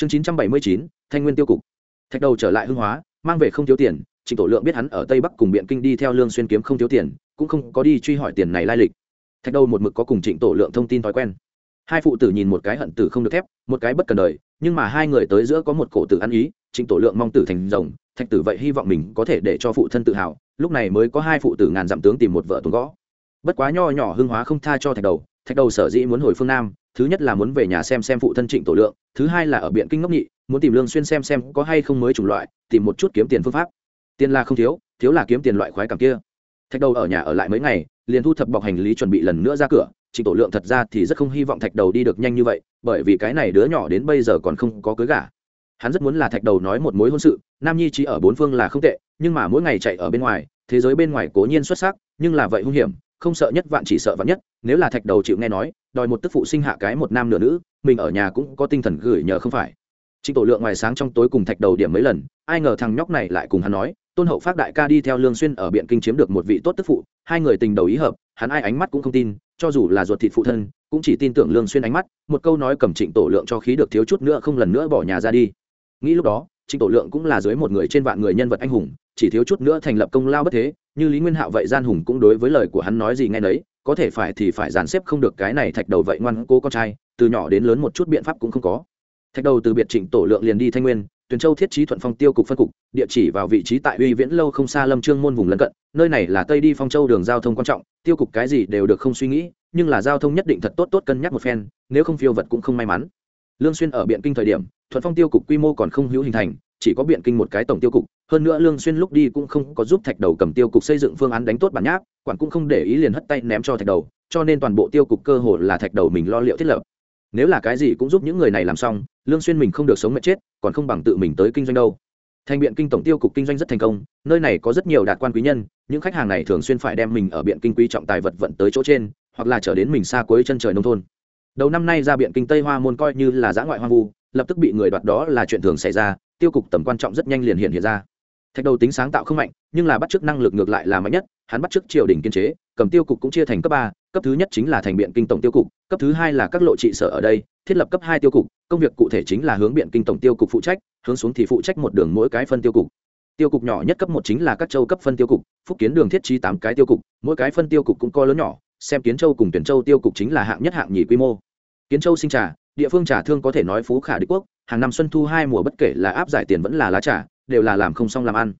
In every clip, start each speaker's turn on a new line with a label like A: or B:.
A: chương chín trăm bảy mươi chín, thanh nguyên tiêu cục. Thạch đầu trở lại hưng hóa, mang về không thiếu tiền, trịnh tổ lượng biết hắn ở tây bắc cùng biện kinh đi theo lương xuyên kiếm không thiếu tiền, cũng không có đi truy hỏi tiền này lai lịch. Thạch đầu một mực có cùng trịnh tổ lượng thông tin thói quen. Hai phụ tử nhìn một cái hận tử không được thép, một cái bất cần đời, nhưng mà hai người tới giữa có một cổ tử ăn ý, trịnh tổ lượng mong tử thành rồng, thạch tử vậy hy vọng mình có thể để cho phụ thân tự hào, lúc này mới có hai phụ tử ngàn dặm tướng tìm một vợ tuần gõ. Bất quá nho nhỏ hưng hóa không tha cho thạch đầu thạch đầu sở dĩ muốn hồi phương nam thứ nhất là muốn về nhà xem xem phụ thân trịnh tổ lượng, thứ hai là ở biện kinh ngốc nhị, muốn tìm lương xuyên xem xem có hay không mới chủng loại, tìm một chút kiếm tiền phương pháp. Tiền là không thiếu thiếu là kiếm tiền loại khoái cảm kia. Thạch đầu ở nhà ở lại mấy ngày, liền thu thập bọc hành lý chuẩn bị lần nữa ra cửa, trịnh tổ lượng thật ra thì rất không hy vọng thạch đầu đi được nhanh như vậy, bởi vì cái này đứa nhỏ đến bây giờ còn không có cưới gả. Hắn rất muốn là thạch đầu nói một mối hôn sự, nam nhi chỉ ở bốn phương là không tệ, nhưng mà mỗi ngày chạy ở bên ngoài, thế giới bên ngoài cố nhiên xuất sắc, nhưng là vậy hung hiểm không sợ nhất vạn chỉ sợ vạn nhất, nếu là thạch đầu chịu nghe nói, đòi một tức phụ sinh hạ cái một nam nửa nữ, mình ở nhà cũng có tinh thần gửi nhờ không phải. Trịnh tổ lượng ngoài sáng trong tối cùng thạch đầu điểm mấy lần, ai ngờ thằng nhóc này lại cùng hắn nói, tôn hậu phát đại ca đi theo lương xuyên ở biện kinh chiếm được một vị tốt tức phụ, hai người tình đầu ý hợp, hắn ai ánh mắt cũng không tin, cho dù là ruột thịt phụ thân, cũng chỉ tin tưởng lương xuyên ánh mắt, một câu nói cầm trịnh tổ lượng cho khí được thiếu chút nữa không lần nữa bỏ nhà ra đi. Nghĩ lúc đó, trịnh tổ lượng cũng là dưới một người trên vạn người nhân vật anh hùng, chỉ thiếu chút nữa thành lập công lao bất thế như lý nguyên hạo vậy gian hùng cũng đối với lời của hắn nói gì nghe nấy, có thể phải thì phải dàn xếp không được cái này thạch đầu vậy ngoan cô con trai, từ nhỏ đến lớn một chút biện pháp cũng không có. Thạch đầu từ biệt trịnh tổ lượng liền đi thanh nguyên, tuyền châu thiết trí thuận phong tiêu cục phân cục, địa chỉ vào vị trí tại uy viễn lâu không xa lâm trương môn vùng lân cận, nơi này là tây đi phong châu đường giao thông quan trọng, tiêu cục cái gì đều được không suy nghĩ, nhưng là giao thông nhất định thật tốt tốt cân nhắc một phen, nếu không phiêu vật cũng không may mắn. Lương xuyên ở biện kinh thời điểm, thuận phong tiêu cục quy mô còn không hữu hình thành chỉ có biện kinh một cái tổng tiêu cục, hơn nữa lương xuyên lúc đi cũng không có giúp thạch đầu cầm tiêu cục xây dựng phương án đánh tốt bản nháp, quản cũng không để ý liền hất tay ném cho thạch đầu, cho nên toàn bộ tiêu cục cơ hồ là thạch đầu mình lo liệu thiết lập. Nếu là cái gì cũng giúp những người này làm xong, lương xuyên mình không được sống mệt chết, còn không bằng tự mình tới kinh doanh đâu. Thành biện kinh tổng tiêu cục kinh doanh rất thành công, nơi này có rất nhiều đạt quan quý nhân, những khách hàng này thường xuyên phải đem mình ở biện kinh quý trọng tài vật vận tới chỗ trên, hoặc là trở đến mình xa cuối chân trời nông thôn. Đầu năm nay ra biện kinh tây hoa môn coi như là giã ngoại hoang vu, lập tức bị người đoạt đó là chuyện thường xảy ra tiêu cục tầm quan trọng rất nhanh liền hiện hiện ra. Thạch đầu tính sáng tạo không mạnh, nhưng là bắt chước năng lực ngược lại là mạnh nhất, hắn bắt chước triều đình kiên chế, cầm tiêu cục cũng chia thành cấp ba, cấp thứ nhất chính là thành biện kinh tổng tiêu cục, cấp thứ hai là các lộ trị sở ở đây, thiết lập cấp hai tiêu cục, công việc cụ thể chính là hướng biện kinh tổng tiêu cục phụ trách, hướng xuống thì phụ trách một đường mỗi cái phân tiêu cục. Tiêu cục nhỏ nhất cấp một chính là các châu cấp phân tiêu cục, phúc kiến đường thiết trí tám cái tiêu cục, mỗi cái phân tiêu cục cũng có lớn nhỏ, xem kiến châu cùng tuyển châu tiêu cục chính là hạng nhất hạng nhì quy mô. Kiến châu sinh trà, địa phương trà thương có thể nói phú khả đế quốc hàng năm xuân thu hai mùa bất kể là áp giải tiền vẫn là lá trà, đều là làm không xong làm ăn.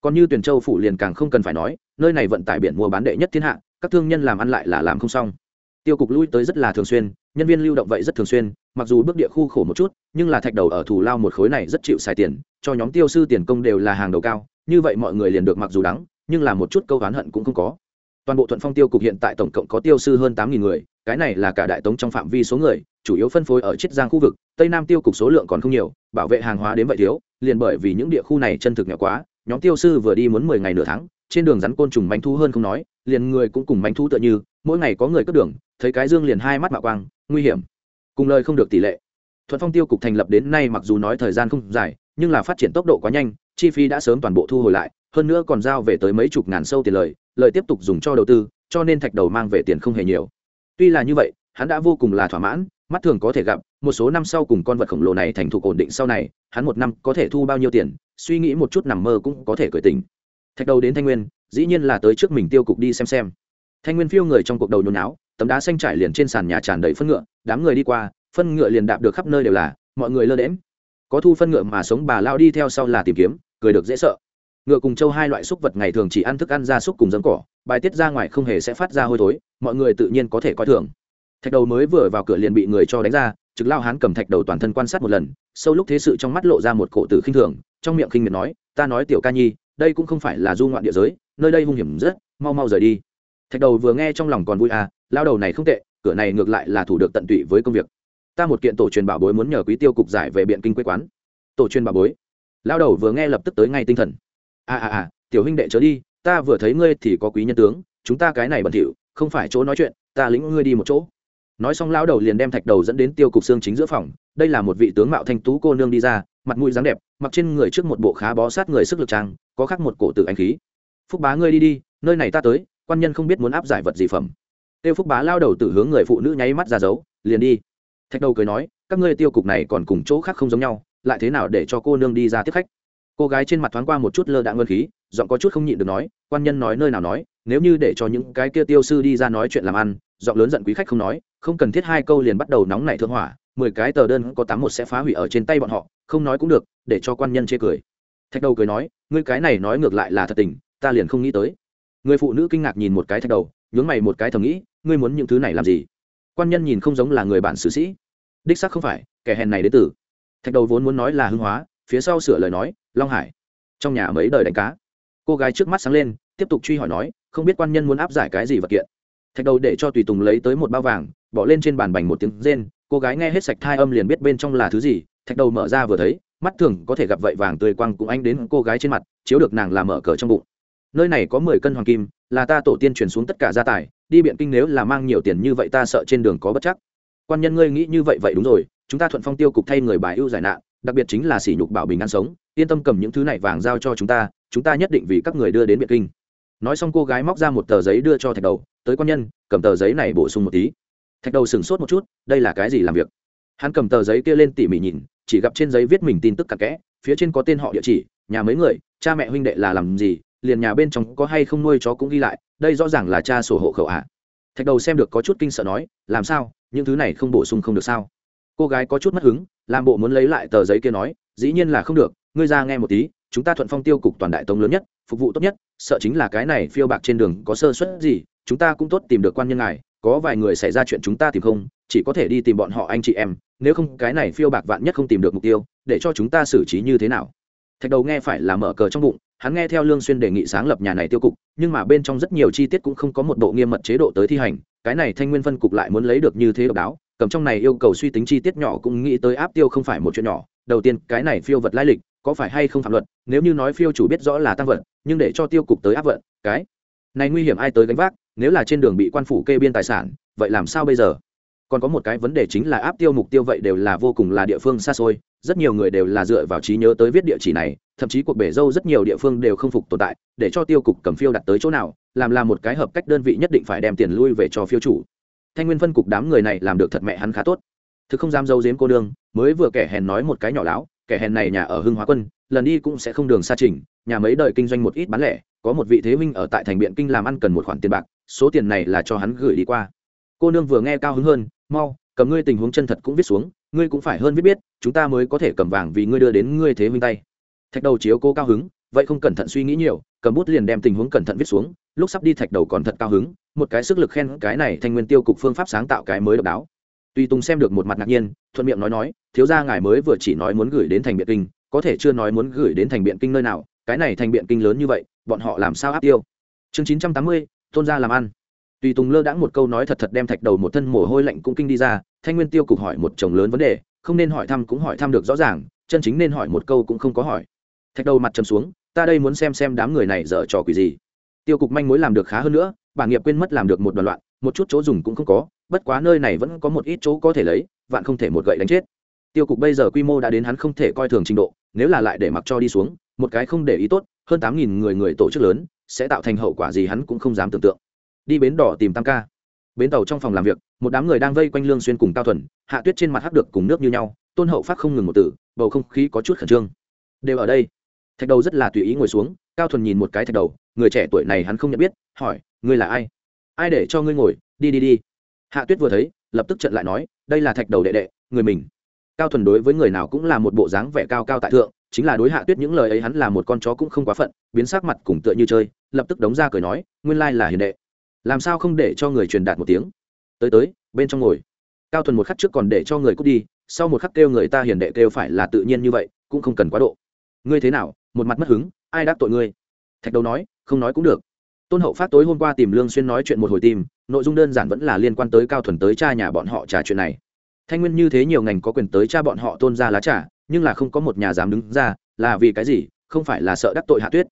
A: Còn như tuyển châu phủ liền càng không cần phải nói, nơi này vận tải biển mua bán đệ nhất thiên hạ, các thương nhân làm ăn lại là làm không xong. Tiêu cục lui tới rất là thường xuyên, nhân viên lưu động vậy rất thường xuyên, mặc dù bước địa khu khổ một chút, nhưng là thạch đầu ở thủ lao một khối này rất chịu xài tiền, cho nhóm tiêu sư tiền công đều là hàng đầu cao, như vậy mọi người liền được mặc dù đắng, nhưng là một chút câu oán hận cũng không có toàn bộ thuận phong tiêu cục hiện tại tổng cộng có tiêu sư hơn tám người, cái này là cả đại tống trong phạm vi số người, chủ yếu phân phối ở chiết giang khu vực, tây nam tiêu cục số lượng còn không nhiều, bảo vệ hàng hóa đến vậy thiếu, liền bởi vì những địa khu này chân thực nhỏ quá, nhóm tiêu sư vừa đi muốn mười ngày nửa tháng, trên đường rắn côn trùng bánh thu hơn không nói, liền người cũng cùng bánh thu tựa như, mỗi ngày có người cất đường, thấy cái dương liền hai mắt mạo quang, nguy hiểm. Cùng lời không được tỷ lệ. Thuận phong tiêu cục thành lập đến nay mặc dù nói thời gian không dài, nhưng là phát triển tốc độ quá nhanh, chi phí đã sớm toàn bộ thu hồi lại hơn nữa còn giao về tới mấy chục ngàn sâu tiền lời lời tiếp tục dùng cho đầu tư, cho nên thạch đầu mang về tiền không hề nhiều. Tuy là như vậy, hắn đã vô cùng là thỏa mãn, mắt thường có thể gặp, một số năm sau cùng con vật khổng lồ này thành thục ổn định sau này, hắn một năm có thể thu bao nhiêu tiền, suy nghĩ một chút nằm mơ cũng có thể cởi tình thạch đầu đến thanh nguyên, dĩ nhiên là tới trước mình tiêu cục đi xem xem. Thanh nguyên phiêu người trong cuộc đầu nhốn náo tấm đá xanh trải liền trên sàn nhà tràn đầy phân ngựa, đám người đi qua, phân ngựa liền đạp được khắp nơi đều là, mọi người lơ đễm có thu phân ngựa mà sống bà lao đi theo sau là tìm kiếm, cười được dễ sợ ngựa cùng châu hai loại xúc vật ngày thường chỉ ăn thức ăn ra súc cùng giống cỏ, bài tiết ra ngoài không hề sẽ phát ra hôi thối, mọi người tự nhiên có thể coi thường. Thạch đầu mới vừa vào cửa liền bị người cho đánh ra, trực lao hán cầm thạch đầu toàn thân quan sát một lần sâu lúc thế sự trong mắt lộ ra một cổ tử khinh thường, trong miệng khinh miệt nói, ta nói tiểu ca nhi, đây cũng không phải là du ngoạn địa giới, nơi đây hung hiểm rất, mau mau rời đi. Thạch đầu vừa nghe trong lòng còn vui à lao đầu này không tệ, cửa này ngược lại là thủ được tận tụy với công việc. Ta một kiện tổ truyền bảo bối muốn nhờ quý tiêu cục giải về biện kinh quê quán. Tổ truyền bảo bối. Lao đầu vừa nghe lập tức tới ngay tinh thần à à à tiểu huynh đệ chớ đi ta vừa thấy ngươi thì có quý nhân tướng chúng ta cái này bẩn thỉu không phải chỗ nói chuyện ta lĩnh ngươi đi một chỗ. Nói xong lão đầu liền đem thạch đầu dẫn đến tiêu cục xương chính giữa phòng đây là một vị tướng mạo thanh tú cô nương đi ra mặt mũi dáng đẹp mặc trên người trước một bộ khá bó sát người sức lực trang có khác một cổ tử anh khí. Phúc bá ngươi đi đi nơi này ta tới quan nhân không biết muốn áp giải vật gì phẩm. Tiêu phúc bá lao đầu từ hướng người phụ nữ nháy mắt ra giấu, liền đi. Thạch đầu cười nói các ngươi tiêu cục này còn cùng chỗ khác không giống nhau lại thế nào để cho cô nương đi ra tiếp khách? Cô gái trên mặt thoáng qua một chút lơ đạn ngân khí, giọng có chút không nhịn được nói, quan nhân nói nơi nào nói, nếu như để cho những cái kia tiêu sư đi ra nói chuyện làm ăn, giọng lớn giận quý khách không nói, không cần thiết hai câu liền bắt đầu nóng nảy thương hỏa, mười cái tờ đơn có tám một sẽ phá hủy ở trên tay bọn họ, không nói cũng được, để cho quan nhân chê cười. Thạch đầu cười nói, ngươi cái này nói ngược lại là thật tình, ta liền không nghĩ tới. Người phụ nữ kinh ngạc nhìn một cái thạch đầu, nhướng mày một cái thầm nghĩ, ngươi muốn những thứ này làm gì? Quan nhân nhìn không giống là người bản xứ sĩ. Đích xác không phải, kẻ hèn này đến từ. Thạch đầu vốn muốn nói là hưng hóa phía sau sửa lời nói, long hải, trong nhà mấy đời đánh cá. Cô gái trước mắt sáng lên, tiếp tục truy hỏi nói, không biết quan nhân muốn áp giải cái gì vật kiện? Thạch đầu để cho tùy tùng lấy tới một bao vàng, bỏ lên trên bàn bành một tiếng rên, cô gái nghe hết sạch thai âm liền biết bên trong là thứ gì, thạch đầu mở ra vừa thấy, mắt thường có thể gặp vậy vàng tươi quang cũng anh đến cô gái trên mặt, chiếu được nàng làm mở cờ trong bụng. Nơi này có mười cân hoàng kim, là ta tổ tiên chuyển xuống tất cả gia tài, đi biện kinh nếu là mang nhiều tiền như vậy ta sợ trên đường có bất chắc. Quan nhân ngươi nghĩ như vậy vậy đúng rồi, chúng ta thuận phong tiêu cục thay người bài ưu giải nạn đặc biệt chính là sỉ nhục bảo bình ăn sống, yên tâm cầm những thứ này vàng giao cho chúng ta chúng ta nhất định vì các người đưa đến Biệt kinh. Nói xong cô gái móc ra một tờ giấy đưa cho thạch đầu, tới quan nhân, cầm tờ giấy này bổ sung một tí. Thạch đầu sửng sốt một chút, đây là cái gì làm việc? Hắn cầm tờ giấy kia lên tỉ mỉ nhìn, chỉ gặp trên giấy viết mình tin tức cặn kẽ, phía trên có tên họ địa chỉ, nhà mấy người, cha mẹ huynh đệ là làm gì, liền nhà bên trong có hay không nuôi chó cũng ghi lại, đây rõ ràng là cha sổ hộ khẩu ạ. À. thạch đầu xem được có chút kinh sợ nói, làm sao? Những thứ này không bổ sung không được sao? Cô gái có chút mất hứng, làm bộ muốn lấy lại tờ giấy kia nói, dĩ nhiên là không được, ngươi ra nghe một tí, chúng ta thuận phong tiêu cục toàn đại tống lớn nhất, phục vụ tốt nhất, sợ chính là cái này phiêu bạc trên đường có sơ suất gì, chúng ta cũng tốt tìm được quan nhân ngài, có vài người xảy ra chuyện chúng ta tìm không, chỉ có thể đi tìm bọn họ anh chị em, nếu không cái này phiêu bạc vạn nhất không tìm được mục tiêu, để cho chúng ta xử trí như thế nào? Thạch đầu nghe phải là mở cờ trong bụng, hắn nghe theo lương xuyên đề nghị sáng lập nhà này tiêu cục, nhưng mà bên trong rất nhiều chi tiết cũng không có một bộ nghiêm mật chế độ tới thi hành, cái này thanh nguyên phân cục lại muốn lấy được như thế độc đáo cầm trong này yêu cầu suy tính chi tiết nhỏ cũng nghĩ tới áp tiêu không phải một chuyện nhỏ. Đầu tiên, cái này phiêu vật lai lịch, có phải hay không phạm luật? Nếu như nói phiêu chủ biết rõ là tăng vật, nhưng để cho tiêu cục tới áp vận, cái này nguy hiểm ai tới gánh vác? Nếu là trên đường bị quan phủ kê biên tài sản, vậy làm sao bây giờ? Còn có một cái vấn đề chính là áp tiêu mục tiêu vậy đều là vô cùng là địa phương xa xôi, rất nhiều người đều là dựa vào trí nhớ tới viết địa chỉ này, thậm chí cuộc bể dâu rất nhiều địa phương đều không phục tồn tại, để cho tiêu cục cầm phiêu đặt tới chỗ nào, làm là một cái hợp cách đơn vị nhất định phải đem tiền lui về cho phiêu chủ thanh nguyên phân cục đám người này làm được thật mẹ hắn khá tốt. Thực không dám dâu dếm cô đương mới vừa kẻ hèn nói một cái nhỏ láo, kẻ hèn này nhà ở hưng hóa quân, lần đi cũng sẽ không đường xa trình, nhà mấy đời kinh doanh một ít bán lẻ, có một vị thế huynh ở tại thành biện kinh làm ăn cần một khoản tiền bạc, số tiền này là cho hắn gửi đi qua. Cô nương vừa nghe cao hứng hơn, mau, cầm ngươi tình huống chân thật cũng viết xuống, ngươi cũng phải hơn viết biết, chúng ta mới có thể cầm vàng vì ngươi đưa đến ngươi thế huynh tay. Thạch đầu chiếu cô cao hứng vậy không cẩn thận suy nghĩ nhiều, cầm bút liền đem tình huống cẩn thận viết xuống, lúc sắp đi thạch đầu còn thật cao hứng, một cái sức lực khen cái này thanh nguyên tiêu cục phương pháp sáng tạo cái mới độc đáo. Tuy tùng xem được một mặt ngạc nhiên, thuận miệng nói nói, thiếu gia ngài mới vừa chỉ nói muốn gửi đến thành biện kinh, có thể chưa nói muốn gửi đến thành biện kinh nơi nào, cái này thành biện kinh lớn như vậy, bọn họ làm sao áp tiêu? Chương chín trăm tám mươi tôn gia làm ăn. Tùy tùng lơ đãng một câu nói thật thật đem thạch đầu một thân mồ hôi lạnh cũng kinh đi ra, thanh nguyên tiêu cục hỏi một chồng lớn vấn đề, không nên hỏi thăm cũng hỏi thăm được rõ ràng, chân chính nên hỏi một câu cũng không có hỏi. Thạch đầu mặt trầm xuống ta đây muốn xem xem đám người này dở trò quỷ gì. Tiêu cục manh mối làm được khá hơn nữa bản nghiệp quên mất làm được một đoàn loạn, một chút chỗ dùng cũng không có, bất quá nơi này vẫn có một ít chỗ có thể lấy, vạn không thể một gậy đánh chết. Tiêu cục bây giờ quy mô đã đến hắn không thể coi thường trình độ, nếu là lại để mặc cho đi xuống, một cái không để ý tốt, hơn tám nghìn người người tổ chức lớn, sẽ tạo thành hậu quả gì hắn cũng không dám tưởng tượng. Đi bến đỏ tìm tam ca. Bến tàu trong phòng làm việc, một đám người đang vây quanh lương xuyên cùng cao thuần, hạ tuyết trên mặt hắc được cùng nước như nhau, tôn hậu phát không ngừng một tử bầu không khí có chút khẩn trương. Đều ở đây thạch đầu rất là tùy ý ngồi xuống, cao thuần nhìn một cái thạch đầu, người trẻ tuổi này hắn không nhận biết, hỏi, ngươi là ai? Ai để cho ngươi ngồi? Đi đi đi. Hạ tuyết vừa thấy, lập tức trận lại nói, đây là thạch đầu đệ đệ, người mình. Cao thuần đối với người nào cũng là một bộ dáng vẻ cao cao tại thượng, chính là đối hạ tuyết những lời ấy hắn là một con chó cũng không quá phận, biến sắc mặt cùng tựa như chơi, lập tức đống ra cười nói, nguyên lai là hiền đệ. Làm sao không để cho người truyền đạt một tiếng? Tới tới, bên trong ngồi. Cao thuần một khắc trước còn để cho người cút đi, sau một khắc kêu người ta hiền đệ kêu phải là tự nhiên như vậy, cũng không cần quá độ. Ngươi thế nào? Một mặt mất hứng, ai đắc tội ngươi? Thạch đầu nói, không nói cũng được. Tôn hậu phát tối hôm qua tìm lương xuyên nói chuyện một hồi tìm, nội dung đơn giản vẫn là liên quan tới cao thuần tới cha nhà bọn họ trả chuyện này. Thanh nguyên như thế nhiều ngành có quyền tới cha bọn họ tôn ra lá trả nhưng là không có một nhà dám đứng ra, là vì cái gì? Không phải là sợ đắc tội hạ tuyết.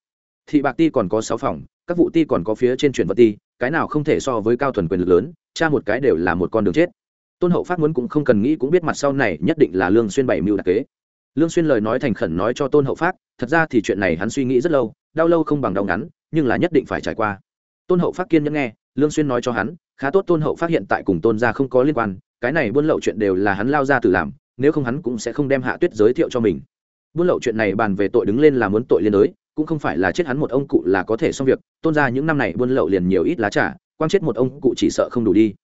A: Thị bạc ti còn có sáu phòng, các vụ ti còn có phía trên chuyển vật ti, cái nào không thể so với cao thuần quyền lực lớn, cha một cái đều là một con đường chết. Tôn hậu phát muốn cũng không cần nghĩ cũng biết mặt sau này nhất định là lương xuyên bảy mưu đặc kế lương xuyên lời nói thành khẩn nói cho tôn hậu phát, thật ra thì chuyện này hắn suy nghĩ rất lâu, đau lâu không bằng đau ngắn, nhưng là nhất định phải trải qua. Tôn hậu phát kiên nhẫn nghe, lương xuyên nói cho hắn, khá tốt tôn hậu phát hiện tại cùng tôn gia không có liên quan, cái này buôn lậu chuyện đều là hắn lao ra tự làm, nếu không hắn cũng sẽ không đem hạ tuyết giới thiệu cho mình. Buôn lậu chuyện này bàn về tội đứng lên là muốn tội liên đới, cũng không phải là chết hắn một ông cụ là có thể xong việc, tôn ra những năm này buôn lậu liền nhiều ít lá trả quan chết một ông cụ chỉ sợ không đủ đi.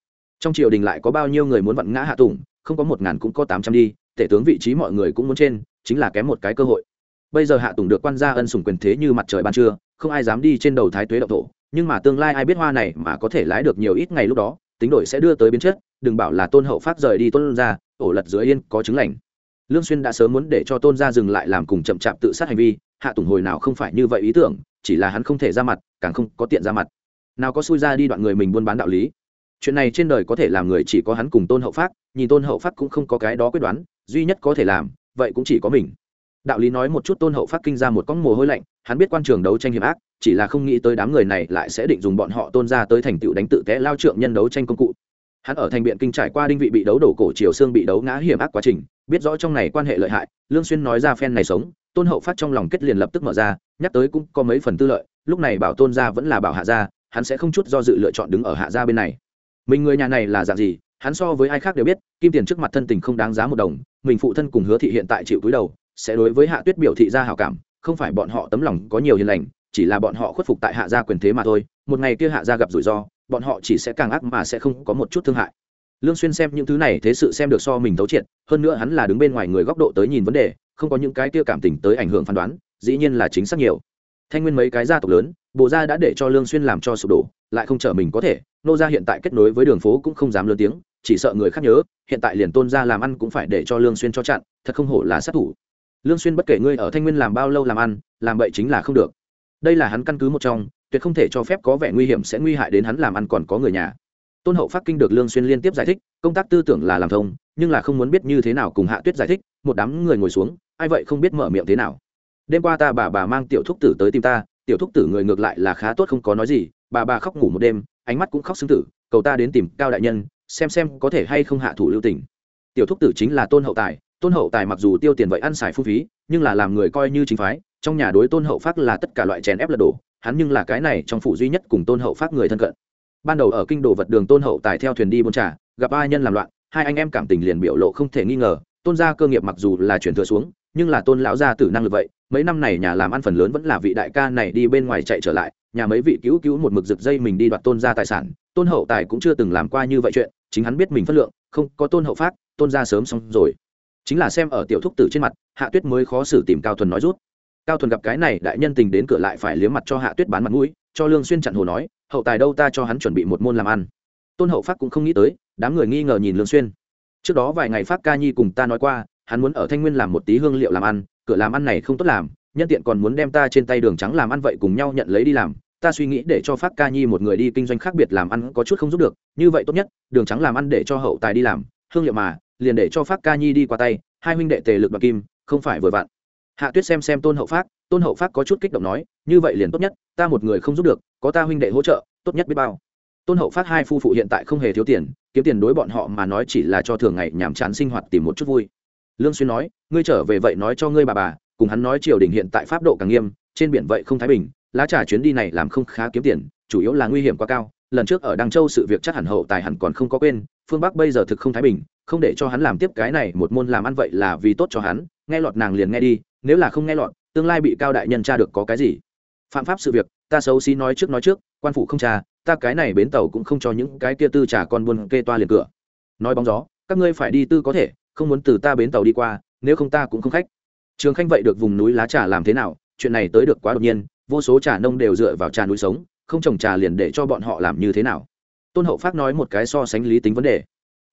A: Trong triều đình lại có bao nhiêu người muốn vặn ngã hạ tùng, không có một ngàn cũng có tám trăm đi tể tướng vị trí mọi người cũng muốn trên, chính là kém một cái cơ hội. Bây giờ hạ tùng được quan gia ân sủng quyền thế như mặt trời ban trưa, không ai dám đi trên đầu thái tuế động thổ, nhưng mà tương lai ai biết hoa này mà có thể lái được nhiều ít ngày lúc đó, tính đổi sẽ đưa tới biến chất, đừng bảo là tôn hậu phát rời đi tôn ra ổ lật dưới yên có chứng lành. Lương xuyên đã sớm muốn để cho tôn gia dừng lại làm cùng chậm chạp tự sát hành vi, hạ tùng hồi nào không phải như vậy ý tưởng, chỉ là hắn không thể ra mặt, càng không có tiện ra mặt. Nào có xui ra đi đoạn người mình buôn bán đạo lý chuyện này trên đời có thể làm người chỉ có hắn cùng tôn hậu phát nhìn tôn hậu phát cũng không có cái đó quyết đoán, duy nhất có thể làm, vậy cũng chỉ có mình. Đạo lý nói một chút tôn hậu phát kinh ra một con mồ hôi lạnh, hắn biết quan trường đấu tranh hiểm ác, chỉ là không nghĩ tới đám người này lại sẽ định dùng bọn họ tôn ra tới thành tựu đánh tự té lao trượng nhân đấu tranh công cụ. Hắn ở thành biện kinh trải qua đinh vị bị đấu đổ cổ triều xương bị đấu ngã hiểm ác quá trình, biết rõ trong này quan hệ lợi hại, lương xuyên nói ra phen này sống, tôn hậu phát trong lòng kết liền lập tức mở ra, nhắc tới cũng có mấy phần tư lợi, lúc này bảo tôn gia vẫn là bảo hạ gia, hắn sẽ không chút do dự lựa chọn đứng ở hạ gia bên này mình người nhà này là dạng gì, hắn so với ai khác đều biết, kim tiền trước mặt thân tình không đáng giá một đồng, mình phụ thân cùng hứa thị hiện tại chịu túi đầu, sẽ đối với hạ tuyết biểu thị ra hảo cảm, không phải bọn họ tấm lòng có nhiều hiền lành, chỉ là bọn họ khuất phục tại hạ gia quyền thế mà thôi, một ngày kia hạ gia gặp rủi ro, bọn họ chỉ sẽ càng ác mà sẽ không có một chút thương hại. Lương xuyên xem những thứ này thế sự xem được so mình thấu triệt, hơn nữa hắn là đứng bên ngoài người góc độ tới nhìn vấn đề, không có những cái kia cảm tình tới ảnh hưởng phán đoán, dĩ nhiên là chính xác nhiều. Thanh nguyên mấy cái gia tộc lớn bộ gia đã để cho lương xuyên làm cho sụp đổ lại không chờ mình có thể, nô gia hiện tại kết nối với đường phố cũng không dám lớn tiếng, chỉ sợ người khác nhớ, hiện tại liền tôn gia làm ăn cũng phải để cho lương xuyên cho chặn, thật không hổ là sát thủ. Lương xuyên bất kể ngươi ở thanh nguyên làm bao lâu làm ăn, làm bậy chính là không được. Đây là hắn căn cứ một trong, tuyệt không thể cho phép có vẻ nguy hiểm sẽ nguy hại đến hắn làm ăn còn có người nhà. Tôn hậu phát kinh được lương xuyên liên tiếp giải thích, công tác tư tưởng là làm thông, nhưng là không muốn biết như thế nào cùng hạ tuyết giải thích, một đám người ngồi xuống, ai vậy không biết mở miệng thế nào. Đêm qua ta bà bà mang tiểu thúc tử tới tìm ta tiểu thúc tử người ngược lại là khá tốt không có nói gì, bà bà khóc ngủ một đêm, ánh mắt cũng khóc xứng tử, cầu ta đến tìm cao đại nhân, xem xem có thể hay không hạ thủ lưu tình. Tiểu thúc tử chính là tôn hậu tài, tôn hậu tài mặc dù tiêu tiền vậy ăn xài phung phí, nhưng là làm người coi như chính phái, trong nhà đối tôn hậu phát là tất cả loại chèn ép lật đổ, hắn nhưng là cái này trong phủ duy nhất cùng tôn hậu phát người thân cận. Ban đầu ở kinh đồ vật đường tôn hậu tài theo thuyền đi buôn trà, gặp ai nhân làm loạn, hai anh em cảm tình liền biểu lộ không thể nghi ngờ, tôn gia cơ nghiệp mặc dù là chuyển thừa xuống nhưng là tôn lão gia tử năng lực vậy, mấy năm này nhà làm ăn phần lớn vẫn là vị đại ca này đi bên ngoài chạy trở lại, nhà mấy vị cứu cứu một mực rực dây mình đi đoạt tôn gia tài sản, tôn hậu tài cũng chưa từng làm qua như vậy chuyện, chính hắn biết mình phất lượng, không, có tôn hậu phát, tôn gia sớm xong rồi. Chính là xem ở tiểu thúc tử trên mặt, hạ tuyết mới khó xử tìm cao thuần nói rút. Cao thuần gặp cái này đại nhân tình đến cửa lại phải liếm mặt cho hạ tuyết bán mặt mũi, cho lương xuyên chặn hồ nói, hậu tài đâu ta cho hắn chuẩn bị một môn làm ăn. Tôn hậu phát cũng không nghĩ tới, đám người nghi ngờ nhìn lương xuyên. Trước đó vài ngày phát ca nhi cùng ta nói qua hắn muốn ở thanh nguyên làm một tí hương liệu làm ăn, cửa làm ăn này không tốt làm, nhân tiện còn muốn đem ta trên tay đường trắng làm ăn vậy cùng nhau nhận lấy đi làm, ta suy nghĩ để cho phát ca nhi một người đi kinh doanh khác biệt làm ăn có chút không giúp được, như vậy tốt nhất, đường trắng làm ăn để cho hậu tài đi làm, hương liệu mà, liền để cho phát ca nhi đi qua tay, hai huynh đệ tề lực và kim, không phải vừa vặn. Hạ tuyết xem xem tôn hậu phát, tôn hậu phát có chút kích động nói, như vậy liền tốt nhất, ta một người không giúp được, có ta huynh đệ hỗ trợ, tốt nhất biết bao. Tôn hậu phát hai phu phụ hiện tại không hề thiếu tiền, kiếm tiền đối bọn họ mà nói chỉ là cho thường ngày nhàm chán sinh hoạt tìm một chút vui lương xuyên nói, ngươi trở về vậy nói cho ngươi bà bà, cùng hắn nói triều đình hiện tại pháp độ càng nghiêm, trên biển vậy không thái bình, lá trà chuyến đi này làm không khá kiếm tiền, chủ yếu là nguy hiểm quá cao, lần trước ở đăng châu sự việc chắc hẳn hậu tài hẳn còn không có quên, phương bắc bây giờ thực không thái bình, không để cho hắn làm tiếp cái này một môn làm ăn vậy là vì tốt cho hắn, nghe lọt nàng liền nghe đi, nếu là không nghe lọt, tương lai bị cao đại nhân tra được có cái gì? Phạm pháp sự việc, ta xấu xí nói trước nói trước, quan phủ không tra, ta cái này bến tàu cũng không cho những cái kia tư trả con buôn kê toa liền cửa. Nói bóng gió, các ngươi phải đi tư có thể không muốn từ ta bến tàu đi qua, nếu không ta cũng không khách. Trường khanh vậy được vùng núi lá trà làm thế nào? Chuyện này tới được quá đột nhiên, vô số trà nông đều dựa vào trà núi sống, không trồng trà liền để cho bọn họ làm như thế nào? Tôn hậu phát nói một cái so sánh lý tính vấn đề.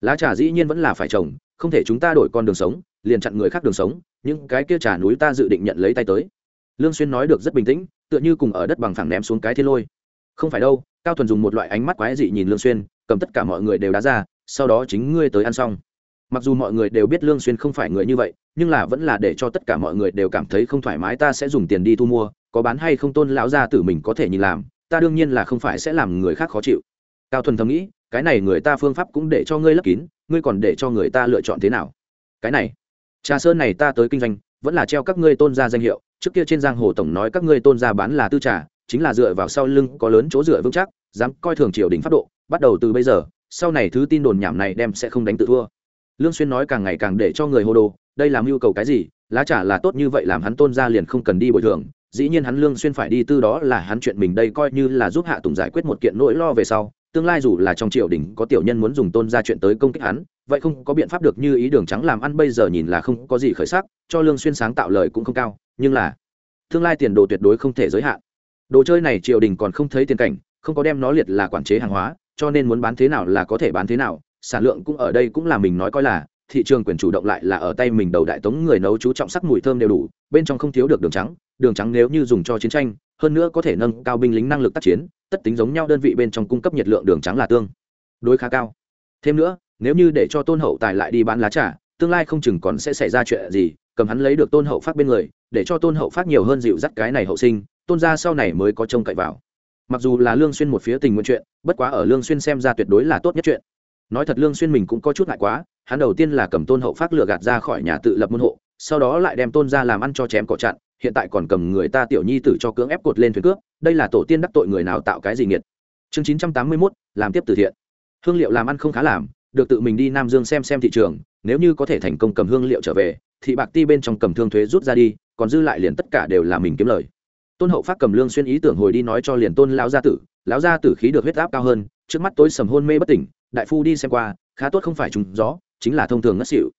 A: Lá trà dĩ nhiên vẫn là phải trồng, không thể chúng ta đổi con đường sống, liền chặn người khác đường sống, những cái kia trà núi ta dự định nhận lấy tay tới. Lương xuyên nói được rất bình tĩnh, tựa như cùng ở đất bằng phẳng ném xuống cái thiên lôi. Không phải đâu, cao thuần dùng một loại ánh mắt quái dị nhìn lương xuyên, cầm tất cả mọi người đều đá ra, sau đó chính ngươi tới ăn xong mặc dù mọi người đều biết lương xuyên không phải người như vậy, nhưng là vẫn là để cho tất cả mọi người đều cảm thấy không thoải mái ta sẽ dùng tiền đi thu mua, có bán hay không tôn lão gia tử mình có thể nhìn làm, ta đương nhiên là không phải sẽ làm người khác khó chịu. Cao thuần thầm nghĩ, cái này người ta phương pháp cũng để cho ngươi lấp kín, ngươi còn để cho người ta lựa chọn thế nào? Cái này, trà sơn này ta tới kinh doanh, vẫn là treo các ngươi tôn gia danh hiệu, trước kia trên giang hồ tổng nói các ngươi tôn gia bán là tư trà, chính là dựa vào sau lưng có lớn chỗ dựa vững chắc, dám coi thường triều đình pháp độ, bắt đầu từ bây giờ, sau này thứ tin đồn nhảm này đem sẽ không đánh tự thua lương xuyên nói càng ngày càng để cho người hô đồ, đây làm yêu cầu cái gì, lá trà là tốt như vậy làm hắn tôn gia liền không cần đi bồi thường, dĩ nhiên hắn lương xuyên phải đi tư đó là hắn chuyện mình đây coi như là giúp hạ tùng giải quyết một kiện nỗi lo về sau, tương lai dù là trong triều đình có tiểu nhân muốn dùng tôn gia chuyện tới công kích hắn, vậy không có biện pháp được như ý đường trắng làm ăn bây giờ nhìn là không có gì khởi sắc, cho lương xuyên sáng tạo lời cũng không cao, nhưng là tương lai tiền đồ tuyệt đối không thể giới hạn. Đồ chơi này triều đình còn không thấy tiền cảnh, không có đem nó liệt là quản chế hàng hóa, cho nên muốn bán thế nào là có thể bán thế nào sản lượng cũng ở đây cũng là mình nói coi là, thị trường quyền chủ động lại là ở tay mình đầu đại tống người nấu chú trọng sắc mùi thơm đều đủ, bên trong không thiếu được đường trắng đường trắng nếu như dùng cho chiến tranh, hơn nữa có thể nâng cao binh lính năng lực tác chiến, tất tính giống nhau đơn vị bên trong cung cấp nhiệt lượng đường trắng là tương đối khá cao. Thêm nữa, nếu như để cho tôn hậu tài lại đi bán lá trà, tương lai không chừng còn sẽ xảy ra chuyện gì, cầm hắn lấy được tôn hậu phát bên người, để cho tôn hậu phát nhiều hơn dịu dắt cái này hậu sinh, tôn ra sau này mới có trông cậy vào. Mặc dù là lương xuyên một phía tình nguyện chuyện, bất quá ở lương xuyên xem ra tuyệt đối là tốt nhất chuyện nói thật lương xuyên mình cũng có chút ngại quá hắn đầu tiên là cầm tôn hậu phát lừa gạt ra khỏi nhà tự lập môn hộ sau đó lại đem tôn ra làm ăn cho chém cỏ chặn hiện tại còn cầm người ta tiểu nhi tử cho cưỡng ép cột lên thuyền cướp đây là tổ tiên đắc tội người nào tạo cái gì nghiệt. Chương 981, làm tiếp từ thiện. Hương liệu làm ăn không khá làm được tự mình đi nam dương xem xem thị trường nếu như có thể thành công cầm hương liệu trở về thì bạc ti bên trong cầm thương thuế rút ra đi còn dư lại liền tất cả đều là mình kiếm lời. Tôn hậu phát cầm lương xuyên ý tưởng hồi đi nói cho liền tôn lão gia tử lão gia tử khí được huyết áp cao hơn trước mắt tối sầm hôn mê bất tỉnh đại phu đi xem qua, khá tốt không phải trùng gió, chính là thông thường ngất xỉu.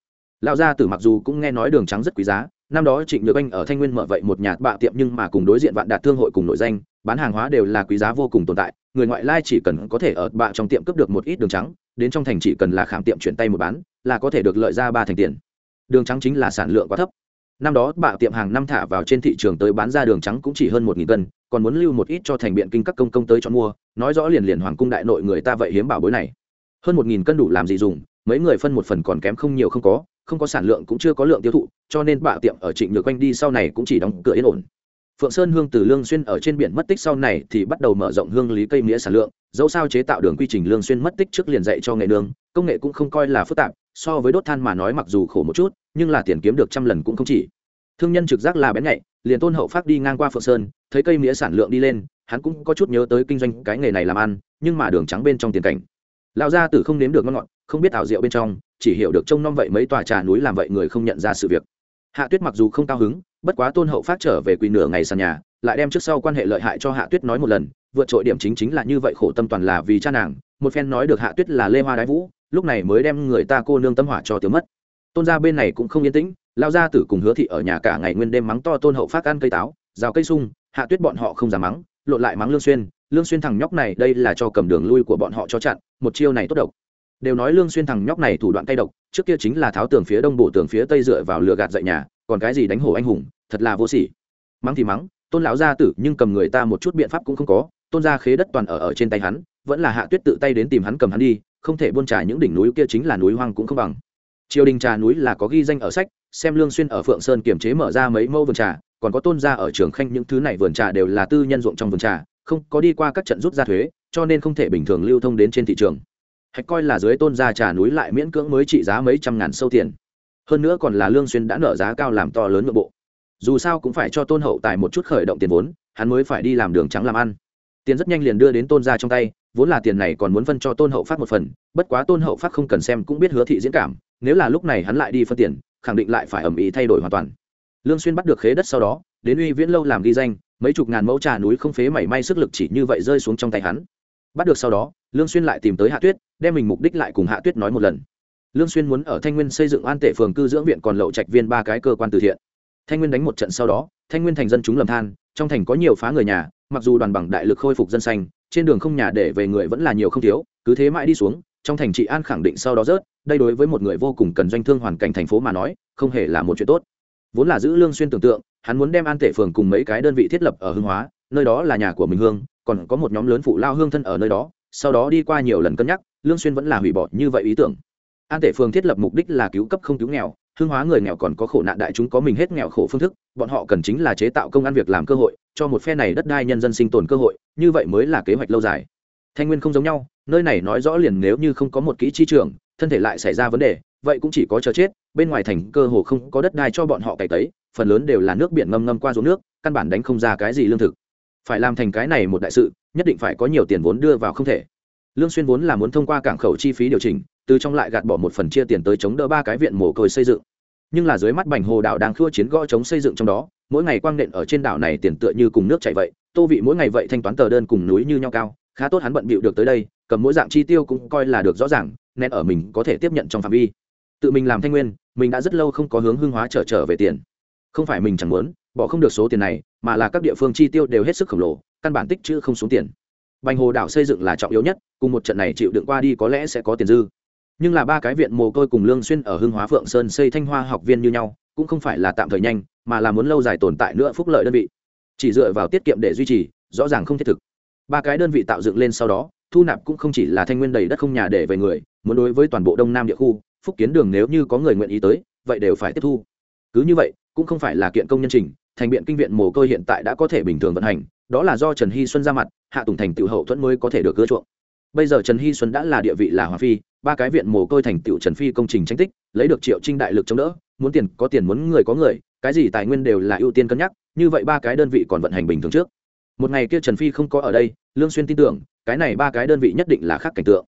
A: Lão gia tử mặc dù cũng nghe nói đường trắng rất quý giá, năm đó trịnh nhược anh ở thanh nguyên mở vậy một nhà bạ tiệm nhưng mà cùng đối diện vạn đạt thương hội cùng nội danh, bán hàng hóa đều là quý giá vô cùng tồn tại, người ngoại lai chỉ cần có thể ở bạ trong tiệm cướp được một ít đường trắng, đến trong thành chỉ cần là khảm tiệm chuyển tay một bán, là có thể được lợi ra ba thành tiền. Đường trắng chính là sản lượng quá thấp. Năm đó bạ tiệm hàng năm thả vào trên thị trường tới bán ra đường trắng cũng chỉ hơn một nghìn cân, còn muốn lưu một ít cho thành biện kinh các công công tới chọn mua, nói rõ liền liền hoàng cung đại nội người ta vậy hiếm bảo bối này hơn một nghìn cân đủ làm gì dùng, mấy người phân một phần còn kém không nhiều không có không có sản lượng cũng chưa có lượng tiêu thụ, cho nên bạ tiệm ở trịnh nhược quanh đi sau này cũng chỉ đóng cửa yên ổn. Phượng sơn hương từ lương xuyên ở trên biển mất tích sau này thì bắt đầu mở rộng hương lý cây mía sản lượng, dẫu sao chế tạo đường quy trình lương xuyên mất tích trước liền dạy cho nghề đường, công nghệ cũng không coi là phức tạp, so với đốt than mà nói mặc dù khổ một chút, nhưng là tiền kiếm được trăm lần cũng không chỉ. Thương nhân trực giác là bén nhạy, liền tôn hậu phát đi ngang qua phượng sơn, thấy cây mía sản lượng đi lên, hắn cũng có chút nhớ tới kinh doanh cái nghề này làm ăn, nhưng mà đường trắng bên trong tiền cảnh lão gia tử không nếm được ngon ngọt, không biết ảo rượu bên trong, chỉ hiểu được trông nom vậy mấy tòa trà núi làm vậy người không nhận ra sự việc. Hạ tuyết mặc dù không cao hứng, bất quá tôn hậu phát trở về quỳ nửa ngày sàn nhà, lại đem trước sau quan hệ lợi hại cho hạ tuyết nói một lần, vượt trội điểm chính chính là như vậy khổ tâm toàn là vì cha nàng, một phen nói được hạ tuyết là lê hoa đái vũ, lúc này mới đem người ta cô nương tâm hỏa cho tiêu mất. Tôn gia bên này cũng không yên tĩnh lao gia tử cùng hứa thị ở nhà cả ngày nguyên đêm mắng to tôn hậu phát ăn cây táo, rào cây sung, hạ tuyết bọn họ không dám mắng, lộn lại mắng lương xuyên lương xuyên thằng nhóc này đây là cho cầm đường lui của bọn họ cho chặn, một chiêu này tốt độc. Đều nói lương xuyên thằng nhóc này thủ đoạn cay độc, trước kia chính là tháo tường phía đông bổ tường phía tây dựa vào lừa gạt dậy nhà, còn cái gì đánh hổ anh hùng, thật là vô sỉ. Mắng thì mắng, tôn lão gia tử, nhưng cầm người ta một chút biện pháp cũng không có, tôn gia khế đất toàn ở ở trên tay hắn, vẫn là hạ tuyết tự tay đến tìm hắn cầm hắn đi, không thể buôn trà những đỉnh núi kia chính là núi hoang cũng không bằng. Triều đình trà núi là có ghi danh ở sách, xem lương xuyên ở phượng sơn kiểm chế mở ra mấy mẫu vườn trà, còn có tôn gia ở trường khanh những thứ này vườn trà đều là tư nhân ruộng trong vườn trà không có đi qua các trận rút ra thuế, cho nên không thể bình thường lưu thông đến trên thị trường. Hạch coi là dưới tôn gia trà núi lại miễn cưỡng mới trị giá mấy trăm ngàn sâu tiền. Hơn nữa còn là lương xuyên đã nợ giá cao làm to lớn nội bộ. Dù sao cũng phải cho tôn hậu tài một chút khởi động tiền vốn, hắn mới phải đi làm đường trắng làm ăn. Tiền rất nhanh liền đưa đến tôn gia trong tay, vốn là tiền này còn muốn phân cho tôn hậu phát một phần, bất quá tôn hậu phát không cần xem cũng biết hứa thị diễn cảm, nếu là lúc này hắn lại đi phân tiền, khẳng định lại phải ẩm ý thay đổi hoàn toàn. Lương xuyên bắt được khế đất sau đó, đến uy viễn lâu làm ghi danh mấy chục ngàn mẫu trà núi không phế mảy may sức lực chỉ như vậy rơi xuống trong tay hắn. Bắt được sau đó, lương xuyên lại tìm tới hạ tuyết, đem mình mục đích lại cùng hạ tuyết nói một lần. Lương xuyên muốn ở thanh nguyên xây dựng an tệ phường cư dưỡng viện còn lậu trạch viên ba cái cơ quan từ thiện. Thanh nguyên đánh một trận sau đó, thanh nguyên thành dân chúng lầm than, trong thành có nhiều phá người nhà, mặc dù đoàn bằng đại lực khôi phục dân xanh trên đường không nhà để về người vẫn là nhiều không thiếu, cứ thế mãi đi xuống, trong thành trị an khẳng định sau đó rớt, đây đối với một người vô cùng cần doanh thương hoàn cảnh thành phố mà nói, không hề là một chuyện tốt. Vốn là giữ lương xuyên tưởng tượng hắn muốn đem an tể phường cùng mấy cái đơn vị thiết lập ở hương hóa, nơi đó là nhà của mình hương, còn có một nhóm lớn phụ lao hương thân ở nơi đó, sau đó đi qua nhiều lần cân nhắc, lương xuyên vẫn là hủy bỏ như vậy ý tưởng. An tể phường thiết lập mục đích là cứu cấp không cứu nghèo hương hóa người nghèo còn có khổ nạn đại chúng có mình hết nghèo khổ phương thức, bọn họ cần chính là chế tạo công ăn việc làm cơ hội, cho một phe này đất đai nhân dân sinh tồn cơ hội, như vậy mới là kế hoạch lâu dài. Thanh nguyên không giống nhau, nơi này nói rõ liền nếu như không có một kỹ chi trường thân thể lại xảy ra vấn đề, vậy cũng chỉ có chờ chết, bên ngoài thành cơ hồ không có đất đai cho bọn họ cày tấy phần lớn đều là nước biển ngâm ngâm qua ruộng nước, căn bản đánh không ra cái gì lương thực. Phải làm thành cái này một đại sự, nhất định phải có nhiều tiền vốn đưa vào không thể. Lương xuyên vốn là muốn thông qua cảng khẩu chi phí điều chỉnh, từ trong lại gạt bỏ một phần chia tiền tới chống đỡ ba cái viện mồ côi xây dựng. Nhưng là dưới mắt bành hồ đảo đang khua chiến gõ chống xây dựng trong đó, mỗi ngày quang nện ở trên đảo này tiền tựa như cùng nước chảy vậy, tô vị mỗi ngày vậy thanh toán tờ đơn cùng núi như nhau cao, khá tốt hắn bận bịu được tới đây, cầm mỗi dạng chi tiêu cũng coi là được rõ ràng nên ở mình có thể tiếp nhận trong phạm vi. Tự mình làm thanh nguyên, mình đã rất lâu không có hướng hương hóa trở trở về tiền không phải mình chẳng muốn, bỏ không được số tiền này, mà là các địa phương chi tiêu đều hết sức khổng lồ, căn bản tích chữ không xuống tiền. Bành hồ đảo xây dựng là trọng yếu nhất, cùng một trận này chịu đựng qua đi có lẽ sẽ có tiền dư. Nhưng là ba cái viện mồ côi cùng lương xuyên ở hưng hóa phượng sơn xây thanh hoa học viên như nhau, cũng không phải là tạm thời nhanh, mà là muốn lâu dài tồn tại nữa phúc lợi đơn vị. Chỉ dựa vào tiết kiệm để duy trì, rõ ràng không thiết thực. Ba cái đơn vị tạo dựng lên sau đó, thu nạp cũng không chỉ là thanh nguyên đầy đất không nhà để về người, muốn đối với toàn bộ đông nam địa khu, phúc kiến đường nếu như có người nguyện ý tới, vậy đều phải tiếp thu. Cứ như vậy cũng không phải là kiện công nhân trình, thành biện kinh viện mồ côi hiện tại đã có thể bình thường vận hành, đó là do trần hy xuân ra mặt, hạ tùng thành tựu hậu thuẫn mới có thể được cưa chuộng. Bây giờ trần hy xuân đã là địa vị là hoàng phi, ba cái viện mồ côi thành tựu trần phi công trình tranh tích, lấy được triệu trinh đại lực chống đỡ, muốn tiền có tiền muốn người có người, cái gì tài nguyên đều là ưu tiên cân nhắc, như vậy ba cái đơn vị còn vận hành bình thường trước. Một ngày kia trần phi không có ở đây, lương xuyên tin tưởng, cái này ba cái đơn vị nhất định là khác cảnh tượng.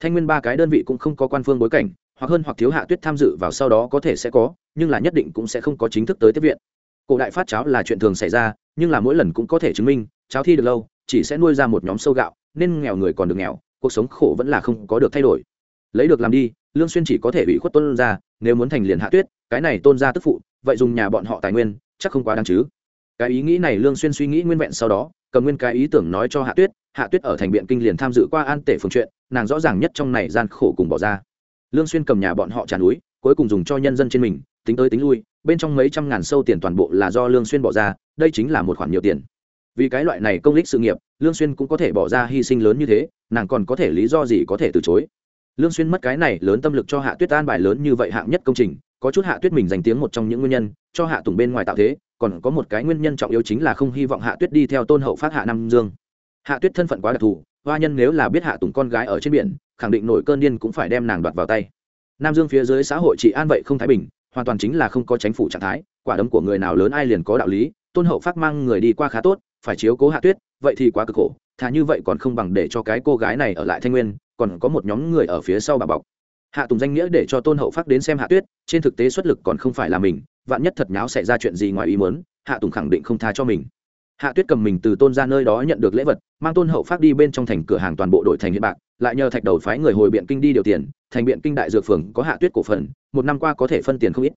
A: Thanh nguyên ba cái đơn vị cũng không có quan phương bối cảnh hoặc hơn hoặc thiếu hạ tuyết tham dự vào sau đó có thể sẽ có, nhưng là nhất định cũng sẽ không có chính thức tới tiếp viện. Cổ đại phát cháo là chuyện thường xảy ra, nhưng là mỗi lần cũng có thể chứng minh, cháo thi được lâu, chỉ sẽ nuôi ra một nhóm sâu gạo, nên nghèo người còn được nghèo, cuộc sống khổ vẫn là không có được thay đổi. Lấy được làm đi, lương xuyên chỉ có thể ủy khuất tôn ra, nếu muốn thành liền hạ tuyết, cái này tôn ra tức phụ, vậy dùng nhà bọn họ tài nguyên, chắc không quá đáng chứ. Cái ý nghĩ này lương xuyên suy nghĩ nguyên vẹn sau đó, cầm nguyên cái ý tưởng nói cho hạ tuyết hạ tuyết ở thành biện kinh liền tham dự qua an tể phường chuyện, nàng rõ ràng nhất trong này gian khổ cùng bỏ ra lương xuyên cầm nhà bọn họ tràn núi, cuối cùng dùng cho nhân dân trên mình, tính tới tính lui, bên trong mấy trăm ngàn sâu tiền toàn bộ là do lương xuyên bỏ ra, đây chính là một khoản nhiều tiền. Vì cái loại này công lý sự nghiệp, lương xuyên cũng có thể bỏ ra hy sinh lớn như thế, nàng còn có thể lý do gì có thể từ chối? Lương xuyên mất cái này lớn tâm lực cho hạ tuyết an bài lớn như vậy hạng nhất công trình, có chút hạ tuyết mình giành tiếng một trong những nguyên nhân, cho hạ tùng bên ngoài tạo thế, còn có một cái nguyên nhân trọng yếu chính là không hy vọng hạ tuyết đi theo tôn hậu phát hạ nam dương. Hạ tuyết thân phận quá đặc thù, hoa nhân nếu là biết hạ tùng con gái ở trên biển khẳng định nổi cơn điên cũng phải đem nàng đoạt vào tay. Nam dương phía dưới xã hội trị an vậy không thái bình, hoàn toàn chính là không có tránh phủ trạng thái, quả đấm của người nào lớn ai liền có đạo lý, tôn hậu phát mang người đi qua khá tốt, phải chiếu cố hạ tuyết, vậy thì quá cực khổ, thà như vậy còn không bằng để cho cái cô gái này ở lại thanh nguyên, còn có một nhóm người ở phía sau bà bọc. Hạ tùng danh nghĩa để cho tôn hậu phát đến xem hạ tuyết, trên thực tế xuất lực còn không phải là mình, vạn nhất thật nháo xảy ra chuyện gì ngoài ý muốn, hạ tùng khẳng định không tha cho mình. Hạ tuyết cầm mình từ tôn ra nơi đó nhận được lễ vật, mang tôn hậu phát đi bên trong thành cửa hàng toàn bộ đội thành hiện bạc lại nhờ thạch đầu phái người hồi biện kinh đi điều tiền, thành biện kinh đại dược phường có hạ tuyết cổ phần, một năm qua có thể phân tiền không ít.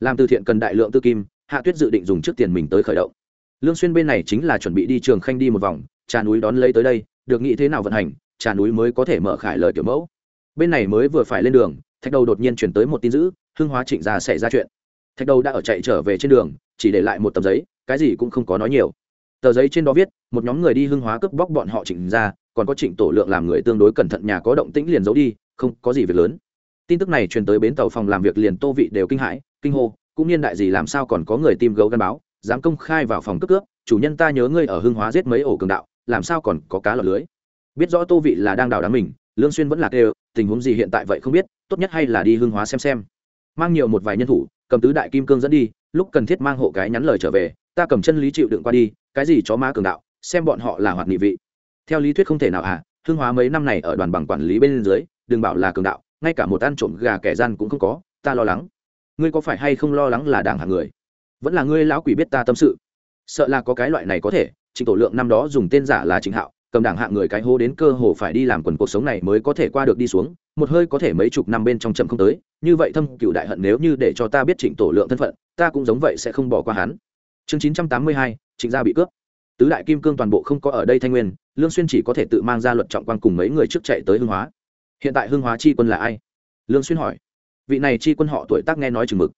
A: Làm từ thiện cần đại lượng tư kim, hạ tuyết dự định dùng trước tiền mình tới khởi động. Lương xuyên bên này chính là chuẩn bị đi trường khanh đi một vòng, trà núi đón lấy tới đây, được nghĩ thế nào vận hành, trà núi mới có thể mở khải lời kiểu mẫu. Bên này mới vừa phải lên đường, thạch đầu đột nhiên chuyển tới một tin dữ hương hóa trịnh gia xảy ra chuyện. Thạch đầu đã ở chạy trở về trên đường, chỉ để lại một tập giấy, cái gì cũng không có nói nhiều tờ giấy trên đó viết, một nhóm người đi Hưng hóa cướp bóc bọn họ trịnh ra, còn có trịnh tổ lượng làm người tương đối cẩn thận nhà có động tĩnh liền giấu đi, không có gì việc lớn. Tin tức này truyền tới bến tàu phòng làm việc liền tô vị đều kinh hãi, kinh hô, cũng niên đại gì làm sao còn có người tìm gấu gắn báo, dám công khai vào phòng cướp cướp, chủ nhân ta nhớ ngươi ở Hưng hóa giết mấy ổ cường đạo, làm sao còn có cá lọt lưới. Biết rõ tô vị là đang đào đám mình, lương xuyên vẫn là kêu, tình huống gì hiện tại vậy không biết, tốt nhất hay là đi Hưng hóa xem xem. Mang nhiều một vài nhân thủ, cầm tứ đại kim cương dẫn đi, lúc cần thiết mang hộ cái nhắn lời trở về ta cầm chân lý chịu đựng qua đi, cái gì chó má cường đạo, xem bọn họ là hoạt nghị vị. Theo lý thuyết không thể nào à hương hóa mấy năm này ở đoàn bằng quản lý bên dưới, đừng bảo là cường đạo, ngay cả một ăn trộm gà kẻ gian cũng không có, ta lo lắng. Ngươi có phải hay không lo lắng là đảng hàng người? Vẫn là ngươi lão quỷ biết ta tâm sự. Sợ là có cái loại này có thể, trịnh tổ lượng năm đó dùng tên giả là trịnh hạo, cầm đảng hạng người cái hô đến cơ hồ phải đi làm quần cuộc sống này mới có thể qua được đi xuống, một hơi có thể mấy chục năm bên trong chậm không tới, như vậy thâm cựu đại hận nếu như để cho ta biết trịnh tổ lượng thân phận, ta cũng giống vậy sẽ không bỏ qua hắn chương chín trăm tám mươi hai, trịnh gia bị cướp. Tứ đại kim cương toàn bộ không có ở đây thanh nguyên, lương xuyên chỉ có thể tự mang ra luật trọng quan cùng mấy người trước chạy tới hương hóa. Hiện tại hương hóa chi quân là ai? Lương xuyên hỏi. Vị này chi quân họ tuổi tác nghe nói chừng mực.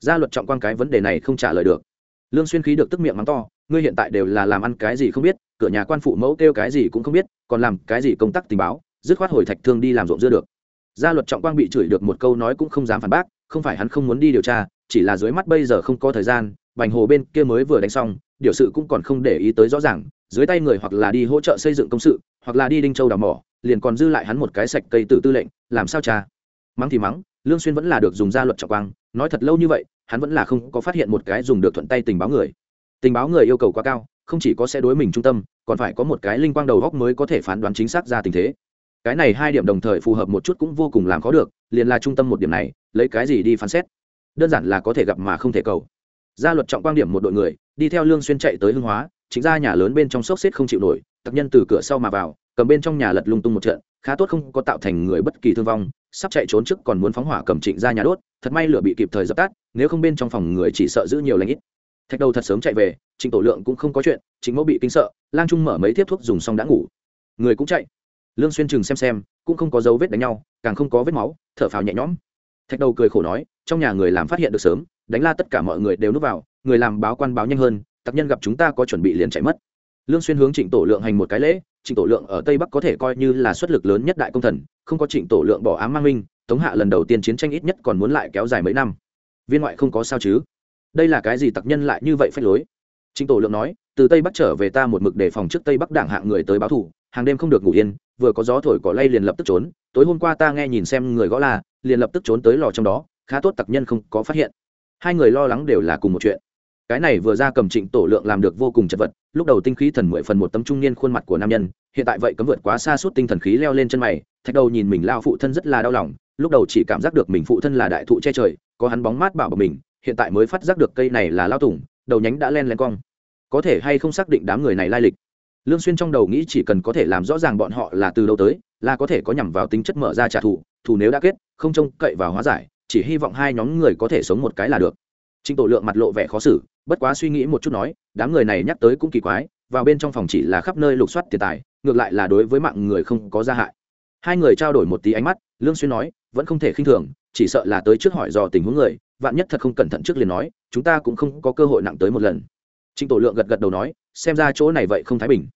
A: Gia luật trọng quan cái vấn đề này không trả lời được. Lương xuyên khí được tức miệng mắng to, ngươi hiện tại đều là làm ăn cái gì không biết, cửa nhà quan phụ mẫu kêu cái gì cũng không biết, còn làm cái gì công tác tình báo, dứt khoát hồi thạch thương đi làm ruộng dưa được. Gia luật trọng quang bị chửi được một câu nói cũng không dám phản bác, không phải hắn không muốn đi điều tra, chỉ là dưới mắt bây giờ không có thời gian bành hồ bên kia mới vừa đánh xong, điều sự cũng còn không để ý tới rõ ràng, dưới tay người hoặc là đi hỗ trợ xây dựng công sự, hoặc là đi đinh châu đào mỏ, liền còn dư lại hắn một cái sạch cây tử tư lệnh, làm sao cha? Mắng thì mắng, lương xuyên vẫn là được dùng gia luật trọng quang, nói thật lâu như vậy, hắn vẫn là không có phát hiện một cái dùng được thuận tay tình báo người. Tình báo người yêu cầu quá cao, không chỉ có sẽ đối mình trung tâm, còn phải có một cái linh quang đầu góc mới có thể phán đoán chính xác ra tình thế. Cái này hai điểm đồng thời phù hợp một chút cũng vô cùng làm khó được, liền là trung tâm một điểm này, lấy cái gì đi phán xét? Đơn giản là có thể gặp mà không thể cầu gia luật trọng quan điểm một đội người, đi theo lương xuyên chạy tới hương hóa, chính ra nhà lớn bên trong sốc xếp không chịu nổi, tập nhân từ cửa sau mà vào, cầm bên trong nhà lật lung tung một trận, khá tốt không có tạo thành người bất kỳ thương vong, sắp chạy trốn trước còn muốn phóng hỏa cầm trịnh ra nhà đốt, thật may lửa bị kịp thời dập tắt, nếu không bên trong phòng người chỉ sợ giữ nhiều lãnh ít. Thạch đầu thật sớm chạy về, trịnh tổ lượng cũng không có chuyện chính mẫu bị kinh sợ, lang trung mở mấy tiếp thuốc dùng xong đã ngủ. Người cũng chạy. Lương xuyên chừng xem xem, cũng không có dấu vết đánh nhau, càng không có vết máu, thở phào nhẹ nhõm. Thạch đầu cười khổ nói, trong nhà người làm phát hiện được sớm đánh la tất cả mọi người đều núp vào người làm báo quan báo nhanh hơn tặc nhân gặp chúng ta có chuẩn bị liền chạy mất. Lương xuyên hướng trịnh tổ lượng hành một cái lễ trịnh tổ lượng ở tây bắc có thể coi như là xuất lực lớn nhất đại công thần không có trịnh tổ lượng bỏ ám mang minh tống hạ lần đầu tiên chiến tranh ít nhất còn muốn lại kéo dài mấy năm. Viên ngoại không có sao chứ? Đây là cái gì tặc nhân lại như vậy phách lối? Trịnh tổ lượng nói từ tây bắc trở về ta một mực đề phòng trước tây bắc đảng hạng người tới báo thủ hàng đêm không được ngủ yên vừa có gió thổi cỏ lay liền lập tức trốn tối hôm qua ta nghe nhìn xem người gõ là, liền lập tức trốn tới lò trong đó khá tốt tặc nhân không có phát hiện hai người lo lắng đều là cùng một chuyện. Cái này vừa ra cầm trịnh tổ lượng làm được vô cùng chật vật, lúc đầu tinh khí thần mười phần một tấm trung niên khuôn mặt của nam nhân, hiện tại vậy cấm vượt quá xa suốt tinh thần khí leo lên chân mày, thạch đầu nhìn mình lao phụ thân rất là đau lòng, lúc đầu chỉ cảm giác được mình phụ thân là đại thụ che trời, có hắn bóng mát bảo bọc mình, hiện tại mới phát giác được cây này là lao tùng, đầu nhánh đã len len cong. Có thể hay không xác định đám người này lai lịch? Lương xuyên trong đầu nghĩ chỉ cần có thể làm rõ ràng bọn họ là từ đâu tới, là có thể có nhằm vào tính chất mở ra trả thù thù nếu đã kết, không trông cậy vào hóa giải chỉ hy vọng hai nhóm người có thể sống một cái là được. Trịnh tổ lượng mặt lộ vẻ khó xử, bất quá suy nghĩ một chút nói, đám người này nhắc tới cũng kỳ quái, vào bên trong phòng chỉ là khắp nơi lục soát tiền tài, ngược lại là đối với mạng người không có gia hại. Hai người trao đổi một tí ánh mắt, lương xuyên nói, vẫn không thể khinh thường, chỉ sợ là tới trước hỏi dò tình huống người, vạn nhất thật không cẩn thận trước liền nói, chúng ta cũng không có cơ hội nặng tới một lần. Trịnh tổ lượng gật gật đầu nói, xem ra chỗ này vậy không thái bình.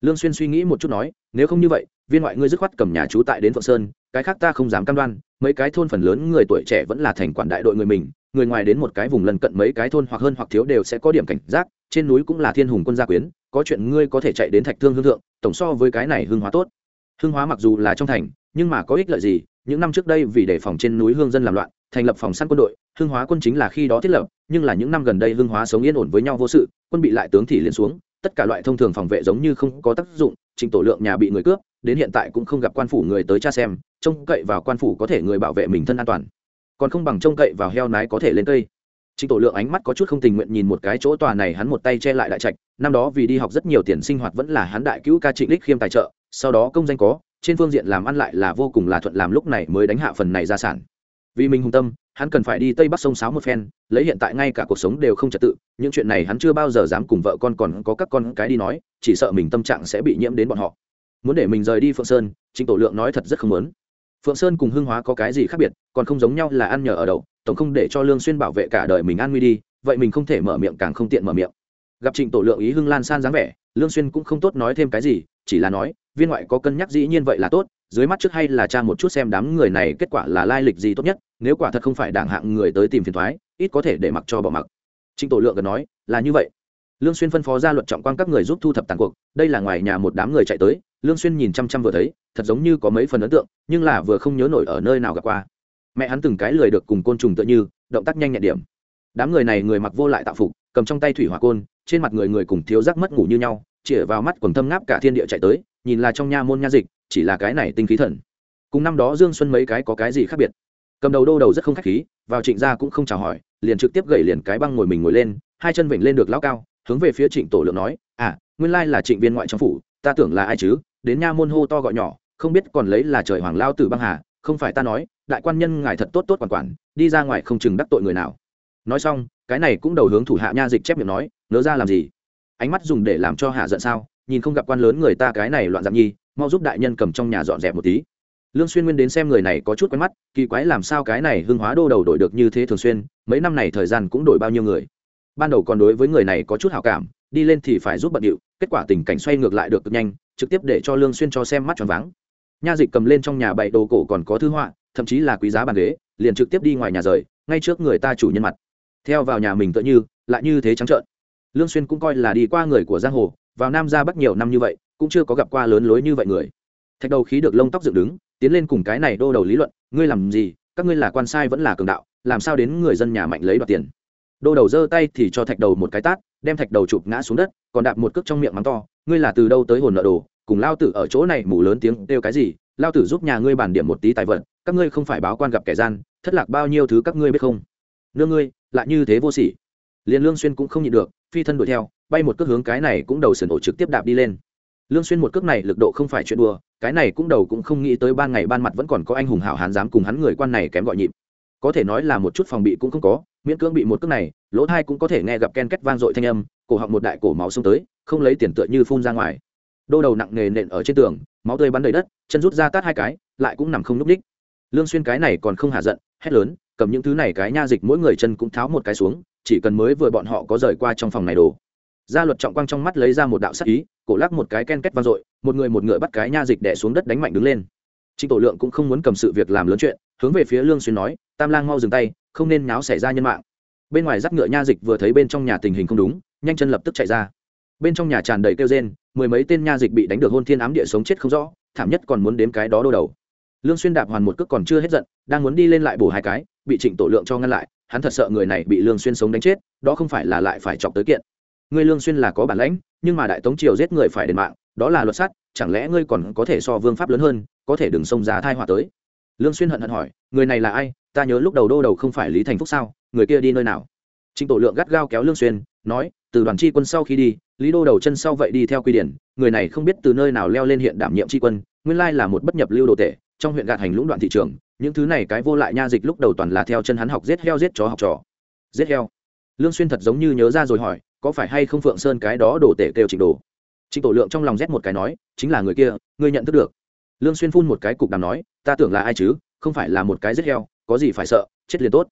A: Lương xuyên suy nghĩ một chút nói, nếu không như vậy, viên ngoại ngươi dứt khoát cầm nhà chú tại đến phượng sơn cái khác ta không dám cam đoan, mấy cái thôn phần lớn người tuổi trẻ vẫn là thành quản đại đội người mình, người ngoài đến một cái vùng lân cận mấy cái thôn hoặc hơn hoặc thiếu đều sẽ có điểm cảnh giác, trên núi cũng là thiên hùng quân gia quyến, có chuyện ngươi có thể chạy đến thạch thương hương thượng, tổng so với cái này hương hóa tốt. Hương hóa mặc dù là trong thành, nhưng mà có ích lợi gì, những năm trước đây vì đề phòng trên núi hương dân làm loạn, thành lập phòng săn quân đội, hương hóa quân chính là khi đó thiết lập, nhưng là những năm gần đây hương hóa sống yên ổn với nhau vô sự, quân bị lại tướng thì liền xuống, tất cả loại thông thường phòng vệ giống như không có tác dụng trình tổ lượng nhà bị người cướp đến hiện tại cũng không gặp quan phủ người tới cha xem trông cậy vào quan phủ có thể người bảo vệ mình thân an toàn còn không bằng trông cậy vào heo nái có thể lên cây Trình Tổ Lượng ánh mắt có chút không tình nguyện nhìn một cái chỗ tòa này, hắn một tay che lại đại trạch, năm đó vì đi học rất nhiều tiền sinh hoạt vẫn là hắn đại cứu ca Trịnh Lịch khiêm tài trợ, sau đó công danh có, trên phương diện làm ăn lại là vô cùng là thuận làm lúc này mới đánh hạ phần này gia sản. Vì mình hùng tâm, hắn cần phải đi Tây Bắc sông sáo một phen, lấy hiện tại ngay cả cuộc sống đều không trật tự, những chuyện này hắn chưa bao giờ dám cùng vợ con còn có các con cái đi nói, chỉ sợ mình tâm trạng sẽ bị nhiễm đến bọn họ. Muốn để mình rời đi Phượng Sơn, Trịnh Tổ Lượng nói thật rất không muốn phượng sơn cùng hưng hóa có cái gì khác biệt còn không giống nhau là ăn nhờ ở đậu tổng không để cho lương xuyên bảo vệ cả đời mình an nguy đi vậy mình không thể mở miệng càng không tiện mở miệng gặp trịnh tổ lượng ý hưng lan san dáng vẻ lương xuyên cũng không tốt nói thêm cái gì chỉ là nói viên ngoại có cân nhắc dĩ nhiên vậy là tốt dưới mắt trước hay là tra một chút xem đám người này kết quả là lai lịch gì tốt nhất, nếu quả thật không phải đảng hạng người tới tìm phiền toái ít có thể để mặc cho bỏ mặc. Trịnh tổ lượng gần nói, là như vậy. Lương xuyên phân phó ra luật trọng quan các người giúp thu thập tàn cuộc, đây là ngoài nhà một đám người chạy tới, lương xuyên nhìn chăm chăm vừa thấy, thật giống như có mấy phần ấn tượng, nhưng là vừa không nhớ nổi ở nơi nào gặp qua. Mẹ hắn từng cái lười được cùng côn trùng tựa như, động tác nhanh nhẹn điểm. Đám người này người mặc vô lại tạo phục, cầm trong tay thủy hỏa côn, trên mặt người người cùng thiếu giác mất ngủ như nhau chĩa vào mắt quần thâm ngáp cả thiên địa chạy tới, nhìn là trong nha môn nha dịch, chỉ là cái này tinh khí thần. Cùng năm đó dương xuân mấy cái có cái gì khác biệt? Cầm đầu đô đầu rất không khách khí, vào trịnh gia cũng không chào hỏi, liền trực tiếp gậy liền cái băng ngồi mình ngồi lên, hai chân vịnh lên được lão cao, hướng về phía trịnh tổ lượng nói à nguyên lai là trịnh viên ngoại trong phủ, ta tưởng là ai chứ? Đến nha môn hô to gọi nhỏ, không biết còn lấy là trời hoàng lao tử băng hà, không phải ta nói, đại quan nhân ngài thật tốt tốt quản quản, đi ra ngoài không chừng đắc tội người nào. Nói xong, cái này cũng đầu hướng thủ hạ nha dịch chép miệng nói nỡ ra làm gì? Ánh mắt dùng để làm cho hạ giận sao? Nhìn không gặp quan lớn người ta cái này loạn dạng nhi, mau giúp đại nhân cầm trong nhà dọn dẹp một tí. Lương xuyên nguyên đến xem người này có chút quen mắt, kỳ quái làm sao cái này Hương hóa đô đầu đổi được như thế thường xuyên, mấy năm này thời gian cũng đổi bao nhiêu người. Ban đầu còn đối với người này có chút hảo cảm, đi lên thì phải giúp bận điệu, kết quả tình cảnh xoay ngược lại được cực nhanh, trực tiếp để cho lương xuyên cho xem mắt tròn vắng. nha dịch cầm lên trong nhà bày đồ cổ còn có thư họa, thậm chí là quý giá bàn ghế, liền trực tiếp đi ngoài nhà rời, ngay trước người ta chủ nhân mặt. Theo vào nhà mình tự như, lại như thế trắng trợn lương xuyên cũng coi là đi qua người của giang hồ, vào nam ra bắc nhiều năm như vậy, cũng chưa có gặp qua lớn lối như vậy người. Thạch đầu khí được lông tóc dựng đứng, tiến lên cùng cái này đô đầu lý luận, ngươi làm gì? Các ngươi là quan sai vẫn là cường đạo, làm sao đến người dân nhà mạnh lấy đoạt tiền? Đô đầu giơ tay thì cho thạch đầu một cái tát, đem thạch đầu chụp ngã xuống đất, còn đạp một cước trong miệng mắng to, ngươi là từ đâu tới hồn nợ đồ, cùng lao tử ở chỗ này mù lớn tiếng kêu cái gì? Lao tử giúp nhà ngươi bản điểm một tí tài vật, các ngươi không phải báo quan gặp kẻ gian, thất lạc bao nhiêu thứ các ngươi biết không? Nương ngươi, lại như thế vô sỉ liền lương xuyên cũng không nhịn được, phi thân đuổi theo, bay một cước hướng cái này cũng đầu sườn ổ trực tiếp đạp đi lên. Lương xuyên một cước này lực độ không phải chuyện đùa, cái này cũng đầu cũng không nghĩ tới ban ngày ban mặt vẫn còn có anh hùng hảo hán dám cùng hắn người quan này kém gọi nhịp. Có thể nói là một chút phòng bị cũng không có, miễn cưỡng bị một cước này, lỗ thai cũng có thể nghe gặp ken két vang dội thanh âm, cổ họng một đại cổ máu xông tới, không lấy tiền tựa như phun ra ngoài. Đô đầu nặng nề nện ở trên tường, máu tươi bắn đầy đất, chân rút ra tát hai cái, lại cũng nằm không núp đích lương xuyên cái này còn không hạ giận, hét lớn, cầm những thứ này cái nha dịch mỗi người chân cũng tháo một cái xuống chỉ cần mới vừa bọn họ có rời qua trong phòng này đồ. Gia luật trọng quang trong mắt lấy ra một đạo sắc ý, cổ lắc một cái ken két vang dội, một người một ngựa bắt cái nha dịch đè xuống đất đánh mạnh đứng lên. Trịnh tổ lượng cũng không muốn cầm sự việc làm lớn chuyện, hướng về phía lương xuyên nói, tam lang mau dừng tay, không nên náo xảy ra nhân mạng. Bên ngoài dắt ngựa nha dịch vừa thấy bên trong nhà tình hình không đúng, nhanh chân lập tức chạy ra. Bên trong nhà tràn đầy kêu rên, mười mấy tên nha dịch bị đánh được hôn thiên ám địa sống chết không rõ, thảm nhất còn muốn đếm cái đó đô đầu. Lương xuyên đạp hoàn một cước còn chưa hết giận, đang muốn đi lên lại bổ hai cái, bị trịnh tổ lượng cho ngăn lại hắn thật sợ người này bị lương xuyên sống đánh chết, đó không phải là lại phải chọc tới kiện. Ngươi lương xuyên là có bản lãnh, nhưng mà đại tống triều giết người phải đền mạng, đó là luật sắt, chẳng lẽ ngươi còn có thể so vương pháp lớn hơn, có thể đừng xông ra thai họa tới? Lương xuyên hận hận hỏi, người này là ai? Ta nhớ lúc đầu đô đầu không phải lý thành phúc sao, người kia đi nơi nào? Trịnh tổ lượng gắt gao kéo lương xuyên, nói, từ đoàn chi quân sau khi đi, lý đô đầu chân sau vậy đi theo quy điển, người này không biết từ nơi nào leo lên hiện đảm nhiệm chi quân, nguyên lai là một bất nhập lưu đồ tể, trong huyện gạt hành lũng đoạn thị trường những thứ này cái vô lại nha dịch lúc đầu toàn là theo chân hắn học giết heo giết chó học trò. Giết heo. Lương xuyên thật giống như nhớ ra rồi hỏi, có phải hay không phượng sơn cái đó đổ tể kêu trịnh đồ? Trịnh tổ lượng trong lòng rét một cái nói, chính là người kia, ngươi nhận thức được. Lương xuyên phun một cái cục đàm nói, ta tưởng là ai chứ, không phải là một cái giết heo, có gì phải sợ, chết liền tốt.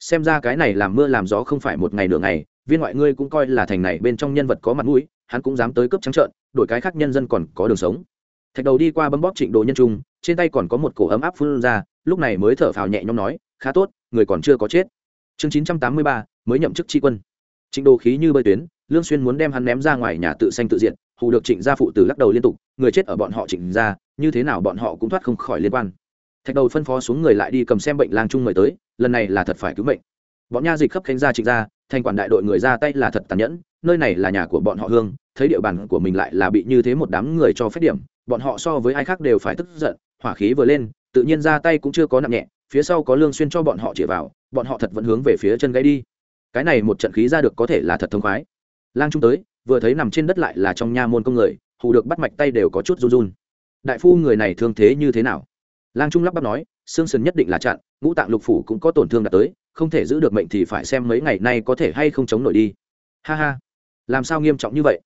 A: Xem ra cái này làm mưa làm gió không phải một ngày nửa ngày, viên ngoại ngươi cũng coi là thành này bên trong nhân vật có mặt mũi, hắn cũng dám tới cướp trắng trợn, đổi cái khác nhân dân còn có đường sống thạch đầu đi qua bấm bóp trịnh đồ nhân trung, trên tay còn có một cổ ấm áp phun ra, lúc này mới thở phào nhẹ nhõm nói, khá tốt, người còn chưa có chết. Chương chín trăm tám mươi ba, mới nhậm chức tri quân. Trịnh đồ khí như bơi tuyến, lương xuyên muốn đem hắn ném ra ngoài nhà tự sanh tự diện hù được trịnh gia phụ tử lắc đầu liên tục, người chết ở bọn họ trịnh gia, như thế nào bọn họ cũng thoát không khỏi liên quan. Thạch đầu phân phó xuống người lại đi cầm xem bệnh lang trung mời tới, lần này là thật phải cứu bệnh bọn nha dịch khắp khánh gia trịnh gia, thành quản đại đội người ra tay là thật tàn nhẫn, nơi này là nhà của bọn họ hương, thấy địa bàn của mình lại là bị như thế một đám người cho phép điểm bọn họ so với ai khác đều phải tức giận, hỏa khí vừa lên, tự nhiên ra tay cũng chưa có nặng nhẹ, phía sau có lương xuyên cho bọn họ chĩa vào, bọn họ thật vẫn hướng về phía chân gãy đi. Cái này một trận khí ra được có thể là thật thông khoái. Lang trung tới, vừa thấy nằm trên đất lại là trong nha môn công người, hù được bắt mạch tay đều có chút run run. Đại phu người này thương thế như thế nào? Lang trung lắp bắp nói xương sườn nhất định là chặn, ngũ tạng lục phủ cũng có tổn thương đã tới, không thể giữ được mệnh thì phải xem mấy ngày nay có thể hay không chống nổi đi. Ha ha. Làm sao nghiêm trọng như vậy?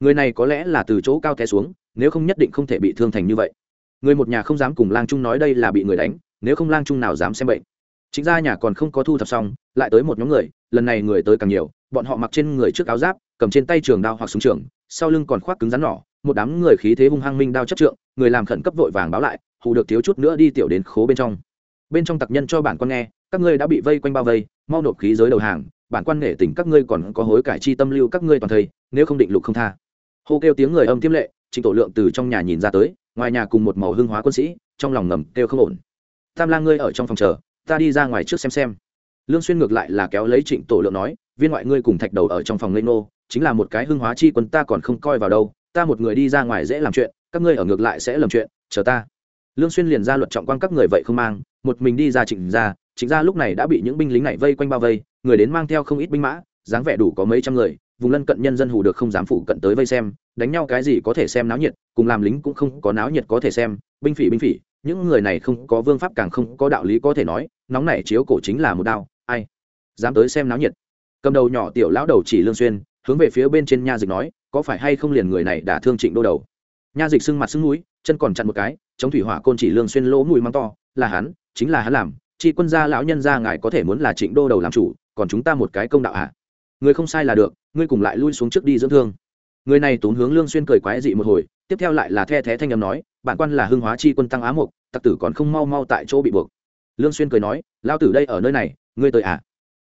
A: Người này có lẽ là từ chỗ cao té xuống nếu không nhất định không thể bị thương thành như vậy. Người một nhà không dám cùng lang trung nói đây là bị người đánh, nếu không lang trung nào dám xem bệnh. Chính ra nhà còn không có thu thập xong, lại tới một nhóm người, lần này người tới càng nhiều, bọn họ mặc trên người trước áo giáp, cầm trên tay trường đao hoặc súng trường, sau lưng còn khoác cứng rắn nỏ, một đám người khí thế hung hăng minh đao chất trượng, người làm khẩn cấp vội vàng báo lại, hù được thiếu chút nữa đi tiểu đến khố bên trong. Bên trong tặc nhân cho bản quan nghe, các ngươi đã bị vây quanh bao vây, mau nộp khí giới đầu hàng, bản quan nể tình các ngươi còn có hối cải chi tâm lưu các ngươi toàn thây, nếu không định lục không tha. Hô kêu tiếng người âm tiêm lệ trịnh tổ lượng từ trong nhà nhìn ra tới, ngoài nhà cùng một màu hưng hóa quân sĩ, trong lòng ngầm kêu không ổn. Tam lang ngươi ở trong phòng chờ, ta đi ra ngoài trước xem xem. Lương xuyên ngược lại là kéo lấy trịnh tổ lượng nói, viên ngoại ngươi cùng thạch đầu ở trong phòng lê nô chính là một cái hưng hóa chi quân ta còn không coi vào đâu, ta một người đi ra ngoài dễ làm chuyện, các ngươi ở ngược lại sẽ làm chuyện, chờ ta. Lương xuyên liền ra luật trọng quan các người vậy không mang, một mình đi ra trịnh gia trịnh gia lúc này đã bị những binh lính này vây quanh bao vây, người đến mang theo không ít binh mã, dáng vẻ đủ có mấy trăm người vùng lân cận nhân dân hù được không dám phụ cận tới vây xem, đánh nhau cái gì có thể xem náo nhiệt, cùng làm lính cũng không có náo nhiệt có thể xem, binh phỉ binh phỉ, những người này không có vương pháp càng không có đạo lý có thể nói, nóng này chiếu cổ chính là một đao, ai dám tới xem náo nhiệt cầm đầu nhỏ tiểu lão đầu chỉ lương xuyên, hướng về phía bên trên nha dịch nói, có phải hay không liền người này đã thương trịnh đô đầu nha dịch sưng mặt sưng mũi, chân còn chặn một cái, chống thủy hỏa côn chỉ lương xuyên lỗ mũi mắng to, là hắn, chính là hắn làm chỉ quân gia lão nhân gia ngài có thể muốn là trịnh đô đầu làm chủ, còn chúng ta một cái công đạo ạ à? Người không sai là được, ngươi cùng lại lui xuống trước đi dưỡng thương. Người này tốn hướng lương xuyên cười quái dị một hồi, tiếp theo lại là the thé thanh âm nói, bản quan là hưng hóa chi quân tăng á mục, tặc tử còn không mau mau tại chỗ bị buộc. Lương xuyên cười nói, lao tử đây ở nơi này, ngươi tới à?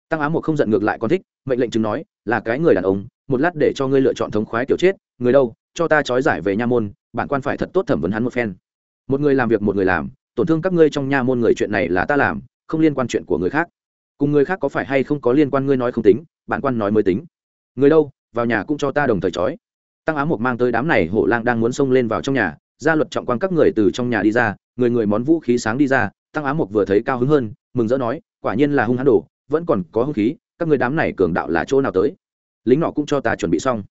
A: Tăng á mục không giận ngược lại còn thích, mệnh lệnh chứng nói, là cái người đàn ông, một lát để cho ngươi lựa chọn thống khoái tiểu chết, người đâu, cho ta trói giải về nha môn, bản quan phải thật tốt thẩm vấn hắn một phen. Một người làm việc một người làm, tổn thương các ngươi trong nha môn người chuyện này là ta làm, không liên quan chuyện của người khác cùng người khác có phải hay không có liên quan ngươi nói không tính, bản quan nói mới tính. Người đâu, vào nhà cũng cho ta đồng thời trói. Tăng á mục mang tới đám này hổ lang đang muốn xông lên vào trong nhà gia luật trọng quan các người từ trong nhà đi ra, người người món vũ khí sáng đi ra, tăng á mục vừa thấy cao hứng hơn, mừng rỡ nói, quả nhiên là hung hãn đồ, vẫn còn có hung khí, các người đám này cường đạo là chỗ nào tới? Lính nọ cũng cho ta chuẩn bị xong.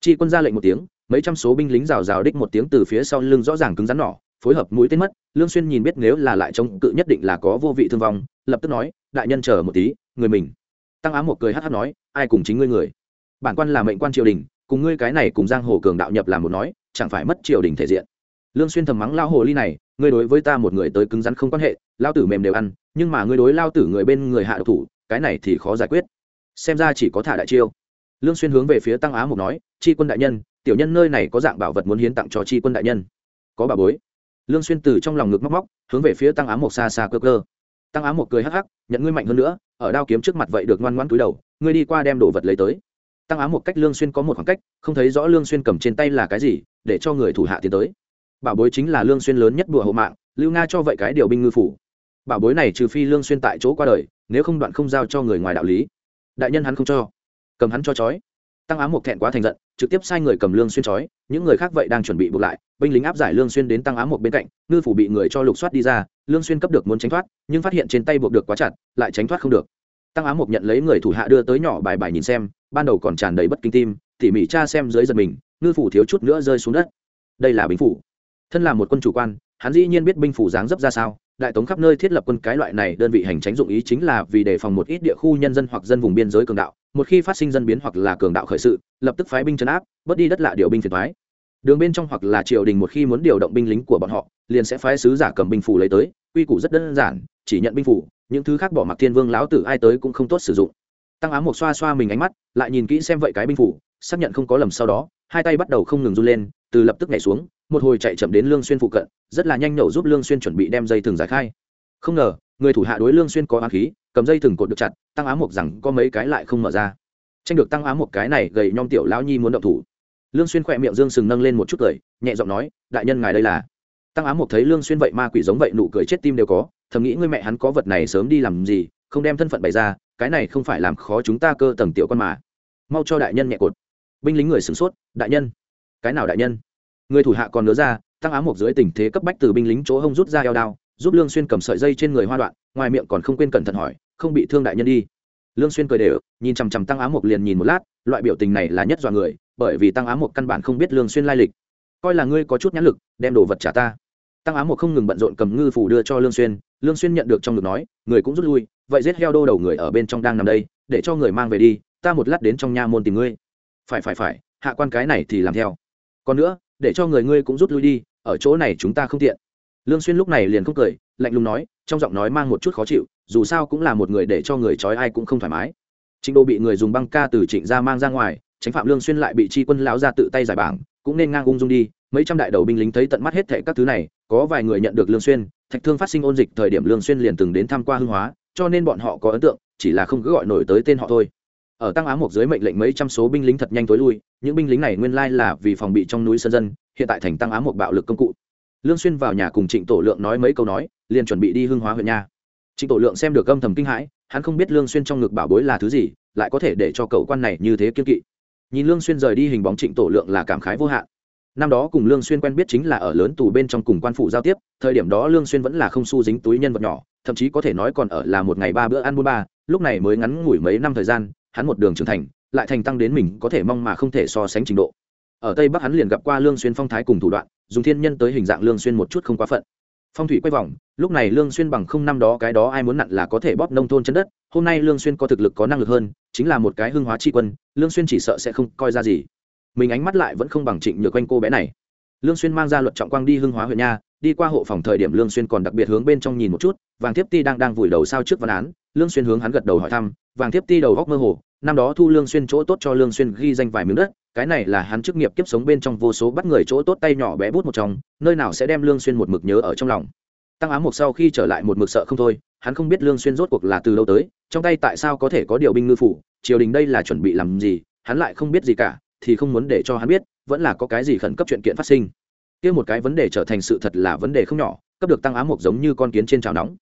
A: Chi quân ra lệnh một tiếng, mấy trăm số binh lính rào rào đích một tiếng từ phía sau lưng rõ ràng cứng rắn nỏ phối hợp mũi tên mất, lương xuyên nhìn biết nếu là lại chống cự nhất định là có vô vị thương vong lập tức nói, đại nhân chờ một tí, người mình. Tăng á một cười hắt hắt nói, ai cùng chính ngươi người? Bản quan là mệnh quan triều đình, cùng ngươi cái này cùng giang hồ cường đạo nhập làm một nói, chẳng phải mất triều đình thể diện. Lương xuyên thầm mắng lao hồ ly này, ngươi đối với ta một người tới cứng rắn không quan hệ lao tử mềm đều ăn, nhưng mà ngươi đối lao tử người bên người hạ độc thủ, cái này thì khó giải quyết. Xem ra chỉ có thả đại chiêu. Lương xuyên hướng về phía tăng á một nói, chi quân đại nhân, tiểu nhân nơi này có dạng bảo vật muốn hiến tặng cho chi quân đại nhân. Có bà bối. Lương xuyên từ trong lòng ngực móc móc, hướng về phía tăng á một xa xa cơ cơ tăng á một cười hắc hắc, nhận ngươi mạnh hơn nữa, ở đao kiếm trước mặt vậy được ngoan ngoãn túi đầu, ngươi đi qua đem đồ vật lấy tới. Tăng á một cách lương xuyên có một khoảng cách, không thấy rõ lương xuyên cầm trên tay là cái gì, để cho người thủ hạ tiến tới. Bảo bối chính là lương xuyên lớn nhất đùa hộ mạng, lưu nga cho vậy cái điều binh ngư phủ. Bảo bối này trừ phi lương xuyên tại chỗ qua đời, nếu không đoạn không giao cho người ngoài đạo lý. Đại nhân hắn không cho, cầm hắn cho chói tăng ám Mục thẹn quá thành giận, trực tiếp sai người cầm lương xuyên chói những người khác vậy đang chuẩn bị buộc lại, binh lính áp giải lương xuyên đến tăng ám Mục bên cạnh, ngư phủ bị người cho lục soát đi ra, lương xuyên cấp được muốn tránh thoát, nhưng phát hiện trên tay buộc được quá chặt, lại tránh thoát không được. Tăng ám Mục nhận lấy người thủ hạ đưa tới nhỏ bài bài nhìn xem, ban đầu còn tràn đầy bất kinh tim, tỉ mỉ tra xem dưới giật mình, ngư phủ thiếu chút nữa rơi xuống đất. Đây là binh phủ. Thân là một quân chủ quan hắn dĩ nhiên biết binh phủ dáng dấp ra sao, đại tống khắp nơi thiết lập quân cái loại này, đơn vị hành tránh dụng ý chính là vì đề phòng một ít địa khu nhân dân hoặc dân vùng biên giới cường đạo, một khi phát sinh dân biến hoặc là cường đạo khởi sự, lập tức phái binh chấn áp, bớt đi đất lạ điều binh phiền thoái đường bên trong hoặc là triều đình một khi muốn điều động binh lính của bọn họ, liền sẽ phái sứ giả cầm binh phủ lấy tới, quy củ rất đơn giản, chỉ nhận binh phủ, những thứ khác bỏ mặc thiên vương lão tử ai tới cũng không tốt sử dụng. Tăng ám một xoa xoa mình ánh mắt, lại nhìn kỹ xem vậy cái binh phủ, xác nhận không có lầm sau đó, hai tay bắt đầu không ngừng run lên từ lập tức nhảy xuống, một hồi chạy chậm đến lương xuyên phụ cận, rất là nhanh nhẩu giúp lương xuyên chuẩn bị đem dây thừng giải khai. Không ngờ, người thủ hạ đối lương xuyên có ám khí, cầm dây thừng cột được chặt, tăng ám một rằng có mấy cái lại không mở ra. Tranh được tăng ám một cái này gầy nhom tiểu lão nhi muốn động thủ. Lương xuyên khoẹt miệng dương sừng nâng lên một chút cười, nhẹ giọng nói, đại nhân ngài đây là. Tăng ám một thấy lương xuyên vậy ma quỷ giống vậy nụ cười chết tim đều có, thầm nghĩ ngươi mẹ hắn có vật này sớm đi làm gì, không đem thân phận bày ra, cái này không phải làm khó chúng ta cơ tầng tiểu con mà. Mau cho đại nhân nhẹ cột. Binh lính người sửng sốt, đại nhân cái nào đại nhân? Người thủ hạ còn nhớ ra, tăng ám một dưới tình thế cấp bách từ binh lính chỗ hông rút ra eo đao, giúp lương xuyên cầm sợi dây trên người hoa đoạn, ngoài miệng còn không quên cẩn thận hỏi, không bị thương đại nhân đi. Lương xuyên cười đều, nhìn chằm chằm tăng ám một liền nhìn một lát, loại biểu tình này là nhất do người, bởi vì tăng ám một căn bản không biết lương xuyên lai lịch. Coi là ngươi có chút nhãn lực, đem đồ vật trả ta. Tăng ám một không ngừng bận rộn cầm ngư phủ đưa cho lương xuyên lương xuyên nhận được trong ngực nói, người cũng rút lui, vậy giết heo đô đầu người ở bên trong đang nằm đây, để cho người mang về đi, ta một lát đến trong nha môn tìm ngươi. Phải phải phải, hạ quan cái này thì làm theo còn nữa, để cho người ngươi cũng rút lui đi, ở chỗ này chúng ta không tiện. Lương xuyên lúc này liền không cười, lạnh lùng nói, trong giọng nói mang một chút khó chịu, dù sao cũng là một người để cho người chói ai cũng không thoải mái. Trịnh đô bị người dùng băng ca từ trịnh gia mang ra ngoài, tránh phạm lương xuyên lại bị chi quân lão ra tự tay giải bảng, cũng nên ngang ung dung đi, mấy trăm đại đầu binh lính thấy tận mắt hết thảy các thứ này, có vài người nhận được lương xuyên, thạch thương phát sinh ôn dịch thời điểm lương xuyên liền từng đến tham qua hương hóa, cho nên bọn họ có ấn tượng, chỉ là không cứ gọi nổi tới tên họ thôi ở tăng ám một dưới mệnh lệnh mấy trăm số binh lính thật nhanh tối lui, những binh lính này nguyên lai là vì phòng bị trong núi sơn dân, hiện tại thành tăng ám một bạo lực công cụ. Lương xuyên vào nhà cùng trịnh tổ lượng nói mấy câu nói, liền chuẩn bị đi hương hóa huyện nha. Trịnh tổ lượng xem được âm thầm kinh hãi, hắn không biết lương xuyên trong ngực bảo bối là thứ gì, lại có thể để cho cậu quan này như thế kiên kỵ. Nhìn lương xuyên rời đi hình bóng trịnh tổ lượng là cảm khái vô hạn. Năm đó cùng lương xuyên quen biết chính là ở lớn tù bên trong cùng quan phụ giao tiếp, thời điểm đó lương xuyên vẫn là không su dính túi nhân vật nhỏ, thậm chí có thể nói còn ở là một ngày ba bữa ăn buôn ba, lúc này mới ngắn ngủi mấy năm thời gian hắn một đường trưởng thành, lại thành tăng đến mình có thể mong mà không thể so sánh trình độ. Ở tây bắc hắn liền gặp qua lương xuyên phong thái cùng thủ đoạn, dùng thiên nhân tới hình dạng lương xuyên một chút không quá phận. Phong thủy quay vòng, lúc này lương xuyên bằng không năm đó cái đó ai muốn nặn là có thể bóp nông thôn chân đất, hôm nay lương xuyên có thực lực có năng lực hơn, chính là một cái hưng hóa chi quân, lương xuyên chỉ sợ sẽ không coi ra gì. Mình ánh mắt lại vẫn không bằng trịnh nhược quanh cô bé này. Lương xuyên mang ra luật trọng quang đi hưng hóa huyện nha đi qua hộ phòng thời điểm lương xuyên còn đặc biệt hướng bên trong nhìn một chút, vàng thiếp ti đang đang vùi đầu sao trước văn án. Lương xuyên hướng hắn gật đầu hỏi thăm, vàng thiếp ti đầu góc mơ hồ, năm đó thu lương xuyên chỗ tốt cho lương xuyên ghi danh vài miếng đất, cái này là hắn chức nghiệp kiếp sống bên trong vô số bắt người chỗ tốt tay nhỏ bé bút một trong, nơi nào sẽ đem lương xuyên một mực nhớ ở trong lòng? Tăng ám một sau khi trở lại một mực sợ không thôi, hắn không biết lương xuyên rốt cuộc là từ đâu tới, trong tay tại sao có thể có điều binh ngư phủ, triều đình đây là chuẩn bị làm gì, hắn lại không biết gì cả, thì không muốn để cho hắn biết, vẫn là có cái gì khẩn cấp chuyện kiện phát sinh kia một cái vấn đề trở thành sự thật là vấn đề không nhỏ, cấp được tăng ám một giống như con kiến trên chảo nóng.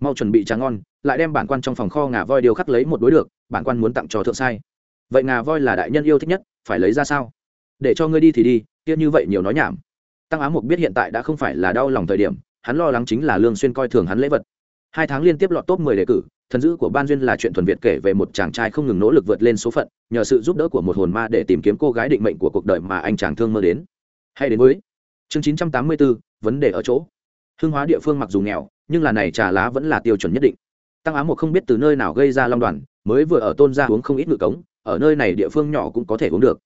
A: Mau chuẩn bị trà ngon, lại đem bản quan trong phòng kho ngà voi điều khắc lấy một đối được, bản quan muốn tặng cho thượng sai. Vậy ngà voi là đại nhân yêu thích nhất, phải lấy ra sao? Để cho ngươi đi thì đi, kia như vậy nhiều nói nhảm. Tăng ám mục biết hiện tại đã không phải là đau lòng thời điểm, hắn lo lắng chính là lương xuyên coi thường hắn lễ vật. Hai tháng liên tiếp lọt top 10 đề cử, thần dữ của ban duyên là chuyện thuần việt kể về một chàng trai không ngừng nỗ lực vượt lên số phận, nhờ sự giúp đỡ của một hồn ma để tìm kiếm cô gái định mệnh của cuộc đời mà anh chàng thương mơ đến. Hay đến với chương 984, vấn đề ở chỗ. Hương hóa địa phương mặc dù nghèo nhưng là này trà lá vẫn là tiêu chuẩn nhất định. Tăng á một không biết từ nơi nào gây ra long đoàn mới vừa ở tôn ra uống không ít ngự cống ở nơi này địa phương nhỏ cũng có thể uống được.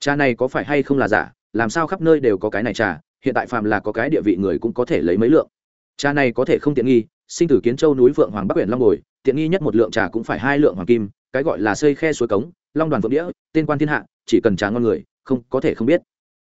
A: Trà này có phải hay không là giả làm sao khắp nơi đều có cái này trà hiện tại phàm là có cái địa vị người cũng có thể lấy mấy lượng. Trà này có thể không tiện nghi sinh tử kiến châu núi vượng hoàng bắc huyện long bồi tiện nghi nhất một lượng trà cũng phải hai lượng hoàng kim cái gọi là xây khe suối cống long đoàn phượng đĩa tên quan thiên hạ chỉ cần trà ngon người không có thể không biết.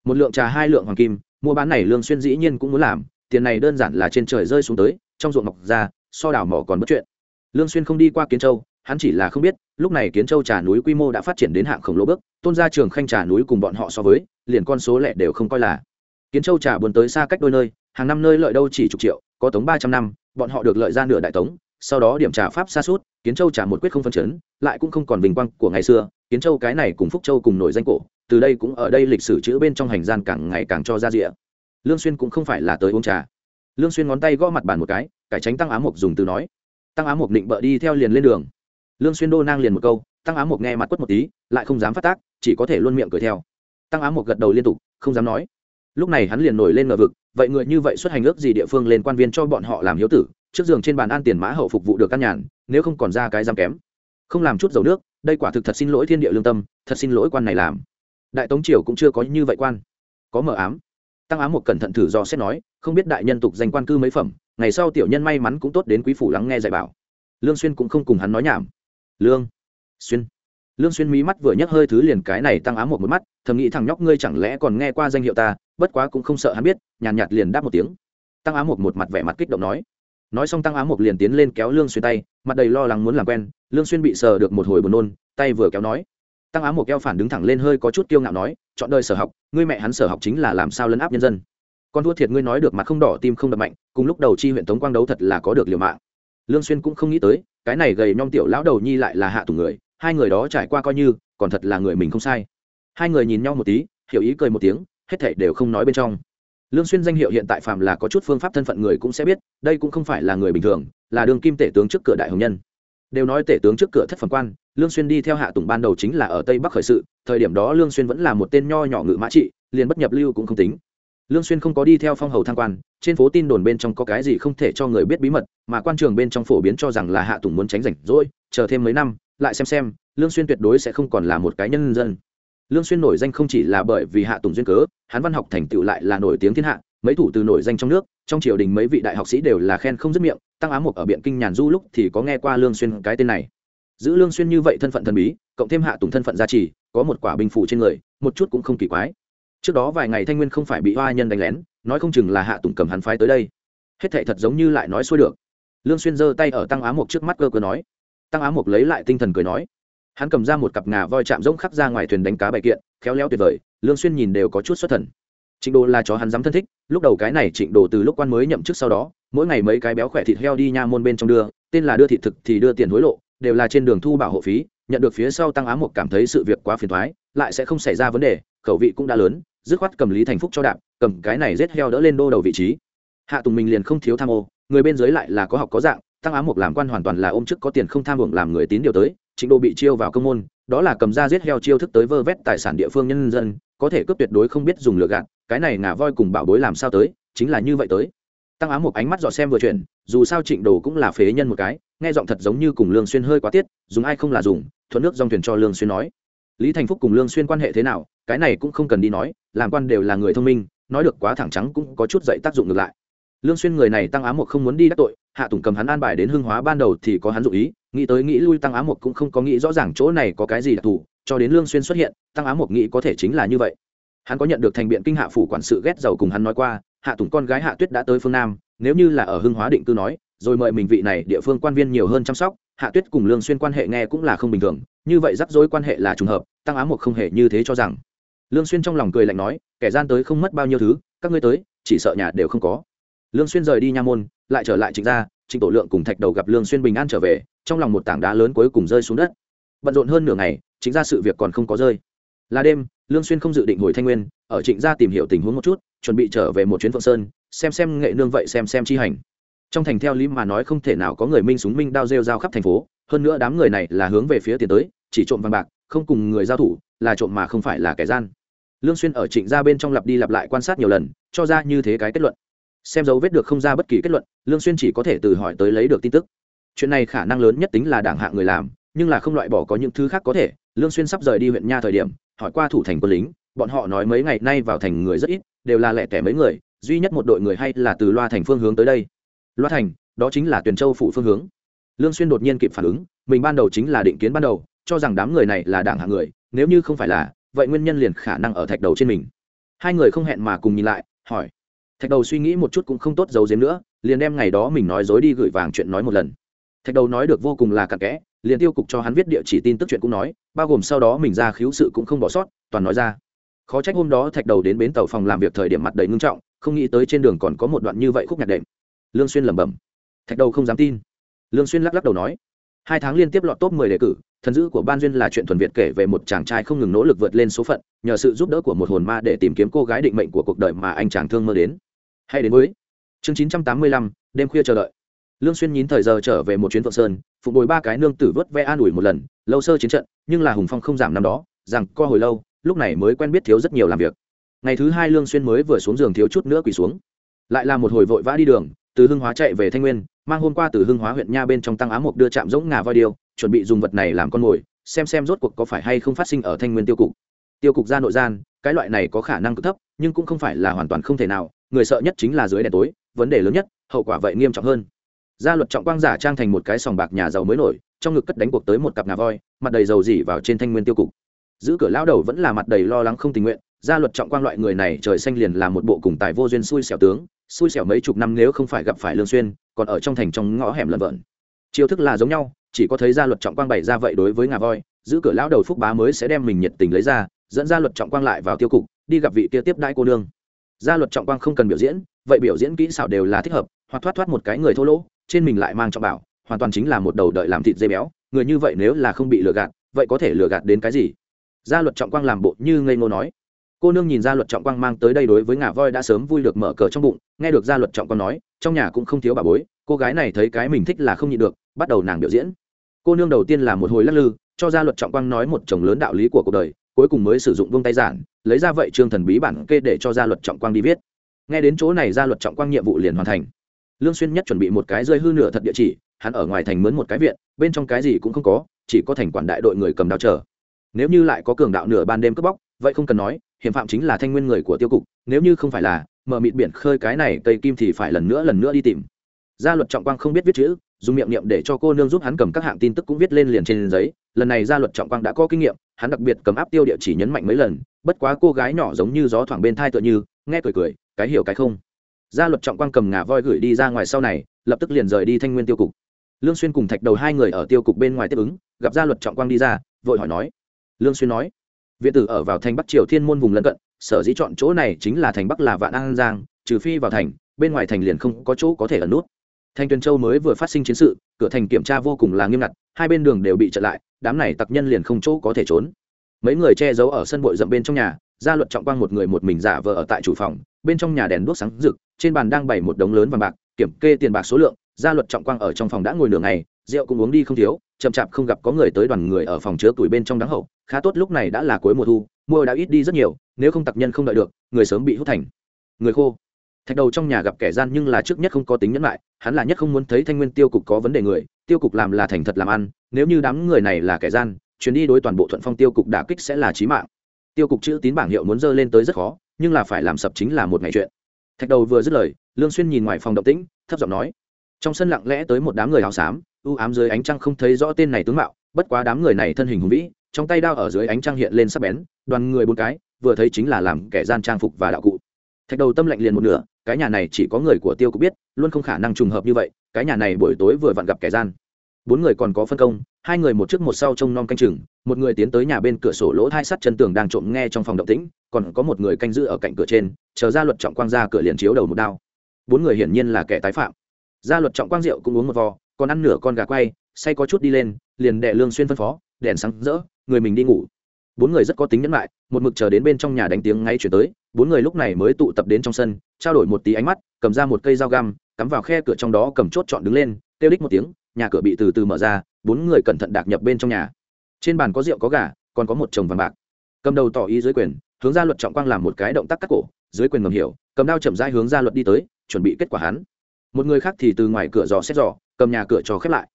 A: Một lượng trà hai lượng hoàng kim mua bán này lương xuyên dĩ nhiên cũng muốn làm, tiền này đơn giản là trên trời rơi xuống tới, trong ruộng mọc ra, so đảo mỏ còn bất chuyện. Lương xuyên không đi qua kiến châu, hắn chỉ là không biết, lúc này kiến châu trà núi quy mô đã phát triển đến hạng khổng lồ bước, tôn gia trường khanh trà núi cùng bọn họ so với, liền con số lẻ đều không coi là. Kiến châu trà buồn tới xa cách đôi nơi, hàng năm nơi lợi đâu chỉ chục triệu, có tống ba trăm năm, bọn họ được lợi ra nửa đại tống, sau đó điểm trà pháp xa suốt, kiến châu trà một quyết không phân chấn, lại cũng không còn bình quang của ngày xưa, kiến châu cái này cùng phúc châu cùng nổi danh cổ từ đây cũng ở đây lịch sử chữ bên trong hành gian càng ngày càng cho ra rịa. Lương xuyên cũng không phải là tới uống trà. Lương xuyên ngón tay gõ mặt bàn một cái, cải tránh tăng ám mục dùng từ nói. Tăng ám mục định bợ đi theo liền lên đường. Lương xuyên đô nang liền một câu, tăng ám mục nghe mặt quất một tí, lại không dám phát tác, chỉ có thể luôn miệng cười theo. Tăng ám mục gật đầu liên tục, không dám nói. Lúc này hắn liền nổi lên ngờ vực, vậy người như vậy xuất hành ước gì địa phương lên quan viên cho bọn họ làm hiếu tử, trước giường trên bàn an tiền mã hậu phục vụ được căn nhàn, nếu không còn ra cái giam kém. Không làm chút dầu nước, đây quả thực thật xin lỗi thiên địa lương tâm, thật xin lỗi quan này làm đại tống triều cũng chưa có như vậy quan. Có mờ ám. Tăng ám một cẩn thận thử do xét nói không biết đại nhân tục danh quan cư mấy phẩm ngày sau tiểu nhân may mắn cũng tốt đến quý phủ lắng nghe dạy bảo. Lương xuyên cũng không cùng hắn nói nhảm. Lương xuyên. Lương xuyên mí mắt vừa nhấc hơi thứ liền cái này tăng ám một một mắt thầm nghĩ thằng nhóc ngươi chẳng lẽ còn nghe qua danh hiệu ta bất quá cũng không sợ hắn biết nhàn nhạt, nhạt liền đáp một tiếng. Tăng ám một một mặt vẻ mặt kích động nói. Nói xong tăng ám một liền tiến lên kéo lương xuyên tay mặt đầy lo lắng muốn làm quen lương xuyên bị sờ được một hồi buồn nôn tay vừa kéo nói tăng ám một keo phản đứng thẳng lên hơi có chút kiêu ngạo nói, chọn đời sở học, ngươi mẹ hắn sở học chính là làm sao lấn áp nhân dân. Con thua thiệt ngươi nói được mặt không đỏ tim không đập mạnh, cùng lúc đầu chi huyện tống quang đấu thật là có được liều mạng. Lương xuyên cũng không nghĩ tới, cái này gầy nhom tiểu lão đầu nhi lại là hạ tùng người, hai người đó trải qua coi như, còn thật là người mình không sai. Hai người nhìn nhau một tí, hiểu ý cười một tiếng, hết thảy đều không nói bên trong. Lương xuyên danh hiệu hiện tại phàm là có chút phương pháp thân phận người cũng sẽ biết, đây cũng không phải là người bình thường, là đường kim tể tướng trước cửa đại hồng nhân đều nói tể tướng trước cửa thất phẩm quan, lương xuyên đi theo hạ tùng ban đầu chính là ở tây bắc khởi sự, thời điểm đó lương xuyên vẫn là một tên nho nhỏ ngự mã trị, liền bất nhập lưu cũng không tính. Lương xuyên không có đi theo phong hầu thăng quan, trên phố tin đồn bên trong có cái gì không thể cho người biết bí mật, mà quan trường bên trong phổ biến cho rằng là hạ tùng muốn tránh rảnh rỗi, chờ thêm mấy năm, lại xem xem, lương xuyên tuyệt đối sẽ không còn là một cái nhân dân. Lương xuyên nổi danh không chỉ là bởi vì hạ tùng duyên cớ, hắn văn học thành tựu lại là nổi tiếng thiên hạ mấy thủ từ nổi danh trong nước, trong triều đình mấy vị đại học sĩ đều là khen không dứt miệng, tăng Á mục ở biện kinh nhàn du lúc thì có nghe qua lương xuyên cái tên này. Giữ lương xuyên như vậy thân phận thần bí, cộng thêm hạ tùng thân phận gia trì, có một quả binh phủ trên người, một chút cũng không kỳ quái. Trước đó vài ngày thanh nguyên không phải bị hoa nhân đánh lén, nói không chừng là hạ tùng cầm hắn phái tới đây. Hết thảy thật giống như lại nói xuôi được. Lương xuyên giơ tay ở tăng Á mục trước mắt cơ cơ nói. Tăng Á mục lấy lại tinh thần cười nói. Hắn cầm ra một cặp ngà voi chạm rỗng khắc ra ngoài thuyền đánh cá bài kiện, khéo léo tuyệt vời, lương xuyên nhìn đều có chút xuất thần trịnh đồ là chó hắn dám thân thích, lúc đầu cái này trịnh đồ từ lúc quan mới nhậm chức sau đó, mỗi ngày mấy cái béo khỏe thịt heo đi nha môn bên trong đưa, tên là đưa thịt thực thì đưa tiền hối lộ, đều là trên đường thu bảo hộ phí, nhận được phía sau tăng ám một cảm thấy sự việc quá phiền toái, lại sẽ không xảy ra vấn đề, khẩu vị cũng đã lớn, dứt khoát cầm lý thành phúc cho đạp, cầm cái này rết heo đỡ lên đô đầu vị trí. Hạ tùng mình liền không thiếu tham ô, người bên dưới lại là có học có dạng, tăng ám một làm quan hoàn toàn là ôm chức có tiền không tham hưởng làm người tín điều tới, trịnh đô bị chiêu vào công môn, đó là cầm ra giết heo chiêu thức tới vơ vét tài sản địa phương nhân dân, có thể cướp tuyệt đối không biết dùng lựa gạt cái này ngả voi cùng bảo bối làm sao tới, chính là như vậy tới. Tăng ám một ánh mắt dò xem vừa chuyển, dù sao trịnh đồ cũng là phế nhân một cái, nghe giọng thật giống như cùng lương xuyên hơi quá tiết, dùng ai không là dùng, thuận nước dòng thuyền cho lương xuyên nói. Lý thành phúc cùng lương xuyên quan hệ thế nào, cái này cũng không cần đi nói, làm quan đều là người thông minh, nói được quá thẳng trắng cũng có chút dậy tác dụng ngược lại. Lương xuyên người này tăng ám một không muốn đi đắc tội, hạ tùng cầm hắn an bài đến hưng hóa ban đầu thì có hắn dụ ý, nghĩ tới nghĩ lui tăng ám một cũng không có nghĩ rõ ràng chỗ này có cái gì đặc thù, cho đến lương xuyên xuất hiện, tăng ám một nghĩ có thể chính là như vậy hắn có nhận được thành biện kinh hạ phủ quản sự ghét giàu cùng hắn nói qua, hạ tùng con gái hạ tuyết đã tới phương nam, nếu như là ở hưng hóa định cư nói, rồi mời mình vị này địa phương quan viên nhiều hơn chăm sóc, hạ tuyết cùng lương xuyên quan hệ nghe cũng là không bình thường, như vậy rắc rối quan hệ là trùng hợp, tăng ám một không hề như thế cho rằng. Lương xuyên trong lòng cười lạnh nói, kẻ gian tới không mất bao nhiêu thứ, các ngươi tới, chỉ sợ nhà đều không có. Lương xuyên rời đi nha môn, lại trở lại trịnh gia, trịnh tổ lượng cùng thạch đầu gặp lương xuyên bình an trở về, trong lòng một tảng đá lớn cuối cùng rơi xuống đất. Bận rộn hơn nửa ngày chính ra sự việc còn không có rơi. Là đêm lương xuyên không dự định hồi thanh nguyên, ở trịnh gia tìm hiểu tình huống một chút, chuẩn bị trở về một chuyến phượng sơn, xem xem nghệ nương vậy xem xem chi hành. Trong thành theo lý mà nói không thể nào có người minh súng minh đao rêu rao khắp thành phố, hơn nữa đám người này là hướng về phía tiền tới, chỉ trộm vàng bạc, không cùng người giao thủ, là trộm mà không phải là kẻ gian. Lương xuyên ở trịnh gia bên trong lặp đi lặp lại quan sát nhiều lần, cho ra như thế cái kết luận. Xem dấu vết được không ra bất kỳ kết luận, lương xuyên chỉ có thể từ hỏi tới lấy được tin tức. Chuyện này khả năng lớn nhất tính là đảng hạng người làm, nhưng là không loại bỏ có những thứ khác có thể lương xuyên sắp rời đi huyện nha thời điểm, hỏi qua thủ thành quân lính, bọn họ nói mấy ngày nay vào thành người rất ít, đều là lẻ tẻ mấy người, duy nhất một đội người hay là từ loa thành phương hướng tới đây. Loa thành, đó chính là tuyền châu phụ phương hướng. Lương xuyên đột nhiên kịp phản ứng, mình ban đầu chính là định kiến ban đầu, cho rằng đám người này là đảng hạng người, nếu như không phải là, vậy nguyên nhân liền khả năng ở thạch đầu trên mình. Hai người không hẹn mà cùng nhìn lại, hỏi. Thạch đầu suy nghĩ một chút cũng không tốt giấu giếm nữa, liền đem ngày đó mình nói dối đi gửi vàng chuyện nói một lần thạch đầu nói được vô cùng là cặn kẽ liền tiêu cục cho hắn viết địa chỉ tin tức chuyện cũng nói bao gồm sau đó mình ra khiếu sự cũng không bỏ sót toàn nói ra. Khó trách hôm đó thạch đầu đến bến tàu phòng làm việc thời điểm mặt đầy ngưng trọng không nghĩ tới trên đường còn có một đoạn như vậy khúc nhạc đệm. Lương xuyên lẩm bẩm. Thạch đầu không dám tin. Lương xuyên lắc lắc đầu nói hai tháng liên tiếp lọt top 10 đề cử thần dữ của ban duyên là chuyện thuần việt kể về một chàng trai không ngừng nỗ lực vượt lên số phận nhờ sự giúp đỡ của một hồn ma để tìm kiếm cô gái định mệnh của cuộc đời mà anh chàng thương mơ đến. Hay đến với chương 985, đêm khuya chờ đợi lương xuyên nhín thời giờ trở về một chuyến phượng sơn phục bồi ba cái nương tử vớt ve an ủi một lần, lâu sơ chiến trận, nhưng là hùng phong không giảm năm đó, rằng co hồi lâu, lúc này mới quen biết thiếu rất nhiều làm việc. Ngày thứ hai lương xuyên mới vừa xuống giường thiếu chút nữa quỳ xuống. Lại là một hồi vội vã đi đường, từ hưng hóa chạy về thanh nguyên, mang hôm qua từ hưng hóa huyện nha bên trong tăng á mục đưa chạm rỗng ngà voi điêu, chuẩn bị dùng vật này làm con mồi, xem xem rốt cuộc có phải hay không phát sinh ở thanh nguyên tiêu cục. Tiêu cục ra nội gian, cái loại này có khả năng cực thấp, nhưng cũng không phải là hoàn toàn không thể nào, người sợ nhất chính là dưới đèn tối, vấn đề lớn nhất, hậu quả vậy nghiêm trọng hơn gia luật trọng quang giả trang thành một cái sòng bạc nhà giàu mới nổi, trong ngực cất đánh cuộc tới một cặp ngà voi, mặt đầy dầu dỉ vào trên thanh nguyên tiêu cục. Giữ cửa lao đầu vẫn là mặt đầy lo lắng không tình nguyện, gia luật trọng quang loại người này trời xanh liền là một bộ cùng tài vô duyên xui xẻo tướng, xui xẻo mấy chục năm nếu không phải gặp phải lương xuyên, còn ở trong thành trong ngõ hẻm lợn vợn chiêu thức là giống nhau, chỉ có thấy gia luật trọng quang bày ra vậy đối với ngà voi, giữ cửa lão đầu phúc bá mới sẽ đem mình nhiệt tình lấy ra, dẫn gia luật trọng quang lại vào tiêu cục, đi gặp vị kia tiếp đãi cô nương. Gia luật trọng quang không cần biểu diễn, vậy biểu diễn kỹ xảo đều là thích hợp, hoặc thoát thoát một cái người thô lỗ trên mình lại mang trọng bảo, hoàn toàn chính là một đầu đợi làm thịt dây béo, người như vậy nếu là không bị lừa gạt, vậy có thể lừa gạt đến cái gì? Gia luật trọng quang làm bộ như ngây ngô nói. Cô nương nhìn gia luật trọng quang mang tới đây đối với ngà voi đã sớm vui được mở cờ trong bụng, nghe được gia luật trọng quang nói, trong nhà cũng không thiếu bà bối, cô gái này thấy cái mình thích là không nhịn được, bắt đầu nàng biểu diễn. Cô nương đầu tiên là một hồi lắc lư, cho gia luật trọng quang nói một chồng lớn đạo lý của cuộc đời, cuối cùng mới sử dụng vương tay giản, lấy ra vậy trương thần bí bản kê để cho gia luật trọng quang đi viết. Nghe đến chỗ này gia luật trọng quang nhiệm vụ liền hoàn thành lương xuyên nhất chuẩn bị một cái rơi hư nửa thật địa chỉ, hắn ở ngoài thành mướn một cái viện, bên trong cái gì cũng không có, chỉ có thành quản đại đội người cầm đao chờ. Nếu như lại có cường đạo nửa ban đêm cướp bóc, vậy không cần nói, hiểm phạm chính là thanh nguyên người của tiêu cục, nếu như không phải là, mở mịt biển khơi cái này cây kim thì phải lần nữa lần nữa đi tìm. Gia luật trọng quang không biết viết chữ, dùng miệng niệm để cho cô nương giúp hắn cầm các hạng tin tức cũng viết lên liền trên giấy. Lần này gia luật trọng quang đã có kinh nghiệm, hắn đặc biệt cầm áp tiêu địa chỉ nhấn mạnh mấy lần, bất quá cô gái nhỏ giống như gió thoảng bên thai tựa như, nghe cười cười, cái hiểu cái không gia luật trọng quang cầm ngà voi gửi đi ra ngoài sau này, lập tức liền rời đi thanh nguyên tiêu cục. Lương xuyên cùng thạch đầu hai người ở tiêu cục bên ngoài tiếp ứng, gặp gia luật trọng quang đi ra, vội hỏi nói. Lương xuyên nói, viện tử ở vào thành bắc triều thiên môn vùng lân cận, sở dĩ chọn chỗ này chính là thành bắc là vạn an giang, trừ phi vào thành, bên ngoài thành liền không có chỗ có thể ẩn nút. Thanh tuyền châu mới vừa phát sinh chiến sự, cửa thành kiểm tra vô cùng là nghiêm ngặt, hai bên đường đều bị chặn lại, đám này tặc nhân liền không chỗ có thể trốn. Mấy người che giấu ở sân bội rậm bên trong nhà, gia luật trọng quang một người một mình giả vờ ở tại chủ phòng bên trong nhà đèn đuốc sáng rực, trên bàn đang bày một đống lớn vàng bạc, kiểm kê tiền bạc số lượng, gia luật trọng quang ở trong phòng đã ngồi nửa ngày, rượu cũng uống đi không thiếu, chậm chạp không gặp có người tới đoàn người ở phòng chứa tuổi bên trong đáng hậu, khá tốt lúc này đã là cuối mùa thu mưa đã ít đi rất nhiều, nếu không tặc nhân không đợi được, người sớm bị hút thành. Người khô. Thạch đầu trong nhà gặp kẻ gian nhưng là trước nhất không có tính nhẫn lại, hắn là nhất không muốn thấy thanh nguyên tiêu cục có vấn đề người, tiêu cục làm là thành thật làm ăn, nếu như đám người này là kẻ gian, chuyến đi đối toàn bộ thuận phong tiêu cục đả kích sẽ là chí mạng tiêu cục chữ tín bảng hiệu muốn dơ lên tới rất khó, nhưng là phải làm sập chính là một ngày chuyện. Thạch đầu vừa dứt lời, lương xuyên nhìn ngoài phòng động tĩnh, thấp giọng nói. Trong sân lặng lẽ tới một đám người áo xám, u ám dưới ánh trăng không thấy rõ tên này tướng mạo, bất quá đám người này thân hình hùng vĩ, trong tay đao ở dưới ánh trăng hiện lên sắc bén, đoàn người bốn cái, vừa thấy chính là làm kẻ gian trang phục và đạo cụ. Thạch đầu tâm lạnh liền một nửa, cái nhà này chỉ có người của tiêu cục biết, luôn không khả năng trùng hợp như vậy, cái nhà này buổi tối vừa vặn gặp kẻ gian. Bốn người còn có phân công hai người một trước một sau trông nom canh chừng, một người tiến tới nhà bên cửa sổ lỗ thai sắt chân tường đang trộm nghe trong phòng động tĩnh, còn có một người canh giữ ở cạnh cửa trên, chờ ra luật trọng quang ra cửa liền chiếu đầu một đao. Bốn người hiển nhiên là kẻ tái phạm. Ra luật trọng quang rượu cũng uống một vò, còn ăn nửa con gà quay, say có chút đi lên, liền đệ lương xuyên phân phó, đèn sáng rỡ, người mình đi ngủ. Bốn người rất có tính nhẫn lại, một mực chờ đến bên trong nhà đánh tiếng ngay chuyển tới, bốn người lúc này mới tụ tập đến trong sân, trao đổi một tí ánh mắt, cầm ra một cây dao găm, cắm vào khe cửa trong đó cầm chốt chọn đứng lên, kêu đích một tiếng nhà cửa bị từ từ mở ra, bốn người cẩn thận đạc nhập bên trong nhà. Trên bàn có rượu, có gà, còn có một chồng vàng bạc. Cầm đầu tỏ ý dưới quyền, hướng ra luật trọng quang làm một cái động tác cắt cổ, dưới quyền ngầm hiểu, cầm đao chậm rãi hướng ra luật đi tới, chuẩn bị kết quả hắn. Một người khác thì từ ngoài cửa dò xét dò, cầm nhà cửa cho khép lại.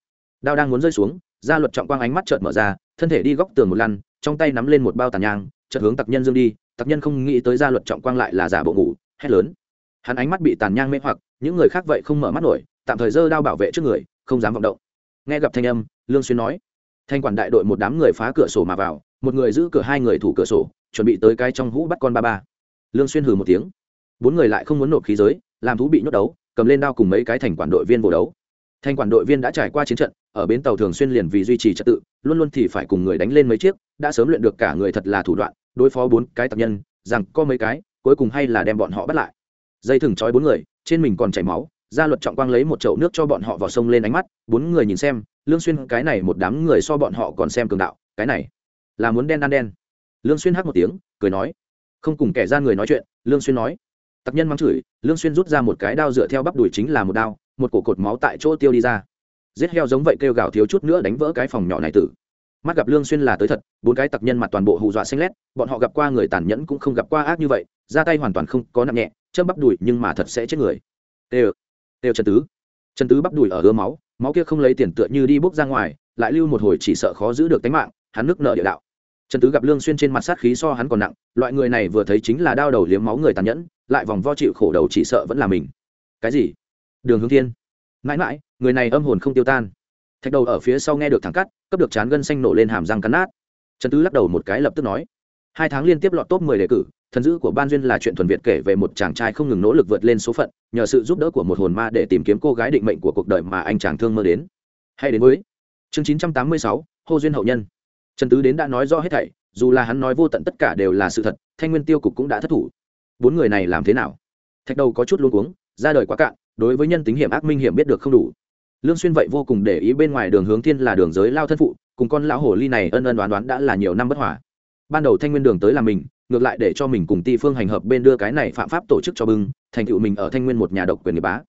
A: Đao đang muốn rơi xuống gia luật trọng quang ánh mắt chợt mở ra, thân thể đi góc tường một lăn, trong tay nắm lên một bao tàn nhang, chợt hướng tặc nhân dương đi, tặc nhân không nghĩ tới gia luật trọng quang lại là giả bộ ngủ, hét lớn. Hắn ánh mắt bị tàn nhang mê hoặc, những người khác vậy không mở mắt nổi, tạm thời giơ đao bảo vệ trước người không dám vọng động. Nghe gặp thanh âm, lương xuyên nói, thanh quản đại đội một đám người phá cửa sổ mà vào, một người giữ cửa, hai người thủ cửa sổ, chuẩn bị tới cái trong hũ bắt con ba ba. Lương xuyên hừ một tiếng. Bốn người lại không muốn nộp khí giới, làm thú bị nhốt đấu, cầm lên đao cùng mấy cái thành quản đội viên vô đấu. Thành quản đội viên đã trải qua chiến trận, ở bến tàu thường xuyên liền vì duy trì trật tự, luôn luôn thì phải cùng người đánh lên mấy chiếc, đã sớm luyện được cả người thật là thủ đoạn, đối phó bốn cái tập nhân, rằng có mấy cái, cuối cùng hay là đem bọn họ bắt lại. Dây thừng trói bốn người, trên mình còn chảy máu gia luật trọng quang lấy một chậu nước cho bọn họ vào sông lên ánh mắt, bốn người nhìn xem, lương xuyên, cái này một đám người so bọn họ còn xem cường đạo, cái này là muốn đen ăn đen. Lương xuyên hát một tiếng, cười nói, không cùng kẻ gian người nói chuyện, lương xuyên nói. Tặc nhân mắng chửi, lương xuyên rút ra một cái đao dựa theo bắp đùi chính là một đao, một cổ cột máu tại chỗ tiêu đi ra. Giết heo giống vậy kêu gào thiếu chút nữa đánh vỡ cái phòng nhỏ này tử. Mắt gặp lương xuyên là tới thật, bốn cái tặc nhân mặt toàn bộ hù dọa xanh lét, bọn họ gặp qua người tàn nhẫn cũng không gặp qua ác như vậy, ra tay hoàn toàn không có nặng nhẹ, châm bắp đùi nhưng mà thật sẽ chết người. Têu têu trần tứ. Trần tứ bắp đùi ở hứa máu máu kia không lấy tiền tựa như đi bốc ra ngoài, lại lưu một hồi chỉ sợ khó giữ được tính mạng, hắn nước nợ địa đạo. Trần tứ gặp lương xuyên trên mặt sát khí so hắn còn nặng, loại người này vừa thấy chính là đau đầu liếm máu người tàn nhẫn, lại vòng vo chịu khổ đầu chỉ sợ vẫn là mình. Cái gì? Đường hướng thiên. Mãi mãi, người này âm hồn không tiêu tan. Thạch đầu ở phía sau nghe được thẳng cắt, cấp được chán gân xanh nổ lên hàm răng cắn nát. Trần tứ lắc đầu một cái lập tức nói, hai tháng liên tiếp lọt top mười đề cử thần dữ của ban duyên là chuyện thuần việt kể về một chàng trai không ngừng nỗ lực vượt lên số phận, nhờ sự giúp đỡ của một hồn ma để tìm kiếm cô gái định mệnh của cuộc đời mà anh chàng thương mơ đến. Hay đến với chương chín trăm tám mươi sáu, hô duyên hậu nhân. Trần tứ đến đã nói rõ hết thảy, dù là hắn nói vô tận tất cả đều là sự thật, thanh nguyên tiêu cục cũng đã thất thủ. Bốn người này làm thế nào? Thạch đầu có chút luôn cuống, ra đời quá cạn, đối với nhân tính hiểm ác minh hiểm biết được không đủ. Lương xuyên vậy vô cùng để ý bên ngoài đường hướng thiên là đường giới lao thân phụ, cùng con lão hồ ly này ân ân đoán đoán đã là nhiều năm bất hòa. Ban đầu thanh nguyên đường tới là mình ngược lại để cho mình cùng ti phương hành hợp bên đưa cái này phạm pháp tổ chức cho bưng, thành tựu mình ở thanh nguyên một nhà độc quyền nghiệp bá.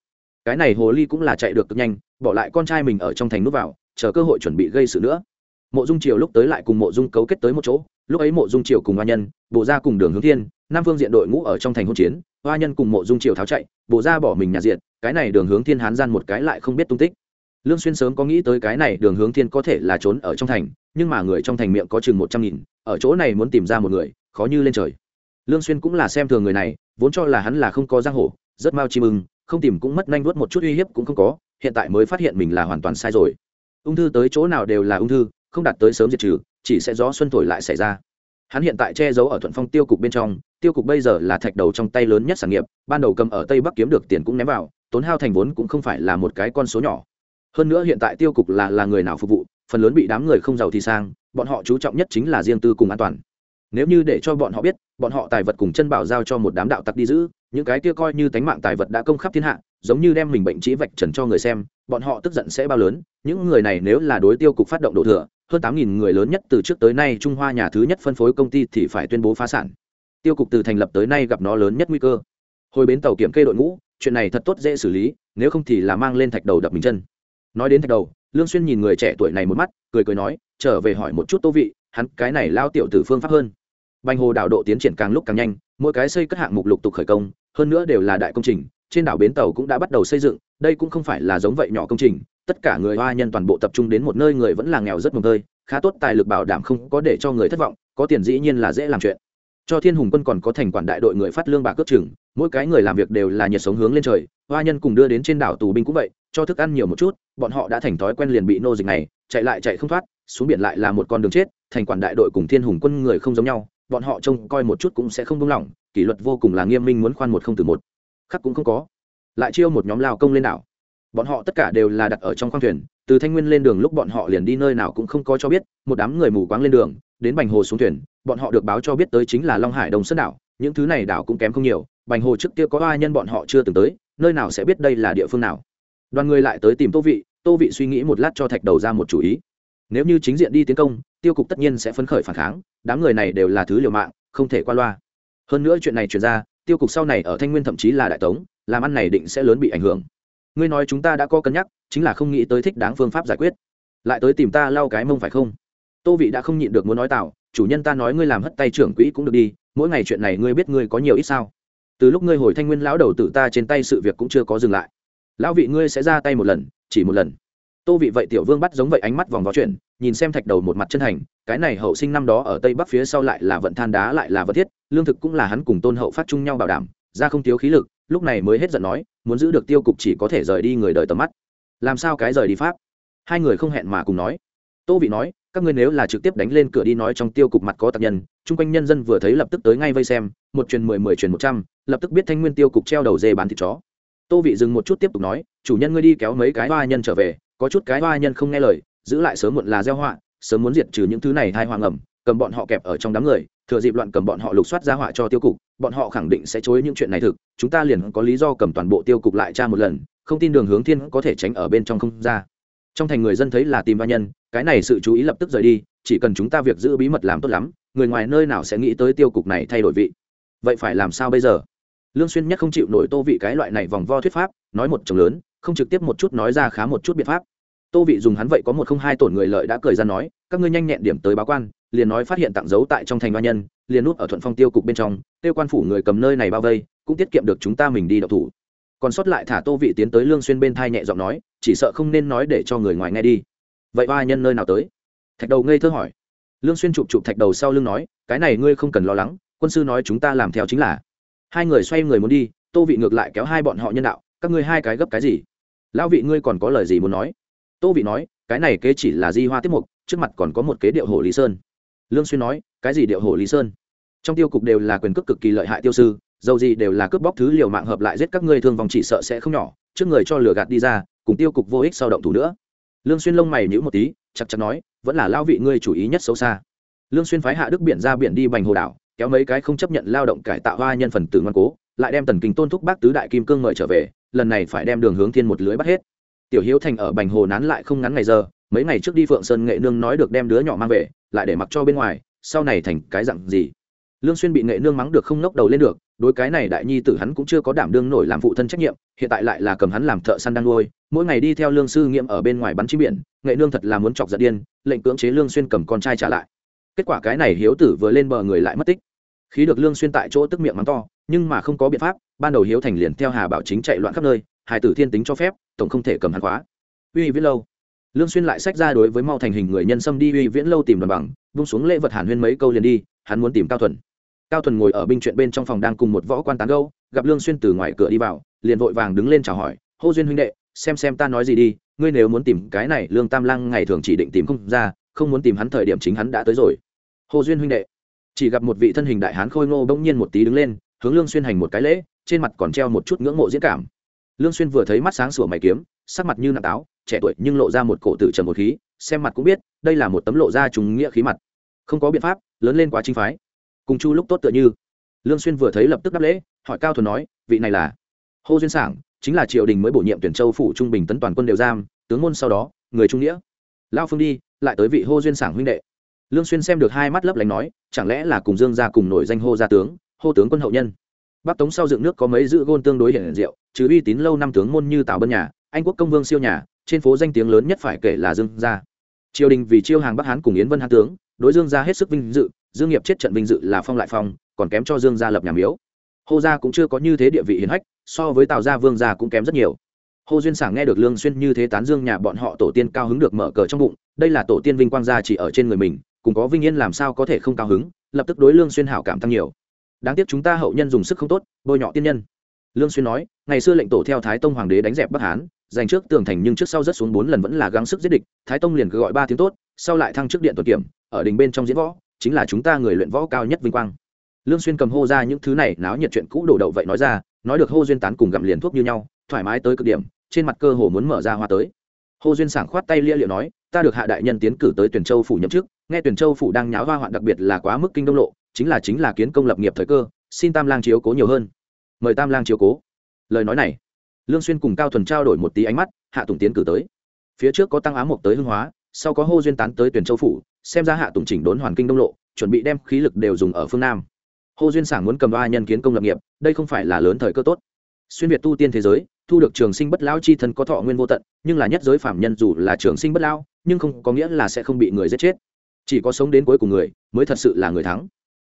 A: Cái này hồ ly cũng là chạy được cực nhanh, bỏ lại con trai mình ở trong thành nút vào, chờ cơ hội chuẩn bị gây sự nữa. Mộ dung triều lúc tới lại cùng mộ dung cấu kết tới một chỗ, lúc ấy mộ dung triều cùng hoa nhân bộ ra cùng đường hướng thiên, nam phương diện đội ngũ ở trong thành hôn chiến, hoa nhân cùng mộ dung triều tháo chạy bộ ra bỏ mình nhà diện, cái này đường hướng thiên hán gian một cái lại không biết tung tích. Lương xuyên sớm có nghĩ tới cái này đường hướng thiên có thể là trốn ở trong thành, nhưng mà người trong thành miệng có chừng một trăm nghìn, ở chỗ này muốn tìm ra một người khó như lên trời. Lương xuyên cũng là xem thường người này, vốn cho là hắn là không có giang hồ, rất mau chim ưng, không tìm cũng mất nhanh nuốt một chút uy hiếp cũng không có, hiện tại mới phát hiện mình là hoàn toàn sai rồi. Ung thư tới chỗ nào đều là ung thư, không đạt tới sớm diệt trừ, chỉ sẽ gió xuân thổi lại xảy ra. Hắn hiện tại che giấu ở thuận phong tiêu cục bên trong, tiêu cục bây giờ là thạch đầu trong tay lớn nhất sản nghiệp, ban đầu cầm ở tây bắc kiếm được tiền cũng ném vào, tốn hao thành vốn cũng không phải là một cái con số nhỏ. Hơn nữa hiện tại tiêu cục là là người nào phục vụ, phần lớn bị đám người không giàu thì sang, bọn họ chú trọng nhất chính là riêng tư cùng an toàn nếu như để cho bọn họ biết, bọn họ tài vật cùng chân bảo giao cho một đám đạo tặc đi giữ, những cái kia coi như tánh mạng tài vật đã công khắp thiên hạ, giống như đem mình bệnh trí vạch trần cho người xem, bọn họ tức giận sẽ bao lớn. Những người này nếu là đối tiêu cục phát động đổ thừa, hơn tám nghìn người lớn nhất từ trước tới nay trung hoa nhà thứ nhất phân phối công ty thì phải tuyên bố phá sản. Tiêu cục từ thành lập tới nay gặp nó lớn nhất nguy cơ. Hồi bến tàu kiểm kê đội ngũ, chuyện này thật tốt dễ xử lý, nếu không thì là mang lên thạch đầu đập mình chân. Nói đến thạch đầu, lương xuyên nhìn người trẻ tuổi này một mắt, cười cười nói, trở về hỏi một chút tô vị hắn cái này lao tiểu tử phương pháp hơn. Bành hồ đảo độ tiến triển càng lúc càng nhanh, mỗi cái xây cất hạng mục lục tục khởi công, hơn nữa đều là đại công trình, trên đảo bến tàu cũng đã bắt đầu xây dựng, đây cũng không phải là giống vậy nhỏ công trình, tất cả người hoa nhân toàn bộ tập trung đến một nơi người vẫn là nghèo rất mồm tơi, khá tốt tài lực bảo đảm không có để cho người thất vọng, có tiền dĩ nhiên là dễ làm chuyện. Cho thiên hùng quân còn có thành quản đại đội người phát lương bạc cướp chừng, mỗi cái người làm việc đều là nhiệt sống hướng lên trời, hoa nhân cùng đưa đến trên đảo tù binh cũng vậy, cho thức ăn nhiều một chút, bọn họ đã thành thói quen liền bị nô dịch này, chạy lại chạy không thoát, xuống biển lại là một con đường chết thành quản đại đội cùng thiên hùng quân người không giống nhau, bọn họ trông coi một chút cũng sẽ không buông lỏng, kỷ luật vô cùng là nghiêm minh muốn khoan một không từ một. Khắc cũng không có. Lại chiêu một nhóm lao công lên đảo. Bọn họ tất cả đều là đặt ở trong khoang thuyền, từ thanh nguyên lên đường lúc bọn họ liền đi nơi nào cũng không có cho biết, một đám người mù quáng lên đường, đến bành hồ xuống thuyền, bọn họ được báo cho biết tới chính là long hải đông sơn đảo, những thứ này đảo cũng kém không nhiều, bành hồ trước kia có ba nhân bọn họ chưa từng tới, nơi nào sẽ biết đây là địa phương nào. Đoàn người lại tới tìm tô vị tô vị suy nghĩ một lát cho thạch đầu ra một chủ ý nếu như chính diện đi tiến công, tiêu cục tất nhiên sẽ phấn khởi phản kháng, đám người này đều là thứ liều mạng, không thể qua loa. Hơn nữa chuyện này chuyển ra, tiêu cục sau này ở thanh nguyên thậm chí là đại tống, làm ăn này định sẽ lớn bị ảnh hưởng. Ngươi nói chúng ta đã có cân nhắc, chính là không nghĩ tới thích đáng phương pháp giải quyết. Lại tới tìm ta lau cái mông phải không? Tô vị đã không nhịn được muốn nói tạo chủ nhân ta nói ngươi làm hất tay trưởng quỹ cũng được đi, mỗi ngày chuyện này ngươi biết ngươi có nhiều ít sao? Từ lúc ngươi hồi thanh nguyên lão đầu tử ta trên tay sự việc cũng chưa có dừng lại. Lão vị ngươi sẽ ra tay một lần, chỉ một lần tô vị vậy tiểu vương bắt giống vậy ánh mắt vòng vó chuyện nhìn xem thạch đầu một mặt chân thành cái này hậu sinh năm đó ở tây bắc phía sau lại là vận than đá lại là vật thiết, lương thực cũng là hắn cùng tôn hậu phát chung nhau bảo đảm, ra không thiếu khí lực, lúc này mới hết giận nói, muốn giữ được tiêu cục chỉ có thể rời đi người đời tầm mắt. Làm sao cái rời đi pháp? Hai người không hẹn mà cùng nói. Tô vị nói, các ngươi nếu là trực tiếp đánh lên cửa đi nói trong tiêu cục mặt có tạc nhân, chung quanh nhân dân vừa thấy lập tức tới ngay vây xem, một truyền mười mười truyền một trăm, lập tức biết thanh nguyên tiêu cục treo đầu dê bán thịt chó. Tô vị dừng một chút tiếp tục nói, chủ nhân ngươi đi kéo mấy cái hoa nhân trở về có chút cái hoa nhân không nghe lời, giữ lại sớm muộn là gieo họa, sớm muốn diệt trừ những thứ này thai hoàng ẩm, cầm bọn họ kẹp ở trong đám người, thừa dịp loạn cầm bọn họ lục soát ra họa cho tiêu cục, bọn họ khẳng định sẽ chối những chuyện này thực, chúng ta liền có lý do cầm toàn bộ tiêu cục lại tra một lần, không tin đường hướng thiên có thể tránh ở bên trong không ra. Trong thành người dân thấy là tìm ba nhân, cái này sự chú ý lập tức rời đi, chỉ cần chúng ta việc giữ bí mật làm tốt lắm, người ngoài nơi nào sẽ nghĩ tới tiêu cục này thay đổi vị. Vậy phải làm sao bây giờ? Lương xuyên nhất không chịu nổi tô vị cái loại này vòng vo thuyết pháp, nói một chồng lớn không trực tiếp một chút nói ra khá một chút biện pháp. Tô vị dùng hắn vậy có một không hai tổn người lợi đã cười ra nói, các ngươi nhanh nhẹn điểm tới báo quan, liền nói phát hiện tặng dấu tại trong thành ba nhân, liền nút ở thuận phong tiêu cục bên trong, tiêu quan phủ người cầm nơi này bao vây, cũng tiết kiệm được chúng ta mình đi đậu thủ. Còn sót lại thả tô vị tiến tới lương xuyên bên thai nhẹ giọng nói, chỉ sợ không nên nói để cho người ngoài nghe đi. Vậy ba nhân nơi nào tới? Thạch đầu ngây thơ hỏi. Lương xuyên chụp chụp thạch đầu sau lưng nói, cái này ngươi không cần lo lắng, quân sư nói chúng ta làm theo chính là. Hai người xoay người muốn đi, tô vị ngược lại kéo hai bọn họ nhân đạo các ngươi hai cái gấp cái gì? Lão vị ngươi còn có lời gì muốn nói? Tô vị nói, cái này kế chỉ là di hoa tiết mục, trước mặt còn có một kế điệu hồ lý sơn. Lương xuyên nói, cái gì điệu hồ lý sơn? Trong tiêu cục đều là quyền cước cực kỳ lợi hại tiêu sư, dầu gì đều là cướp bóc thứ liều mạng hợp lại giết các ngươi thương vòng chỉ sợ sẽ không nhỏ, trước người cho lừa gạt đi ra, cùng tiêu cục vô ích sau động thủ nữa. Lương xuyên lông mày nhíu một tí, chặt chặt nói, vẫn là lao vị ngươi chủ ý nhất xấu xa. Lương xuyên phái hạ đức biển ra biển đi bành hồ đảo, kéo mấy cái không chấp nhận lao động cải tạo hoa nhân phần tử ngoan cố, lại đem tần kinh tôn thúc bác tứ đại kim cương mời trở về lần này phải đem đường hướng thiên một lưới bắt hết. Tiểu hiếu thành ở bành hồ nán lại không ngắn ngày giờ, mấy ngày trước đi phượng sơn nghệ nương nói được đem đứa nhỏ mang về, lại để mặc cho bên ngoài, sau này thành cái dặn gì? Lương xuyên bị nghệ nương mắng được không ngóc đầu lên được, đối cái này đại nhi tử hắn cũng chưa có đảm đương nổi làm phụ thân trách nhiệm, hiện tại lại là cầm hắn làm thợ săn đang nuôi, mỗi ngày đi theo lương sư nghiệm ở bên ngoài bắn chim biển, nghệ nương thật là muốn chọc giận điên, lệnh cưỡng chế lương xuyên cầm con trai trả lại. Kết quả cái này hiếu tử vừa lên bờ người lại mất tích khí được lương xuyên tại chỗ tức miệng mắng to nhưng mà không có biện pháp ban đầu hiếu thành liền theo hà bảo chính chạy loạn khắp nơi hải tử thiên tính cho phép tổng không thể cầm hắn khóa. Uy viễn lâu. Lương xuyên lại sách ra đối với mau thành hình người nhân xâm đi uy viễn lâu tìm đoàn bằng buông xuống lễ vật hàn huyên mấy câu liền đi hắn muốn tìm cao thuần. Cao thuần ngồi ở binh chuyện bên trong phòng đang cùng một võ quan tán gẫu, gặp lương xuyên từ ngoài cửa đi vào liền vội vàng đứng lên chào hỏi hô duyên huynh đệ xem xem ta nói gì đi ngươi nếu muốn tìm cái này lương tam lang ngày thường chỉ định tìm không ra không muốn tìm hắn thời điểm chính hắn đã tới rồi. Hồ duyên huynh đệ chỉ gặp một vị thân hình đại hán khôi ngô bỗng nhiên một tí đứng lên, hướng lương xuyên hành một cái lễ, trên mặt còn treo một chút ngưỡng mộ diễn cảm. Lương xuyên vừa thấy mắt sáng sủa mày kiếm, sắc mặt như nặng táo, trẻ tuổi nhưng lộ ra một cổ tử trầm một khí, xem mặt cũng biết, đây là một tấm lộ ra trùng nghĩa khí mặt. Không có biện pháp, lớn lên quá chính phái. Cùng chu lúc tốt tựa như. Lương xuyên vừa thấy lập tức đáp lễ, hỏi cao thuần nói, vị này là hô duyên sảng, chính là triều đình mới bổ nhiệm tuyển châu phủ trung bình tấn toàn quân đều giam, tướng môn sau đó, người trung nghĩa. Lao phương đi, lại tới vị hô duyên sảng huynh đệ lương xuyên xem được hai mắt lấp lánh nói chẳng lẽ là cùng dương gia cùng nổi danh hô gia tướng hô tướng quân hậu nhân? Bắc tống sau dựng nước có mấy giữ gôn tương đối hiển diệu chứ uy tín lâu năm tướng môn như tào bân nhà anh quốc công vương siêu nhà trên phố danh tiếng lớn nhất phải kể là dương gia. Triều đình vì chiêu hàng bắc hán cùng yến vân hán tướng đối dương gia hết sức vinh dự dương nghiệp chết trận vinh dự là phong lại phong còn kém cho dương gia lập nhà miếu. Hô gia cũng chưa có như thế địa vị hiển hách so với tào gia vương gia cũng kém rất nhiều. Hồ Duyên Sảng nghe được Lương Xuyên như thế tán dương nhà bọn họ tổ tiên cao hứng được mở cờ trong bụng, đây là tổ tiên vinh quang gia chỉ ở trên người mình, cùng có vinh yên làm sao có thể không cao hứng, lập tức đối Lương Xuyên hảo cảm tăng nhiều. Đáng tiếc chúng ta hậu nhân dùng sức không tốt, bôi nhọ tiên nhân. Lương Xuyên nói, ngày xưa lệnh tổ theo Thái Tông hoàng đế đánh dẹp Bắc Hán, giành trước tường thành nhưng trước sau rất xuống bốn lần vẫn là gắng sức giết địch, Thái Tông liền cứ gọi ba tiếng tốt, sau lại thăng chức điện tuần kiểm, ở đình bên trong diễn võ, chính là chúng ta người luyện võ cao nhất vinh quang. Lương Xuyên cầm hô ra những thứ này, náo nhiệt chuyện cũ đổ đậu vậy nói ra, nói được hô duyên tán cùng gặm liền thuốc như nhau, thoải mái tới cực điểm, trên mặt cơ hồ muốn mở ra hoa tới hô duyên sảng khoát tay lia liệu nói ta được hạ đại nhân tiến cử tới tuyển châu phủ nhậm chức nghe tuyển châu phủ đang nháo hoa hoạn đặc biệt là quá mức kinh đông lộ, chính là chính là kiến công lập nghiệp thời cơ, xin tam lang chiếu cố nhiều hơn. Mời tam lang chiếu cố. Lời nói này, lương xuyên cùng cao thuần trao đổi một tí ánh mắt, hạ tùng tiến cử tới. Phía trước có tăng ám mộc tới hưng hóa, sau có hô duyên tán tới tuyển châu phủ, xem ra hạ tùng chỉnh đốn hoàn kinh đông lộ, chuẩn bị đem khí lực đều dùng ở phương nam. Hô duyên sảng muốn cầm ba nhân kiến công lập nghiệp, đây không phải là lớn thời cơ tốt. Xuyên việt tu tiên thế giới, thu được trường sinh bất lão chi thân có thọ nguyên vô tận, nhưng là nhất giới phạm nhân dù là trường sinh bất lão, nhưng không có nghĩa là sẽ không bị người giết chết chỉ có sống đến cuối cùng người mới thật sự là người thắng.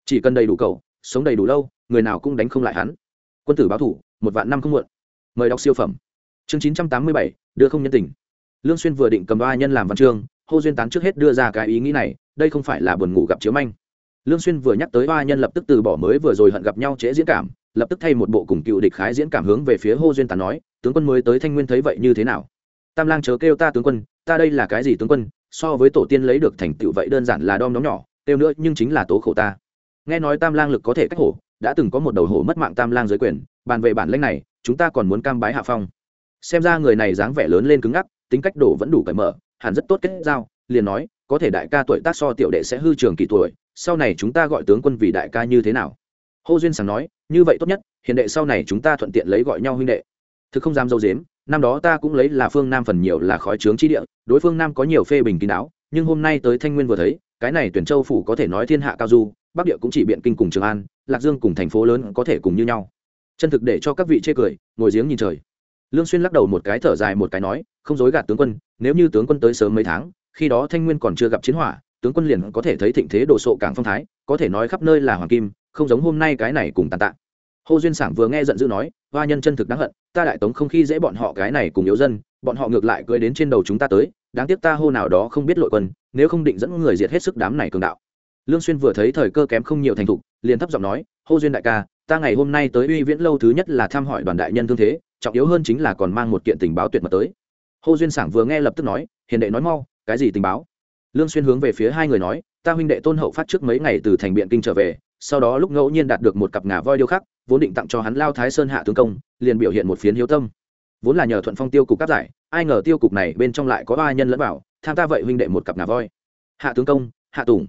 A: Chỉ cần đầy đủ cầu sống đầy đủ lâu, người nào cũng đánh không lại hắn. Quân tử báo thủ, một vạn năm không muộn. Mời đọc siêu phẩm. Chương chín trăm tám mươi bảy, đưa không nhân tình. Lương xuyên vừa định cầm ba nhân làm văn chương, hô duyên tán trước hết đưa ra cái ý nghĩ này, đây không phải là buồn ngủ gặp chiếu manh. Lương xuyên vừa nhắc tới ba nhân lập tức từ bỏ mới vừa rồi hận gặp nhau trễ diễn cảm, lập tức thay một bộ cùng cựu địch khái diễn cảm hướng về phía hô duyên tán nói, tướng quân mới tới thanh nguyên thấy vậy như thế nào? Tam lang chớ kêu ta tướng quân, ta đây là cái gì tướng quân so với tổ tiên lấy được thành tựu vậy đơn giản là đom đóm nhỏ têu nữa nhưng chính là tố khổ ta. Nghe nói tam lang lực có thể cách hổ, đã từng có một đầu hổ mất mạng tam lang dưới quyền, bàn về bản lãnh này, chúng ta còn muốn cam bái hạ phong. Xem ra người này dáng vẻ lớn lên cứng ngắc, tính cách đổ vẫn đủ cởi mở, hẳn rất tốt kết giao, liền nói, có thể đại ca tuổi tác so tiểu đệ sẽ hư trường kỳ tuổi, sau này chúng ta gọi tướng quân vì đại ca như thế nào? Hô duyên sàng nói, như vậy tốt nhất, hiện đệ sau này chúng ta thuận tiện lấy gọi nhau huynh đệ. Thực không dám dâu dếm năm đó ta cũng lấy là phương nam phần nhiều là khói trướng chi địa, đối phương nam có nhiều phê bình kín đáo, nhưng hôm nay tới thanh nguyên vừa thấy, cái này tuyển châu phủ có thể nói thiên hạ cao du, bắc địa cũng chỉ biện kinh cùng trường an, lạc dương cùng thành phố lớn có thể cùng như nhau. Chân thực để cho các vị chê cười, ngồi giếng nhìn trời. Lương xuyên lắc đầu một cái thở dài một cái nói, không dối gạt tướng quân, nếu như tướng quân tới sớm mấy tháng, khi đó thanh nguyên còn chưa gặp chiến hỏa, tướng quân liền có thể thấy thịnh thế đồ sộ cảng phong thái, có thể nói khắp nơi là hoàng kim, không giống hôm nay cái này cùng tàn tạ hồ duyên sảng vừa nghe giận dữ nói, hoa nhân chân thực đáng hận, ta đại tống không khi dễ bọn họ cái này cùng yếu dân, bọn họ ngược lại cưỡi đến trên đầu chúng ta tới, đáng tiếc ta hô nào đó không biết lội quân, nếu không định dẫn người diệt hết sức đám này cường đạo. Lương xuyên vừa thấy thời cơ kém không nhiều thành thục, liền thấp giọng nói hô duyên đại ca, ta ngày hôm nay tới uy viễn lâu thứ nhất là thăm hỏi đoàn đại nhân thương thế, trọng yếu hơn chính là còn mang một kiện tình báo tuyệt mật tới. Hô duyên sảng vừa nghe lập tức nói, hiền đệ nói mau, cái gì tình báo? Lương xuyên hướng về phía hai người nói, ta huynh đệ tôn hậu phát trước mấy ngày từ thành biện kinh trở về, sau đó lúc ngẫu nhiên đạt được một cặp ngà voi điêu khắc vốn định tặng cho hắn lao thái sơn hạ tướng công liền biểu hiện một phiến hiếu tâm. Vốn là nhờ thuận phong tiêu cục cáp giải ai ngờ tiêu cục này bên trong lại có ba nhân lẫn bảo, tham ta vậy huynh đệ một cặp ngà voi. Hạ tướng công hạ tùng.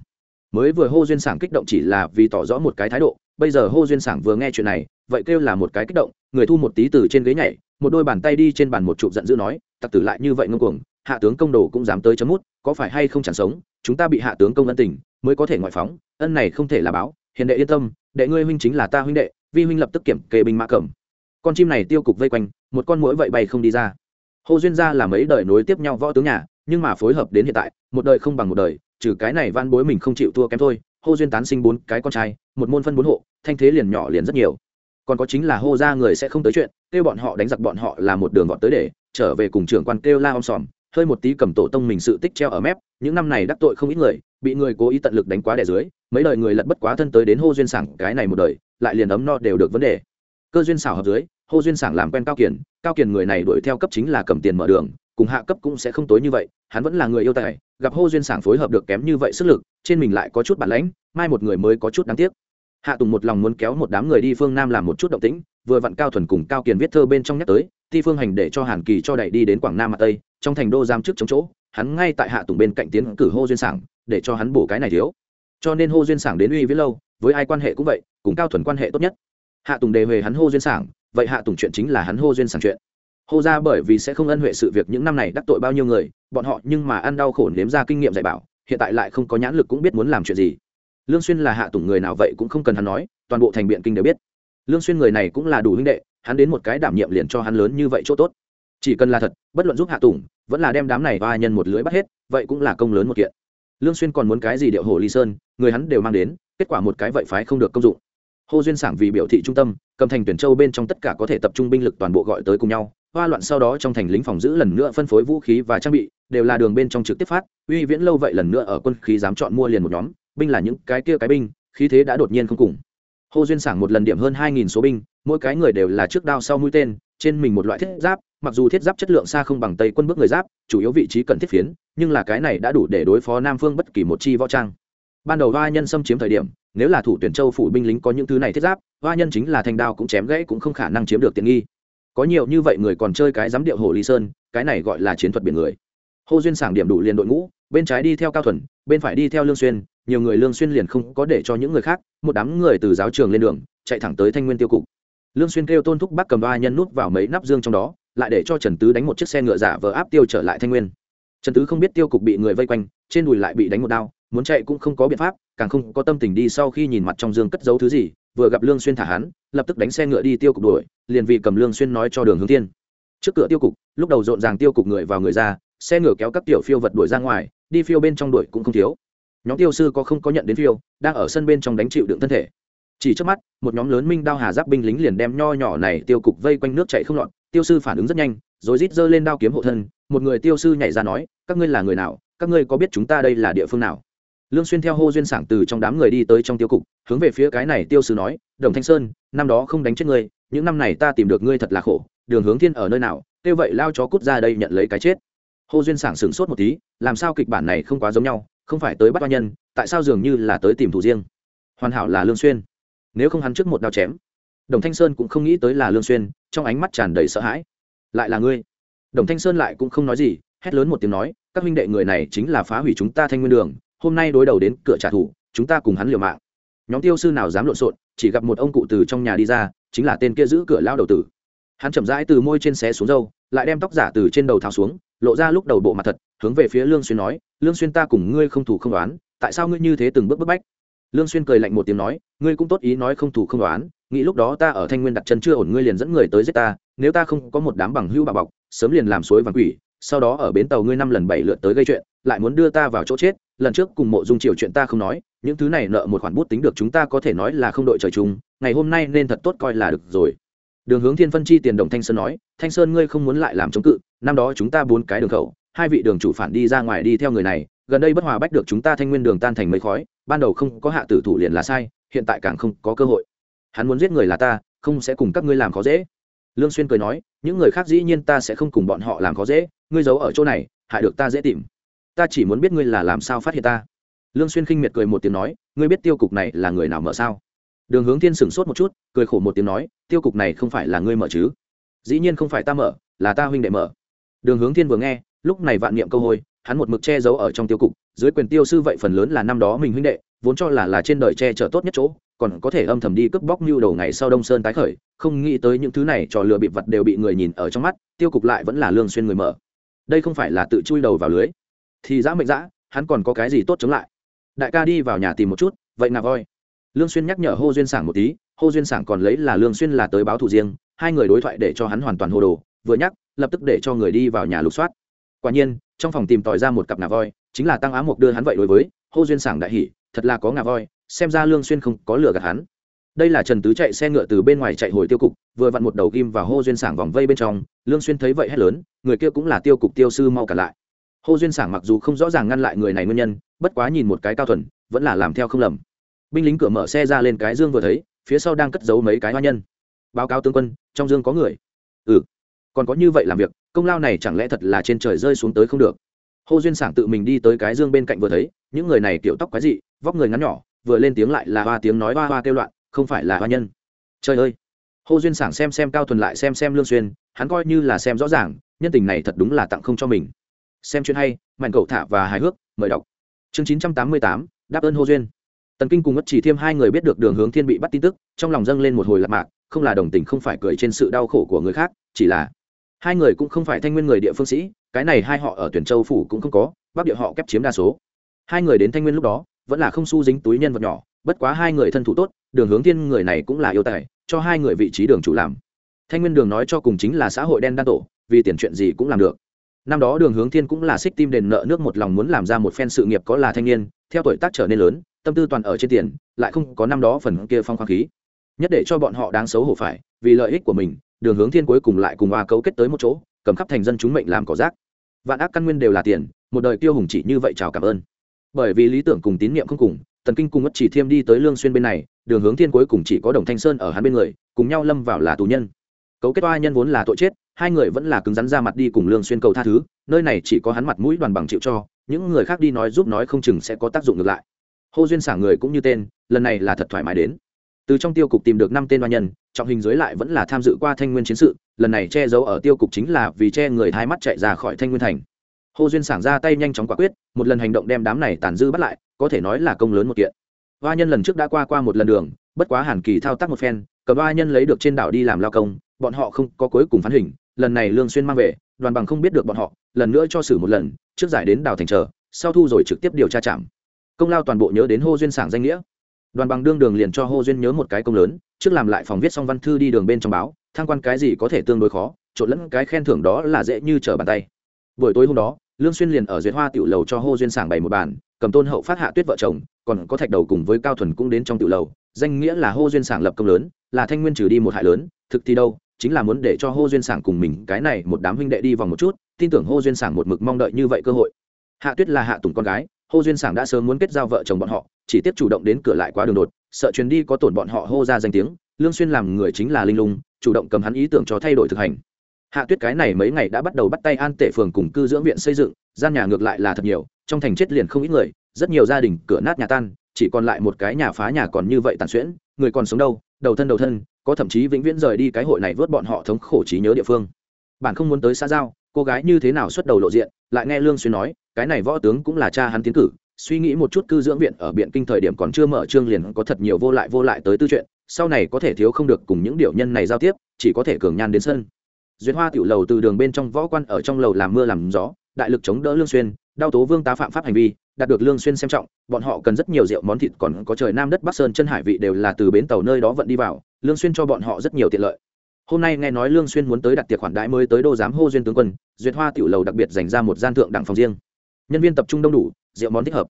A: Mới vừa hô duyên sảng kích động chỉ là vì tỏ rõ một cái thái độ bây giờ hô duyên sảng vừa nghe chuyện này vậy kêu là một cái kích động người thu một tí từ trên ghế nhảy một đôi bàn tay đi trên bàn một chụp giận dữ nói tặc tử lại như vậy ngông cuồng hạ tướng công đồ cũng dám tới chấm mút có phải hay không chẳng sống chúng ta bị hạ tướng công ân tình mới có thể ngoại phóng ân này không thể là báo hiền đệ yên tâm đệ ngươi huynh chính là ta huynh đệ vi huynh lập tức kiểm kê binh mã cẩm con chim này tiêu cục vây quanh, một con mũi vậy bay không đi ra. Hồ duyên gia là mấy đời nối tiếp nhau võ tướng nhà, nhưng mà phối hợp đến hiện tại, một đời không bằng một đời, trừ cái này van bối mình không chịu thua kém thôi, Hồ duyên tán sinh bốn cái con trai, một môn phân bốn hộ, thanh thế liền nhỏ liền rất nhiều. Còn có chính là hô ra người sẽ không tới chuyện, kêu bọn họ đánh giặc bọn họ là một đường gọn tới để, trở về cùng trưởng quan kêu la om sòm, hơi một tí cầm tổ tông mình sự tích treo ở mép, những năm này đắc tội không ít người, bị người cố ý tận lực đánh quá đẻ dưới, mấy đời người lật bất quá thân tới đến hô duyên sảng cái này một đời lại liền ấm no đều được vấn đề. Cơ duyên xảo hợp dưới, hô duyên sảng làm quen cao kiền cao kiền người này đuổi theo cấp chính là cầm tiền mở đường, cùng hạ cấp cũng sẽ không tối như vậy, hắn vẫn là người yêu tài, gặp hô duyên sảng phối hợp được kém như vậy sức lực, trên mình lại có chút bản lãnh, mai một người mới có chút đáng tiếc. Hạ tùng một lòng muốn kéo một đám người đi phương nam làm một chút động tĩnh, vừa vặn cao thuần cùng cao kiền viết thơ bên trong nhắc tới thi phương hành để cho hàn kỳ cho đẩy đi đến quảng nam mặt tây, trong thành đô giam trước chống chỗ, hắn ngay tại hạ tùng bên cạnh tiến cử hô duyên sảng, để cho hắn bổ cái này thiếu. Cho nên hô duyên sảng đến uy viết lâu, với ai quan hệ cũng vậy cùng cao thuần quan hệ tốt nhất. Hạ tùng đề huề hắn hô duyên sảng, vậy hạ tùng chuyện chính là hắn hô duyên sảng chuyện. Hô ra bởi vì sẽ không ân huệ sự việc những năm này đắc tội bao nhiêu người, bọn họ nhưng mà ăn đau khổ nếm ra kinh nghiệm dạy bảo, hiện tại lại không có nhãn lực cũng biết muốn làm chuyện gì. Lương xuyên là hạ tùng người nào vậy cũng không cần hắn nói, toàn bộ thành biện kinh đều biết. Lương xuyên người này cũng là đủ huynh đệ, hắn đến một cái đảm nhiệm liền cho hắn lớn như vậy chỗ tốt. Chỉ cần là thật, bất luận giúp hạ tùng, vẫn là đem đám này ba nhân một lưới bắt hết, vậy cũng là công lớn một kiện. Lương xuyên còn muốn cái gì điệu hồ ly sơn, người hắn đều mang đến, kết quả một cái vậy phái không được công dụng hồ duyên sảng vì biểu thị trung tâm, cầm thành tuyển châu bên trong tất cả có thể tập trung binh lực toàn bộ gọi tới cùng nhau. Hoa loạn sau đó trong thành lính phòng giữ lần nữa phân phối vũ khí và trang bị, đều là đường bên trong trực tiếp phát. Uy viễn lâu vậy lần nữa ở quân khí dám chọn mua liền một nhóm, binh là những cái kia cái binh, khí thế đã đột nhiên không cùng. Hồ duyên sảng một lần điểm hơn hai nghìn số binh, mỗi cái người đều là trước đao sau mũi tên, trên mình một loại thiết giáp, mặc dù thiết giáp chất lượng xa không bằng tây quân bước người giáp, chủ yếu vị trí cần thiết phiến, nhưng là cái này đã đủ để đối phó nam phương bất kỳ một chi võ trang. Ban đầu hoa nhân xâm chiếm thời điểm nếu là thủ tuyển châu phủ binh lính có những thứ này thiết giáp, hoa nhân chính là thanh đao cũng chém gãy cũng không khả năng chiếm được tiện nghi. Có nhiều như vậy người còn chơi cái giám điệu hồ lý sơn, cái này gọi là chiến thuật biển người. Hô duyên sảng điểm đủ liền đội ngũ, bên trái đi theo cao thuần, bên phải đi theo lương xuyên, nhiều người lương xuyên liền không có để cho những người khác, một đám người từ giáo trường lên đường, chạy thẳng tới thanh nguyên tiêu cục. Lương xuyên kêu tôn thúc bắc cầm ba nhân nút vào mấy nắp dương trong đó, lại để cho trần tứ đánh một chiếc xe ngựa giả vờ áp tiêu trở lại thanh nguyên. Trần tứ không biết tiêu cục bị người vây quanh, trên đùi lại bị đánh một đao muốn chạy cũng không có biện pháp, càng không có tâm tình đi sau khi nhìn mặt trong dương cất giấu thứ gì, vừa gặp lương xuyên thả hắn, lập tức đánh xe ngựa đi tiêu cục đuổi, liền vì cầm lương xuyên nói cho đường hướng thiên. Trước cửa tiêu cục, lúc đầu rộn ràng tiêu cục người vào người ra, xe ngựa kéo các tiểu phiêu vật đuổi ra ngoài, đi phiêu bên trong đuổi cũng không thiếu. Nhóm tiêu sư có không có nhận đến phiêu, đang ở sân bên trong đánh chịu đựng thân thể. Chỉ trước mắt, một nhóm lớn minh đao hà giáp binh lính liền đem nho nhỏ này tiêu cục vây quanh nước chạy không lọt, tiêu sư phản ứng rất nhanh, rồi rít giơ lên đao kiếm hộ thân, một người tiêu sư nhảy ra nói, các ngươi là người nào? Các ngươi có biết chúng ta đây là địa phương nào? Lương xuyên theo hô duyên sảng từ trong đám người đi tới trong tiêu cục, hướng về phía cái này tiêu sư nói, đồng thanh sơn, năm đó không đánh chết ngươi, những năm này ta tìm được ngươi thật là khổ, đường hướng thiên ở nơi nào tiêu vậy lao chó cút ra đây nhận lấy cái chết. Hô duyên sảng sửng sốt một tí, làm sao kịch bản này không quá giống nhau, không phải tới bắt oan nhân, tại sao dường như là tới tìm thủ riêng? Hoàn hảo là lương xuyên. Nếu không hắn trước một đao chém, đồng thanh sơn cũng không nghĩ tới là lương xuyên, trong ánh mắt tràn đầy sợ hãi. Lại là ngươi? Đồng thanh sơn lại cũng không nói gì, hét lớn một tiếng nói, các huynh đệ người này chính là phá hủy chúng ta thanh nguyên đường hôm nay đối đầu đến cửa trả thù, chúng ta cùng hắn liều mạng. Nhóm tiêu sư nào dám lộn xộn, chỉ gặp một ông cụ từ trong nhà đi ra, chính là tên kia giữ cửa lao đầu tử. Hắn chậm rãi từ môi trên xé xuống dâu lại đem tóc giả từ trên đầu tháo xuống, lộ ra lúc đầu bộ mặt thật, hướng về phía lương xuyên nói, lương xuyên ta cùng ngươi không thủ không đoán tại sao ngươi như thế từng bước bức bách? Lương xuyên cười lạnh một tiếng nói, ngươi cũng tốt ý nói không thủ không đoán nghĩ lúc đó ta ở thanh nguyên đặt chân chưa ổn ngươi liền dẫn người tới giết ta, nếu ta không có một đám bằng hữu bà bọc, sớm liền làm suối vàng quỷ sau đó ở bến tàu ngươi năm lần bảy lượt tới gây chuyện, lại muốn đưa ta vào chỗ chết, lần trước cùng mộ dung triều chuyện ta không nói, những thứ này nợ một khoản bút tính được chúng ta có thể nói là không đội trời chung, ngày hôm nay nên thật tốt coi là được rồi. Đường hướng thiên phân chi tiền đồng thanh sơn nói, thanh sơn ngươi không muốn lại làm chống cự, năm đó chúng ta bốn cái đường khẩu, hai vị đường chủ phản đi ra ngoài đi theo người này, gần đây bất hòa bách được chúng ta thanh nguyên đường tan thành mấy khói, ban đầu không có hạ tử thủ liền là sai, hiện tại càng không có cơ hội. Hắn muốn giết người là ta, không sẽ cùng các ngươi làm khó dễ. Lương xuyên cười nói, những người khác dĩ nhiên ta sẽ không cùng bọn họ làm khó dễ ngươi giấu ở chỗ này, hại được ta dễ tìm. Ta chỉ muốn biết ngươi là làm sao phát hiện ta. Lương xuyên khinh miệt cười một tiếng nói, ngươi biết tiêu cục này là người nào mở sao? Đường hướng thiên sửng sốt một chút, cười khổ một tiếng nói, tiêu cục này không phải là ngươi mở chứ? Dĩ nhiên không phải ta mở, là ta huynh đệ mở. Đường hướng thiên vừa nghe, lúc này vạn niệm câu hôi, hắn một mực che giấu ở trong tiêu cục, dưới quyền tiêu sư vậy phần lớn là năm đó mình huynh đệ, vốn cho là là trên đời che chở tốt nhất chỗ, còn có thể âm thầm đi cướp bóc mưu đầu ngày sau đông sơn tái khởi, không nghĩ tới những thứ này trò lừa bịp vật đều bị người nhìn ở trong mắt, tiêu cục lại vẫn là lương xuyên người mở đây không phải là tự chui đầu vào lưới. Thì dã mệnh dã, hắn còn có cái gì tốt chống lại? Đại ca đi vào nhà tìm một chút, vậy ngà voi. Lương xuyên nhắc nhở hô duyên sảng một tí, hô duyên sảng còn lấy là lương xuyên là tới báo thù riêng, hai người đối thoại để cho hắn hoàn toàn hồ đồ, vừa nhắc, lập tức để cho người đi vào nhà lục soát. Quả nhiên, trong phòng tìm tòi ra một cặp ngà voi, chính là tăng á mục đưa hắn vậy đối với hô duyên sảng đại hỉ, thật là có ngà voi, xem ra lương xuyên không có lừa gạt hắn. Đây là trần tứ chạy xe ngựa từ bên ngoài chạy hồi tiêu cục, vừa vặn một đầu kim vào hô duyên sảng vòng vây bên trong, lương xuyên thấy vậy hét lớn người kia cũng là tiêu cục tiêu sư mau cả lại. Hô duyên sảng mặc dù không rõ ràng ngăn lại người này nguyên nhân, bất quá nhìn một cái cao thuần, vẫn là làm theo không lầm. Binh lính cửa mở xe ra lên cái dương vừa thấy, phía sau đang cất giấu mấy cái hoa nhân. Báo cáo tướng quân, trong dương có người. Ừ. Còn có như vậy làm việc, công lao này chẳng lẽ thật là trên trời rơi xuống tới không được? Hô duyên sảng tự mình đi tới cái dương bên cạnh vừa thấy, những người này kiểu tóc quái dị, vóc người ngắn nhỏ, vừa lên tiếng lại là hoa tiếng nói hoa hoa kêu loạn, không phải là hoa nhân. Trời ơi! Hô duyên sảng xem xem cao thuần lại xem xem lương xuyên, hắn coi như là xem rõ ràng nhân tình này thật đúng là tặng không cho mình. Xem chuyện hay mạnh cầu thả và hài hước mời đọc. Chương 988, đáp ơn hô duyên. Tần kinh cùng ngất chỉ thêm hai người biết được đường hướng thiên bị bắt tin tức trong lòng dâng lên một hồi lạc mạc không là đồng tình không phải cười trên sự đau khổ của người khác chỉ là hai người cũng không phải thanh nguyên người địa phương sĩ cái này hai họ ở tuyển châu phủ cũng không có bắc địa họ kép chiếm đa số. Hai người đến thanh nguyên lúc đó vẫn là không su dính túi nhân vật nhỏ bất quá hai người thân thủ tốt đường hướng thiên người này cũng là yêu tài cho hai người vị trí đường chủ làm. Thanh nguyên đường nói cho cùng chính là xã hội đen đang tổ vì tiền chuyện gì cũng làm được. Năm đó đường hướng thiên cũng là xích tim đền nợ nước một lòng muốn làm ra một phen sự nghiệp có là thanh niên, theo tuổi tác trở nên lớn, tâm tư toàn ở trên tiền, lại không có năm đó phần kia phong khoáng khí. Nhất để cho bọn họ đáng xấu hổ phải, vì lợi ích của mình, đường hướng thiên cuối cùng lại cùng hoa cấu kết tới một chỗ, cầm khắp thành dân chúng mệnh làm cỏ rác. Vạn ác căn nguyên đều là tiền, một đời tiêu hùng chỉ như vậy chào cảm ơn. Bởi vì lý tưởng cùng tín niệm không cùng, tần kinh cùng mất chỉ thiêm đi tới lương xuyên bên này, đường hướng thiên cuối cùng chỉ có đồng thanh sơn ở hắn bên người, cùng nhau lâm vào là tù nhân cấu kết oa nhân vốn là tội chết, hai người vẫn là cứng rắn ra mặt đi cùng lương xuyên cầu tha thứ, nơi này chỉ có hắn mặt mũi đoàn bằng chịu cho, những người khác đi nói giúp nói không chừng sẽ có tác dụng ngược lại. Hô duyên xả người cũng như tên, lần này là thật thoải mái đến. Từ trong tiêu cục tìm được năm tên oa nhân, trọng hình dưới lại vẫn là tham dự qua thanh nguyên chiến sự, lần này che giấu ở tiêu cục chính là vì che người thái mắt chạy ra khỏi thanh nguyên thành. Hô duyên sảng ra tay nhanh chóng quả quyết, một lần hành động đem đám này tàn dư bắt lại, có thể nói là công lớn một kiện. Hoa nhân lần trước đã qua qua một lần đường, bất quá hàn kỳ thao tác một phen, cầm hoa nhân lấy được trên đảo đi làm lao công bọn họ không có cuối cùng phán hình, lần này lương xuyên mang về, đoàn bằng không biết được bọn họ, lần nữa cho xử một lần, trước giải đến đào thành chờ, sau thu rồi trực tiếp điều tra chạm công lao toàn bộ nhớ đến hô duyên sảng danh nghĩa. Đoàn bằng đương đường liền cho hô duyên nhớ một cái công lớn, trước làm lại phòng viết xong văn thư đi đường bên trong báo thang quan cái gì có thể tương đối khó, trộn lẫn cái khen thưởng đó là dễ như trở bàn tay. Buổi tối hôm đó, lương xuyên liền ở duyệt hoa tiểu lầu cho hô duyên sảng bày một bàn, cầm tôn hậu phát hạ tuyết vợ chồng, còn có thạch đầu cùng với cao thuần cũng đến trong tiểu lầu, danh nghĩa là hô duyên sảng lập công lớn, là thanh nguyên trừ đi một hại lớn, thực thì đâu chính là muốn để cho hô duyên sảng cùng mình, cái này một đám huynh đệ đi vòng một chút, tin tưởng hô duyên sảng một mực mong đợi như vậy cơ hội. Hạ tuyết là hạ tùng con gái, hô duyên sảng đã sớm muốn kết giao vợ chồng bọn họ, chỉ tiếp chủ động đến cửa lại quá đường đột, sợ chuyến đi có tổn bọn họ hô ra danh tiếng, lương xuyên làm người chính là linh lung, chủ động cầm hắn ý tưởng cho thay đổi thực hành. Hạ tuyết cái này mấy ngày đã bắt đầu bắt tay an tể phường cùng cư dưỡng viện xây dựng, gian nhà ngược lại là thật nhiều, trong thành chết liền không ít người, rất nhiều gia đình cửa nát nhà tan, chỉ còn lại một cái nhà phá nhà còn như vậy tàn xuyễn, người còn sống đâu? Đầu thân đầu thân, có thậm chí vĩnh viễn rời đi cái hội này vớt bọn họ thống khổ trí nhớ địa phương. Bạn không muốn tới xã giao, cô gái như thế nào xuất đầu lộ diện, lại nghe lương xuyên nói, cái này võ tướng cũng là cha hắn tiến cử, suy nghĩ một chút cư dưỡng viện ở biện kinh thời điểm còn chưa mở trương liền có thật nhiều vô lại vô lại tới tư chuyện, sau này có thể thiếu không được cùng những điều nhân này giao tiếp, chỉ có thể cường nhan đến sân. Duyệt hoa tiểu lầu từ đường bên trong võ quan ở trong lầu làm mưa làm gió, đại lực chống đỡ lương xuyên, đau tố vương tá phạm pháp hành vi đạt được lương xuyên xem trọng, bọn họ cần rất nhiều rượu, món thịt còn có trời nam đất bắc sơn chân hải vị đều là từ bến tàu nơi đó vận đi vào, lương xuyên cho bọn họ rất nhiều tiện lợi. Hôm nay nghe nói lương xuyên muốn tới đặt tiệc khoản đãi mới tới đô giám hô duyên tướng quân, duyệt hoa tiểu lầu đặc biệt dành ra một gian thượng đẳng phòng riêng. Nhân viên tập trung đông đủ, rượu món thích hợp.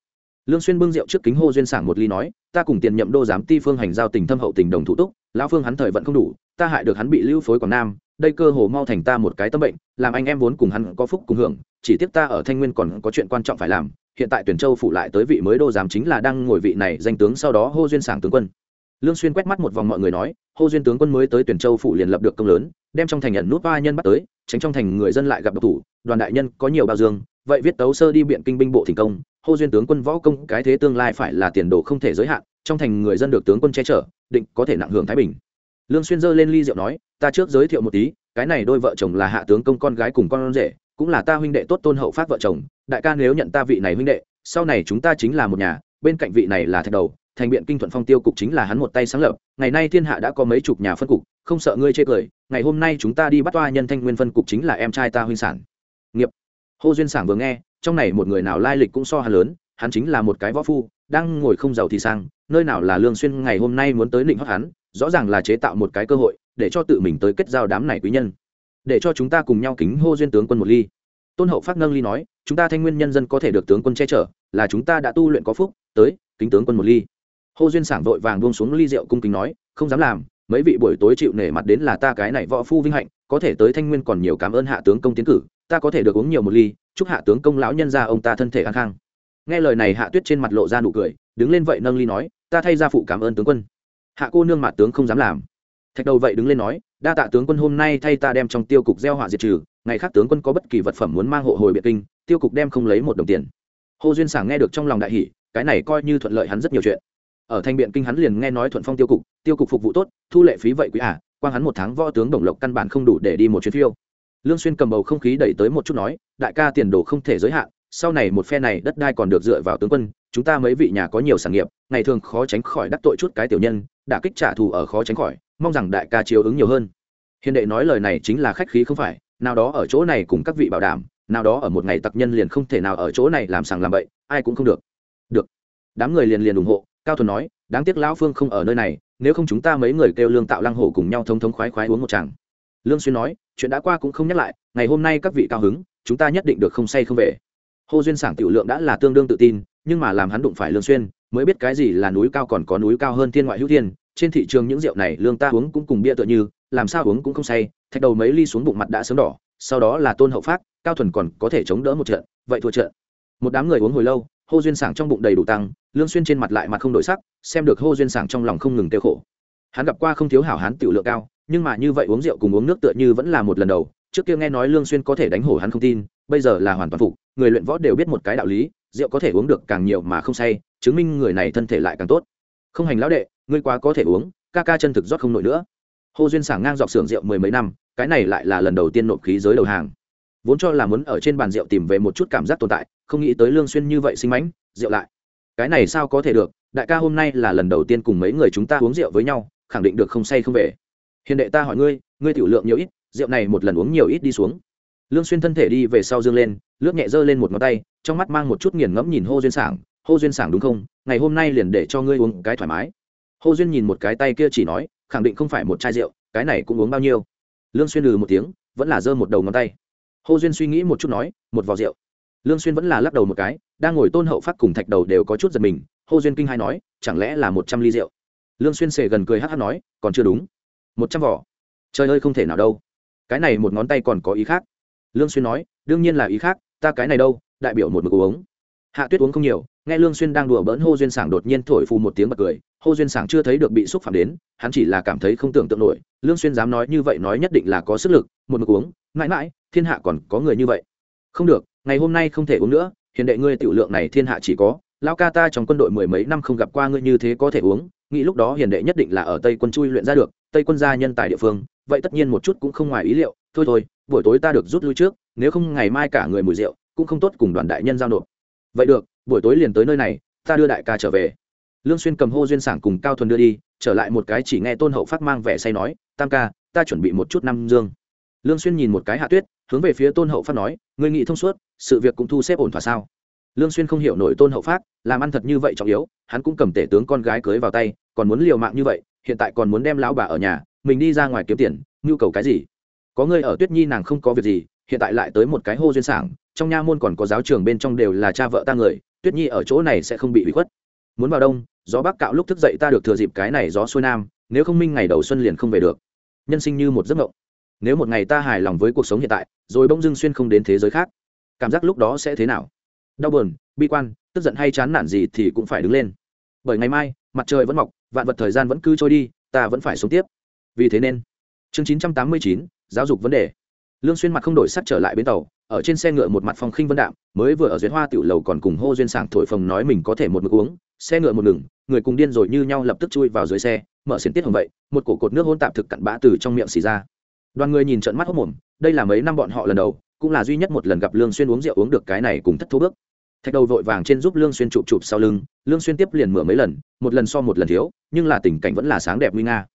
A: Lương xuyên bưng rượu trước kính hô duyên sảng một ly nói, ta cùng tiền nhậm đô giám ti phương hành giao tình thâm hậu tình đồng thủ túc, lão phương hắn thời vận không đủ, ta hại được hắn bị lưu phối quảng nam đây cơ hồ mau thành ta một cái tâm bệnh, làm anh em vốn cùng hắn có phúc cùng hưởng, chỉ tiếc ta ở thanh nguyên còn có chuyện quan trọng phải làm, hiện tại tuyển châu phụ lại tới vị mới đô giám chính là đang ngồi vị này danh tướng sau đó hô duyên sảng tướng quân. Lương xuyên quét mắt một vòng mọi người nói, hô duyên tướng quân mới tới tuyển châu phụ liền lập được công lớn, đem trong thành nhận nút ba nhân bắt tới, tránh trong thành người dân lại gặp độc thủ, đoàn đại nhân có nhiều bao dương, vậy viết tấu sơ đi biện kinh binh bộ thành công, hô duyên tướng quân võ công cái thế tương lai phải là tiền đồ không thể giới hạn, trong thành người dân được tướng quân che chở, định có thể nặng hưởng thái bình lương xuyên giơ lên ly rượu nói, ta trước giới thiệu một tí, cái này đôi vợ chồng là hạ tướng công con gái cùng con rể, cũng là ta huynh đệ tốt tôn hậu phát vợ chồng. Đại ca nếu nhận ta vị này huynh đệ, sau này chúng ta chính là một nhà, bên cạnh vị này là thạch đầu, thành biện kinh thuận phong tiêu cục chính là hắn một tay sáng lập. Ngày nay thiên hạ đã có mấy chục nhà phân cục, không sợ ngươi chê cười, ngày hôm nay chúng ta đi bắt toa nhân thanh nguyên phân cục chính là em trai ta huynh sản. Nghiệp. Hô duyên sản vừa nghe, trong này một người nào lai lịch cũng so hắn lớn, hắn chính là một cái võ phu, đang ngồi không giàu thì sang, nơi nào là lương xuyên ngày hôm nay muốn tới định hót hắn rõ ràng là chế tạo một cái cơ hội để cho tự mình tới kết giao đám này quý nhân, để cho chúng ta cùng nhau kính hô duyên tướng quân một ly. Tôn hậu phát nâng ly nói, chúng ta thanh nguyên nhân dân có thể được tướng quân che chở, là chúng ta đã tu luyện có phúc, tới, kính tướng quân một ly. Hô duyên sảng vội vàng buông xuống ly rượu cung kính nói, không dám làm, mấy vị buổi tối chịu nể mặt đến là ta cái này võ phu vinh hạnh, có thể tới thanh nguyên còn nhiều cảm ơn hạ tướng công tiến cử, ta có thể được uống nhiều một ly, chúc hạ tướng công lão nhân ra ông ta thân thể an khang. Nghe lời này hạ tuyết trên mặt lộ ra nụ cười, đứng lên vậy nâng ly nói, ta thay ra phụ cảm ơn tướng quân hạ cô nương mạ tướng không dám làm. Thạch đầu vậy đứng lên nói đa tạ tướng quân hôm nay thay ta đem trong tiêu cục gieo họa diệt trừ ngày khác tướng quân có bất kỳ vật phẩm muốn mang hộ hồi biệt kinh tiêu cục đem không lấy một đồng tiền. Hồ duyên sảng nghe được trong lòng đại hỷ cái này coi như thuận lợi hắn rất nhiều chuyện. Ở thanh biện kinh hắn liền nghe nói thuận phong tiêu cục tiêu cục phục vụ tốt thu lệ phí vậy quý ả à, quang hắn một tháng võ tướng đồng lộc căn bản không đủ để đi một chuyến phiêu. Lương xuyên cầm bầu không khí đẩy tới một chút nói đại ca tiền đồ không thể giới hạn sau này một phe này đất đai còn được dựa vào tướng quân chúng ta mấy vị nhà có nhiều sản nghiệp, ngày thường khó tránh khỏi đắc tội chút cái tiểu nhân đã kích trả thù ở khó tránh khỏi, mong rằng đại ca chiếu ứng nhiều hơn. Hiền đệ nói lời này chính là khách khí không phải, nào đó ở chỗ này cùng các vị bảo đảm, nào đó ở một ngày tặc nhân liền không thể nào ở chỗ này làm sàng làm bậy, ai cũng không được. Được. Đám người liền liền ủng hộ, cao thuần nói, đáng tiếc lão phương không ở nơi này, nếu không chúng ta mấy người kêu lương tạo lăng hổ cùng nhau thông thống khoái khoái uống một chàng lương xuyên nói, chuyện đã qua cũng không nhắc lại, ngày hôm nay các vị cao hứng, chúng ta nhất định được không say không về. Hồ duyên sảng tiểu lượng đã là tương đương tự tin nhưng mà làm hắn đụng phải lương xuyên, mới biết cái gì là núi cao còn có núi cao hơn thiên ngoại hữu thiên, trên thị trường những rượu này lương ta uống cũng cùng bia tựa như, làm sao uống cũng không say, thạch đầu mấy ly xuống bụng mặt đã sớm đỏ, sau đó là tôn hậu phát, cao thuần còn có thể chống đỡ một trận, vậy thua trận. Một đám người uống hồi lâu, hô duyên sảng trong bụng đầy đủ tăng, lương xuyên trên mặt lại mặt không đổi sắc, xem được hô duyên sảng trong lòng không ngừng tiêu khổ. Hắn gặp qua không thiếu hảo hán tiểu lượng cao, nhưng mà như vậy uống rượu cùng uống nước tựa như vẫn là một lần đầu, trước kia nghe nói lương xuyên có thể đánh hổ hắn không tin, bây giờ là hoàn toàn phục, người luyện võ đều biết một cái đạo lý rượu có thể uống được càng nhiều mà không say, chứng minh người này thân thể lại càng tốt. Không hành lão đệ, ngươi quá có thể uống, ca ca chân thực rót không nổi nữa. Hồ duyên sảng ngang dọc xưởng rượu mười mấy năm, cái này lại là lần đầu tiên nộp khí giới đầu hàng. Vốn cho là muốn ở trên bàn rượu tìm về một chút cảm giác tồn tại, không nghĩ tới lương xuyên như vậy sinh mánh rượu lại. Cái này sao có thể được, đại ca hôm nay là lần đầu tiên cùng mấy người chúng ta uống rượu với nhau, khẳng định được không say không về. Hiền đệ ta hỏi ngươi ngươi tiểu lượng nhiều ít, rượu này một lần uống nhiều ít đi xuống. Lương xuyên thân thể đi về sau dương lên lướt nhẹ giơ lên một ngón tay, trong mắt mang một chút nghiền ngẫm nhìn hô duyên sảng. Hô duyên sảng đúng không? Ngày hôm nay liền để cho ngươi uống cái thoải mái. Hô duyên nhìn một cái tay kia chỉ nói, khẳng định không phải một chai rượu, cái này cũng uống bao nhiêu? Lương xuyên lừ một tiếng, vẫn là giơ một đầu ngón tay. Hô duyên suy nghĩ một chút nói, một vò rượu. Lương xuyên vẫn là lắc đầu một cái, đang ngồi tôn hậu phát cùng thạch đầu đều có chút giật mình, hô duyên kinh hai nói, chẳng lẽ là một trăm ly rượu? Lương xuyên sề gần cười hắt hắt nói, còn chưa đúng. Một trăm vỏ trời ơi không thể nào đâu. Cái này một ngón tay còn có ý khác. Lương xuyên nói, đương nhiên là ý khác ta cái này đâu, đại biểu một mực uống. Hạ tuyết uống không nhiều, nghe lương xuyên đang đùa bỡn hô duyên sảng đột nhiên thổi phù một tiếng bật cười, hô duyên sảng chưa thấy được bị xúc phạm đến, hắn chỉ là cảm thấy không tưởng tượng nổi, lương xuyên dám nói như vậy nói nhất định là có sức lực, một mực uống, mãi mãi, thiên hạ còn có người như vậy. Không được, ngày hôm nay không thể uống nữa hiện đệ ngươi tiểu lượng này thiên hạ chỉ có, lão ca ta trong quân đội mười mấy năm không gặp qua ngươi như thế có thể uống, nghĩ lúc đó hiền đệ nhất định là ở tây quân chui luyện ra được, tây quân gia nhân tài địa phương, vậy tất nhiên một chút cũng không ngoài ý liệu, thôi thôi, buổi tối ta được rút lui trước nếu không ngày mai cả người mùi rượu cũng không tốt cùng đoàn đại nhân giao nộp. Vậy được, buổi tối liền tới nơi này, ta đưa đại ca trở về. Lương xuyên cầm hô duyên sảng cùng cao thuần đưa đi, trở lại một cái chỉ nghe tôn hậu phát mang vẻ say nói, tam ca, ta chuẩn bị một chút năm dương. Lương xuyên nhìn một cái hạ tuyết, hướng về phía tôn hậu phát nói, ngươi nghĩ thông suốt, sự việc cũng thu xếp ổn thỏa sao? Lương xuyên không hiểu nổi tôn hậu phát, làm ăn thật như vậy trọng yếu, hắn cũng cầm tể tướng con gái cưới vào tay, còn muốn liều mạng như vậy, hiện tại còn muốn đem lão bà ở nhà, mình đi ra ngoài kiếm tiền, nhu cầu cái gì? Có ngươi ở tuyết nhi nàng không có việc gì hiện tại lại tới một cái hô duyên sảng, trong nha môn còn có giáo trường bên trong đều là cha vợ ta người, tuyết nhi ở chỗ này sẽ không bị bị khuất. Muốn vào đông, gió bắc cạo lúc thức dậy ta được thừa dịp cái này gió xuôi nam, nếu không minh ngày đầu xuân liền không về được. Nhân sinh như một giấc mộng. Nếu một ngày ta hài lòng với cuộc sống hiện tại, rồi bỗng dưng xuyên không đến thế giới khác, cảm giác lúc đó sẽ thế nào? Đau buồn, bi quan, tức giận hay chán nản gì thì cũng phải đứng lên. Bởi ngày mai, mặt trời vẫn mọc, vạn vật thời gian vẫn cứ trôi đi, ta vẫn phải sống tiếp. Vì thế nên, chương chín trăm tám mươi chín, giáo dục vấn đề lương xuyên mặt không đổi sắc trở lại bến tàu, ở trên xe ngựa một mặt phong khinh vân đạm, mới vừa ở duyên hoa tiểu lầu còn cùng hô duyên sảng thổi phồng nói mình có thể một mực uống, xe ngựa một ngừng, người cùng điên rồi như nhau lập tức chui vào dưới xe, mở xiên tiết hồng vậy, một cổ cột nước hôn tạp thực cặn bã từ trong miệng xì ra. Đoàn người nhìn trợn mắt hốt mồm, đây là mấy năm bọn họ lần đầu, cũng là duy nhất một lần gặp lương xuyên uống rượu uống được cái này cùng thất thố bước. Thạch đầu vội vàng trên giúp lương xuyên chụp chụp sau lưng, lương xuyên tiếp liền mở mấy lần, một lần so một lần thiếu, nhưng là tình cảnh vẫn là sáng đẹp nguy nga.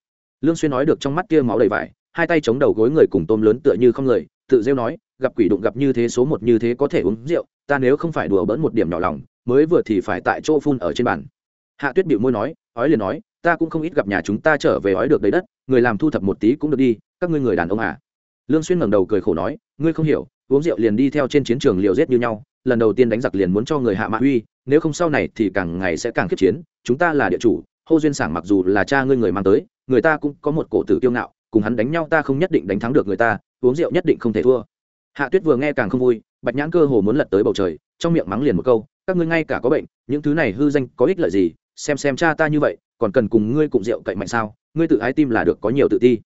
A: Lương xuyên nói được trong mắt kia máu đầy vải hai tay chống đầu gối người cùng tôm lớn tựa như không người tự rêu nói gặp quỷ đụng gặp như thế số một như thế có thể uống rượu ta nếu không phải đùa bỡn một điểm nhỏ lòng mới vừa thì phải tại chỗ phun ở trên bàn. Hạ tuyết bịu môi nói ói liền nói ta cũng không ít gặp nhà chúng ta trở về ói được đấy đất người làm thu thập một tí cũng được đi các ngươi người đàn ông à. Lương xuyên ngẩng đầu cười khổ nói ngươi không hiểu uống rượu liền đi theo trên chiến trường liều giết như nhau lần đầu tiên đánh giặc liền muốn cho người hạ mạ huy, nếu không sau này thì càng ngày sẽ càng kiếp chiến chúng ta là địa chủ hô duyên sảng mặc dù là cha ngươi người mang tới người ta cũng có một cổ tử kiêu ngạo cùng hắn đánh nhau ta không nhất định đánh thắng được người ta, uống rượu nhất định không thể thua. Hạ tuyết vừa nghe càng không vui, bạch nhãn cơ hồ muốn lật tới bầu trời, trong miệng mắng liền một câu, các ngươi ngay cả có bệnh, những thứ này hư danh có ích lợi gì, xem xem cha ta như vậy, còn cần cùng ngươi cùng rượu cậy mạnh sao, ngươi tự ái tim là được có nhiều tự ti.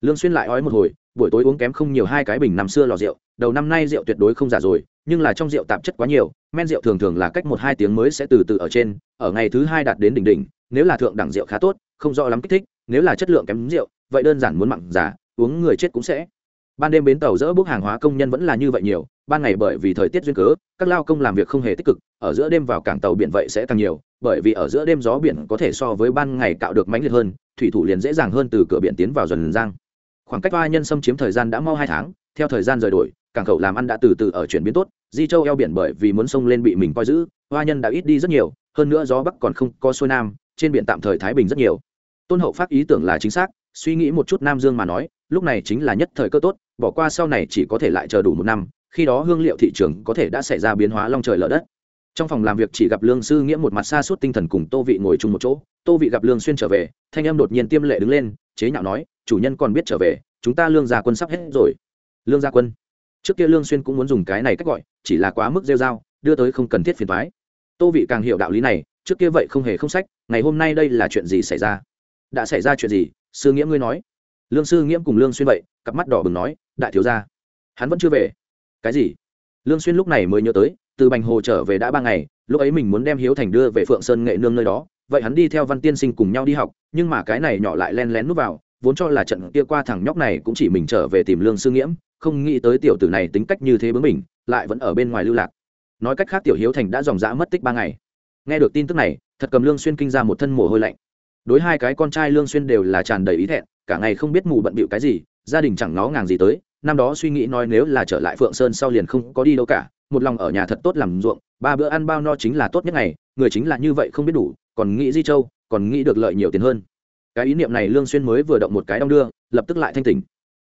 A: Lương xuyên lại ói một hồi, buổi tối uống kém không nhiều hai cái bình năm xưa lò rượu, đầu năm nay rượu tuyệt đối không giả rồi, nhưng là trong rượu tạp chất quá nhiều, men rượu thường thường là cách một hai tiếng mới sẽ từ từ ở trên, ở ngày thứ hai đạt đến đỉnh đỉnh, nếu là thượng đẳng rượu khá tốt, không rõ lắm kích thích, nếu là chất lượng kém rượu vậy đơn giản muốn mặn giả, uống người chết cũng sẽ. Ban đêm bến tàu dỡ bước hàng hóa công nhân vẫn là như vậy nhiều, ban ngày bởi vì thời tiết duyên cớ, các lao công làm việc không hề tích cực, ở giữa đêm vào cảng tàu biển vậy sẽ càng nhiều, bởi vì ở giữa đêm gió biển có thể so với ban ngày cạo được mãnh liệt hơn, thủy thủ liền dễ dàng hơn từ cửa biển tiến vào dần giang. Khoảng cách hoa nhân xâm chiếm thời gian đã mau hai tháng, theo thời gian rời đổi, cảng khẩu làm ăn đã từ từ ở chuyển biến tốt, di châu eo biển bởi vì muốn sông lên bị mình coi giữ, hoa nhân đã ít đi rất nhiều, hơn nữa gió bắc còn không có xuôi nam, trên biển tạm thời thái bình rất nhiều. Tôn hậu phát ý tưởng là chính xác suy nghĩ một chút nam dương mà nói, lúc này chính là nhất thời cơ tốt, bỏ qua sau này chỉ có thể lại chờ đủ một năm, khi đó hương liệu thị trường có thể đã xảy ra biến hóa long trời lở đất. Trong phòng làm việc chỉ gặp lương sư nghĩa một mặt xa suốt tinh thần cùng tô vị ngồi chung một chỗ, tô vị gặp lương xuyên trở về, thanh em đột nhiên tiêm lệ đứng lên, chế nhạo nói, chủ nhân còn biết trở về, chúng ta lương gia quân sắp hết rồi. Lương gia quân? Trước kia lương xuyên cũng muốn dùng cái này cách gọi, chỉ là quá mức rêu rao, đưa tới không cần thiết phiền toái. Tô vị càng hiểu đạo lý này, trước kia vậy không hề không sách, ngày hôm nay đây là chuyện gì xảy ra? Đã xảy ra chuyện gì? Sư nghĩa ngươi nói. Lương sư nghiễm cùng lương xuyên vậy, cặp mắt đỏ bừng nói, đại thiếu gia, hắn vẫn chưa về. Cái gì? Lương xuyên lúc này mới nhớ tới, từ bành hồ trở về đã ba ngày, lúc ấy mình muốn đem hiếu thành đưa về phượng sơn nghệ nương nơi đó, vậy hắn đi theo văn tiên sinh cùng nhau đi học, nhưng mà cái này nhỏ lại len lén núp vào, vốn cho là trận kia qua thằng nhóc này cũng chỉ mình trở về tìm lương sư nghiễm, không nghĩ tới tiểu tử này tính cách như thế bướng mình lại vẫn ở bên ngoài lưu lạc. Nói cách khác tiểu hiếu thành đã dòng dã mất tích ba ngày. Nghe được tin tức này, thật cầm lương xuyên kinh ra một thân mồ hôi lạnh đối hai cái con trai lương xuyên đều là tràn đầy ý thẹn, cả ngày không biết mù bận bịu cái gì, gia đình chẳng nó ngàng gì tới, năm đó suy nghĩ nói nếu là trở lại phượng sơn sau liền không có đi đâu cả, một lòng ở nhà thật tốt làm ruộng, ba bữa ăn bao no chính là tốt nhất ngày, người chính là như vậy không biết đủ, còn nghĩ di châu, còn nghĩ được lợi nhiều tiền hơn. Cái ý niệm này lương xuyên mới vừa động một cái đong đưa, lập tức lại thanh tỉnh.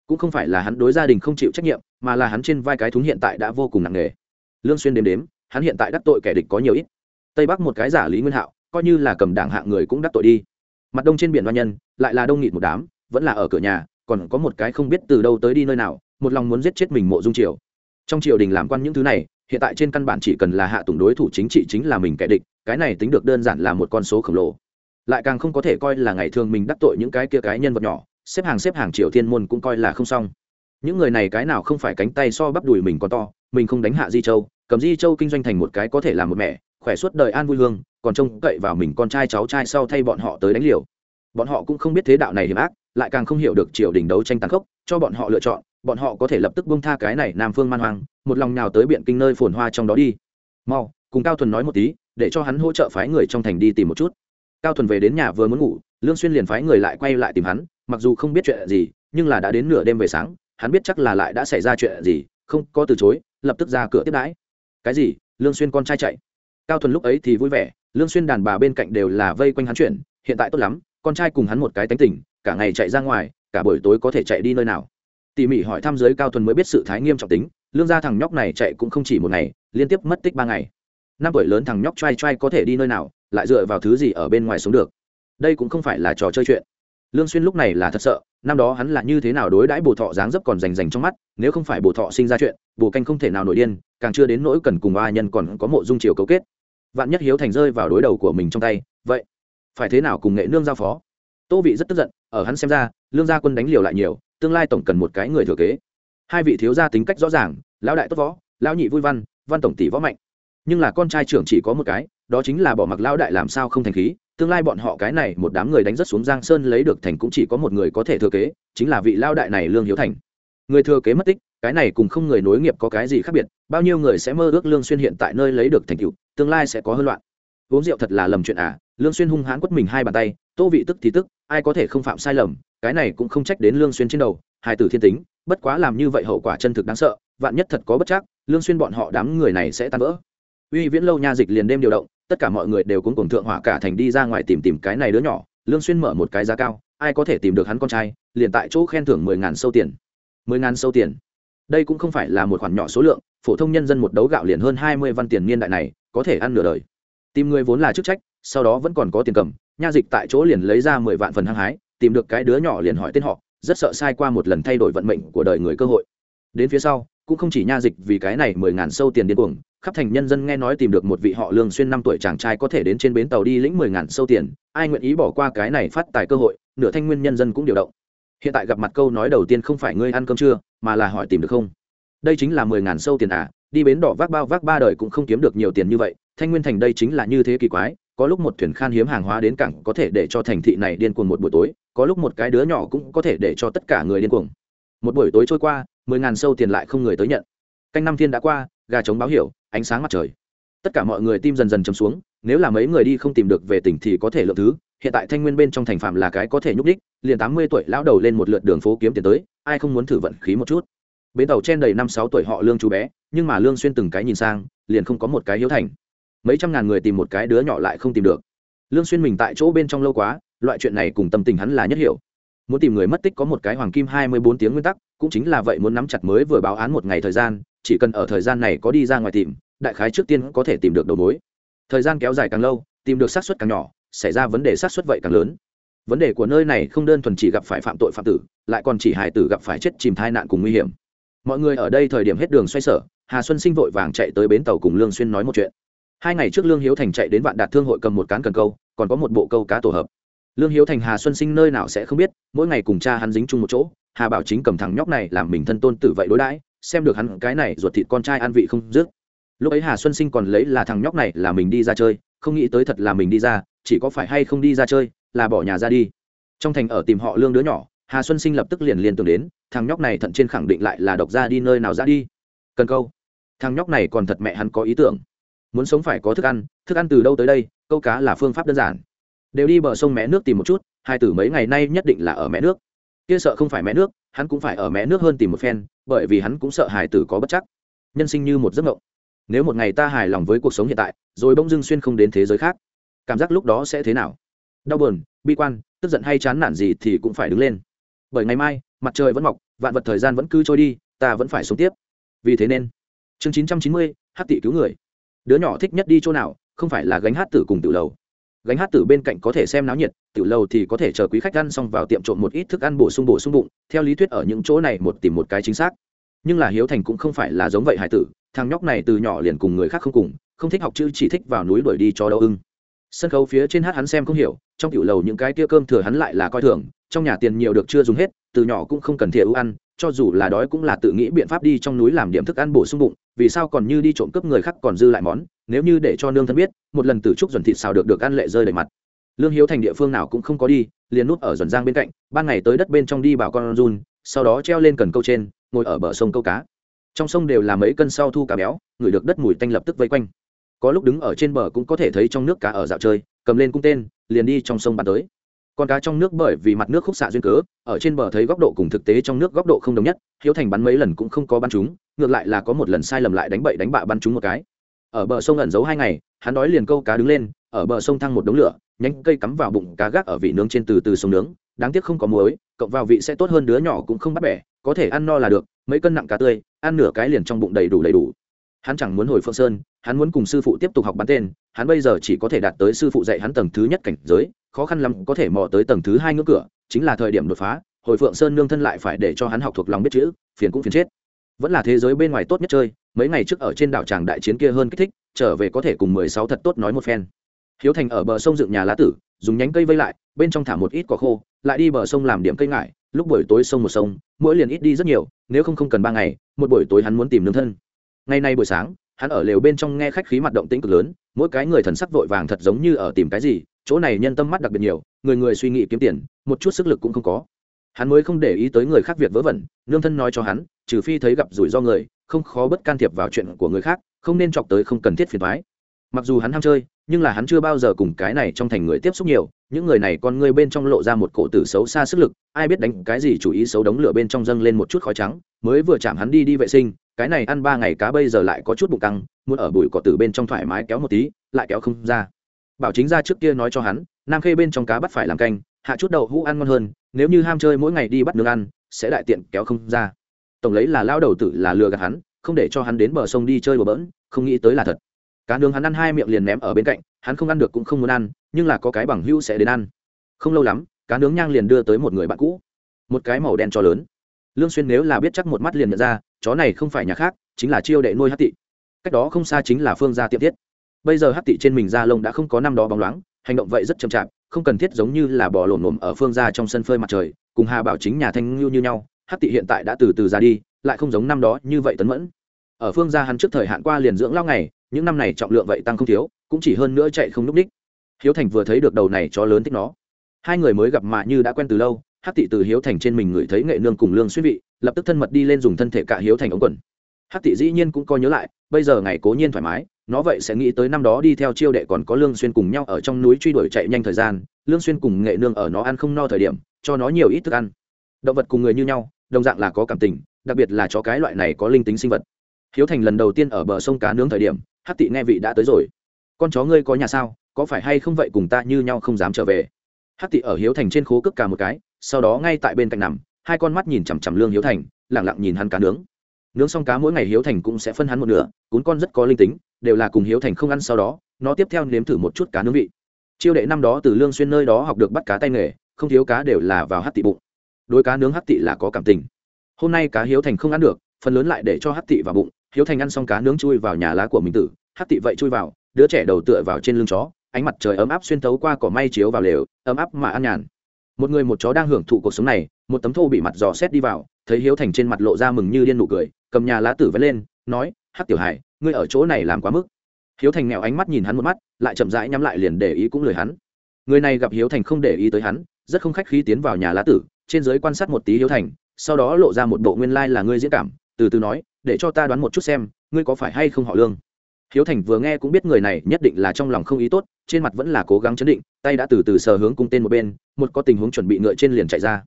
A: Cũng không phải là hắn đối gia đình không chịu trách nhiệm, mà là hắn trên vai cái thúng hiện tại đã vô cùng nặng nề. Lương xuyên đếm đếm, hắn hiện tại đắc tội kẻ địch có nhiều ít. Tây bắc một cái giả lý nguyên hạo, coi như là cầm đảng hạng người cũng đắc tội đi mặt đông trên biển đoan nhân, lại là đông nghịt một đám, vẫn là ở cửa nhà, còn có một cái không biết từ đâu tới đi nơi nào, một lòng muốn giết chết mình mộ dung triều. Trong triều đình làm quan những thứ này, hiện tại trên căn bản chỉ cần là hạ tùng đối thủ chính trị chính là mình kẻ địch, cái này tính được đơn giản là một con số khổng lồ. Lại càng không có thể coi là ngày thường mình đắc tội những cái kia cái nhân vật nhỏ, xếp hàng xếp hàng triều thiên môn cũng coi là không xong. Những người này cái nào không phải cánh tay so bắp đùi mình còn to, mình không đánh hạ di châu, cầm di châu kinh doanh thành một cái có thể làm một mẹ khỏe suốt đời an vui hương, còn trông cậy vào mình con trai cháu trai sau thay bọn họ tới đánh liều. Bọn họ cũng không biết thế đạo này hiểm ác, lại càng không hiểu được triều đình đấu tranh tàn khốc, cho bọn họ lựa chọn, bọn họ có thể lập tức bông tha cái này nam phương man hoang, một lòng nào tới biện kinh nơi phồn hoa trong đó đi. Mau, cùng cao thuần nói một tí, để cho hắn hỗ trợ phái người trong thành đi tìm một chút. Cao thuần về đến nhà vừa muốn ngủ, lương xuyên liền phái người lại quay lại tìm hắn, mặc dù không biết chuyện gì, nhưng là đã đến nửa đêm về sáng, hắn biết chắc là lại đã xảy ra chuyện gì, không có từ chối, lập tức ra cửa tiếp đãi. Cái gì? Lương xuyên con trai chạy cao thuần lúc ấy thì vui vẻ lương xuyên đàn bà bên cạnh đều là vây quanh hắn chuyển hiện tại tốt lắm con trai cùng hắn một cái tánh tình, cả ngày chạy ra ngoài cả buổi tối có thể chạy đi nơi nào. Tỉ mỉ hỏi thăm giới cao thuần mới biết sự thái nghiêm trọng tính lương gia thằng nhóc này chạy cũng không chỉ một ngày liên tiếp mất tích ba ngày. Năm tuổi lớn thằng nhóc trai trai có thể đi nơi nào lại dựa vào thứ gì ở bên ngoài sống được. Đây cũng không phải là trò chơi chuyện. Lương xuyên lúc này là thật sợ năm đó hắn là như thế nào đối đãi bồ thọ dáng dấp còn rành rành trong mắt nếu không phải bồ thọ sinh ra chuyện bồ canh không thể nào nổi điên càng chưa đến nỗi cần cùng ba nhân còn có mộ dung triều cấu kết vạn nhất hiếu thành rơi vào đối đầu của mình trong tay, vậy phải thế nào cùng nghệ nương giao phó? Tô vị rất tức giận, ở hắn xem ra, lương gia quân đánh liều lại nhiều, tương lai tổng cần một cái người thừa kế. Hai vị thiếu gia tính cách rõ ràng, lão đại tốt võ, lão nhị vui văn văn tổng tỷ võ mạnh. Nhưng là con trai trưởng chỉ có một cái, đó chính là bỏ mặc lão đại làm sao không thành khí, tương lai bọn họ cái này một đám người đánh rất xuống giang sơn lấy được thành cũng chỉ có một người có thể thừa kế, chính là vị lao đại này lương hiếu thành người thừa kế mất tích, cái này cùng không người nối nghiệp có cái gì khác biệt, bao nhiêu người sẽ mơ ước lương xuyên hiện tại nơi lấy được thành tựu, tương lai sẽ có hơn loạn. Uống rượu thật là lầm chuyện à lương xuyên hung hãn quất mình hai bàn tay, tô vị tức thì tức, ai có thể không phạm sai lầm, cái này cũng không trách đến lương xuyên trên đầu hai tử thiên tính, bất quá làm như vậy hậu quả chân thực đáng sợ, vạn nhất thật có bất chắc lương xuyên bọn họ đám người này sẽ tan vỡ. Uy viễn lâu nha dịch liền đêm điều động, tất cả mọi người đều cuống cuồng thượng hỏa cả thành đi ra ngoài tìm tìm cái này đứa nhỏ, lương xuyên mở một cái giá cao, ai có thể tìm được hắn con trai, liền tại chỗ khen thưởng mười ngàn sâu tiền mười ngàn sâu tiền. Đây cũng không phải là một khoản nhỏ số lượng, phổ thông nhân dân một đấu gạo liền hơn hai mươi văn tiền niên đại này, có thể ăn nửa đời. Tìm người vốn là chức trách, sau đó vẫn còn có tiền cầm, nha dịch tại chỗ liền lấy ra mười vạn phần hăng hái, tìm được cái đứa nhỏ liền hỏi tên họ, rất sợ sai qua một lần thay đổi vận mệnh của đời người cơ hội. Đến phía sau, cũng không chỉ nha dịch vì cái này mười ngàn sâu tiền điên cuồng, khắp thành nhân dân nghe nói tìm được một vị họ lương xuyên năm tuổi chàng trai có thể đến trên bến tàu đi lĩnh mười ngàn sâu tiền, ai nguyện ý bỏ qua cái này phát tài cơ hội, nửa thanh nguyên nhân dân cũng điều động hiện tại gặp mặt câu nói đầu tiên không phải ngươi ăn cơm chưa mà là hỏi tìm được không? Đây chính là mười ngàn sâu tiền à đi bến đỏ vác bao vác ba đời cũng không kiếm được nhiều tiền như vậy, thanh nguyên thành đây chính là như thế kỳ quái, có lúc một thuyền khan hiếm hàng hóa đến cảng có thể để cho thành thị này điên cuồng một buổi tối, có lúc một cái đứa nhỏ cũng có thể để cho tất cả người điên cuồng. Một buổi tối trôi qua, mười ngàn sâu tiền lại không người tới nhận. Canh năm thiên đã qua, gà trống báo hiểu ánh sáng mặt trời. Tất cả mọi người tim dần dần chấm xuống nếu là mấy người đi không tìm được về tỉnh thì có thể lượng thứ. Hiện tại thanh nguyên bên trong thành phạm là cái có thể nhúc đích liền tám mươi tuổi lão đầu lên một lượt đường phố kiếm tiền tới, ai không muốn thử vận khí một chút. Bến tàu chen đầy năm sáu tuổi họ lương chú bé, nhưng mà lương xuyên từng cái nhìn sang, liền không có một cái hiếu thành. Mấy trăm ngàn người tìm một cái đứa nhỏ lại không tìm được. Lương xuyên mình tại chỗ bên trong lâu quá, loại chuyện này cùng tâm tình hắn là nhất hiểu. Muốn tìm người mất tích có một cái hoàng kim hai mươi bốn tiếng nguyên tắc, cũng chính là vậy muốn nắm chặt mới vừa báo án một ngày thời gian, chỉ cần ở thời gian này có đi ra ngoài tìm, đại khái trước tiên có thể tìm được đầu mối thời gian kéo dài càng lâu, tìm được xác suất càng nhỏ, xảy ra vấn đề xác suất vậy càng lớn. Vấn đề của nơi này không đơn thuần chỉ gặp phải phạm tội phạm tử, lại còn chỉ hải tử gặp phải chết chìm thai nạn cùng nguy hiểm. Mọi người ở đây thời điểm hết đường xoay sở, hà xuân sinh vội vàng chạy tới bến tàu cùng lương xuyên nói một chuyện. Hai ngày trước lương hiếu thành chạy đến vạn đạt thương hội cầm một cán cần câu, còn có một bộ câu cá tổ hợp. Lương hiếu thành, hà xuân sinh nơi nào sẽ không biết, mỗi ngày cùng cha hắn dính chung một chỗ, hà bảo chính cầm thằng nhóc này làm mình thân tôn tử vậy đối đãi, xem được hắn cái này ruột thịt con trai ăn vị không dứt lúc ấy hà xuân sinh còn lấy là thằng nhóc này là mình đi ra chơi, không nghĩ tới thật là mình đi ra, chỉ có phải hay không đi ra chơi, là bỏ nhà ra đi. Trong thành ở tìm họ lương đứa nhỏ, hà xuân sinh lập tức liền liền tưởng đến, thằng nhóc này thận trên khẳng định lại là độc ra đi nơi nào ra đi. Cần câu. Thằng nhóc này còn thật mẹ hắn có ý tưởng. Muốn sống phải có thức ăn thức ăn từ đâu tới đây, câu cá là phương pháp đơn giản. Đều đi bờ sông mé nước tìm một chút, hai tử mấy ngày nay nhất định là ở mé nước. Kia sợ không phải mé nước, hắn cũng phải ở mé nước hơn tìm một phen, bởi vì hắn cũng sợ Hải tử có bất chắc. Nhân sinh như một giấc mộng nếu một ngày ta hài lòng với cuộc sống hiện tại, rồi bỗng dưng xuyên không đến thế giới khác, cảm giác lúc đó sẽ thế nào? Đau buồn, bi quan, tức giận hay chán nản gì thì cũng phải đứng lên. Bởi ngày mai, mặt trời vẫn mọc, vạn vật thời gian vẫn cứ trôi đi, ta vẫn phải sống tiếp. Vì thế nên, chương chín trăm chín mươi, hát tị cứu người. Đứa nhỏ thích nhất đi chỗ nào, không phải là gánh hát tử cùng tự lầu. Gánh hát tử bên cạnh có thể xem náo nhiệt tự lầu thì có thể chờ quý khách ăn xong vào tiệm trộm một ít thức ăn bổ sung bổ sung bụng, theo lý thuyết ở những chỗ này một tìm một cái chính xác. Nhưng là hiếu thành cũng không phải là giống vậy hải tử thằng nhóc này từ nhỏ liền cùng người khác không cùng, không thích học chữ, chỉ thích vào núi đuổi đi cho đâu ưng. Sân khấu phía trên hát hắn xem không hiểu, trong tiểu lầu những cái tia cơm thừa hắn lại là coi thường, trong nhà tiền nhiều được chưa dùng hết, từ nhỏ cũng không cần thiệt ưu ăn, cho dù là đói cũng là tự nghĩ biện pháp đi trong núi làm điểm thức ăn bổ sung bụng, vì sao còn như đi trộm cướp người khác còn dư lại món, nếu như để cho nương thân biết, một lần từ trúc dần thịt xào được được ăn lệ rơi đầy mặt. Lương hiếu thành địa phương nào cũng không có đi, liền nút ở dần giang bên cạnh, ban ngày tới đất bên trong đi bảo con run, sau đó treo lên cần câu trên, ngồi ở bờ sông câu cá trong sông đều là mấy cân sau thu cá béo ngửi được đất mùi tanh lập tức vây quanh. Có lúc đứng ở trên bờ cũng có thể thấy trong nước cá ở dạo chơi, cầm lên cung tên, liền đi trong sông bắn tới. Con cá trong nước bởi vì mặt nước khúc xạ duyên cớ, ở trên bờ thấy góc độ cùng thực tế trong nước góc độ không đồng nhất, hiếu thành bắn mấy lần cũng không có bắn chúng, ngược lại là có một lần sai lầm lại đánh bậy đánh bạ bắn chúng một cái. Ở bờ sông ẩn giấu hai ngày, hắn đói liền câu cá đứng lên, ở bờ sông thăng một đống lửa, nhánh cây cắm vào bụng cá gác ở vị nướng trên từ từ sông nướng, đáng tiếc không có muối, cộng vào vị sẽ tốt hơn đứa nhỏ cũng không bắt bẻ có thể ăn no là được, mấy cân nặng cá tươi, ăn nửa cái liền trong bụng đầy đủ đầy đủ. Hắn chẳng muốn hồi phương sơn, hắn muốn cùng sư phụ tiếp tục học bắn tên, hắn bây giờ chỉ có thể đạt tới sư phụ dạy hắn tầng thứ nhất cảnh giới, khó khăn lắm có thể mò tới tầng thứ hai ngưỡng cửa, chính là thời điểm đột phá, hồi phượng sơn nương thân lại phải để cho hắn học thuộc lòng biết chữ, phiền cũng phiền chết. Vẫn là thế giới bên ngoài tốt nhất chơi, mấy ngày trước ở trên đảo tràng đại chiến kia hơn kích thích, trở về có thể cùng mười sáu thật tốt nói một phen. Hiếu thành ở bờ sông dựng nhà lá tử, dùng nhánh cây vây lại, bên trong thả một ít cỏ khô, lại đi bờ sông làm điểm cây ngải lúc buổi tối sông một sông, mỗi liền ít đi rất nhiều, nếu không không cần ba ngày, một buổi tối hắn muốn tìm nương thân. Ngày nay buổi sáng, hắn ở lều bên trong nghe khách khí mặt động tĩnh cực lớn, mỗi cái người thần sắc vội vàng thật giống như ở tìm cái gì, chỗ này nhân tâm mắt đặc biệt nhiều, người người suy nghĩ kiếm tiền, một chút sức lực cũng không có. Hắn mới không để ý tới người khác việc vớ vẩn, nương thân nói cho hắn, trừ phi thấy gặp rủi ro người, không khó bất can thiệp vào chuyện của người khác, không nên chọc tới không cần thiết phiền thoái mặc dù hắn ham chơi, nhưng là hắn chưa bao giờ cùng cái này trong thành người tiếp xúc nhiều, những người này con ngươi bên trong lộ ra một cổ tử xấu xa sức lực, ai biết đánh cái gì chủ ý xấu đống lửa bên trong dâng lên một chút khói trắng, mới vừa chạm hắn đi đi vệ sinh, cái này ăn ba ngày cá bây giờ lại có chút bụng căng, muốn ở bụi cỏ tử bên trong thoải mái kéo một tí, lại kéo không ra. Bảo chính ra trước kia nói cho hắn, nam khê bên trong cá bắt phải làm canh, hạ chút đậu hũ ăn ngon hơn, nếu như ham chơi mỗi ngày đi bắt nương ăn, sẽ đại tiện kéo không ra. Tổng lấy là lao đầu tử là lừa gạt hắn, không để cho hắn đến bờ sông đi chơi bờ bỡn, không nghĩ tới là thật cá nướng hắn ăn hai miệng liền ném ở bên cạnh, hắn không ăn được cũng không muốn ăn, nhưng là có cái bằng hữu sẽ đến ăn. Không lâu lắm, cá nướng nhang liền đưa tới một người bạn cũ, một cái màu đen cho lớn. Lương xuyên nếu là biết chắc một mắt liền nhận ra, chó này không phải nhà khác, chính là chiêu đệ nuôi Hắc tị. Cách đó không xa chính là phương gia tiệm thiết. Bây giờ Hắc tị trên mình da lông đã không có năm đó bóng loáng, hành động vậy rất chậm chạp, không cần thiết giống như là bò lổn lổm ở phương gia trong sân phơi mặt trời, cùng hà bảo chính nhà thanh lưu như nhau, Hắc tị hiện tại đã từ từ ra đi, lại không giống năm đó như vậy tấn mẫn. Ở phương gia hắn trước thời hạn qua liền dưỡng lao ngày những năm này trọng lượng vậy tăng không thiếu, cũng chỉ hơn nữa chạy không núp ních. hiếu thành vừa thấy được đầu này chó lớn thích nó. Hai người mới gặp mà như đã quen từ lâu hát tị từ hiếu thành trên mình ngửi thấy nghệ nương cùng lương xuyên vị, lập tức thân mật đi lên dùng thân thể cả hiếu thành ống quần. Hát tị dĩ nhiên cũng coi nhớ lại, bây giờ ngày cố nhiên thoải mái, nó vậy sẽ nghĩ tới năm đó đi theo chiêu đệ còn có lương xuyên cùng nhau ở trong núi truy đuổi chạy nhanh thời gian, lương xuyên cùng nghệ nương ở nó ăn không no thời điểm, cho nó nhiều ít thức ăn. Động vật cùng người như nhau, đồng dạng là có cảm tình, đặc biệt là chó cái loại này có linh tính sinh vật. Hiếu thành lần đầu tiên ở bờ sông cá nướng thời điểm hát tị nghe vị đã tới rồi. Con chó ngươi có nhà sao? Có phải hay không vậy cùng ta như nhau không dám trở về? Hát tị ở hiếu thành trên khố cước cả một cái, sau đó ngay tại bên cạnh nằm, hai con mắt nhìn chằm chằm lương hiếu thành lẳng lặng nhìn hắn cá nướng. Nướng xong cá mỗi ngày hiếu thành cũng sẽ phân hắn một nửa, cún con rất có linh tính, đều là cùng hiếu thành không ăn sau đó, nó tiếp theo nếm thử một chút cá nướng vị. Chiêu đệ năm đó từ lương xuyên nơi đó học được bắt cá tay nghề, không thiếu cá đều là vào hát tị bụng. Đôi cá nướng hát tị là có cảm tình. Hôm nay cá hiếu thành không ăn được, phần lớn lại để cho hát tị vào bụng hiếu thành ăn xong cá nướng chui vào nhà lá của mình tử hát tị vậy chui vào, đứa trẻ đầu tựa vào trên lưng chó, ánh mặt trời ấm áp xuyên thấu qua cỏ may chiếu vào lều, ấm áp mà ăn nhàn. Một người một chó đang hưởng thụ cuộc sống này, một tấm thô bị mặt dò xét đi vào, thấy hiếu thành trên mặt lộ ra mừng như điên nụ cười, cầm nhà lá tử vẫn lên, nói hát tiểu hải, ngươi ở chỗ này làm quá mức. Hiếu thành nghèo ánh mắt nhìn hắn một mắt, lại chậm rãi nhắm lại liền để ý cũng lười hắn. Người này gặp hiếu thành không để ý tới hắn, rất không khách khí tiến vào nhà lá tử, trên giới quan sát một tí hiếu thành, sau đó lộ ra một bộ nguyên lai là ngươi diễn cảm từ từ nói, để cho ta đoán một chút xem, ngươi có phải hay không họ lương? Hiếu thành vừa nghe cũng biết người này nhất định là trong lòng không ý tốt, trên mặt vẫn là cố gắng chấn định, tay đã từ từ sờ hướng cung tên một bên, một có tình huống chuẩn bị ngựa trên liền chạy ra.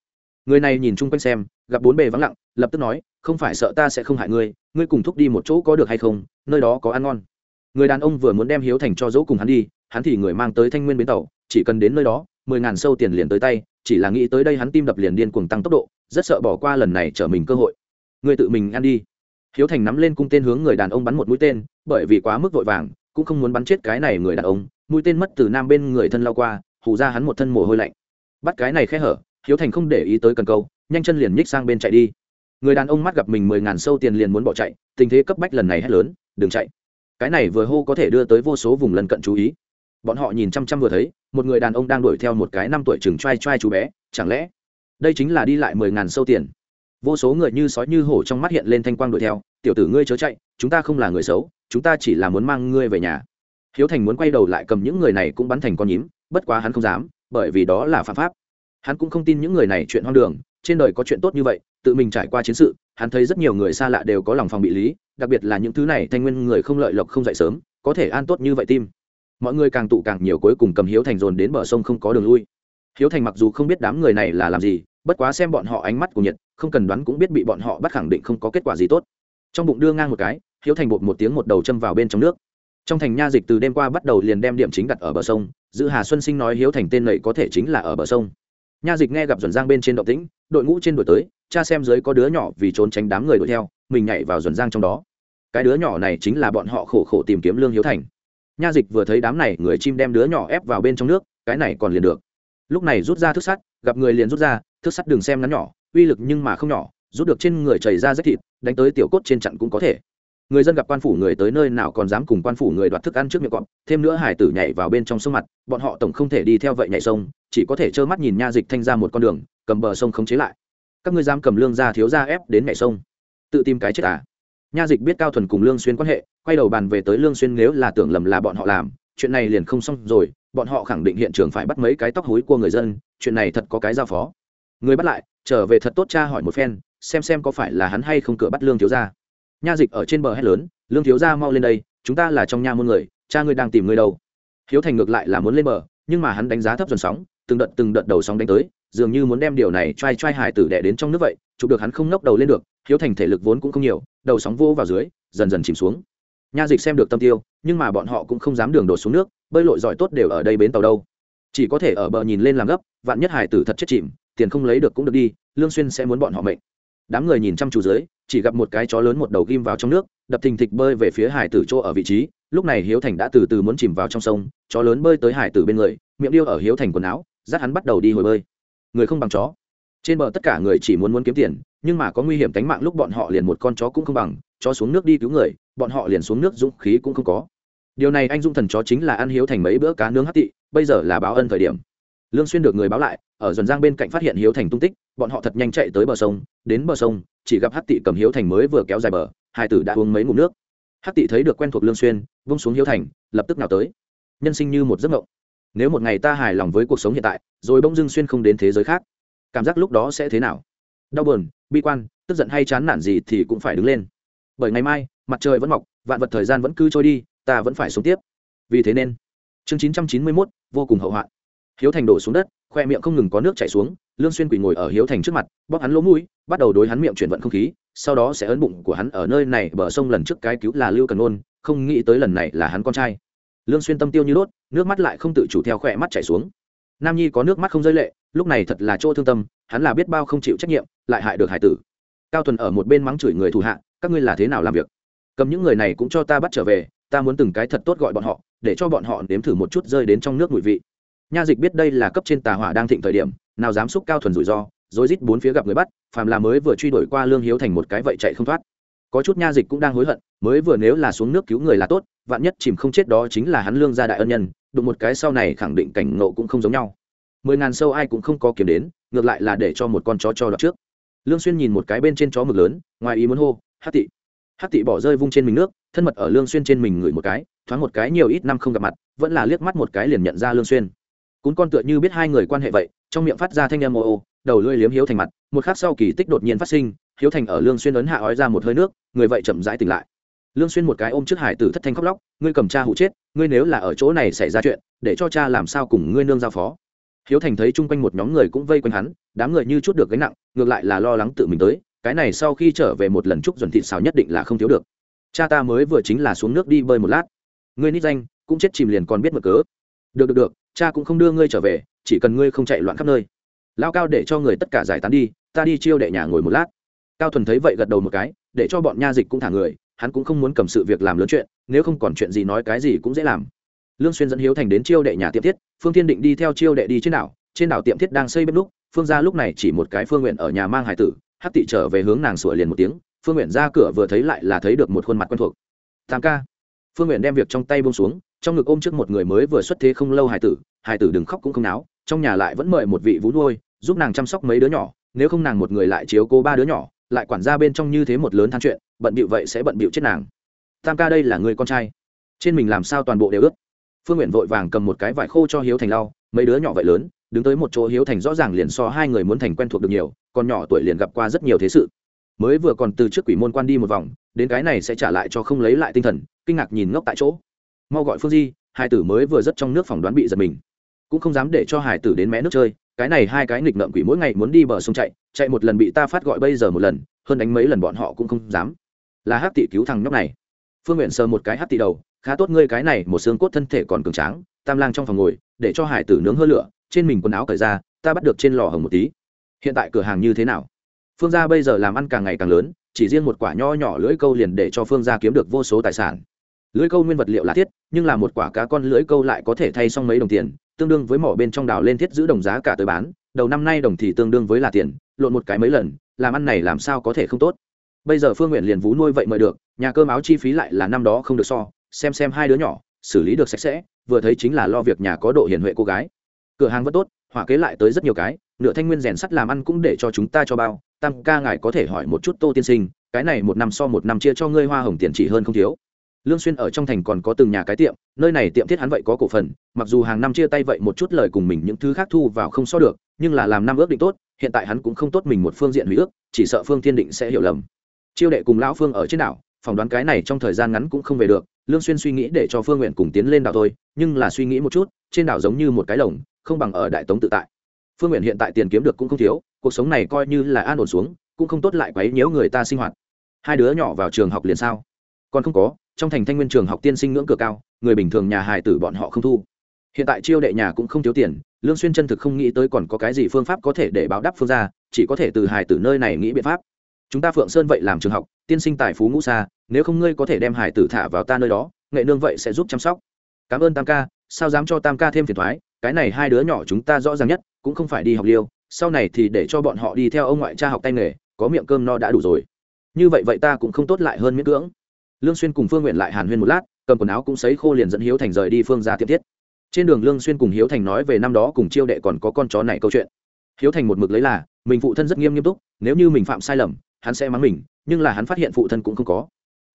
A: Người này nhìn chung quanh xem, gặp bốn bề vắng lặng, lập tức nói, không phải sợ ta sẽ không hại ngươi ngươi cùng thúc đi một chỗ có được hay không, nơi đó có ăn ngon. Người đàn ông vừa muốn đem hiếu thành cho dỗ cùng hắn đi, hắn thì người mang tới thanh nguyên bến tàu, chỉ cần đến nơi đó, mười ngàn sâu tiền liền tới tay, chỉ là nghĩ tới đây hắn tim đập liền điên cuồng tăng tốc độ, rất sợ bỏ qua lần này trở mình cơ hội người tự mình ăn đi. Hiếu thành nắm lên cung tên hướng người đàn ông bắn một mũi tên, bởi vì quá mức vội vàng, cũng không muốn bắn chết cái này người đàn ông. Mũi tên mất từ nam bên người thân lao qua, hù ra hắn một thân mồ hôi lạnh. Bắt cái này khẽ hở, hiếu thành không để ý tới cần câu, nhanh chân liền nhích sang bên chạy đi. Người đàn ông mắt gặp mình mười ngàn sâu tiền liền muốn bỏ chạy, tình thế cấp bách lần này hét lớn, đừng chạy. Cái này vừa hô có thể đưa tới vô số vùng lân cận chú ý. Bọn họ nhìn chăm chăm vừa thấy, một người đàn ông đang đuổi theo một cái năm tuổi chừng t r a i t r a i chú bé, chẳng lẽ đây chính là đi lại mười ngàn sâu tiền? Vô số người như sói như hổ trong mắt hiện lên thanh quang đuổi theo, tiểu tử ngươi chớ chạy, chúng ta không là người xấu, chúng ta chỉ là muốn mang ngươi về nhà. Hiếu thành muốn quay đầu lại cầm những người này cũng bắn thành con nhím, bất quá hắn không dám, bởi vì đó là phạm pháp. Hắn cũng không tin những người này chuyện hoang đường, trên đời có chuyện tốt như vậy, tự mình trải qua chiến sự, hắn thấy rất nhiều người xa lạ đều có lòng phòng bị lý, đặc biệt là những thứ này thanh nguyên người không lợi lộc không dậy sớm, có thể an tốt như vậy tim. Mọi người càng tụ càng nhiều cuối cùng cầm hiếu thành dồn đến bờ sông không có đường lui. Hiếu thành mặc dù không biết đám người này là làm gì, bất quá xem bọn họ ánh mắt của nhiệt không cần đoán cũng biết bị bọn họ bắt khẳng định không có kết quả gì tốt. Trong bụng đưa ngang một cái, hiếu thành bột một tiếng một đầu châm vào bên trong nước. Trong thành nha dịch từ đêm qua bắt đầu liền đem điểm chính đặt ở bờ sông, giữ hà xuân sinh nói hiếu thành tên lệ có thể chính là ở bờ sông. Nha dịch nghe gặp dần giang bên trên động tĩnh, đội ngũ trên đổi tới, cha xem dưới có đứa nhỏ vì trốn tránh đám người đuổi theo, mình nhảy vào dần giang trong đó. Cái đứa nhỏ này chính là bọn họ khổ khổ tìm kiếm lương hiếu thành. Nha dịch vừa thấy đám này, người chim đem đứa nhỏ ép vào bên trong nước, cái này còn liền được. Lúc này rút ra thức sắt, gặp người liền rút ra thức sắt đừng xem ngắn nhỏ uy lực nhưng mà không nhỏ, rút được trên người chảy ra rách thịt, đánh tới tiểu cốt trên chặn cũng có thể. Người dân gặp quan phủ người tới nơi nào còn dám cùng quan phủ người đoạt thức ăn trước miệng cọp, thêm nữa hải tử nhảy vào bên trong sông mặt, bọn họ tổng không thể đi theo vậy nhảy sông, chỉ có thể trơ mắt nhìn nha dịch thanh ra một con đường, cầm bờ sông khống chế lại. Các ngươi dám cầm lương ra thiếu ra ép đến nhảy sông? Tự tìm cái chết à? Nha dịch biết cao thuần cùng lương xuyên quan hệ, quay đầu bàn về tới lương xuyên nếu là tưởng lầm là bọn họ làm, chuyện này liền không xong rồi, bọn họ khẳng định hiện trường phải bắt mấy cái tóc hối của người dân, chuyện này thật có cái giao phó người bắt lại, trở về thật tốt cha hỏi một phen, xem xem có phải là hắn hay không cửa bắt lương thiếu gia. Nha dịch ở trên bờ hét lớn, lương thiếu gia mau lên đây, chúng ta là trong nha môn người, cha ngươi đang tìm ngươi đâu. Hiếu thành ngược lại là muốn lên bờ, nhưng mà hắn đánh giá thấp dần sóng, từng đợt từng đợt đầu sóng đánh tới, dường như muốn đem điều này trai trai hải tử đẻ đến trong nước vậy, chụp được hắn không ngóc đầu lên được, hiếu thành thể lực vốn cũng không nhiều, đầu sóng vô vào dưới, dần dần chìm xuống. Nha dịch xem được tâm tiêu, nhưng mà bọn họ cũng không dám đường đổ xuống nước, bơi lội giỏi tốt đều ở đây bến tàu đâu. Chỉ có thể ở bờ nhìn lên làm gấp, vạn nhất hải tử thật chết chìm tiền không lấy được cũng được đi, lương xuyên sẽ muốn bọn họ mệnh. Đám người nhìn chăm chú dưới, chỉ gặp một cái chó lớn một đầu ghim vào trong nước, đập thình thịch bơi về phía hải tử chỗ ở vị trí. Lúc này hiếu thành đã từ từ muốn chìm vào trong sông, chó lớn bơi tới hải tử bên người, miệng điêu ở hiếu thành quần áo, dắt hắn bắt đầu đi hồi bơi. Người không bằng chó. Trên bờ tất cả người chỉ muốn muốn kiếm tiền, nhưng mà có nguy hiểm tính mạng lúc bọn họ liền một con chó cũng không bằng, chó xuống nước đi cứu người, bọn họ liền xuống nước dũng khí cũng không có. Điều này anh dung thần chó chính là ăn hiếu thành mấy bữa cá nướng hắc tị, bây giờ là báo ân thời điểm lương xuyên được người báo lại ở dần giang bên cạnh phát hiện hiếu thành tung tích bọn họ thật nhanh chạy tới bờ sông đến bờ sông chỉ gặp hắc tị cầm hiếu thành mới vừa kéo dài bờ hai tử đã uống mấy ngụm nước. Hắc tị thấy được quen thuộc lương xuyên vung xuống hiếu thành lập tức nào tới. Nhân sinh như một giấc mộng. Nếu một ngày ta hài lòng với cuộc sống hiện tại rồi bỗng dưng xuyên không đến thế giới khác cảm giác lúc đó sẽ thế nào? Đau buồn bi quan tức giận hay chán nản gì thì cũng phải đứng lên. Bởi ngày mai mặt trời vẫn mọc vạn vật thời gian vẫn cứ trôi đi ta vẫn phải sống tiếp. Vì thế nên chương 991, vô cùng hậu hoạn hiếu thành đổ xuống đất, khoe miệng không ngừng có nước chảy xuống, lương xuyên quỳ ngồi ở hiếu thành trước mặt, bóp hắn lỗ mũi, bắt đầu đối hắn miệng chuyển vận không khí, sau đó sẽ ấn bụng của hắn ở nơi này bờ sông lần trước cái cứu là lưu cần ôn không nghĩ tới lần này là hắn con trai. Lương xuyên tâm tiêu như đốt, nước mắt lại không tự chủ theo khoe mắt chảy xuống. Nam nhi có nước mắt không rơi lệ, lúc này thật là chỗ thương tâm, hắn là biết bao không chịu trách nhiệm, lại hại được hải tử. Cao tuần ở một bên mắng chửi người thủ hạ, các ngươi là thế nào làm việc? Cầm những người này cũng cho ta bắt trở về, ta muốn từng cái thật tốt gọi bọn họ, để cho bọn họ nếm thử một chút rơi đến trong nước mùi vị nha dịch biết đây là cấp trên tà hỏa đang thịnh thời điểm, nào dám xúc cao thuần rủi ro, rồi rít bốn phía gặp người bắt, phàm là mới vừa truy đuổi qua lương hiếu thành một cái vậy chạy không thoát. Có chút nha dịch cũng đang hối hận, mới vừa nếu là xuống nước cứu người là tốt, vạn nhất chìm không chết đó chính là hắn lương gia đại ân nhân, đụng một cái sau này khẳng định cảnh ngộ cũng không giống nhau. Mười ngàn sâu ai cũng không có kiếm đến, ngược lại là để cho một con chó cho đọc trước. Lương xuyên nhìn một cái bên trên chó mực lớn, ngoài ý muốn hô hát tị. Hát tị bỏ rơi vung trên mình nước, thân mật ở lương xuyên trên mình ngửi một cái, thoáng một cái nhiều ít năm không gặp mặt, vẫn là liếc mắt một cái liền nhận ra lương xuyên cún con tựa như biết hai người quan hệ vậy, trong miệng phát ra thanh âm ô ô, đầu lưỡi liếm hiếu thành mặt, một khắc sau kỳ tích đột nhiên phát sinh, hiếu thành ở lương xuyên ấn hạ ói ra một hơi nước, người vậy chậm rãi tỉnh lại. Lương xuyên một cái ôm trước hải tử thất thanh khóc lóc, ngươi cầm cha hụ chết, ngươi nếu là ở chỗ này xảy ra chuyện, để cho cha làm sao cùng ngươi nương giao phó? Hiếu thành thấy chung quanh một nhóm người cũng vây quanh hắn, đám người như chút được gánh nặng, ngược lại là lo lắng tự mình tới, cái này sau khi trở về một lần chúc dần thịt xào nhất định là không thiếu được. Cha ta mới vừa chính là xuống nước đi bơi một lát, ngươi nít danh, cũng chết chìm liền còn biết mở cớ. Được được được cha cũng không đưa ngươi trở về, chỉ cần ngươi không chạy loạn khắp nơi. Lao cao để cho người tất cả giải tán đi, ta đi chiêu đệ nhà ngồi một lát. Cao thuần thấy vậy gật đầu một cái, để cho bọn nha dịch cũng thả người, hắn cũng không muốn cầm sự việc làm lớn chuyện, nếu không còn chuyện gì nói cái gì cũng dễ làm. Lương xuyên dẫn hiếu thành đến chiêu đệ nhà tiệm thiết, phương thiên định đi theo chiêu đệ đi trên đảo trên đảo tiệm thiết đang xây bếp lúc, phương gia lúc này chỉ một cái phương nguyện ở nhà mang hải tử, hắc tị trở về hướng nàng sủa liền một tiếng, phương nguyện ra cửa vừa thấy lại là thấy được một khuôn mặt quen thuộc. Tam ca. Phương nguyện đem việc trong tay buông xuống trong ngực ôm trước một người mới vừa xuất thế không lâu hải tử hải tử đừng khóc cũng không náo, trong nhà lại vẫn mời một vị vú nuôi, giúp nàng chăm sóc mấy đứa nhỏ, nếu không nàng một người lại chiếu cố ba đứa nhỏ, lại quản gia bên trong như thế một lớn than chuyện, bận bịu vậy sẽ bận bịu chết nàng. Tam ca đây là người con trai. Trên mình làm sao toàn bộ đều ướt phương nguyện vội vàng cầm một cái vải khô cho hiếu thành lau, mấy đứa nhỏ vậy lớn, đứng tới một chỗ hiếu thành rõ ràng liền so hai người muốn thành quen thuộc được nhiều, còn nhỏ tuổi liền gặp qua rất nhiều thế sự. Mới vừa còn từ trước quỷ môn quan đi một vòng, đến cái này sẽ trả lại cho không lấy lại tinh thần, kinh ngạc nhìn ngốc tại chỗ mau gọi phương di Hải tử mới vừa rất trong nước phỏng đoán bị giật mình. Cũng không dám để cho hải tử đến mé nước chơi, cái này hai cái nghịch ngợm quỷ mỗi ngày muốn đi bờ sông chạy chạy một lần bị ta phát gọi bây giờ một lần, hơn đánh mấy lần bọn họ cũng không dám. Là hát tị cứu thằng nhóc này. Phương nguyện sờ một cái hát tị đầu, khá tốt ngươi cái này một xương cốt thân thể còn cường tráng, tam lang trong phòng ngồi, để cho hải tử nướng hơ lửa, trên mình quần áo cởi ra, ta bắt được trên lò hồng một tí. Hiện tại cửa hàng như thế nào? Phương gia bây giờ làm ăn càng ngày càng lớn, chỉ riêng một quả nho nhỏ lưỡi câu liền để cho phương gia kiếm được vô số tài sản lưỡi câu nguyên vật liệu là thiết, nhưng là một quả cá con lưỡi câu lại có thể thay xong mấy đồng tiền, tương đương với mỏ bên trong đào lên thiết giữ đồng giá cả tới bán, đầu năm nay đồng thì tương đương với là tiền, lộn một cái mấy lần, làm ăn này làm sao có thể không tốt. Bây giờ phương nguyện liền vú nuôi vậy mời được, nhà cơm áo chi phí lại là năm đó không được so, xem xem hai đứa nhỏ, xử lý được sạch sẽ, vừa thấy chính là lo việc nhà có độ hiền huệ cô gái. Cửa hàng vẫn tốt, hỏa kế lại tới rất nhiều cái, nửa thanh nguyên rèn sắt làm ăn cũng để cho chúng ta cho bao, tam ca ngài có thể hỏi một chút tô tiên sinh, cái này một năm so một năm chia cho ngươi hoa hồng tiền chỉ hơn không thiếu lương xuyên ở trong thành còn có từng nhà cái tiệm, nơi này tiệm thiết hắn vậy có cổ phần, mặc dù hàng năm chia tay vậy một chút lời cùng mình những thứ khác thu vào không so được, nhưng là làm năm ước định tốt, hiện tại hắn cũng không tốt mình một phương diện hủy ước, chỉ sợ phương thiên định sẽ hiểu lầm. Chiêu đệ cùng lão phương ở trên đảo, phỏng đoán cái này trong thời gian ngắn cũng không về được, lương xuyên suy nghĩ để cho phương nguyện cùng tiến lên đảo thôi, nhưng là suy nghĩ một chút, trên đảo giống như một cái lồng, không bằng ở đại tống tự tại. Phương nguyện hiện tại tiền kiếm được cũng không thiếu, cuộc sống này coi như là an ổn xuống, cũng không tốt lại quấy nhiễu người ta sinh hoạt. Hai đứa nhỏ vào trường học liền sao? Còn không có trong thành thanh nguyên trường học tiên sinh ngưỡng cửa cao, người bình thường nhà hài tử bọn họ không thu. Hiện tại chiêu đệ nhà cũng không thiếu tiền, lương xuyên chân thực không nghĩ tới còn có cái gì phương pháp có thể để báo đáp phương gia, chỉ có thể từ hài tử nơi này nghĩ biện pháp. Chúng ta phượng sơn vậy làm trường học, tiên sinh tài phú ngũ xa, nếu không ngươi có thể đem hài tử thả vào ta nơi đó, nghệ nương vậy sẽ giúp chăm sóc. Cảm ơn tam ca, sao dám cho tam ca thêm phiền toái cái này hai đứa nhỏ chúng ta rõ ràng nhất, cũng không phải đi học liêu, sau này thì để cho bọn họ đi theo ông ngoại cha học tay nghề, có miệng cơm no đã đủ rồi. Như vậy vậy ta cũng không tốt lại hơn miễn cưỡng lương xuyên cùng phương nguyện lại hàn huyên một lát, cầm quần áo cũng sấy khô liền dẫn hiếu thành rời đi phương ra tiếp thiết. Trên đường lương xuyên cùng hiếu thành nói về năm đó cùng chiêu đệ còn có con chó này câu chuyện. Hiếu thành một mực lấy là, mình phụ thân rất nghiêm nghiêm túc, nếu như mình phạm sai lầm, hắn sẽ mắng mình, nhưng là hắn phát hiện phụ thân cũng không có.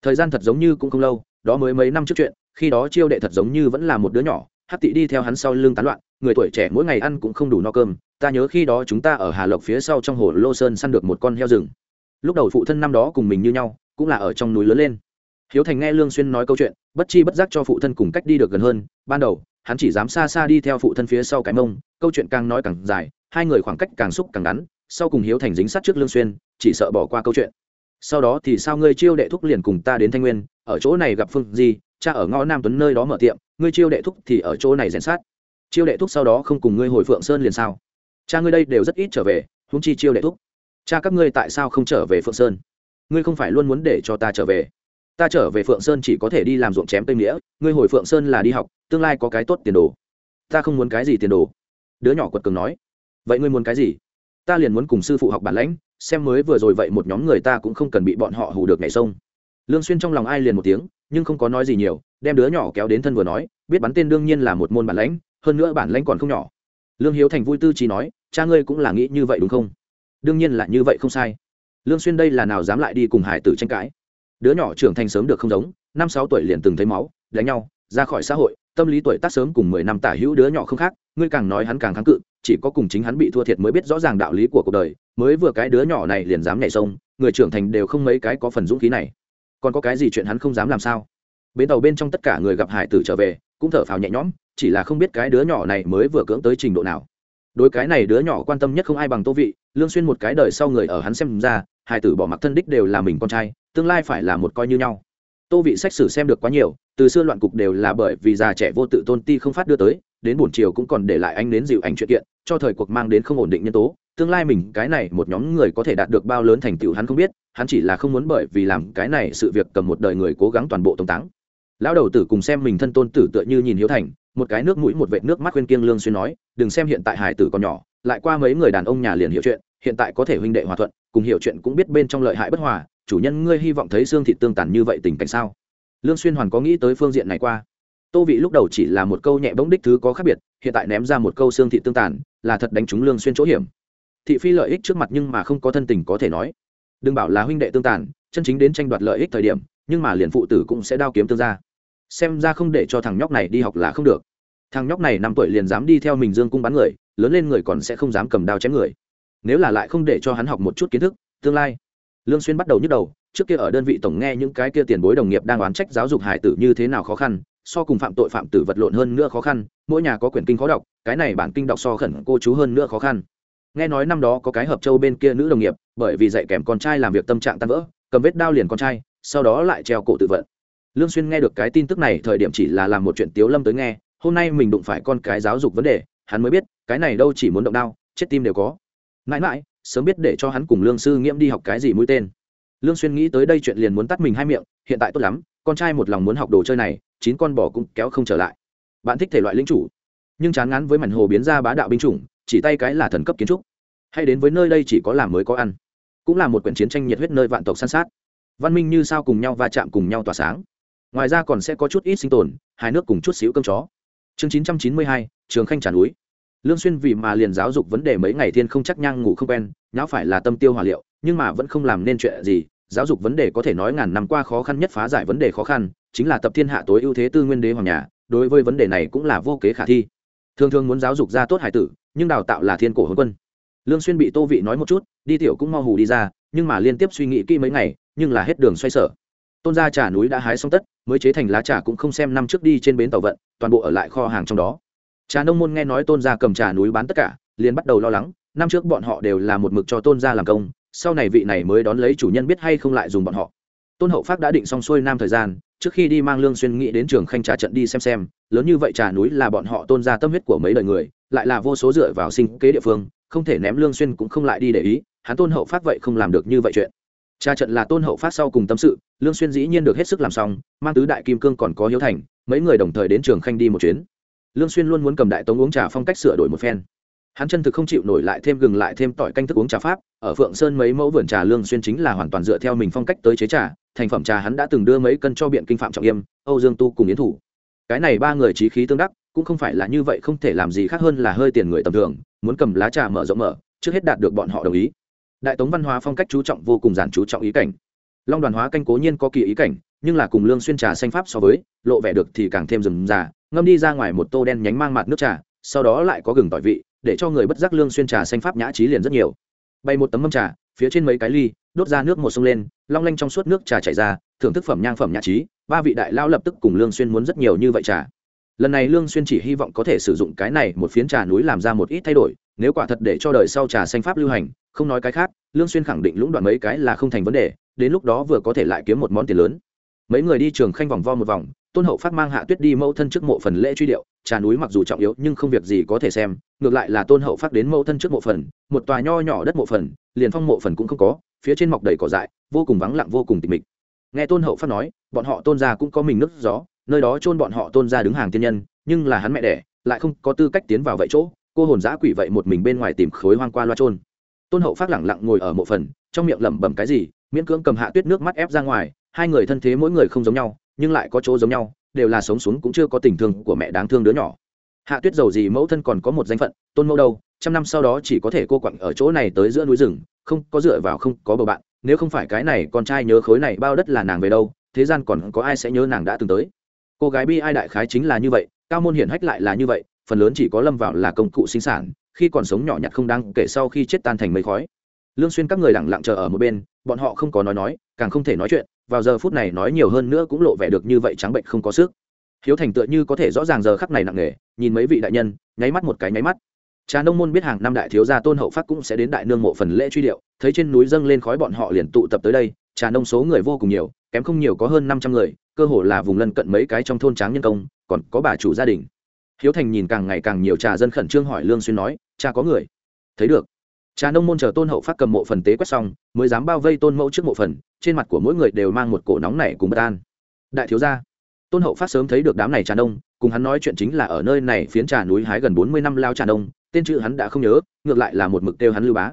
A: Thời gian thật giống như cũng không lâu, đó mới mấy năm trước chuyện, khi đó chiêu đệ thật giống như vẫn là một đứa nhỏ, hắc tị đi theo hắn sau lưng tán loạn, người tuổi trẻ mỗi ngày ăn cũng không đủ no cơm, ta nhớ khi đó chúng ta ở hà lộc phía sau trong hồ lô sơn săn được một con heo rừng. Lúc đầu phụ thân năm đó cùng mình như nhau, cũng là ở trong núi lớn lên hiếu thành nghe lương xuyên nói câu chuyện, bất chi bất giác cho phụ thân cùng cách đi được gần hơn. Ban đầu, hắn chỉ dám xa xa đi theo phụ thân phía sau cái mông, câu chuyện càng nói càng dài, hai người khoảng cách càng xúc càng ngắn, sau cùng hiếu thành dính sát trước lương xuyên, chỉ sợ bỏ qua câu chuyện. Sau đó thì sao ngươi chiêu đệ thúc liền cùng ta đến thanh nguyên, ở chỗ này gặp phương gì cha ở ngõ nam tuấn nơi đó mở tiệm, ngươi chiêu đệ thúc thì ở chỗ này rèn sát. Chiêu đệ thúc sau đó không cùng ngươi hồi phượng sơn liền sao? Cha ngươi đây đều rất ít trở về, huống chi chiêu đệ thúc. Cha các ngươi tại sao không trở về phượng sơn? Ngươi không phải luôn muốn để cho ta trở về? Ta trở về phượng sơn chỉ có thể đi làm ruộng chém cây nghĩa ngươi hồi phượng sơn là đi học, tương lai có cái tốt tiền đồ. Ta không muốn cái gì tiền đồ. Đứa nhỏ quật cường nói. Vậy ngươi muốn cái gì? Ta liền muốn cùng sư phụ học bản lãnh, xem mới vừa rồi vậy một nhóm người ta cũng không cần bị bọn họ hù được nhảy sông. Lương xuyên trong lòng ai liền một tiếng, nhưng không có nói gì nhiều, đem đứa nhỏ kéo đến thân vừa nói, biết bắn tên đương nhiên là một môn bản lãnh, hơn nữa bản lãnh còn không nhỏ. Lương hiếu thành vui tư trí nói, cha ngươi cũng là nghĩ như vậy đúng không? Đương nhiên là như vậy không sai. Lương xuyên đây là nào dám lại đi cùng hải tử tranh cãi? Đứa nhỏ trưởng thành sớm được không giống, năm sáu tuổi liền từng thấy máu, đánh nhau, ra khỏi xã hội, tâm lý tuổi tác sớm cùng mười năm tả hữu đứa nhỏ không khác, ngươi càng nói hắn càng kháng cự, chỉ có cùng chính hắn bị thua thiệt mới biết rõ ràng đạo lý của cuộc đời, mới vừa cái đứa nhỏ này liền dám nhảy sông, người trưởng thành đều không mấy cái có phần dũng khí này. Còn có cái gì chuyện hắn không dám làm sao? Bến tàu bên trong tất cả người gặp hải tử trở về, cũng thở phào nhẹ nhõm, chỉ là không biết cái đứa nhỏ này mới vừa cưỡng tới trình độ nào đối cái này đứa nhỏ quan tâm nhất không ai bằng tô vị, lương xuyên một cái đời sau người ở hắn xem ra, hai tử bỏ mặc thân đích đều là mình con trai, tương lai phải là một coi như nhau. Tô vị sách sử xem được quá nhiều, từ xưa loạn cục đều là bởi vì già trẻ vô tự tôn ti không phát đưa tới, đến buổi chiều cũng còn để lại anh đến dịu ảnh chuyện kiện, cho thời cuộc mang đến không ổn định nhân tố. Tương lai mình, cái này một nhóm người có thể đạt được bao lớn thành tựu hắn không biết, hắn chỉ là không muốn bởi vì làm cái này sự việc cầm một đời người cố gắng toàn bộ tống táng. Lão đầu tử cùng xem mình thân tôn tử tựa như nhìn hiếu thành một cái nước mũi một vệt nước mắt khuyên kiêng lương xuyên nói, đừng xem hiện tại hải tử còn nhỏ, lại qua mấy người đàn ông nhà liền hiểu chuyện, hiện tại có thể huynh đệ hòa thuận, cùng hiểu chuyện cũng biết bên trong lợi hại bất hòa, chủ nhân ngươi hy vọng thấy xương thịt tương tàn như vậy tình cảnh sao? Lương xuyên hoàn có nghĩ tới phương diện này qua. Tô vị lúc đầu chỉ là một câu nhẹ bỗng đích thứ có khác biệt, hiện tại ném ra một câu xương thịt tương tàn, là thật đánh trúng lương xuyên chỗ hiểm. Thị phi lợi ích trước mặt nhưng mà không có thân tình có thể nói. Đừng bảo là huynh đệ tương tàn, chân chính đến tranh đoạt lợi ích thời điểm, nhưng mà liền phụ tử cũng sẽ đao kiếm tương ra xem ra không để cho thằng nhóc này đi học là không được. Thằng nhóc này năm tuổi liền dám đi theo mình dương cung bắn người, lớn lên người còn sẽ không dám cầm đao chém người. Nếu là lại không để cho hắn học một chút kiến thức, tương lai. Lương xuyên bắt đầu nhức đầu, trước kia ở đơn vị tổng nghe những cái kia tiền bối đồng nghiệp đang oán trách giáo dục hải tử như thế nào khó khăn, so cùng phạm tội phạm tử vật lộn hơn nữa khó khăn, mỗi nhà có quyển kinh khó đọc, cái này bản kinh đọc so khẩn cô chú hơn nữa khó khăn. Nghe nói năm đó có cái hợp châu bên kia nữ đồng nghiệp, bởi vì dạy kèm con trai làm việc tâm trạng tan vỡ, cầm vết đao liền con trai, sau đó lại treo cổ tự vận lương xuyên nghe được cái tin tức này, thời điểm chỉ là làm một chuyện tiếu lâm tới nghe, hôm nay mình đụng phải con cái giáo dục vấn đề, hắn mới biết, cái này đâu chỉ muốn động đao, chết tim đều có. Mãi mãi, sớm biết để cho hắn cùng lương sư nghiễm đi học cái gì mũi tên. Lương xuyên nghĩ tới đây chuyện liền muốn tắt mình hai miệng, hiện tại tốt lắm, con trai một lòng muốn học đồ chơi này, chín con bò cũng kéo không trở lại. Bạn thích thể loại linh chủ, nhưng chán ngán với mảnh hồ biến ra bá đạo binh chủng, chỉ tay cái là thần cấp kiến trúc. Hay đến với nơi đây chỉ có làm mới có ăn, cũng là một quyển chiến tranh nhiệt huyết nơi vạn tộc săn sát. Văn minh như sao cùng nhau va chạm cùng nhau tỏa sáng ngoài ra còn sẽ có chút ít sinh tồn, hai nước cùng chút xíu cơm chó. Chương chín trăm chín mươi hai, trường khanh tràn núi. Lương xuyên vì mà liền giáo dục vấn đề mấy ngày thiên không chắc nhang ngủ không quen, nháo phải là tâm tiêu hòa liệu, nhưng mà vẫn không làm nên chuyện gì, giáo dục vấn đề có thể nói ngàn năm qua khó khăn nhất phá giải vấn đề khó khăn, chính là tập thiên hạ tối ưu thế tư nguyên đế hoàng nhà, đối với vấn đề này cũng là vô kế khả thi. Thường thường muốn giáo dục ra tốt hải tử, nhưng đào tạo là thiên cổ hồn quân. Lương xuyên bị tô vị nói một chút, đi tiểu cũng mau hù đi ra, nhưng mà liên tiếp suy nghĩ kỹ mấy ngày, nhưng là hết đường xoay sở tôn gia trà núi đã hái xong tất, mới chế thành lá trà cũng không xem năm trước đi trên bến tàu vận, toàn bộ ở lại kho hàng trong đó. Trà nông môn nghe nói tôn gia cầm trà núi bán tất cả, liền bắt đầu lo lắng, năm trước bọn họ đều là một mực cho tôn gia làm công, sau này vị này mới đón lấy chủ nhân biết hay không lại dùng bọn họ. Tôn hậu phát đã định xong xuôi năm thời gian, trước khi đi mang lương xuyên nghĩ đến trường khanh trà trận đi xem xem, lớn như vậy trà núi là bọn họ tôn gia tâm huyết của mấy đời người, lại là vô số dựa vào sinh kế địa phương, không thể ném lương xuyên cũng không lại đi để ý, hắn tôn hậu phát vậy không làm được như vậy chuyện trà trận là tôn hậu phát sau cùng tâm sự, lương xuyên dĩ nhiên được hết sức làm xong, mang tứ đại kim cương còn có hiếu thành, mấy người đồng thời đến trường khanh đi một chuyến. Lương xuyên luôn muốn cầm đại tống uống trà phong cách sửa đổi một phen. Hắn chân thực không chịu nổi lại thêm gừng lại thêm tỏi canh thức uống trà pháp, ở phượng sơn mấy mẫu vườn trà lương xuyên chính là hoàn toàn dựa theo mình phong cách tới chế trà, thành phẩm trà hắn đã từng đưa mấy cân cho biện kinh phạm trọng yêm, âu dương tu cùng yến thủ. Cái này ba người trí khí tương đắc, cũng không phải là như vậy không thể làm gì khác hơn là hơi tiền người tầm thường, muốn cầm lá trà mở rộng mở, trước hết đạt được bọn họ đồng ý đại tống văn hóa phong cách chú trọng vô cùng giản chú trọng ý cảnh. Long đoàn hóa canh cố nhiên có kỳ ý cảnh, nhưng là cùng lương xuyên trà xanh pháp so với, lộ vẻ được thì càng thêm rừng già ngâm đi ra ngoài một tô đen nhánh mang mặt nước trà, sau đó lại có gừng tỏi vị, để cho người bất giác lương xuyên trà xanh pháp nhã trí liền rất nhiều. Bày một tấm mâm trà, phía trên mấy cái ly, đốt ra nước một sông lên, long lanh trong suốt nước trà chảy ra, thưởng thức phẩm nhang phẩm nhã trí, ba vị đại lao lập tức cùng lương xuyên muốn rất nhiều như vậy trà. Lần này lương xuyên chỉ hy vọng có thể sử dụng cái này một phiến trà núi làm ra một ít thay đổi, nếu quả thật để cho đời sau trà xanh pháp lưu hành không nói cái khác, lương xuyên khẳng định lũng đoạn mấy cái là không thành vấn đề, đến lúc đó vừa có thể lại kiếm một món tiền lớn. Mấy người đi trường khanh vòng vo một vòng, tôn hậu phát mang hạ tuyết đi mẫu thân trước mộ phần lễ truy điệu, trà núi mặc dù trọng yếu nhưng không việc gì có thể xem, ngược lại là tôn hậu phát đến mẫu thân trước mộ phần, một tòa nho nhỏ đất mộ phần, liền phong mộ phần cũng không có, phía trên mọc đầy cỏ dại, vô cùng vắng lặng vô cùng tịch mịch. Nghe tôn hậu phát nói, bọn họ tôn gia cũng có mình nước gió, nơi đó chôn bọn họ tôn gia đứng hàng tiên nhân, nhưng là hắn mẹ đẻ, lại không có tư cách tiến vào vậy chỗ, cô hồn giã quỷ vậy một mình bên ngoài tìm khối hoang qua loa trôn tôn hậu phát lẳng lặng ngồi ở mộ phần, trong miệng lẩm bẩm cái gì, miễn cưỡng cầm hạ tuyết nước mắt ép ra ngoài, hai người thân thế mỗi người không giống nhau, nhưng lại có chỗ giống nhau, đều là sống xuống cũng chưa có tình thương của mẹ đáng thương đứa nhỏ. Hạ tuyết giàu gì mẫu thân còn có một danh phận, tôn mẫu đâu, trăm năm sau đó chỉ có thể cô quặng ở chỗ này tới giữa núi rừng, không có dựa vào không có bầu bạn, nếu không phải cái này con trai nhớ khối này bao đất là nàng về đâu, thế gian còn có ai sẽ nhớ nàng đã từng tới. Cô gái bi ai đại khái chính là như vậy, cao môn hiển hách lại là như vậy, phần lớn chỉ có lâm vào là công cụ sinh sản khi còn sống nhỏ nhặt không đáng kể sau khi chết tan thành mây khói. Lương xuyên các người lặng lặng chờ ở một bên, bọn họ không có nói nói, càng không thể nói chuyện, vào giờ phút này nói nhiều hơn nữa cũng lộ vẻ được như vậy trắng bệnh không có sức. Hiếu thành tựa như có thể rõ ràng giờ khắc này nặng nề, nhìn mấy vị đại nhân, nháy mắt một cái nháy mắt. Trà nông môn biết hàng năm đại thiếu gia tôn hậu phát cũng sẽ đến đại nương mộ phần lễ truy điệu, thấy trên núi dâng lên khói bọn họ liền tụ tập tới đây, trà nông số người vô cùng nhiều, kém không nhiều có hơn năm trăm người, cơ hồ là vùng lân cận mấy cái trong thôn tráng nhân công, còn có bà chủ gia đình hiếu thành nhìn càng ngày càng nhiều trà dân khẩn trương hỏi lương xuyên nói, cha có người? Thấy được. Trà nông môn chờ tôn hậu phát cầm mộ phần tế quét xong, mới dám bao vây tôn mẫu trước mộ phần, trên mặt của mỗi người đều mang một cổ nóng này cùng bất an. Đại thiếu gia. Tôn hậu phát sớm thấy được đám này trà nông, cùng hắn nói chuyện chính là ở nơi này phiến trà núi hái gần bốn mươi năm lao trà nông, tên chữ hắn đã không nhớ, ngược lại là một mực tiêu hắn lưu bá.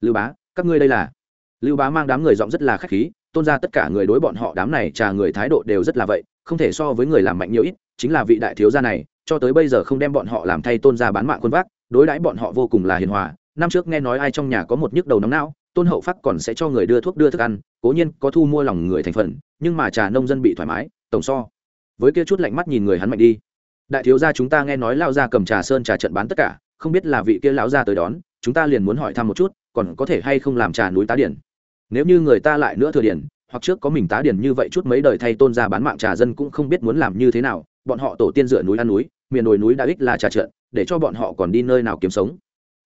A: Lưu bá, các ngươi đây là? Lưu bá mang đám người giọng rất là khách khí, tôn ra tất cả người đối bọn họ đám này trà người thái độ đều rất là vậy, không thể so với người làm mạnh nhiều ít chính là vị đại thiếu gia này, cho tới bây giờ không đem bọn họ làm thay tôn gia bán mạng quân vác, đối đãi bọn họ vô cùng là hiền hòa. Năm trước nghe nói ai trong nhà có một nhức đầu nóng não, tôn hậu phát còn sẽ cho người đưa thuốc đưa thức ăn, cố nhiên có thu mua lòng người thành phần, nhưng mà trà nông dân bị thoải mái, tổng so. Với kia chút lạnh mắt nhìn người hắn mạnh đi. Đại thiếu gia chúng ta nghe nói lao ra cầm trà sơn trà trận bán tất cả, không biết là vị kia lão ra tới đón, chúng ta liền muốn hỏi thăm một chút, còn có thể hay không làm trà núi tá điển. Nếu như người ta lại nữa thừa điển, hoặc trước có mình tá điển như vậy chút mấy đời thay tôn ra bán mạng trà dân cũng không biết muốn làm như thế nào bọn họ tổ tiên dựa núi ăn núi, miền đồi núi đã ích là trà trượt để cho bọn họ còn đi nơi nào kiếm sống.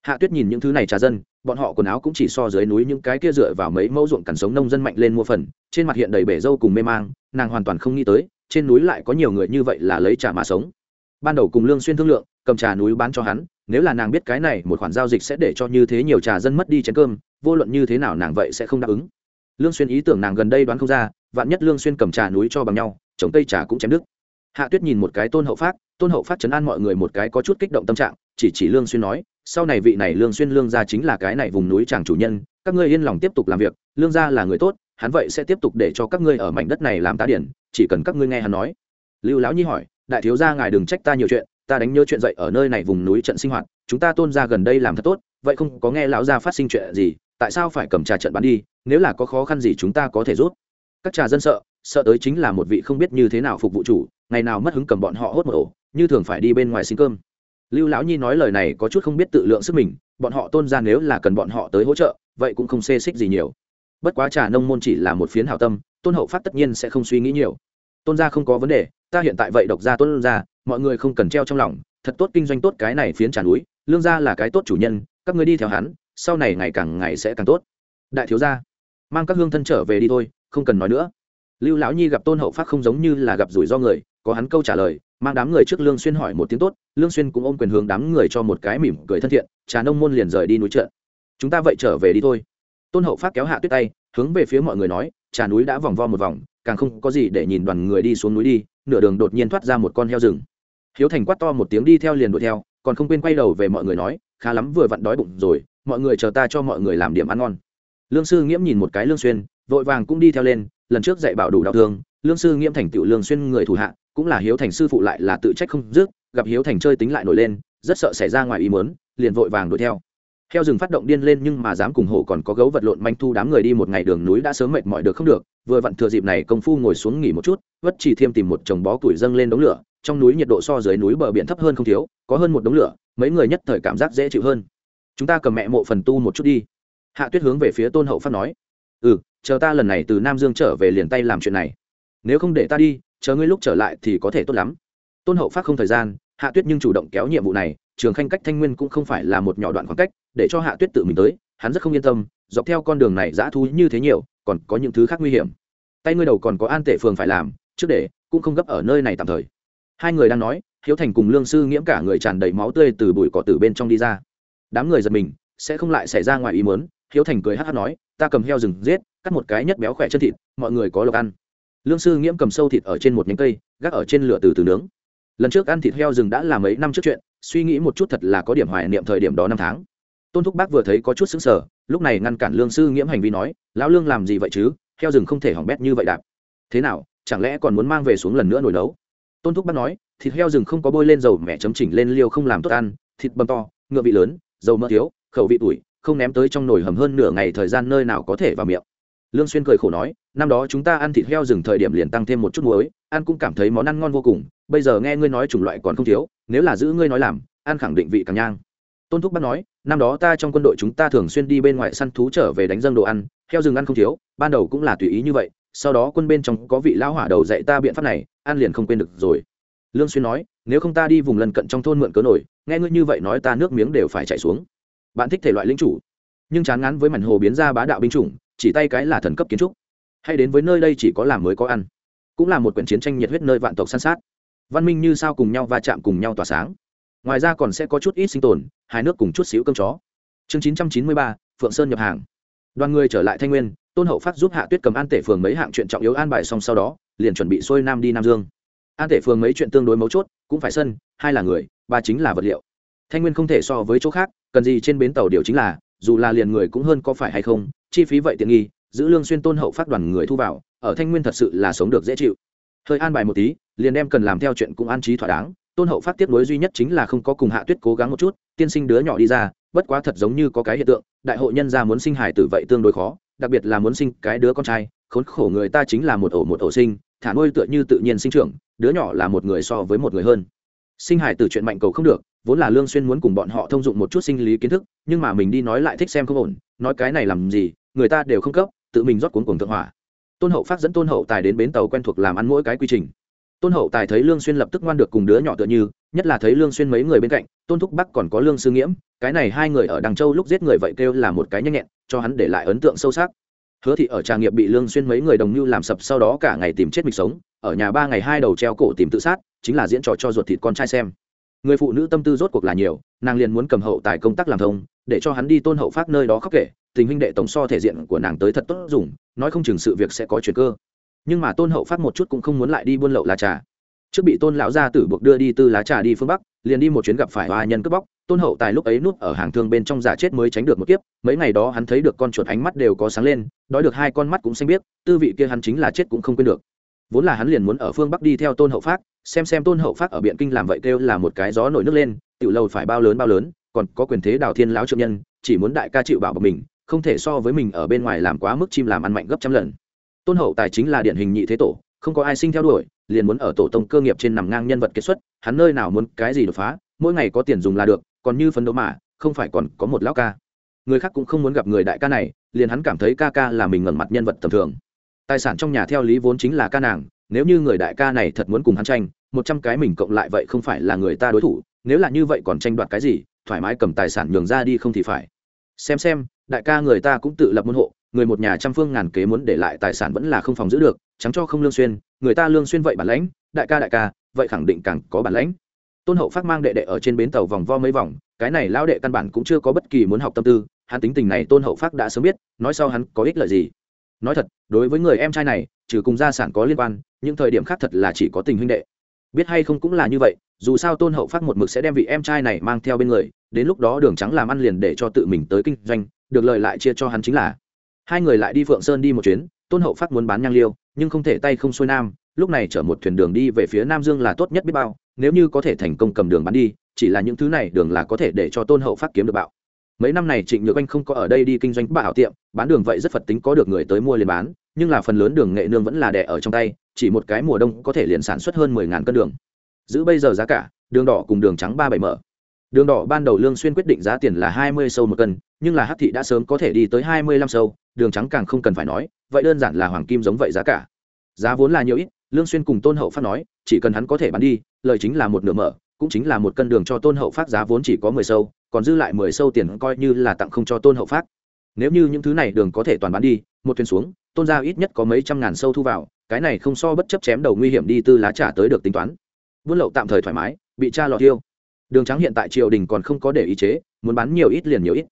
A: Hạ tuyết nhìn những thứ này trà dân, bọn họ quần áo cũng chỉ so dưới núi những cái kia dựa vào mấy mẫu ruộng cằn sống nông dân mạnh lên mua phần, trên mặt hiện đầy bể dâu cùng mê mang, nàng hoàn toàn không nghĩ tới, trên núi lại có nhiều người như vậy là lấy trà mà sống. Ban đầu cùng lương xuyên thương lượng, cầm trà núi bán cho hắn, nếu là nàng biết cái này, một khoản giao dịch sẽ để cho như thế nhiều trà dân mất đi chén cơm, vô luận như thế nào nàng vậy sẽ không đáp ứng. Lương xuyên ý tưởng nàng gần đây đoán không ra, vạn nhất lương xuyên cầm trà núi cho bằng nhau, trồng cây trà cũng chém đứt hạ tuyết nhìn một cái tôn hậu phát, tôn hậu phát chấn an mọi người một cái có chút kích động tâm trạng, chỉ chỉ lương xuyên nói, sau này vị này lương xuyên lương gia chính là cái này vùng núi chàng chủ nhân, các ngươi yên lòng tiếp tục làm việc, lương gia là người tốt, hắn vậy sẽ tiếp tục để cho các ngươi ở mảnh đất này làm tá điển, chỉ cần các ngươi nghe hắn nói. Lưu lão nhi hỏi, đại thiếu gia ngài đừng trách ta nhiều chuyện, ta đánh nhớ chuyện dậy ở nơi này vùng núi trận sinh hoạt, chúng ta tôn gia gần đây làm thật tốt, vậy không có nghe lão gia phát sinh chuyện gì, tại sao phải cầm trà trận bán đi, nếu là có khó khăn gì chúng ta có thể rút các trà dân sợ sợ tới chính là một vị không biết như thế nào phục vụ chủ ngày nào mất hứng cầm bọn họ hốt một ổ, như thường phải đi bên ngoài xin cơm. Lưu lão nhi nói lời này có chút không biết tự lượng sức mình, bọn họ tôn ra nếu là cần bọn họ tới hỗ trợ, vậy cũng không xê xích gì nhiều. Bất quá trà nông môn chỉ là một phiến hảo tâm, tôn hậu phát tất nhiên sẽ không suy nghĩ nhiều. Tôn gia không có vấn đề, ta hiện tại vậy độc gia tôn gia, mọi người không cần treo trong lòng, thật tốt kinh doanh tốt cái này phiến trà núi, lương gia là cái tốt chủ nhân, các ngươi đi theo hắn, sau này ngày càng ngày sẽ càng tốt. Đại thiếu gia, mang các hương thân trở về đi thôi, không cần nói nữa lưu lão nhi gặp tôn hậu phát không giống như là gặp rủi ro người, có hắn câu trả lời, mang đám người trước lương xuyên hỏi một tiếng tốt, lương xuyên cũng ôm quyền hướng đám người cho một cái mỉm cười thân thiện, trà nông môn liền rời đi núi trận chúng ta vậy trở về đi thôi. Tôn hậu phát kéo hạ tuyết tay, hướng về phía mọi người nói, trà núi đã vòng vo một vòng, càng không có gì để nhìn đoàn người đi xuống núi đi, nửa đường đột nhiên thoát ra một con heo rừng. Hiếu thành quát to một tiếng đi theo liền đuổi theo, còn không quên quay đầu về mọi người nói, khá lắm, vừa vặn đói bụng rồi, mọi người chờ ta cho mọi người làm điểm ăn ngon. Lương sư nghiễm nhìn một cái lương xuyên, vội vàng cũng đi theo lên lần trước dạy bảo đủ đau thương, lương sư nghiêm thành tựu lương xuyên người thủ hạ, cũng là hiếu thành sư phụ lại là tự trách không dứt, gặp hiếu thành chơi tính lại nổi lên, rất sợ xảy ra ngoài ý muốn, liền vội vàng đuổi theo. Heo rừng phát động điên lên nhưng mà dám cùng hổ còn có gấu vật lộn manh thu đám người đi một ngày đường núi đã sớm mệt mỏi được không được, vừa vặn thừa dịp này công phu ngồi xuống nghỉ một chút, vất chỉ thêm tìm một chồng bó củi dâng lên đống lửa, trong núi nhiệt độ so dưới núi bờ biển thấp hơn không thiếu, có hơn một đống lửa, mấy người nhất thời cảm giác dễ chịu hơn. Chúng ta cầm mẹ mộ phần tu một chút đi. Hạ tuyết hướng về phía tôn hậu phát nói. Ừ chờ ta lần này từ nam dương trở về liền tay làm chuyện này. Nếu không để ta đi, chờ ngươi lúc trở lại thì có thể tốt lắm. Tôn hậu phát không thời gian, hạ tuyết nhưng chủ động kéo nhiệm vụ này, trường khanh cách thanh nguyên cũng không phải là một nhỏ đoạn khoảng cách, để cho hạ tuyết tự mình tới, hắn rất không yên tâm, dọc theo con đường này dã thú như thế nhiều, còn có những thứ khác nguy hiểm. Tay ngươi đầu còn có an tể phường phải làm, trước để, cũng không gấp ở nơi này tạm thời. Hai người đang nói, hiếu thành cùng lương sư nghiễm cả người tràn đầy máu tươi từ bụi cỏ tử bên trong đi ra. Đám người giật mình, sẽ không lại xảy ra ngoài ý muốn, hiếu thành cười hát hát nói, ta cầm heo rừng giết cắt một cái nhất béo khỏe chân thịt, mọi người có lộc ăn. Lương sư nghiễm cầm sâu thịt ở trên một nhánh cây, gác ở trên lửa từ từ nướng. Lần trước ăn thịt heo rừng đã là mấy năm trước chuyện, suy nghĩ một chút thật là có điểm hoài niệm thời điểm đó năm tháng. Tôn thúc bác vừa thấy có chút xứng sở lúc này ngăn cản lương sư nghiễm hành vi nói, lão lương làm gì vậy chứ? Heo rừng không thể hỏng bét như vậy đạp. Thế nào, chẳng lẽ còn muốn mang về xuống lần nữa nồi nấu? Tôn thúc bác nói, thịt heo rừng không có bôi lên dầu mẹ chấm chỉnh lên liêu không làm tốt ăn, thịt bầm to, ngựa vị lớn, dầu mỡ thiếu, khẩu vị tuổi, không ném tới trong nồi hầm hơn nửa ngày thời gian nơi nào có thể vào miệng lương xuyên cười khổ nói, năm đó chúng ta ăn thịt heo rừng thời điểm liền tăng thêm một chút muối, ăn cũng cảm thấy món ăn ngon vô cùng, bây giờ nghe ngươi nói chủng loại còn không thiếu, nếu là giữ ngươi nói làm, ăn khẳng định vị càng nhang. Tôn thúc bác nói, năm đó ta trong quân đội chúng ta thường xuyên đi bên ngoài săn thú trở về đánh dâng đồ ăn, heo rừng ăn không thiếu, ban đầu cũng là tùy ý như vậy, sau đó quân bên trong có vị lão hỏa đầu dạy ta biện pháp này, ăn liền không quên được rồi. Lương xuyên nói, nếu không ta đi vùng lân cận trong thôn mượn cớ nổi, nghe ngươi như vậy nói ta nước miếng đều phải chảy xuống. Bạn thích thể loại lĩnh chủ, nhưng chán ngán với mảnh hồ biến ra bá đạo binh chủng chỉ tay cái là thần cấp kiến trúc. Hay đến với nơi đây chỉ có làm mới có ăn. Cũng là một quyển chiến tranh nhiệt huyết nơi vạn tộc san sát. Văn minh như sao cùng nhau va chạm cùng nhau tỏa sáng. Ngoài ra còn sẽ có chút ít sinh tồn hai nước cùng chút xíu cơm chó. Chương chín trăm chín mươi ba, phượng sơn nhập hàng. Đoàn người trở lại thanh nguyên, tôn hậu phát giúp hạ tuyết cầm an tể phường mấy hạng chuyện trọng yếu an bài xong sau đó, liền chuẩn bị xuôi nam đi nam dương. An tể phường mấy chuyện tương đối mấu chốt, cũng phải sân, hai là người, ba chính là vật liệu. Thanh nguyên không thể so với chỗ khác, cần gì trên bến tàu điều chính là, dù là liền người cũng hơn có phải hay không chi phí vậy tiện nghi, giữ lương xuyên tôn hậu phát đoàn người thu vào, ở thanh nguyên thật sự là sống được dễ chịu. Hơi an bài một tí, liền đem cần làm theo chuyện cũng an trí thỏa đáng, tôn hậu phát tiếp nối duy nhất chính là không có cùng hạ tuyết cố gắng một chút, tiên sinh đứa nhỏ đi ra, bất quá thật giống như có cái hiện tượng, đại hội nhân gia muốn sinh hài tử vậy tương đối khó, đặc biệt là muốn sinh cái đứa con trai, khốn khổ người ta chính là một ổ một ổ sinh, thả nuôi tựa như tự nhiên sinh trưởng, đứa nhỏ là một người so với một người hơn. Sinh hài tử chuyện mạnh cầu không được, vốn là lương xuyên muốn cùng bọn họ thông dụng một chút sinh lý kiến thức, nhưng mà mình đi nói lại thích xem không ổn, nói cái này làm gì người ta đều không cấp, tự mình rót cuốn cuồng thượng hỏa. Tôn hậu phát dẫn tôn hậu tài đến bến tàu quen thuộc làm ăn mỗi cái quy trình. Tôn hậu tài thấy lương xuyên lập tức ngoan được cùng đứa nhỏ tựa như, nhất là thấy lương xuyên mấy người bên cạnh, tôn thúc bắc còn có lương sư nghiễm, cái này hai người ở đằng châu lúc giết người vậy kêu là một cái nhanh nhẹn, cho hắn để lại ấn tượng sâu sắc. Hứa thị ở trà nghiệp bị lương xuyên mấy người đồng như làm sập sau đó cả ngày tìm chết mình sống, ở nhà ba ngày hai đầu treo cổ tìm tự sát, chính là diễn trò cho ruột thịt con trai xem. Người phụ nữ tâm tư rốt cuộc là nhiều nàng liền muốn cầm hậu tài công tác làm thông, để cho hắn đi tôn hậu phát nơi đó khóc kể, tình huynh đệ tổng so thể diện của nàng tới thật tốt dùng, nói không chừng sự việc sẽ có chuyện cơ. Nhưng mà tôn hậu phát một chút cũng không muốn lại đi buôn lậu lá trà. Trước bị tôn lão gia tử buộc đưa đi tư lá trà đi phương bắc, liền đi một chuyến gặp phải hoa nhân cướp bóc, tôn hậu tài lúc ấy núp ở hàng thương bên trong giả chết mới tránh được một kiếp, mấy ngày đó hắn thấy được con chuột ánh mắt đều có sáng lên, đói được hai con mắt cũng xanh biết tư vị kia hắn chính là chết cũng không quên được. Vốn là hắn liền muốn ở phương bắc đi theo tôn hậu phát xem xem tôn hậu phát ở biện kinh làm vậy kêu là một cái gió nổi nước lên tiểu lâu phải bao lớn bao lớn, còn có quyền thế đào thiên lão trượng nhân, chỉ muốn đại ca chịu bảo bọc mình, không thể so với mình ở bên ngoài làm quá mức chim làm ăn mạnh gấp trăm lần. Tôn hậu tài chính là điển hình nhị thế tổ, không có ai sinh theo đuổi, liền muốn ở tổ tông cơ nghiệp trên nằm ngang nhân vật kết xuất, hắn nơi nào muốn cái gì đột phá, mỗi ngày có tiền dùng là được, còn như phấn đấu mà, không phải còn có một lão ca. Người khác cũng không muốn gặp người đại ca này, liền hắn cảm thấy ca ca là mình ngẩn mặt nhân vật tầm thường. Tài sản trong nhà theo lý vốn chính là ca nàng, nếu như người đại ca này thật muốn cùng hắn tranh, một trăm cái mình cộng lại vậy không phải là người ta đối thủ nếu là như vậy còn tranh đoạt cái gì, thoải mái cầm tài sản nhường ra đi không thì phải. Xem xem, đại ca người ta cũng tự lập môn hộ, người một nhà trăm phương ngàn kế muốn để lại tài sản vẫn là không phòng giữ được trắng cho không lương xuyên, người ta lương xuyên vậy bản lãnh, đại ca đại ca, vậy khẳng định càng có bản lãnh. Tôn hậu phát mang đệ đệ ở trên bến tàu vòng vo mấy vòng, cái này lão đệ căn bản cũng chưa có bất kỳ muốn học tâm tư, hắn tính tình này tôn hậu phát đã sớm biết, nói sau hắn có ích lợi gì. Nói thật, đối với người em trai này, trừ cùng gia sản có liên quan, những thời điểm khác thật là chỉ có tình huynh đệ biết hay không cũng là như vậy, dù sao tôn hậu phát một mực sẽ đem vị em trai này mang theo bên người, đến lúc đó đường trắng làm ăn liền để cho tự mình tới kinh doanh, được lợi lại chia cho hắn chính là. Hai người lại đi phượng sơn đi một chuyến, tôn hậu phát muốn bán nhang liêu, nhưng không thể tay không xuôi nam, lúc này chở một thuyền đường đi về phía nam dương là tốt nhất biết bao, nếu như có thể thành công cầm đường bán đi, chỉ là những thứ này đường là có thể để cho tôn hậu phát kiếm được bạo mấy năm này trịnh nhược anh không có ở đây đi kinh doanh bà hảo tiệm, bán đường vậy rất phật tính có được người tới mua liền bán, nhưng là phần lớn đường nghệ nương vẫn là đẻ ở trong tay, chỉ một cái mùa đông có thể liền sản xuất hơn mười ngàn cân đường. Giữ bây giờ giá cả, đường đỏ cùng đường trắng ba bảy mở. Đường đỏ ban đầu lương xuyên quyết định giá tiền là hai mươi sâu một cân, nhưng là hắc thị đã sớm có thể đi tới hai mươi lăm sâu, đường trắng càng không cần phải nói, vậy đơn giản là hoàng kim giống vậy giá cả. Giá vốn là nhiều ít, lương xuyên cùng tôn hậu phát nói, chỉ cần hắn có thể bán đi, lời chính là một nửa mở cũng chính là một cân đường cho tôn hậu phát giá vốn chỉ có mười sâu, còn dư lại mười sâu tiền coi như là tặng không cho tôn hậu phát. Nếu như những thứ này đường có thể toàn bán đi, một thuyền xuống, tôn gia ít nhất có mấy trăm ngàn sâu thu vào, cái này không so bất chấp chém đầu nguy hiểm đi tư lá trả tới được tính toán. Buôn lậu tạm thời thoải mái, bị cha lọt tiêu đường trắng hiện tại triều đình còn không có để ý chế, muốn bán nhiều ít liền nhiều ít.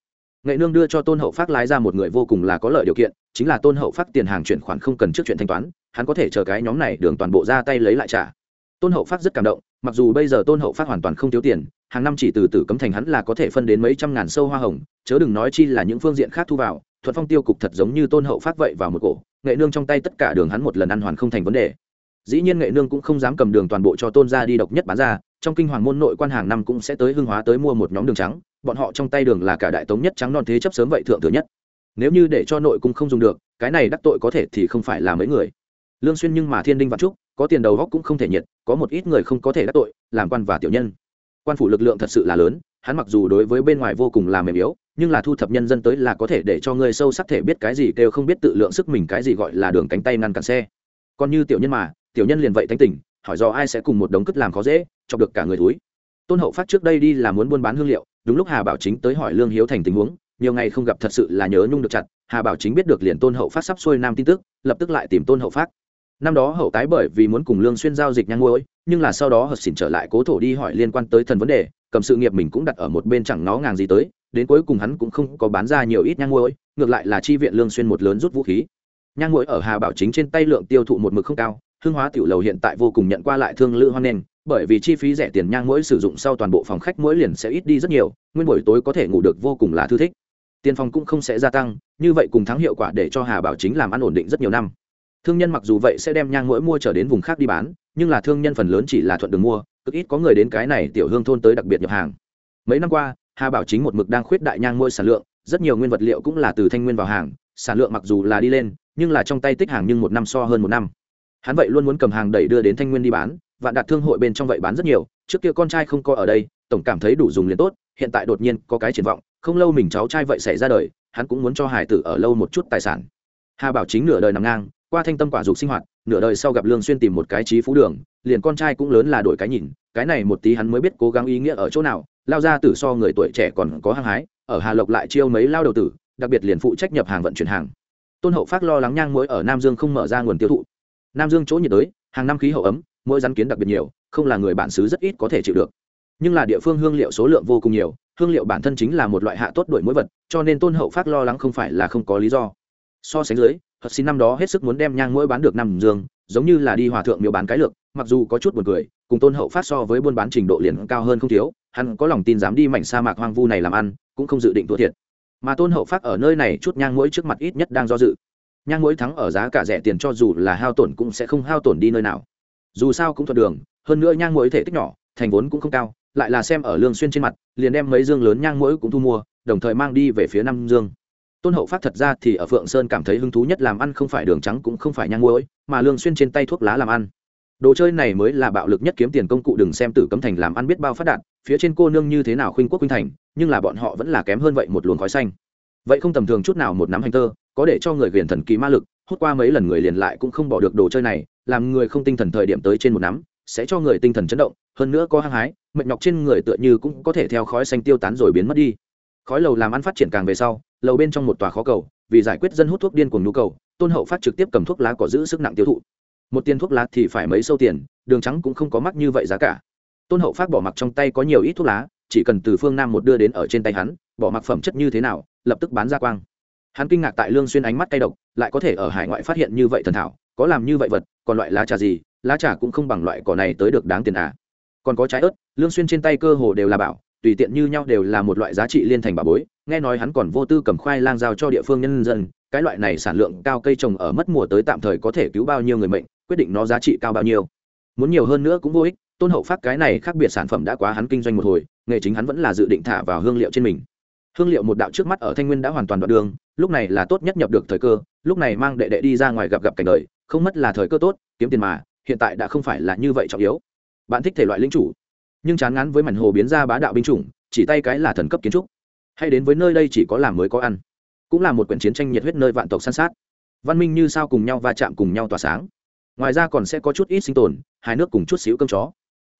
A: Nghệ nương đưa cho tôn hậu phát lái ra một người vô cùng là có lợi điều kiện, chính là tôn hậu phát tiền hàng chuyển khoản không cần trước chuyện thanh toán, hắn có thể chờ cái nhóm này đường toàn bộ ra tay lấy lại trả. Tôn hậu phát rất cảm động mặc dù bây giờ tôn hậu phát hoàn toàn không thiếu tiền, hàng năm chỉ từ từ cấm thành hắn là có thể phân đến mấy trăm ngàn sâu hoa hồng, chớ đừng nói chi là những phương diện khác thu vào, thuận phong tiêu cục thật giống như tôn hậu phát vậy vào một cổ, nghệ nương trong tay tất cả đường hắn một lần ăn hoàn không thành vấn đề. Dĩ nhiên nghệ nương cũng không dám cầm đường toàn bộ cho tôn ra đi độc nhất bán ra, trong kinh hoàng môn nội quan hàng năm cũng sẽ tới hưng hóa tới mua một nhóm đường trắng, bọn họ trong tay đường là cả đại tống nhất trắng non thế chấp sớm vậy thượng thừa nhất. Nếu như để cho nội cung không dùng được, cái này đắc tội có thể thì không phải là mấy người. Lương xuyên nhưng mà thiên đinh vạn trúc có tiền đầu góc cũng không thể nhiệt, có một ít người không có thể đắc tội, làm quan và tiểu nhân. Quan phủ lực lượng thật sự là lớn, hắn mặc dù đối với bên ngoài vô cùng là mềm yếu, nhưng là thu thập nhân dân tới là có thể để cho người sâu sắc thể biết cái gì kêu không biết tự lượng sức mình cái gì gọi là đường cánh tay ngăn cản xe. Còn như tiểu nhân mà, tiểu nhân liền vậy thanh tỉnh hỏi do ai sẽ cùng một đống cất làm khó dễ, chọc được cả người túi tôn hậu phát trước đây đi là muốn buôn bán hương liệu, đúng lúc hà bảo chính tới hỏi lương hiếu thành tình huống, nhiều ngày không gặp thật sự là nhớ nhung được chặt, hà bảo chính biết được liền tôn hậu phát sắp xuôi nam tin tức, lập tức lại tìm tôn hậu phát năm đó hậu tái bởi vì muốn cùng lương xuyên giao dịch nhang muối, nhưng là sau đó hợp xỉn trở lại cố thổ đi hỏi liên quan tới thần vấn đề, cầm sự nghiệp mình cũng đặt ở một bên chẳng nó ngàng gì tới, đến cuối cùng hắn cũng không có bán ra nhiều ít nhang muối, ngược lại là chi viện lương xuyên một lớn rút vũ khí. Nhang muối ở hà bảo chính trên tay lượng tiêu thụ một mực không cao, hương hóa tiểu lầu hiện tại vô cùng nhận qua lại thương lữ hoan nền bởi vì chi phí rẻ tiền nhang muối sử dụng sau toàn bộ phòng khách mỗi liền sẽ ít đi rất nhiều, nguyên buổi tối có thể ngủ được vô cùng là thư thích. Tiền phòng cũng không sẽ gia tăng, như vậy cùng thắng hiệu quả để cho hà bảo chính làm ăn ổn định rất nhiều năm thương nhân mặc dù vậy sẽ đem nhang mũi mua trở đến vùng khác đi bán, nhưng là thương nhân phần lớn chỉ là thuận đường mua, cực ít có người đến cái này tiểu hương thôn tới đặc biệt nhập hàng. Mấy năm qua, hà bảo chính một mực đang khuyết đại nhang mũi sản lượng, rất nhiều nguyên vật liệu cũng là từ thanh nguyên vào hàng, sản lượng mặc dù là đi lên, nhưng là trong tay tích hàng nhưng một năm so hơn một năm. Hắn vậy luôn muốn cầm hàng đẩy đưa đến thanh nguyên đi bán, và đặt thương hội bên trong vậy bán rất nhiều, trước kia con trai không có ở đây, tổng cảm thấy đủ dùng liền tốt, hiện tại đột nhiên có cái triển vọng, không lâu mình cháu trai vậy xảy ra đời, hắn cũng muốn cho hải tử ở lâu một chút tài sản. Hà bảo chính nửa đời nằm ngang qua thanh tâm quả dục sinh hoạt, nửa đời sau gặp lương xuyên tìm một cái trí phú đường, liền con trai cũng lớn là đổi cái nhìn, cái này một tí hắn mới biết cố gắng ý nghĩa ở chỗ nào, lao ra tử so người tuổi trẻ còn có hăng hái, ở hà lộc lại chiêu mấy lao đầu tử, đặc biệt liền phụ trách nhập hàng vận chuyển hàng. Tôn hậu phát lo lắng nhang muối ở nam dương không mở ra nguồn tiêu thụ. Nam dương chỗ nhiệt đới, hàng năm khí hậu ấm, mỗi rắn kiến đặc biệt nhiều, không là người bản xứ rất ít có thể chịu được. Nhưng là địa phương hương liệu số lượng vô cùng nhiều, hương liệu bản thân chính là một loại hạ tốt đổi mỗi vật, cho nên tôn hậu phát lo lắng không phải là không có lý do. So sánh dưới hật xin năm đó hết sức muốn đem nhang mũi bán được năm dương, giống như là đi hòa thượng miếu bán cái lược, mặc dù có chút buồn cười, cùng tôn hậu phát so với buôn bán trình độ liền cao hơn không thiếu, hắn có lòng tin dám đi mảnh sa mạc hoang vu này làm ăn, cũng không dự định thua thiệt. Mà tôn hậu phát ở nơi này chút nhang mũi trước mặt ít nhất đang do dự. Nhang mũi thắng ở giá cả rẻ tiền cho dù là hao tổn cũng sẽ không hao tổn đi nơi nào. Dù sao cũng thuận đường, hơn nữa nhang mũi thể tích nhỏ, thành vốn cũng không cao, lại là xem ở lương xuyên trên mặt, liền đem mấy dương lớn nhang mũi cũng thu mua, đồng thời mang đi về phía nam dương tôn hậu phát thật ra thì ở phượng sơn cảm thấy hứng thú nhất làm ăn không phải đường trắng cũng không phải nhang muối, mà lương xuyên trên tay thuốc lá làm ăn. Đồ chơi này mới là bạo lực nhất kiếm tiền công cụ đừng xem tử cấm thành làm ăn biết bao phát đạt, phía trên cô nương như thế nào khuynh quốc khuynh thành, nhưng là bọn họ vẫn là kém hơn vậy một luồng khói xanh. Vậy không tầm thường chút nào một nắm hành tơ, có để cho người ghiền thần kỳ ma lực, hút qua mấy lần người liền lại cũng không bỏ được đồ chơi này, làm người không tinh thần thời điểm tới trên một nắm, sẽ cho người tinh thần chấn động, hơn nữa có hăng hái, mệt nhọc trên người tựa như cũng có thể theo khói xanh tiêu tán rồi biến mất đi. Khói lầu làm ăn phát triển càng về sau lầu bên trong một tòa khó cầu, vì giải quyết dân hút thuốc điên cùng nhu cầu, tôn hậu phát trực tiếp cầm thuốc lá cỏ giữ sức nặng tiêu thụ. Một tiền thuốc lá thì phải mấy sâu tiền, đường trắng cũng không có mắc như vậy giá cả. Tôn hậu phát bỏ mặc trong tay có nhiều ít thuốc lá, chỉ cần từ phương nam một đưa đến ở trên tay hắn, bỏ mặc phẩm chất như thế nào, lập tức bán ra quang. Hắn kinh ngạc tại lương xuyên ánh mắt cay độc, lại có thể ở hải ngoại phát hiện như vậy thần thảo, có làm như vậy vật, còn loại lá trà gì, lá trà cũng không bằng loại cỏ này tới được đáng tiền à. Còn có trái ớt, lương xuyên trên tay cơ hồ đều là bảo tùy tiện như nhau đều là một loại giá trị liên thành bà bối, nghe nói hắn còn vô tư cầm khoai lang giao cho địa phương nhân dân, cái loại này sản lượng cao cây trồng ở mất mùa tới tạm thời có thể cứu bao nhiêu người mệnh, quyết định nó giá trị cao bao nhiêu. Muốn nhiều hơn nữa cũng vô ích, tôn hậu phát cái này khác biệt sản phẩm đã quá hắn kinh doanh một hồi, nghề chính hắn vẫn là dự định thả vào hương liệu trên mình. Hương liệu một đạo trước mắt ở thanh nguyên đã hoàn toàn đoạn đường, lúc này là tốt nhất nhập được thời cơ, lúc này mang đệ đệ đi ra ngoài gặp gặp cảnh đời, không mất là thời cơ tốt, kiếm tiền mà, hiện tại đã không phải là như vậy trọng yếu. Bạn thích thể loại lính chủ nhưng chán ngán với mảnh hồ biến ra bá đạo binh chủng, chỉ tay cái là thần cấp kiến trúc. Hay đến với nơi đây chỉ có làm mới có ăn, cũng là một quyển chiến tranh nhiệt huyết nơi vạn tộc săn sát. Văn minh như sao cùng nhau va chạm cùng nhau tỏa sáng. Ngoài ra còn sẽ có chút ít sinh tồn, hai nước cùng chút xíu cơm chó.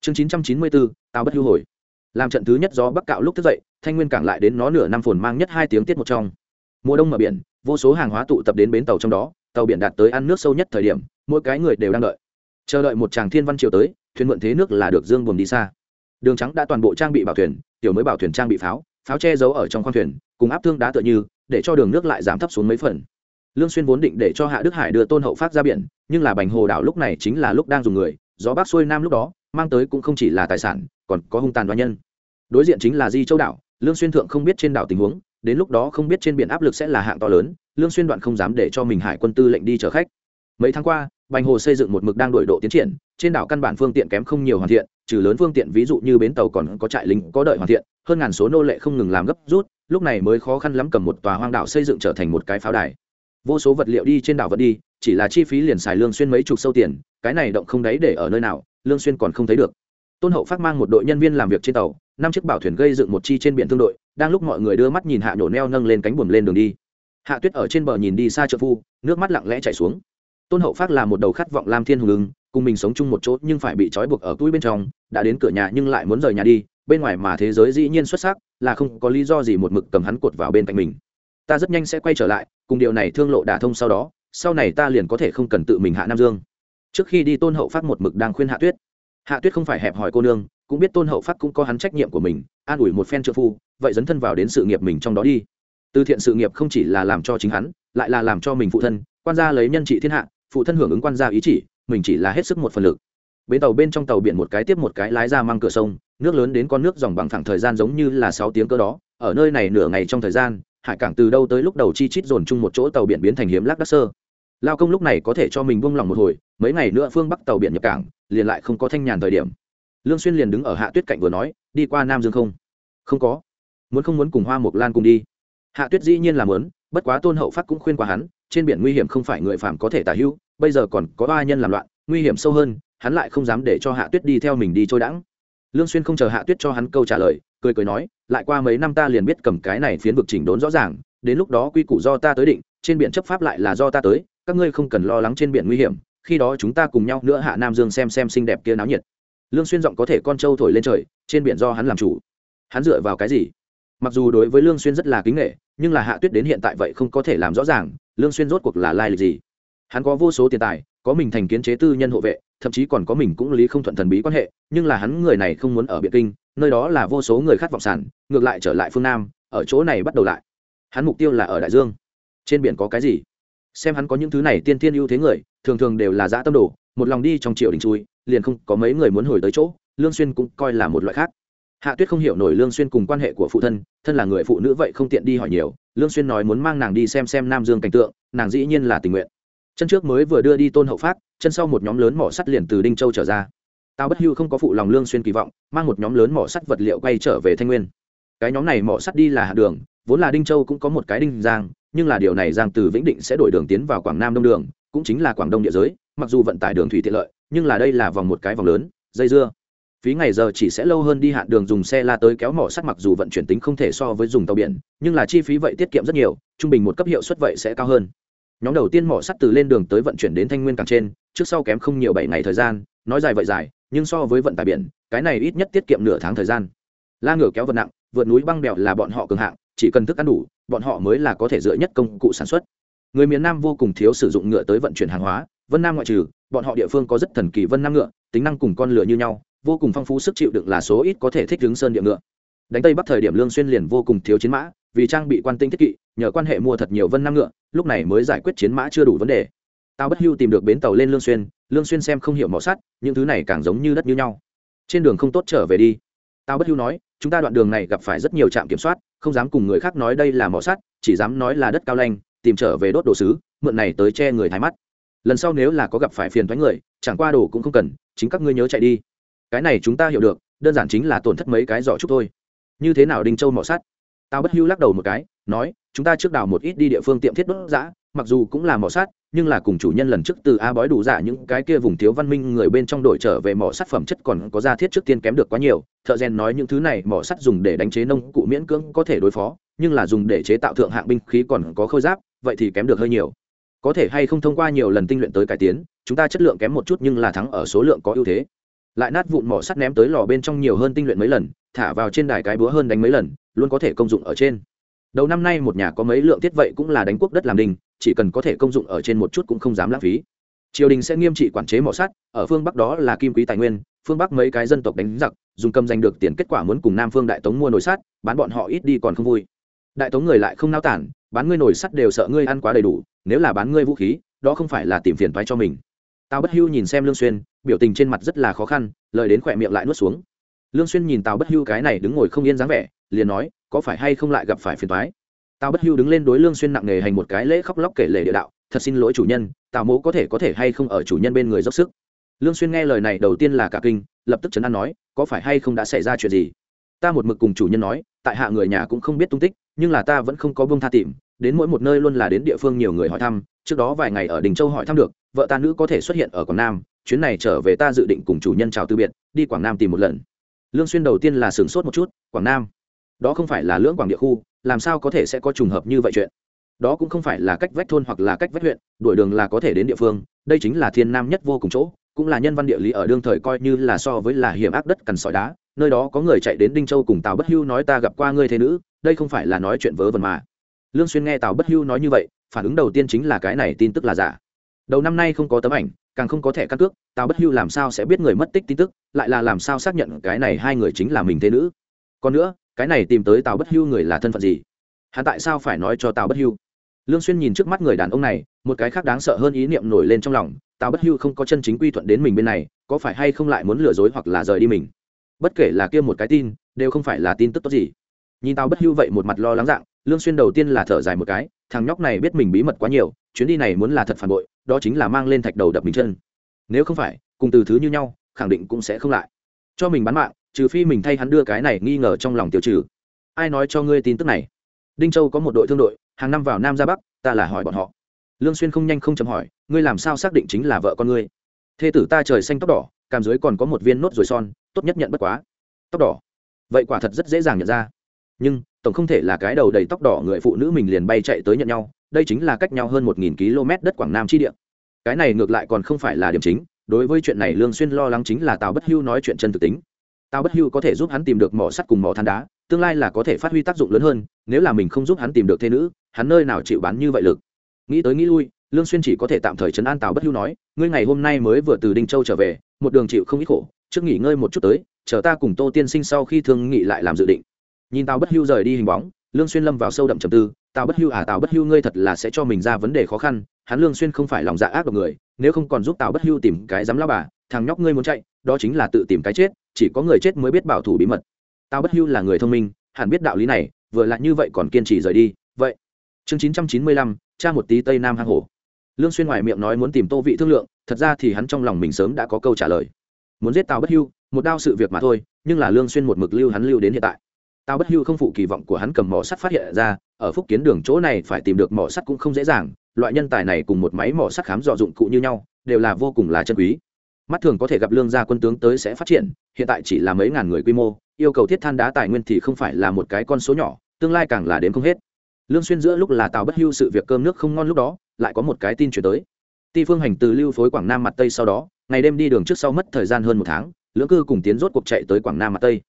A: Chương chín trăm chín mươi bốn tao bất hưu hồi. Làm trận thứ nhất do bắc cạo lúc thức dậy, thanh nguyên cảng lại đến nó nửa năm phồn mang nhất hai tiếng tiết một trong. Mùa đông mở biển, vô số hàng hóa tụ tập đến bến tàu trong đó, tàu biển đạt tới ăn nước sâu nhất thời điểm, mỗi cái người đều đang đợi. Chờ đợi một chàng thiên văn triều tới, thuyền mượn thế nước là được dương buồm đi xa đường trắng đã toàn bộ trang bị bảo thuyền, tiểu mới bảo thuyền trang bị pháo pháo che giấu ở trong khoang thuyền, cùng áp thương đá tựa như, để cho đường nước lại giảm thấp xuống mấy phần. Lương xuyên vốn định để cho hạ đức hải đưa tôn hậu phát ra biển, nhưng là bành hồ đảo lúc này chính là lúc đang dùng người, gió bắc xuôi nam lúc đó, mang tới cũng không chỉ là tài sản, còn có hung tàn đoan nhân. Đối diện chính là di châu đảo, lương xuyên thượng không biết trên đảo tình huống, đến lúc đó không biết trên biển áp lực sẽ là hạng to lớn, lương xuyên đoạn không dám để cho mình hải quân tư lệnh đi chở khách. Mấy tháng qua, bành hồ xây dựng một mực đang đổi độ tiến triển, trên đảo căn bản phương tiện kém không nhiều hoàn thiện trừ lớn phương tiện, ví dụ như bến tàu còn có trại lính có đợi hoàn thiện, hơn ngàn số nô lệ không ngừng làm gấp rút, lúc này mới khó khăn lắm cầm một tòa hoang đảo xây dựng trở thành một cái pháo đài. Vô số vật liệu đi trên đảo vẫn đi, chỉ là chi phí liền xài lương xuyên mấy chục sâu tiền, cái này động không đáy để ở nơi nào, lương xuyên còn không thấy được. Tôn hậu phát mang một đội nhân viên làm việc trên tàu, năm chiếc bảo thuyền gây dựng một chi trên biển thương đội, đang lúc mọi người đưa mắt nhìn hạ nhổ neo nâng lên cánh buồm lên đường đi. Hạ tuyết ở trên bờ nhìn đi xa trợ phu, nước mắt lặng lẽ chảy xuống. Tôn hậu phát là một đầu khát vọng lam thiên hùng ứng cùng mình sống chung một chỗ nhưng phải bị trói buộc ở túi bên trong, đã đến cửa nhà nhưng lại muốn rời nhà đi, bên ngoài mà thế giới dĩ nhiên xuất sắc, là không có lý do gì một mực cầm hắn cột vào bên cạnh mình. Ta rất nhanh sẽ quay trở lại, cùng điều này thương lộ đả thông sau đó, sau này ta liền có thể không cần tự mình hạ nam dương. Trước khi đi tôn hậu phát một mực đang khuyên hạ tuyết. Hạ tuyết không phải hẹp hòi cô nương, cũng biết tôn hậu phát cũng có hắn trách nhiệm của mình, an ủi một phen trợ phu, vậy dấn thân vào đến sự nghiệp mình trong đó đi. Từ thiện sự nghiệp không chỉ là làm cho chính hắn, lại là làm cho mình phụ thân, quan gia lấy nhân trị thiên hạ, phụ thân hưởng ứng quan gia ý chỉ mình chỉ là hết sức một phần lực. Bến tàu bên trong tàu biển một cái tiếp một cái lái ra mang cửa sông, nước lớn đến con nước dòng bằng thẳng thời gian giống như là sáu tiếng cơ đó. Ở nơi này nửa ngày trong thời gian, hải cảng từ đâu tới lúc đầu chi chít dồn chung một chỗ tàu biển biến thành hiếm lác đắc sơ. Lao công lúc này có thể cho mình buông lòng một hồi, mấy ngày nữa phương bắc tàu biển nhập cảng, liền lại không có thanh nhàn thời điểm. Lương xuyên liền đứng ở hạ tuyết cạnh vừa nói, đi qua nam dương không? Không có. Muốn không muốn cùng hoa mộc lan cùng đi? Hạ tuyết dĩ nhiên là muốn, bất quá tôn hậu phát cũng khuyên qua hắn, trên biển nguy hiểm không phải người phạm có thể tả hữu bây giờ còn có ba nhân làm loạn, nguy hiểm sâu hơn, hắn lại không dám để cho hạ tuyết đi theo mình đi trôi đãng. Lương xuyên không chờ hạ tuyết cho hắn câu trả lời, cười cười nói, lại qua mấy năm ta liền biết cầm cái này phiến vực chỉnh đốn rõ ràng, đến lúc đó quy củ do ta tới định, trên biển chấp pháp lại là do ta tới, các ngươi không cần lo lắng trên biển nguy hiểm, khi đó chúng ta cùng nhau nữa hạ nam dương xem xem xinh đẹp kia náo nhiệt. Lương xuyên giọng có thể con trâu thổi lên trời, trên biển do hắn làm chủ. Hắn dựa vào cái gì? Mặc dù đối với lương xuyên rất là kính nghệ nhưng là hạ tuyết đến hiện tại vậy không có thể làm rõ ràng, lương xuyên rốt cuộc là lai lịch gì? Hắn có vô số tiền tài, có mình thành kiến chế tư nhân hộ vệ, thậm chí còn có mình cũng lý không thuận thần bí quan hệ, nhưng là hắn người này không muốn ở biện kinh, nơi đó là vô số người khát vọng sản, ngược lại trở lại phương nam, ở chỗ này bắt đầu lại. Hắn mục tiêu là ở đại dương. Trên biển có cái gì? Xem hắn có những thứ này tiên tiên ưu thế người, thường thường đều là dã tâm đồ, một lòng đi trong triều đình chui, liền không có mấy người muốn hồi tới chỗ, lương xuyên cũng coi là một loại khác. Hạ tuyết không hiểu nổi lương xuyên cùng quan hệ của phụ thân thân là người phụ nữ vậy không tiện đi hỏi nhiều, lương xuyên nói muốn mang nàng đi xem xem nam dương cảnh tượng, nàng dĩ nhiên là tình nguyện chân trước mới vừa đưa đi tôn hậu phát, chân sau một nhóm lớn mỏ sắt liền từ đinh châu trở ra. Tao bất hưu không có phụ lòng lương xuyên kỳ vọng, mang một nhóm lớn mỏ sắt vật liệu quay trở về thanh nguyên. Cái nhóm này mỏ sắt đi là hạ đường, vốn là đinh châu cũng có một cái đinh giang, nhưng là điều này giang từ vĩnh định sẽ đổi đường tiến vào quảng nam đông đường, cũng chính là quảng đông địa giới, mặc dù vận tải đường thủy tiện lợi, nhưng là đây là vòng một cái vòng lớn, dây dưa. Phí ngày giờ chỉ sẽ lâu hơn đi hạn đường dùng xe la tới kéo mỏ sắt mặc dù vận chuyển tính không thể so với dùng tàu biển, nhưng là chi phí vậy tiết kiệm rất nhiều, trung bình một cấp hiệu suất vậy sẽ cao hơn nhóm đầu tiên mỏ sắt từ lên đường tới vận chuyển đến thanh nguyên càng trên, trước sau kém không nhiều bảy ngày thời gian, nói dài vậy dài, nhưng so với vận tải biển, cái này ít nhất tiết kiệm nửa tháng thời gian. La ngựa kéo vật nặng, vượt núi băng bèo là bọn họ cường hạng, chỉ cần thức ăn đủ, bọn họ mới là có thể dựa nhất công cụ sản xuất. Người miền nam vô cùng thiếu sử dụng ngựa tới vận chuyển hàng hóa, vân nam ngoại trừ, bọn họ địa phương có rất thần kỳ vân nam ngựa, tính năng cùng con lửa như nhau, vô cùng phong phú sức chịu đựng là số ít có thể thích ứng sơn địa ngựa đánh tây bắc thời điểm lương xuyên liền vô cùng thiếu chiến mã, vì trang bị quan tinh thiết kỵ, nhờ quan hệ mua thật nhiều vân nam ngựa, lúc này mới giải quyết chiến mã chưa đủ vấn đề. Tao bất hưu tìm được bến tàu lên lương xuyên lương xuyên xem không hiểu mỏ sắt những thứ này càng giống như đất như nhau. Trên đường không tốt trở về đi. Tao bất hưu nói, chúng ta đoạn đường này gặp phải rất nhiều trạm kiểm soát, không dám cùng người khác nói đây là mỏ sắt chỉ dám nói là đất cao lanh, tìm trở về đốt đồ sứ, mượn này tới che người thái mắt. Lần sau nếu là có gặp phải phiền thoái người, chẳng qua đồ cũng không cần, chính các ngươi nhớ chạy đi. Cái này chúng ta hiểu được, đơn giản chính là tổn thất mấy cái giỏ trúc thôi như thế nào đinh châu mỏ sắt tao bất hưu lắc đầu một cái, nói, chúng ta trước đào một ít đi địa phương tiệm thiết đốt giã, mặc dù cũng là mỏ sắt nhưng là cùng chủ nhân lần trước từ a bói đủ giả những cái kia vùng thiếu văn minh người bên trong đổi trở về mỏ sắt phẩm chất còn có ra thiết trước tiên kém được quá nhiều. Thợ rèn nói những thứ này mỏ sắt dùng để đánh chế nông cụ miễn cưỡng có thể đối phó, nhưng là dùng để chế tạo thượng hạng binh khí còn có khôi giáp, vậy thì kém được hơi nhiều. Có thể hay không thông qua nhiều lần tinh luyện tới cải tiến, chúng ta chất lượng kém một chút nhưng là thắng ở số lượng có ưu thế lại nát vụn mỏ sắt ném tới lò bên trong nhiều hơn tinh luyện mấy lần, thả vào trên đài cái búa hơn đánh mấy lần, luôn có thể công dụng ở trên. Đầu năm nay một nhà có mấy lượng tiết vậy cũng là đánh quốc đất làm đình chỉ cần có thể công dụng ở trên một chút cũng không dám lãng phí. Triều đình sẽ nghiêm trị quản chế mỏ sắt, ở phương bắc đó là kim quý tài nguyên, phương bắc mấy cái dân tộc đánh giặc, dùng cầm giành được tiền kết quả muốn cùng nam phương đại tống mua nồi sắt, bán bọn họ ít đi còn không vui. Đại tống người lại không nao tản, bán ngươi nồi sắt đều sợ ngươi ăn quá đầy đủ, nếu là bán ngươi vũ khí, đó không phải là tìm phiền thoái cho mình. Tào bất hưu nhìn xem lương xuyên biểu tình trên mặt rất là khó khăn, lời đến khỏe miệng lại nuốt xuống. Lương xuyên nhìn tào bất hưu cái này đứng ngồi không yên dáng vẻ, liền nói, có phải hay không lại gặp phải phiền toái? Tào bất hưu đứng lên đối lương xuyên nặng nề hành một cái lễ khóc lóc kể lể địa đạo, thật xin lỗi chủ nhân, tào mẫu có thể có thể hay không ở chủ nhân bên người dốc sức? Lương xuyên nghe lời này đầu tiên là cả kinh, lập tức chấn an nói, có phải hay không đã xảy ra chuyện gì? Ta một mực cùng chủ nhân nói, tại hạ người nhà cũng không biết tung tích, nhưng là ta vẫn không có buông tha tìm, đến mỗi một nơi luôn là đến địa phương nhiều người hỏi thăm, trước đó vài ngày ở đình châu hỏi thăm được, vợ ta nữ có thể xuất hiện ở quảng nam chuyến này trở về ta dự định cùng chủ nhân chào từ biệt, đi quảng nam tìm một lần. Lương xuyên đầu tiên là sửng sốt một chút, quảng nam? Đó không phải là lưỡng quảng địa khu, làm sao có thể sẽ có trùng hợp như vậy chuyện? Đó cũng không phải là cách vách thôn hoặc là cách vách huyện, đuổi đường là có thể đến địa phương, đây chính là thiên nam nhất vô cùng chỗ, cũng là nhân văn địa lý ở đương thời coi như là so với là hiểm ác đất cằn sỏi đá, nơi đó có người chạy đến đinh châu cùng tào bất hưu nói ta gặp qua ngươi thế nữ, đây không phải là nói chuyện vớ vẩn mà. Lương xuyên nghe tào bất hưu nói như vậy, phản ứng đầu tiên chính là cái này tin tức là giả đầu năm nay không có tấm ảnh, càng không có thẻ căn cước, tào bất hưu làm sao sẽ biết người mất tích tin tức, lại là làm sao xác nhận cái này hai người chính là mình thế nữ? Còn nữa, cái này tìm tới tào bất hưu người là thân phận gì? Hắn tại sao phải nói cho tào bất hưu? Lương xuyên nhìn trước mắt người đàn ông này, một cái khác đáng sợ hơn ý niệm nổi lên trong lòng, tào bất hưu không có chân chính quy thuận đến mình bên này, có phải hay không lại muốn lừa dối hoặc là rời đi mình? Bất kể là kia một cái tin, đều không phải là tin tức tốt gì. Nhìn tào bất hưu vậy một mặt lo lắng dạng, lương xuyên đầu tiên là thở dài một cái thằng nhóc này biết mình bí mật quá nhiều, chuyến đi này muốn là thật phản bội, đó chính là mang lên thạch đầu đập mình chân. Nếu không phải, cùng từ thứ như nhau, khẳng định cũng sẽ không lại. Cho mình bán mạng, trừ phi mình thay hắn đưa cái này nghi ngờ trong lòng tiêu trừ. Ai nói cho ngươi tin tức này? Đinh châu có một đội thương đội, hàng năm vào nam ra bắc, ta là hỏi bọn họ. Lương xuyên không nhanh không chậm hỏi, ngươi làm sao xác định chính là vợ con ngươi? Thê tử ta trời xanh tóc đỏ cằm dưới còn có một viên nốt ruồi son, tốt nhất nhận bất quá. Tóc đỏ. Vậy quả thật rất dễ dàng nhận ra. Nhưng tổng không thể là cái đầu đầy tóc đỏ người phụ nữ mình liền bay chạy tới nhận nhau, đây chính là cách nhau hơn một nghìn km đất quảng nam chi địa. Cái này ngược lại còn không phải là điểm chính, đối với chuyện này lương xuyên lo lắng chính là tào bất hưu nói chuyện chân thực tính. Tào bất hưu có thể giúp hắn tìm được mỏ sắt cùng mỏ than đá, tương lai là có thể phát huy tác dụng lớn hơn, nếu là mình không giúp hắn tìm được thế nữ, hắn nơi nào chịu bán như vậy lực. Nghĩ tới nghĩ lui, lương xuyên chỉ có thể tạm thời chấn an tào bất hưu nói, ngươi ngày hôm nay mới vừa từ đinh châu trở về, một đường chịu không ít khổ, trước nghỉ ngơi một chút tới, chờ ta cùng tô tiên sinh sau khi thương nghị lại làm dự định nhìn tào bất hưu rời đi hình bóng lương xuyên lâm vào sâu đậm trầm tư tào bất hưu à tào bất hưu ngươi thật là sẽ cho mình ra vấn đề khó khăn hắn lương xuyên không phải lòng dạ ác độc người nếu không còn giúp tào bất hưu tìm cái dám lao bà thằng nhóc ngươi muốn chạy đó chính là tự tìm cái chết chỉ có người chết mới biết bảo thủ bí mật. Tào bất hưu là người thông minh hẳn biết đạo lý này vừa lại như vậy còn kiên trì rời đi. Vậy chương 995, cha một tí tây nam hang hổ. Lương xuyên ngoài miệng nói muốn tìm tô vị thương lượng thật ra thì hắn trong lòng mình sớm đã có câu trả lời. Muốn giết tào bất hưu một đao sự việc mà thôi nhưng là lương xuyên một mực lưu hắn lưu đến hiện tại tào bất hưu không phụ kỳ vọng của hắn cầm mỏ sắt phát hiện ra, ở phúc kiến đường chỗ này phải tìm được mỏ sắt cũng không dễ dàng, loại nhân tài này cùng một máy mỏ sắt khám dò dụng cụ như nhau, đều là vô cùng là chân quý. Mắt thường có thể gặp lương gia quân tướng tới sẽ phát triển, hiện tại chỉ là mấy ngàn người quy mô, yêu cầu thiết than đá tài nguyên thì không phải là một cái con số nhỏ, tương lai càng là đến không hết. Lương xuyên giữa lúc là tào bất hưu sự việc cơm nước không ngon lúc đó, lại có một cái tin truyền tới. Ti phương hành từ lưu phối quảng nam mặt tây sau đó, ngày đêm đi đường trước sau mất thời gian hơn một tháng, lưỡng cư cùng tiến rốt cuộc chạy tới quảng nam mặt tây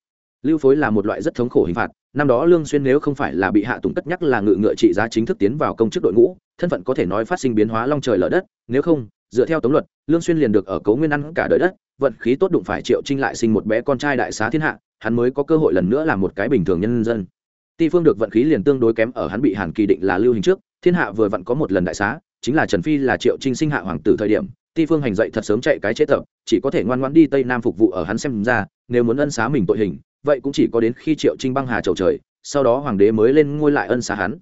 A: lưu phối là một loại rất thống khổ hình phạt, năm đó lương xuyên nếu không phải là bị hạ tùng cất nhắc là ngự ngựa trị giá chính thức tiến vào công chức đội ngũ, thân phận có thể nói phát sinh biến hóa long trời lở đất, nếu không, dựa theo tống luật, lương xuyên liền được ở cấu nguyên ăn cả đời đất, vận khí tốt đụng phải triệu trinh lại sinh một bé con trai đại xá thiên hạ, hắn mới có cơ hội lần nữa làm một cái bình thường nhân dân. Ti phương được vận khí liền tương đối kém ở hắn bị hàn kỳ định là lưu hình trước, thiên hạ vừa vặn có một lần đại xá, chính là trần phi là triệu trinh sinh hạ hoàng tử thời điểm, ti phương hành dậy thật sớm chạy cái chế tập, chỉ có thể ngoan ngoãn đi tây nam phục vụ ở hắn xem ra, nếu muốn ân xá mình tội hình vậy cũng chỉ có đến khi triệu trinh băng hà trầu trời, sau đó hoàng đế mới lên ngôi lại ân xá hắn.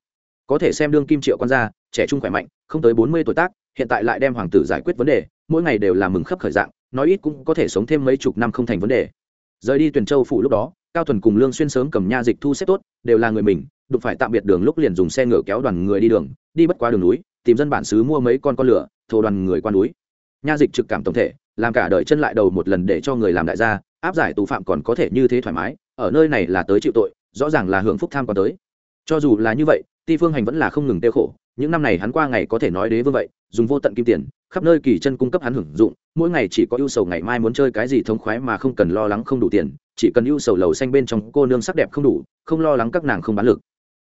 A: Có thể xem đương kim triệu quan gia, trẻ trung khỏe mạnh, không tới bốn mươi tuổi tác, hiện tại lại đem hoàng tử giải quyết vấn đề, mỗi ngày đều là mừng khấp khởi dạng, nói ít cũng có thể sống thêm mấy chục năm không thành vấn đề. Rời đi tuyển châu phủ lúc đó, cao thuần cùng lương xuyên sớm cầm nha dịch thu xếp tốt, đều là người mình, đụng phải tạm biệt đường lúc liền dùng xe ngựa kéo đoàn người đi đường, đi bất qua đường núi, tìm dân bản xứ mua mấy con con lửa, thổ đoàn người qua núi. Nha dịch trực cảm tổng thể làm cả đời chân lại đầu một lần để cho người làm đại gia, áp giải tù phạm còn có thể như thế thoải mái, ở nơi này là tới chịu tội, rõ ràng là hưởng phúc tham còn tới. Cho dù là như vậy, ti phương hành vẫn là không ngừng tiêu khổ, những năm này hắn qua ngày có thể nói đế vương vậy, dùng vô tận kim tiền, khắp nơi kỳ chân cung cấp hắn hưởng dụng, mỗi ngày chỉ có ưu sầu ngày mai muốn chơi cái gì thống khoái mà không cần lo lắng không đủ tiền, chỉ cần ưu sầu lầu xanh bên trong cô nương sắc đẹp không đủ, không lo lắng các nàng không bán lực.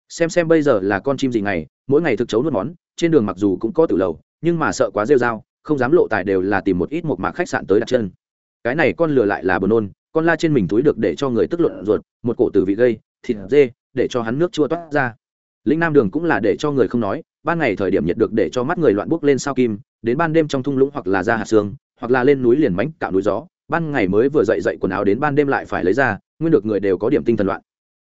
A: Xem xem bây giờ là con chim gì ngày, mỗi ngày thực chấu nuốt món, trên đường mặc dù cũng có tử lầu, nhưng mà sợ quá rêu dao không dám lộ tài đều là tìm một ít một mạc khách sạn tới đặt chân. Cái này con lừa lại là buồn nôn, con la trên mình túi được để cho người tức luận ruột, một cổ tử vị gây, thịt dê, để cho hắn nước chua toát ra. Lĩnh nam đường cũng là để cho người không nói, ban ngày thời điểm nhiệt được để cho mắt người loạn bốc lên sao kim, đến ban đêm trong thung lũng hoặc là ra hạt xương hoặc là lên núi liền mánh cạo núi gió, ban ngày mới vừa dậy dậy quần áo đến ban đêm lại phải lấy ra, nguyên được người đều có điểm tinh thần loạn.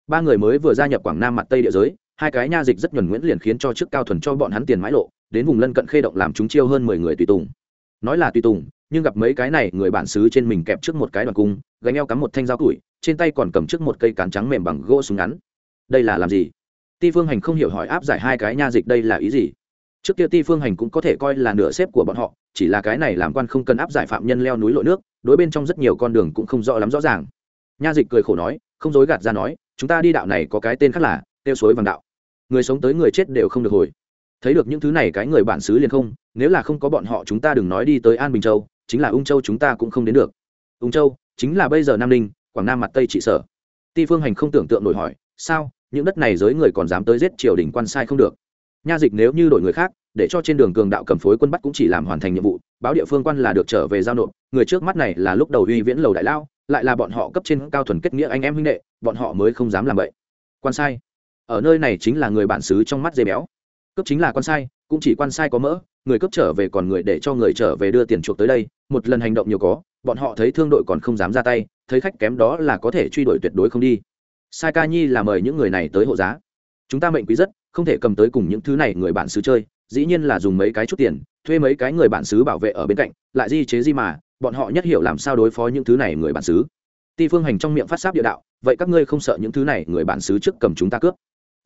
A: Ba người mới vừa gia nhập quảng nam mặt tây địa giới, hai cái nha dịch rất nhuần nguyễn liền khiến cho chức cao thuần cho bọn hắn tiền mãi lộ đến vùng lân cận khê động làm chúng chiêu hơn mười người tùy tùng. Nói là tùy tùng, nhưng gặp mấy cái này người bản xứ trên mình kẹp trước một cái đoàn cung, gánh eo cắm một thanh dao củi trên tay còn cầm trước một cây cán trắng mềm bằng gỗ súng ngắn. Đây là làm gì? Ti phương hành không hiểu hỏi áp giải hai cái nha dịch đây là ý gì? Trước kia ti phương hành cũng có thể coi là nửa xếp của bọn họ, chỉ là cái này làm quan không cần áp giải phạm nhân leo núi lội nước, đối bên trong rất nhiều con đường cũng không rõ lắm rõ ràng. Nha dịch cười khổ nói, không dối gạt ra nói, chúng ta đi đạo này có cái tên khác là tiêu suối vàng đạo. Người sống tới người chết đều không được hồi thấy được những thứ này cái người bản xứ liền không, nếu là không có bọn họ chúng ta đừng nói đi tới an bình châu, chính là ung châu chúng ta cũng không đến được. Ung châu, chính là bây giờ nam ninh, quảng nam mặt tây trị sở. Ti phương hành không tưởng tượng nổi hỏi, sao, những đất này giới người còn dám tới giết triều đình quan sai không được? Nha dịch nếu như đổi người khác, để cho trên đường cường đạo cầm phối quân bắt cũng chỉ làm hoàn thành nhiệm vụ, báo địa phương quan là được trở về giao nộp, người trước mắt này là lúc đầu uy viễn lầu đại lao, lại là bọn họ cấp trên cao thuần kết nghĩa anh em huynh đệ, bọn họ mới không dám làm vậy. Quan sai, ở nơi này chính là người bản xứ trong mắt dây béo cấp chính là quan sai, cũng chỉ quan sai có mỡ, người cấp trở về còn người để cho người trở về đưa tiền chuộc tới đây, một lần hành động nhiều có, bọn họ thấy thương đội còn không dám ra tay, thấy khách kém đó là có thể truy đuổi tuyệt đối không đi. Sai ca nhi là mời những người này tới hộ giá. Chúng ta mệnh quý rất, không thể cầm tới cùng những thứ này người bản xứ chơi, dĩ nhiên là dùng mấy cái chút tiền, thuê mấy cái người bản xứ bảo vệ ở bên cạnh, lại di chế di mà, bọn họ nhất hiểu làm sao đối phó những thứ này người bản xứ. Ti phương hành trong miệng phát sáp địa đạo, vậy các ngươi không sợ những thứ này người bản xứ trước cầm chúng ta cướp?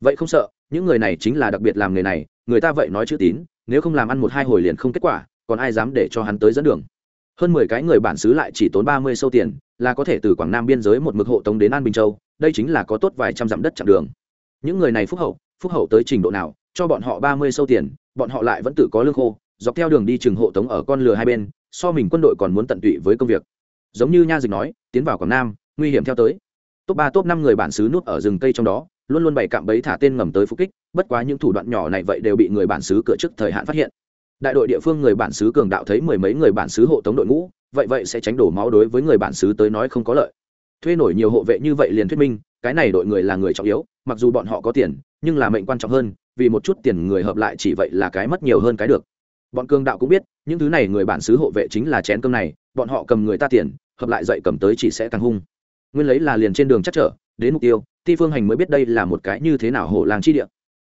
A: Vậy không sợ, những người này chính là đặc biệt làm người này, người ta vậy nói chữ tín, nếu không làm ăn một hai hồi liền không kết quả, còn ai dám để cho hắn tới dẫn đường? Hơn mười cái người bản xứ lại chỉ tốn ba mươi sâu tiền, là có thể từ quảng nam biên giới một mực hộ tống đến an bình châu, đây chính là có tốt vài trăm dặm đất chặng đường. Những người này phúc hậu phúc hậu tới trình độ nào, cho bọn họ ba mươi sâu tiền, bọn họ lại vẫn tự có lương khô, dọc theo đường đi trường hộ tống ở con lừa hai bên, so mình quân đội còn muốn tận tụy với công việc. Giống như nha dịch nói, tiến vào quảng nam, nguy hiểm theo tới. Top ba, top năm người bản xứ núp ở rừng cây trong đó luôn luôn bày cạm bẫy thả tên ngầm tới phục kích, bất quá những thủ đoạn nhỏ này vậy đều bị người bản xứ cửa trước thời hạn phát hiện. Đại đội địa phương người bản xứ cường đạo thấy mười mấy người bản xứ hộ tống đội ngũ, vậy vậy sẽ tránh đổ máu đối với người bản xứ tới nói không có lợi. Thuê nổi nhiều hộ vệ như vậy liền thuyết minh, cái này đội người là người trọng yếu, mặc dù bọn họ có tiền, nhưng là mệnh quan trọng hơn, vì một chút tiền người hợp lại chỉ vậy là cái mất nhiều hơn cái được. Bọn cường đạo cũng biết, những thứ này người bản xứ hộ vệ chính là chén cơm này, bọn họ cầm người ta tiền, hợp lại dậy cầm tới chỉ sẽ càng hung. Nguyên lấy là liền trên đường chắc trở, đến mục tiêu ti phương hành mới biết đây là một cái như thế nào hổ làng chi địa.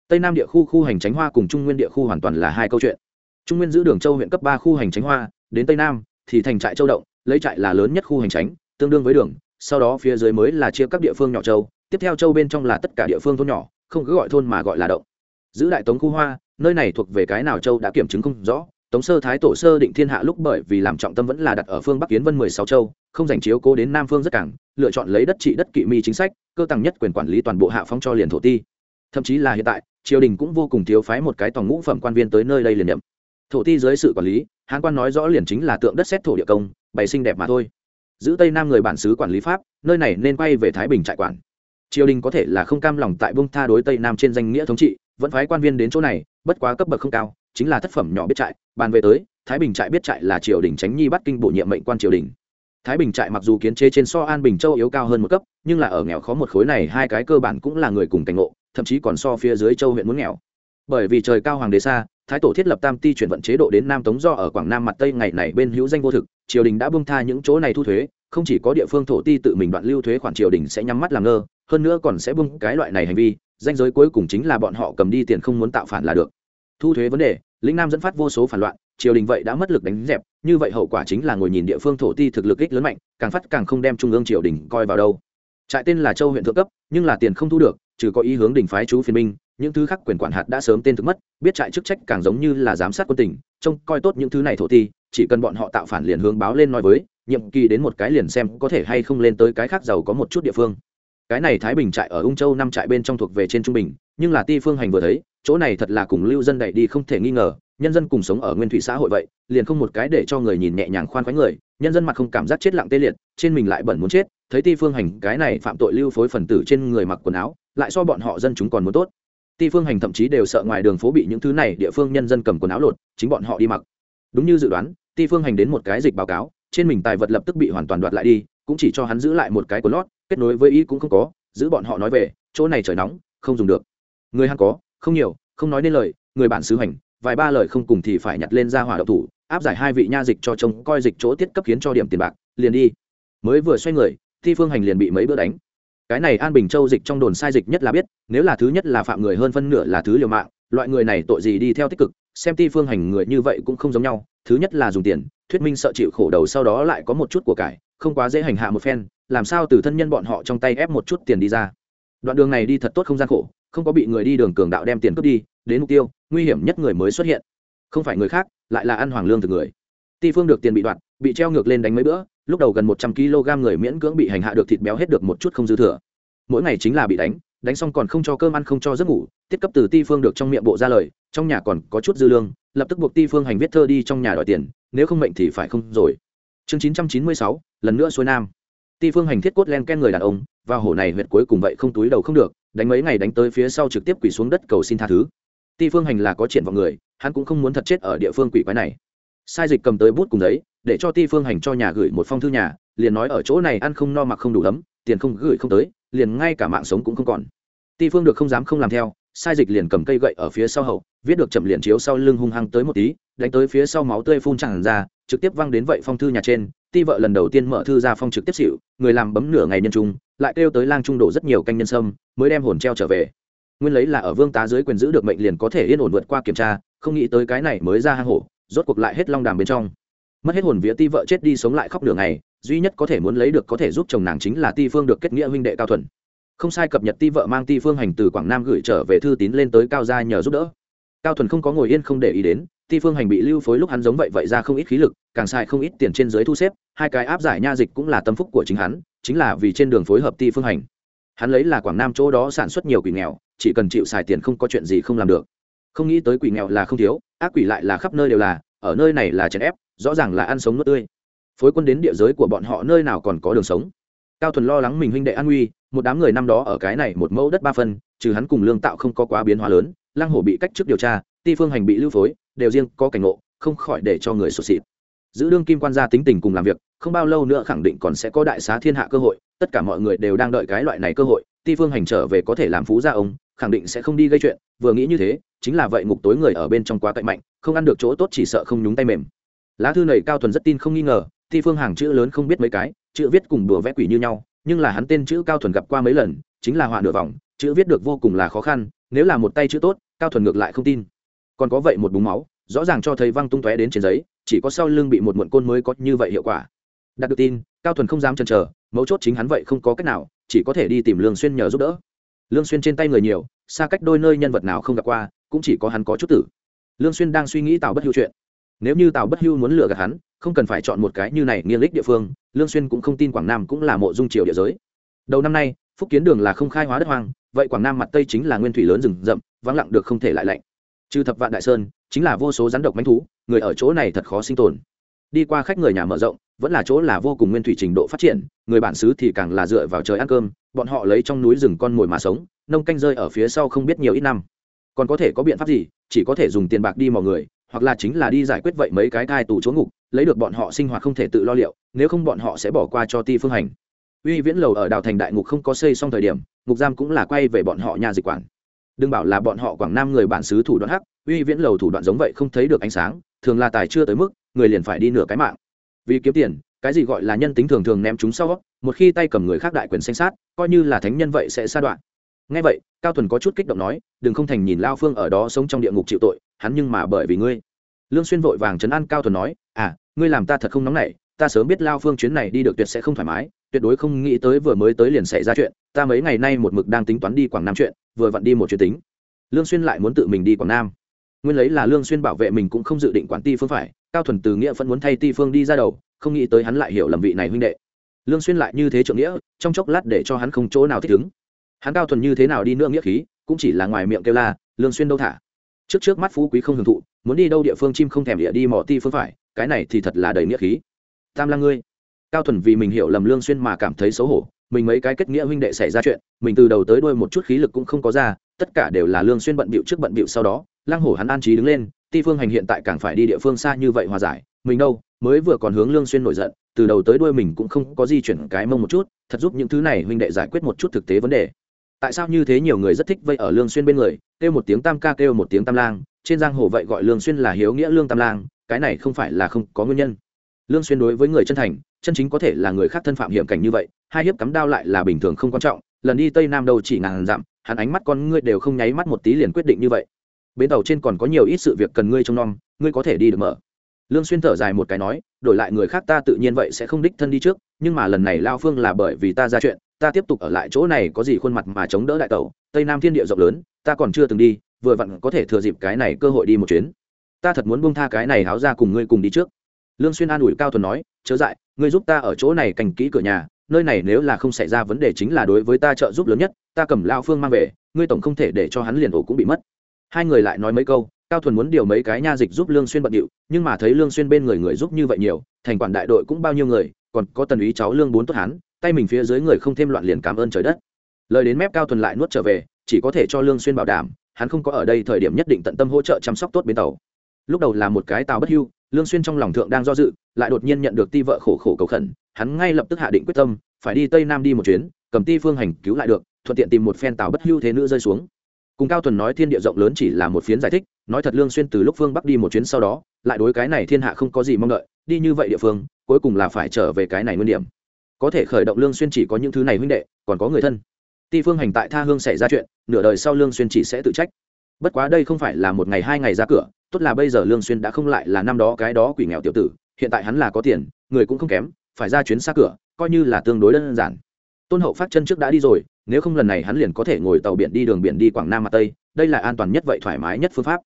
A: Tây nam địa khu khu hành tránh hoa cùng trung nguyên địa khu hoàn toàn là hai câu chuyện. Trung nguyên giữ đường châu huyện cấp ba khu hành tránh hoa, đến tây nam thì thành trại châu động, lấy trại là lớn nhất khu hành tránh, tương đương với đường, sau đó phía dưới mới là chia các địa phương nhỏ châu, tiếp theo châu bên trong là tất cả địa phương thôn nhỏ, không cứ gọi thôn mà gọi là động. Giữ đại tống khu hoa, nơi này thuộc về cái nào châu đã kiểm chứng không rõ tống sơ thái tổ sơ định thiên hạ lúc bởi vì làm trọng tâm vẫn là đặt ở phương bắc kiến vân mười sáu châu, không dành chiếu cố đến nam phương rất cảng, lựa chọn lấy đất trị đất kỵ mi chính sách, cơ tăng nhất quyền quản lý toàn bộ hạ phong cho liền thổ ti. Thậm chí là hiện tại, triều đình cũng vô cùng thiếu phái một cái tòng ngũ phẩm quan viên tới nơi đây liền nhậm thổ ti dưới sự quản lý, hán quan nói rõ liền chính là tượng đất xét thổ địa công, bày sinh đẹp mà thôi. Giữ tây nam người bản xứ quản lý pháp, nơi này nên quay về thái bình trại quản. Triều đình có thể là không cam lòng tại bông tha đối tây nam trên danh nghĩa thống trị, vẫn phái quan viên đến chỗ này, bất quá cấp bậc không cao chính là thất phẩm nhỏ biết trại, bàn về tới, thái bình trại biết trại là triều đình tránh nhi bắt kinh bổ nhiệm mệnh quan triều đình. Thái bình trại mặc dù kiến chế trên so an bình châu yếu cao hơn một cấp, nhưng là ở nghèo khó một khối này hai cái cơ bản cũng là người cùng cảnh ngộ, thậm chí còn so phía dưới châu huyện muốn nghèo. Bởi vì trời cao hoàng đế xa, thái tổ thiết lập tam ti chuyển vận chế độ đến nam tống do ở quảng nam mặt tây ngày này bên hữu danh vô thực, triều đình đã bưng tha những chỗ này thu thuế, không chỉ có địa phương thổ ti tự mình đoạn lưu thuế khoản triều đình sẽ nhắm mắt làm ngơ, hơn nữa còn sẽ bưng cái loại này hành vi, danh giới cuối cùng chính là bọn họ cầm đi tiền không muốn tạo phản là được thu thuế vấn đề, lĩnh nam dẫn phát vô số phản loạn, triều đình vậy đã mất lực đánh dẹp, như vậy hậu quả chính là ngồi nhìn địa phương thổ ti thực lực ích lớn mạnh, càng phát càng không đem trung ương triều đình coi vào đâu. Trại tên là châu huyện thượng cấp, nhưng là tiền không thu được, trừ có ý hướng đình phái chú phiên minh những thứ khác quyền quản hạt đã sớm tên thực mất, biết trại chức trách càng giống như là giám sát quân tỉnh trông coi tốt những thứ này thổ ti, chỉ cần bọn họ tạo phản liền hướng báo lên nói với, nhiệm kỳ đến một cái liền xem có thể hay không lên tới cái khác giàu có một chút địa phương. Cái này thái bình trại ở ung châu năm trại bên trong thuộc về trên trung bình nhưng là ti phương hành vừa thấy, chỗ này thật là cùng lưu dân đẩy đi không thể nghi ngờ, nhân dân cùng sống ở nguyên thủy xã hội vậy, liền không một cái để cho người nhìn nhẹ nhàng khoan khoái người, nhân dân mặt không cảm giác chết lặng tê liệt, trên mình lại bẩn muốn chết, thấy ti phương hành cái này phạm tội lưu phối phần tử trên người mặc quần áo, lại so bọn họ dân chúng còn muốn tốt. Ti phương hành thậm chí đều sợ ngoài đường phố bị những thứ này địa phương nhân dân cầm quần áo lột, chính bọn họ đi mặc. Đúng như dự đoán, ti phương hành đến một cái dịch báo cáo, trên mình tài vật lập tức bị hoàn toàn đoạt lại đi, cũng chỉ cho hắn giữ lại một cái của lót, kết nối với ý cũng không có, giữ bọn họ nói về, chỗ này trời nóng, không dùng được người hắn có, không nhiều, không nói nên lời, người bản xứ hành vài ba lời không cùng thì phải nhặt lên ra hỏa đậu thủ, áp giải hai vị nha dịch cho trông coi dịch chỗ tiết cấp khiến cho điểm tiền bạc, liền đi. Mới vừa xoay người, thi phương hành liền bị mấy bữa đánh. Cái này an bình châu dịch trong đồn sai dịch nhất là biết, nếu là thứ nhất là phạm người hơn phân nửa là thứ liều mạng, loại người này tội gì đi theo tích cực, xem ti phương hành người như vậy cũng không giống nhau, thứ nhất là dùng tiền, thuyết minh sợ chịu khổ đầu sau đó lại có một chút của cải, không quá dễ hành hạ một phen, làm sao từ thân nhân bọn họ trong tay ép một chút tiền đi ra. Đoạn đường này đi thật tốt không gian khổ không có bị người đi đường cường đạo đem tiền cướp đi, đến mục tiêu, nguy hiểm nhất người mới xuất hiện. Không phải người khác, lại là ăn hoàng lương từ người. Ti phương được tiền bị đoạt, bị treo ngược lên đánh mấy bữa, lúc đầu gần một trăm kg người miễn cưỡng bị hành hạ được thịt béo hết được một chút không dư thừa. Mỗi ngày chính là bị đánh đánh xong còn không cho cơm ăn không cho giấc ngủ, tiết cấp từ ti phương được trong miệng bộ ra lời, trong nhà còn có chút dư lương, lập tức buộc ti phương hành viết thơ đi trong nhà đòi tiền, nếu không mệnh thì phải không rồi. Chương chín trăm chín mươi sáu, lần nữa xuôi nam. Ti phương hành thiết cốt len ken người đàn ông, và hổ này huyệt cuối cùng vậy không túi đầu không được đánh mấy ngày đánh tới phía sau trực tiếp quỳ xuống đất cầu xin tha thứ. Ti phương hành là có triển vọng người hắn cũng không muốn thật chết ở địa phương quỷ quái này. Sai dịch cầm tới bút cùng giấy để cho ti phương hành cho nhà gửi một phong thư nhà liền nói ở chỗ này ăn không no mặc không đủ lắm, tiền không gửi không tới liền ngay cả mạng sống cũng không còn. Ti phương được không dám không làm theo sai dịch liền cầm cây gậy ở phía sau hậu viết được chậm liền chiếu sau lưng hung hăng tới một tí đánh tới phía sau máu tươi phun chẳng ra trực tiếp văng đến vậy phong thư nhà trên ti vợ lần đầu tiên mở thư ra phong trực tiếp xịu người làm bấm nửa ngày nhân trung, lại kêu tới lang trung đổ rất nhiều canh nhân sâm, mới đem hồn treo trở về. Nguyên lấy là ở vương tá dưới quyền giữ được mệnh liền có thể yên ổn vượt qua kiểm tra, không nghĩ tới cái này mới ra hang hổ, rốt cuộc lại hết long đàm bên trong. Mất hết hồn vía ti vợ chết đi sống lại khóc nửa ngày, duy nhất có thể muốn lấy được có thể giúp chồng nàng chính là ti phương được kết nghĩa huynh đệ cao thuần. Không sai cập nhật ti vợ mang ti phương hành từ quảng nam gửi trở về thư tín lên tới cao gia nhờ giúp đỡ cao thuần không có ngồi yên không để ý đến, ti phương hành bị lưu phối lúc hắn giống vậy vậy ra không ít khí lực, càng xài không ít tiền trên dưới thu xếp, hai cái áp giải nha dịch cũng là tâm phúc của chính hắn, chính là vì trên đường phối hợp ti phương hành. Hắn lấy là quảng nam chỗ đó sản xuất nhiều quỷ nghèo, chỉ cần chịu xài tiền không có chuyện gì không làm được. Không nghĩ tới quỷ nghèo là không thiếu, ác quỷ lại là khắp nơi đều là, ở nơi này là chèn ép, rõ ràng là ăn sống nuốt tươi. Phối quân đến địa giới của bọn họ nơi nào còn có đường sống. Cao thuần lo lắng mình huynh đệ an nguy, một đám người năm đó ở cái này một mẫu đất ba phân, trừ hắn cùng lương tạo không có quá biến hóa lớn lăng hổ bị cách chức điều tra, ti phương hành bị lưu phối, đều riêng có cảnh ngộ, không khỏi để cho người sụt xịt. Giữ đương kim quan gia tính tình cùng làm việc, không bao lâu nữa khẳng định còn sẽ có đại xá thiên hạ cơ hội, tất cả mọi người đều đang đợi cái loại này cơ hội, ti phương hành trở về có thể làm phú gia ông, khẳng định sẽ không đi gây chuyện, vừa nghĩ như thế, chính là vậy ngục tối người ở bên trong quá cậy mạnh, không ăn được chỗ tốt chỉ sợ không nhúng tay mềm. Lá thư này cao thuần rất tin không nghi ngờ, ti phương hàng chữ lớn không biết mấy cái, chữ viết cùng đùa vẽ quỷ như nhau, nhưng là hắn tên chữ cao thuần gặp qua mấy lần, chính là họa nửa vòng, chữ viết được vô cùng là khó khăn nếu là một tay chữ tốt, cao thuần ngược lại không tin. Còn có vậy một búng máu, rõ ràng cho thấy văng tung tóe đến trên giấy, chỉ có sau lưng bị một muộn côn mới có như vậy hiệu quả. Đạt được tin, cao thuần không dám chần chờ, mấu chốt chính hắn vậy không có cách nào, chỉ có thể đi tìm lương xuyên nhờ giúp đỡ. Lương xuyên trên tay người nhiều, xa cách đôi nơi nhân vật nào không gặp qua, cũng chỉ có hắn có chút tử. Lương xuyên đang suy nghĩ tào bất hưu chuyện. Nếu như tào bất hưu muốn lừa gạt hắn, không cần phải chọn một cái như này nghiêng lích địa phương, lương xuyên cũng không tin quảng nam cũng là mộ dung triều địa giới. Đầu năm nay, phúc kiến đường là không khai hóa đất hoang vậy quảng nam mặt tây chính là nguyên thủy lớn rừng rậm, vắng lặng được không thể lại lạnh. Trừ thập vạn đại sơn, chính là vô số rắn độc manh thú, người ở chỗ này thật khó sinh tồn. Đi qua khách người nhà mở rộng, vẫn là chỗ là vô cùng nguyên thủy trình độ phát triển, người bản xứ thì càng là dựa vào trời ăn cơm, bọn họ lấy trong núi rừng con mồi mà sống, nông canh rơi ở phía sau không biết nhiều ít năm. Còn có thể có biện pháp gì, chỉ có thể dùng tiền bạc đi mò người, hoặc là chính là đi giải quyết vậy mấy cái thai tù chỗ ngục, lấy được bọn họ sinh hoạt không thể tự lo liệu, nếu không bọn họ sẽ bỏ qua cho ti phương hành. Uy viễn lầu ở đào thành đại ngục không có xây xong thời điểm ngục giam cũng là quay về bọn họ nhà dịch quản. Đừng bảo là bọn họ quảng nam người bản xứ thủ đoạn hắc, uy viễn lầu thủ đoạn giống vậy không thấy được ánh sáng, thường là tài chưa tới mức, người liền phải đi nửa cái mạng. Vì kiếm tiền, cái gì gọi là nhân tính thường thường ném chúng sau, một khi tay cầm người khác đại quyền xanh sát, coi như là thánh nhân vậy sẽ sa đoạn. Ngay vậy, cao thuần có chút kích động nói, đừng không thành nhìn lao phương ở đó sống trong địa ngục chịu tội, hắn nhưng mà bởi vì ngươi. Lương xuyên vội vàng chấn an cao thuần nói à ngươi làm ta thật không nóng nảy ta sớm biết lao phương chuyến này đi được tuyệt sẽ không thoải mái, tuyệt đối không nghĩ tới vừa mới tới liền xảy ra chuyện, ta mấy ngày nay một mực đang tính toán đi quảng nam chuyện, vừa vặn đi một chuyện tính. Lương xuyên lại muốn tự mình đi quảng nam. Nguyên lấy là lương xuyên bảo vệ mình cũng không dự định quản ti phương phải, cao thuần từ nghĩa vẫn muốn thay ti phương đi ra đầu, không nghĩ tới hắn lại hiểu lầm vị này huynh đệ. Lương xuyên lại như thế trưởng nghĩa, trong chốc lát để cho hắn không chỗ nào thích ứng. Hắn cao thuần như thế nào đi nữa nghĩa khí, cũng chỉ là ngoài miệng kêu la, lương xuyên đâu thả? Trước trước mắt phú quý không hưởng thụ, muốn đi đâu địa phương chim không thèm địa đi mò ti phương phải, cái này thì thật là đầy nghĩa khí tam lang ngươi. Cao thuần vì mình hiểu lầm lương xuyên mà cảm thấy xấu hổ, mình mấy cái kết nghĩa huynh đệ xảy ra chuyện, mình từ đầu tới đuôi một chút khí lực cũng không có ra, tất cả đều là lương xuyên bận bịu trước bận bịu sau đó lang hổ hắn an trí đứng lên, ti phương hành hiện tại càng phải đi địa phương xa như vậy hòa giải, mình đâu, mới vừa còn hướng lương xuyên nổi giận, từ đầu tới đuôi mình cũng không có di chuyển cái mông một chút, thật giúp những thứ này huynh đệ giải quyết một chút thực tế vấn đề. Tại sao như thế nhiều người rất thích vây ở lương xuyên bên người, kêu một tiếng tam ca, kêu một tiếng tam lang, trên giang hồ vậy gọi lương xuyên là hiếu nghĩa lương tam lang, cái này không phải là không có nguyên nhân lương xuyên đối với người chân thành, chân chính có thể là người khác thân phạm hiểm cảnh như vậy, hai hiếp cắm đao lại là bình thường không quan trọng, lần đi tây nam đâu chỉ ngàn dặm, hắn ánh mắt con ngươi đều không nháy mắt một tí liền quyết định như vậy. Bến tàu trên còn có nhiều ít sự việc cần ngươi trông nom, ngươi có thể đi được mở. Lương xuyên thở dài một cái nói, đổi lại người khác ta tự nhiên vậy sẽ không đích thân đi trước, nhưng mà lần này lao phương là bởi vì ta ra chuyện, ta tiếp tục ở lại chỗ này có gì khuôn mặt mà chống đỡ đại tàu tây nam thiên địa rộng lớn, ta còn chưa từng đi, vừa vặn có thể thừa dịp cái này cơ hội đi một chuyến. Ta thật muốn buông tha cái này háo ra cùng ngươi cùng đi trước lương xuyên an ủi cao thuần nói, chớ dại, ngươi giúp ta ở chỗ này cành kỹ cửa nhà, nơi này nếu là không xảy ra vấn đề chính là đối với ta trợ giúp lớn nhất, ta cầm lao phương mang về, ngươi tổng không thể để cho hắn liền ổ cũng bị mất. Hai người lại nói mấy câu, cao thuần muốn điều mấy cái nha dịch giúp lương xuyên bận điệu, nhưng mà thấy lương xuyên bên người người giúp như vậy nhiều, thành quản đại đội cũng bao nhiêu người, còn có tần úy cháu lương bốn tốt hắn, tay mình phía dưới người không thêm loạn liền cảm ơn trời đất. Lời đến mép cao thuần lại nuốt trở về, chỉ có thể cho lương xuyên bảo đảm, hắn không có ở đây thời điểm nhất định tận tâm hỗ trợ chăm sóc tốt bến tàu. Lúc đầu là một cái tàu bất hưu lương xuyên trong lòng thượng đang do dự, lại đột nhiên nhận được ti vợ khổ khổ cầu khẩn, hắn ngay lập tức hạ định quyết tâm, phải đi tây nam đi một chuyến, cầm ti phương hành cứu lại được, thuận tiện tìm một phen tàu bất hưu thế nữ rơi xuống. Cùng cao thuần nói thiên địa rộng lớn chỉ là một phiến giải thích, nói thật lương xuyên từ lúc phương bắc đi một chuyến sau đó, lại đối cái này thiên hạ không có gì mong đợi, đi như vậy địa phương, cuối cùng là phải trở về cái này nguyên điểm. Có thể khởi động lương xuyên chỉ có những thứ này huynh đệ, còn có người thân. Ti phương hành tại tha hương xảy ra chuyện, nửa đời sau lương xuyên chỉ sẽ tự trách bất quá đây không phải là một ngày hai ngày ra cửa, tốt là bây giờ lương xuyên đã không lại là năm đó cái đó quỷ nghèo tiểu tử, hiện tại hắn là có tiền, người cũng không kém, phải ra chuyến xa cửa, coi như là tương đối đơn giản. Tôn hậu phát chân trước đã đi rồi, nếu không lần này hắn liền có thể ngồi tàu biển đi đường biển đi quảng nam mà tây, đây là an toàn nhất vậy thoải mái nhất phương pháp.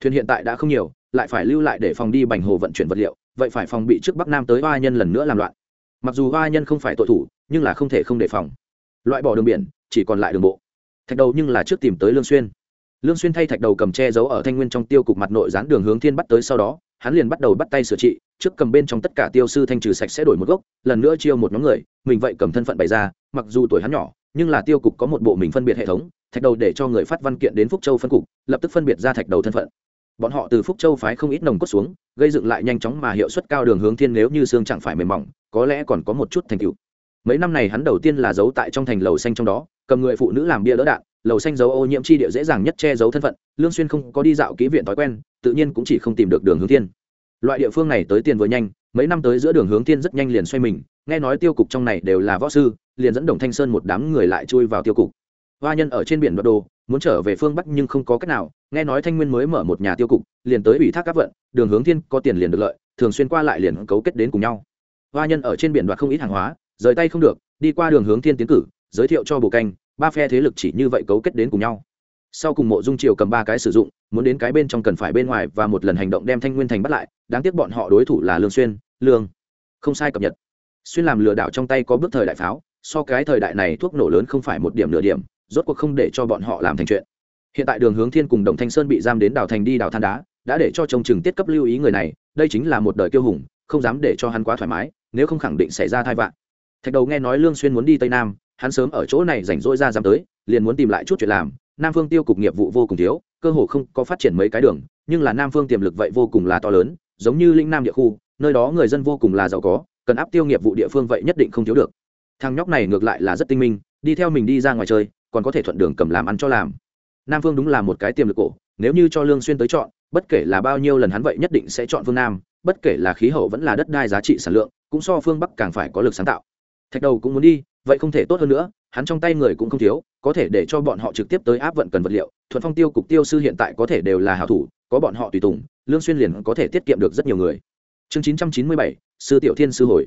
A: Thuyền hiện tại đã không nhiều, lại phải lưu lại để phòng đi bành hồ vận chuyển vật liệu, vậy phải phòng bị trước bắc nam tới ba nhân lần nữa làm loạn. Mặc dù ba nhân không phải tội thủ, nhưng là không thể không đề phòng. Loại bỏ đường biển, chỉ còn lại đường bộ. Thạch đầu nhưng là trước tìm tới lương xuyên lương xuyên thay thạch đầu cầm che giấu ở thanh nguyên trong tiêu cục mặt nội gián đường hướng thiên bắt tới sau đó, hắn liền bắt đầu bắt tay sửa trị, trước cầm bên trong tất cả tiêu sư thanh trừ sạch sẽ đổi một gốc, lần nữa chiêu một nhóm người, mình vậy cầm thân phận bày ra, mặc dù tuổi hắn nhỏ, nhưng là tiêu cục có một bộ mình phân biệt hệ thống, thạch đầu để cho người phát văn kiện đến phúc châu phân cục, lập tức phân biệt ra thạch đầu thân phận. Bọn họ từ phúc châu phái không ít nồng cốt xuống, gây dựng lại nhanh chóng mà hiệu suất cao đường hướng thiên nếu như xương chẳng phải mềm mỏng, có lẽ còn có một chút thành tựu. Mấy năm này hắn đầu tiên là giấu tại trong thành lầu xanh trong đó, cầm người phụ nữ làm bia đỡ đạn lầu xanh giấu ô nhiễm chi địa dễ dàng nhất che giấu thân phận, lương xuyên không có đi dạo kỹ viện thói quen, tự nhiên cũng chỉ không tìm được đường hướng thiên. Loại địa phương này tới tiền vừa nhanh, mấy năm tới giữa đường hướng thiên rất nhanh liền xoay mình, nghe nói tiêu cục trong này đều là võ sư, liền dẫn đồng thanh sơn một đám người lại chui vào tiêu cục. Hoa nhân ở trên biển đoạt đồ, muốn trở về phương bắc nhưng không có cách nào, nghe nói thanh nguyên mới mở một nhà tiêu cục, liền tới ủy thác các vận, đường hướng thiên có tiền liền được lợi, thường xuyên qua lại liền cấu kết đến cùng nhau. Hoa nhân ở trên biển đoạt không ít hàng hóa, rời tay không được, đi qua đường hướng thiên tiến cử, giới thiệu cho bồ canh ba phe thế lực chỉ như vậy cấu kết đến cùng nhau. Sau cùng mộ dung triều cầm ba cái sử dụng, muốn đến cái bên trong cần phải bên ngoài và một lần hành động đem thanh nguyên thành bắt lại, đáng tiếc bọn họ đối thủ là lương xuyên, lương. Không sai cập nhật. Xuyên làm lừa đảo trong tay có bước thời đại pháo, so cái thời đại này thuốc nổ lớn không phải một điểm nửa điểm, rốt cuộc không để cho bọn họ làm thành chuyện. Hiện tại đường hướng thiên cùng đồng thanh sơn bị giam đến đào thành đi đào than đá, đã để cho trông chừng tiết cấp lưu ý người này, đây chính là một đời kiêu hùng, không dám để cho hắn quá thoải mái, nếu không khẳng định xảy ra thai vạn thạch đầu nghe nói lương xuyên muốn đi tây nam hắn sớm ở chỗ này rảnh rỗi ra dám tới, liền muốn tìm lại chút chuyện làm. Nam phương tiêu cục nghiệp vụ vô cùng thiếu, cơ hồ không có phát triển mấy cái đường, nhưng là nam phương tiềm lực vậy vô cùng là to lớn, giống như linh nam địa khu, nơi đó người dân vô cùng là giàu có, cần áp tiêu nghiệp vụ địa phương vậy nhất định không thiếu được. Thằng nhóc này ngược lại là rất tinh minh, đi theo mình đi ra ngoài chơi, còn có thể thuận đường cầm làm ăn cho làm. Nam phương đúng là một cái tiềm lực cổ, nếu như cho lương xuyên tới chọn, bất kể là bao nhiêu lần hắn vậy nhất định sẽ chọn phương nam, bất kể là khí hậu vẫn là đất đai giá trị sản lượng, cũng so phương bắc càng phải có lực sáng tạo. Thạch đầu cũng muốn đi vậy không thể tốt hơn nữa hắn trong tay người cũng không thiếu có thể để cho bọn họ trực tiếp tới áp vận cần vật liệu thuận phong tiêu cục tiêu sư hiện tại có thể đều là hảo thủ có bọn họ tùy tùng lương xuyên liền có thể tiết kiệm được rất nhiều người. Chương 997, sư tiểu thiên sư hồi.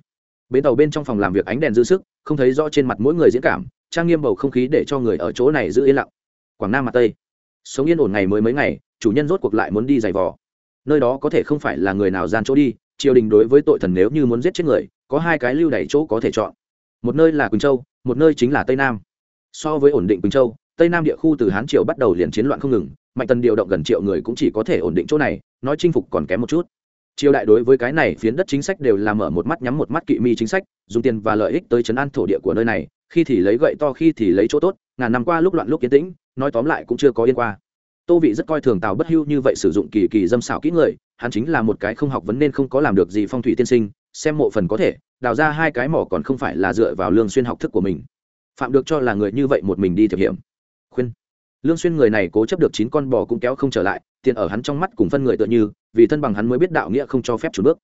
A: Bến tàu bên trong phòng làm việc ánh đèn dư sức không thấy rõ trên mặt mỗi người diễn cảm trang nghiêm bầu không khí để cho người ở chỗ này giữ yên lặng. Quảng nam mặt tây. Sống yên ổn ngày mới mấy ngày chủ nhân rốt cuộc lại muốn đi giày vò. Nơi đó có thể không phải là người nào gian chỗ đi triều đình đối với tội thần nếu như muốn giết chết người có hai cái lưu đẩy chỗ có thể chọn một nơi là quỳnh châu, một nơi chính là tây nam. So với ổn định quỳnh châu, tây nam địa khu từ hán triều bắt đầu liền chiến loạn không ngừng, mạnh tần điều động gần triệu người cũng chỉ có thể ổn định chỗ này, nói chinh phục còn kém một chút. Triều đại đối với cái này phiến đất chính sách đều là mở một mắt nhắm một mắt kỵ mi chính sách, dùng tiền và lợi ích tới chấn an thổ địa của nơi này, khi thì lấy gậy to, khi thì lấy chỗ tốt, ngàn năm qua lúc loạn lúc yên tĩnh, nói tóm lại cũng chưa có yên qua. Tô vị rất coi thường tào bất hưu như vậy sử dụng kỳ kỳ dâm xảo kỹ người, hắn chính là một cái không học vấn nên không có làm được gì phong thủy tiên sinh xem mộ phần có thể, đào ra hai cái mỏ còn không phải là dựa vào lương xuyên học thức của mình. Phạm được cho là người như vậy một mình đi thực hiểm khuyên. Lương xuyên người này cố chấp được chín con bò cũng kéo không trở lại tiền ở hắn trong mắt cùng phân người tựa như, vì thân bằng hắn mới biết đạo nghĩa không cho phép chủ bước.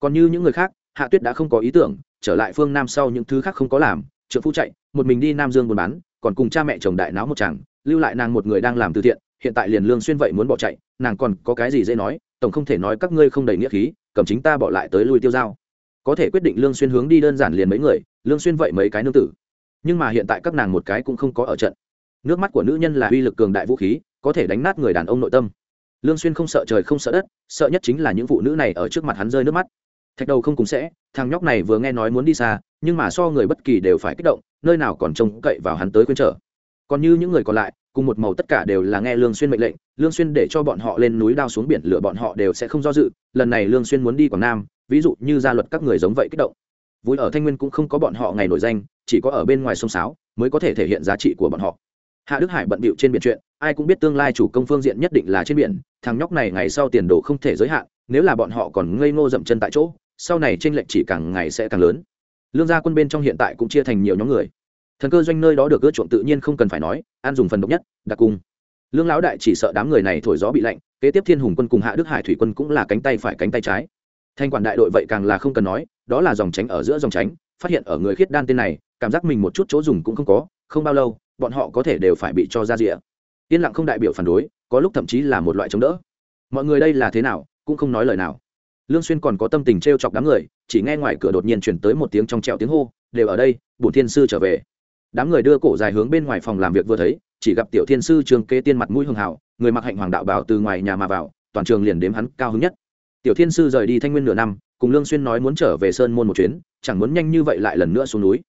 A: Còn như những người khác, hạ tuyết đã không có ý tưởng, trở lại phương nam sau những thứ khác không có làm trợ phu chạy, một mình đi nam dương buôn bán, còn cùng cha mẹ chồng đại náo một chàng lưu lại nàng một người đang làm từ thiện, hiện tại liền lương xuyên vậy muốn bỏ chạy, nàng còn có cái gì dễ nói, tổng không thể nói các ngươi không đầy nghĩa khí, cầm chính ta bỏ lại tới lui tiêu dao có thể quyết định lương xuyên hướng đi đơn giản liền mấy người, lương xuyên vậy mấy cái nương tử. Nhưng mà hiện tại các nàng một cái cũng không có ở trận. Nước mắt của nữ nhân là uy lực cường đại vũ khí, có thể đánh nát người đàn ông nội tâm. Lương xuyên không sợ trời không sợ đất, sợ nhất chính là những phụ nữ này ở trước mặt hắn rơi nước mắt. Thạch đầu không cùng sẽ, thằng nhóc này vừa nghe nói muốn đi xa, nhưng mà so người bất kỳ đều phải kích động, nơi nào còn trông cậy vào hắn tới khuyên trở. Còn như những người còn lại, cùng một màu tất cả đều là nghe lương xuyên mệnh lệnh, lương xuyên để cho bọn họ lên núi đao xuống biển, lửa bọn họ đều sẽ không do dự. Lần này lương xuyên muốn đi quảng nam ví dụ như gia luật các người giống vậy kích động. Vui ở thanh nguyên cũng không có bọn họ ngày nổi danh, chỉ có ở bên ngoài sông sáo mới có thể thể hiện giá trị của bọn họ. Hạ đức hải bận bịu trên biển chuyện, ai cũng biết tương lai chủ công phương diện nhất định là trên biển, thằng nhóc này ngày sau tiền đồ không thể giới hạn, nếu là bọn họ còn ngây ngô dậm chân tại chỗ, sau này tranh lệch chỉ càng ngày sẽ càng lớn. Lương gia quân bên trong hiện tại cũng chia thành nhiều nhóm người. Thần cơ doanh nơi đó được ưa chuộng tự nhiên không cần phải nói, an dùng phần độc nhất, đặc cung. Lương lão đại chỉ sợ đám người này thổi gió bị lạnh, kế tiếp thiên hùng quân cùng hạ đức hải thủy quân cũng là cánh tay phải cánh tay trái thanh quản đại đội vậy càng là không cần nói, đó là dòng tránh ở giữa dòng tránh, phát hiện ở người khiết đan tên này, cảm giác mình một chút chỗ dùng cũng không có, không bao lâu, bọn họ có thể đều phải bị cho ra rịa yên lặng không đại biểu phản đối, có lúc thậm chí là một loại chống đỡ. Mọi người đây là thế nào, cũng không nói lời nào. Lương xuyên còn có tâm tình treo chọc đám người, chỉ nghe ngoài cửa đột nhiên truyền tới một tiếng trong trẻo tiếng hô, đều ở đây, bổn thiên sư trở về. Đám người đưa cổ dài hướng bên ngoài phòng làm việc vừa thấy, chỉ gặp tiểu thiên sư trường kê tiên mặt mũi hường hào, người mặc hạnh hoàng đạo bảo từ ngoài nhà mà vào, toàn trường liền đếm hắn cao hứng nhất tiểu thiên sư rời đi thanh nguyên nửa năm, cùng lương xuyên nói muốn trở về sơn môn một chuyến, chẳng muốn nhanh như vậy lại lần nữa xuống núi.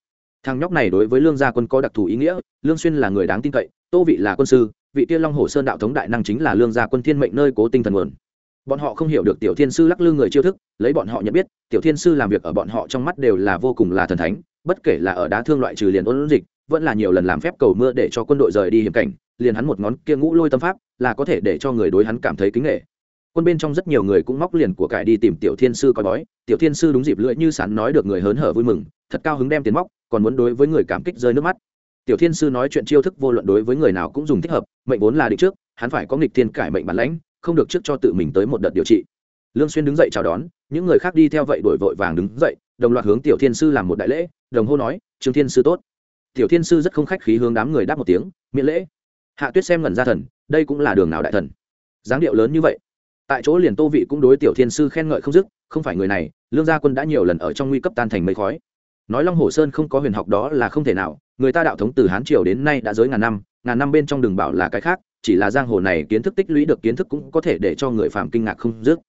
A: Thằng nhóc này đối với lương gia quân có đặc thù ý nghĩa, lương xuyên là người đáng tin cậy, tô vị là quân sư, vị tiên long hồ sơn đạo thống đại năng chính là lương gia quân thiên mệnh nơi cố tinh thần nguồn. Bọn họ không hiểu được tiểu thiên sư lắc lư người chiêu thức, lấy bọn họ nhận biết, tiểu thiên sư làm việc ở bọn họ trong mắt đều là vô cùng là thần thánh, bất kể là ở đá thương loại trừ liền ôn dịch, vẫn là nhiều lần làm phép cầu mưa để cho quân đội rời đi hiểm cảnh, liền hắn một ngón kia ngũ lôi tâm pháp là có thể để cho người đối hắn cảm thấy kính nghệ quân bên trong rất nhiều người cũng móc liền của cải đi tìm tiểu thiên sư coi bói. Tiểu thiên sư đúng dịp lưỡi như sán nói được người hớn hở vui mừng, thật cao hứng đem tiền móc, còn muốn đối với người cảm kích rơi nước mắt. Tiểu thiên sư nói chuyện chiêu thức vô luận đối với người nào cũng dùng thích hợp, mệnh vốn là định trước, hắn phải có nghịch thiên cải mệnh bản lãnh, không được trước cho tự mình tới một đợt điều trị. Lương xuyên đứng dậy chào đón, những người khác đi theo vậy đổi vội vàng đứng dậy, đồng loạt hướng tiểu thiên sư làm một đại lễ, đồng hô nói, trương thiên sư tốt. Tiểu thiên sư rất không khách khí hướng đám người đáp một tiếng, miễn lễ. Hạ tuyết xem ngẩn ra thần, đây cũng là đường nào đại thần? Dáng điệu lớn như vậy tại chỗ liền tô vị cũng đối tiểu thiên sư khen ngợi không dứt, không phải người này, lương gia quân đã nhiều lần ở trong nguy cấp tan thành mây khói. Nói long hồ sơn không có huyền học đó là không thể nào, người ta đạo thống từ hán triều đến nay đã giới ngàn năm ngàn năm bên trong đường bảo là cái khác, chỉ là giang hồ này kiến thức tích lũy được kiến thức cũng có thể để cho người phạm kinh ngạc không dứt.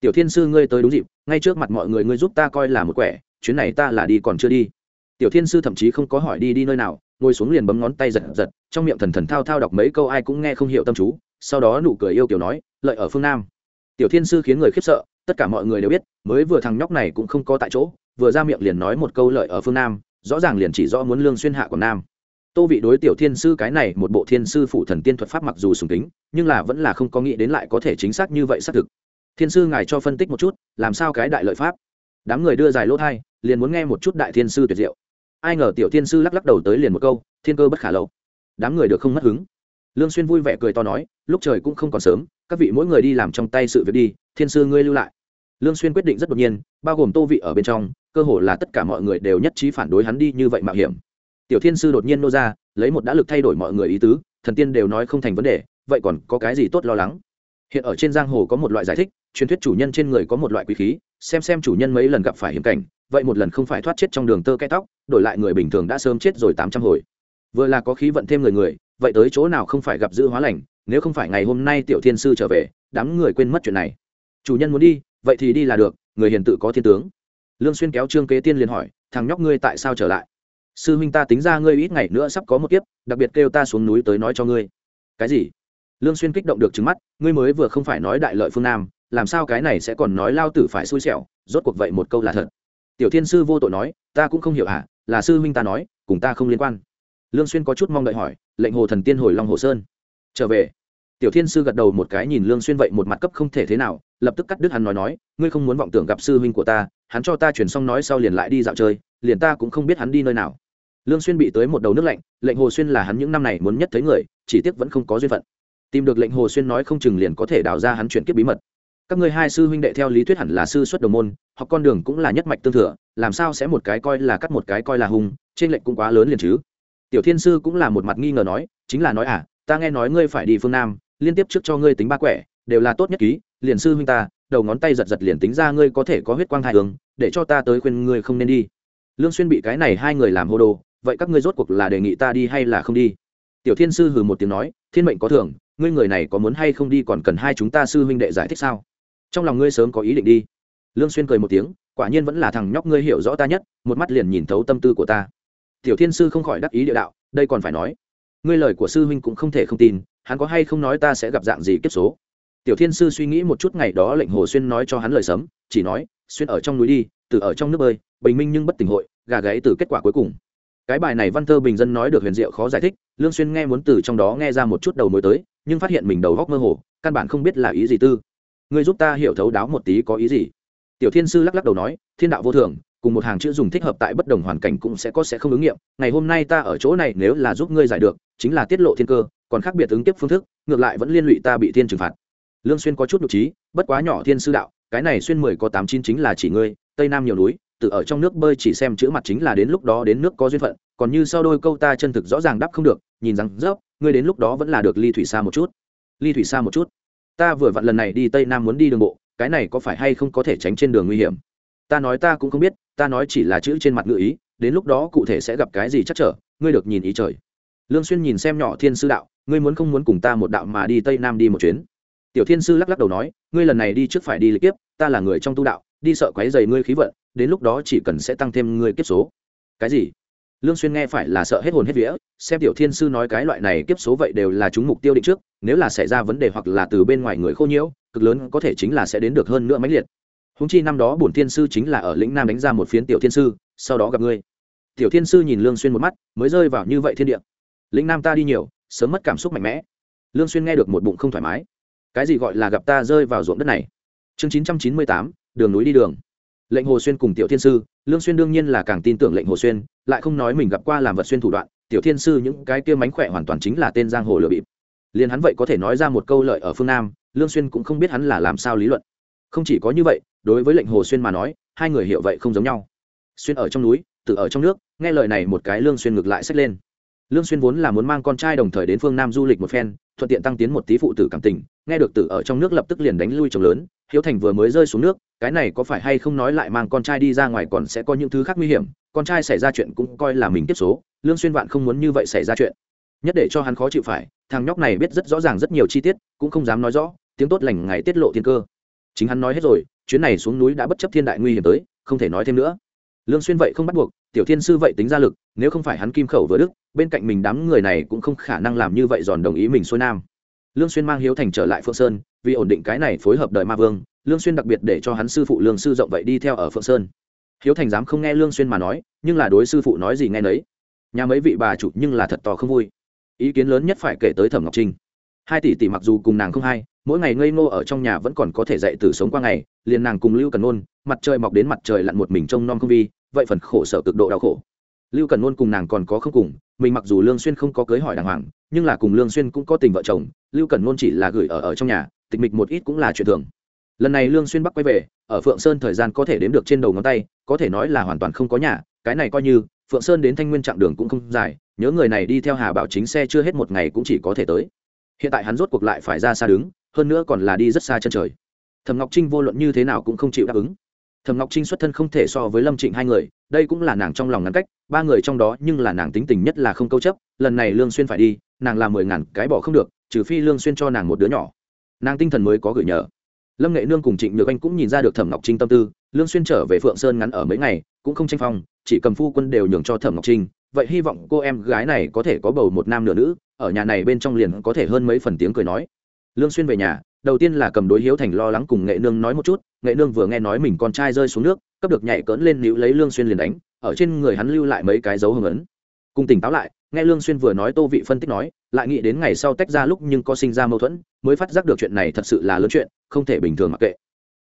A: Tiểu thiên sư ngươi tới đúng dịp, ngay trước mặt mọi người ngươi giúp ta coi là một quẻ, chuyến này ta là đi còn chưa đi. Tiểu thiên sư thậm chí không có hỏi đi đi nơi nào, ngồi xuống liền bấm ngón tay giật giật, trong miệng thần thần thao thao đọc mấy câu ai cũng nghe không hiểu tâm chú, sau đó nụ cười yêu kiểu nói, lợi ở phương nam tiểu thiên sư khiến người khiếp sợ, tất cả mọi người đều biết, mới vừa thằng nhóc này cũng không có tại chỗ, vừa ra miệng liền nói một câu lợi ở phương nam, rõ ràng liền chỉ rõ muốn lương xuyên hạ quảng nam. Tô vị đối tiểu thiên sư cái này một bộ thiên sư phụ thần tiên thuật pháp mặc dù sùng kính, nhưng là vẫn là không có nghĩ đến lại có thể chính xác như vậy xác thực. Thiên sư ngài cho phân tích một chút, làm sao cái đại lợi pháp? Đám người đưa dài lỗ thai, liền muốn nghe một chút đại thiên sư tuyệt diệu. Ai ngờ tiểu thiên sư lắc lắc đầu tới liền một câu, thiên cơ bất khả lậu. đám người được không mất hứng lương xuyên vui vẻ cười to nói, lúc trời cũng không còn sớm, các vị mỗi người đi làm trong tay sự việc đi, thiên sư ngươi lưu lại. Lương xuyên quyết định rất đột nhiên, bao gồm tô vị ở bên trong, cơ hồ là tất cả mọi người đều nhất trí phản đối hắn đi như vậy mạo hiểm. Tiểu thiên sư đột nhiên nô ra, lấy một đã lực thay đổi mọi người ý tứ, thần tiên đều nói không thành vấn đề, vậy còn có cái gì tốt lo lắng? Hiện ở trên giang hồ có một loại giải thích, truyền thuyết chủ nhân trên người có một loại quý khí, xem xem chủ nhân mấy lần gặp phải hiểm cảnh, vậy một lần không phải thoát chết trong đường tơ cái tóc, đổi lại người bình thường đã sớm chết rồi tám trăm hồi. Vừa là có khí vận thêm người người vậy tới chỗ nào không phải gặp dữ hóa lành, nếu không phải ngày hôm nay tiểu thiên sư trở về, đám người quên mất chuyện này. Chủ nhân muốn đi, vậy thì đi là được, người hiền tự có thiên tướng. Lương xuyên kéo trương kế tiên liền hỏi, thằng nhóc ngươi tại sao trở lại? Sư huynh ta tính ra ngươi ít ngày nữa sắp có một kiếp, đặc biệt kêu ta xuống núi tới nói cho ngươi. Cái gì? Lương xuyên kích động được trừng mắt, ngươi mới vừa không phải nói đại lợi phương nam, làm sao cái này sẽ còn nói lao tử phải xui xẻo, rốt cuộc vậy một câu là thật. Tiểu thiên sư vô tội nói, ta cũng không hiểu à là sư huynh ta nói, cùng ta không liên quan lương xuyên có chút mong đợi hỏi, lệnh hồ thần tiên hồi long hồ sơn, trở về? Tiểu thiên sư gật đầu một cái nhìn lương xuyên vậy một mặt cấp không thể thế nào, lập tức cắt đứt hắn nói nói, ngươi không muốn vọng tưởng gặp sư huynh của ta, hắn cho ta chuyển xong nói sau liền lại đi dạo chơi, liền ta cũng không biết hắn đi nơi nào. Lương xuyên bị tới một đầu nước lạnh, lệnh hồ xuyên là hắn những năm này muốn nhất thấy người, chỉ tiếc vẫn không có duyên phận. Tìm được lệnh hồ xuyên nói không chừng liền có thể đào ra hắn chuyển kiếp bí mật. Các ngươi hai sư huynh đệ theo lý thuyết hẳn là sư xuất đồng môn, học con đường cũng là nhất mạch tương thừa, làm sao sẽ một cái coi là cắt một cái coi là hung, trên lệnh cũng quá lớn liền chứ? Tiểu thiên sư cũng là một mặt nghi ngờ nói, chính là nói à ta nghe nói ngươi phải đi phương nam, liên tiếp trước cho ngươi tính ba quẻ, đều là tốt nhất ký, liền sư huynh ta, đầu ngón tay giật giật liền tính ra ngươi có thể có huyết quang hai hướng, để cho ta tới khuyên ngươi không nên đi. Lương xuyên bị cái này hai người làm hô đồ, vậy các ngươi rốt cuộc là đề nghị ta đi hay là không đi? Tiểu thiên sư hừ một tiếng nói, thiên mệnh có thưởng, ngươi người này có muốn hay không đi còn cần hai chúng ta sư huynh đệ giải thích sao? Trong lòng ngươi sớm có ý định đi. Lương xuyên cười một tiếng, quả nhiên vẫn là thằng nhóc ngươi hiểu rõ ta nhất, một mắt liền nhìn thấu tâm tư của ta tiểu thiên sư không khỏi đắc ý địa đạo, đây còn phải nói. Ngươi lời của sư huynh cũng không thể không tin, hắn có hay không nói ta sẽ gặp dạng gì kiếp số? Tiểu thiên sư suy nghĩ một chút ngày đó lệnh hồ xuyên nói cho hắn lời sớm chỉ nói, xuyên ở trong núi đi, từ ở trong nước bơi, bình minh nhưng bất tình hội, gà gáy từ kết quả cuối cùng. Cái bài này văn thơ bình dân nói được huyền diệu khó giải thích, lương xuyên nghe muốn từ trong đó nghe ra một chút đầu mối tới, nhưng phát hiện mình đầu góc mơ hồ, căn bản không biết là ý gì tư. Ngươi giúp ta hiểu thấu đáo một tí có ý gì? Tiểu thiên sư lắc lắc đầu nói, thiên đạo vô thường cùng một hàng chữ dùng thích hợp tại bất đồng hoàn cảnh cũng sẽ có sẽ không ứng nghiệm. Ngày hôm nay ta ở chỗ này nếu là giúp ngươi giải được, chính là tiết lộ thiên cơ, còn khác biệt ứng tiếp phương thức, ngược lại vẫn liên lụy ta bị thiên trừng phạt. Lương xuyên có chút nhục trí, bất quá nhỏ thiên sư đạo, cái này xuyên mười có tám chín chính là chỉ ngươi, tây nam nhiều núi, tự ở trong nước bơi chỉ xem chữ mặt chính là đến lúc đó đến nước có duyên phận, còn như sau đôi câu ta chân thực rõ ràng đáp không được, nhìn rằng, dốc, ngươi đến lúc đó vẫn là được ly thủy xa một chút. Ly thủy xa một chút? Ta vừa vặn lần này đi tây nam muốn đi đường bộ, cái này có phải hay không có thể tránh trên đường nguy hiểm? Ta nói ta cũng không biết, ta nói chỉ là chữ trên mặt ngữ ý, đến lúc đó cụ thể sẽ gặp cái gì chắc trở, ngươi được nhìn ý trời. Lương xuyên nhìn xem nhỏ thiên sư đạo, ngươi muốn không muốn cùng ta một đạo mà đi tây nam đi một chuyến? Tiểu thiên sư lắc lắc đầu nói, ngươi lần này đi trước phải đi lịch kiếp, ta là người trong tu đạo, đi sợ quấy giày ngươi khí vận, đến lúc đó chỉ cần sẽ tăng thêm ngươi kiếp số. Cái gì? Lương xuyên nghe phải là sợ hết hồn hết vía, xem tiểu thiên sư nói cái loại này kiếp số vậy đều là chúng mục tiêu định trước, nếu là xảy ra vấn đề hoặc là từ bên ngoài người khô nhiễu, cực lớn có thể chính là sẽ đến được hơn nữa mãnh liệt húng chi năm đó bổn thiên sư chính là ở lĩnh nam đánh ra một phiến tiểu thiên sư sau đó gặp ngươi. Tiểu thiên sư nhìn lương xuyên một mắt mới rơi vào như vậy thiên địa. Lĩnh nam ta đi nhiều sớm mất cảm xúc mạnh mẽ. Lương xuyên nghe được một bụng không thoải mái. Cái gì gọi là gặp ta rơi vào ruộng đất này? Chương 998, đường núi đi đường. Lệnh hồ xuyên cùng tiểu thiên sư lương xuyên đương nhiên là càng tin tưởng lệnh hồ xuyên lại không nói mình gặp qua làm vật xuyên thủ đoạn tiểu thiên sư những cái kia mánh khỏe hoàn toàn chính là tên giang hồ lừa bịp. Liền hắn vậy có thể nói ra một câu lợi ở phương nam lương xuyên cũng không biết hắn là làm sao lý luận không chỉ có như vậy, đối với lệnh hồ xuyên mà nói, hai người hiểu vậy không giống nhau. Xuyên ở trong núi tự ở trong nước, nghe lời này một cái lương xuyên ngược lại xách lên. Lương xuyên vốn là muốn mang con trai đồng thời đến phương nam du lịch một phen, thuận tiện tăng tiến một tí phụ tử cảm tình, nghe được tử ở trong nước lập tức liền đánh lui chồng lớn, hiếu thành vừa mới rơi xuống nước, cái này có phải hay không nói lại mang con trai đi ra ngoài còn sẽ có những thứ khác nguy hiểm, con trai xảy ra chuyện cũng coi là mình tiếp số, lương xuyên vạn không muốn như vậy xảy ra chuyện. Nhất để cho hắn khó chịu phải, thằng nhóc này biết rất rõ ràng rất nhiều chi tiết, cũng không dám nói rõ, tiếng tốt lành ngày tiết lộ thiên cơ chính hắn nói hết rồi, chuyến này xuống núi đã bất chấp thiên đại nguy hiểm tới, không thể nói thêm nữa. Lương xuyên vậy không bắt buộc, tiểu thiên sư vậy tính ra lực, nếu không phải hắn kim khẩu vừa đức, bên cạnh mình đám người này cũng không khả năng làm như vậy giòn đồng ý mình xuôi nam. Lương xuyên mang hiếu thành trở lại phượng sơn, vì ổn định cái này phối hợp đợi ma vương, lương xuyên đặc biệt để cho hắn sư phụ lương sư rộng vậy đi theo ở phượng sơn. Hiếu thành dám không nghe lương xuyên mà nói, nhưng là đối sư phụ nói gì nghe nấy. Nhà mấy vị bà chủ nhưng là thật to không vui. Ý kiến lớn nhất phải kể tới thẩm ngọc trinh. Hai tỷ tỷ mặc dù cùng nàng không hay mỗi ngày ngây ngô ở trong nhà vẫn còn có thể dạy từ sống qua ngày, liền nàng cùng lưu cần nôn, mặt trời mọc đến mặt trời lặn một mình trông non không vi, vậy phần khổ sở cực độ đau khổ. Lưu cần nôn cùng nàng còn có không cùng, mình mặc dù lương xuyên không có cưới hỏi đàng hoàng, nhưng là cùng lương xuyên cũng có tình vợ chồng, lưu cần nôn chỉ là gửi ở ở trong nhà, tịch mịch một ít cũng là chuyện thường. Lần này lương xuyên bắc quay về, ở phượng sơn thời gian có thể đếm được trên đầu ngón tay, có thể nói là hoàn toàn không có nhà, cái này coi như, phượng sơn đến thanh nguyên chặng đường cũng không dài, nhớ người này đi theo hà bảo chính xe chưa hết một ngày cũng chỉ có thể tới. Hiện tại hắn rốt cuộc lại phải ra xa đứng hơn nữa còn là đi rất xa chân trời. Thẩm ngọc trinh vô luận như thế nào cũng không chịu đáp ứng. Thẩm ngọc trinh xuất thân không thể so với lâm trịnh hai người, đây cũng là nàng trong lòng ngắn cách, ba người trong đó nhưng là nàng tính tình nhất là không câu chấp, lần này lương xuyên phải đi, nàng làm mười ngàn cái bỏ không được, trừ phi lương xuyên cho nàng một đứa nhỏ. Nàng tinh thần mới có gửi nhờ. Lâm nghệ nương cùng trịnh nhược anh cũng nhìn ra được thẩm ngọc trinh tâm tư, lương xuyên trở về phượng sơn ngắn ở mấy ngày, cũng không tranh phong, chỉ cầm phu quân đều nhường cho thẩm ngọc trinh, vậy hy vọng cô em gái này có thể có bầu một nam nửa nữ, ở nhà này bên trong liền có thể hơn mấy phần tiếng cười nói lương xuyên về nhà, đầu tiên là cầm đối hiếu thành lo lắng cùng nghệ nương nói một chút, nghệ nương vừa nghe nói mình con trai rơi xuống nước, cấp được nhảy cỡn lên níu lấy lương xuyên liền đánh, ở trên người hắn lưu lại mấy cái dấu hưng ấn. Cùng tỉnh táo lại, nghe lương xuyên vừa nói tô vị phân tích nói, lại nghĩ đến ngày sau tách ra lúc nhưng có sinh ra mâu thuẫn, mới phát giác được chuyện này thật sự là lớn chuyện, không thể bình thường mặc kệ.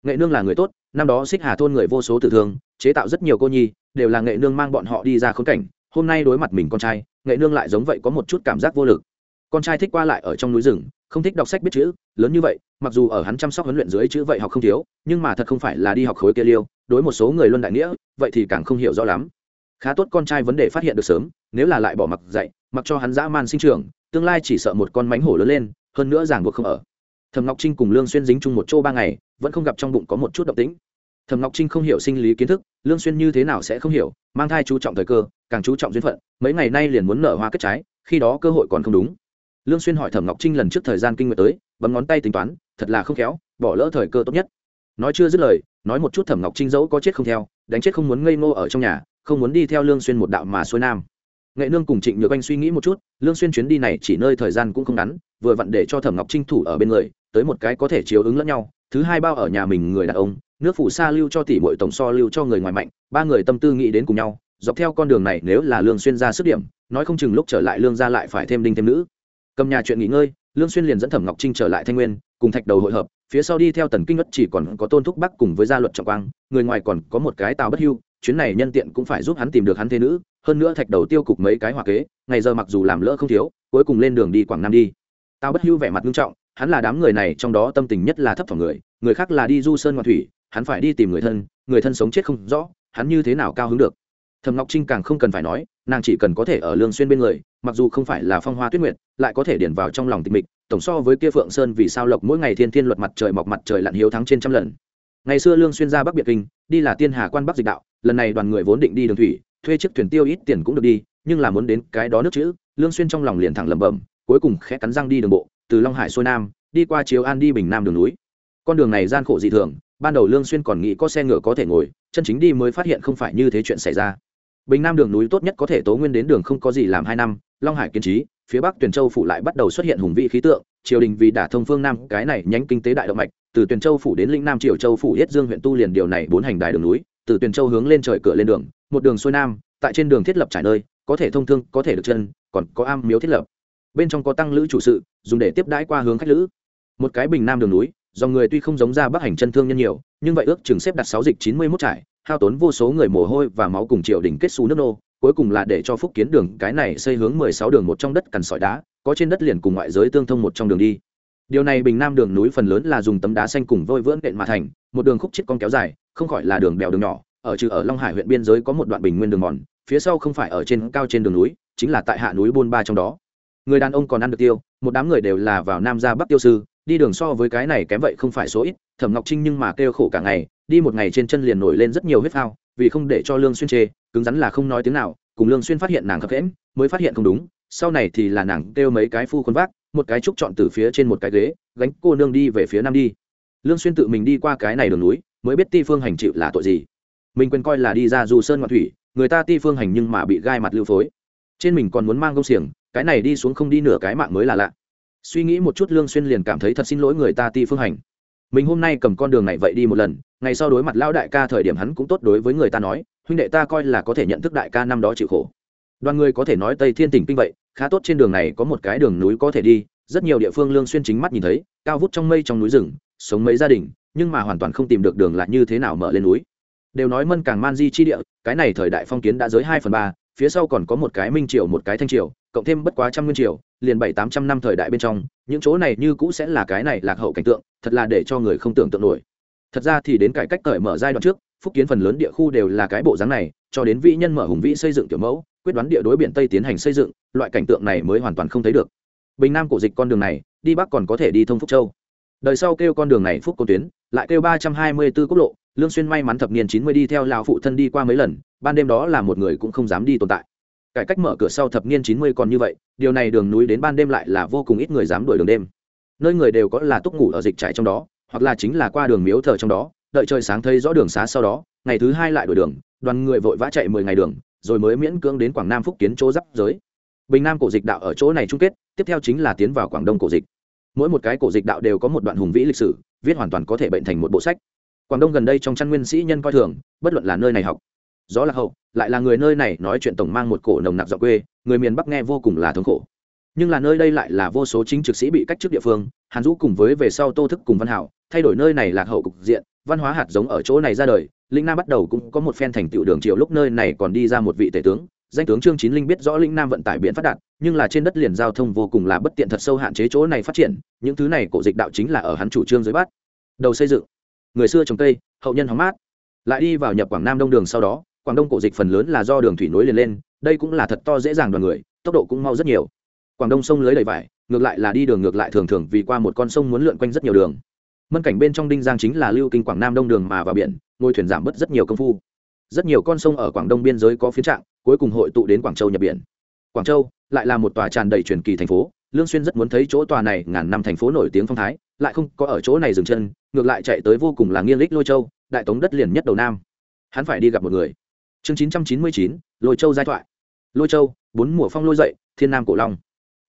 A: Nghệ nương là người tốt, năm đó xích hà thôn người vô số tử thương, chế tạo rất nhiều cô nhi, đều là nghệ nương mang bọn họ đi ra khốn cảnh, hôm nay đối mặt mình con trai, nghệ nương lại giống vậy có một chút cảm giác vô lực con trai thích qua lại ở trong núi rừng, không thích đọc sách biết chữ, lớn như vậy, mặc dù ở hắn chăm sóc huấn luyện dưới chữ vậy học không thiếu, nhưng mà thật không phải là đi học khối kia liêu, đối một số người luân đại nghĩa, vậy thì càng không hiểu rõ lắm. Khá tốt con trai vấn đề phát hiện được sớm, nếu là lại bỏ mặc dạy, mặc cho hắn dã man sinh trưởng, tương lai chỉ sợ một con mánh hổ lớn lên, hơn nữa ràng buộc không ở. Thầm ngọc trinh cùng lương xuyên dính chung một chỗ ba ngày, vẫn không gặp trong bụng có một chút động tĩnh. Thầm ngọc trinh không hiểu sinh lý kiến thức, lương xuyên như thế nào sẽ không hiểu, mang thai chú trọng thời cơ, càng chú trọng duyên phận, mấy ngày nay liền muốn nở hoa kết trái, khi đó cơ hội còn không đúng lương xuyên hỏi thẩm ngọc trinh lần trước thời gian kinh nguyệt tới, bấm ngón tay tính toán, thật là không khéo, bỏ lỡ thời cơ tốt nhất. Nói chưa dứt lời, nói một chút thẩm ngọc trinh dẫu có chết không theo, đánh chết không muốn ngây ngô ở trong nhà, không muốn đi theo lương xuyên một đạo mà xuôi nam. Nghệ nương cùng trịnh nhược anh suy nghĩ một chút, lương xuyên chuyến đi này chỉ nơi thời gian cũng không ngắn, vừa vặn để cho thẩm ngọc trinh thủ ở bên người, tới một cái có thể chiếu ứng lẫn nhau, thứ hai bao ở nhà mình người đàn ông, nước phủ xa lưu cho tỷ muội tổng so lưu cho người ngoài mạnh, ba người tâm tư nghĩ đến cùng nhau, dọc theo con đường này nếu là lương xuyên ra sức điểm, nói không chừng lúc trở lại lương gia lại phải thêm đinh thêm nữ cầm nhà chuyện nghỉ ngơi, lương xuyên liền dẫn thẩm ngọc trinh trở lại thanh nguyên, cùng thạch đầu hội hợp, phía sau đi theo tần kinh nhất chỉ còn có tôn thúc bắc cùng với gia luật trọng quang, người ngoài còn có một cái tào bất hưu, chuyến này nhân tiện cũng phải giúp hắn tìm được hắn thế nữ, hơn nữa thạch đầu tiêu cục mấy cái hòa kế, ngày giờ mặc dù làm lỡ không thiếu, cuối cùng lên đường đi quảng nam đi. Tào bất hưu vẻ mặt nghiêm trọng, hắn là đám người này, trong đó tâm tình nhất là thấp thỏm người người khác là đi du sơn ngoạn thủy, hắn phải đi tìm người thân người thân sống chết không rõ, hắn như thế nào cao hứng được? Thầm ngọc trinh càng không cần phải nói, nàng chỉ cần có thể ở lương xuyên bên người mặc dù không phải là phong hoa tuyết nguyệt, lại có thể điển vào trong lòng tịch mịch, tổng so với kia phượng sơn vì sao lộc mỗi ngày thiên thiên luật mặt trời mọc mặt trời lặn hiếu thắng trên trăm lần. Ngày xưa lương xuyên ra bắc biệt kinh, đi là tiên hà quan bắc dịch đạo, lần này đoàn người vốn định đi đường thủy, thuê chiếc thuyền tiêu ít tiền cũng được đi, nhưng là muốn đến cái đó nước chữ, lương xuyên trong lòng liền thẳng lẩm bẩm, cuối cùng khẽ cắn răng đi đường bộ, từ long hải xuôi nam, đi qua chiếu an đi bình nam đường núi. Con đường này gian khổ dị thường, ban đầu lương xuyên còn nghĩ có xe ngựa có thể ngồi, chân chính đi mới phát hiện không phải như thế chuyện xảy ra. Bình nam đường núi tốt nhất có thể tố nguyên đến đường không có gì làm hai năm long hải kiến trí, phía bắc tuyển châu phủ lại bắt đầu xuất hiện hùng vĩ khí tượng, triều đình vì đả thông phương nam, cái này nhánh kinh tế đại động mạch, từ tuyển châu phủ đến lĩnh nam triều châu phủ yết dương huyện tu liền điều này bốn hành đài đường núi, từ tuyển châu hướng lên trời cửa lên đường, một đường xuôi nam, tại trên đường thiết lập trải nơi, có thể thông thương, có thể được chân, còn có am miếu thiết lập. Bên trong có tăng lữ chủ sự, dùng để tiếp đãi qua hướng khách lữ. Một cái bình nam đường núi do người tuy không giống ra bắc hành chân thương nhân nhiều, nhưng vậy ước chừng xếp đặt sáu dịch chín mươi mốt trải, hao tốn vô số người mồ hôi và máu cùng triều đình kết xu nước nô cuối cùng là để cho phúc kiến đường cái này xây hướng mười sáu đường một trong đất cằn sỏi đá, có trên đất liền cùng ngoại giới tương thông một trong đường đi. Điều này bình nam đường núi phần lớn là dùng tấm đá xanh cùng vôi vỡn đệm mà thành, một đường khúc chết con kéo dài, không khỏi là đường bèo đường nhỏ, ở trừ ở long hải huyện biên giới có một đoạn bình nguyên đường mòn, phía sau không phải ở trên cao trên đường núi, chính là tại hạ núi buôn ba trong đó. Người đàn ông còn ăn được tiêu, một đám người đều là vào nam ra bắc tiêu sư, đi đường so với cái này kém vậy không phải số ít, thẩm ngọc trinh nhưng mà kêu khổ cả ngày, đi một ngày trên chân liền nổi lên rất nhiều huyết phao, vì không để cho lương xuyên chê cứng rắn là không nói tiếng nào, cùng lương xuyên phát hiện nàng khập khẽm mới phát hiện không đúng, sau này thì là nàng kêu mấy cái phu khuôn vác, một cái trúc chọn từ phía trên một cái ghế, gánh cô nương đi về phía nam đi. Lương xuyên tự mình đi qua cái này đường núi, mới biết ti phương hành chịu là tội gì. Mình quên coi là đi ra du sơn ngoạn thủy, người ta ti phương hành nhưng mà bị gai mặt lưu phối. Trên mình còn muốn mang gông xiềng, cái này đi xuống không đi nửa cái mạng mới là lạ. Suy nghĩ một chút lương xuyên liền cảm thấy thật xin lỗi người ta ti phương hành. Mình hôm nay cầm con đường này vậy đi một lần, ngày sau đối mặt lão đại ca thời điểm hắn cũng tốt đối với người ta nói huynh đệ ta coi là có thể nhận thức đại ca năm đó chịu khổ. Đoàn người có thể nói tây thiên tỉnh kinh vậy, khá tốt trên đường này có một cái đường núi có thể đi, rất nhiều địa phương lương xuyên chính mắt nhìn thấy, cao vút trong mây trong núi rừng, sống mấy gia đình, nhưng mà hoàn toàn không tìm được đường lại như thế nào mở lên núi. Đều nói mân càng man di chi địa, cái này thời đại phong kiến đã giới hai phần ba, phía sau còn có một cái minh triều, một cái thanh triều, cộng thêm bất quá trăm nguyên triều, liền bảy tám trăm năm thời đại bên trong, những chỗ này như cũ sẽ là cái này lạc hậu cảnh tượng, thật là để cho người không tưởng tượng nổi. Thật ra thì đến cải cách cởi mở giai đoạn trước phúc kiến phần lớn địa khu đều là cái bộ dáng này, cho đến vĩ nhân mở hùng vĩ xây dựng kiểu mẫu, quyết đoán địa đối biển tây tiến hành xây dựng, loại cảnh tượng này mới hoàn toàn không thấy được. Bình nam cổ dịch con đường này, đi bắc còn có thể đi thông phúc châu. Đời sau kêu con đường này phúc cô tuyến, lại kêu ba trăm hai mươi b ố quốc lộ, lương xuyên may mắn thập niên chín mươi đi theo lão phụ thân đi qua mấy lần, ban đêm đó là một người cũng không dám đi tồn tại. Cải cách mở cửa sau thập niên chín mươi còn như vậy, điều này đường núi đến ban đêm lại là vô cùng ít người dám đuổi đường đêm. Nơi người đều có là túc ngủ ở dịch trại trong đó, hoặc là chính là qua đường miếu thờ trong đó đợi trời sáng thấy rõ đường xá sau đó, ngày thứ hai lại đổi đường, đoàn người vội vã chạy mười ngày đường, rồi mới miễn cưỡng đến quảng nam phúc kiến chỗ giáp giới. Bình nam cổ dịch đạo ở chỗ này chung kết, tiếp theo chính là tiến vào quảng đông cổ dịch. Mỗi một cái cổ dịch đạo đều có một đoạn hùng vĩ lịch sử, viết hoàn toàn có thể bệnh thành một bộ sách. Quảng đông gần đây trong chăn nguyên sĩ nhân coi thường, bất luận là nơi này học. Gió lạc hậu, lại là người nơi này nói chuyện tổng mang một cổ nồng nặc dọc quê, người miền bắc nghe vô cùng là thống khổ. Nhưng là nơi đây lại là vô số chính trực sĩ bị cách chức địa phương, hàn dũ cùng với về sau tô thức cùng văn hảo thay đổi nơi này lạc hậu cục diện, văn hóa hạt giống ở chỗ này ra đời, linh nam bắt đầu cũng có một phen thành tựu đường triều lúc nơi này còn đi ra một vị tể tướng. Danh tướng trương chín linh biết rõ linh nam vận tải biển phát đạt, nhưng là trên đất liền giao thông vô cùng là bất tiện thật sâu hạn chế chỗ này phát triển, những thứ này cổ dịch đạo chính là ở hắn chủ trương dưới bát. Đầu xây dựng. Người xưa trồng cây, hậu nhân hóng mát. Lại đi vào nhập quảng nam đông đường sau đó, quảng đông cổ dịch phần lớn là do đường thủy nối liền lên, đây cũng là thật to dễ dàng đoàn người, tốc độ cũng mau rất nhiều. Quảng đông sông lưới đầy vải, ngược lại là đi đường ngược lại thường thường vì qua một con sông muốn lượn quanh rất nhiều đường mân cảnh bên trong đinh giang chính là lưu kinh quảng nam đông đường mà vào biển ngôi thuyền giảm bớt rất nhiều công phu rất nhiều con sông ở quảng đông biên giới có phiến trạng cuối cùng hội tụ đến quảng châu nhập biển quảng châu lại là một tòa tràn đầy truyền kỳ thành phố lương xuyên rất muốn thấy chỗ tòa này ngàn năm thành phố nổi tiếng phong thái lại không có ở chỗ này dừng chân ngược lại chạy tới vô cùng là nghiêng lích lôi châu đại tống đất liền nhất đầu nam hắn phải đi gặp một người chương 999, lôi châu giai thoại lôi châu bốn mùa phong lôi dậy thiên nam cổ long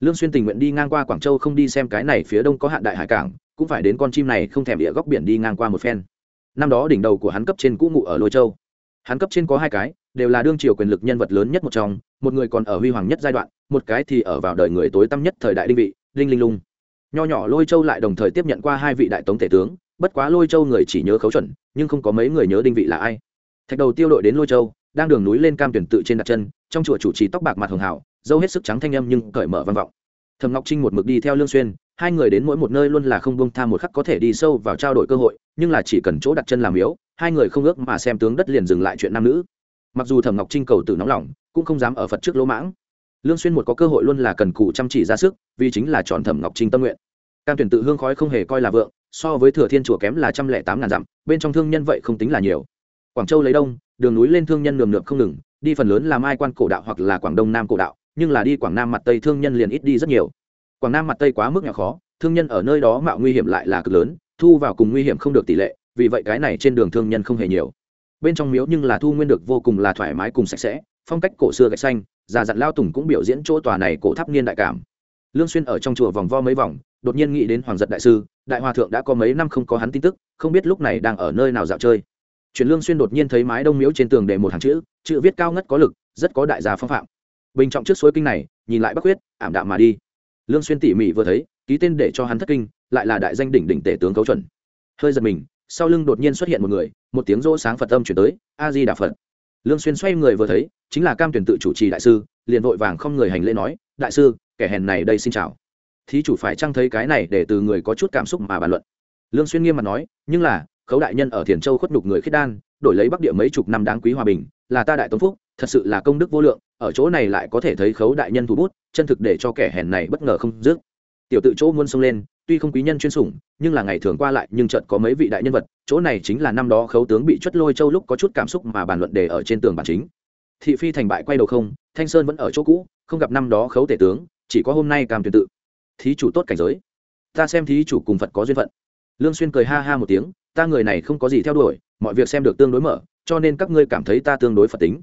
A: lương xuyên tình nguyện đi ngang qua quảng châu không đi xem cái này phía đông có hạn đại hải cảng cũng phải đến con chim này không thèm địa góc biển đi ngang qua một phen. Năm đó đỉnh đầu của hắn cấp trên cũ ngụ ở lôi châu. Hắn cấp trên có hai cái, đều là đương triều quyền lực nhân vật lớn nhất một trong, một người còn ở huy hoàng nhất giai đoạn, một cái thì ở vào đời người tối tăm nhất thời đại đinh vị linh linh lung. Nho nhỏ lôi châu lại đồng thời tiếp nhận qua hai vị đại tống tể tướng, bất quá lôi châu người chỉ nhớ khấu chuẩn, nhưng không có mấy người nhớ đinh vị là ai. Thạch đầu tiêu đội đến lôi châu, đang đường núi lên cam tuyển tự trên đặt chân, trong chùa chủ trì tóc bạc mặt hường hảo dâu hết sức trắng thanh âm nhưng cởi mở văn vọng. Thầm ngọc trinh một mực đi theo lương xuyên hai người đến mỗi một nơi luôn là không buông tha một khắc có thể đi sâu vào trao đổi cơ hội, nhưng là chỉ cần chỗ đặt chân làm yếu, hai người không ước mà xem tướng đất liền dừng lại chuyện nam nữ. Mặc dù thẩm ngọc trinh cầu từ nóng lòng, cũng không dám ở phật trước lỗ mãng. Lương xuyên một có cơ hội luôn là cần cù chăm chỉ ra sức, vì chính là chọn thẩm ngọc trinh tâm nguyện. Cam tuyển tự hương khói không hề coi là vượng, so với thừa thiên chùa kém là trăm lẻ tám ngàn dặm, bên trong thương nhân vậy không tính là nhiều. Quảng châu lấy đông, đường núi lên thương nhân nườm nượp không ngừng, đi phần lớn là mai quan cổ đạo hoặc là quảng đông nam cổ đạo, nhưng là đi quảng nam mặt tây thương nhân liền ít đi rất nhiều quảng nam mặt tây quá mức nhỏ khó, thương nhân ở nơi đó mạo nguy hiểm lại là cực lớn, thu vào cùng nguy hiểm không được tỷ lệ, vì vậy cái này trên đường thương nhân không hề nhiều. Bên trong miếu nhưng là thu nguyên được vô cùng là thoải mái cùng sạch sẽ, phong cách cổ xưa gạch xanh, già dặn lao tùng cũng biểu diễn chỗ tòa này cổ tháp niên đại cảm. Lương xuyên ở trong chùa vòng vo mấy vòng, đột nhiên nghĩ đến hoàng giật đại sư, đại hòa thượng đã có mấy năm không có hắn tin tức, không biết lúc này đang ở nơi nào dạo chơi. Chuyển lương xuyên đột nhiên thấy mái đông miếu trên tường để một hàng chữ chữ viết cao ngất có lực, rất có đại gia phong phạm. Bình trọng trước suối kinh này, nhìn lại bắc huyết ảm đạm mà đi lương xuyên tỉ mỉ vừa thấy, ký tên để cho hắn thất kinh, lại là đại danh đỉnh đỉnh tể tướng cấu chuẩn. Hơi giật mình, sau lưng đột nhiên xuất hiện một người, một tiếng rỗ sáng phật âm chuyển tới a di đà phật. Lương xuyên xoay người vừa thấy, chính là cam tuyển tự chủ trì đại sư, liền vội vàng không người hành lễ nói, đại sư, kẻ hèn này đây xin chào. Thí chủ phải trang thấy cái này để từ người có chút cảm xúc mà bàn luận. Lương xuyên nghiêm mặt nói, nhưng là, khấu đại nhân ở thiền châu khuất nhục người khiết đan, đổi lấy bắc địa mấy chục năm đáng quý hòa bình, là ta đại tống phúc thật sự là công đức vô lượng, ở chỗ này lại có thể thấy khấu đại nhân thủ bút, chân thực để cho kẻ hèn này bất ngờ không dứt. Tiểu tự chỗ muôn sông lên, tuy không quý nhân chuyên sủng, nhưng là ngày thường qua lại, nhưng chợt có mấy vị đại nhân vật, chỗ này chính là năm đó khấu tướng bị chuất lôi châu lúc có chút cảm xúc mà bàn luận đề ở trên tường bản chính. Thị phi thành bại quay đầu không, thanh sơn vẫn ở chỗ cũ, không gặp năm đó khấu tể tướng, chỉ có hôm nay cam tuyển tự. Thí chủ tốt cảnh giới. Ta xem thí chủ cùng phật có duyên phận. Lương xuyên cười ha ha một tiếng, ta người này không có gì theo đuổi, mọi việc xem được tương đối mở, cho nên các ngươi cảm thấy ta tương đối phật tính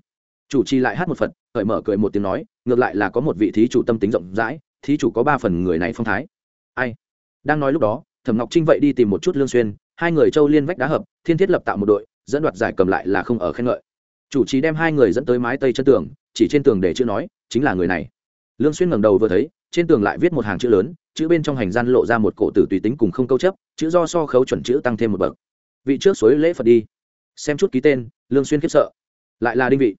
A: chủ trì lại hát một phật, cởi mở cười một tiếng nói, ngược lại là có một vị thí chủ tâm tính rộng rãi, thí chủ có ba phần người này phong thái. Ai? Đang nói lúc đó, thẩm ngọc trinh vậy đi tìm một chút lương xuyên, hai người châu liên vách đá hợp, thiên thiết lập tạo một đội, dẫn đoạt giải cầm lại là không ở khen ngợi. Chủ trì đem hai người dẫn tới mái tây chân tường, chỉ trên tường để chữ nói, chính là người này. Lương xuyên ngẩng đầu vừa thấy, trên tường lại viết một hàng chữ lớn, chữ bên trong hành gian lộ ra một cổ tử tùy tính cùng không câu chấp, chữ do so khấu chuẩn chữ tăng thêm một bậc. Vị trước suối lễ phật đi. Xem chút ký tên, lương xuyên khiếp sợ. Lại là đinh vị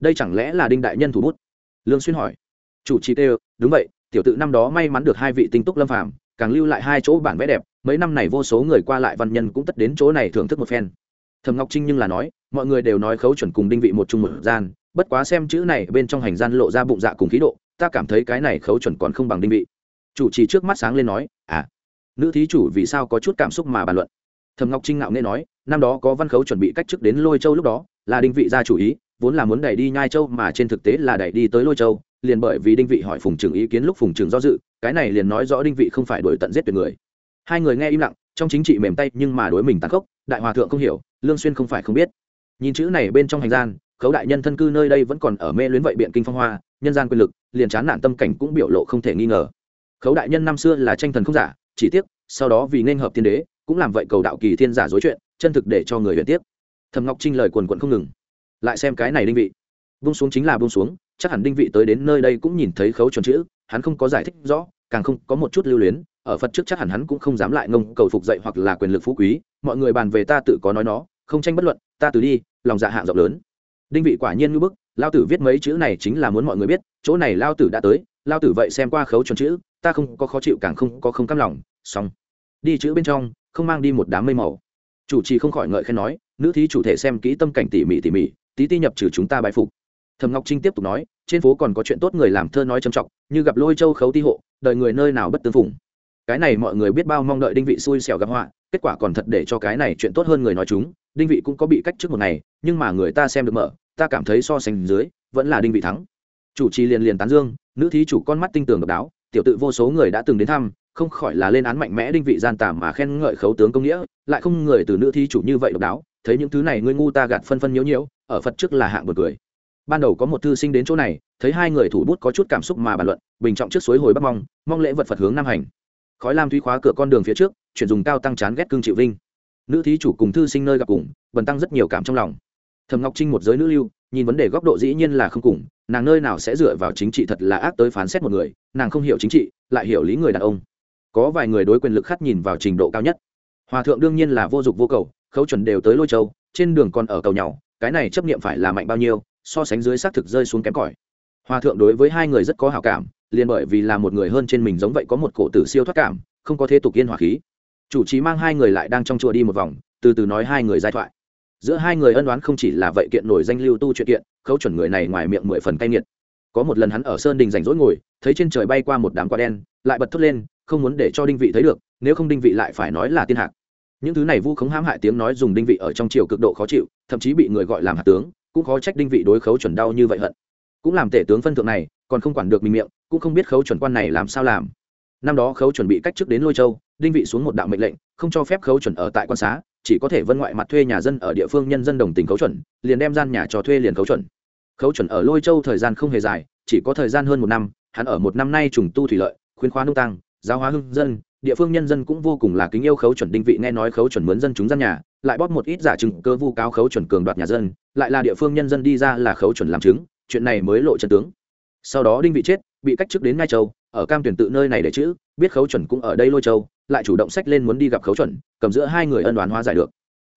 A: đây chẳng lẽ là đinh đại nhân thủ bút? Lương xuyên hỏi. Chủ trì tê đúng vậy, tiểu tự năm đó may mắn được hai vị tinh túc lâm phàm, càng lưu lại hai chỗ bản vẽ đẹp, mấy năm này vô số người qua lại văn nhân cũng tất đến chỗ này thưởng thức một phen. Thầm ngọc trinh nhưng là nói, mọi người đều nói khấu chuẩn cùng đinh vị một chung một gian, bất quá xem chữ này bên trong hành gian lộ ra bụng dạ cùng khí độ, ta cảm thấy cái này khấu chuẩn còn không bằng đinh vị. Chủ trì trước mắt sáng lên nói à nữ thí chủ vì sao có chút cảm xúc mà bàn luận? Thầm ngọc trinh ngạo nghe nói, năm đó có văn khấu chuẩn bị cách chức đến lôi châu lúc đó, là đinh vị ra chủ ý vốn là muốn đẩy đi nhai châu mà trên thực tế là đẩy đi tới lôi châu, liền bởi vì đinh vị hỏi phùng trường ý kiến lúc phùng trường do dự, cái này liền nói rõ đinh vị không phải đổi tận giết tuyệt người. Hai người nghe im lặng, trong chính trị mềm tay nhưng mà đối mình tàn khốc, đại hòa thượng không hiểu, lương xuyên không phải không biết. Nhìn chữ này bên trong hành gian, khấu đại nhân thân cư nơi đây vẫn còn ở mê luyến vậy biện kinh phong hoa, nhân gian quyền lực, liền chán nản tâm cảnh cũng biểu lộ không thể nghi ngờ. Khấu đại nhân năm xưa là tranh thần không giả, chỉ tiếc, sau đó vì nên hợp thiên đế, cũng làm vậy cầu đạo kỳ thiên giả dối chuyện, chân thực để cho người huyền tiếp thầm ngọc trinh lời quần quận không ngừng lại xem cái này đinh vị. Bung xuống chính là bung xuống, chắc hẳn đinh vị tới đến nơi đây cũng nhìn thấy khấu chuẩn chữ, hắn không có giải thích rõ, càng không có một chút lưu luyến, ở phật trước chắc hẳn hắn cũng không dám lại ngông cầu phục dậy hoặc là quyền lực phú quý, mọi người bàn về ta tự có nói nó, không tranh bất luận, ta từ đi, lòng dạ hạ rộng lớn. Đinh vị quả nhiên ngưỡng bức, lao tử viết mấy chữ này chính là muốn mọi người biết, chỗ này lao tử đã tới, lao tử vậy xem qua khấu chuẩn chữ, ta không có khó chịu càng không có không cam lòng, xong. Đi chữ bên trong, không mang đi một đám mây màu. Chủ trì không khỏi ngợi khen nói, nữ thí chủ thể xem kỹ tâm cảnh tỉ mỉ tỉ mỉ tí ti nhập trừ chúng ta bái phục. Thầm ngọc trinh tiếp tục nói, trên phố còn có chuyện tốt người làm thơ nói trầm trọng như gặp lôi châu khấu ti hộ đợi người nơi nào bất tương phùng. Cái này mọi người biết bao mong đợi đinh vị xui xẻo gặp họa, kết quả còn thật để cho cái này chuyện tốt hơn người nói chúng, đinh vị cũng có bị cách trước một ngày, nhưng mà người ta xem được mở, ta cảm thấy so sánh dưới, vẫn là đinh vị thắng. Chủ trì liền liền tán dương, nữ thí chủ con mắt tinh tường độc đáo, tiểu tự vô số người đã từng đến thăm, không khỏi là lên án mạnh mẽ đinh vị gian tà mà khen ngợi khấu tướng công nghĩa, lại không người từ nữ thí chủ như vậy độc đáo, thấy những thứ này ngươi ngu ta gạt phân phân nhiễu nhiễu ở phật trước là hạng một cười. Ban đầu có một thư sinh đến chỗ này, thấy hai người thủ bút có chút cảm xúc mà bàn luận, bình trọng trước suối hồi bắc mong mong lễ vật phật hướng nam hành. Khói lam thúy khóa cửa con đường phía trước, chuyển dùng cao tăng chán ghét cương chịu vinh. Nữ thí chủ cùng thư sinh nơi gặp cùng, bần tăng rất nhiều cảm trong lòng. Thầm ngọc trinh một giới nữ lưu, nhìn vấn đề góc độ dĩ nhiên là không cùng, nàng nơi nào sẽ dựa vào chính trị thật là ác tới phán xét một người, nàng không hiểu chính trị, lại hiểu lý người đàn ông. Có vài người đối quyền lực khát nhìn vào trình độ cao nhất. Hòa thượng đương nhiên là vô dụng vô cầu, khấu chuẩn đều tới lôi châu, trên đường còn ở cầu nhau cái này chấp niệm phải là mạnh bao nhiêu, so sánh dưới xác thực rơi xuống kém cỏi. Hòa thượng đối với hai người rất có hảo cảm, liền bởi vì là một người hơn trên mình giống vậy có một cổ tử siêu thoát cảm, không có thế tục yên hòa khí. Chủ trì mang hai người lại đang trong chùa đi một vòng, từ từ nói hai người giai thoại. Giữa hai người ân đoán không chỉ là vậy kiện nổi danh lưu tu chuyện kiện, khấu chuẩn người này ngoài miệng mười phần cay nghiệt. Có một lần hắn ở sơn đình rảnh rỗi ngồi, thấy trên trời bay qua một đám quả đen, lại bật thốt lên, không muốn để cho đinh vị thấy được, nếu không đinh vị lại phải nói là tiên hạc những thứ này vu khống hãm hại tiếng nói dùng đinh vị ở trong triều cực độ khó chịu, thậm chí bị người gọi làm hạt tướng, cũng khó trách đinh vị đối khấu chuẩn đau như vậy hận. Cũng làm tể tướng phân thượng này, còn không quản được mình miệng, cũng không biết khấu chuẩn quan này làm sao làm. Năm đó khấu chuẩn bị cách chức đến lôi châu, đinh vị xuống một đạo mệnh lệnh, không cho phép khấu chuẩn ở tại quan xá, chỉ có thể vân ngoại mặt thuê nhà dân ở địa phương nhân dân đồng tình khấu chuẩn, liền đem gian nhà cho thuê liền khấu chuẩn. Khấu chuẩn ở lôi châu thời gian không hề dài, chỉ có thời gian hơn một năm, hắn ở một năm nay trùng tu thủy lợi khuyến khóa nông tăng giáo hóa hưng dân địa phương nhân dân cũng vô cùng là kính yêu khấu chuẩn đinh vị nghe nói khấu chuẩn mướn dân chúng dân nhà, lại bóp một ít giả chứng cơ vu cáo khấu chuẩn cường đoạt nhà dân, lại là địa phương nhân dân đi ra là khấu chuẩn làm chứng, chuyện này mới lộ chân tướng. Sau đó đinh vị chết, bị cách chức đến ngai châu, ở cam tuyển tự nơi này để chữ, biết khấu chuẩn cũng ở đây lôi châu, lại chủ động sách lên muốn đi gặp khấu chuẩn, cầm giữa hai người ân đoán hóa giải được.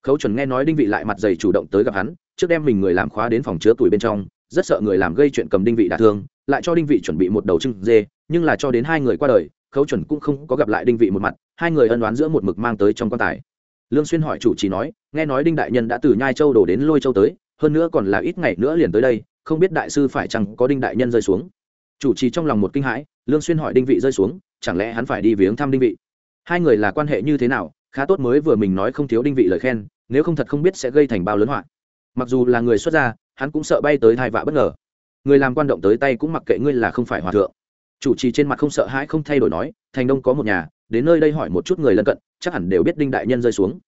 A: Khấu chuẩn nghe nói đinh vị lại mặt dày chủ động tới gặp hắn, trước đem mình người làm khóa đến phòng chứa tuổi bên trong, rất sợ người làm gây chuyện cầm đinh vị đả thương, lại cho đinh vị chuẩn bị một đầu trưng dê, nhưng là cho đến hai người qua đời khấu chuẩn cũng không có gặp lại đinh vị một mặt, hai người ân đoán giữa một mực mang tới trong quan tài. Lương xuyên hỏi chủ trì nói, nghe nói đinh đại nhân đã từ nhai châu đổ đến lôi châu tới, hơn nữa còn là ít ngày nữa liền tới đây, không biết đại sư phải chăng có đinh đại nhân rơi xuống. Chủ trì trong lòng một kinh hãi, lương xuyên hỏi đinh vị rơi xuống, chẳng lẽ hắn phải đi viếng thăm đinh vị? Hai người là quan hệ như thế nào, khá tốt mới vừa mình nói không thiếu đinh vị lời khen, nếu không thật không biết sẽ gây thành bao lớn họa. Mặc dù là người xuất gia, hắn cũng sợ bay tới thai vạ bất ngờ. Người làm quan động tới tay cũng mặc kệ ngươi là không phải hòa thượng chủ trì trên mặt không sợ hãi không thay đổi nói, thành đông có một nhà, đến nơi đây hỏi một chút người lân cận, chắc hẳn đều biết đinh đại nhân rơi xuống.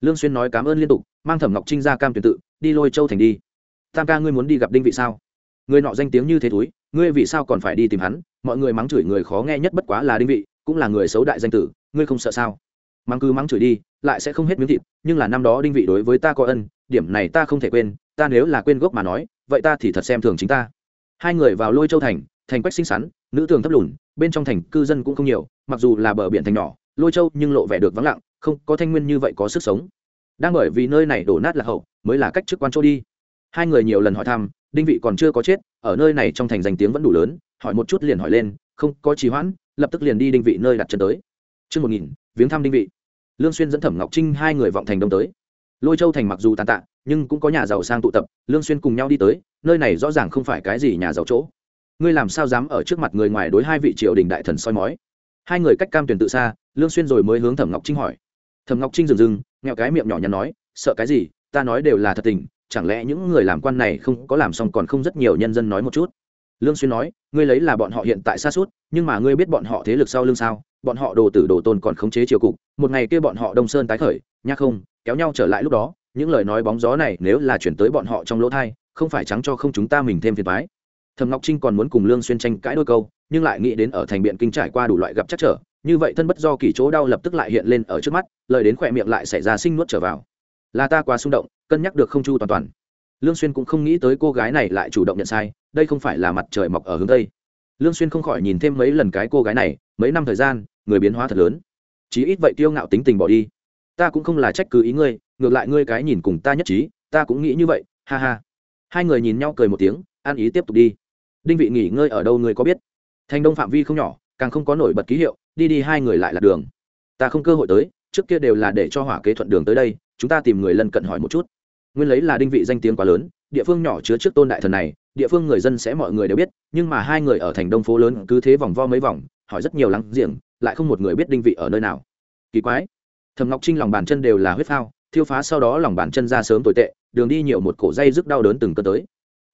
A: Lương xuyên nói cảm ơn liên tục, mang thẩm ngọc trinh ra cam tuyển tự, đi lôi châu thành đi. Tam ca ngươi muốn đi gặp đinh vị sao? Người nọ danh tiếng như thế túi ngươi vì sao còn phải đi tìm hắn? Mọi người mắng chửi người khó nghe nhất bất quá là đinh vị, cũng là người xấu đại danh tử, ngươi không sợ sao? Mắng cứ mắng chửi đi, lại sẽ không hết miếng thịt, nhưng là năm đó đinh vị đối với ta có ân, điểm này ta không thể quên, ta nếu là quên gốc mà nói, vậy ta thì thật xem thường chính ta. Hai người vào lôi châu thành thành quách xinh xắn nữ tường thấp lùn bên trong thành cư dân cũng không nhiều mặc dù là bờ biển thành nhỏ lôi châu nhưng lộ vẻ được vắng lặng không có thanh nguyên như vậy có sức sống đang bởi vì nơi này đổ nát là hậu mới là cách chức quan chỗ đi hai người nhiều lần hỏi thăm đinh vị còn chưa có chết ở nơi này trong thành danh tiếng vẫn đủ lớn hỏi một chút liền hỏi lên không có trì hoãn lập tức liền đi đinh vị nơi đặt chân tới Trước một nghìn, viếng thăm đinh vị. Lương Xuyên dẫn Thẩm Ngọc Trinh hai người vọng thành đông tới. Lôi Châu thành mặc dù tàn tạ, nhưng cũng có nhà giàu sang tụ tập, Lương Xuyên cùng nhau đi tới, nơi này rõ ràng không phải cái gì nhà giàu chỗ. Ngươi làm sao dám ở trước mặt người ngoài đối hai vị triều đình đại thần soi mói? Hai người cách cam tuyển tự xa, Lương Xuyên rồi mới hướng Thẩm Ngọc Trinh hỏi. Thẩm Ngọc Trinh dừng dừng, nghẹo cái miệng nhỏ nhắn nói, sợ cái gì, ta nói đều là thật tình, chẳng lẽ những người làm quan này không có làm xong còn không rất nhiều nhân dân nói một chút lương xuyên nói ngươi lấy là bọn họ hiện tại xa suốt nhưng mà ngươi biết bọn họ thế lực sau lưng sao bọn họ đồ tử đồ tôn còn khống chế triều cục một ngày kia bọn họ đông sơn tái khởi nha không kéo nhau trở lại lúc đó những lời nói bóng gió này nếu là chuyển tới bọn họ trong lỗ thay không phải trắng cho không chúng ta mình thêm phiền toái thẩm ngọc trinh còn muốn cùng lương xuyên tranh cãi đôi câu, nhưng lại nghĩ đến ở thành biện kinh trải qua đủ loại gặp chắc trở, như vậy thân bất do kỳ chỗ đau lập tức lại hiện lên ở trước mắt, lời đến khỏe miệng lại xảy ra sinh nuốt trở vào. Là ta quá xung động, cân nhắc được không chu toàn toàn. Lương xuyên cũng không nghĩ tới cô gái này lại chủ động nhận sai, đây không phải là mặt trời mọc ở hướng tây. Lương xuyên không khỏi nhìn thêm mấy lần cái cô gái này, mấy năm thời gian, người biến hóa thật lớn. Chí ít vậy tiêu ngạo tính tình bỏ đi. Ta cũng không là trách cứ ý ngươi, ngược lại ngươi cái nhìn cùng ta nhất trí, ta cũng nghĩ như vậy, ha ha. Hai người nhìn nhau cười một tiếng, an ý tiếp tục đi đinh vị nghỉ ngơi ở đâu người có biết? Thành đông phạm vi không nhỏ, càng không có nổi bật ký hiệu, đi đi hai người lại là đường. Ta không cơ hội tới, trước kia đều là để cho hỏa kế thuận đường tới đây, chúng ta tìm người lân cận hỏi một chút. Nguyên lấy là đinh vị danh tiếng quá lớn, địa phương nhỏ chứa trước tôn đại thần này, địa phương người dân sẽ mọi người đều biết, nhưng mà hai người ở thành đông phố lớn cứ thế vòng vo mấy vòng, hỏi rất nhiều lắng giềng, lại không một người biết đinh vị ở nơi nào. Kỳ quái. Thầm ngọc trinh lòng bàn chân đều là huyết phao, thiêu phá sau đó lòng bàn chân ra sớm tồi tệ, đường đi nhiều một cổ dây rất đau đớn từng cơn tới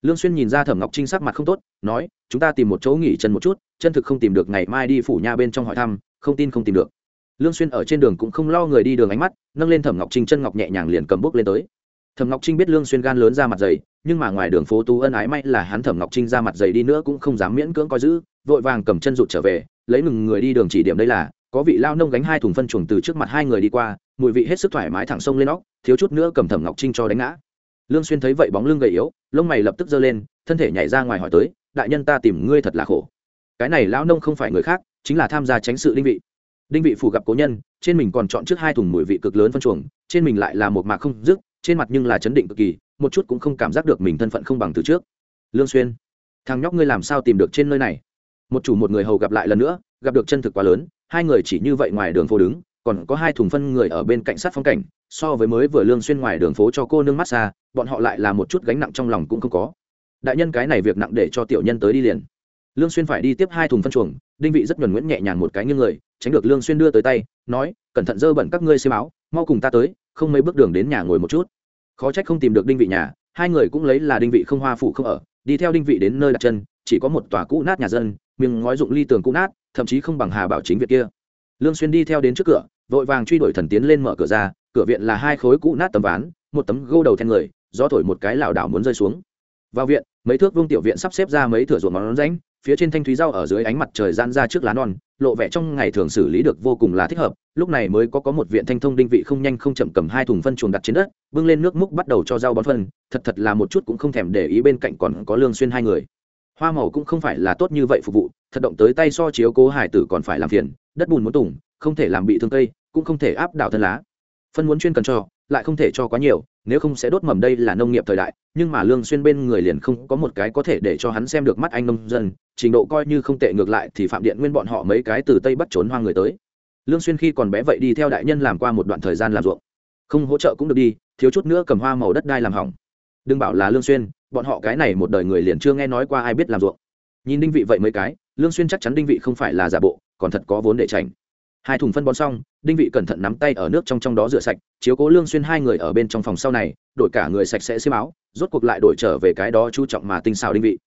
A: lương xuyên nhìn ra thẩm ngọc trinh sắc mặt không tốt, nói, chúng ta tìm một chỗ nghỉ chân một chút, chân thực không tìm được, ngày mai đi phủ nha bên trong hỏi thăm, không tin không tìm được. Lương xuyên ở trên đường cũng không lo người đi đường ánh mắt, nâng lên thẩm ngọc trinh chân ngọc nhẹ nhàng liền cầm bước lên tới. Thẩm ngọc trinh biết lương xuyên gan lớn ra mặt dày, nhưng mà ngoài đường phố tú ân ái may là hắn thẩm ngọc trinh ra mặt dày đi nữa cũng không dám miễn cưỡng coi giữ, vội vàng cầm chân rụt trở về, lấy ngừng người đi đường chỉ điểm đây là, có vị lao nông gánh hai thùng phân chuồng từ trước mặt hai người đi qua, mùi vị hết sức thoải mái thẳng sông lên óc, thiếu chút nữa cầm thẩm ngọc trinh cho đánh ngã lương xuyên thấy vậy bóng lưng gầy yếu, lông mày lập tức giơ lên, thân thể nhảy ra ngoài hỏi tới, đại nhân ta tìm ngươi thật là khổ. Cái này lão nông không phải người khác, chính là tham gia tránh sự đinh vị. Đinh vị phủ gặp cố nhân, trên mình còn chọn trước hai thùng mùi vị cực lớn phân chuồng, trên mình lại là một mạc không dứt, trên mặt nhưng là chấn định cực kỳ, một chút cũng không cảm giác được mình thân phận không bằng từ trước. Lương xuyên, thằng nhóc ngươi làm sao tìm được trên nơi này? Một chủ một người hầu gặp lại lần nữa, gặp được chân thực quá lớn, hai người chỉ như vậy ngoài đường phố đứng còn có hai thùng phân người ở bên cạnh sát phong cảnh, so với mới vừa lương xuyên ngoài đường phố cho cô nương massage bọn họ lại là một chút gánh nặng trong lòng cũng không có. Đại nhân cái này việc nặng để cho tiểu nhân tới đi liền. Lương xuyên phải đi tiếp hai thùng phân chuồng, đinh vị rất nhuần nguyễn nhẹ nhàng một cái nghiêng người, tránh được lương xuyên đưa tới tay, nói, cẩn thận dơ bẩn các ngươi xem áo, mau cùng ta tới, không mấy bước đường đến nhà ngồi một chút. Khó trách không tìm được đinh vị nhà, hai người cũng lấy là đinh vị không hoa phụ không ở, đi theo đinh vị đến nơi đặt chân, chỉ có một tòa cũ nát nhà dân, miếng ngói dụng ly tường cũ nát, thậm chí không bằng hà bảo chính viện kia lương xuyên đi theo đến trước cửa, vội vàng truy đuổi thần tiến lên mở cửa ra, cửa viện là hai khối cũ nát tấm ván, một tấm gô đầu then người, gió thổi một cái lảo đảo muốn rơi xuống. Vào viện, mấy thước vương tiểu viện sắp xếp ra mấy thửa ruộng món rãnh, phía trên thanh thúy rau ở dưới ánh mặt trời gian ra trước lá non, lộ vẻ trong ngày thường xử lý được vô cùng là thích hợp, lúc này mới có có một viện thanh thông đinh vị không nhanh không chậm cầm hai thùng phân chuồng đặt trên đất, bưng lên nước múc bắt đầu cho rau bón phân, thật thật là một chút cũng không thèm để ý bên cạnh còn có lương xuyên hai người. Hoa màu cũng không phải là tốt như vậy phục vụ, thật động tới tay so chiếu cố hải tử còn phải làm phiền đất bùn muốn tùng, không thể làm bị thương cây, cũng không thể áp đảo thân lá. Phân muốn chuyên cần cho, lại không thể cho quá nhiều, nếu không sẽ đốt mầm đây là nông nghiệp thời đại, nhưng mà lương xuyên bên người liền không có một cái có thể để cho hắn xem được mắt anh nông dân, trình độ coi như không tệ ngược lại thì phạm điện nguyên bọn họ mấy cái từ tây bắt trốn hoang người tới. Lương xuyên khi còn bé vậy đi theo đại nhân làm qua một đoạn thời gian làm ruộng. Không hỗ trợ cũng được đi, thiếu chút nữa cầm hoa màu đất đai làm hỏng. Đừng bảo là lương xuyên, bọn họ cái này một đời người liền chưa nghe nói qua ai biết làm ruộng nhìn đinh vị vậy mấy cái, lương xuyên chắc chắn đinh vị không phải là giả bộ, còn thật có vốn để tránh hai thùng phân bón xong, đinh vị cẩn thận nắm tay ở nước trong trong đó rửa sạch, chiếu cố lương xuyên hai người ở bên trong phòng sau này, đổi cả người sạch sẽ xiêm áo, rốt cuộc lại đổi trở về cái đó chú trọng mà tinh xảo đinh vị.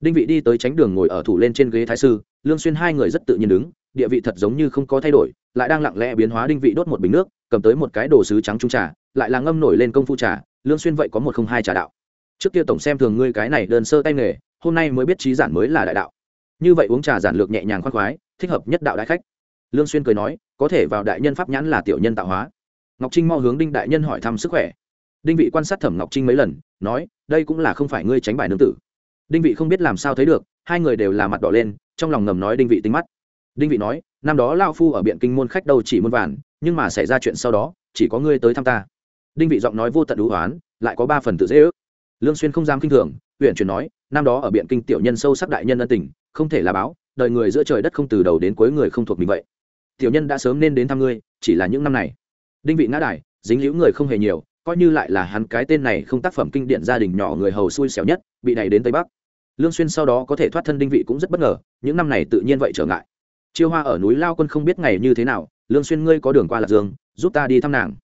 A: Đinh vị đi tới tránh đường ngồi ở thủ lên trên ghế thái sư, lương xuyên hai người rất tự nhiên đứng, địa vị thật giống như không có thay đổi, lại đang lặng lẽ biến hóa đinh vị đốt một bình nước, cầm tới một cái đồ sứ trắng trung trà, lại là ngâm nổi lên công phu trà, lương xuyên vậy có một không hai trà đạo. Trước kia tổng xem thường ngươi cái này đơn sơ tay nghề hôm nay mới biết trí giản mới là đại đạo. Như vậy uống trà giản lược nhẹ nhàng khoan khoái, thích hợp nhất đạo đại khách. Lương xuyên cười nói, có thể vào đại nhân pháp nhãn là tiểu nhân tạo hóa. Ngọc trinh mau hướng đinh đại nhân hỏi thăm sức khỏe. Đinh vị quan sát thẩm ngọc trinh mấy lần, nói, đây cũng là không phải ngươi tránh bài nương tử. Đinh vị không biết làm sao thấy được, hai người đều là mặt đỏ lên, trong lòng ngầm nói đinh vị tính mắt. Đinh vị nói, năm đó lao phu ở biện kinh môn khách đâu chỉ muôn vàn, nhưng mà xảy ra chuyện sau đó, chỉ có ngươi tới thăm ta. Đinh vị giọng nói vô tận đủ hoán lại có ba phần tự dễ ước. Lương xuyên không dám kinh thường, uyển chuyển nói năm đó ở biện kinh tiểu nhân sâu sắc đại nhân ân tình, không thể là báo, đời người giữa trời đất không từ đầu đến cuối người không thuộc mình vậy. Tiểu nhân đã sớm nên đến thăm ngươi, chỉ là những năm này. Đinh vị ngã đài, dính liễu người không hề nhiều, coi như lại là hắn cái tên này không tác phẩm kinh điển gia đình nhỏ người hầu xui xẻo nhất, bị đẩy đến tây bắc. Lương xuyên sau đó có thể thoát thân đinh vị cũng rất bất ngờ, những năm này tự nhiên vậy trở ngại. Chiêu hoa ở núi lao quân không biết ngày như thế nào, lương xuyên ngươi có đường qua lạc dương, giúp ta đi thăm nàng.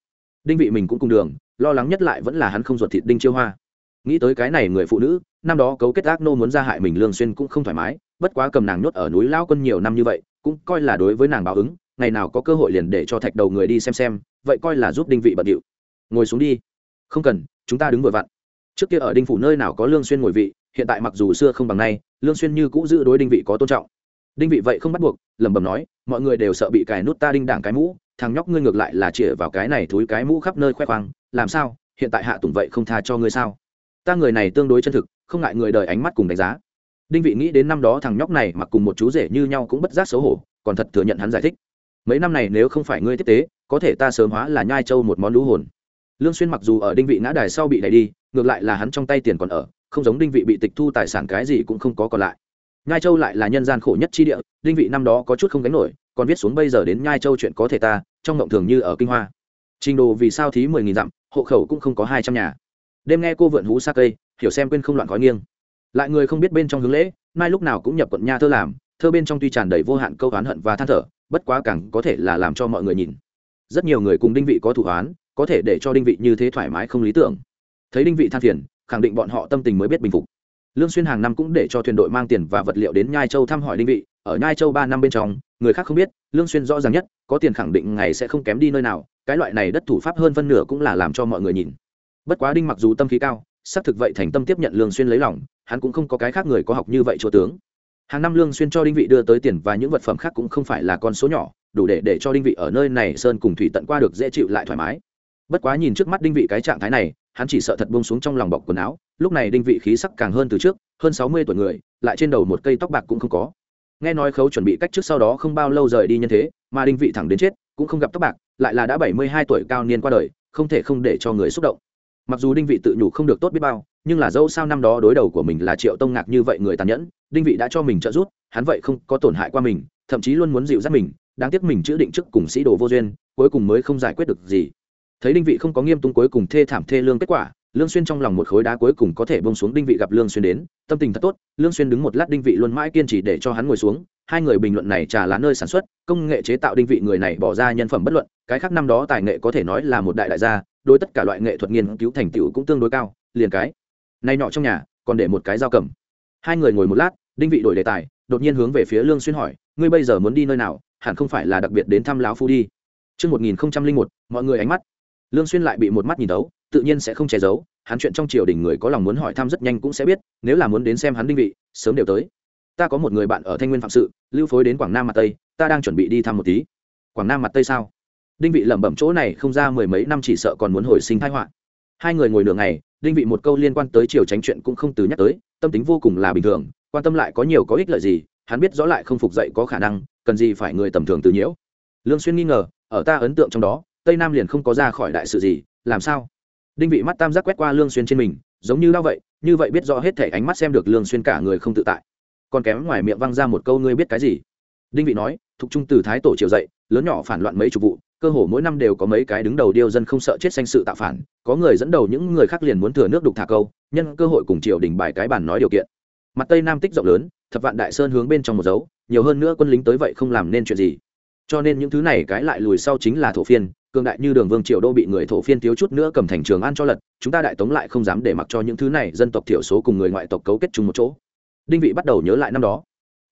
A: Đinh vị mình cũng cùng đường, lo lắng nhất lại vẫn là hắn không ruột thịt đinh chiêu hoa nghĩ tới cái này người phụ nữ, năm đó cấu kết ác nô muốn ra hại mình lương xuyên cũng không thoải mái, bất quá cầm nàng nhốt ở núi lao quân nhiều năm như vậy, cũng coi là đối với nàng báo ứng, ngày nào có cơ hội liền để cho thạch đầu người đi xem xem, vậy coi là giúp đinh vị bận điệu. Ngồi xuống đi. Không cần, chúng ta đứng vừa vặn. Trước kia ở đinh phủ nơi nào có lương xuyên ngồi vị, hiện tại mặc dù xưa không bằng nay, lương xuyên như cũ giữ đối đinh vị có tôn trọng. Đinh vị vậy không bắt buộc, lẩm bẩm nói, mọi người đều sợ bị cài nút ta đinh đảng cái mũ, thằng nhóc ngươi ngược lại là chĩa vào cái này thúi cái mũ khắp nơi khoe khoang, làm sao, hiện tại hạ tùng vậy không tha cho ngươi sao? Ta người này tương đối chân thực, không ngại người đời ánh mắt cùng đánh giá. Đinh vị nghĩ đến năm đó thằng nhóc này mặc cùng một chú rể như nhau cũng bất giác xấu hổ, còn thật thừa nhận hắn giải thích. Mấy năm này nếu không phải ngươi tiếp tế, có thể ta sớm hóa là nhai châu một món lũ hồn. Lương xuyên mặc dù ở đinh vị ngã đài sau bị đẩy đi, ngược lại là hắn trong tay tiền còn ở, không giống đinh vị bị tịch thu tài sản cái gì cũng không có còn lại. Nhai châu lại là nhân gian khổ nhất chi địa, đinh vị năm đó có chút không gánh nổi, còn viết xuống bây giờ đến nhai châu chuyện có thể ta, trong ngộng thường như ở kinh hoa. Trình đồ vì sao thí mười nghìn dặm, hộ khẩu cũng không có hai trăm nhà đêm nghe cô vượn hú xa cây, hiểu xem quên không loạn khói nghiêng. Lại người không biết bên trong hướng lễ, mai lúc nào cũng nhập quận nha thơ làm, thơ bên trong tuy tràn đầy vô hạn câu oán hận và than thở, bất quá càng có thể là làm cho mọi người nhìn. Rất nhiều người cùng đinh vị có thủ oán, có thể để cho đinh vị như thế thoải mái không lý tưởng. Thấy đinh vị than phiền, khẳng định bọn họ tâm tình mới biết bình phục. Lương xuyên hàng năm cũng để cho thuyền đội mang tiền và vật liệu đến nhai châu thăm hỏi đinh vị, ở nhai châu ba năm bên trong, người khác không biết, lương xuyên rõ ràng nhất, có tiền khẳng định ngày sẽ không kém đi nơi nào, cái loại này đất thủ pháp hơn phân nửa cũng là làm cho mọi người nhìn bất quá đinh mặc dù tâm khí cao, xác thực vậy thành tâm tiếp nhận lương xuyên lấy lòng, hắn cũng không có cái khác người có học như vậy chúa tướng. Hàng năm lương xuyên cho đinh vị đưa tới tiền và những vật phẩm khác cũng không phải là con số nhỏ, đủ để để cho đinh vị ở nơi này sơn cùng thủy tận qua được dễ chịu lại thoải mái. Bất quá nhìn trước mắt đinh vị cái trạng thái này, hắn chỉ sợ thật buông xuống trong lòng bọc quần áo, lúc này đinh vị khí sắc càng hơn từ trước, hơn sáu mươi tuổi người, lại trên đầu một cây tóc bạc cũng không có. Nghe nói khấu chuẩn bị cách trước sau đó không bao lâu rời đi nhân thế, mà đinh vị thẳng đến chết, cũng không gặp tóc bạc, lại là đã bảy mươi hai tuổi cao niên qua đời, không thể không để cho người xúc động mặc dù đinh vị tự nhủ không được tốt biết bao, nhưng là dẫu sao năm đó đối đầu của mình là triệu tông ngạc như vậy người tàn nhẫn, đinh vị đã cho mình trợ giúp, hắn vậy không có tổn hại qua mình, thậm chí luôn muốn dịu dắt mình, đáng tiếc mình chữ định chức cùng sĩ đồ vô duyên, cuối cùng mới không giải quyết được gì. Thấy đinh vị không có nghiêm tung cuối cùng thê thảm thê lương kết quả, lương xuyên trong lòng một khối đá cuối cùng có thể bông xuống đinh vị gặp lương xuyên đến, tâm tình thật tốt, lương xuyên đứng một lát đinh vị luôn mãi kiên trì để cho hắn ngồi xuống, hai người bình luận này trà lá nơi sản xuất, công nghệ chế tạo đinh vị người này bỏ ra nhân phẩm bất luận, cái khác năm đó tài nghệ có thể nói là một đại đại gia đối tất cả loại nghệ thuật nghiên cứu thành tựu cũng tương đối cao liền cái này nọ trong nhà còn để một cái dao cầm hai người ngồi một lát đinh vị đổi đề tài đột nhiên hướng về phía lương xuyên hỏi ngươi bây giờ muốn đi nơi nào hẳn không phải là đặc biệt đến thăm lão phu đi Trước 1001, mọi người ánh mắt. Lương Xuyên lại bị một mắt nhìn đấu, tự nhiên sẽ không che giấu, hắn chuyện trong triều đình người có lòng muốn hỏi thăm rất nhanh cũng sẽ biết, nếu là muốn đến xem hắn đinh vị, sớm đều tới. Ta có một người bạn ở Thanh Nguyên phạm sự, lưu phối đến Quảng Nam mặt Tây, ta đang chuẩn bị đi thăm một tí. Quảng Nam mặt Tây sao? Đinh vị lẩm bẩm chỗ này không ra mười mấy năm chỉ sợ còn muốn hồi sinh tai họa. Hai người ngồi nửa ngày, Đinh vị một câu liên quan tới triều tránh chuyện cũng không từ nhắc tới, tâm tính vô cùng là bình thường, quan tâm lại có nhiều có ích lợi gì, hắn biết rõ lại không phục dậy có khả năng, cần gì phải người tầm thường từ nhiễu. Lương xuyên nghi ngờ ở ta ấn tượng trong đó tây nam liền không có ra khỏi đại sự gì làm sao? Đinh vị mắt tam giác quét qua lương xuyên trên mình giống như đau vậy như vậy biết rõ hết thể ánh mắt xem được lương xuyên cả người không tự tại. Còn kém ngoài miệng văng ra một câu ngươi biết cái gì? Đinh vị nói thuộc trung từ thái tổ triều dậy lớn nhỏ phản loạn mấy chục vụ cơ hồ mỗi năm đều có mấy cái đứng đầu điêu dân không sợ chết danh sự tạo phản, có người dẫn đầu những người khác liền muốn thừa nước đục thả câu, nhân cơ hội cùng triều đình bài cái bản nói điều kiện. Mặt tây nam tích rộng lớn, thập vạn đại sơn hướng bên trong một dấu, nhiều hơn nữa quân lính tới vậy không làm nên chuyện gì. Cho nên những thứ này cái lại lùi sau chính là thổ phiên, cường đại như đường vương triều đô bị người thổ phiên thiếu chút nữa cầm thành trường an cho lật, chúng ta đại tống lại không dám để mặc cho những thứ này dân tộc thiểu số cùng người ngoại tộc cấu kết chung một chỗ. Đinh vị bắt đầu nhớ lại năm đó.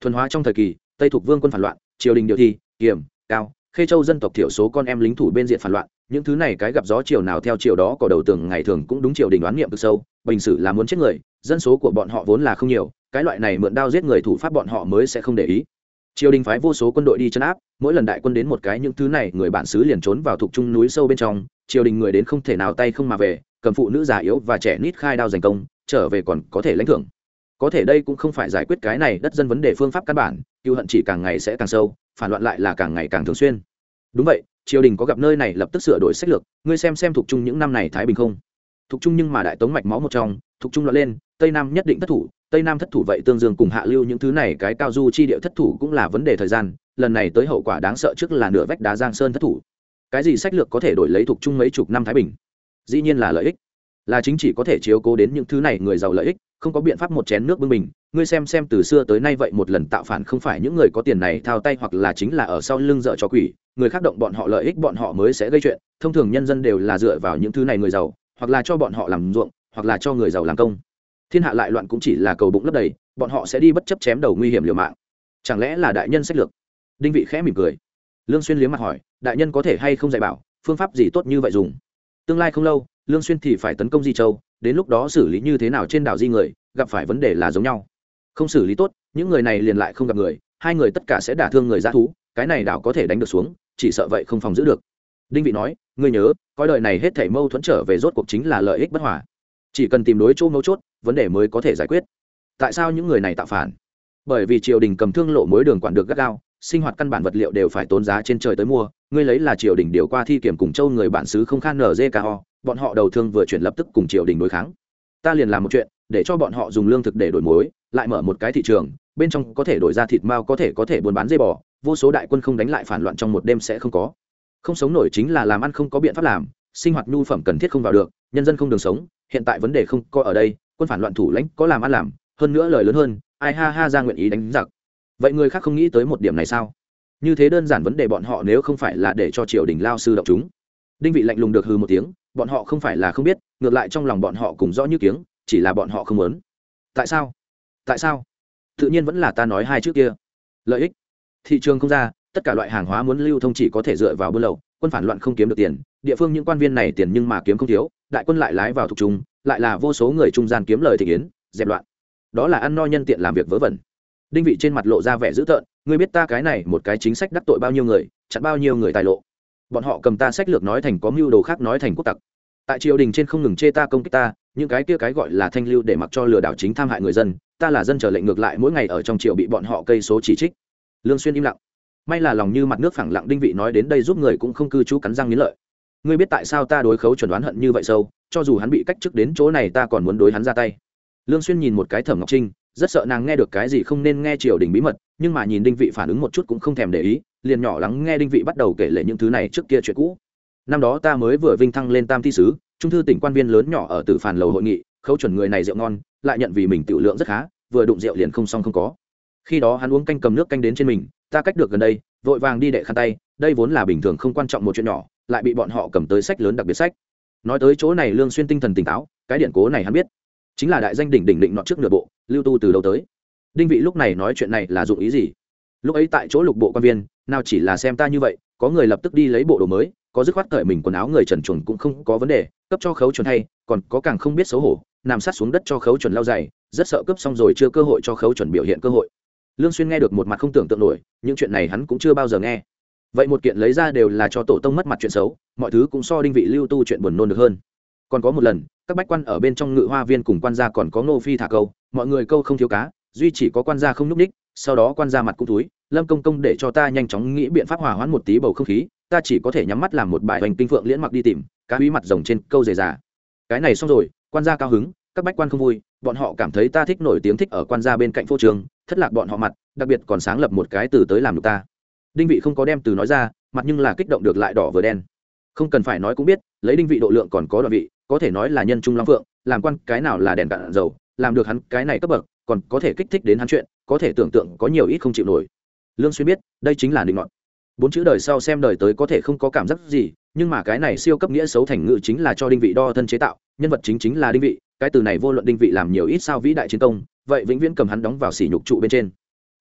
A: Thuần hóa trong thời kỳ, tây thuộc vương quân phản loạn, triều đình điều thi kiểm cao khê châu dân tộc thiểu số con em lính thủ bên diện phản loạn, những thứ này cái gặp gió chiều nào theo chiều đó có đầu tường ngày thường cũng đúng chiều đình đoán niệm cực sâu, bình sự là muốn chết người, dân số của bọn họ vốn là không nhiều, cái loại này mượn đao giết người thủ pháp bọn họ mới sẽ không để ý. Triều đình phái vô số quân đội đi chấn áp, mỗi lần đại quân đến một cái những thứ này, người bản xứ liền trốn vào thuộc trung núi sâu bên trong, triều đình người đến không thể nào tay không mà về, cầm phụ nữ già yếu và trẻ nít khai đao giành công, trở về còn có thể lãnh thưởng có thể đây cũng không phải giải quyết cái này đất dân vấn đề phương pháp căn bản cựu hận chỉ càng ngày sẽ càng sâu, phản loạn lại là càng ngày càng thường xuyên. Đúng vậy, triều đình có gặp nơi này lập tức sửa đổi sách lược, ngươi xem xem thuộc trung những năm này thái bình không? Thuộc trung nhưng mà đại tống mạch máu một trong, thuộc trung loạn lên, tây nam nhất định thất thủ, tây nam thất thủ vậy tương dương cùng hạ lưu những thứ này cái cao du chi địa thất thủ cũng là vấn đề thời gian, lần này tới hậu quả đáng sợ trước là nửa vách đá giang sơn thất thủ. Cái gì sách lược có thể đổi lấy thuộc chung mấy chục năm thái bình? Dĩ nhiên là lợi ích. Là chính chỉ có thể chiếu cố đến những thứ này người giàu lợi ích không có biện pháp một chén nước bưng mình. Ngươi xem xem từ xưa tới nay vậy một lần tạo phản không phải những người có tiền này thao tay hoặc là chính là ở sau lưng dợ cho quỷ. Người khác động bọn họ lợi ích bọn họ mới sẽ gây chuyện. Thông thường nhân dân đều là dựa vào những thứ này người giàu, hoặc là cho bọn họ làm ruộng, hoặc là cho người giàu làm công. Thiên hạ lại loạn cũng chỉ là cầu bụng lấp đầy, bọn họ sẽ đi bất chấp chém đầu nguy hiểm liều mạng. Chẳng lẽ là đại nhân sách lược? Đinh vị khẽ mỉm cười. Lương xuyên liếm mặt hỏi, đại nhân có thể hay không dạy bảo, phương pháp gì tốt như vậy dùng? Tương lai không lâu, lương xuyên thì phải tấn công di châu đến lúc đó xử lý như thế nào trên đảo di người, gặp phải vấn đề là giống nhau. Không xử lý tốt, những người này liền lại không gặp người, hai người tất cả sẽ đả thương người g thú, cái này đảo có thể đánh được xuống, chỉ sợ vậy không phòng giữ được. Đinh vị nói, ngươi nhớ, coi đời này hết thảy mâu thuẫn trở về rốt cuộc chính là lợi ích bất hòa. Chỉ cần tìm đối chỗ mấu chốt, vấn đề mới có thể giải quyết. Tại sao những người này tạo phản? Bởi vì triều đình cầm thương lộ mối đường quản được gắt gao, sinh hoạt căn bản vật liệu đều phải tốn giá trên trời tới mua, ngươi lấy là triều đình điều qua thi kiểm cùng châu người bản xứ không khan nở dê ca ho bọn họ đầu thương vừa chuyển lập tức cùng triều đình đối kháng. Ta liền làm một chuyện, để cho bọn họ dùng lương thực để đổi mối lại mở một cái thị trường, bên trong có thể đổi ra thịt mao có thể có thể buôn bán dây bò, vô số đại quân không đánh lại phản loạn trong một đêm sẽ không có. Không sống nổi chính là làm ăn không có biện pháp làm, sinh hoạt nhu phẩm cần thiết không vào được, nhân dân không đường sống, hiện tại vấn đề không có ở đây, quân phản loạn thủ lãnh có làm ăn làm, hơn nữa lời lớn hơn, ai ha ha ra nguyện ý đánh giặc. Vậy người khác không nghĩ tới một điểm này sao? Như thế đơn giản vấn đề bọn họ nếu không phải là để cho triều đình lao sư động chúng đinh vị lạnh lùng được hư một tiếng, bọn họ không phải là không biết, ngược lại trong lòng bọn họ cùng rõ như kiếng, chỉ là bọn họ không muốn. Tại sao? Tại sao? Tự nhiên vẫn là ta nói hai chữ kia. Lợi ích. Thị trường không ra, tất cả loại hàng hóa muốn lưu thông chỉ có thể dựa vào buôn lậu, quân phản loạn không kiếm được tiền, địa phương những quan viên này tiền nhưng mà kiếm không thiếu, đại quân lại lái vào thuộc trung, lại là vô số người trung gian kiếm lời thị kiến, dẹp loạn. Đó là ăn no nhân tiện làm việc vớ vẩn. Đinh vị trên mặt lộ ra vẻ dữ tợn, ngươi biết ta cái này một cái chính sách đắc tội bao nhiêu người, chặn bao nhiêu người tài lộ bọn họ cầm ta sách lược nói thành có mưu đồ khác nói thành quốc tặc. Tại triều đình trên không ngừng chê ta công kích ta, những cái kia cái gọi là thanh lưu để mặc cho lừa đảo chính tham hại người dân, ta là dân trở lệnh ngược lại mỗi ngày ở trong triều bị bọn họ cây số chỉ trích. Lương xuyên im lặng. May là lòng như mặt nước phẳng lặng đinh vị nói đến đây giúp người cũng không cư trú cắn răng nghiến lợi. Ngươi biết tại sao ta đối khấu chuẩn đoán hận như vậy sâu, cho dù hắn bị cách chức đến chỗ này ta còn muốn đối hắn ra tay. Lương xuyên nhìn một cái thẩm ngọc trinh, rất sợ nàng nghe được cái gì không nên nghe triều đình bí mật, nhưng mà nhìn đinh vị phản ứng một chút cũng không thèm để ý liền nhỏ lắng nghe đinh vị bắt đầu kể lể những thứ này trước kia chuyện cũ. Năm đó ta mới vừa vinh thăng lên tam thi sứ, trung thư tỉnh quan viên lớn nhỏ ở tử phản lầu hội nghị, khấu chuẩn người này rượu ngon, lại nhận vì mình tiểu lượng rất khá, vừa đụng rượu liền không xong không có. Khi đó hắn uống canh cầm nước canh đến trên mình, ta cách được gần đây, vội vàng đi đệ khăn tay, đây vốn là bình thường không quan trọng một chuyện nhỏ, lại bị bọn họ cầm tới sách lớn đặc biệt sách. Nói tới chỗ này lương xuyên tinh thần tỉnh táo, cái điện cố này hắn biết. Chính là đại danh đỉnh đỉnh định nọ trước nửa bộ, lưu tu từ đầu tới. Đinh vị lúc này nói chuyện này là dụng ý gì? Lúc ấy tại chỗ lục bộ quan viên, nào chỉ là xem ta như vậy, có người lập tức đi lấy bộ đồ mới, có dứt khoát cởi mình quần áo người trần chuồn cũng không có vấn đề, cấp cho khấu chuẩn hay còn có càng không biết xấu hổ, nằm sát xuống đất cho khấu chuẩn lao dày rất sợ cấp xong rồi chưa cơ hội cho khấu chuẩn biểu hiện cơ hội. Lương xuyên nghe được một mặt không tưởng tượng nổi, những chuyện này hắn cũng chưa bao giờ nghe. Vậy một kiện lấy ra đều là cho tổ tông mất mặt chuyện xấu, mọi thứ cũng so đinh vị lưu tu chuyện buồn nôn được hơn. Còn có một lần, các bách quan ở bên trong ngự hoa viên cùng quan gia còn có ngô phi thả câu, mọi người câu không thiếu cá, duy chỉ có quan gia không núp ních sau đó quan gia mặt cũng túi lâm công công để cho ta nhanh chóng nghĩ biện pháp hòa hoãn một tí bầu không khí, ta chỉ có thể nhắm mắt làm một bài hoành tinh phượng liễn mặc đi tìm, cá uy mặt rồng trên câu dày già cái này xong rồi, quan gia cao hứng, các bách quan không vui, bọn họ cảm thấy ta thích nổi tiếng thích ở quan gia bên cạnh phô trường, thất lạc bọn họ mặt, đặc biệt còn sáng lập một cái từ tới làm được ta. Đinh vị không có đem từ nói ra, mặt nhưng là kích động được lại đỏ vừa đen. Không cần phải nói cũng biết, lấy đinh vị độ lượng còn có đoạn vị, có thể nói là nhân trung long phượng, làm quan cái nào là đèn cạn dầu, làm được hắn cái này cấp bậc, còn có thể kích thích đến hắn chuyện có thể tưởng tượng có nhiều ít không chịu nổi. Lương xuyên biết, đây chính là định ngọn bốn chữ đời sau xem đời tới có thể không có cảm giác gì, nhưng mà cái này siêu cấp nghĩa xấu thành ngữ chính là cho đinh vị đo thân chế tạo, nhân vật chính chính là đinh vị, cái từ này vô luận đinh vị làm nhiều ít sao vĩ đại chiến công, vậy vĩnh viễn cầm hắn đóng vào sỉ nhục trụ bên trên.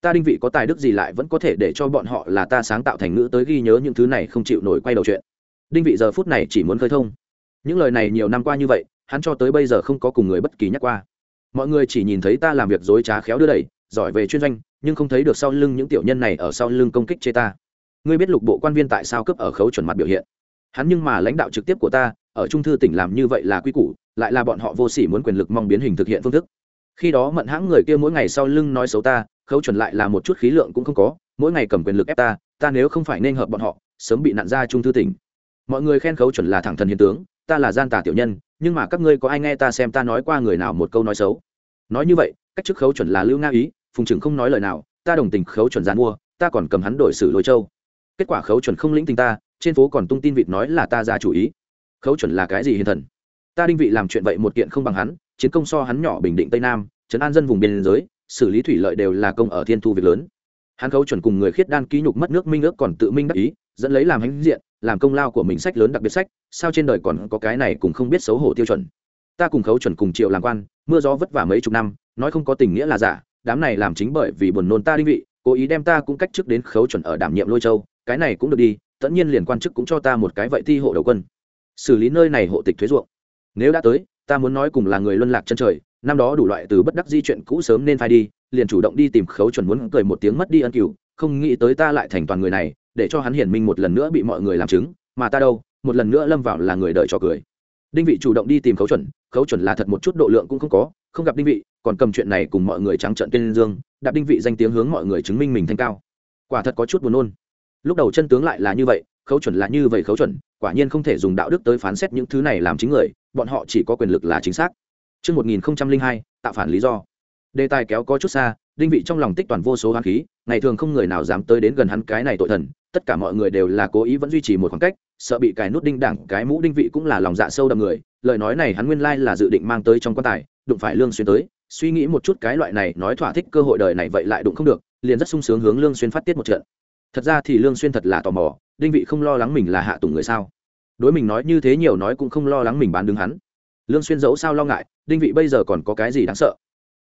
A: Ta đinh vị có tài đức gì lại vẫn có thể để cho bọn họ là ta sáng tạo thành ngữ tới ghi nhớ những thứ này không chịu nổi quay đầu chuyện. Đinh vị giờ phút này chỉ muốn khơi thông. Những lời này nhiều năm qua như vậy, hắn cho tới bây giờ không có cùng người bất kỳ nhắc qua. Mọi người chỉ nhìn thấy ta làm việc dối trá khéo đưa đẩy giỏi về chuyên doanh, nhưng không thấy được sau lưng những tiểu nhân này ở sau lưng công kích chê ta. Ngươi biết lục bộ quan viên tại sao cấp ở khấu chuẩn mặt biểu hiện? Hắn nhưng mà lãnh đạo trực tiếp của ta, ở trung thư tỉnh làm như vậy là quy củ, lại là bọn họ vô sỉ muốn quyền lực mong biến hình thực hiện phương thức. Khi đó mận hãng người kia mỗi ngày sau lưng nói xấu ta, khấu chuẩn lại là một chút khí lượng cũng không có, mỗi ngày cầm quyền lực ép ta ta nếu không phải nên hợp bọn họ, sớm bị nạn ra trung thư tỉnh. Mọi người khen khấu chuẩn là thẳng thần hiền tướng, ta là gian tà tiểu nhân, nhưng mà các ngươi có ai nghe ta xem ta nói qua người nào một câu nói xấu? Nói như vậy, cách chức khấu chuẩn là lưu nga ý phùng trưởng không nói lời nào, ta đồng tình khấu chuẩn gian mua, ta còn cầm hắn đổi xử lôi châu. Kết quả khấu chuẩn không lĩnh tình ta, trên phố còn tung tin vịt nói là ta ra chủ ý. Khấu chuẩn là cái gì hiền thần? Ta đinh vị làm chuyện vậy một kiện không bằng hắn, chiến công so hắn nhỏ bình định tây nam, trấn an dân vùng biên giới, xử lý thủy lợi đều là công ở thiên thu việc lớn. Hắn khấu chuẩn cùng người khiết đan ký nhục mất nước minh ước còn tự minh đắc ý, dẫn lấy làm hãnh diện, làm công lao của mình sách lớn đặc biệt sách, sao trên đời còn có cái này cũng không biết xấu hổ tiêu chuẩn. Ta cùng khấu chuẩn cùng triệu làm quan, mưa gió vất vả mấy chục năm, nói không có tình nghĩa là giả đám này làm chính bởi vì buồn nôn ta đinh vị, cố ý đem ta cũng cách chức đến khấu chuẩn ở đảm nhiệm lôi châu, cái này cũng được đi, tất nhiên liền quan chức cũng cho ta một cái vậy thi hộ đầu quân. Xử lý nơi này hộ tịch thuế ruộng. Nếu đã tới, ta muốn nói cùng là người luân lạc chân trời, năm đó đủ loại từ bất đắc di chuyện cũ sớm nên phải đi, liền chủ động đi tìm khấu chuẩn muốn cười một tiếng mất đi ân cửu, không nghĩ tới ta lại thành toàn người này, để cho hắn hiển minh một lần nữa bị mọi người làm chứng, mà ta đâu, một lần nữa lâm vào là người đợi cho cười. Đinh vị chủ động đi tìm khấu chuẩn khấu chuẩn là thật một chút độ lượng cũng không có không gặp đinh vị còn cầm chuyện này cùng mọi người trắng trợn tên dương đạp đinh vị danh tiếng hướng mọi người chứng minh mình thanh cao. Quả thật có chút buồn nôn. Lúc đầu chân tướng lại là như vậy khấu chuẩn là như vậy khấu chuẩn quả nhiên không thể dùng đạo đức tới phán xét những thứ này làm chính người bọn họ chỉ có quyền lực là chính xác. Trước 1002, tạo phản lý do. Đề tài kéo có chút xa, đinh vị trong lòng tích toàn vô số hoang khí, ngày thường không người nào dám tới đến gần hắn cái này tội thần, tất cả mọi người đều là cố ý vẫn duy trì một khoảng cách, sợ bị cài nút đinh đẳng, cái mũ đinh vị cũng là lòng dạ sâu đậm người, lời nói này hắn nguyên lai là dự định mang tới trong quan tài, đụng phải lương xuyên tới, suy nghĩ một chút cái loại này nói thỏa thích cơ hội đời này vậy lại đụng không được, liền rất sung sướng hướng lương xuyên phát tiết một trận. Thật ra thì lương xuyên thật là tò mò, đinh vị không lo lắng mình là hạ tùng người sao? Đối mình nói như thế nhiều nói cũng không lo lắng mình bán đứng hắn. Lương xuyên dẫu sao lo ngại, đinh vị bây giờ còn có cái gì đáng sợ?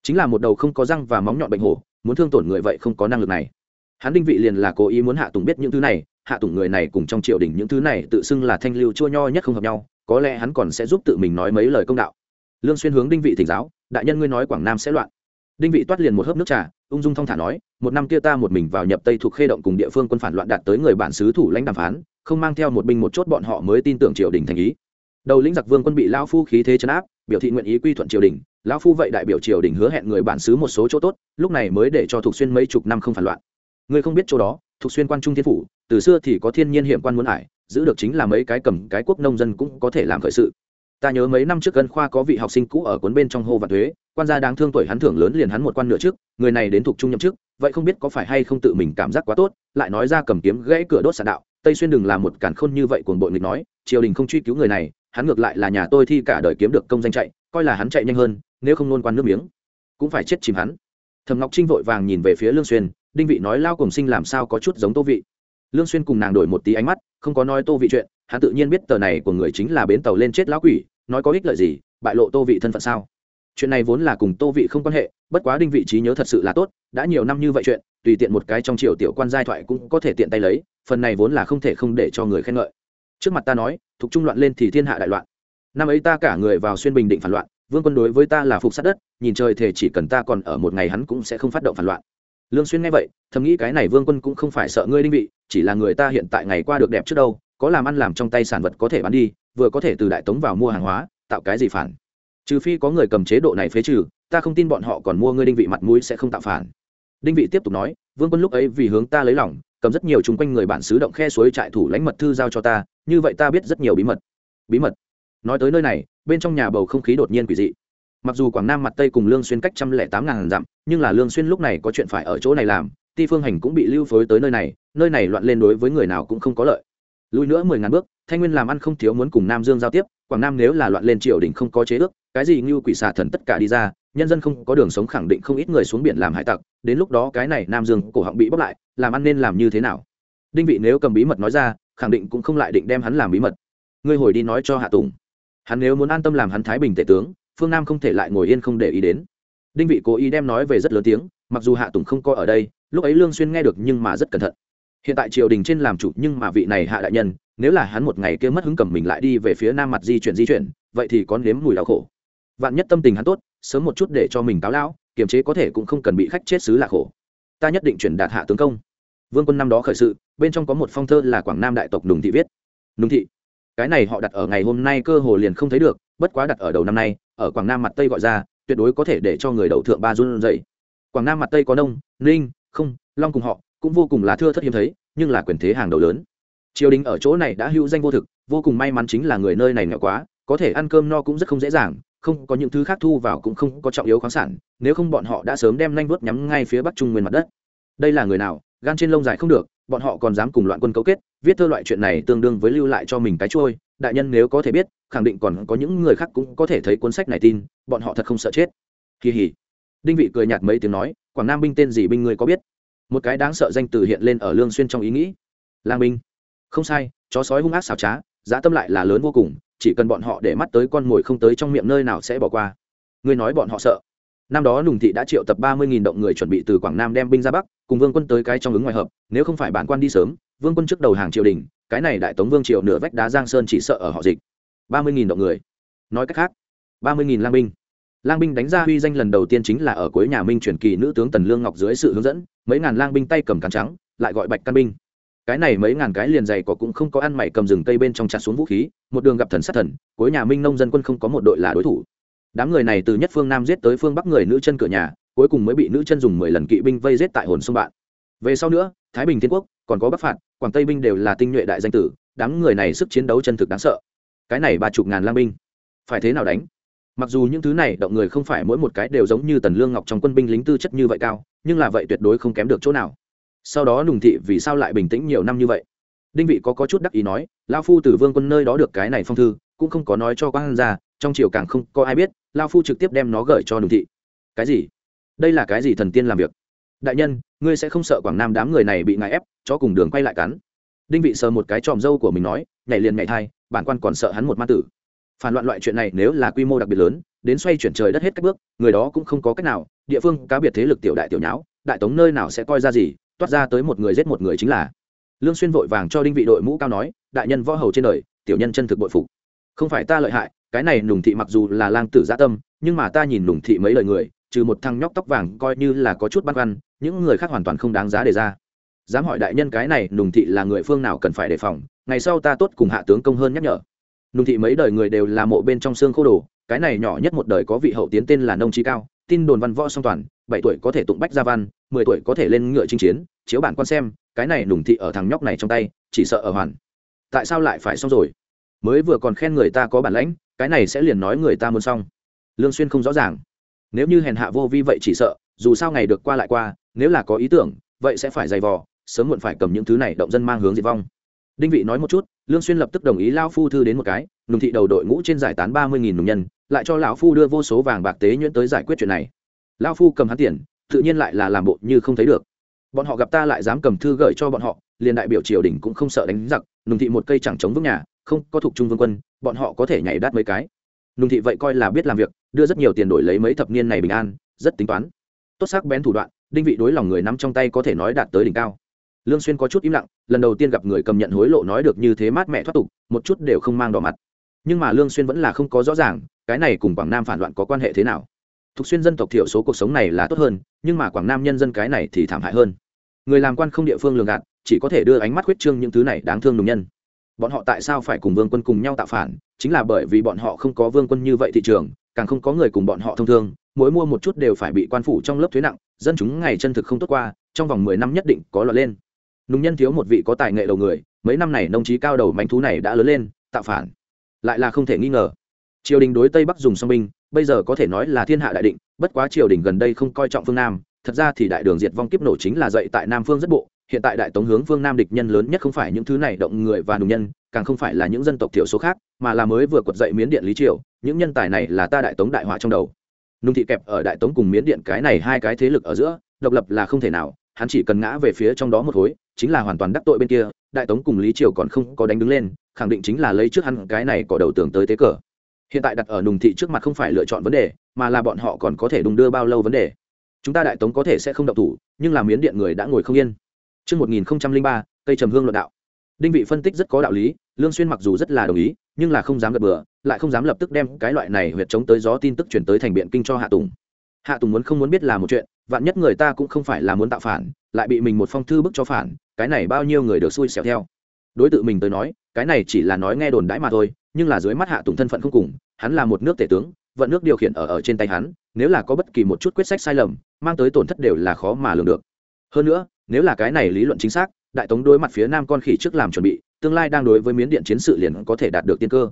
A: Chính là một đầu không có răng và móng nhọn bệnh hổ, muốn thương tổn người vậy không có năng lực này hắn đinh vị liền là cố ý muốn hạ tùng biết những thứ này hạ tùng người này cùng trong triều đình những thứ này tự xưng là thanh lưu chua nho nhất không hợp nhau có lẽ hắn còn sẽ giúp tự mình nói mấy lời công đạo lương xuyên hướng đinh vị thỉnh giáo, đại nhân ngươi nói quảng nam sẽ loạn. Đinh vị toát liền một hớp nước trà, ung dung thong thả nói, một năm kia ta một mình vào nhập tây thuộc khê động cùng địa phương quân phản loạn đạt tới người bản xứ thủ lãnh đàm phán, không mang theo một binh một chốt bọn họ mới tin tưởng triều đình thành ý. Đầu lĩnh giặc vương quân bị lão phu khí thế chấn áp, biểu thị nguyện ý quy thuận triều đình, lão phu vậy đại biểu triều đình hứa hẹn người bản xứ một số chỗ tốt, lúc này mới để cho thuộc xuyên mấy chục năm không phản loạn. Ngươi không biết chỗ đó thuộc xuyên quan trung thiên phủ, từ xưa thì có thiên nhiên hiểm quan muốn ải, giữ được chính là mấy cái cầm cái quốc nông dân cũng có thể làm khởi sự ta nhớ mấy năm trước gần khoa có vị học sinh cũ ở cuốn bên trong hô và thuế, quan gia đáng thương tuổi hắn thưởng lớn liền hắn một quan nửa trước, người này đến thuộc trung nhậm chức, vậy không biết có phải hay không tự mình cảm giác quá tốt, lại nói ra cầm kiếm gãy cửa đốt sạn đạo, tây xuyên đừng làm một cản khôn như vậy cuồng bội nghịch nói, triều đình không truy cứu người này, hắn ngược lại là nhà tôi thi cả đời kiếm được công danh chạy, coi là hắn chạy nhanh hơn, nếu không nôn quan nước miếng, cũng phải chết chìm hắn. Thầm ngọc trinh vội vàng nhìn về phía lương xuyên, đinh vị nói lao cùng sinh làm sao có chút giống tô vị. Lương xuyên cùng nàng đổi một tí ánh mắt, không có nói tô vị chuyện, hắn tự nhiên biết tờ này của người chính là bến tàu lên chết lão quỷ nói có ích lợi gì, bại lộ tô vị thân phận sao? Chuyện này vốn là cùng tô vị không quan hệ, bất quá đinh vị trí nhớ thật sự là tốt, đã nhiều năm như vậy chuyện, tùy tiện một cái trong triều tiểu quan giai thoại cũng có thể tiện tay lấy, phần này vốn là không thể không để cho người khen ngợi. Trước mặt ta nói, thuộc trung loạn lên thì thiên hạ đại loạn. Năm ấy ta cả người vào xuyên bình định phản loạn, vương quân đối với ta là phục sát đất, nhìn trời thể chỉ cần ta còn ở một ngày hắn cũng sẽ không phát động phản loạn. Lương xuyên nghe vậy, thầm nghĩ cái này vương quân cũng không phải sợ ngươi đinh vị, chỉ là người ta hiện tại ngày qua được đẹp trước đâu, có làm ăn làm trong tay sản vật có thể bán đi vừa có thể từ đại tống vào mua hàng hóa, tạo cái gì phản? Trừ phi có người cầm chế độ này phế trừ, ta không tin bọn họ còn mua ngươi đinh vị mặt mũi sẽ không tạo phản. Đinh vị tiếp tục nói, vương quân lúc ấy vì hướng ta lấy lòng, cầm rất nhiều chung quanh người bản xứ động khe suối trại thủ lãnh mật thư giao cho ta, như vậy ta biết rất nhiều bí mật. Bí mật? Nói tới nơi này, bên trong nhà bầu không khí đột nhiên quỷ dị. Mặc dù quảng nam mặt tây cùng lương xuyên cách trăm lẻ tám ngàn dặm, nhưng là lương xuyên lúc này có chuyện phải ở chỗ này làm, ti phương hành cũng bị lưu phối tới nơi này nơi này loạn lên đối với người nào cũng không có lợi lui nữa mười ngàn bước, thanh nguyên làm ăn không thiếu muốn cùng nam dương giao tiếp, quảng nam nếu là loạn lên triều đình không có chế ước, cái gì như quỷ xà thần tất cả đi ra, nhân dân không có đường sống khẳng định không ít người xuống biển làm hải tặc, đến lúc đó cái này nam dương cổ họng bị bóc lại, làm ăn nên làm như thế nào? Đinh vị nếu cầm bí mật nói ra, khẳng định cũng không lại định đem hắn làm bí mật. Ngươi hồi đi nói cho hạ tùng. Hắn nếu muốn an tâm làm hắn thái bình tể tướng, phương nam không thể lại ngồi yên không để ý đến. Đinh vị cố ý đem nói về rất lớn tiếng, mặc dù hạ tùng không coi ở đây, lúc ấy lương xuyên nghe được nhưng mà rất cẩn thận hiện tại triều đình trên làm chủ nhưng mà vị này hạ đại nhân, nếu là hắn một ngày kia mất hứng cầm mình lại đi về phía nam mặt di chuyển di chuyển, vậy thì có nếm mùi đau khổ. Vạn nhất tâm tình hắn tốt, sớm một chút để cho mình cáo lão, kiềm chế có thể cũng không cần bị khách chết xứ là khổ. Ta nhất định chuyển đạt hạ tướng công. Vương quân năm đó khởi sự, bên trong có một phong thơ là quảng nam đại tộc nùng thị viết. Nùng thị. Cái này họ đặt ở ngày hôm nay cơ hồ liền không thấy được, bất quá đặt ở đầu năm nay, ở quảng nam mặt tây gọi ra, tuyệt đối có thể để cho người đầu thượng ba run dậy quảng nam mặt tây có nông, ninh, không, long cùng họ cũng vô cùng là thưa thất hiếm thấy, nhưng là quyền thế hàng đầu lớn. Triều đình ở chỗ này đã hữu danh vô thực, vô cùng may mắn chính là người nơi này nghèo quá, có thể ăn cơm no cũng rất không dễ dàng, không có những thứ khác thu vào cũng không có trọng yếu khoáng sản, nếu không bọn họ đã sớm đem nanh vuốt nhắm ngay phía bắc trung nguyên mặt đất. Đây là người nào, gan trên lông dài không được, bọn họ còn dám cùng loạn quân cấu kết, viết thơ loại chuyện này tương đương với lưu lại cho mình cái trôi, đại nhân nếu có thể biết, khẳng định còn có những người khác cũng có thể thấy cuốn sách này tin, bọn họ thật không sợ chết. Kỳ hỉ. Đinh vị cười nhạt mấy tiếng nói, quảng nam binh tên gì binh người có biết? Một cái đáng sợ danh từ hiện lên ở lương xuyên trong ý nghĩ. Lang binh không sai, chó sói hung ác xảo trá, giá tâm lại là lớn vô cùng, chỉ cần bọn họ để mắt tới con mồi không tới trong miệng nơi nào sẽ bỏ qua. Ngươi nói bọn họ sợ. Năm đó nùng thị đã triệu tập ba mươi động người chuẩn bị từ quảng nam đem binh ra bắc, cùng vương quân tới cái trong ứng ngoài hợp, nếu không phải bản quan đi sớm, vương quân trước đầu hàng triều đình, cái này đại tống vương triều nửa vách đá giang sơn chỉ sợ ở họ dịch. ba mươi động người. Nói cách khác, ba mươi lang binh lang binh đánh ra huy danh lần đầu tiên chính là ở cuối nhà minh truyền kỳ nữ tướng tần lương ngọc dưới sự hướng dẫn, mấy ngàn lang binh tay cầm cán trắng, lại gọi bạch căn binh. Cái này mấy ngàn cái liền dày có cũng không có ăn mày cầm rừng cây bên trong chặt xuống vũ khí, một đường gặp thần sát thần, cuối nhà minh nông dân quân không có một đội là đối thủ. Đám người này từ nhất phương nam giết tới phương bắc người nữ chân cửa nhà, cuối cùng mới bị nữ chân dùng mười lần kỵ binh vây giết tại hồn sông bạn. Về sau nữa, thái bình thiên quốc, còn có bắc phạt, quảng tây binh đều là tinh nhuệ đại danh tử, đám người này sức chiến đấu chân thực đáng sợ. Cái này ba chục ngàn lang binh. Phải thế nào đánh? Mặc dù những thứ này động người không phải mỗi một cái đều giống như tần lương ngọc trong quân binh lính tư chất như vậy cao nhưng là vậy tuyệt đối không kém được chỗ nào. Sau đó nùng thị vì sao lại bình tĩnh nhiều năm như vậy? Đinh vị có, có chút đắc ý nói lao phu từ vương quân nơi đó được cái này phong thư cũng không có nói cho quan ra trong triều càng không có ai biết lao phu trực tiếp đem nó gửi cho nùng thị. Cái gì? Đây là cái gì thần tiên làm việc? Đại nhân ngươi sẽ không sợ quảng nam đám người này bị ngại ép cho cùng đường quay lại cắn. Đinh vị sờ một cái tròm dâu của mình nói nhảy liền nhảy thai bản quan còn sợ hắn một ma tử phản loạn loại chuyện này nếu là quy mô đặc biệt lớn, đến xoay chuyển trời đất hết các bước, người đó cũng không có cách nào, địa phương, cá biệt thế lực tiểu đại tiểu nháo, đại tống nơi nào sẽ coi ra gì, toát ra tới một người giết một người chính là. Lương xuyên vội vàng cho đinh vị đội mũ cao nói, đại nhân võ hầu trên đời, tiểu nhân chân thực bội phục. Không phải ta lợi hại, cái này nùng thị mặc dù là lang tử dạ tâm, nhưng mà ta nhìn nùng thị mấy lời người, trừ một thằng nhóc tóc vàng coi như là có chút băn khoăn, những người khác hoàn toàn không đáng giá đề ra. Dám hỏi đại nhân cái này nùng thị là người phương nào cần phải đề phòng, ngày sau ta tốt cùng hạ tướng công hơn nhắc nhở nùng thị mấy đời người đều là mộ bên trong xương khô đồ, cái này nhỏ nhất một đời có vị hậu tiến tên là nông trí cao, tin đồn văn võ song toàn, bảy tuổi có thể tụng bách gia văn, mười tuổi có thể lên ngựa chinh chiến, chiếu bản quan xem, cái này nùng thị ở thằng nhóc này trong tay, chỉ sợ ở hoàn. Tại sao lại phải xong rồi? Mới vừa còn khen người ta có bản lãnh, cái này sẽ liền nói người ta muốn xong. Lương xuyên không rõ ràng. Nếu như hèn hạ vô vi vậy chỉ sợ, dù sao ngày được qua lại qua, nếu là có ý tưởng, vậy sẽ phải dày vò, sớm muộn phải cầm những thứ này động dân mang hướng diệt vong đinh vị nói một chút, lương xuyên lập tức đồng ý Lão phu thư đến một cái, nùng thị đầu đội ngũ trên giải tán ba mươi nghìn nùng nhân, lại cho lão phu đưa vô số vàng bạc tế nhuyễn tới giải quyết chuyện này. Lão phu cầm hắn tiền, tự nhiên lại là làm bộ như không thấy được. Bọn họ gặp ta lại dám cầm thư gửi cho bọn họ, liền đại biểu triều đình cũng không sợ đánh giặc, nùng thị một cây chẳng chống vững nhà, không có thuộc trung vương quân, bọn họ có thể nhảy đát mấy cái. Nùng thị vậy coi là biết làm việc, đưa rất nhiều tiền đổi lấy mấy thập niên này bình an, rất tính toán. Tốt sắc bén thủ đoạn, đinh vị đối lòng người nắm trong tay có thể nói đạt tới đỉnh cao lương xuyên có chút im lặng, lần đầu tiên gặp người cầm nhận hối lộ nói được như thế mát mẹ thoát tục, một chút đều không mang đỏ mặt. Nhưng mà lương xuyên vẫn là không có rõ ràng, cái này cùng quảng nam phản loạn có quan hệ thế nào. Thuộc xuyên dân tộc thiểu số cuộc sống này là tốt hơn, nhưng mà quảng nam nhân dân cái này thì thảm hại hơn. Người làm quan không địa phương lường gạt, chỉ có thể đưa ánh mắt khuyết trương những thứ này đáng thương nông nhân. Bọn họ tại sao phải cùng vương quân cùng nhau tạo phản? Chính là bởi vì bọn họ không có vương quân như vậy thị trường, càng không có người cùng bọn họ thông thương mỗi mua một chút đều phải bị quan phủ trong lớp thuế nặng, dân chúng ngày chân thực không tốt qua, trong vòng mười năm nhất định có lọt lên nùng nhân thiếu một vị có tài nghệ đầu người, mấy năm này nông trí cao đầu manh thú này đã lớn lên, tạo phản. Lại là không thể nghi ngờ. Triều đình đối tây bắc dùng song binh, bây giờ có thể nói là thiên hạ đại định, bất quá triều đình gần đây không coi trọng phương nam. Thật ra thì đại đường diệt vong kiếp nổ chính là dậy tại nam phương rất bộ, hiện tại đại tống hướng phương nam địch nhân lớn nhất không phải những thứ này động người và nùng nhân, càng không phải là những dân tộc thiểu số khác, mà là mới vừa quật dậy miến điện lý triều, những nhân tài này là ta đại tống đại họa trong đầu. Nung thị kẹp ở đại tống cùng miến điện cái này hai cái thế lực ở giữa, độc lập là không thể nào hắn chỉ cần ngã về phía trong đó một khối chính là hoàn toàn đắc tội bên kia đại tống cùng lý triều còn không có đánh đứng lên khẳng định chính là lấy trước hắn cái này có đầu tưởng tới tế cờ hiện tại đặt ở nùng thị trước mặt không phải lựa chọn vấn đề mà là bọn họ còn có thể đùng đưa bao lâu vấn đề chúng ta đại tống có thể sẽ không động thủ nhưng làm miến điện người đã ngồi không yên Trước 1003, cây trầm hương luận đạo. Đinh vị phân tích rất có đạo lý, Lương Xuyên mặc dù rất là đồng ý, nhưng là không dám gật bừa, lại không dám lập tức đem cái loại này huyệt chống tới gió tin tức truyền tới thành biện kinh cho Hạ Tùng. Hạ Tùng muốn không muốn biết là một chuyện, vạn nhất người ta cũng không phải là muốn tạo phản, lại bị mình một phong thư bức cho phản, cái này bao nhiêu người được xui xẻo theo. Đối tượng mình tới nói, cái này chỉ là nói nghe đồn đãi mà thôi, nhưng là dưới mắt Hạ Tùng thân phận không cùng, hắn là một nước tể tướng, vận nước điều khiển ở ở trên tay hắn, nếu là có bất kỳ một chút quyết sách sai lầm, mang tới tổn thất đều là khó mà lường được. Hơn nữa, nếu là cái này lý luận chính xác, đại tống đối mặt phía nam con khỉ trước làm chuẩn bị, tương lai đang đối với miến điện chiến sự liền có thể đạt được tiên cơ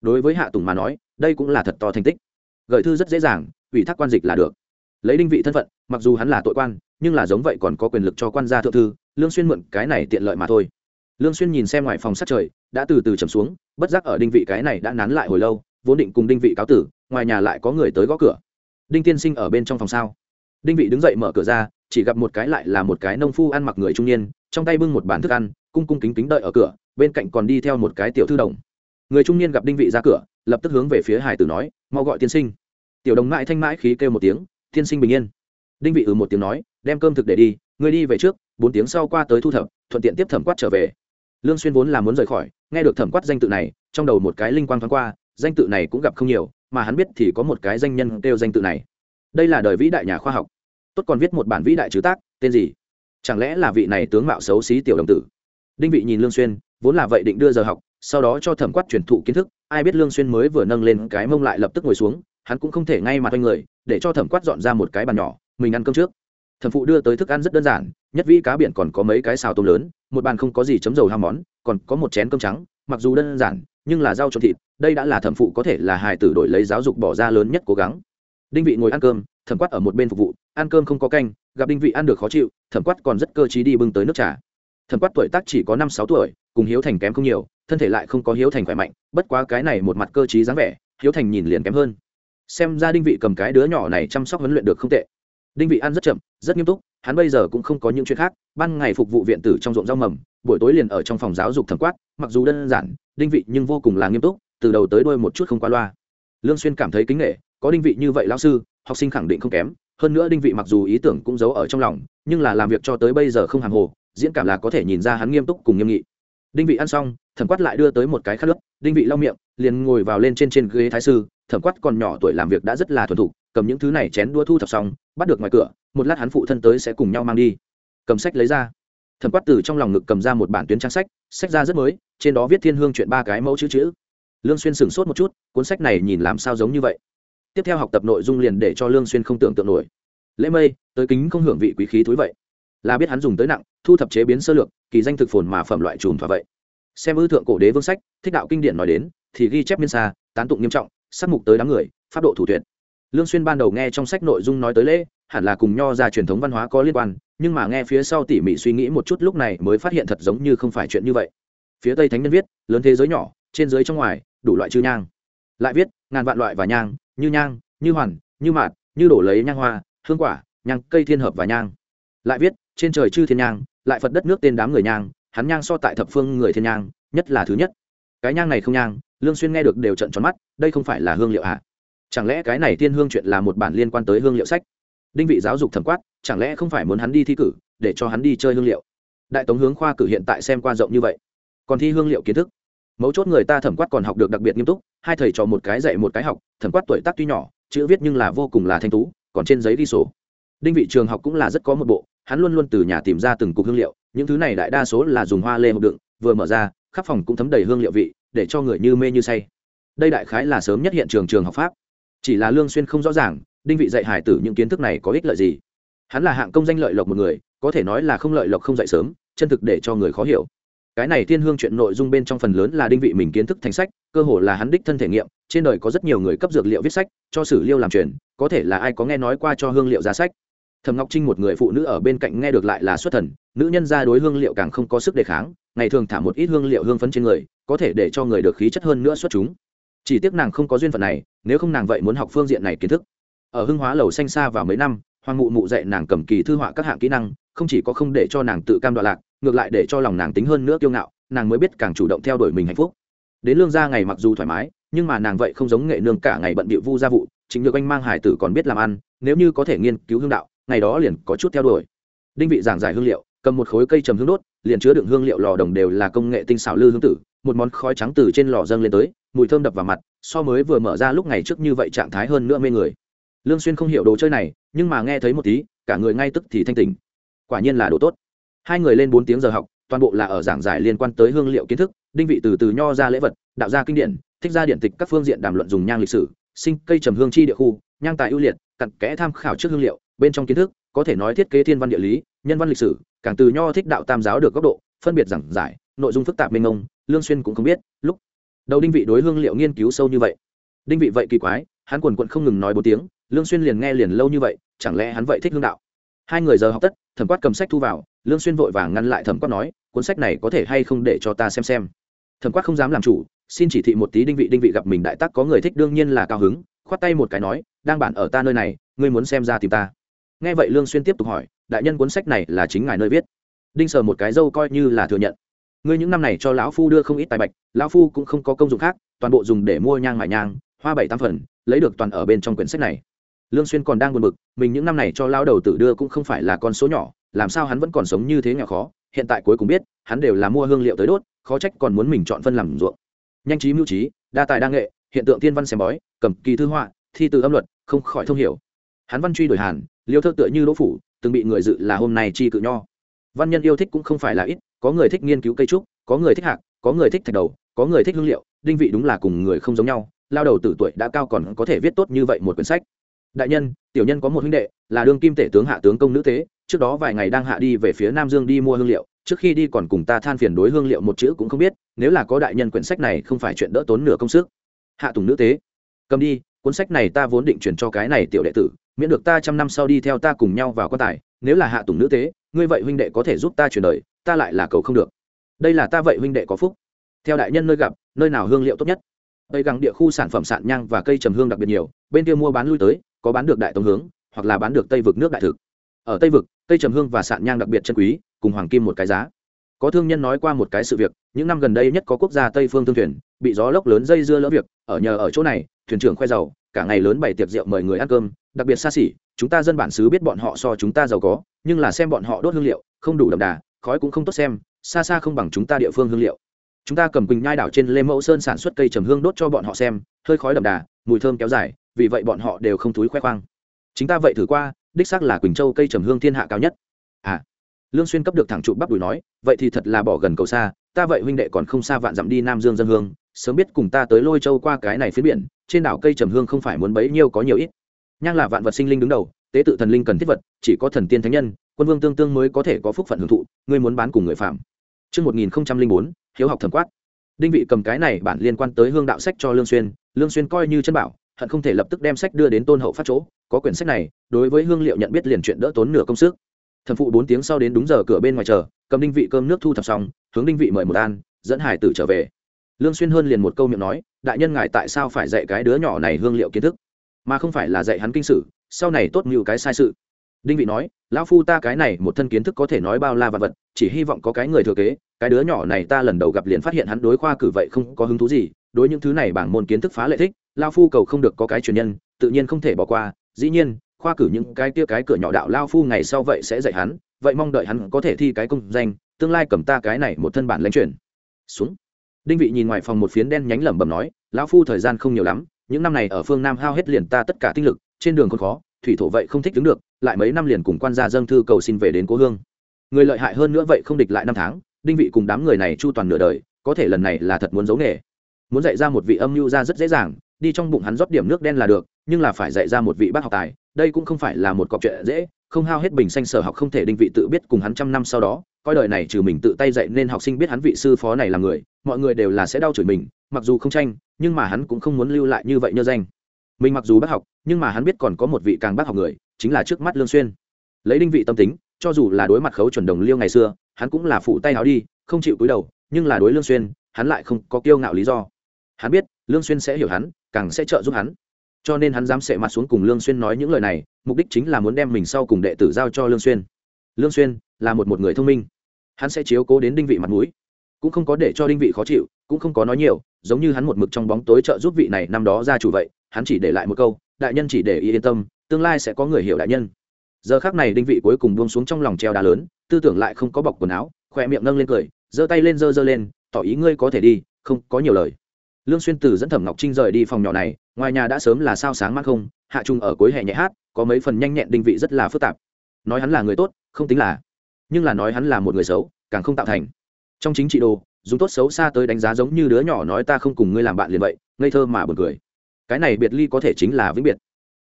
A: đối với hạ tùng mà nói đây cũng là thật to thành tích gợi thư rất dễ dàng ủy thác quan dịch là được lấy đinh vị thân phận mặc dù hắn là tội quan, nhưng là giống vậy còn có quyền lực cho quan gia thượng thư, lương xuyên mượn cái này tiện lợi mà thôi. Lương xuyên nhìn xem ngoài phòng sát trời, đã từ từ trầm xuống, bất giác ở đinh vị cái này đã nán lại hồi lâu, vốn định cùng đinh vị cáo tử, ngoài nhà lại có người tới gõ cửa. Đinh tiên sinh ở bên trong phòng sao? Đinh vị đứng dậy mở cửa ra, chỉ gặp một cái lại là một cái nông phu ăn mặc người trung niên, trong tay bưng một bàn thức ăn, cung cung kính kính đợi ở cửa, bên cạnh còn đi theo một cái tiểu thư đồng. Người trung niên gặp đinh vị ra cửa, lập tức hướng về phía hải tử nói, mau gọi tiên sinh. Tiểu đồng mãi thanh mãi khí kêu một tiếng, tiên sinh bình yên đinh vị ừ một tiếng nói, đem cơm thực để đi người đi về trước, bốn tiếng sau qua tới thu thập, thuận tiện tiếp thẩm quát trở về. Lương xuyên vốn là muốn rời khỏi, nghe được thẩm quát danh tự này, trong đầu một cái linh quang thoáng qua, danh tự này cũng gặp không nhiều, mà hắn biết thì có một cái danh nhân kêu danh tự này. Đây là đời vĩ đại nhà khoa học. Tốt còn viết một bản vĩ đại chứ tác, tên gì? Chẳng lẽ là vị này tướng mạo xấu xí tiểu đồng tử? Đinh vị nhìn lương xuyên, vốn là vậy định đưa giờ học, sau đó cho thẩm quát truyền thụ kiến thức, ai biết lương xuyên mới vừa nâng lên cái mông lại lập tức ngồi xuống, hắn cũng không thể ngay mặt quanh người, để cho thẩm quát dọn ra một cái bàn nhỏ mình ăn cơm trước. Thẩm phụ đưa tới thức ăn rất đơn giản, nhất vĩ cá biển còn có mấy cái xào tôm lớn, một bàn không có gì chấm dầu ham món, còn có một chén cơm trắng, mặc dù đơn giản, nhưng là rau trộn thịt, đây đã là thẩm phụ có thể là hài tử đổi lấy giáo dục bỏ ra lớn nhất cố gắng. Đinh vị ngồi ăn cơm, thẩm quát ở một bên phục vụ, ăn cơm không có canh, gặp đinh vị ăn được khó chịu, thẩm quát còn rất cơ trí đi bưng tới nước trà. Thẩm quát tuổi tác chỉ có năm sáu tuổi, cùng hiếu thành kém không nhiều, thân thể lại không có hiếu thành khỏe mạnh, bất quá cái này một mặt cơ t dáng vẻ, hiếu thành nhìn liền kém hơn. Xem ra đinh vị cầm cái đứa nhỏ này chăm sóc huấn luyện được không tệ đinh vị ăn rất chậm, rất nghiêm túc, hắn bây giờ cũng không có những chuyện khác, ban ngày phục vụ viện tử trong ruộng rau mầm, buổi tối liền ở trong phòng giáo dục thẩm quát, mặc dù đơn giản, đinh vị nhưng vô cùng là nghiêm túc, từ đầu tới đuôi một chút không qua loa. Lương xuyên cảm thấy kính nể, có đinh vị như vậy lão sư, học sinh khẳng định không kém, hơn nữa đinh vị mặc dù ý tưởng cũng giấu ở trong lòng, nhưng là làm việc cho tới bây giờ không hàng hồ, diễn cảm là có thể nhìn ra hắn nghiêm túc cùng nghiêm nghị đinh vị ăn xong, thẩm quát lại đưa tới một cái khát nước. Đinh vị lau miệng, liền ngồi vào lên trên trên ghế thái sư. Thẩm quát còn nhỏ tuổi làm việc đã rất là thuần thục, cầm những thứ này chén đua thu thập xong, bắt được ngoài cửa, một lát hắn phụ thân tới sẽ cùng nhau mang đi. Cầm sách lấy ra. Thẩm quát từ trong lòng ngực cầm ra một bản tuyến trang sách sách ra rất mới, trên đó viết thiên hương chuyện ba cái mẫu chữ chữ. Lương xuyên sửng sốt một chút, cuốn sách này nhìn làm sao giống như vậy? Tiếp theo học tập nội dung liền để cho lương xuyên không tưởng tượng nổi. Lễ mây, tới kính không hưởng vị quý khí thúi vậy. Là biết hắn dùng tới nặng thu thập chế biến sơ lược, kỳ danh thực phồn mà phẩm loại trùm thỏa vậy. Xem ư thượng cổ đế vương sách, thích đạo kinh điển nói đến, thì ghi chép miên xa, tán tụng nghiêm trọng, sắc mục tới đám người, pháp độ thủ tuyệt. Lương xuyên ban đầu nghe trong sách nội dung nói tới lễ, hẳn là cùng nho ra truyền thống văn hóa có liên quan, nhưng mà nghe phía sau tỉ mỉ suy nghĩ một chút lúc này mới phát hiện thật giống như không phải chuyện như vậy. Phía tây thánh nhân viết, lớn thế giới nhỏ, trên dưới trong ngoài, đủ loại chư nhang. Lại viết, ngàn vạn loại và nhang, như nhang, như hoàn, như mạt, như đổ lấy nhang hoa, hương quả, nhang cây thiên hợp và nhang. Lại viết, trên trời chư thiên nhang lại phật đất nước tên đám người nhang, hắn nhang so tại thập phương người thiên nhang, nhất là thứ nhất. Cái nhang này không nhang, lương xuyên nghe được đều trợn tròn mắt, đây không phải là hương liệu à chẳng lẽ cái này tiên hương chuyện là một bản liên quan tới hương liệu sách? Đinh vị giáo dục thẩm quát, chẳng lẽ không phải muốn hắn đi thi cử, để cho hắn đi chơi hương liệu? Đại tống hướng khoa cử hiện tại xem qua rộng như vậy. Còn thi hương liệu kiến thức. Mấu chốt người ta thẩm quát còn học được đặc biệt nghiêm túc, hai thầy trò một cái dạy một cái học, thẩm quát tuổi tác tuy nhỏ, chữ viết nhưng là vô cùng là thanh tú, còn trên giấy ghi sổ đinh vị trường học cũng là rất có một bộ hắn luôn luôn từ nhà tìm ra từng cục hương liệu, những thứ này đại đa số là dùng hoa lê hộp đựng, vừa mở ra, khắp phòng cũng thấm đầy hương liệu vị, để cho người như mê như say. Đây đại khái là sớm nhất hiện trường trường học pháp. Chỉ là lương xuyên không rõ ràng, đinh vị dạy hải tử những kiến thức này có ích lợi gì. Hắn là hạng công danh lợi lộc một người, có thể nói là không lợi lộc không dạy sớm, chân thực để cho người khó hiểu. Cái này thiên hương chuyện nội dung bên trong phần lớn là đinh vị mình kiến thức thành sách, cơ hồ là hắn đích thân thể nghiệm, trên đời có rất nhiều người cấp dược liệu viết sách, cho sử liêu làm truyền, có thể là ai có nghe nói qua cho hương liệu ra sách thầm ngọc trinh một người phụ nữ ở bên cạnh nghe được lại là xuất thần nữ nhân ra đối hương liệu càng không có sức đề kháng ngày thường thả một ít hương liệu hương phấn trên người có thể để cho người được khí chất hơn nữa xuất chúng chỉ tiếc nàng không có duyên phận này nếu không nàng vậy muốn học phương diện này kiến thức ở hưng hóa lầu xanh xa vào mấy năm hoàng mụ mụ dạy nàng cầm kỳ thư họa các hạng kỹ năng không chỉ có không để cho nàng tự cam đoạn lạc ngược lại để cho lòng nàng tính hơn nữa kiêu ngạo nàng mới biết càng chủ động theo đuổi mình hạnh phúc đến lương gia ngày mặc dù thoải mái nhưng mà nàng vậy không giống nghệ nương cả ngày bận bịu vu gia vụ chính được anh mang hải tử còn biết làm ăn nếu như có thể nghiên cứu hương đạo ngày đó liền có chút theo đuổi. Đinh vị giảng giải hương liệu, cầm một khối cây trầm hương đốt, liền chứa đựng hương liệu lò đồng đều là công nghệ tinh xảo lư hương tử, một món khói trắng từ trên lò dâng lên tới, mùi thơm đập vào mặt, so mới vừa mở ra lúc ngày trước như vậy trạng thái hơn nữa mê người. Lương xuyên không hiểu đồ chơi này, nhưng mà nghe thấy một tí, cả người ngay tức thì thanh tỉnh. Quả nhiên là đồ tốt. Hai người lên bốn tiếng giờ học, toàn bộ là ở giảng giải liên quan tới hương liệu kiến thức, đinh vị từ từ nho ra lễ vật, đạo gia kinh điển, thích ra điện tịch các phương diện đàm luận dùng nhang lịch sử, sinh cây trầm hương chi địa khu nhang tài ưu liệt, cặn kẽ tham khảo trước hương liệu, bên trong kiến thức, có thể nói thiết kế thiên văn địa lý, nhân văn lịch sử, càng từ nho thích đạo tam giáo được góc độ, phân biệt giảng giải, nội dung phức tạp mênh mông, lương xuyên cũng không biết, lúc đầu đinh vị đối hương liệu nghiên cứu sâu như vậy. Đinh vị vậy kỳ quái, hắn quần quận không ngừng nói bốn tiếng, lương xuyên liền nghe liền lâu như vậy, chẳng lẽ hắn vậy thích hương đạo? Hai người giờ học tất, thẩm quát cầm sách thu vào, lương xuyên vội vàng ngăn lại thẩm quát nói, cuốn sách này có thể hay không để cho ta xem xem? Thẩm quát không dám làm chủ, xin chỉ thị một tí đinh vị đinh vị gặp mình đại tác có người thích đương nhiên là cao hứng khoát tay một cái nói, đang bản ở ta nơi này, ngươi muốn xem ra tìm ta. Nghe vậy lương xuyên tiếp tục hỏi, đại nhân cuốn sách này là chính ngài nơi viết? Đinh sờ một cái dâu coi như là thừa nhận. Ngươi những năm này cho lão phu đưa không ít tài bạch, lão phu cũng không có công dụng khác, toàn bộ dùng để mua nhang mại nhang, hoa bảy tam phần, lấy được toàn ở bên trong quyển sách này. Lương xuyên còn đang buồn bực, mình những năm này cho lão đầu tử đưa cũng không phải là con số nhỏ, làm sao hắn vẫn còn sống như thế nghèo khó? Hiện tại cuối cùng biết, hắn đều là mua hương liệu tới đốt, khó trách còn muốn mình chọn phân làm ruộng. Nhanh trí mưu trí, đa tài đa nghệ hiện tượng thiên văn xem bói, cầm kỳ thư họa, thi từ âm luật, không khỏi thông hiểu. Hắn văn truy đổi hàn, liêu thơ tựa như đỗ phủ, từng bị người dự là hôm nay chi cự nho. Văn nhân yêu thích cũng không phải là ít, có người thích nghiên cứu cây trúc, có người thích hạc, có người thích thạch đầu, có người thích hương liệu, đinh vị đúng là cùng người không giống nhau, lao đầu tử tuổi đã cao còn có thể viết tốt như vậy một quyển sách. Đại nhân, tiểu nhân có một huynh đệ, là đương kim tể tướng hạ tướng công nữ tế, trước đó vài ngày đang hạ đi về phía nam dương đi mua hương liệu, trước khi đi còn cùng ta than phiền đối hương liệu một chữ cũng không biết, nếu là có đại nhân quyển sách này không phải chuyện đỡ tốn nửa công sức hạ tùng nữ tế, cầm đi, cuốn sách này ta vốn định chuyển cho cái này tiểu đệ tử, miễn được ta trăm năm sau đi theo ta cùng nhau vào quan tài, nếu là hạ tùng nữ tế, ngươi vậy huynh đệ có thể giúp ta chuyển đời, ta lại là cầu không được. Đây là ta vậy huynh đệ có phúc. Theo đại nhân nơi gặp, nơi nào hương liệu tốt nhất? Tây gắng địa khu sản phẩm sạn nhang và cây trầm hương đặc biệt nhiều, bên kia mua bán lui tới, có bán được đại tông hướng, hoặc là bán được tây vực nước đại thực. Ở tây vực, cây trầm hương và sạn nhang đặc biệt chân quý, cùng hoàng kim một cái giá. Có thương nhân nói qua một cái sự việc, những năm gần đây nhất có quốc gia tây phương thương thuyền bị gió lốc lớn dây dưa lỡ việc, ở nhờ ở chỗ này, thuyền trưởng khoe giàu, cả ngày lớn bày tiệc rượu mời người ăn cơm, đặc biệt xa xỉ, chúng ta dân bản xứ biết bọn họ so chúng ta giàu có, nhưng là xem bọn họ đốt hương liệu, không đủ đậm đà, khói cũng không tốt xem, xa xa không bằng chúng ta địa phương hương liệu. Chúng ta cầm quỳnh nhai đảo trên lê mẫu sơn sản xuất cây trầm hương đốt cho bọn họ xem, hơi khói đậm đà, mùi thơm kéo dài, vì vậy bọn họ đều không túi khoe khoang. Chính ta vậy thử qua, đích xác là quỳnh châu cây trầm hương thiên hạ cao nhất. À lương xuyên cấp được thẳng trụ bắp đùi nói, vậy thì thật là bỏ gần cầu xa, ta vậy huynh đệ còn không xa vạn dặm đi nam dương dân hương sớm biết cùng ta tới lôi châu qua cái này phía biển trên đảo cây trầm hương không phải muốn bấy nhiêu có nhiều ít nhang là vạn vật sinh linh đứng đầu tế tự thần linh cần thiết vật chỉ có thần tiên thánh nhân quân vương tương tương mới có thể có phúc phận hưởng thụ ngươi muốn bán cùng người phạm Trước 1004, hiếu học thẩm quát. Đinh vị cầm cái này bản liên quan tới hương đạo sách cho Lương Xuyên, Lương Xuyên coi như chân bảo, hận không thể lập tức đem sách đưa đến Tôn Hậu phát chỗ, có quyển sách này, đối với hương liệu nhận biết liền chuyện đỡ tốn nửa công sức. Thẩm phụ 4 tiếng sau đến đúng giờ cửa bên ngoài chờ, cầm đinh vị cơm nước thu thập xong, hướng đinh vị mời một an, dẫn hải tử trở về. Lương Xuyên hơn liền một câu miệng nói, đại nhân ngài tại sao phải dạy cái đứa nhỏ này hương liệu kiến thức, mà không phải là dạy hắn kinh sử, sau này tốt nhiều cái sai sự. Đinh vị nói lão phu ta cái này một thân kiến thức có thể nói bao la vật vật chỉ hy vọng có cái người thừa kế cái đứa nhỏ này ta lần đầu gặp liền phát hiện hắn đối khoa cử vậy không có hứng thú gì đối những thứ này bảng môn kiến thức phá lệ thích lao phu cầu không được có cái truyền nhân tự nhiên không thể bỏ qua dĩ nhiên khoa cử những cái kia cái cửa nhỏ đạo lao phu ngày sau vậy sẽ dạy hắn vậy mong đợi hắn có thể thi cái công danh tương lai cầm ta cái này một thân bản lãnh truyền. Xuống đinh vị nhìn ngoài phòng một phiến đen nhánh lẩm bẩm nói, lão phu thời gian không nhiều lắm, những năm này ở phương nam hao hết liền ta tất cả tinh lực, trên đường còn khó, thủy thổ vậy không thích đứng được, lại mấy năm liền cùng quan gia dâng thư cầu xin về đến cố hương. Người lợi hại hơn nữa vậy không địch lại năm tháng, đinh vị cùng đám người này chu toàn nửa đời, có thể lần này là thật muốn giấu nghề. Muốn dạy ra một vị âm mưu ra rất dễ dàng, đi trong bụng hắn rót điểm nước đen là được, nhưng là phải dạy ra một vị bác học tài đây cũng không phải là một cọc chuyện dễ, không hao hết bình xanh sở học không thể đinh vị tự biết cùng hắn trăm năm sau đó, coi đời này trừ mình tự tay dạy nên học sinh biết hắn vị sư phó này là người, mọi người đều là sẽ đau chửi mình, mặc dù không tranh, nhưng mà hắn cũng không muốn lưu lại như vậy nhơ danh. Mình mặc dù bác học, nhưng mà hắn biết còn có một vị càng bác học người, chính là trước mắt lương xuyên. Lấy đinh vị tâm tính, cho dù là đối mặt khấu chuẩn đồng liêu ngày xưa, hắn cũng là phụ tay áo đi, không chịu cúi đầu, nhưng là đối lương xuyên, hắn lại không có kiêu ngạo lý do. Hắn biết, lương xuyên sẽ hiểu hắn, càng sẽ trợ giúp hắn cho nên hắn dám sệ mặt xuống cùng lương xuyên nói những lời này, mục đích chính là muốn đem mình sau cùng đệ tử giao cho lương xuyên. Lương xuyên là một một người thông minh. Hắn sẽ chiếu cố đến đinh vị mặt mũi, cũng không có để cho đinh vị khó chịu, cũng không có nói nhiều, giống như hắn một mực trong bóng tối trợ giúp vị này năm đó ra chủ vậy, hắn chỉ để lại một câu, đại nhân chỉ để ý yên tâm, tương lai sẽ có người hiểu đại nhân. Giờ khác này đinh vị cuối cùng buông xuống trong lòng treo đá lớn, tư tưởng lại không có bọc quần áo khoe miệng nâng lên cười, giơ tay lên, giơ giơ lên, tỏ ý ngươi có thể đi, không có nhiều lời lương xuyên từ dẫn thẩm ngọc trinh rời đi phòng nhỏ này, ngoài nhà đã sớm là sao sáng mắt không, hạ trung ở cuối hè nhẹ hát, có mấy phần nhanh nhẹn đinh vị rất là phức tạp. Nói hắn là người tốt, không tính là, nhưng là nói hắn là một người xấu, càng không tạo thành. Trong chính trị đồ, dùng tốt xấu xa tới đánh giá giống như đứa nhỏ nói ta không cùng ngươi làm bạn liền vậy, ngây thơ mà buồn cười. Cái này biệt ly có thể chính là vĩnh biệt.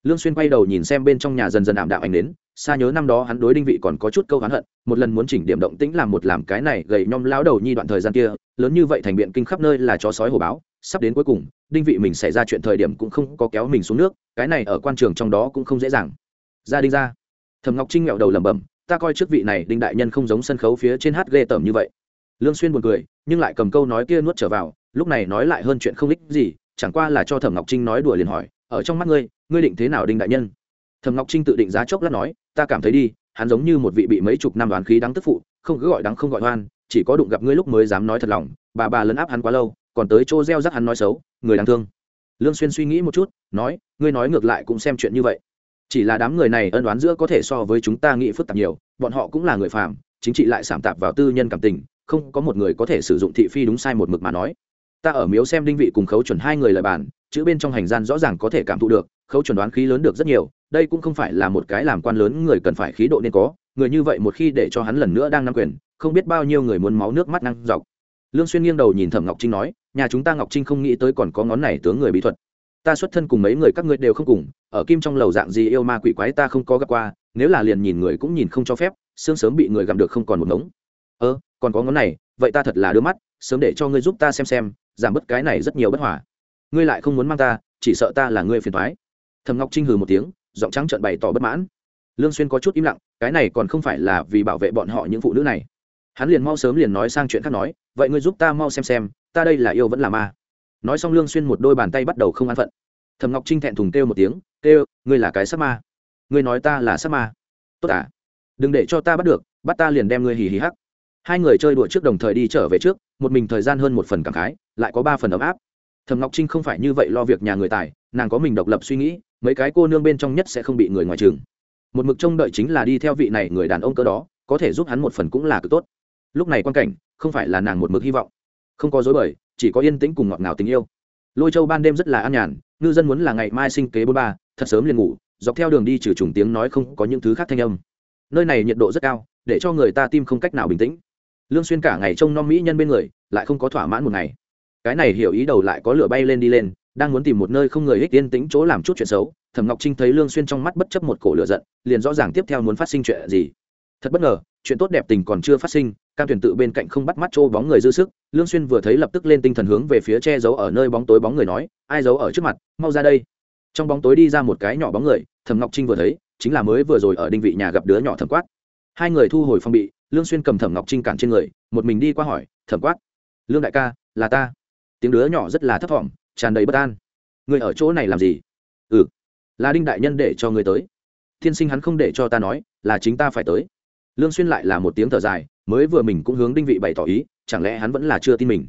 A: Lương xuyên quay đầu nhìn xem bên trong nhà dần dần ảm đạm ảnh đến xa nhớ năm đó hắn đối đinh vị còn có chút câu hắn hận, một lần muốn chỉnh điểm động tĩnh làm một làm cái này gầy nhom lão đầu nhi đoạn thời gian kia, lớn như vậy thành biện kinh khắp nơi là chó sói hổ báo sắp đến cuối cùng, đinh vị mình xảy ra chuyện thời điểm cũng không có kéo mình xuống nước, cái này ở quan trường trong đó cũng không dễ dàng. Ra đinh ra. Thẩm ngọc trinh ngẹo đầu lẩm bẩm, ta coi trước vị này đinh đại nhân không giống sân khấu phía trên hát ghê tởm như vậy. Lương xuyên buồn cười, nhưng lại cầm câu nói kia nuốt trở vào, lúc này nói lại hơn chuyện không ích gì, chẳng qua là cho thẩm ngọc trinh nói đùa liền hỏi, ở trong mắt ngươi ngươi định thế nào đinh đại nhân? Thẩm ngọc trinh tự định giá chốc lát nói, ta cảm thấy đi, hắn giống như một vị bị mấy chục năm đoán khí đáng tức phụ, không cứ gọi đắng không gọi hoan chỉ có đụng gặp ngươi lúc mới dám nói thật lòng, bà bà lấn áp hắn quá lâu còn tới chỗ gieo rắc hắn nói xấu, người đáng thương. Lương xuyên suy nghĩ một chút, nói, ngươi nói ngược lại cũng xem chuyện như vậy. Chỉ là đám người này ân đoán giữa có thể so với chúng ta nghĩ phức tạp nhiều, bọn họ cũng là người phàm, chính trị lại sảm tạp vào tư nhân cảm tình, không có một người có thể sử dụng thị phi đúng sai một mực mà nói. Ta ở miếu xem đinh vị cùng khấu chuẩn hai người lời bàn, chữ bên trong hành gian rõ ràng có thể cảm thụ được, khấu chuẩn đoán khí lớn được rất nhiều, đây cũng không phải là một cái làm quan lớn người cần phải khí độ nên có, người như vậy một khi để cho hắn lần nữa đang nắm quyền, không biết bao nhiêu người muốn máu nước mắt năng dọc. Lương xuyên nghiêng đầu nhìn thẩm ngọc trinh nói nhà chúng ta ngọc trinh không nghĩ tới còn có ngón này tướng người bí thuật. Ta xuất thân cùng mấy người các ngươi đều không cùng, ở kim trong lầu dạng gì yêu ma quỷ quái ta không có gặp qua, nếu là liền nhìn người cũng nhìn không cho phép xương sớm bị người gặm được không còn một ngống. Ơ, còn có ngón này, vậy ta thật là đưa mắt, sớm để cho ngươi giúp ta xem xem, giảm bớt cái này rất nhiều bất hòa. Ngươi lại không muốn mang ta, chỉ sợ ta là ngươi phiền thoái thầm ngọc trinh hừ một tiếng, giọng trắng trợn bày tỏ bất mãn. Lương xuyên có chút im lặng, cái này còn không phải là vì bảo vệ bọn họ những phụ nữ này hắn liền mau sớm liền nói sang chuyện khác nói, vậy ngươi giúp ta mau xem xem, ta đây là yêu vẫn là ma. Nói xong lương xuyên một đôi bàn tay bắt đầu không an phận. Thầm ngọc trinh thẹn thùng kêu một tiếng, kêu, ngươi là cái sát ma. Ngươi nói ta là sát ma. Tốt à đừng để cho ta bắt được, bắt ta liền đem ngươi hì hì hắc. Hai người chơi đùa trước đồng thời đi trở về trước, một mình thời gian hơn một phần cảm khái, lại có ba phần ấm áp. Thầm ngọc trinh không phải như vậy lo việc nhà người tài, nàng có mình độc lập suy nghĩ, mấy cái cô nương bên trong nhất sẽ không bị người ngoài trường một mực trông đợi chính là đi theo vị này người đàn ông cơ đó, có thể giúp hắn một phần cũng là cực tốt lúc này quan cảnh, không phải là nàng một mực hy vọng. Không có dối bời, chỉ có yên tĩnh cùng ngọt ngào tình yêu. Lôi châu ban đêm rất là an nhàn, ngư dân muốn là ngày mai sinh kế bôn ba, thật sớm liền ngủ, dọc theo đường đi trừ trùng tiếng nói không có những thứ khác thanh âm. Nơi này nhiệt độ rất cao, để cho người ta tim không cách nào bình tĩnh. Lương xuyên cả ngày trông nom mỹ nhân bên người, lại không có thỏa mãn một ngày. Cái này hiểu ý đầu lại có lửa bay lên đi lên, đang muốn tìm một nơi không người ích yên tĩnh chỗ làm chút chuyện xấu, thẩm ngọc trinh thấy lương xuyên trong mắt bất chấp một cổ lửa giận, liền rõ ràng tiếp theo muốn phát sinh chuyện gì. Thật bất ngờ chuyện tốt đẹp tình còn chưa phát sinh, cam tuyển tự bên cạnh không bắt mắt trô bóng người dư sức, lương xuyên vừa thấy lập tức lên tinh thần hướng về phía che giấu ở nơi bóng tối bóng người nói, ai giấu ở trước mặt, mau ra đây. Trong bóng tối đi ra một cái nhỏ bóng người, thẩm ngọc trinh vừa thấy, chính là mới vừa rồi ở đinh vị nhà gặp đứa nhỏ thẩm quát. Hai người thu hồi phong bị, lương xuyên cầm thẩm ngọc trinh cản trên người, một mình đi qua hỏi, thẩm quát, lương đại ca, là ta? Tiếng đứa nhỏ rất là thấp thỏm, tràn đầy bất an. Người ở chỗ này làm gì? Ừ là đinh đại nhân để cho người tới. Thiên sinh hắn không để cho ta nói, là chính ta phải tới lương xuyên lại là một tiếng thở dài, mới vừa mình cũng hướng đinh vị bày tỏ ý, chẳng lẽ hắn vẫn là chưa tin mình?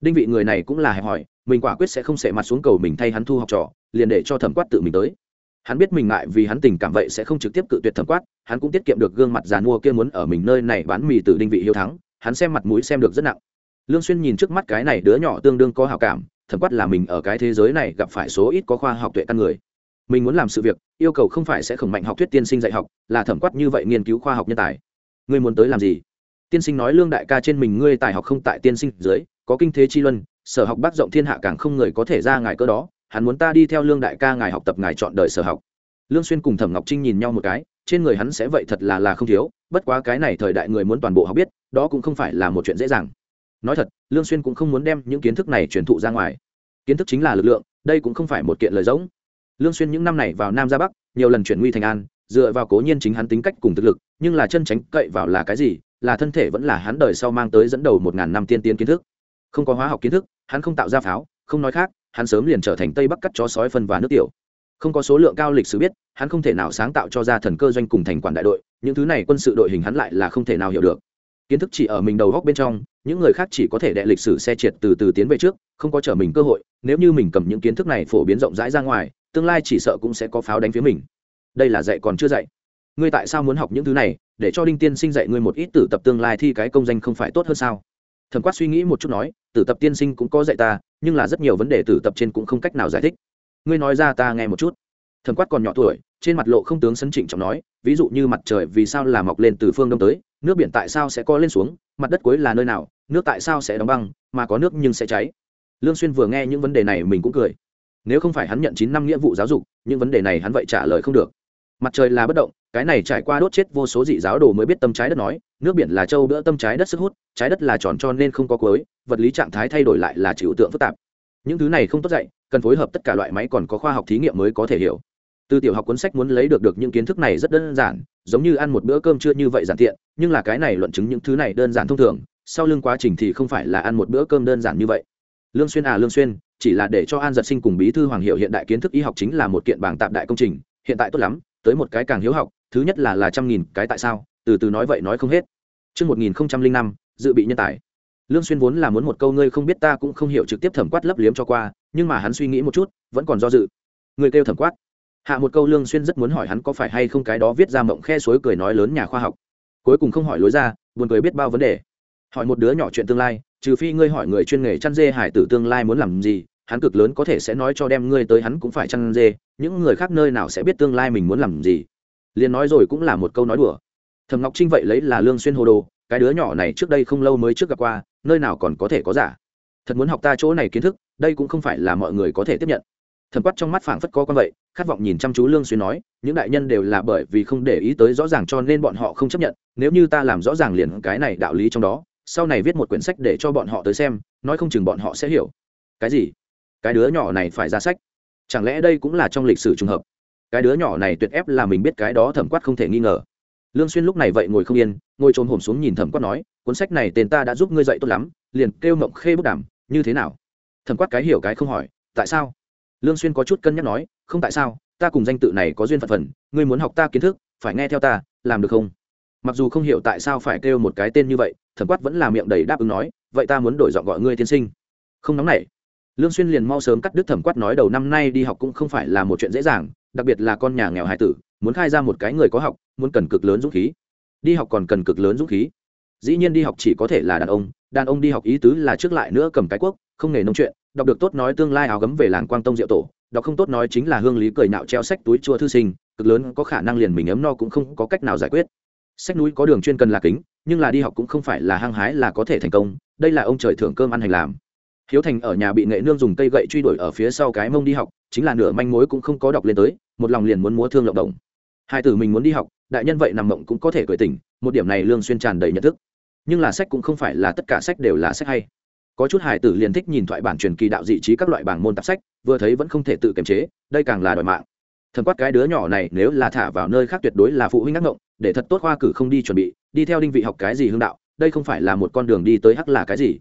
A: Đinh vị người này cũng là hẹp hỏi mình quả quyết sẽ không sệ mặt xuống cầu mình thay hắn thu học trò, liền để cho thẩm quát tự mình tới. Hắn biết mình ngại vì hắn tình cảm vậy sẽ không trực tiếp cự tuyệt thẩm quát, hắn cũng tiết kiệm được gương mặt giàn mua kia muốn ở mình nơi này bán mì từ đinh vị hiếu thắng, hắn xem mặt mũi xem được rất nặng. Lương xuyên nhìn trước mắt cái này đứa nhỏ tương đương có hảo cảm, thẩm quát là mình ở cái thế giới này gặp phải số ít có khoa học tuệ căn người mình muốn làm sự việc, yêu cầu không phải sẽ khổng mạnh học thuyết tiên sinh dạy học, là thẩm quát như vậy nghiên cứu khoa học nhân tài. Ngươi muốn tới làm gì? Tiên sinh nói lương đại ca trên mình ngươi tài học không tại tiên sinh dưới, có kinh thế chi luân, sở học bác rộng thiên hạ càng không người có thể ra ngài cơ đó, hắn muốn ta đi theo lương đại ca ngài học tập ngài chọn đời sở học. Lương xuyên cùng thẩm ngọc trinh nhìn nhau một cái, trên người hắn sẽ vậy thật là là không thiếu, bất quá cái này thời đại người muốn toàn bộ học biết, đó cũng không phải là một chuyện dễ dàng. Nói thật, lương xuyên cũng không muốn đem những kiến thức này truyền thụ ra ngoài. Kiến thức chính là lực lượng, đây cũng không phải một kiện lời giống lương xuyên những năm này vào nam ra bắc, nhiều lần chuyển nguy thành an, dựa vào cố nhiên chính hắn tính cách cùng thực lực, nhưng là chân tránh cậy vào là cái gì, là thân thể vẫn là hắn đời sau mang tới dẫn đầu một ngàn năm tiên tiến kiến thức. Không có hóa học kiến thức, hắn không tạo ra pháo, không nói khác, hắn sớm liền trở thành tây bắc cắt chó sói phân và nước tiểu. Không có số lượng cao lịch sử biết, hắn không thể nào sáng tạo cho ra thần cơ doanh cùng thành quản đại đội, những thứ này quân sự đội hình hắn lại là không thể nào hiểu được. Kiến thức chỉ ở mình đầu góc bên trong, những người khác chỉ có thể đệ lịch sử xe triệt từ từ tiến về trước, không có trở mình cơ hội, nếu như mình cầm những kiến thức này phổ biến rộng rãi ra ngoài tương lai chỉ sợ cũng sẽ có pháo đánh phía mình. Đây là dạy còn chưa dạy. Ngươi tại sao muốn học những thứ này, để cho đinh tiên sinh dạy ngươi một ít tử tập tương lai thi cái công danh không phải tốt hơn sao? Thẩm quát suy nghĩ một chút nói, tử tập tiên sinh cũng có dạy ta, nhưng là rất nhiều vấn đề tử tập trên cũng không cách nào giải thích. Ngươi nói ra ta nghe một chút. Thẩm quát còn nhỏ tuổi, trên mặt lộ không tướng sấn trịnh trọng nói, ví dụ như mặt trời vì sao là mọc lên từ phương đông tới, nước biển tại sao sẽ co lên xuống, mặt đất cuối là nơi nào, nước tại sao sẽ đóng băng, mà có nước nhưng sẽ cháy. Lương xuyên vừa nghe những vấn đề này mình cũng cười nếu không phải hắn nhận chín năm nghĩa vụ giáo dục, những vấn đề này hắn vậy trả lời không được. Mặt trời là bất động, cái này trải qua đốt chết vô số dị giáo đồ mới biết tâm trái đất nói, nước biển là châu đỡ tâm trái đất sức hút, trái đất là tròn cho nên không có cuối, vật lý trạng thái thay đổi lại là chịu tượng phức tạp. Những thứ này không tốt dạy, cần phối hợp tất cả loại máy còn có khoa học thí nghiệm mới có thể hiểu. Từ tiểu học cuốn sách muốn lấy được được những kiến thức này rất đơn giản, giống như ăn một bữa cơm chưa như vậy giản tiện, nhưng là cái này luận chứng những thứ này đơn giản thông thường, sau lưng quá trình thì không phải là ăn một bữa cơm đơn giản như vậy. Lương xuyên à lương xuyên chỉ là để cho an giật sinh cùng bí thư hoàng hiệu hiện đại kiến thức y học chính là một kiện bảng tạp đại công trình hiện tại tốt lắm tới một cái càng hiếu học thứ nhất là là trăm nghìn cái tại sao từ từ nói vậy nói không hết Trước 1005, dự bị nhân tài. Lương Xuyên vốn là muốn một câu ngươi không biết ta cũng không hiểu trực tiếp thẩm quát lấp liếm cho qua, nhưng mà hắn suy nghĩ một chút, vẫn còn do dự. Người kêu thẩm quát. Hạ một câu Lương Xuyên rất muốn hỏi hắn có phải hay không cái đó viết ra mộng khe suối cười nói lớn nhà khoa học. Cuối cùng không hỏi lối ra, buồn cười biết bao vấn đề. Hỏi một đứa nhỏ chuyện tương lai, trừ phi ngươi hỏi người chuyên nghề chăn dê hải tử tương lai muốn làm gì, hắn cực lớn có thể sẽ nói cho đem ngươi tới hắn cũng phải chăn dê, những người khác nơi nào sẽ biết tương lai mình muốn làm gì. Liền nói rồi cũng là một câu nói đùa. Thầm ngọc trinh vậy lấy là lương xuyên hồ đồ cái đứa nhỏ này trước đây không lâu mới trước gặp qua nơi nào còn có thể có giả. Thật muốn học ta chỗ này kiến thức đây cũng không phải là mọi người có thể tiếp nhận. Thầm quát trong mắt phảng phất có con vậy khát vọng nhìn chăm chú lương xuyên nói những đại nhân đều là bởi vì không để ý tới rõ ràng cho nên bọn họ không chấp nhận nếu như ta làm rõ ràng liền cái này đạo lý trong đó sau này viết một quyển sách để cho bọn họ tới xem, nói không chừng bọn họ sẽ hiểu. Cái gì? Cái đứa nhỏ này phải ra sách. Chẳng lẽ đây cũng là trong lịch sử trùng hợp? Cái đứa nhỏ này tuyệt ép là mình biết cái đó thẩm quát không thể nghi ngờ. Lương xuyên lúc này vậy ngồi không yên, ngồi trồm hổm xuống nhìn thẩm quát nói, cuốn sách này tên ta đã giúp ngươi dạy tốt lắm, liền kêu mộng khê bút đảm như thế nào? Thẩm quát cái hiểu cái không hỏi, tại sao? Lương xuyên có chút cân nhắc nói, không tại sao, ta cùng danh tự này có duyên phận phần, ngươi muốn học ta kiến thức, phải nghe theo ta, làm được không? Mặc dù không hiểu tại sao phải kêu một cái tên như vậy, thẩm quát vẫn là miệng đầy đáp ứng nói, vậy ta muốn đổi giọng gọi ngươi tiên sinh. Không nóng nảy. Lương xuyên liền mau sớm cắt đứt thẩm quát nói đầu năm nay đi học cũng không phải là một chuyện dễ dàng, đặc biệt là con nhà nghèo hải tử, muốn khai ra một cái người có học, muốn cần cực lớn dũng khí. Đi học còn cần cực lớn dũng khí. Dĩ nhiên đi học chỉ có thể là đàn ông đàn ông đi học ý tứ là trước lại nữa cầm cái quốc, không nghề nông chuyện, đọc được tốt nói tương lai áo gấm về làng quang tông diệu tổ, đọc không tốt nói chính là hương lý cười nạo treo sách túi chua thư sinh, cực lớn có khả năng liền mình ấm no cũng không có cách nào giải quyết sách núi có đường chuyên cần là kính, nhưng là đi học cũng không phải là hăng hái là có thể thành công, đây là ông trời thưởng cơm ăn hành làm. Hiếu thành ở nhà bị nghệ nương dùng cây gậy truy đuổi ở phía sau cái mông đi học, chính là nửa manh mối cũng không có đọc lên tới, một lòng liền muốn múa thương lộng đồng. Hai tử mình muốn đi học, đại nhân vậy nằm mộng cũng có thể cười tỉnh, một điểm này lương xuyên tràn đầy nhận thức. Nhưng là sách cũng không phải là tất cả sách đều là sách hay. Có chút hài tử liền thích nhìn thoại bản truyền kỳ đạo dị trí các loại bảng môn tạp sách, vừa thấy vẫn không thể tự kiềm chế, đây càng là đòi mạng thần quát cái đứa nhỏ này nếu là thả vào nơi khác tuyệt đối là phụ huynh ngắc ngộng, để thật tốt khoa cử không đi chuẩn bị, đi theo đinh vị học cái gì hương đạo, đây không phải là một con đường đi tới hắc là cái gì.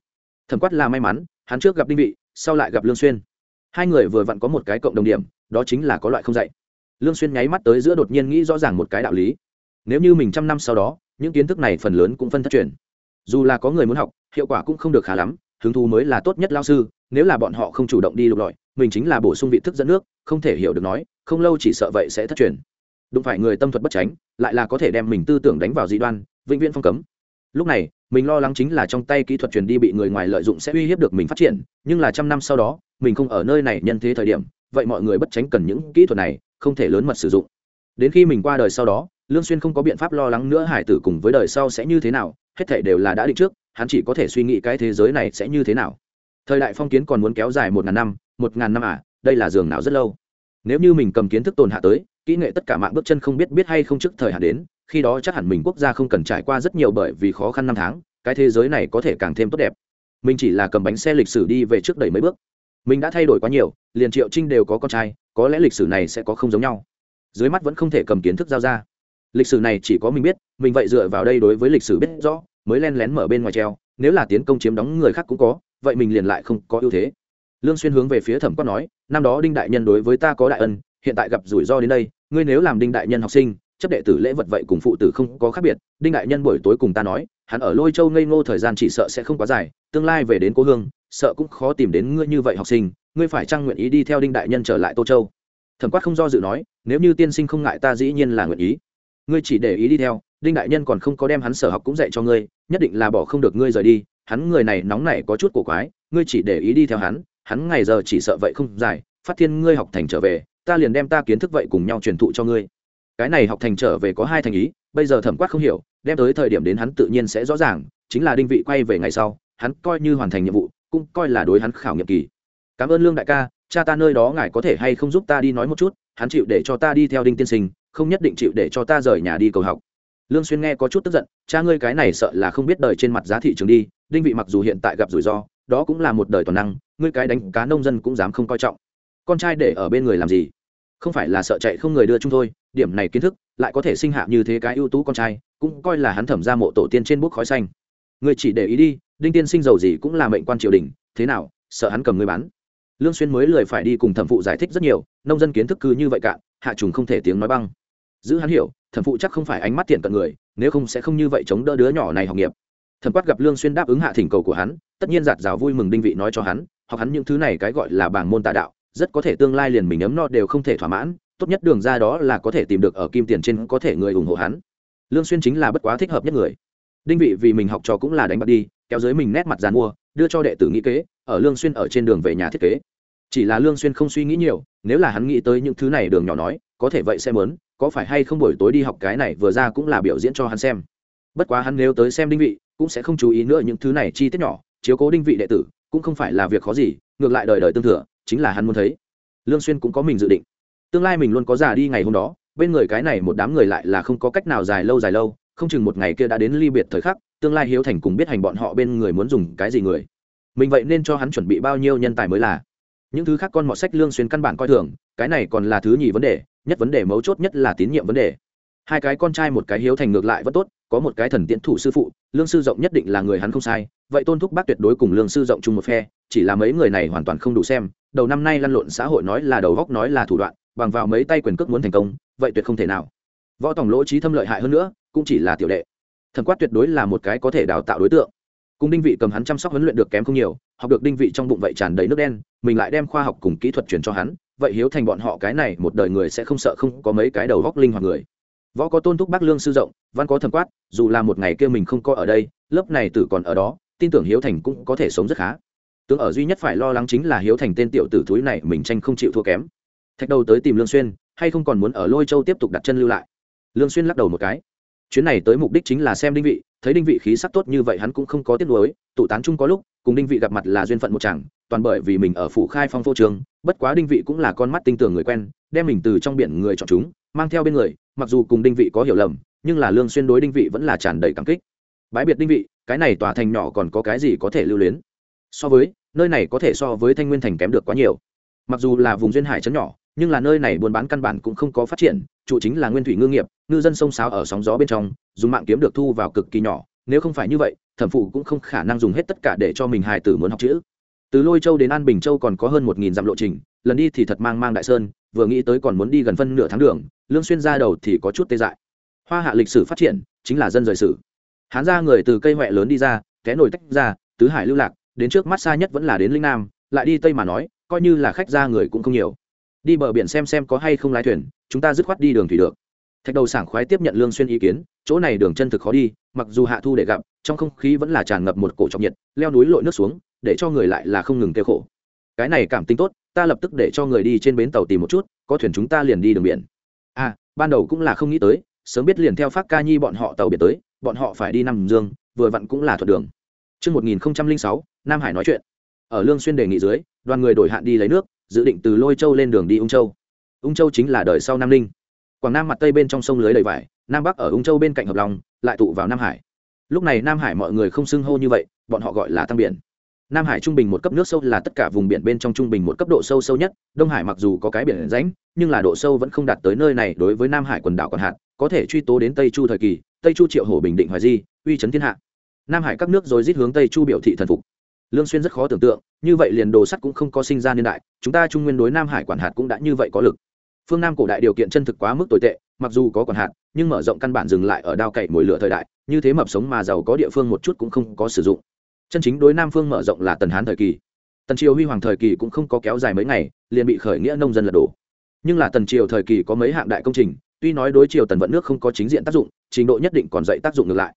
A: Thần quát là may mắn, hắn trước gặp đinh vị, sau lại gặp lương xuyên. Hai người vừa vặn có một cái cộng đồng điểm, đó chính là có loại không dạy. Lương xuyên nháy mắt tới giữa đột nhiên nghĩ rõ ràng một cái đạo lý. Nếu như mình trăm năm sau đó, những kiến thức này phần lớn cũng phân thất truyền. Dù là có người muốn học, hiệu quả cũng không được khá lắm, hứng thú mới là tốt nhất lao sư, nếu là bọn họ không chủ động đi lục lọi, mình chính là bổ sung vị thức dẫn nước, không thể hiểu được nói không lâu chỉ sợ vậy sẽ thất truyền. Đụng phải người tâm thuật bất tránh, lại là có thể đem mình tư tưởng đánh vào dị đoan, vĩnh viễn phong cấm. Lúc này, mình lo lắng chính là trong tay kỹ thuật truyền đi bị người ngoài lợi dụng sẽ uy hiếp được mình phát triển, nhưng là trăm năm sau đó, mình không ở nơi này nhân thế thời điểm, vậy mọi người bất tránh cần những kỹ thuật này, không thể lớn mật sử dụng. Đến khi mình qua đời sau đó, lương xuyên không có biện pháp lo lắng nữa hải tử cùng với đời sau sẽ như thế nào, hết thảy đều là đã định trước, hắn chỉ có thể suy nghĩ cái thế giới này sẽ như thế nào. Thời đại phong kiến còn muốn kéo dài một ngàn năm, một ngàn năm à đây là giường nào rất lâu nếu như mình cầm kiến thức tồn hạ tới, kỹ nghệ tất cả mạng bước chân không biết biết hay không trước thời hạn đến, khi đó chắc hẳn mình quốc gia không cần trải qua rất nhiều bởi vì khó khăn năm tháng, cái thế giới này có thể càng thêm tốt đẹp. Mình chỉ là cầm bánh xe lịch sử đi về trước đầy mấy bước. Mình đã thay đổi quá nhiều, liền triệu trinh đều có con trai, có lẽ lịch sử này sẽ có không giống nhau. Dưới mắt vẫn không thể cầm kiến thức giao ra. Lịch sử này chỉ có mình biết, mình vậy dựa vào đây đối với lịch sử biết rõ, mới len lén mở bên ngoài treo, nếu là tiến công chiếm đóng người khác cũng có, vậy mình liền lại không có ưu thế lương xuyên hướng về phía thẩm quát nói, năm đó đinh đại nhân đối với ta có đại ân, hiện tại gặp rủi ro đến đây, ngươi nếu làm đinh đại nhân học sinh, chấp đệ tử lễ vật vậy cùng phụ tử không có khác biệt. Đinh đại nhân buổi tối cùng ta nói, hắn ở lôi châu ngây ngô thời gian chỉ sợ sẽ không quá dài, tương lai về đến cố hương, sợ cũng khó tìm đến ngươi như vậy học sinh, ngươi phải trang nguyện ý đi theo đinh đại nhân trở lại tô châu? Thẩm quát không do dự nói, nếu như tiên sinh không ngại ta dĩ nhiên là nguyện ý. Ngươi chỉ để ý đi theo, đinh đại nhân còn không có đem hắn sở học cũng dạy cho ngươi, nhất định là bỏ không được ngươi rời đi, hắn người này nóng nảy có chút cổ quái, ngươi chỉ để ý đi theo hắn hắn ngày giờ chỉ sợ vậy không dài, phát thiên ngươi học thành trở về, ta liền đem ta kiến thức vậy cùng nhau truyền thụ cho ngươi. Cái này học thành trở về có hai thành ý, bây giờ thẩm quát không hiểu, đem tới thời điểm đến hắn tự nhiên sẽ rõ ràng, chính là đinh vị quay về ngày sau, hắn coi như hoàn thành nhiệm vụ, cũng coi là đối hắn khảo nghiệm kỳ. Cảm ơn lương đại ca, cha ta nơi đó ngài có thể hay không giúp ta đi nói một chút, hắn chịu để cho ta đi theo đinh tiên sinh, không nhất định chịu để cho ta rời nhà đi cầu học. Lương xuyên nghe có chút tức giận, cha ngươi cái này sợ là không biết đời trên mặt giá thị trường đi, đinh vị mặc dù hiện tại gặp rủi ro, đó cũng là một đời toàn năng ngươi cái đánh cá nông dân cũng dám không coi trọng. Con trai để ở bên người làm gì? Không phải là sợ chạy không người đưa chung thôi, điểm này kiến thức, lại có thể sinh hạ như thế cái ưu tú con trai, cũng coi là hắn thẩm ra mộ tổ tiên trên bút khói xanh. Ngươi chỉ để ý đi, đinh tiên sinh giàu gì cũng là mệnh quan triều đình, thế nào, sợ hắn cầm ngươi bán. Lương xuyên mới lười phải đi cùng thẩm phụ giải thích rất nhiều, nông dân kiến thức cứ như vậy cạn hạ trùng không thể tiếng nói băng. Giữ hắn hiểu, thẩm phụ chắc không phải ánh mắt tiện cận người, nếu không sẽ không như vậy chống đỡ đứa nhỏ này học nghiệp. Thẩm quát gặp lương xuyên đáp ứng hạ thỉnh cầu của hắn, tất nhiên giạt rào vui mừng đinh vị nói cho hắn học hắn những thứ này cái gọi là bảng môn tà đạo, rất có thể tương lai liền mình ấm no đều không thể thỏa mãn, tốt nhất đường ra đó là có thể tìm được ở kim tiền trên có thể người ủng hộ hắn. Lương xuyên chính là bất quá thích hợp nhất người. Đinh vị vì mình học trò cũng là đánh bạc đi, kéo dưới mình nét mặt dàn mua, đưa cho đệ tử nghĩ kế, ở lương xuyên ở trên đường về nhà thiết kế. Chỉ là lương xuyên không suy nghĩ nhiều, nếu là hắn nghĩ tới những thứ này đường nhỏ nói, có thể vậy sẽ muốn, có phải hay không buổi tối đi học cái này vừa ra cũng là biểu diễn cho hắn xem. Bất quá hắn nếu tới xem đinh vị, cũng sẽ không chú ý nữa những thứ này chi tiết nhỏ, chiếu cố đinh vị đệ tử cũng không phải là việc khó gì, ngược lại đời đời tương thừa, chính là hắn muốn thấy. Lương xuyên cũng có mình dự định. Tương lai mình luôn có già đi ngày hôm đó, bên người cái này một đám người lại là không có cách nào dài lâu dài lâu, không chừng một ngày kia đã đến ly biệt thời khắc, tương lai hiếu thành cùng biết hành bọn họ bên người muốn dùng cái gì người. Mình vậy nên cho hắn chuẩn bị bao nhiêu nhân tài mới là. Những thứ khác con mọt sách lương xuyên căn bản coi thường, cái này còn là thứ nhì vấn đề, nhất vấn đề mấu chốt nhất là tín nhiệm vấn đề. Hai cái con trai một cái hiếu thành ngược lại vẫn tốt, có một cái thần tiễn thủ sư phụ, lương sư rộng nhất định là người hắn không sai vậy tôn thúc bác tuyệt đối cùng lương sư rộng chung một phe, chỉ là mấy người này hoàn toàn không đủ xem, đầu năm nay lăn lộn xã hội nói là đầu góc nói là thủ đoạn, bằng vào mấy tay quyền cước muốn thành công, vậy tuyệt không thể nào. Võ tổng lỗ trí thâm lợi hại hơn nữa, cũng chỉ là tiểu đệ. Thần quát tuyệt đối là một cái có thể đào tạo đối tượng. Cùng đinh vị cầm hắn chăm sóc huấn luyện được kém không nhiều, học được đinh vị trong bụng vậy tràn đầy nước đen, mình lại đem khoa học cùng kỹ thuật truyền cho hắn, vậy hiếu thành bọn họ cái này một đời người sẽ không sợ không có mấy cái đầu góc linh hoạt người. Võ có tôn thúc bác lương sư rộng, văn có thần quát, dù là một ngày kia mình không có ở đây, lớp này tử còn ở đó tin tưởng hiếu thành cũng có thể sống rất khá. Tướng ở duy nhất phải lo lắng chính là hiếu thành tên tiểu tử thúi này mình tranh không chịu thua kém. Thạch đầu tới tìm lương xuyên, hay không còn muốn ở lôi châu tiếp tục đặt chân lưu lại? Lương xuyên lắc đầu một cái. Chuyến này tới mục đích chính là xem đinh vị, thấy đinh vị khí sắc tốt như vậy hắn cũng không có tiếc nuối, tụ tán chung có lúc, cùng đinh vị gặp mặt là duyên phận một chẳng toàn bởi vì mình ở phủ khai phong phô trường, bất quá đinh vị cũng là con mắt tinh tường người quen, đem mình từ trong biển người chọn chúng, mang theo bên người, mặc dù cùng đinh vị có hiểu lầm, nhưng là lương xuyên đối đinh vị vẫn là tràn đầy cảm kích. Bái biệt đinh vị cái này tòa thành nhỏ còn có cái gì có thể lưu luyến? So với, nơi này có thể so với thanh nguyên thành kém được quá nhiều. Mặc dù là vùng duyên hải chấn nhỏ, nhưng là nơi này buôn bán căn bản cũng không có phát triển trụ chính là nguyên thủy ngư nghiệp, ngư dân sông sáo ở sóng gió bên trong, dùng mạng kiếm được thu vào cực kỳ nhỏ, nếu không phải như vậy, thẩm phụ cũng không khả năng dùng hết tất cả để cho mình hài tử muốn học chữ. Từ lôi châu đến an bình châu còn có hơn một nghìn dặm lộ trình, lần đi thì thật mang mang đại sơn, vừa nghĩ tới còn muốn đi gần phân nửa tháng đường, lương xuyên ra đầu thì có chút tê dại. Hoa hạ lịch sử phát triển, chính là dân rời sử hán ra người từ cây huệ lớn đi ra, té nổi tách ra, tứ hải lưu lạc, đến trước mắt xa nhất vẫn là đến linh nam, lại đi tây mà nói, coi như là khách ra người cũng không nhiều. Đi bờ biển xem xem có hay không lái thuyền, chúng ta dứt khoát đi đường thủy được. Thạch đầu sảng khoái tiếp nhận lương xuyên ý kiến, chỗ này đường chân thực khó đi, mặc dù hạ thu để gặp, trong không khí vẫn là tràn ngập một cổ trọng nhiệt, leo núi lội nước xuống, để cho người lại là không ngừng kêu khổ. Cái này cảm tính tốt, ta lập tức để cho người đi trên bến tàu tìm một chút, có thuyền chúng ta liền đi đường biển. À ban đầu cũng là không nghĩ tới, sớm biết liền theo phát ca nhi bọn họ tàu biển tới bọn họ phải đi nằm dương vừa vặn cũng là thuận đường Trước 1006, Nam Hải nói chuyện. Ở Lương Xuyên đề nghị dưới, đoàn người đổi hạn đi lấy nước, dự định từ Lôi Châu lên đường đi Ung Châu. Ung Châu chính là đời sau Nam Ninh. Quảng Nam mặt tây bên trong sông lưới đầy vải, Nam Bắc ở Ung Châu bên cạnh hợp long lại tụ vào Nam Hải. Lúc này Nam Hải mọi người không xưng hô như vậy, bọn họ gọi là tăng biển. Nam Hải trung bình một cấp nước sâu là tất cả vùng biển bên trong trung bình một cấp độ sâu sâu nhất, Đông Hải mặc dù có cái biển rãnh, nhưng là độ sâu vẫn không đạt tới nơi này đối với Nam Hải quần đảo còn hạn, có thể truy tố đến Tây Chu thời kỳ, Tây Chu Triệu Hổ bình định hoài di, uy chấn thiên hạ. Nam Hải các nước rồi rít hướng Tây Chu biểu thị thần phục. Lương Xuyên rất khó tưởng tượng, như vậy liền đồ sắt cũng không có sinh ra niên đại, chúng ta trung nguyên đối Nam Hải quản hạt cũng đã như vậy có lực. Phương Nam cổ đại điều kiện chân thực quá mức tồi tệ, mặc dù có quản hạt, nhưng mở rộng căn bản dừng lại ở đao cậy mồi lửa thời đại, như thế mập sống mà giàu có địa phương một chút cũng không có sử dụng chân chính đối nam phương mở rộng là tần hán thời kỳ tần triều huy hoàng thời kỳ cũng không có kéo dài mấy ngày liền bị khởi nghĩa nông dân lật đổ nhưng là tần triều thời kỳ có mấy hạng đại công trình tuy nói đối chiều tần vận nước không có chính diện tác dụng, trình độ nhất định còn dạy tác dụng ngược lại.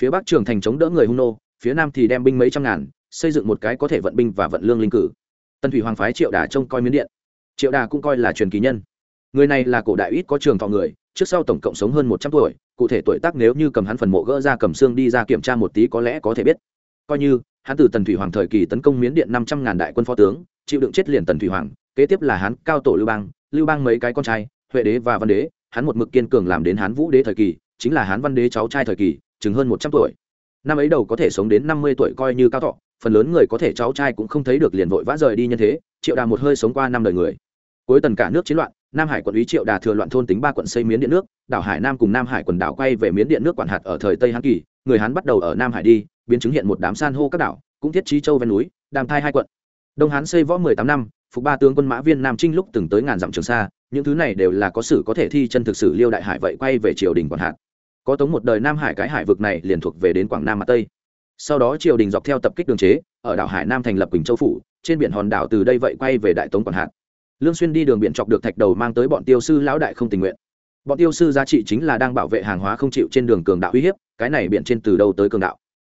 A: Phía bắc trường thành chống đỡ người hung nô, phía nam thì đem binh mấy trăm ngàn, xây dựng một cái có thể vận binh và vận lương linh cử. Tân thủy hoàng phái triệu đà trông coi miến điện. Triệu đà cũng coi là truyền kỳ nhân. Người này là cổ đại ít có trường thọ người, trước sau tổng cộng sống hơn một trăm tuổi, cụ thể tuổi tác nếu như cầm hắn phần mộ gỡ ra cầm xương đi ra kiểm tra một tí có lẽ có thể biết. Coi như, hắn từ tần thủy hoàng thời kỳ tấn công miến điện năm trăm ngàn đại quân phó tướng, chịu đựng chết liền tần thủy hoàng, kế tiếp là hắn cao tổ lưu bang lưu bang mấy cái con trai, huệ đế và văn đế hắn một mực kiên cường làm đến hán vũ đế thời kỳ, chính là hán văn đế cháu trai thời kỳ, chừng hơn một trăm tuổi. Năm ấy đầu có thể sống đến năm mươi tuổi coi như cao thọ, phần lớn người có thể cháu trai cũng không thấy được liền vội vã rời đi như thế, triệu đà một hơi sống qua năm đời người. Cuối tần cả nước chiến loạn, nam hải quận úy triệu đà thừa loạn thôn tính ba quận xây miến điện nước, đảo hải nam cùng nam hải quần đảo quay về miến điện nước quản hạt ở thời tây hán kỳ, người hán bắt đầu ở nam hải đi, biến chứng hiện một đám san hô các đảo, cũng thiết trí châu ven núi đàm thai hai quận. Đông hán xây võ mười tám năm, phục ba tướng quân mã viên nam trinh lúc từng tới ngàn dặm trường sa những thứ này đều là có sử có thể thi chân thực sử liêu đại hải vậy quay về triều đình quản hạt. Có tống một đời nam hải cái hải vực này liền thuộc về đến quảng nam mặt tây. Sau đó triều đình dọc theo tập kích đường chế, ở đảo hải nam thành lập quỳnh châu phủ, trên biển hòn đảo từ đây vậy quay về đại tống quản hạt. Lương xuyên đi đường biển chọc được thạch đầu mang tới bọn tiêu sư lão đại không tình nguyện. Bọn tiêu sư giá trị chính là đang bảo vệ hàng hóa không chịu trên đường cường đạo uy hiếp, cái này biển trên từ đâu tới cường đạo?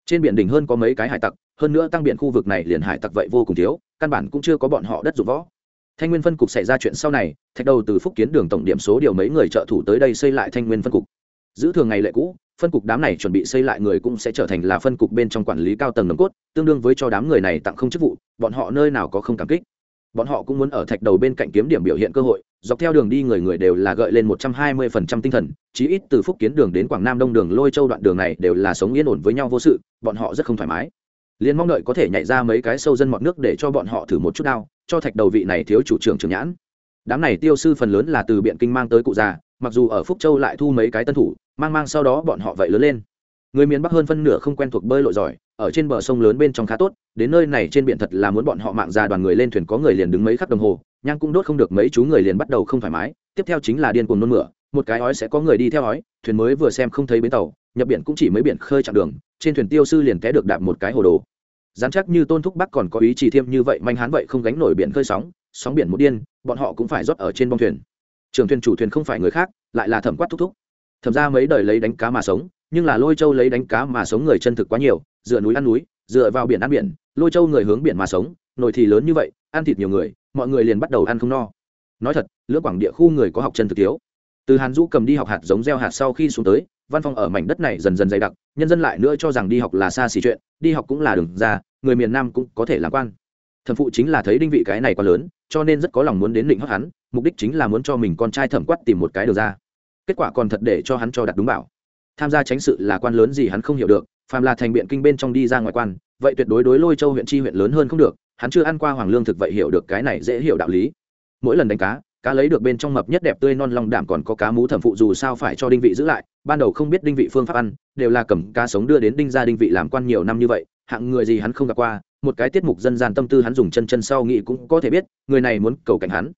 A: Trên biển đỉnh hơn có mấy cái hải tặc, hơn nữa tăng biển khu vực này liền hải tặc vậy vô cùng thiếu, căn bản cũng chưa có bọn họ đất dụng võ thanh nguyên phân cục xảy ra chuyện sau này, thạch đầu từ phúc kiến đường tổng điểm số điều mấy người trợ thủ tới đây xây lại thanh nguyên phân cục. Giữ thường ngày lệ cũ, phân cục đám này chuẩn bị xây lại người cũng sẽ trở thành là phân cục bên trong quản lý cao tầng nồng cốt, tương đương với cho đám người này tặng không chức vụ, bọn họ nơi nào có không cảm kích. Bọn họ cũng muốn ở thạch đầu bên cạnh kiếm điểm biểu hiện cơ hội, dọc theo đường đi người người đều là gợi lên một trăm hai mươi phần trăm tinh thần, chí ít từ phúc kiến đường đến quảng nam đông đường lôi châu đoạn đường này đều là sống yên ổn với nhau vô sự, bọn họ rất không thoải mái liền mong đợi có thể nhảy ra mấy cái sâu dân mọt nước để cho bọn họ thử một chút đao, cho thạch đầu vị này thiếu chủ trưởng trưởng nhãn. Đám này tiêu sư phần lớn là từ biện kinh mang tới cụ già, mặc dù ở phúc châu lại thu mấy cái tân thủ, mang mang sau đó bọn họ vậy lớn lên. Người miền bắc hơn phân nửa không quen thuộc bơi lội giỏi, ở trên bờ sông lớn bên trong khá tốt, đến nơi này trên biển thật là muốn bọn họ mạng ra đoàn người lên thuyền có người liền đứng mấy khắc đồng hồ, nhang cũng đốt không được mấy chú người liền bắt đầu không thoải mái. Tiếp theo chính là điên cuồng nôn mửa, một cái ói sẽ có người đi theo ói, thuyền mới vừa xem không thấy bến tàu nhập biển cũng chỉ mấy biển khơi chặng đường, trên thuyền tiêu sư liền té được đạp một cái hồ đồ. Dám chắc như tôn thúc bắc còn có ý chỉ thêm như vậy, manh hán vậy không gánh nổi biển khơi sóng sóng biển một điên, bọn họ cũng phải rót ở trên bông thuyền. Trường thuyền chủ thuyền không phải người khác, lại là thẩm quát thúc thúc. Thẩm ra mấy đời lấy đánh cá mà sống, nhưng là lôi châu lấy đánh cá mà sống người chân thực quá nhiều, dựa núi ăn núi, dựa vào biển ăn biển, lôi châu người hướng biển mà sống, nồi thì lớn như vậy, ăn thịt nhiều người, mọi người liền bắt đầu ăn không no. Nói thật, lưỡng quảng địa khu người có học chân thực thiếu. Từ hàn du cầm đi học hạt giống gieo hạt sau khi xuống tới văn phòng ở mảnh đất này dần dần dày đặc, nhân dân lại nữa cho rằng đi học là xa xỉ chuyện, đi học cũng là đường ra, người miền nam cũng có thể làm quan. Thẩm phụ chính là thấy đinh vị cái này quá lớn, cho nên rất có lòng muốn đến định hót hắn, mục đích chính là muốn cho mình con trai thẩm quát tìm một cái đường ra. Kết quả còn thật để cho hắn cho đặt đúng bảo. Tham gia tránh sự là quan lớn gì hắn không hiểu được, phàm là thành biện kinh bên trong đi ra ngoài quan, vậy tuyệt đối đối lôi châu huyện chi huyện lớn hơn không được, hắn chưa ăn qua hoàng lương thực vậy hiểu được cái này dễ hiểu đạo lý. Mỗi lần đánh cá cá lấy được bên trong mập nhất đẹp tươi non lòng đảm còn có cá mú thẩm phụ dù sao phải cho đinh vị giữ lại ban đầu không biết đinh vị phương pháp ăn, đều là cầm cá sống đưa đến đinh gia đinh vị làm quan nhiều năm như vậy, hạng người gì hắn không gặp qua, một cái tiết mục dân gian tâm tư hắn dùng chân chân sau nghĩ cũng có thể biết, người này muốn cầu cảnh hắn.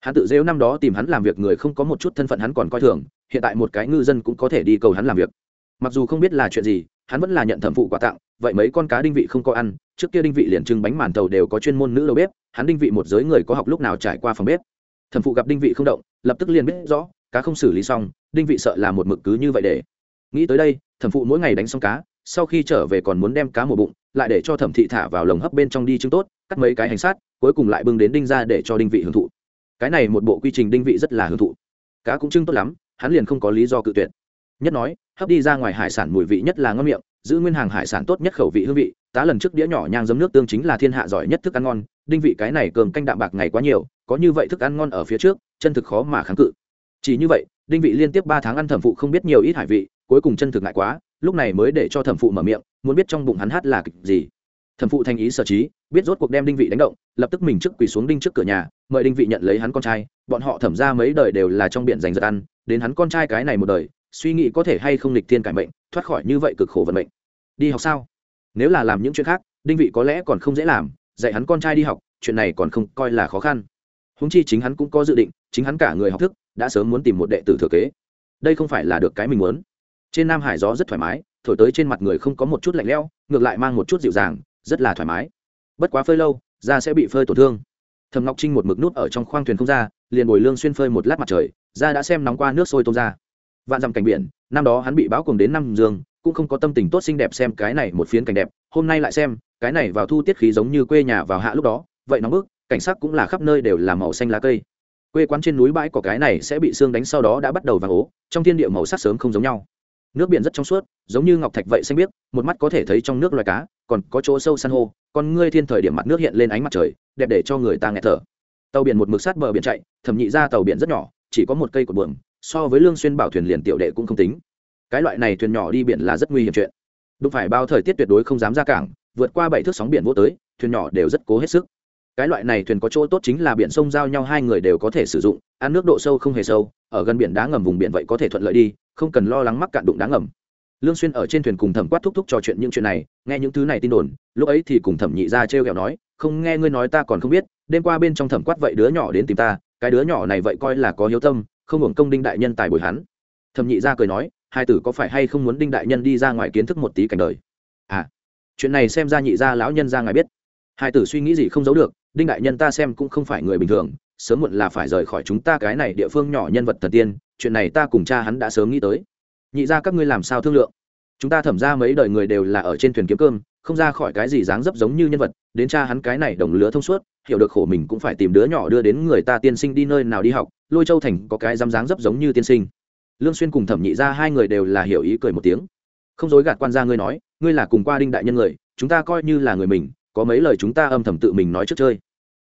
A: Hắn tự dễu năm đó tìm hắn làm việc người không có một chút thân phận hắn còn coi thường, hiện tại một cái ngư dân cũng có thể đi cầu hắn làm việc. Mặc dù không biết là chuyện gì, hắn vẫn là nhận thẩm phụ quà tặng, vậy mấy con cá đinh vị không có ăn, trước kia đinh vị liền trưng bánh màn tàu đều có chuyên môn nữ đầu bếp, hắn đinh vị một giới người có học lúc nào trải qua phòng bếp. Thẩm phụ gặp đinh vị không động, lập tức liền biết rõ cá không xử lý xong, đinh vị sợ là một mực cứ như vậy để. Nghĩ tới đây, thẩm phụ mỗi ngày đánh xong cá, sau khi trở về còn muốn đem cá mổ bụng, lại để cho thẩm thị thả vào lồng hấp bên trong đi trưng tốt, cắt mấy cái hành sát, cuối cùng lại bưng đến đinh ra để cho đinh vị hưởng thụ. Cái này một bộ quy trình đinh vị rất là hưởng thụ. Cá cũng trưng tốt lắm, hắn liền không có lý do cự tuyệt. Nhất nói, hấp đi ra ngoài hải sản mùi vị nhất là ngon miệng, giữ nguyên hàng hải sản tốt nhất khẩu vị hương vị, tá lần trước đĩa nhỏ nhang giấm nước tương chính là thiên hạ giỏi nhất thức ăn ngon, đinh vị cái này cơm canh đạm bạc ngày quá nhiều, có như vậy thức ăn ngon ở phía trước, chân thực khó mà kháng cự chỉ như vậy, đinh vị liên tiếp ba tháng ăn thẩm phụ không biết nhiều ít hải vị, cuối cùng chân thực ngại quá, lúc này mới để cho thẩm phụ mở miệng, muốn biết trong bụng hắn hát là kịch gì. Thẩm phụ thành ý sở trí, biết rốt cuộc đem đinh vị đánh động, lập tức mình trước quỳ xuống đinh trước cửa nhà, mời đinh vị nhận lấy hắn con trai, bọn họ thẩm ra mấy đời đều là trong biển giành giật ăn, đến hắn con trai cái này một đời, suy nghĩ có thể hay không lịch thiên cải mệnh, thoát khỏi như vậy cực khổ vận mệnh. Đi học sao? Nếu là làm những chuyện khác, đinh vị có lẽ còn không dễ làm, dạy hắn con trai đi học, chuyện này còn không coi là khó khăn. Húng chi chính hắn cũng có dự định, chính hắn cả người học thức đã sớm muốn tìm một đệ tử thừa kế. Đây không phải là được cái mình muốn. Trên nam hải gió rất thoải mái, thổi tới trên mặt người không có một chút lạnh lẽo, ngược lại mang một chút dịu dàng, rất là thoải mái. Bất quá phơi lâu, da sẽ bị phơi tổn thương. Thầm ngọc trinh một mực nút ở trong khoang thuyền không ra, liền bồi lương xuyên phơi một lát mặt trời, da đã xem nóng qua nước sôi tôm ra. Vạn dặm cảnh biển, năm đó hắn bị bão cùng đến năm dương, cũng không có tâm tình tốt xinh đẹp xem cái này một phiến cảnh đẹp, hôm nay lại xem, cái này vào thu tiết khí giống như quê nhà vào hạ lúc đó, vậy nóng bức, cảnh sắc cũng là khắp nơi đều là màu xanh lá cây quê quán trên núi bãi cỏ cái này sẽ bị xương đánh sau đó đã bắt đầu vàng ố, trong thiên địa màu sắc sớm không giống nhau. Nước biển rất trong suốt, giống như ngọc thạch vậy xanh biếc, một mắt có thể thấy trong nước loài cá, còn có chỗ sâu san hô còn ngươi thiên thời điểm mặt nước hiện lên ánh mặt trời, đẹp để cho người ta nghẹt thở. Tàu biển một mực sát bờ biển chạy, thẩm nhị ra tàu biển rất nhỏ, chỉ có một cây cột buồm, so với lương xuyên bảo thuyền liền tiểu đệ cũng không tính. Cái loại này thuyền nhỏ đi biển là rất nguy hiểm chuyện. Đụng phải bao thời tiết tuyệt đối không dám ra cảng, vượt qua bảy thước sóng biển vô tới, thuyền nhỏ đều rất cố hết sức cái loại này thuyền có chỗ tốt chính là biển sông giao nhau hai người đều có thể sử dụng, ăn nước độ sâu không hề sâu, ở gần biển đá ngầm vùng biển vậy có thể thuận lợi đi, không cần lo lắng mắc cạn đụng đá ngầm. Lương xuyên ở trên thuyền cùng thẩm quát thúc thúc trò chuyện những chuyện này, nghe những thứ này tin đồn, lúc ấy thì cùng thẩm nhị ra treo gẹo nói, không nghe ngươi nói ta còn không biết, đêm qua bên trong thẩm quát vậy đứa nhỏ đến tìm ta, cái đứa nhỏ này vậy coi là có hiếu tâm, không hưởng công đinh đại nhân tài bồi hắn. Thẩm nhị ra cười nói, hai tử có phải hay không muốn đinh đại nhân đi ra ngoài kiến thức một tí cảnh đời? À chuyện này xem ra nhị ra lão nhân ra ngài biết. Hai tử suy nghĩ gì không giấu được đinh đại nhân ta xem cũng không phải người bình thường, sớm muộn là phải rời khỏi chúng ta cái này địa phương nhỏ nhân vật thần tiên, chuyện này ta cùng cha hắn đã sớm nghĩ tới. Nhị ra các ngươi làm sao thương lượng? Chúng ta thẩm ra mấy đời người đều là ở trên thuyền kiếm cơm, không ra khỏi cái gì dáng dấp giống như nhân vật, đến cha hắn cái này đồng lứa thông suốt, hiểu được khổ mình cũng phải tìm đứa nhỏ đưa đến người ta tiên sinh đi nơi nào đi học, lôi châu thành có cái dám dáng dấp giống như tiên sinh. Lương xuyên cùng thẩm nhị ra hai người đều là hiểu ý cười một tiếng. Không dối gạt quan gia ngươi nói, ngươi là cùng qua đinh đại nhân người, chúng ta coi như là người mình có mấy lời chúng ta âm thầm tự mình nói trước chơi.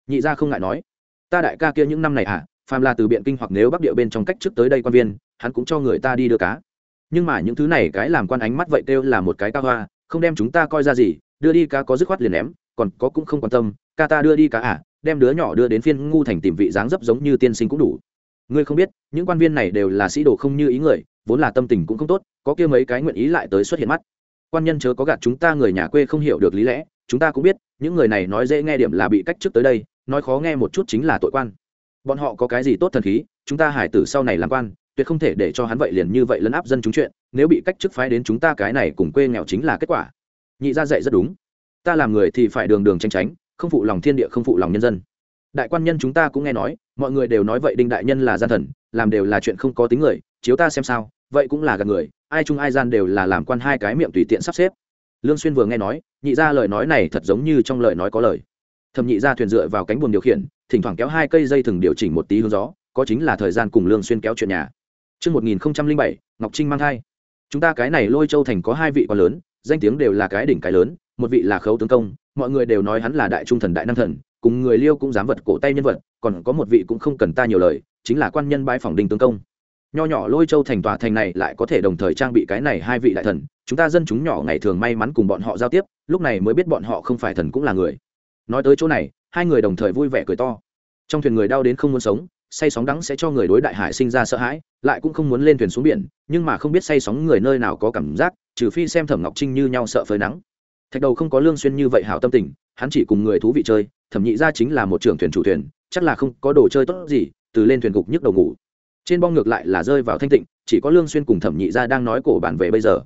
A: Nhị gia không ngại nói. Ta đại ca kia những năm này à phàm là từ biện kinh hoặc nếu bắc địa bên trong cách trước tới đây quan viên, hắn cũng cho người ta đi đưa cá. Nhưng mà những thứ này cái làm quan ánh mắt vậy kêu là một cái ca hoa, không đem chúng ta coi ra gì, đưa đi cá có dứt khoát liền ném, còn có cũng không quan tâm, ca ta đưa đi cá à đem đứa nhỏ đưa đến phiên ngu thành tìm vị dáng dấp giống như tiên sinh cũng đủ. Ngươi không biết, những quan viên này đều là sĩ đồ không như ý người, vốn là tâm tình cũng không tốt, có kia mấy cái nguyện ý lại tới xuất hiện mắt. Quan nhân chớ có gạt chúng ta người nhà quê không hiểu được lý lẽ chúng ta cũng biết, những người này nói dễ nghe điểm là bị cách trước tới đây, nói khó nghe một chút chính là tội quan. Bọn họ có cái gì tốt thần khí, chúng ta hải tử sau này làm quan, tuyệt không thể để cho hắn vậy liền như vậy lấn áp dân chúng chuyện, nếu bị cách chức phái đến chúng ta cái này cùng quê nghèo chính là kết quả. Nhị ra dạy rất đúng. Ta làm người thì phải đường đường tranh tránh, không phụ lòng thiên địa, không phụ lòng nhân dân. Đại quan nhân chúng ta cũng nghe nói, mọi người đều nói vậy đinh đại nhân là gian thần, làm đều là chuyện không có tính người, chiếu ta xem sao, vậy cũng là gạt người, ai chung ai gian đều là làm quan hai cái miệng tùy tiện sắp xếp lương xuyên vừa nghe nói nhị ra lời nói này thật giống như trong lời nói có lời thẩm nhị ra thuyền dựa vào cánh buồm điều khiển thỉnh thoảng kéo hai cây dây thừng điều chỉnh một tí hướng gió có chính là thời gian cùng lương xuyên kéo chuyện nhà Trước 1007, Ngọc Trinh mang thai. Chúng ta cái này lôi châu thành có hai vị quan lớn, danh tiếng đều là cái đỉnh cái lớn, một vị là khấu tướng công, mọi người đều nói hắn là đại trung thần đại năng thần, cùng người liêu cũng dám vật cổ tay nhân vật, còn có một vị cũng không cần ta nhiều lời, chính là quan nhân bái phòng đinh tướng công. Nho nhỏ lôi châu thành tòa thành này lại có thể đồng thời trang bị cái này hai vị đại thần, chúng ta dân chúng nhỏ ngày thường may mắn cùng bọn họ giao tiếp, lúc này mới biết bọn họ không phải thần cũng là người. Nói tới chỗ này, hai người đồng thời vui vẻ cười to. Trong thuyền người đau đến không muốn sống, say sóng đắng sẽ cho người đối đại hải sinh ra sợ hãi lại cũng không muốn lên thuyền xuống biển nhưng mà không biết say sóng người nơi nào có cảm giác trừ phi xem thẩm ngọc trinh như nhau sợ phơi nắng thạch đầu không có lương xuyên như vậy hảo tâm tình hắn chỉ cùng người thú vị chơi thẩm nhị gia chính là một trưởng thuyền chủ thuyền chắc là không có đồ chơi tốt gì từ lên thuyền gục nhức đầu ngủ trên bong ngược lại là rơi vào thanh tịnh, chỉ có lương xuyên cùng thẩm nhị gia đang nói cổ bản về bây giờ.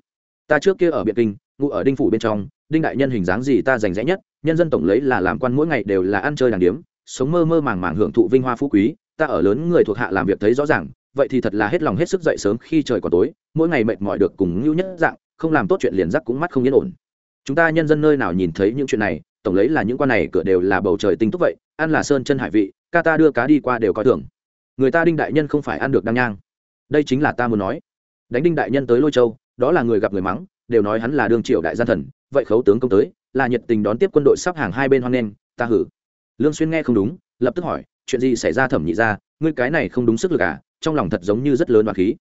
A: Ta trước kia ở biệt kinh ngủ ở đinh phủ bên trong, đinh đại nhân hình dáng gì ta giành rẽ nhất, nhân dân tổng lấy là làm quan mỗi ngày đều là ăn chơi đàng điếm, sống mơ mơ màng màng hưởng thụ vinh hoa phú quý, ta ở lớn người thuộc hạ làm việc thấy rõ ràng, vậy thì thật là hết lòng hết sức dậy sớm khi trời còn tối, mỗi ngày mệt mỏi được cùng ngưu nhất dạng, không làm tốt chuyện liền rắc cũng mắt không yên ổn. Chúng ta nhân dân nơi nào nhìn thấy những chuyện này, tổng lấy là những quan này cửa đều là bầu trời tinh túc vậy, ăn là sơn chân hải vị, ca ta đưa cá đi qua đều coi thường người ta đinh đại nhân không phải ăn được đăng nhang. Đây chính là ta muốn nói. Đánh đinh đại nhân tới lôi châu, đó là người gặp người mắng, đều nói hắn là đương triều đại gian thần, vậy khấu tướng công tới, là nhiệt tình đón tiếp quân đội sắp hàng hai bên hoan nghênh, ta hử. Lương xuyên nghe không đúng, lập tức hỏi, chuyện gì xảy ra thẩm nhị ra ngươi cái này không đúng sức lực à trong lòng thật giống như rất lớn và khí.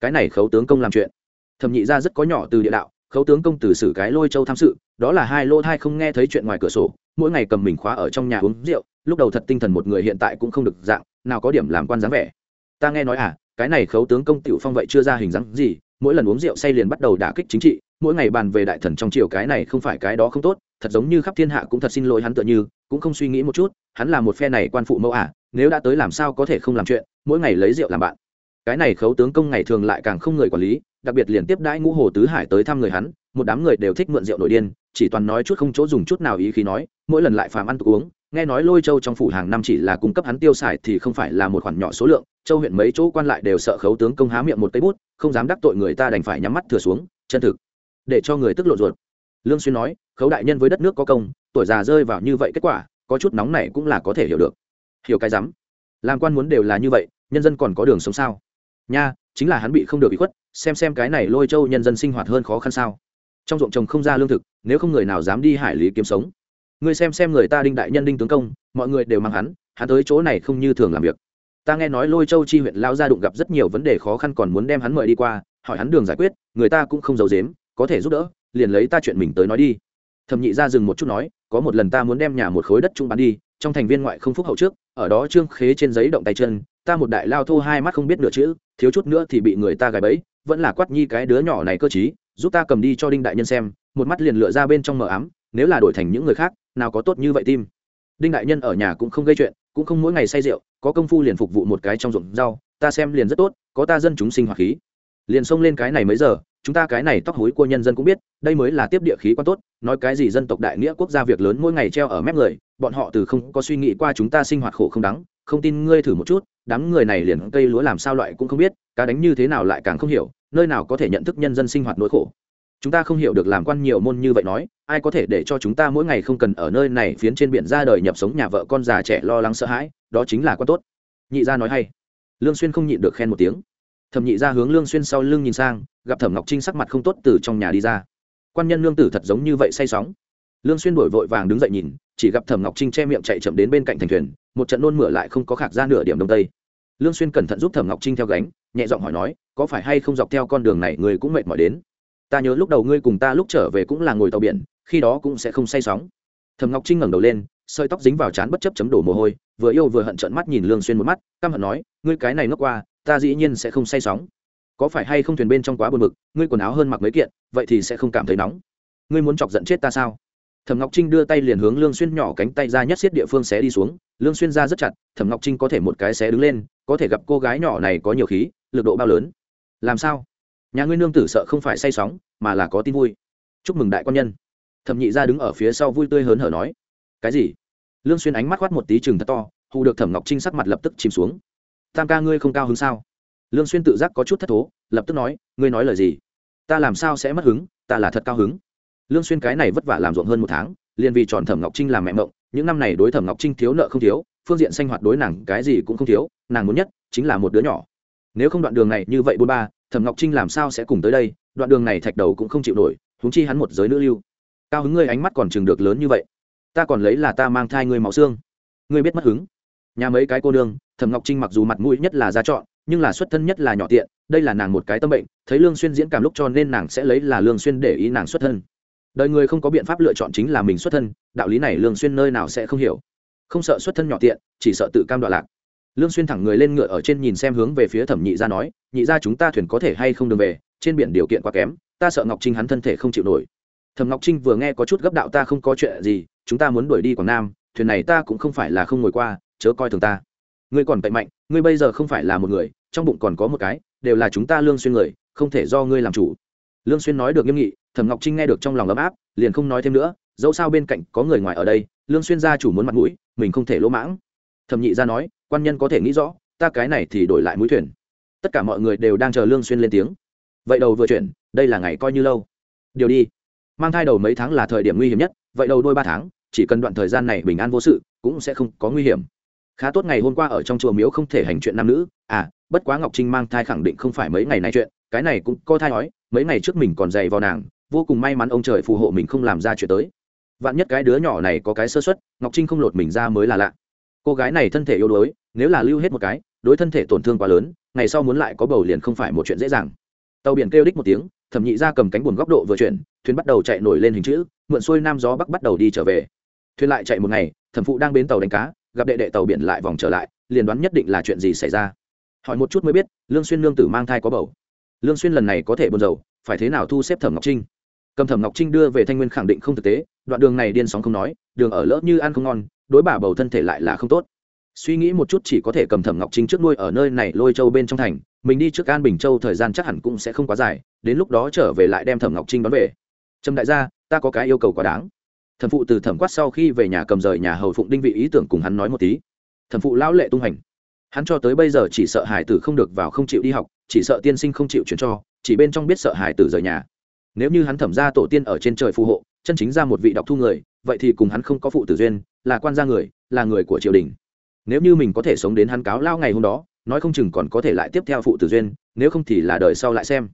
A: Cái này khấu tướng công làm chuyện. Thẩm nhị ra rất có nhỏ từ địa đạo, khấu tướng công từ xử cái lôi châu tham sự, đó là hai lô thai không nghe thấy chuyện ngoài cửa sổ, mỗi ngày cầm mình khóa ở trong nhà uống rượu, lúc đầu thật tinh thần một người hiện tại cũng không được dạng nào có điểm làm quan dáng vẻ. Ta nghe nói à cái này khấu tướng công tiểu phong vậy chưa ra hình dáng gì, mỗi lần uống rượu say liền bắt đầu đả kích chính trị, mỗi ngày bàn về đại thần trong triều cái này không phải cái đó không tốt, thật giống như khắp thiên hạ cũng thật xin lỗi hắn tựa như, cũng không suy nghĩ một chút, hắn là một phe này quan phụ mẫu à nếu đã tới làm sao có thể không làm chuyện, mỗi ngày lấy rượu làm bạn. Cái này khấu tướng công ngày thường lại càng không người quản lý, đặc biệt liền tiếp đãi ngũ hồ tứ hải tới thăm người hắn, một đám người đều thích mượn rượu nội điên, chỉ toàn nói chút không chỗ dùng chút nào ý khi nói, mỗi lần lại phàm ăn tục uống nghe nói lôi châu trong phủ hàng năm chỉ là cung cấp hắn tiêu xài thì không phải là một khoản nhỏ số lượng, châu huyện mấy chỗ quan lại đều sợ khấu tướng công há miệng một tay bút, không dám đắc tội người ta đành phải nhắm mắt thừa xuống, chân thực. Để cho người tức lộ ruột. Lương xuyên nói, khấu đại nhân với đất nước có công, tuổi già rơi vào như vậy kết quả, có chút nóng này cũng là có thể hiểu được. Hiểu cái dám làm quan muốn đều là như vậy, nhân dân còn có đường sống sao? Nha, chính là hắn bị không được bị khuất, xem xem cái này lôi châu nhân dân sinh hoạt hơn khó khăn sao. Trong ruộng trồng không ra lương thực, nếu không người nào dám đi hải lý kiếm sống ngươi xem xem người ta đinh đại nhân đinh tướng công, mọi người đều mang hắn hắn tới chỗ này không như thường làm việc. Ta nghe nói lôi châu chi huyện lao ra đụng gặp rất nhiều vấn đề khó khăn còn muốn đem hắn mời đi qua, hỏi hắn đường giải quyết, người ta cũng không giấu dếm có thể giúp đỡ, liền lấy ta chuyện mình tới nói đi. Thẩm nhị ra dừng một chút nói, có một lần ta muốn đem nhà một khối đất trung bán đi, trong thành viên ngoại không phúc hậu trước, ở đó trương khế trên giấy động tay chân, ta một đại lao thô hai mắt không biết nửa chữ, thiếu chút nữa thì bị người ta gài bẫy, vẫn là quát nhi cái đứa nhỏ này cơ chí giúp ta cầm đi cho đinh đại nhân xem, một mắt liền lựa ra bên trong mờ ám, nếu là đổi thành những người khác nào có tốt như vậy tim. Đinh đại nhân ở nhà cũng không gây chuyện, cũng không mỗi ngày say rượu, có công phu liền phục vụ một cái trong ruộng rau, ta xem liền rất tốt, có ta dân chúng sinh hoạt khí. Liền xông lên cái này mấy giờ, chúng ta cái này tóc hối của nhân dân cũng biết, đây mới là tiếp địa khí quan tốt, nói cái gì dân tộc đại nghĩa quốc gia việc lớn mỗi ngày treo ở mép người, bọn họ từ không có suy nghĩ qua chúng ta sinh hoạt khổ không đắng, không tin ngươi thử một chút, đám người này liền cây lúa làm sao loại cũng không biết, cá đánh như thế nào lại càng không hiểu, nơi nào có thể nhận thức nhân dân sinh hoạt nỗi khổ chúng ta không hiểu được làm quan nhiều môn như vậy nói, ai có thể để cho chúng ta mỗi ngày không cần ở nơi này phiến trên biển ra đời nhập sống nhà vợ con già trẻ lo lắng sợ hãi, đó chính là quan tốt. Nhị gia nói hay. Lương xuyên không nhịn được khen một tiếng. Thẩm nhị gia hướng lương xuyên sau lưng nhìn sang, gặp thẩm ngọc trinh sắc mặt không tốt từ trong nhà đi ra. Quan nhân lương tử thật giống như vậy say sóng. Lương xuyên đổi vội vàng đứng dậy nhìn, chỉ gặp thẩm ngọc trinh che miệng chạy chậm đến bên cạnh thành thuyền, một trận nôn mửa lại không có khạc ra nửa điểm đông tây. Lương xuyên cẩn thận giúp thẩm ngọc trinh theo gánh, nhẹ giọng hỏi nói, có phải hay không dọc theo con đường này người cũng mệt mỏi đến? Ta nhớ lúc đầu ngươi cùng ta lúc trở về cũng là ngồi tàu biển, khi đó cũng sẽ không say sóng. Thẩm ngọc trinh ngẩng đầu lên, sợi tóc dính vào trán bất chấp chấm đổ mồ hôi, vừa yêu vừa hận trợn mắt nhìn lương xuyên một mắt, căm hận nói, ngươi cái này ngốc qua, ta dĩ nhiên sẽ không say sóng. Có phải hay không thuyền bên trong quá buồn bực, ngươi quần áo hơn mặc mấy kiện, vậy thì sẽ không cảm thấy nóng. Ngươi muốn chọc giận chết ta sao? Thẩm ngọc trinh đưa tay liền hướng lương xuyên nhỏ cánh tay ra nhất xiết địa phương xé đi xuống, lương xuyên ra rất chặt, thẩm ngọc trinh có thể một cái xé đứng lên, có thể gặp cô gái nhỏ này có nhiều khí, lực độ bao lớn. Làm sao? Nhà ngươi nương tử sợ không phải say sóng, mà là có tin vui. Chúc mừng đại quan nhân. Thẩm nhị ra đứng ở phía sau vui tươi hớn hở nói. Cái gì? Lương xuyên ánh mắt quát một tí chừng thật to, hù được thẩm ngọc trinh sắc mặt lập tức chìm xuống. Tam ca ngươi không cao hứng sao? Lương xuyên tự giác có chút thất thố, lập tức nói, ngươi nói lời gì? Ta làm sao sẽ mất hứng? Ta là thật cao hứng. Lương xuyên cái này vất vả làm ruộng hơn một tháng, liền vì tròn thẩm ngọc trinh làm mẹ mộng, những năm này đối thẩm ngọc trinh thiếu nợ không thiếu, phương diện sinh hoạt đối nàng cái gì cũng không thiếu, nàng muốn nhất chính là một đứa nhỏ nếu không đoạn đường này như vậy bôn ba, thẩm ngọc trinh làm sao sẽ cùng tới đây? Đoạn đường này thạch đầu cũng không chịu nổi húng chi hắn một giới nữ lưu. Cao hứng ngươi ánh mắt còn chừng được lớn như vậy. Ta còn lấy là ta mang thai ngươi máu xương. Ngươi biết mất hứng. Nhà mấy cái cô nương, thẩm ngọc trinh mặc dù mặt mũi nhất là ra chọn nhưng là xuất thân nhất là nhỏ tiện, đây là nàng một cái tâm bệnh, thấy lương xuyên diễn cảm lúc cho nên nàng sẽ lấy là lương xuyên để ý nàng xuất thân. Đời người không có biện pháp lựa chọn chính là mình xuất thân, đạo lý này lương xuyên nơi nào sẽ không hiểu. Không sợ xuất thân nhỏ tiện, chỉ sợ tự cam đoạn lạc lương xuyên thẳng người lên ngựa ở trên nhìn xem hướng về phía thẩm nhị gia nói, nhị gia chúng ta thuyền có thể hay không đường về, trên biển điều kiện quá kém, ta sợ ngọc trinh hắn thân thể không chịu nổi. Thẩm ngọc trinh vừa nghe có chút gấp đạo, ta không có chuyện gì, chúng ta muốn đuổi đi quảng nam, thuyền này ta cũng không phải là không ngồi qua, chớ coi thường ta. Ngươi còn bệnh mạnh, ngươi bây giờ không phải là một người, trong bụng còn có một cái, đều là chúng ta lương xuyên người, không thể do ngươi làm chủ. Lương xuyên nói được nghiêm nghị, thẩm ngọc trinh nghe được trong lòng ấm áp, liền không nói thêm nữa, dẫu sao bên cạnh có người ngoài ở đây, lương xuyên gia chủ muốn mặt mũi, mình không thể lỗ mãng. Thẩm nhị gia nói quan nhân có thể nghĩ rõ ta cái này thì đổi lại mũi thuyền. Tất cả mọi người đều đang chờ lương xuyên lên tiếng. Vậy đầu vừa chuyển đây là ngày coi như lâu. Điều đi. Mang thai đầu mấy tháng là thời điểm nguy hiểm nhất vậy đầu đôi ba tháng chỉ cần đoạn thời gian này bình an vô sự cũng sẽ không có nguy hiểm. Khá tốt ngày hôm qua ở trong chùa miếu không thể hành chuyện nam nữ. À bất quá ngọc trinh mang thai khẳng định không phải mấy ngày này chuyện cái này cũng có thai nói mấy ngày trước mình còn dày vào nàng vô cùng may mắn ông trời phù hộ mình không làm ra chuyện tới. Vạn nhất cái đứa nhỏ này có cái sơ suất, ngọc trinh không lột mình ra mới là lạ cô gái này thân thể yếu đuối, nếu là lưu hết một cái, đối thân thể tổn thương quá lớn, ngày sau muốn lại có bầu liền không phải một chuyện dễ dàng. Tàu biển kêu đích một tiếng, thẩm nhị ra cầm cánh buồn góc độ vừa chuyển, thuyền bắt đầu chạy nổi lên hình chữ, mượn xuôi nam gió bắc bắt đầu đi trở về. Thuyền lại chạy một ngày, thẩm phụ đang bến tàu đánh cá, gặp đệ đệ tàu biển lại vòng trở lại, liền đoán nhất định là chuyện gì xảy ra. Hỏi một chút mới biết, lương xuyên nương tử mang thai có bầu. Lương xuyên lần này có thể buồn rầu, phải thế nào thu xếp thẩm ngọc trinh? Cầm thẩm ngọc trinh đưa về thanh nguyên khẳng định không thực tế, đoạn đường này điên sóng không nói, đường ở lỡ như ăn không ngon đối bà bầu thân thể lại là không tốt. Suy nghĩ một chút chỉ có thể cầm thẩm ngọc trinh trước nuôi ở nơi này lôi châu bên trong thành, mình đi trước an bình châu thời gian chắc hẳn cũng sẽ không quá dài, đến lúc đó trở về lại đem thẩm ngọc trinh đón về. Trâm đại gia, ta có cái yêu cầu quá đáng. Thẩm phụ từ thẩm quát sau khi về nhà cầm rời nhà hầu phụng đinh vị ý tưởng cùng hắn nói một tí. Thẩm phụ lão lệ tung hành. Hắn cho tới bây giờ chỉ sợ hải tử không được vào không chịu đi học, chỉ sợ tiên sinh không chịu chuyển cho, chỉ bên trong biết sợ hải tử rời nhà. Nếu như hắn thẩm ra tổ tiên ở trên trời phù hộ chân chính ra một vị đọc thu người, vậy thì cùng hắn không có phụ tử duyên, là quan gia người, là người của triều đình. Nếu như mình có thể sống đến hắn cáo lao ngày hôm đó, nói không chừng còn có thể lại tiếp theo phụ tử duyên, nếu không thì là đời sau lại xem.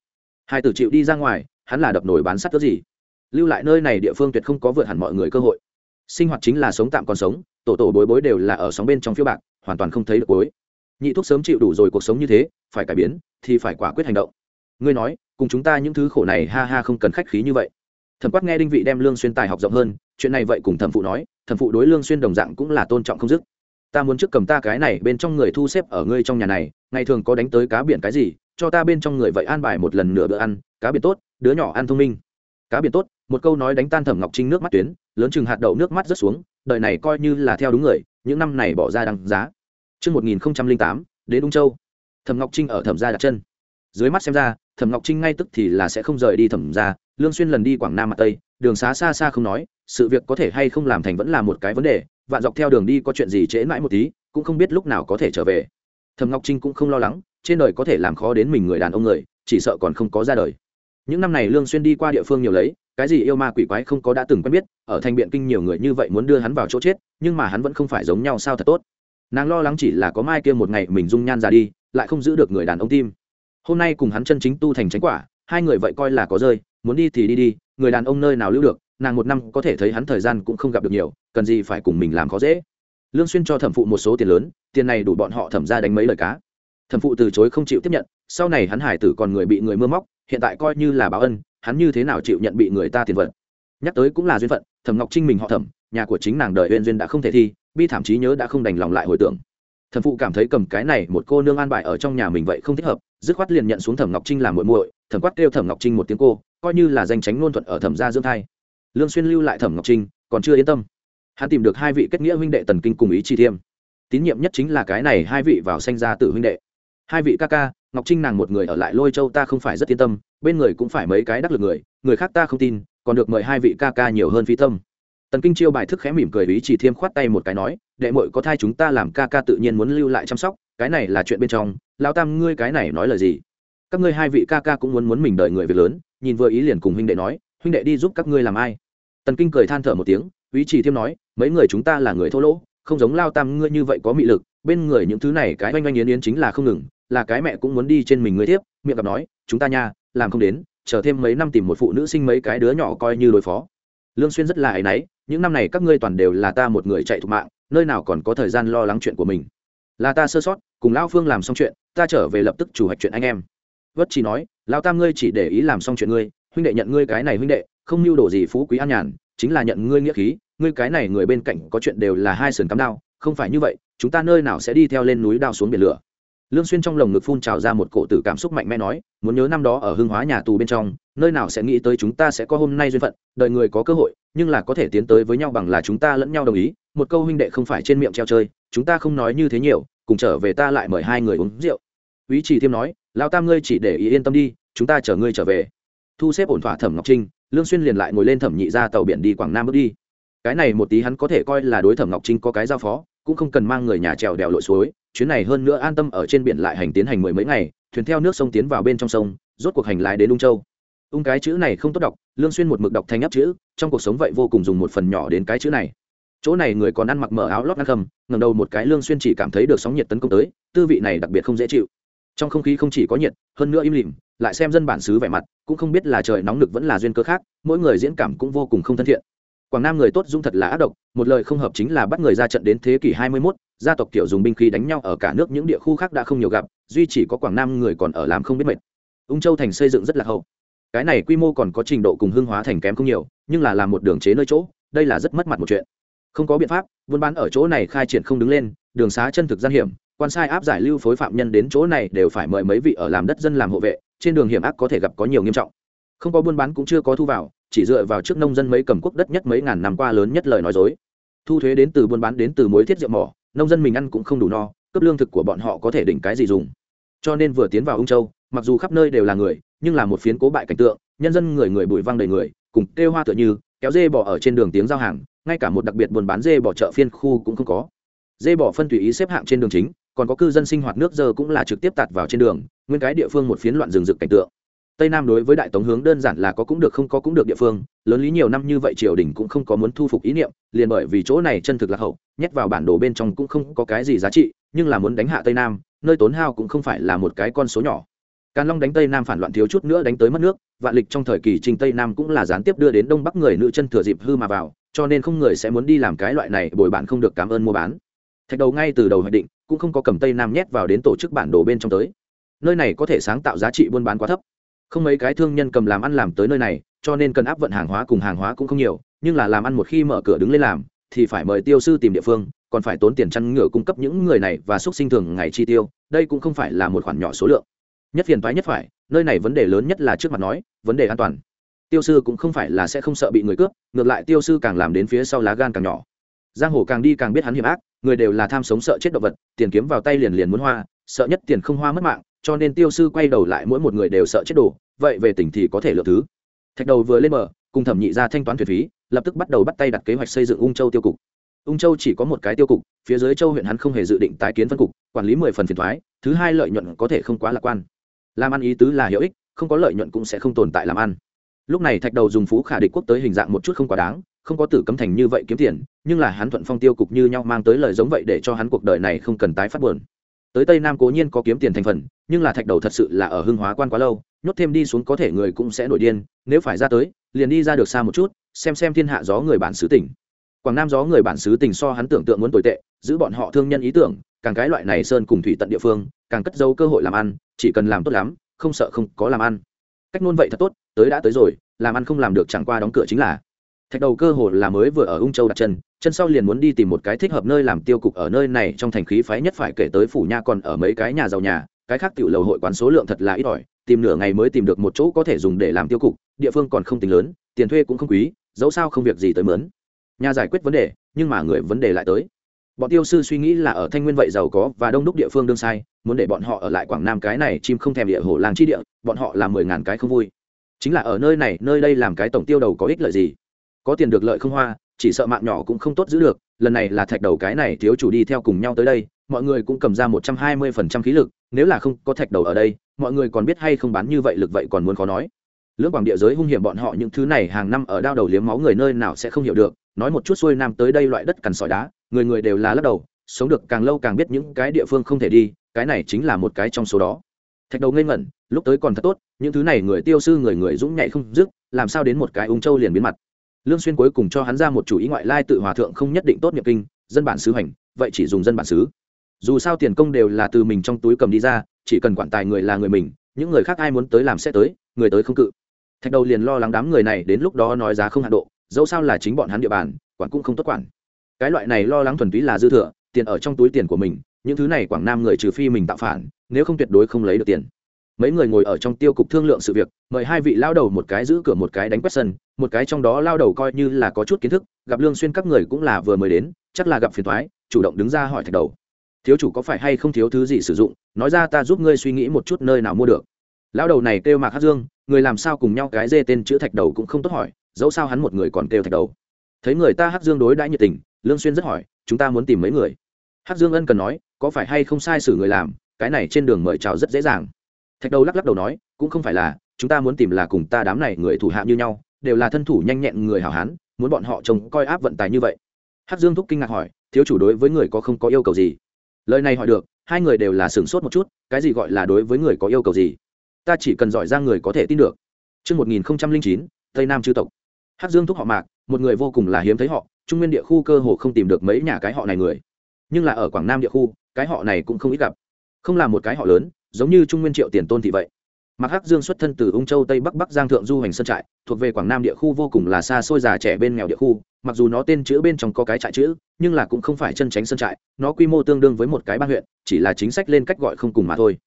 A: Hai tử chịu đi ra ngoài, hắn là đập nổi bán sắt cớ gì. Lưu lại nơi này địa phương tuyệt không có vượt hẳn mọi người cơ hội. Sinh hoạt chính là sống tạm còn sống, tổ tổ bối bối đều là ở sóng bên trong phiếu bạc, hoàn toàn không thấy được bối. Nhị thuốc sớm chịu đủ rồi cuộc sống như thế, phải cải biến, thì phải quả quyết hành động. Ngươi nói, cùng chúng ta những thứ khổ này ha ha không cần khách khí như vậy thẩm quát nghe đinh vị đem lương xuyên tài học rộng hơn chuyện này vậy cùng thẩm phụ nói thẩm phụ đối lương xuyên đồng dạng cũng là tôn trọng không dứt ta muốn trước cầm ta cái này bên trong người thu xếp ở ngươi trong nhà này ngày thường có đánh tới cá biển cái gì cho ta bên trong người vậy an bài một lần nửa bữa ăn cá biển tốt đứa nhỏ ăn thông minh cá biển tốt một câu nói đánh tan thẩm ngọc trinh nước mắt tuyến lớn chừng hạt đậu nước mắt rớt xuống đời này coi như là theo đúng người những năm này bỏ ra đằng giá Trước 1008, đến Ung Châu. Thẩm Ngọc Trinh ở thẩm gia đặt chân. Dưới mắt xem ra, Thẩm Ngọc Trinh ngay tức thì là sẽ không rời đi thẩm gia, Lương Xuyên lần đi Quảng Nam mặt Tây, đường xá xa xa không nói, sự việc có thể hay không làm thành vẫn là một cái vấn đề, vạn dọc theo đường đi có chuyện gì trễ mãi một tí, cũng không biết lúc nào có thể trở về. thầm Ngọc Trinh cũng không lo lắng, trên đời có thể làm khó đến mình người đàn ông người, chỉ sợ còn không có ra đời. Những năm này Lương Xuyên đi qua địa phương nhiều lấy, cái gì yêu ma quỷ quái không có đã từng quen biết ở thành biện kinh nhiều người như vậy muốn đưa hắn vào chỗ chết nhưng mà hắn vẫn không phải giống nhau sao thật tốt nàng lo lắng chỉ là có mai kia một ngày mình dung nhan ra đi lại không giữ được người đàn ông tim hôm nay cùng hắn chân chính tu thành tránh quả hai người vậy coi là có rơi, muốn đi thì đi đi, người đàn ông nơi nào lưu được, nàng một năm có thể thấy hắn thời gian cũng không gặp được nhiều, cần gì phải cùng mình làm khó dễ. Lương xuyên cho thẩm phụ một số tiền lớn, tiền này đủ bọn họ thẩm ra đánh mấy lời cá. Thẩm phụ từ chối không chịu tiếp nhận, sau này hắn hải tử còn người bị người mưa móc, hiện tại coi như là báo ân, hắn như thế nào chịu nhận bị người ta tiền vật. Nhắc tới cũng là duyên phận, thẩm ngọc trinh mình họ thẩm, nhà của chính nàng đời uyên duyên đã không thể thi, bi thảm trí nhớ đã không đành lòng lại hồi tưởng thẩm phụ cảm thấy cầm cái này một cô nương an bài ở trong nhà mình vậy không thích hợp, dứt khoát liền nhận xuống thẩm ngọc trinh làm muội muội, thẩm quát kêu thẩm ngọc trinh một tiếng cô, coi như là danh tránh ngôn thuận ở thẩm gia dưỡng thai. Lương xuyên lưu lại thẩm ngọc trinh, còn chưa yên tâm. Hắn tìm được hai vị kết nghĩa huynh đệ tần kinh cùng ý chi thiêm. Tín nhiệm nhất chính là cái này hai vị vào sanh ra tử huynh đệ. Hai vị ca ca, ngọc trinh nàng một người ở lại lôi châu ta không phải rất yên tâm, bên người cũng phải mấy cái đắc lực người người khác ta không tin, còn được mời hai vị ca ca nhiều hơn phi tâm. Tần kinh chiêu bài thức khẽ mỉm cười ý chỉ thiêm khoát tay một cái nói đệ muội có thai chúng ta làm ca ca tự nhiên muốn lưu lại chăm sóc, cái này là chuyện bên trong lao tam ngươi cái này nói là gì? Các ngươi hai vị ca ca cũng muốn muốn mình đợi người việc lớn, nhìn vừa ý liền cùng huynh đệ nói, huynh đệ đi giúp các ngươi làm ai? Tần kinh cười than thở một tiếng ý chỉ thêm nói, mấy người chúng ta là người thô lỗ, không giống lao tam ngươi như vậy có mị lực, bên người những thứ này cái oanh oanh yến yến chính là không ngừng, là cái mẹ cũng muốn đi trên mình ngươi tiếp, miệng gặp nói, chúng ta nha, làm không đến, chờ thêm mấy năm tìm một phụ nữ sinh mấy cái đứa nhỏ coi như đối phó. Lương xuyên rất là áy náy, những năm này các ngươi toàn đều là ta một người chạy thục mạng nơi nào còn có thời gian lo lắng chuyện của mình. Là ta sơ sót, cùng lão phương làm xong chuyện, ta trở về lập tức chủ hoạch chuyện anh em. Vất chỉ nói, lão tam ngươi chỉ để ý làm xong chuyện ngươi, huynh đệ nhận ngươi cái này huynh đệ, không mưu đồ gì phú quý an nhàn, chính là nhận ngươi nghĩa khí, ngươi cái này người bên cạnh có chuyện đều là hai sườn cắm đao, không phải như vậy, chúng ta nơi nào sẽ đi theo lên núi đao xuống biển lửa. Lương xuyên trong lồng ngực phun trào ra một cổ tử cảm xúc mạnh mẽ nói, muốn nhớ năm đó ở hương hóa nhà tù bên trong nơi nào sẽ nghĩ tới chúng ta sẽ có hôm nay duyên phận đợi người có cơ hội, nhưng là có thể tiến tới với nhau bằng là chúng ta lẫn nhau đồng ý. Một câu huynh đệ không phải trên miệng treo chơi, chúng ta không nói như thế nhiều, cùng trở về ta lại mời hai người uống rượu. Ý chỉ thiêm nói, lão tam ngươi chỉ để ý yên tâm đi, chúng ta chở ngươi trở về. Thu xếp ổn thỏa thẩm ngọc trinh, lương xuyên liền lại ngồi lên thẩm nhị ra tàu biển đi quảng nam bước đi. Cái này một tí hắn có thể coi là đối thẩm ngọc trinh có cái giao phó, cũng không cần mang người nhà trèo đèo lội suối. Chuyến này hơn nữa an tâm ở trên biển lại hành tiến hành mười mấy ngày, thuyền theo nước sông tiến vào bên trong sông, rốt cuộc hành lái đến ung châu ung cái chữ này không tốt đọc lương xuyên một mực đọc thành áp chữ trong cuộc sống vậy vô cùng dùng một phần nhỏ đến cái chữ này. Chỗ này người còn ăn mặc mở áo lót ngăn khầm ngẩng đầu một cái lương xuyên chỉ cảm thấy được sóng nhiệt tấn công tới tư vị này đặc biệt không dễ chịu. Trong không khí không chỉ có nhiệt hơn nữa im lìm lại xem dân bản xứ vẻ mặt cũng không biết là trời nóng nực vẫn là duyên cơ khác mỗi người diễn cảm cũng vô cùng không thân thiện. Quảng nam người tốt dung thật là ác độc một lời không hợp chính là bắt người ra trận đến thế kỷ 21, gia tộc tiểu dùng binh khí đánh nhau ở cả nước những địa khu khác đã không nhiều gặp duy chỉ có quảng nam người còn ở làm không biết mệt. Ung châu thành xây dựng rất là hậu cái này quy mô còn có trình độ cùng hương hóa thành kém không nhiều, nhưng là làm một đường chế nơi chỗ, đây là rất mất mặt một chuyện. Không có biện pháp, buôn bán ở chỗ này khai triển không đứng lên, đường xá chân thực gian hiểm, quan sai áp giải lưu phối phạm nhân đến chỗ này đều phải mời mấy vị ở làm đất dân làm hộ vệ, trên đường hiểm ác có thể gặp có nhiều nghiêm trọng. Không có buôn bán cũng chưa có thu vào, chỉ dựa vào trước nông dân mấy cầm quốc đất nhất mấy ngàn năm qua lớn nhất lời nói dối. Thu thuế đến từ buôn bán đến từ mối thiết rượu mỏ, nông dân mình ăn cũng không đủ no cấp lương thực của bọn họ có thể đỉnh cái gì dùng. Cho nên vừa tiến vào ung châu, mặc dù khắp nơi đều là người nhưng là một phiến cố bại cảnh tượng, nhân dân người người bụi văng đầy người, cùng kêu hoa tựa như, kéo dê bỏ ở trên đường tiếng giao hàng, ngay cả một đặc biệt buôn bán dê bỏ chợ phiên khu cũng không có. Dê bỏ phân tùy ý xếp hạng trên đường chính, còn có cư dân sinh hoạt nước giờ cũng là trực tiếp tạt vào trên đường, nguyên cái địa phương một phiến loạn rừng rực cảnh tượng. Tây nam đối với đại tống hướng đơn giản là có cũng được không có cũng được địa phương, lớn lý nhiều năm như vậy triều đình cũng không có muốn thu phục ý niệm, liền bởi vì chỗ này chân thực là hậu, nhét vào bản đồ bên trong cũng không có cái gì giá trị, nhưng là muốn đánh hạ tây nam, nơi tốn hao cũng không phải là một cái con số nhỏ càn long đánh tây nam phản loạn thiếu chút nữa đánh tới mất nước, vạn lịch trong thời kỳ trình tây nam cũng là gián tiếp đưa đến đông bắc người nữ chân thừa dịp hư mà vào, cho nên không người sẽ muốn đi làm cái loại này bồi bản không được cảm ơn mua bán. Thạch đầu ngay từ đầu hoạch định, cũng không có cầm tây nam nhét vào đến tổ chức bản đồ bên trong tới. Nơi này có thể sáng tạo giá trị buôn bán quá thấp. Không mấy cái thương nhân cầm làm ăn làm tới nơi này, cho nên cần áp vận hàng hóa cùng hàng hóa cũng không nhiều, nhưng là làm ăn một khi mở cửa đứng lên làm, thì phải mời tiêu sư tìm địa phương, còn phải tốn tiền chăn ngựa cung cấp những người này và xúc sinh thường ngày chi tiêu, đây cũng không phải là một khoản nhỏ số lượng nhất phiền toái nhất phải, nơi này vấn đề lớn nhất là trước mặt nói, vấn đề an toàn. Tiêu sư cũng không phải là sẽ không sợ bị người cướp, ngược lại tiêu sư càng làm đến phía sau lá gan càng nhỏ. Giang hồ càng đi càng biết hắn hiểm ác, người đều là tham sống sợ chết động vật, tiền kiếm vào tay liền liền muốn hoa, sợ nhất tiền không hoa mất mạng, cho nên tiêu sư quay đầu lại mỗi một người đều sợ chết đồ, vậy về tỉnh thì có thể lựa thứ. Thạch đầu vừa lên mở cùng thẩm nhị ra thanh toán thuyền phí, lập tức bắt đầu bắt tay đặt kế hoạch xây dựng ung châu tiêu cục. Ung châu chỉ có một cái tiêu cục, phía dưới châu huyện hắn không hề dự định tái kiến phân cục, quản lý mười phần phiền thoái thứ hai lợi nhuận có thể không quá lạc quan làm ăn ý tứ là hữu ích, không có lợi nhuận cũng sẽ không tồn tại làm ăn. Lúc này thạch đầu dùng phú khả địch quốc tới hình dạng một chút không quá đáng, không có tử cấm thành như vậy kiếm tiền, nhưng là hắn thuận phong tiêu cục như nhau mang tới lời giống vậy để cho hắn cuộc đời này không cần tái phát buồn. Tới tây nam cố nhiên có kiếm tiền thành phần, nhưng là thạch đầu thật sự là ở hưng hóa quan quá lâu, nhốt thêm đi xuống có thể người cũng sẽ nổi điên, nếu phải ra tới, liền đi ra được xa một chút, xem xem thiên hạ gió người bản xứ tỉnh. Quảng nam gió người bản xứ tỉnh so hắn tưởng tượng muốn tồi tệ, giữ bọn họ thương nhân ý tưởng càng cái loại này sơn cùng thủy tận địa phương, càng cất dấu cơ hội làm ăn, chỉ cần làm tốt lắm, không sợ không có làm ăn. Cách nôn vậy thật tốt, tới đã tới rồi, làm ăn không làm được chẳng qua đóng cửa chính là. Thạch đầu cơ hồ là mới vừa ở ung châu đặt chân chân sau liền muốn đi tìm một cái thích hợp nơi làm tiêu cục ở nơi này, trong thành khí phái nhất phải kể tới phủ nha còn ở mấy cái nhà giàu nhà, cái khác tiểu lầu hội quán số lượng thật là ít ỏi, tìm nửa ngày mới tìm được một chỗ có thể dùng để làm tiêu cục, địa phương còn không tính lớn, tiền thuê cũng không quý, dẫu sao không việc gì tới mướn. Nhà giải quyết vấn đề, nhưng mà người vấn đề lại tới bọn tiêu sư suy nghĩ là ở thanh nguyên vậy giàu có và đông đúc địa phương đương sai, muốn để bọn họ ở lại quảng nam cái này chim không thèm địa hồ làng chi địa, bọn họ làm mười ngàn cái không vui. Chính là ở nơi này, nơi đây làm cái tổng tiêu đầu có ích lợi gì? Có tiền được lợi không hoa, chỉ sợ mạng nhỏ cũng không tốt giữ được, lần này là thạch đầu cái này thiếu chủ đi theo cùng nhau tới đây, mọi người cũng cầm ra một trăm hai mươi phần trăm khí lực, nếu là không có thạch đầu ở đây, mọi người còn biết hay không bán như vậy lực vậy còn muốn khó nói. Lưỡng quảng địa giới hung hiểm bọn họ những thứ này hàng năm ở đao đầu liếm máu người nơi nào sẽ không hiểu được, nói một chút xuôi nam tới đây loại đất cằn sỏi đá người người đều là lắc đầu, sống được càng lâu càng biết những cái địa phương không thể đi, cái này chính là một cái trong số đó. Thạch đầu ngây ngẩn, lúc tới còn thật tốt, những thứ này người tiêu sư người người dũng nhạy không dứt, làm sao đến một cái ung châu liền biến mặt. Lương xuyên cuối cùng cho hắn ra một chủ ý ngoại lai tự hòa thượng không nhất định tốt nghiệp kinh, dân bản xứ hành, vậy chỉ dùng dân bản xứ. Dù sao tiền công đều là từ mình trong túi cầm đi ra, chỉ cần quản tài người là người mình, những người khác ai muốn tới làm sẽ tới, người tới không cự. Thạch đầu liền lo lắng đám người này đến lúc đó nói giá không hạ độ, dẫu sao là chính bọn hắn địa bàn, quản cũng không tốt quản cái loại này lo lắng thuần túy là dư thừa, tiền ở trong túi tiền của mình, những thứ này quảng nam người trừ phi mình tạo phản, nếu không tuyệt đối không lấy được tiền. Mấy người ngồi ở trong tiêu cục thương lượng sự việc, mời hai vị lao đầu một cái giữ cửa một cái đánh quét sân, một cái trong đó lao đầu coi như là có chút kiến thức, gặp lương xuyên các người cũng là vừa mới đến, chắc là gặp phiền toái, chủ động đứng ra hỏi thạch đầu. Thiếu chủ có phải hay không thiếu thứ gì sử dụng? Nói ra ta giúp ngươi suy nghĩ một chút nơi nào mua được. Lao đầu này kêu mạc hát dương, người làm sao cùng nhau cái dê tên chữ thạch đầu cũng không tốt hỏi, dẫu sao hắn một người còn kêu thạch đầu. Thấy người ta hát dương đối đãi nhiệt tình lương xuyên rất hỏi chúng ta muốn tìm mấy người? Hắc dương ân cần nói có phải hay không sai xử người làm cái này trên đường mời chào rất dễ dàng. Thạch đầu lắc lắc đầu nói cũng không phải là chúng ta muốn tìm là cùng ta đám này người thủ hạ như nhau đều là thân thủ nhanh nhẹn người hảo hán muốn bọn họ trông coi áp vận tài như vậy. Hắc dương thúc kinh ngạc hỏi thiếu chủ đối với người có không có yêu cầu gì? Lời này hỏi được hai người đều là sửng sốt một chút cái gì gọi là đối với người có yêu cầu gì? Ta chỉ cần giỏi ra người có thể tin được. Trước 1009, Tây Nam chư tộc. Hắc Dương thúc họ Mạc, một người vô cùng là hiếm thấy họ, trung nguyên địa khu cơ hồ không tìm được mấy nhà cái họ này người. Nhưng là ở Quảng Nam địa khu, cái họ này cũng không ít gặp. Không là một cái họ lớn, giống như trung nguyên triệu tiền tôn thị vậy. Mặc Hắc Dương xuất thân từ Ung Châu Tây Bắc Bắc Giang thượng du hành sơn trại, thuộc về Quảng Nam địa khu vô cùng là xa xôi già trẻ bên nghèo địa khu, mặc dù nó tên chữ bên trong có cái trại chữ, nhưng là cũng không phải chân tránh sơn trại, nó quy mô tương đương với một cái ban huyện, chỉ là chính sách lên cách gọi không cùng mà thôi.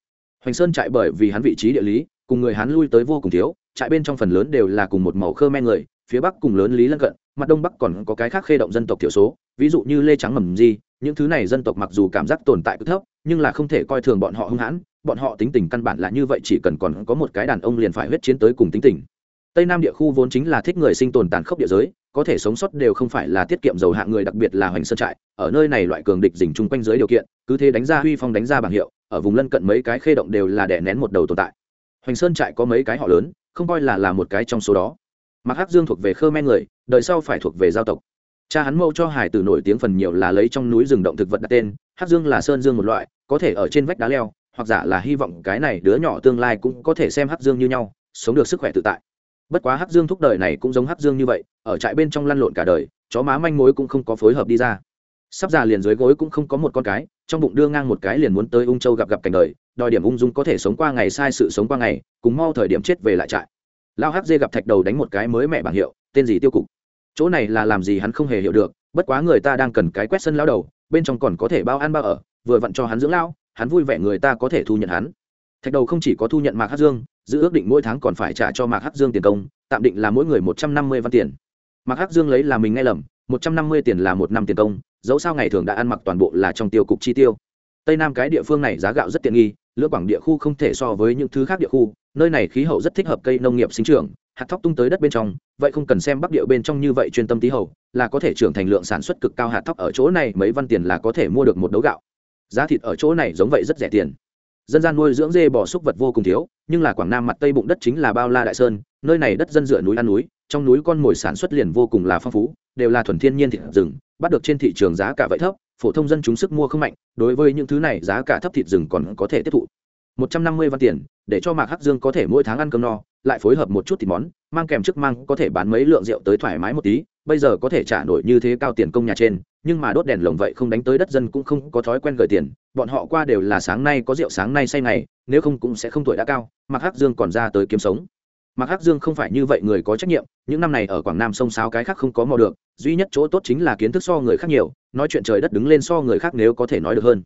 A: Hoành Sơn trại bởi vì hắn vị trí địa lý, cùng người hắn lui tới vô cùng thiếu trại bên trong phần lớn đều là cùng một màu khơ men người phía bắc cùng lớn lý lân cận, mặt đông bắc còn có cái khác khê động dân tộc thiểu số, ví dụ như lê trắng mầm di, những thứ này dân tộc mặc dù cảm giác tồn tại cực thấp, nhưng là không thể coi thường bọn họ hung hãn, bọn họ tính tình căn bản là như vậy, chỉ cần còn có một cái đàn ông liền phải huyết chiến tới cùng tính tình. Tây nam địa khu vốn chính là thích người sinh tồn tàn khốc địa giới, có thể sống sót đều không phải là tiết kiệm dầu hạng người, đặc biệt là hoành sơn trại, ở nơi này loại cường địch dình chung quanh dưới điều kiện, cứ thế đánh ra huy phong đánh ra bảng hiệu, ở vùng lân cận mấy cái khê động đều là đè nén một đầu tồn tại. Hoành sơn trại có mấy cái họ lớn, không coi là là một cái trong số đó mặc hắc dương thuộc về khơ me người, đời sau phải thuộc về giao tộc. Cha hắn mâu cho hải tử nổi tiếng phần nhiều là lấy trong núi rừng động thực vật đặt tên, hắc dương là sơn dương một loại, có thể ở trên vách đá leo, hoặc giả là hy vọng cái này đứa nhỏ tương lai cũng có thể xem hắc dương như nhau, sống được sức khỏe tự tại. Bất quá hắc dương thúc đời này cũng giống hắc dương như vậy, ở trại bên trong lăn lộn cả đời, chó má manh mối cũng không có phối hợp đi ra. Sắp già liền dưới gối cũng không có một con cái, trong bụng đưa ngang một cái liền muốn tới ung châu gặp gặp cảnh đời, đòi điểm ung dung có thể sống qua ngày sai sự sống qua ngày, cùng mau thời điểm chết về lại trại lao hắc dê gặp thạch đầu đánh một cái mới mẹ bảng hiệu, tên gì tiêu cục? Chỗ này là làm gì hắn không hề hiểu được, bất quá người ta đang cần cái quét sân lao đầu, bên trong còn có thể bao ăn bao ở, vừa vặn cho hắn dưỡng lao, hắn vui vẻ người ta có thể thu nhận hắn. Thạch đầu không chỉ có thu nhận mạc hắc dương, giữ ước định mỗi tháng còn phải trả cho mạc hắc dương tiền công, tạm định là mỗi người một trăm năm mươi văn tiền. Mạc hắc dương lấy là mình nghe lầm, một trăm năm mươi tiền là một năm tiền công, dẫu sao ngày thường đã ăn mặc toàn bộ là trong tiêu cục chi tiêu. Tây nam cái địa phương này giá gạo rất tiện nghi lưỡng quảng địa khu không thể so với những thứ khác địa khu nơi này khí hậu rất thích hợp cây nông nghiệp sinh trưởng, hạt thóc tung tới đất bên trong, vậy không cần xem bắc địa bên trong như vậy chuyên tâm tí hậu là có thể trưởng thành lượng sản xuất cực cao hạt thóc ở chỗ này, mấy văn tiền là có thể mua được một đấu gạo. Giá thịt ở chỗ này giống vậy rất rẻ tiền. Dân gian nuôi dưỡng dê bò súc vật vô cùng thiếu, nhưng là quảng nam mặt tây bụng đất chính là bao la đại sơn, nơi này đất dân dựa núi ăn núi, trong núi con mồi sản xuất liền vô cùng là phong phú, đều là thuần thiên nhiên thịt rừng, bắt được trên thị trường giá cả vậy thấp, phổ thông dân chúng sức mua không mạnh, đối với những thứ này giá cả thấp thịt rừng còn có thể tiếp thụ một trăm năm mươi văn tiền, để cho mạc hắc dương có thể mỗi tháng ăn cơm no, lại phối hợp một chút thịt món, mang kèm trước mang, có thể bán mấy lượng rượu tới thoải mái một tí, bây giờ có thể trả nổi như thế cao tiền công nhà trên, nhưng mà đốt đèn lồng vậy không đánh tới đất dân cũng không có thói quen gửi tiền, bọn họ qua đều là sáng nay có rượu sáng nay say ngày, nếu không cũng sẽ không tuổi đã cao, mạc hắc dương còn ra tới kiếm sống. Mạc hắc dương không phải như vậy người có trách nhiệm, những năm này ở quảng nam sông sáo cái khác không có mò được, duy nhất chỗ tốt chính là kiến thức so người khác nhiều, nói chuyện trời đất đứng lên so người khác nếu có thể nói được hơn.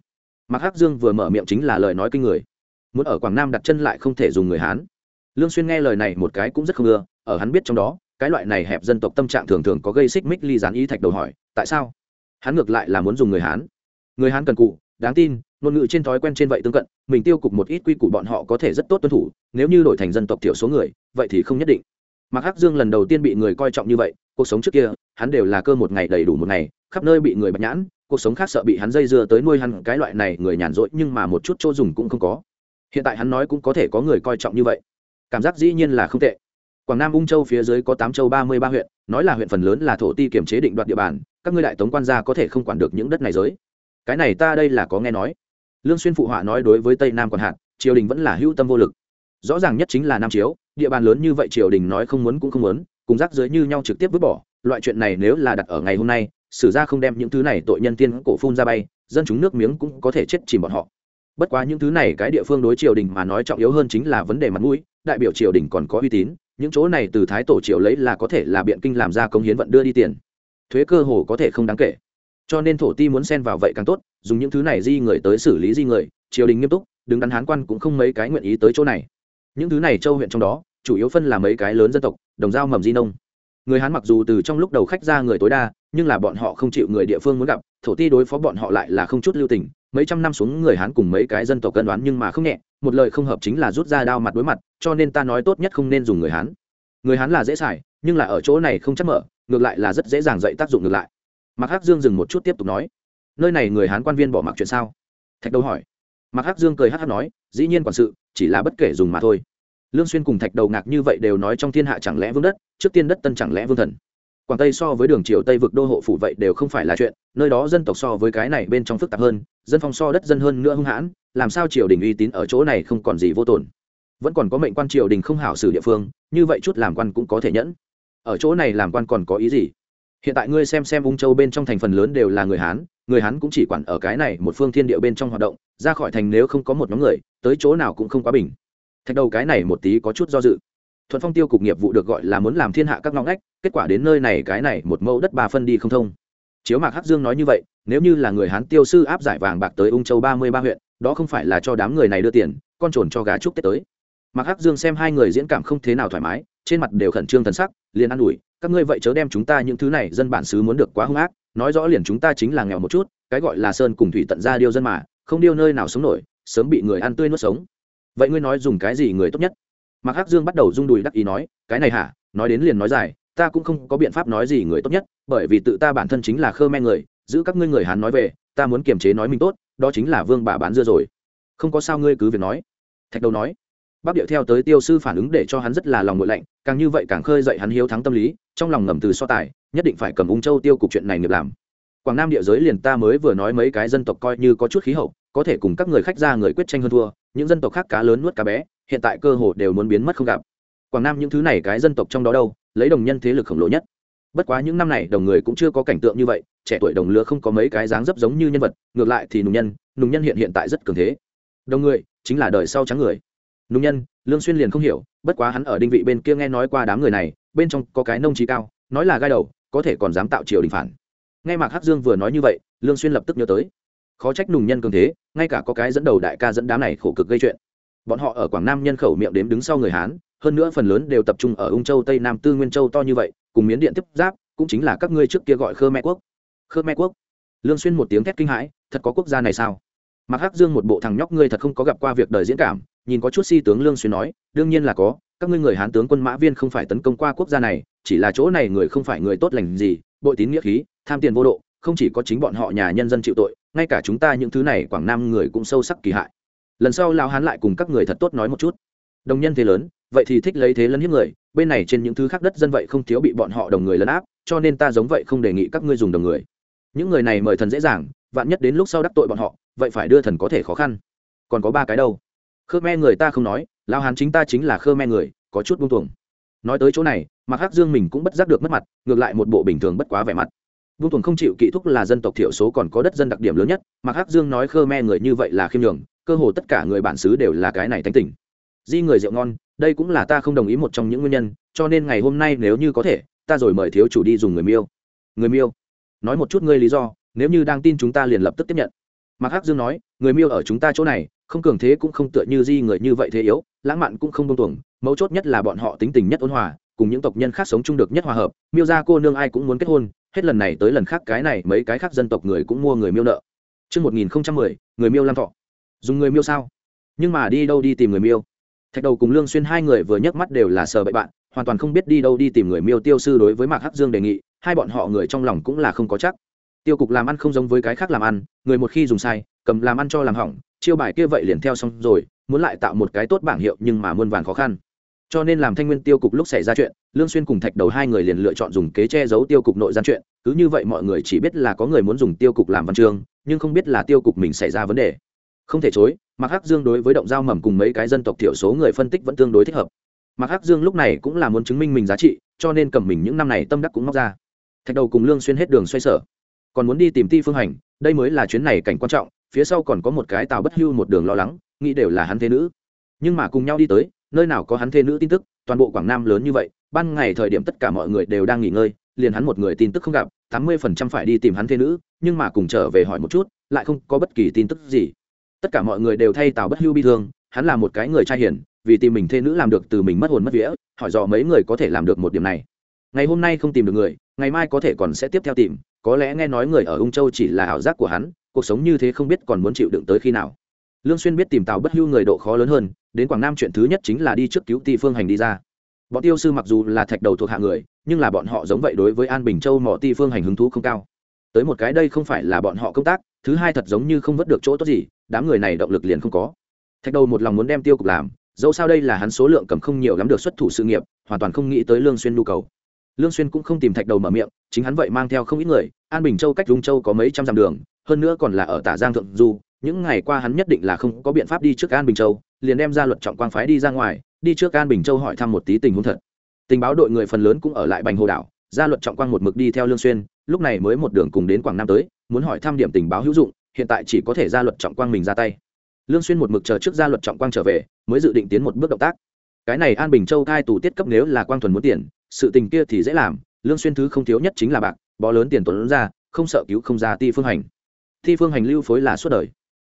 A: Mạc hắc dương vừa mở miệng chính là lời nói kinh người muốn ở quảng nam đặt chân lại không thể dùng người hán. Lương xuyên nghe lời này một cái cũng rất không ưa, ở hắn biết trong đó, cái loại này hẹp dân tộc tâm trạng thường thường có gây xích mích ly gián ý thạch đầu hỏi, tại sao? Hắn ngược lại là muốn dùng người hán. Người hán cần cụ, đáng tin, ngôn ngữ trên thói quen trên vậy tương cận, mình tiêu cục một ít quy củ bọn họ có thể rất tốt tuân thủ, nếu như đổi thành dân tộc thiểu số người, vậy thì không nhất định. Mặc hắc dương lần đầu tiên bị người coi trọng như vậy, cuộc sống trước kia, hắn đều là cơ một ngày đầy đủ một ngày, khắp nơi bị người bạch nhãn, cuộc sống khác sợ bị hắn dây dưa tới nuôi hắn, cái loại này người nhàn rỗi nhưng mà một chút chỗ dùng cũng không có hiện tại hắn nói cũng có thể có người coi trọng như vậy. Cảm giác dĩ nhiên là không tệ. Quảng nam, ung châu phía dưới có tám châu ba mươi ba huyện, nói là huyện phần lớn là thổ ti kiểm chế định đoạt địa bàn, các ngươi đại tống quan gia có thể không quản được những đất này giới. Cái này ta đây là có nghe nói. Lương xuyên phụ họa nói đối với tây nam còn hạn, triều đình vẫn là hữu tâm vô lực. Rõ ràng nhất chính là nam chiếu địa bàn lớn như vậy triều đình nói không muốn cũng không muốn, cùng rác dưới như nhau trực tiếp vứt bỏ, loại chuyện này nếu là đặt ở ngày hôm nay, sử gia không đem những thứ này tội nhân tiên cổ phun ra bay, dân chúng nước miếng cũng có thể chết chìm bọn họ bất quá những thứ này cái địa phương đối triều đình mà nói trọng yếu hơn chính là vấn đề mặt mũi, đại biểu triều đình còn có uy tín, những chỗ này từ thái tổ triều lấy là có thể là biện kinh làm ra công hiến vận đưa đi tiền. Thuế cơ hồ có thể không đáng kể. Cho nên thổ ti muốn xen vào vậy càng tốt, dùng những thứ này di người tới xử lý di người, triều đình nghiêm túc, đứng đắn hán quan cũng không mấy cái nguyện ý tới chỗ này. Những thứ này châu huyện trong đó, chủ yếu phân là mấy cái lớn dân tộc, đồng giao mầm di nông. Người hán mặc dù từ trong lúc đầu khách ra người tối đa, nhưng là bọn họ không chịu người địa phương muốn gặp, thổ ti đối phó bọn họ lại là không chút lưu tình mấy trăm năm xuống người hán cùng mấy cái dân tộc cân đoán nhưng mà không nhẹ, một lời không hợp chính là rút ra đao mặt đối mặt, cho nên ta nói tốt nhất không nên dùng người hán. Người hán là dễ xài, nhưng là ở chỗ này không chắc mở, ngược lại là rất dễ dàng dạy tác dụng ngược lại. Mặc hắc dương dừng một chút tiếp tục nói, nơi này người hán quan viên bỏ mặc chuyện sao? Thạch đầu hỏi. Mặc hắc dương cười hắc hắc nói, dĩ nhiên quản sự, chỉ là bất kể dùng mà thôi. Lương xuyên cùng thạch đầu ngạc như vậy đều nói trong thiên hạ chẳng lẽ vương đất, trước tiên đất tân chẳng lẽ vương thần quảng tây so với đường triều tây vực đô hộ phủ vậy đều không phải là chuyện, nơi đó dân tộc so với cái này bên trong phức tạp hơn, dân phong so đất dân hơn nữa hung hãn, làm sao triều đình uy tín ở chỗ này không còn gì vô tổn vẫn còn có mệnh quan triều đình không hảo xử địa phương, như vậy chút làm quan cũng có thể nhẫn. Ở chỗ này làm quan còn có ý gì? Hiện tại ngươi xem xem ung châu bên trong thành phần lớn đều là người hán người hán cũng chỉ quản ở cái này một phương thiên địa bên trong hoạt động, ra khỏi thành nếu không có một nhóm người, tới chỗ nào cũng không quá bình. Thạch đầu cái này một tí có chút do dự thuận phong tiêu cục nghiệp vụ được gọi là muốn làm thiên hạ các ngõ ngách, kết quả đến nơi này cái này một mẫu đất ba phân đi không thông. Chiếu mạc hắc dương nói như vậy, nếu như là người hán tiêu sư áp giải vàng bạc tới ung châu ba mươi ba huyện, đó không phải là cho đám người này đưa tiền, con trồn cho gà trúc tết tới. Mạc hắc dương xem hai người diễn cảm không thế nào thoải mái, trên mặt đều khẩn trương thần sắc, liền an ủi, các ngươi vậy chớ đem chúng ta những thứ này, dân bản xứ muốn được quá hung ác, nói rõ liền chúng ta chính là nghèo một chút, cái gọi là sơn cùng thủy tận ra điêu dân mà, không điêu nơi nào sống nổi, sớm bị người ăn tươi nuốt sống. Vậy ngươi nói dùng cái gì người tốt nhất? Mạc hắc dương bắt đầu rung đùi đắc ý nói, cái này hả? Nói đến liền nói dài, ta cũng không có biện pháp nói gì người tốt nhất, bởi vì tự ta bản thân chính là khơ me người, giữ các ngươi người hán nói về, ta muốn kiềm chế nói mình tốt, đó chính là vương bà bán dưa rồi. Không có sao ngươi cứ việc nói. Thạch đầu nói. Bác điệu theo tới tiêu sư phản ứng để cho hắn rất là lòng ngội lạnh, càng như vậy càng khơi dậy hắn hiếu thắng tâm lý, trong lòng ngầm từ so tài, nhất định phải cầm ung châu tiêu cục chuyện này nghiệp làm. Quảng nam địa giới liền ta mới vừa nói mấy cái dân tộc coi như có chút khí hậu, có thể cùng các người khách ra người quyết tranh hơn thua, những dân tộc khác cá lớn nuốt cá bé hiện tại cơ hồ đều muốn biến mất không gặp. Quảng nam những thứ này cái dân tộc trong đó đâu, lấy đồng nhân thế lực khổng lồ nhất. Bất quá những năm này đồng người cũng chưa có cảnh tượng như vậy, trẻ tuổi đồng lứa không có mấy cái dáng dấp giống như nhân vật, ngược lại thì nùng nhân nùng nhân hiện hiện tại rất cường thế. Đồng người chính là đời sau trắng người. Nùng nhân, lương xuyên liền không hiểu, bất quá hắn ở đinh vị bên kia nghe nói qua đám người này, bên trong có cái nông trí cao, nói là gai đầu, có thể còn dám tạo triều đình phản. Nghe mạc hắc dương vừa nói như vậy, lương xuyên lập tức nhớ tới. Khó trách nùng nhân cường thế, ngay cả có cái dẫn đầu đại ca dẫn đám này khổ cực gây chuyện bọn họ ở quảng nam nhân khẩu miệng đếm đứng sau người hán, hơn nữa phần lớn đều tập trung ở ung châu, tây nam, tư nguyên châu to như vậy, cùng miến điện tiếp giáp, cũng chính là các ngươi trước kia gọi khơ Mẹ quốc. Khơ Mẹ quốc? Lương xuyên một tiếng thét kinh hãi, thật có quốc gia này sao? Mặc hắc dương một bộ thằng nhóc ngươi thật không có gặp qua việc đời diễn cảm, nhìn có chút si tướng lương xuyên nói, đương nhiên là có, các ngươi người hán tướng quân mã viên không phải tấn công qua quốc gia này, chỉ là chỗ này người không phải người tốt lành gì, bội tín nghĩa khí, tham tiền vô độ, không chỉ có chính bọn họ nhà nhân dân chịu tội, ngay cả chúng ta những thứ này quảng nam người cũng sâu sắc kỳ hại lần sau lao hán lại cùng các người thật tốt nói một chút. Đồng nhân thế lớn, vậy thì thích lấy thế lấn hiếp người, bên này trên những thứ khác đất dân vậy không thiếu bị bọn họ đồng người lấn áp, cho nên ta giống vậy không đề nghị các ngươi dùng đồng người. Những người này mời thần dễ dàng, vạn nhất đến lúc sau đắc tội bọn họ, vậy phải đưa thần có thể khó khăn. Còn có ba cái đâu? Khơ me người ta không nói lao hán chính ta chính là khơ me người, có chút buông tuồng. Nói tới chỗ này mặc hắc dương mình cũng bất giác được mất mặt, ngược lại một bộ bình thường bất quá vẻ mặt. Buông tuồng không chịu kỹ thúc là dân tộc thiểu số còn có đất dân đặc điểm lớn nhất mặc hắc dương nói khơ me người như vậy là khiêm nhường cơ hồ tất cả người bản xứ đều là cái này tánh tỉnh di người rượu ngon đây cũng là ta không đồng ý một trong những nguyên nhân cho nên ngày hôm nay nếu như có thể ta rồi mời thiếu chủ đi dùng người miêu. Người miêu? Nói một chút ngươi lý do nếu như đang tin chúng ta liền lập tức tiếp nhận. Mạc hắc dương nói người miêu ở chúng ta chỗ này không cường thế cũng không tựa như di người như vậy thế yếu lãng mạn cũng không công tuồng mấu chốt nhất là bọn họ tính tình nhất ôn hòa cùng những tộc nhân khác sống chung được nhất hòa hợp miêu ra cô nương ai cũng muốn kết hôn hết lần này tới lần khác cái này mấy cái khác dân tộc người cũng mua người miêu nợ. Trước 1010, người miêu lam thọ. Dùng người miêu sao? Nhưng mà đi đâu đi tìm người miêu? Thạch đầu cùng Lương Xuyên hai người vừa nhấc mắt đều là sờ bậy bạn, hoàn toàn không biết đi đâu đi tìm người miêu tiêu sư đối với Mạc Hắc Dương đề nghị, hai bọn họ người trong lòng cũng là không có chắc. Tiêu cục làm ăn không giống với cái khác làm ăn, người một khi dùng sai, cầm làm ăn cho làm hỏng, chiêu bài kia vậy liền theo xong rồi, muốn lại tạo một cái tốt bảng hiệu nhưng mà muôn vàn khó khăn cho nên làm thanh nguyên tiêu cục lúc xảy ra chuyện lương xuyên cùng thạch đầu hai người liền lựa chọn dùng kế che giấu tiêu cục nội gian chuyện cứ như vậy mọi người chỉ biết là có người muốn dùng tiêu cục làm văn chương nhưng không biết là tiêu cục mình xảy ra vấn đề không thể chối, mạc hắc dương đối với động giao mầm cùng mấy cái dân tộc thiểu số người phân tích vẫn tương đối thích hợp. Mạc hắc dương lúc này cũng là muốn chứng minh mình giá trị, cho nên cầm mình những năm này tâm đắc cũng móc ra. Thạch đầu cùng lương xuyên hết đường xoay sở. Còn muốn đi tìm ti phương hành, đây mới là chuyến này cảnh quan trọng, phía sau còn có một cái tàu bất hưu một đường lo lắng, nghĩ đều là hắn thế nữ. Nhưng mà cùng nhau đi tới, nơi nào có hắn thê nữ tin tức, toàn bộ quảng nam lớn như vậy, ban ngày thời điểm tất cả mọi người đều đang nghỉ ngơi, liền hắn một người tin tức không gặp, tám mươi phần trăm phải đi tìm hắn thê nữ, nhưng mà cùng trở về hỏi một chút, lại không có bất kỳ tin tức gì tất cả mọi người đều thay tào bất hưu bi thương, hắn là một cái người trai hiển vì tìm mình thê nữ làm được từ mình mất hồn mất vía, hỏi dò mấy người có thể làm được một điểm này. Ngày hôm nay không tìm được người, ngày mai có thể còn sẽ tiếp theo tìm, có lẽ nghe nói người ở ung châu chỉ là ảo giác của hắn, cuộc sống như thế không biết còn muốn chịu đựng tới khi nào. Lương xuyên biết tìm tào bất hưu người độ khó lớn hơn, đến quảng nam chuyện thứ nhất chính là đi trước cứu ti phương hành đi ra. Bọn tiêu sư mặc dù là thạch đầu thuộc hạ người, nhưng là bọn họ giống vậy đối với an bình châu mỏ ti phương hành hứng thú không cao. Tới một cái đây không phải là bọn họ công tác, thứ hai thật giống như không vớt được chỗ tốt gì đám người này động lực liền không có. Thạch đầu một lòng muốn đem tiêu cục làm, dẫu sao đây là hắn số lượng cầm không nhiều lắm được xuất thủ sự nghiệp, hoàn toàn không nghĩ tới lương xuyên nhu cầu. Lương xuyên cũng không tìm thạch đầu mở miệng, chính hắn vậy mang theo không ít người, an bình châu cách dung châu có mấy trăm dặm đường, hơn nữa còn là ở tả giang thượng du, những ngày qua hắn nhất định là không có biện pháp đi trước an bình châu, liền đem ra luật trọng quang phái đi ra ngoài, đi trước an bình châu hỏi thăm một tí tình huống thật. Tình báo đội người phần lớn cũng ở lại bành hồ đảo gia luật trọng quang một mực đi theo lương xuyên, lúc này mới một đường cùng đến quảng nam tới, muốn hỏi thăm điểm tình báo hữu dụng hiện tại chỉ có thể gia luật trọng quang mình ra tay. Lương xuyên một mực chờ trước gia luật trọng quang trở về, mới dự định tiến một bước động tác. Cái này an bình châu cai tù tiết cấp nếu là quang thuần muốn tiền, sự tình kia thì dễ làm, lương xuyên thứ không thiếu nhất chính là bạc, bó lớn tiền tuấn ra, không sợ cứu không ra ti phương hành. Ti phương hành lưu phối là suốt đời.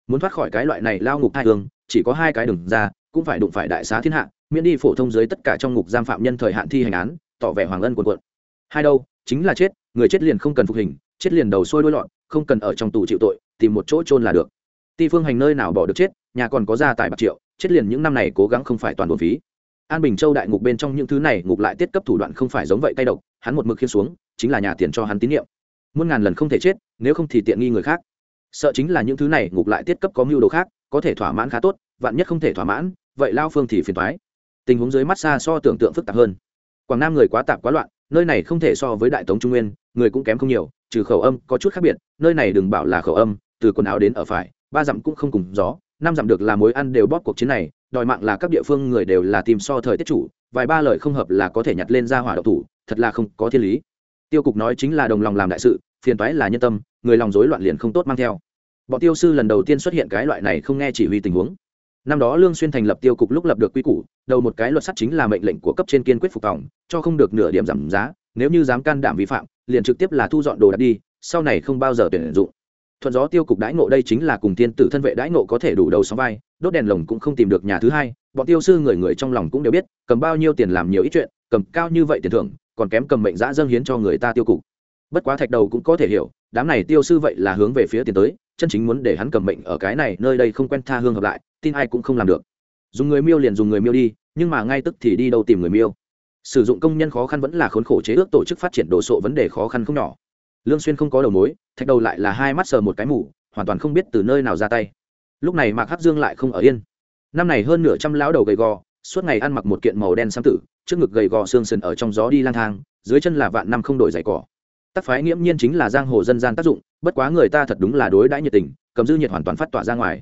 A: Muốn thoát khỏi cái loại này lao ngục hai hương, chỉ có hai cái đường ra, cũng phải đụng phải đại xá thiên hạ, miễn đi phổ thông dưới tất cả trong ngục giam phạm nhân thời hạn thi hành án, tỏ vẻ hoàng ân cuộn cuộn. Hai đâu, chính là chết, người chết liền không cần phục hình, chết liền đầu xuôi đuôi lọn không cần ở trong tù chịu tội, tìm một chỗ trôn là được. Ti phương hành nơi nào bỏ được chết, nhà còn có gia tài bạc triệu, chết liền những năm này cố gắng không phải toàn bộ phí. An bình châu đại ngục bên trong những thứ này ngục lại tiết cấp thủ đoạn không phải giống vậy tay độc, hắn một mực khiên xuống, chính là nhà tiền cho hắn tín nhiệm. Muôn ngàn lần không thể chết, nếu không thì tiện nghi người khác. Sợ chính là những thứ này ngục lại tiết cấp có mưu đồ khác, có thể thỏa mãn khá tốt, vạn nhất không thể thỏa mãn, vậy lao phương thì phiền thoái tình huống dưới mắt xa so tưởng tượng phức tạp hơn. Quảng nam người quá tạp quá loạn, nơi này không thể so với đại tống trung nguyên, người cũng kém không nhiều trừ khẩu âm có chút khác biệt, nơi này đừng bảo là khẩu âm, từ quần áo đến ở phải, ba dặm cũng không cùng gió, năm dặm được là mối ăn đều bóp cuộc chiến này, đòi mạng là các địa phương người đều là tìm so thời tiết chủ, vài ba lời không hợp là có thể nhặt lên ra hỏa độc thủ, thật là không có thiên lý. Tiêu cục nói chính là đồng lòng làm đại sự, phiền toái là nhân tâm, người lòng rối loạn liền không tốt mang theo. Bọn tiêu sư lần đầu tiên xuất hiện cái loại này không nghe chỉ huy tình huống. Năm đó lương xuyên thành lập tiêu cục lúc lập được quy củ, đầu một cái luật sắt chính là mệnh lệnh của cấp trên kiên quyết phục tòng, cho không được nửa điểm giảm giá, nếu như dám can đảm vi phạm liền trực tiếp là thu dọn đồ đạc đi, sau này không bao giờ tuyển dụng. Thuận gió tiêu cục đãi ngộ đây chính là cùng tiên tử thân vệ đãi ngộ có thể đủ đầu sóng vai, đốt đèn lồng cũng không tìm được nhà thứ hai, bọn tiêu sư người người trong lòng cũng đều biết, cầm bao nhiêu tiền làm nhiều ít chuyện, cầm cao như vậy tiền thưởng, còn kém cầm mệnh giã dâng hiến cho người ta tiêu cục. Bất quá thạch đầu cũng có thể hiểu, đám này tiêu sư vậy là hướng về phía tiền tới, chân chính muốn để hắn cầm mệnh ở cái này nơi đây không quen tha hương hợp lại, tin ai cũng không làm được. Dùng người miêu liền dùng người miêu đi, nhưng mà ngay tức thì đi đâu tìm người miêu sử dụng công nhân khó khăn vẫn là khốn khổ chế ước, tổ chức phát triển đồ sộ vấn đề khó khăn không nhỏ. Lương xuyên không có đầu mối, thạch đầu lại là hai mắt sờ một cái mù, hoàn toàn không biết từ nơi nào ra tay. Lúc này mạc hắc dương lại không ở yên. Năm này hơn nửa trăm lão đầu gầy gò, suốt ngày ăn mặc một kiện màu đen xám tử, trước ngực gầy gò xương sườn ở trong gió đi lang thang, dưới chân là vạn năm không đổi giày cỏ. Tác phái nghiễm nhiên chính là giang hồ dân gian tác dụng, bất quá người ta thật đúng là đối đãi nhiệt tình, cầm dư nhiệt hoàn toàn phát tỏa ra ngoài.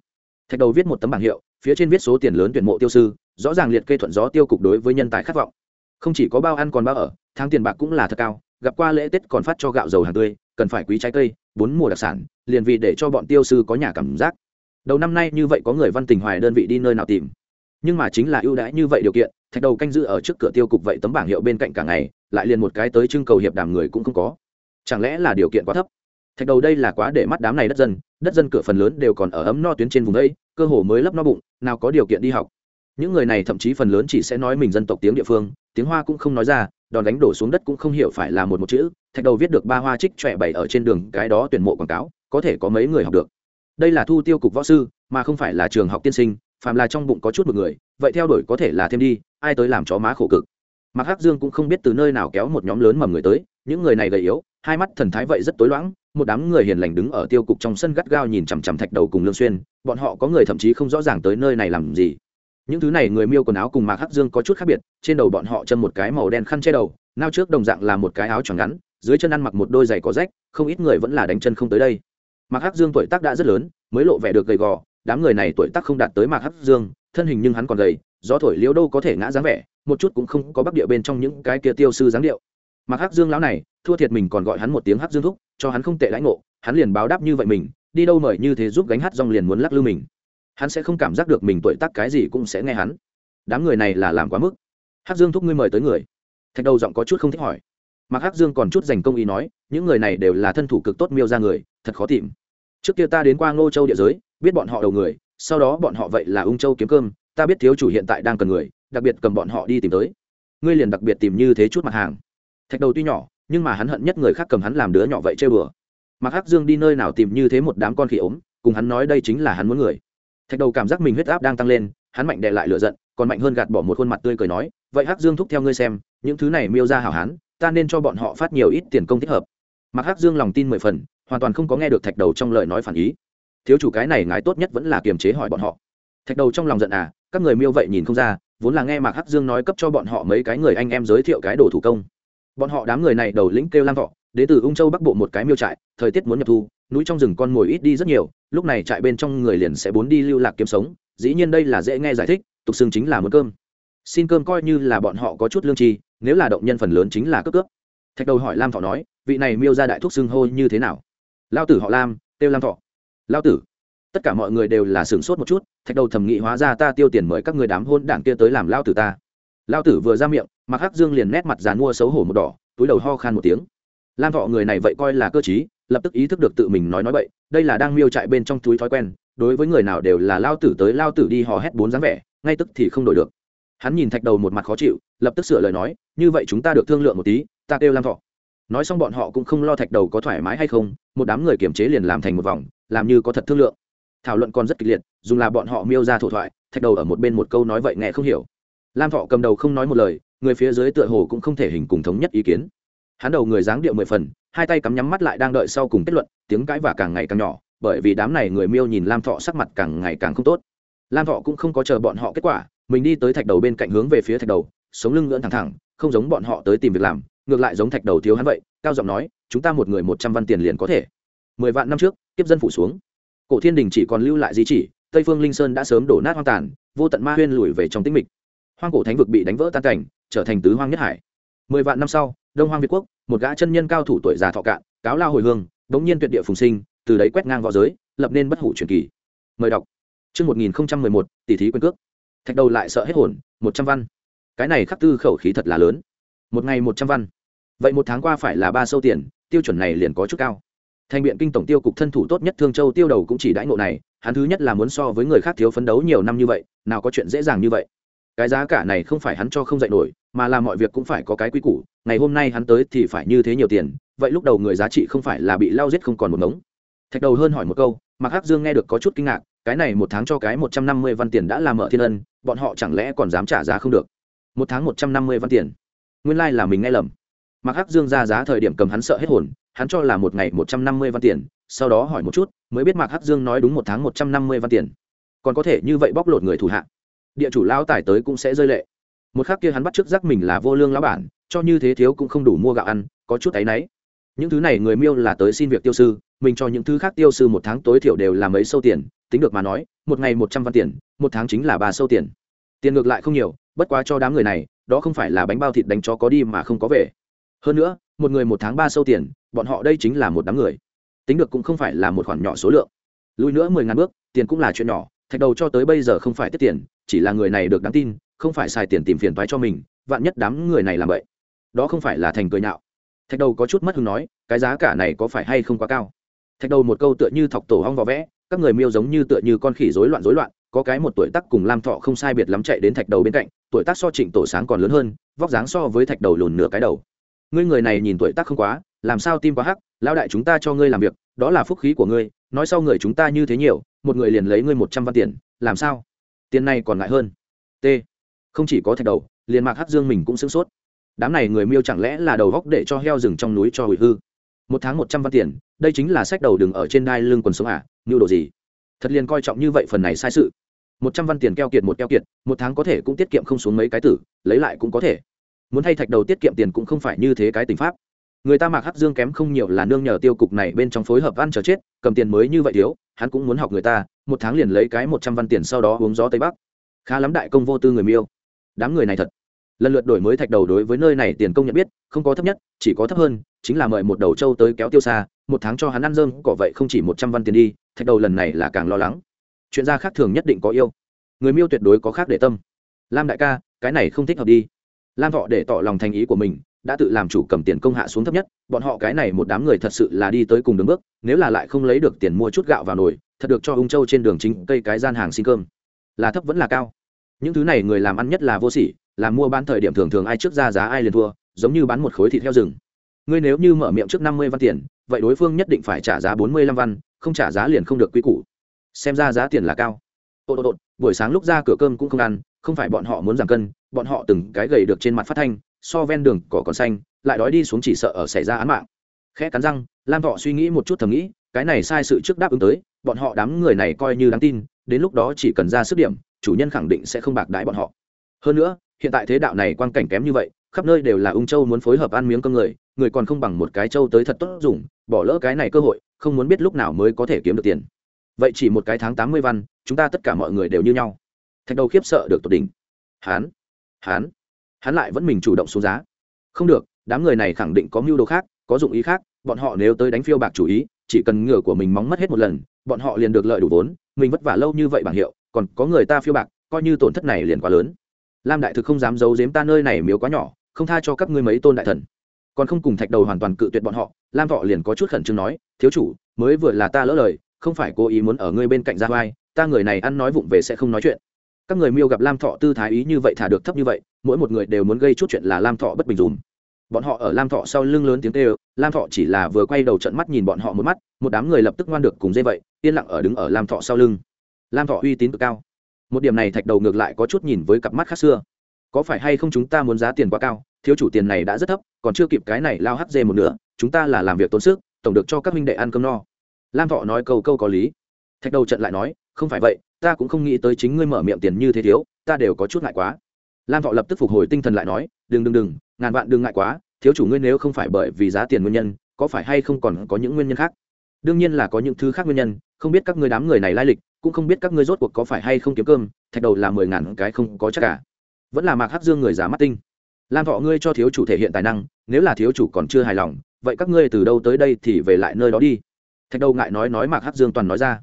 A: Thạch đầu viết một tấm bảng hiệu, phía trên viết số tiền lớn tuyển mộ tiêu sư, rõ ràng liệt kê thuận gió tiêu cục đối với nhân tài khát vọng không chỉ có bao ăn còn bao ở, tháng tiền bạc cũng là thật cao, gặp qua lễ tết còn phát cho gạo dầu hàng tươi, cần phải quý trái cây, bốn mùa đặc sản, liền vì để cho bọn tiêu sư có nhà cảm giác. Đầu năm nay như vậy có người văn tình hoài đơn vị đi nơi nào tìm. Nhưng mà chính là ưu đãi như vậy điều kiện, thạch đầu canh giữ ở trước cửa tiêu cục vậy tấm bảng hiệu bên cạnh cả ngày, lại liền một cái tới trưng cầu hiệp đàm người cũng không có. Chẳng lẽ là điều kiện quá thấp? Thạch đầu đây là quá để mắt đám này đất dân đất dân cửa phần lớn đều còn ở ấm no tuyến trên vùng đây cơ hồ mới lấp no bụng, nào có điều kiện đi học những người này thậm chí phần lớn chỉ sẽ nói mình dân tộc tiếng địa phương, tiếng hoa cũng không nói ra, đòn đánh đổ xuống đất cũng không hiểu phải là một một chữ, thạch đầu viết được ba hoa trích trẻ bày ở trên đường, cái đó tuyển mộ quảng cáo, có thể có mấy người học được. Đây là thu tiêu cục võ sư, mà không phải là trường học tiên sinh, phàm là trong bụng có chút một người, vậy theo đuổi có thể là thêm đi, ai tới làm chó má khổ cực. Mặc hắc dương cũng không biết từ nơi nào kéo một nhóm lớn mầm người tới, những người này gầy yếu, hai mắt thần thái vậy rất tối loãng, một đám người hiền lành đứng ở tiêu cục trong sân gắt gao nhìn chằm chằm thạch đầu cùng lương xuyên, bọn họ có người thậm chí không rõ ràng tới nơi này làm gì những thứ này người miêu quần áo cùng mạc hắc dương có chút khác biệt, trên đầu bọn họ chân một cái màu đen khăn che đầu, nao trước đồng dạng là một cái áo choàng ngắn, dưới chân ăn mặc một đôi giày có rách, không ít người vẫn là đánh chân không tới đây. Mạc hắc dương tuổi tác đã rất lớn, mới lộ vẻ được gầy gò, đám người này tuổi tác không đạt tới mạc hắc dương, thân hình nhưng hắn còn gầy, gió thổi liễu đâu có thể ngã dáng vẻ, một chút cũng không có bắc địa bên trong những cái kia tiêu sư dáng điệu. Mạc hắc dương lão này, thua thiệt mình còn gọi hắn một tiếng hắc dương thúc, cho hắn không tệ lãnh ngộ, hắn liền báo đáp như vậy mình, đi đâu mời như thế giúp gánh hát rong liền muốn lắc lư mình hắn sẽ không cảm giác được mình tuổi tác cái gì cũng sẽ nghe hắn. Đám người này là làm quá mức. Hắc dương thúc ngươi mời tới người. Thạch đầu giọng có chút không thích hỏi. Mặc hắc dương còn chút dành công ý nói, những người này đều là thân thủ cực tốt miêu ra người, thật khó tìm. Trước kia ta đến qua ngô châu địa giới, biết bọn họ đầu người, sau đó bọn họ vậy là ung châu kiếm cơm, ta biết thiếu chủ hiện tại đang cần người, đặc biệt cầm bọn họ đi tìm tới. Ngươi liền đặc biệt tìm như thế chút mặt hàng. Thạch đầu tuy nhỏ, nhưng mà hắn hận nhất người khác cầm hắn làm đứa nhỏ vậy chơi bừa. Mặc hắc dương đi nơi nào tìm như thế một đám con khỉ ốm, cùng hắn nói đây chính là hắn muốn người thạch đầu cảm giác mình huyết áp đang tăng lên, hắn mạnh đệ lại lựa giận, còn mạnh hơn gạt bỏ một khuôn mặt tươi cười nói, vậy hắc dương thúc theo ngươi xem, những thứ này miêu ra hảo hán, ta nên cho bọn họ phát nhiều ít tiền công thích hợp. Mặc hắc dương lòng tin mười phần, hoàn toàn không có nghe được thạch đầu trong lời nói phản ý. Thiếu chủ cái này ngài tốt nhất vẫn là kiềm chế hỏi bọn họ. Thạch đầu trong lòng giận à các người miêu vậy nhìn không ra, vốn là nghe mạc hắc dương nói cấp cho bọn họ mấy cái người anh em giới thiệu cái đồ thủ công. Bọn họ đám người này đầu lĩnh kêu lang thọ, đến từ ung châu bắc bộ một cái miêu trại, thời tiết muốn nhập thu núi trong rừng con mồi ít đi rất nhiều, lúc này trại bên trong người liền sẽ bốn đi lưu lạc kiếm sống, dĩ nhiên đây là dễ nghe giải thích, tục xưng chính là muốn cơm. Xin cơm coi như là bọn họ có chút lương tri, nếu là động nhân phần lớn chính là cướp cướp. Thạch đầu hỏi lam thọ nói, vị này miêu ra đại thúc xưng hô như thế nào? Lao tử họ lam têu lam thọ. Lao tử. Tất cả mọi người đều là sửng sốt một chút, thạch đầu thẩm nghị hóa ra ta tiêu tiền mời các người đám hôn đảng kia tới làm lao tử ta. Lao tử vừa ra miệng mặc hắc dương liền nét mặt dàn mua xấu hổ một đỏ, túi đầu ho khan một tiếng. Lam thọ người này vậy coi là cơ chí lập tức ý thức được tự mình nói nói vậy đây là đang miêu trại bên trong túi thói quen, đối với người nào đều là lao tử tới lao tử đi hò hét bốn dáng vẻ, ngay tức thì không đổi được. Hắn nhìn thạch đầu một mặt khó chịu, lập tức sửa lời nói, như vậy chúng ta được thương lượng một tí, ta kêu lam thọ. Nói xong bọn họ cũng không lo thạch đầu có thoải mái hay không, một đám người kiểm chế liền làm thành một vòng, làm như có thật thương lượng. Thảo luận còn rất kịch liệt, dùng là bọn họ miêu ra thổ thoại, thạch đầu ở một bên một câu nói vậy nghe không hiểu. Lam thọ cầm đầu không nói một lời, người phía dưới tựa hồ cũng không thể hình cùng thống nhất ý kiến. Hắn đầu người dáng điệu mười phần hai tay cắm nhắm mắt lại đang đợi sau cùng kết luận, tiếng cãi và càng ngày càng nhỏ, bởi vì đám này người miêu nhìn lam thọ sắc mặt càng ngày càng không tốt. Lam thọ cũng không có chờ bọn họ kết quả, mình đi tới thạch đầu bên cạnh hướng về phía thạch đầu, sống lưng ngưỡng thẳng thẳng, không giống bọn họ tới tìm việc làm, ngược lại giống thạch đầu thiếu hắn vậy, cao giọng nói, chúng ta một người một trăm văn tiền liền có thể. Mười vạn năm trước, kiếp dân phủ xuống. Cổ thiên đình chỉ còn lưu lại di chỉ, tây phương linh sơn đã sớm đổ nát hoang tàn, vô tận ma huyên lùi về trong tĩnh mịch. Hoang cổ thánh vực bị đánh vỡ tan cảnh, trở thành tứ hoang nhất hải. Mười vạn năm sau, đông hoang việt quốc một gã chân nhân cao thủ tuổi già thọ cạn, cáo lao hồi hương bỗng nhiên tuyệt địa phùng sinh, từ đấy quét ngang v õ giới, lập nên bất hủ truyền kỳ. Mời đọc. Chương một nghìn không trăm mười một, tỷ thí quyền cước. Thạch đầu lại sợ hết hồn, một trăm văn. Cái này khắc tư khẩu khí thật là lớn. Một ngày một trăm văn. Vậy một tháng qua phải là ba sâu tiền, tiêu chuẩn này liền có chút cao. Thành biện kinh tổng tiêu cục thân thủ tốt nhất thương châu tiêu đầu cũng chỉ đãi ngộ này, hắn thứ nhất là muốn so với người khác thiếu phấn đấu nhiều năm như vậy, nào có chuyện dễ dàng như vậy cái giá cả này không phải hắn cho không dạy nổi, mà là mọi việc cũng phải có cái quy củ, ngày hôm nay hắn tới thì phải như thế nhiều tiền, vậy lúc đầu người giá trị không phải là bị lao giết không còn một ngống. Thạch đầu hơn hỏi một câu mặc hắc dương nghe được có chút kinh ngạc, cái này một tháng cho cái một trăm năm mươi văn tiền đã làm mở thiên ân, bọn họ chẳng lẽ còn dám trả giá không được? Một tháng một trăm năm mươi văn tiền. Nguyên lai là mình nghe lầm. Mặc hắc dương ra giá thời điểm cầm hắn sợ hết hồn, hắn cho là một ngày một trăm năm mươi văn tiền, sau đó hỏi một chút, mới biết mạc hắc dương nói đúng một tháng một trăm năm mươi văn tiền. Còn có thể như vậy bóc lột người thủ hạ địa chủ lao tải tới cũng sẽ rơi lệ. Một khác kia hắn bắt trước giác mình là vô lương lão bản, cho như thế thiếu cũng không đủ mua gạo ăn, có chút áy náy. Những thứ này người miêu là tới xin việc tiêu sư, mình cho những thứ khác tiêu sư một tháng tối thiểu đều là mấy sâu tiền, tính được mà nói, một ngày một trăm văn tiền, một tháng chính là ba sâu tiền. Tiền ngược lại không nhiều, bất quá cho đám người này, đó không phải là bánh bao thịt đánh chó có đi mà không có về. Hơn nữa, một người một tháng ba sâu tiền, bọn họ đây chính là một đám người. Tính được cũng không phải là một khoản nhỏ số lượng. Lùi nữa mười ngàn bước, tiền cũng là chuyện nhỏ, thạch đầu cho tới bây giờ không phải tiết tiền chỉ là người này được đáng tin, không phải xài tiền tìm phiền toái cho mình, vạn nhất đám người này làm vậy đó không phải là thành cười nhạo. Thạch đầu có chút mất hứng nói, cái giá cả này có phải hay không quá cao? Thạch đầu một câu tựa như thọc tổ hong vò vẽ, các người miêu giống như tựa như con khỉ rối loạn rối loạn, có cái một tuổi tác cùng lam thọ không sai biệt lắm chạy đến thạch đầu bên cạnh, tuổi tác so trịnh tổ sáng còn lớn hơn, vóc dáng so với thạch đầu lùn nửa cái đầu. Ngươi người này nhìn tuổi tác không quá, làm sao tim quá hắc, lão đại chúng ta cho ngươi làm việc, đó là phúc khí của ngươi, nói sau người chúng ta như thế nhiều, một người liền lấy ngươi một trăm văn tiền, làm sao? Tiền này còn ngại hơn. T. Không chỉ có thạch đầu, liền mạc hắc dương mình cũng sửng sốt. Đám này người miêu chẳng lẽ là đầu góc để cho heo rừng trong núi cho hủy hư? Một tháng một trăm văn tiền, đây chính là sách đầu đường ở trên đai lưng quần sống à như đồ gì? Thật liền coi trọng như vậy phần này sai sự. Một trăm văn tiền keo kiệt một keo kiệt, một tháng có thể cũng tiết kiệm không xuống mấy cái tử, lấy lại cũng có thể. Muốn thay thạch đầu tiết kiệm tiền cũng không phải như thế cái tình pháp. Người ta mạc hắc dương kém không nhiều là nương nhờ tiêu cục này bên trong phối hợp ăn chờ chết, cầm tiền mới như vậy thiếu hắn cũng muốn học người ta, một tháng liền lấy cái một trăm văn tiền sau đó uống gió tây bắc. Khá lắm đại công vô tư người miêu. Đám người này thật. Lần lượt đổi mới thạch đầu đối với nơi này tiền công nhận biết, không có thấp nhất, chỉ có thấp hơn, chính là mời một đầu trâu tới kéo tiêu xa, một tháng cho hắn ăn dơm, cỏ vậy không chỉ một trăm văn tiền đi, thạch đầu lần này là càng lo lắng. Chuyện gia khác thường nhất định có yêu. Người miêu tuyệt đối có khác để tâm. Lam đại ca, cái này không thích hợp đi. Lam thọ để tỏ lòng thành ý của mình đã tự làm chủ cầm tiền công hạ xuống thấp nhất, bọn họ cái này một đám người thật sự là đi tới cùng đường bước, nếu là lại không lấy được tiền mua chút gạo vào nồi, thật được cho ung châu trên đường chính cây cái gian hàng xin cơm. Là thấp vẫn là cao? Những thứ này người làm ăn nhất là vô sỉ, làm mua bán thời điểm thường thường ai trước ra giá ai liền thua, giống như bán một khối thịt heo rừng. Ngươi nếu như mở miệng trước năm mươi văn tiền, vậy đối phương nhất định phải trả giá bốn mươi lăm văn, không trả giá liền không được quy củ. Xem ra giá tiền là cao. Ô ô ô, buổi sáng lúc ra cửa cơm cũng không ăn, không phải bọn họ muốn giảm cân, bọn họ từng cái gầy được trên mặt phát thanh so ven đường cỏ còn xanh, lại đói đi xuống chỉ sợ ở xảy ra án mạng. Khẽ cắn răng, lam thọ suy nghĩ một chút thầm nghĩ, cái này sai sự trước đáp ứng tới, bọn họ đám người này coi như đáng tin, đến lúc đó chỉ cần ra sức điểm, chủ nhân khẳng định sẽ không bạc đãi bọn họ. Hơn nữa, hiện tại thế đạo này quan cảnh kém như vậy, khắp nơi đều là ung châu muốn phối hợp ăn miếng cơm người người còn không bằng một cái châu tới thật tốt dùng, bỏ lỡ cái này cơ hội, không muốn biết lúc nào mới có thể kiếm được tiền. Vậy chỉ một cái tháng tám mươi văn, chúng ta tất cả mọi người đều như nhau. Thạch đầu khiếp sợ được tột đỉnh. Hán hán hắn lại vẫn mình chủ động xuống giá. Không được, đám người này khẳng định có mưu đồ khác, có dụng ý khác, bọn họ nếu tới đánh phiêu bạc chủ ý, chỉ cần ngựa của mình móng mất hết một lần, bọn họ liền được lợi đủ vốn, mình vất vả lâu như vậy bảng hiệu, còn có người ta phiêu bạc, coi như tổn thất này liền quá lớn. Lam đại thực không dám giấu giếm ta nơi này miếu quá nhỏ, không tha cho các ngươi mấy tôn đại thần. Còn không cùng thạch đầu hoàn toàn cự tuyệt bọn họ, lam thọ liền có chút khẩn trương nói, thiếu chủ, mới vừa là ta lỡ lời, không phải cố ý muốn ở ngươi bên cạnh ra vai, ta người này ăn nói vụng về sẽ không nói chuyện các người miêu gặp lam thọ tư thái ý như vậy thả được thấp như vậy, mỗi một người đều muốn gây chút chuyện là lam thọ bất bình dùm. Bọn họ ở lam thọ sau lưng lớn tiếng tê ơ lam thọ chỉ là vừa quay đầu trận mắt nhìn bọn họ một mắt, một đám người lập tức ngoan được cùng dây vậy, yên lặng ở đứng ở lam thọ sau lưng. Lam thọ uy tín cực cao. Một điểm này thạch đầu ngược lại có chút nhìn với cặp mắt khác xưa. Có phải hay không chúng ta muốn giá tiền quá cao, thiếu chủ tiền này đã rất thấp, còn chưa kịp cái này lao hắt dê một nửa, chúng ta là làm việc tốn sức, tổng được cho các minh đệ ăn cơm no. Lam thọ nói câu câu có lý. Thạch đầu trận lại nói không phải vậy, ta cũng không nghĩ tới chính ngươi mở miệng tiền như thế thiếu, ta đều có chút ngại quá. Lam thọ lập tức phục hồi tinh thần lại nói, đừng đừng đừng, ngàn vạn đừng ngại quá, thiếu chủ ngươi nếu không phải bởi vì giá tiền nguyên nhân, có phải hay không còn có những nguyên nhân khác? Đương nhiên là có những thứ khác nguyên nhân, không biết các ngươi đám người này lai lịch, cũng không biết các ngươi rốt cuộc có phải hay không kiếm cơm, thạch đầu là mười ngàn cái không có chắc cả. Vẫn là mạc hắc dương người giả mắt tinh. Lam thọ ngươi cho thiếu chủ thể hiện tài năng, nếu là thiếu chủ còn chưa hài lòng, vậy các ngươi từ đâu tới đây thì về lại nơi đó đi. Thạch đầu ngại nói nói mạc hắc dương toàn nói ra.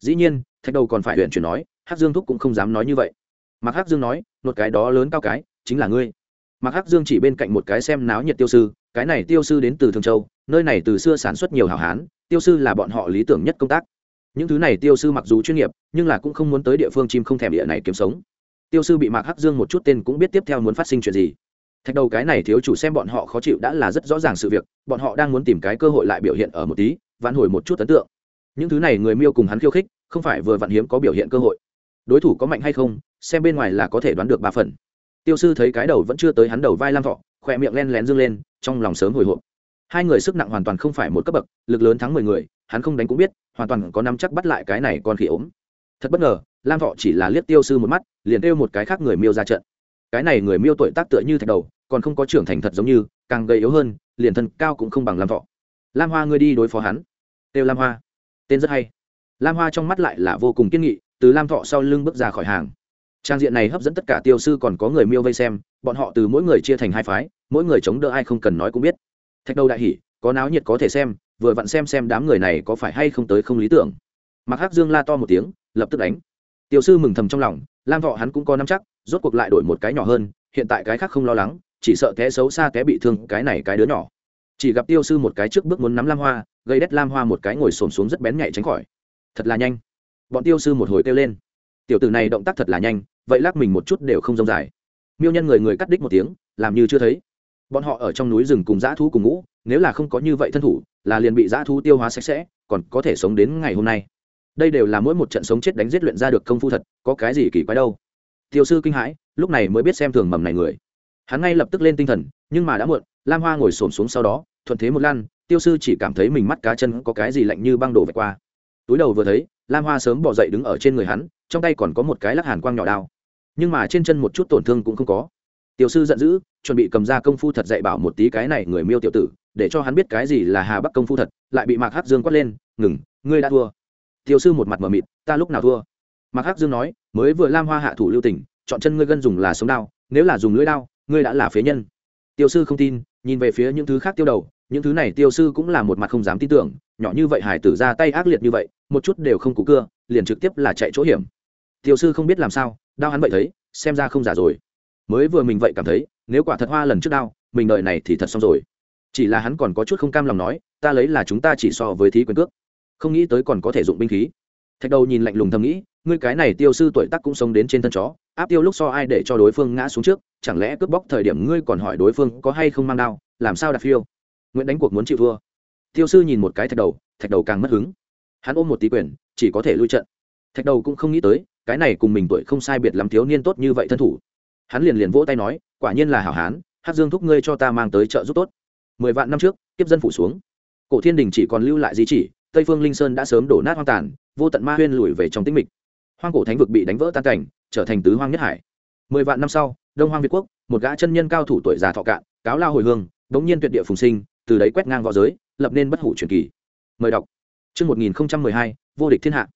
A: Dĩ nhiên thạch đầu còn phải huyện chuyển nói, hắc dương thúc cũng không dám nói như vậy. Mạc hắc dương nói một cái đó lớn cao cái, chính là ngươi. Mạc hắc dương chỉ bên cạnh một cái xem náo nhiệt tiêu sư, cái này tiêu sư đến từ thường châu, nơi này từ xưa sản xuất nhiều hảo hán, tiêu sư là bọn họ lý tưởng nhất công tác. Những thứ này tiêu sư mặc dù chuyên nghiệp, nhưng là cũng không muốn tới địa phương chim không thèm địa này kiếm sống. Tiêu sư bị mạc hắc dương một chút tên cũng biết tiếp theo muốn phát sinh chuyện gì. Thạch đầu cái này thiếu chủ xem bọn họ khó chịu đã là rất rõ ràng sự việc, bọn họ đang muốn tìm cái cơ hội lại biểu hiện ở một tí, vãn hồi một chút ấn tượng. Những thứ này người miêu cùng hắn khiêu khích không phải vừa vặn hiếm có biểu hiện cơ hội. Đối thủ có mạnh hay không, xem bên ngoài là có thể đoán được ba phần. Tiêu sư thấy cái đầu vẫn chưa tới hắn đầu vai lam thọ, khỏe miệng len lén dương lên, trong lòng sớm hồi hộp. Hai người sức nặng hoàn toàn không phải một cấp bậc, lực lớn thắng mười người, hắn không đánh cũng biết, hoàn toàn có nắm chắc bắt lại cái này con khỉ ốm. Thật bất ngờ, lam thọ chỉ là liếc tiêu sư một mắt, liền kêu một cái khác người miêu ra trận. Cái này người miêu tuổi tác tựa như thạch đầu, còn không có trưởng thành thật giống như, càng gầy yếu hơn, liền thân cao cũng không bằng lam thọ. Lam hoa, ngươi đi đối phó hắn. Têu lam hoa, tên rất hay lam hoa trong mắt lại là vô cùng kiên nghị, từ lam thọ sau lưng bước ra khỏi hàng. Trang diện này hấp dẫn tất cả tiêu sư còn có người miêu vây xem, bọn họ từ mỗi người chia thành hai phái, mỗi người chống đỡ ai không cần nói cũng biết. Thạch đầu đại hỉ có náo nhiệt có thể xem, vừa vặn xem xem đám người này có phải hay không tới không lý tưởng. Mặc hắc dương la to một tiếng, lập tức đánh. Tiêu sư mừng thầm trong lòng, lam thọ hắn cũng có nắm chắc, rốt cuộc lại đổi một cái nhỏ hơn, hiện tại cái khác không lo lắng, chỉ sợ té xấu xa té bị thương, cái này cái đứa nhỏ. Chỉ gặp tiêu sư một cái trước bước muốn nắm lam hoa, gây đét lam hoa một cái ngồi xổm xuống rất bén nhạy tránh khỏi thật là nhanh. Bọn tiêu sư một hồi kêu lên. Tiểu tử này động tác thật là nhanh, vậy lắc mình một chút đều không rông dài. Miêu nhân người người cắt đích một tiếng, làm như chưa thấy. Bọn họ ở trong núi rừng cùng dã thú cùng ngũ, nếu là không có như vậy thân thủ, là liền bị dã thú tiêu hóa sạch sẽ, còn có thể sống đến ngày hôm nay. Đây đều là mỗi một trận sống chết đánh giết luyện ra được công phu thật, có cái gì kỳ quái đâu. Tiêu sư kinh hãi, lúc này mới biết xem thường mầm này người. Hắn ngay lập tức lên tinh thần, nhưng mà đã muộn, lam hoa ngồi xổm xuống sau đó, thuận thế một lan tiêu sư chỉ cảm thấy mình mắt cá chân có cái gì lạnh như băng đổ vạch qua túi đầu vừa thấy, lam hoa sớm bỏ dậy đứng ở trên người hắn, trong tay còn có một cái lắc hàn quang nhỏ đao. Nhưng mà trên chân một chút tổn thương cũng không có. Tiểu sư giận dữ, chuẩn bị cầm ra công phu thật dạy bảo một tí cái này người miêu tiểu tử, để cho hắn biết cái gì là hà bắc công phu thật, lại bị mạc hắc dương quát lên, ngừng, ngươi đã thua. Tiểu sư một mặt mờ mịt, ta lúc nào thua? Mạc hắc dương nói, mới vừa lam hoa hạ thủ lưu tỉnh chọn chân ngươi gân dùng là sống đao, nếu là dùng lưỡi đao, ngươi đã là phế nhân. Tiểu sư không tin, nhìn về phía những thứ khác tiêu đầu, những thứ này tiêu sư cũng là một mặt không dám tin tưởng, nhỏ như vậy hải tử ra tay ác liệt như vậy một chút đều không cú cưa liền trực tiếp là chạy chỗ hiểm. Tiêu sư không biết làm sao đau hắn vậy thấy xem ra không giả rồi. Mới vừa mình vậy cảm thấy nếu quả thật hoa lần trước đau, mình đợi này thì thật xong rồi. Chỉ là hắn còn có chút không cam lòng nói ta lấy là chúng ta chỉ so với thí quyền cước. Không nghĩ tới còn có thể dụng binh khí. Thạch đầu nhìn lạnh lùng thầm nghĩ ngươi cái này tiêu sư tuổi tác cũng sống đến trên thân chó áp tiêu lúc so ai để cho đối phương ngã xuống trước chẳng lẽ cướp bóc thời điểm ngươi còn hỏi đối phương có hay không mang đao làm sao đặt phiêu? Nguyễn đánh cuộc muốn chịu thua. Tiêu sư nhìn một cái thạch đầu thạch đầu càng mất hứng hắn ôm một tí quyền, chỉ có thể lui trận. Thạch đầu cũng không nghĩ tới, cái này cùng mình tuổi không sai biệt lắm thiếu niên tốt như vậy thân thủ. Hắn liền liền vỗ tay nói, quả nhiên là hảo hán, hát dương thúc ngươi cho ta mang tới trợ giúp tốt. Mười vạn năm trước, kiếp dân phủ xuống. Cổ thiên đình chỉ còn lưu lại di chỉ, tây phương linh sơn đã sớm đổ nát hoang tàn, vô tận ma huyên lùi về trong tĩnh mịch. Hoang cổ thánh vực bị đánh vỡ tan cảnh, trở thành tứ hoang nhất hải. Mười vạn năm sau, đông hoang việt quốc, một gã chân nhân cao thủ tuổi già thọ cạn, cáo lao hồi hương, đống nhiên tuyệt địa phùng sinh, từ đấy quét ngang v õ giới, lập nên bất hủ truyền kỳ. Mời đọc. Trước 1012, vô địch thiên hạ.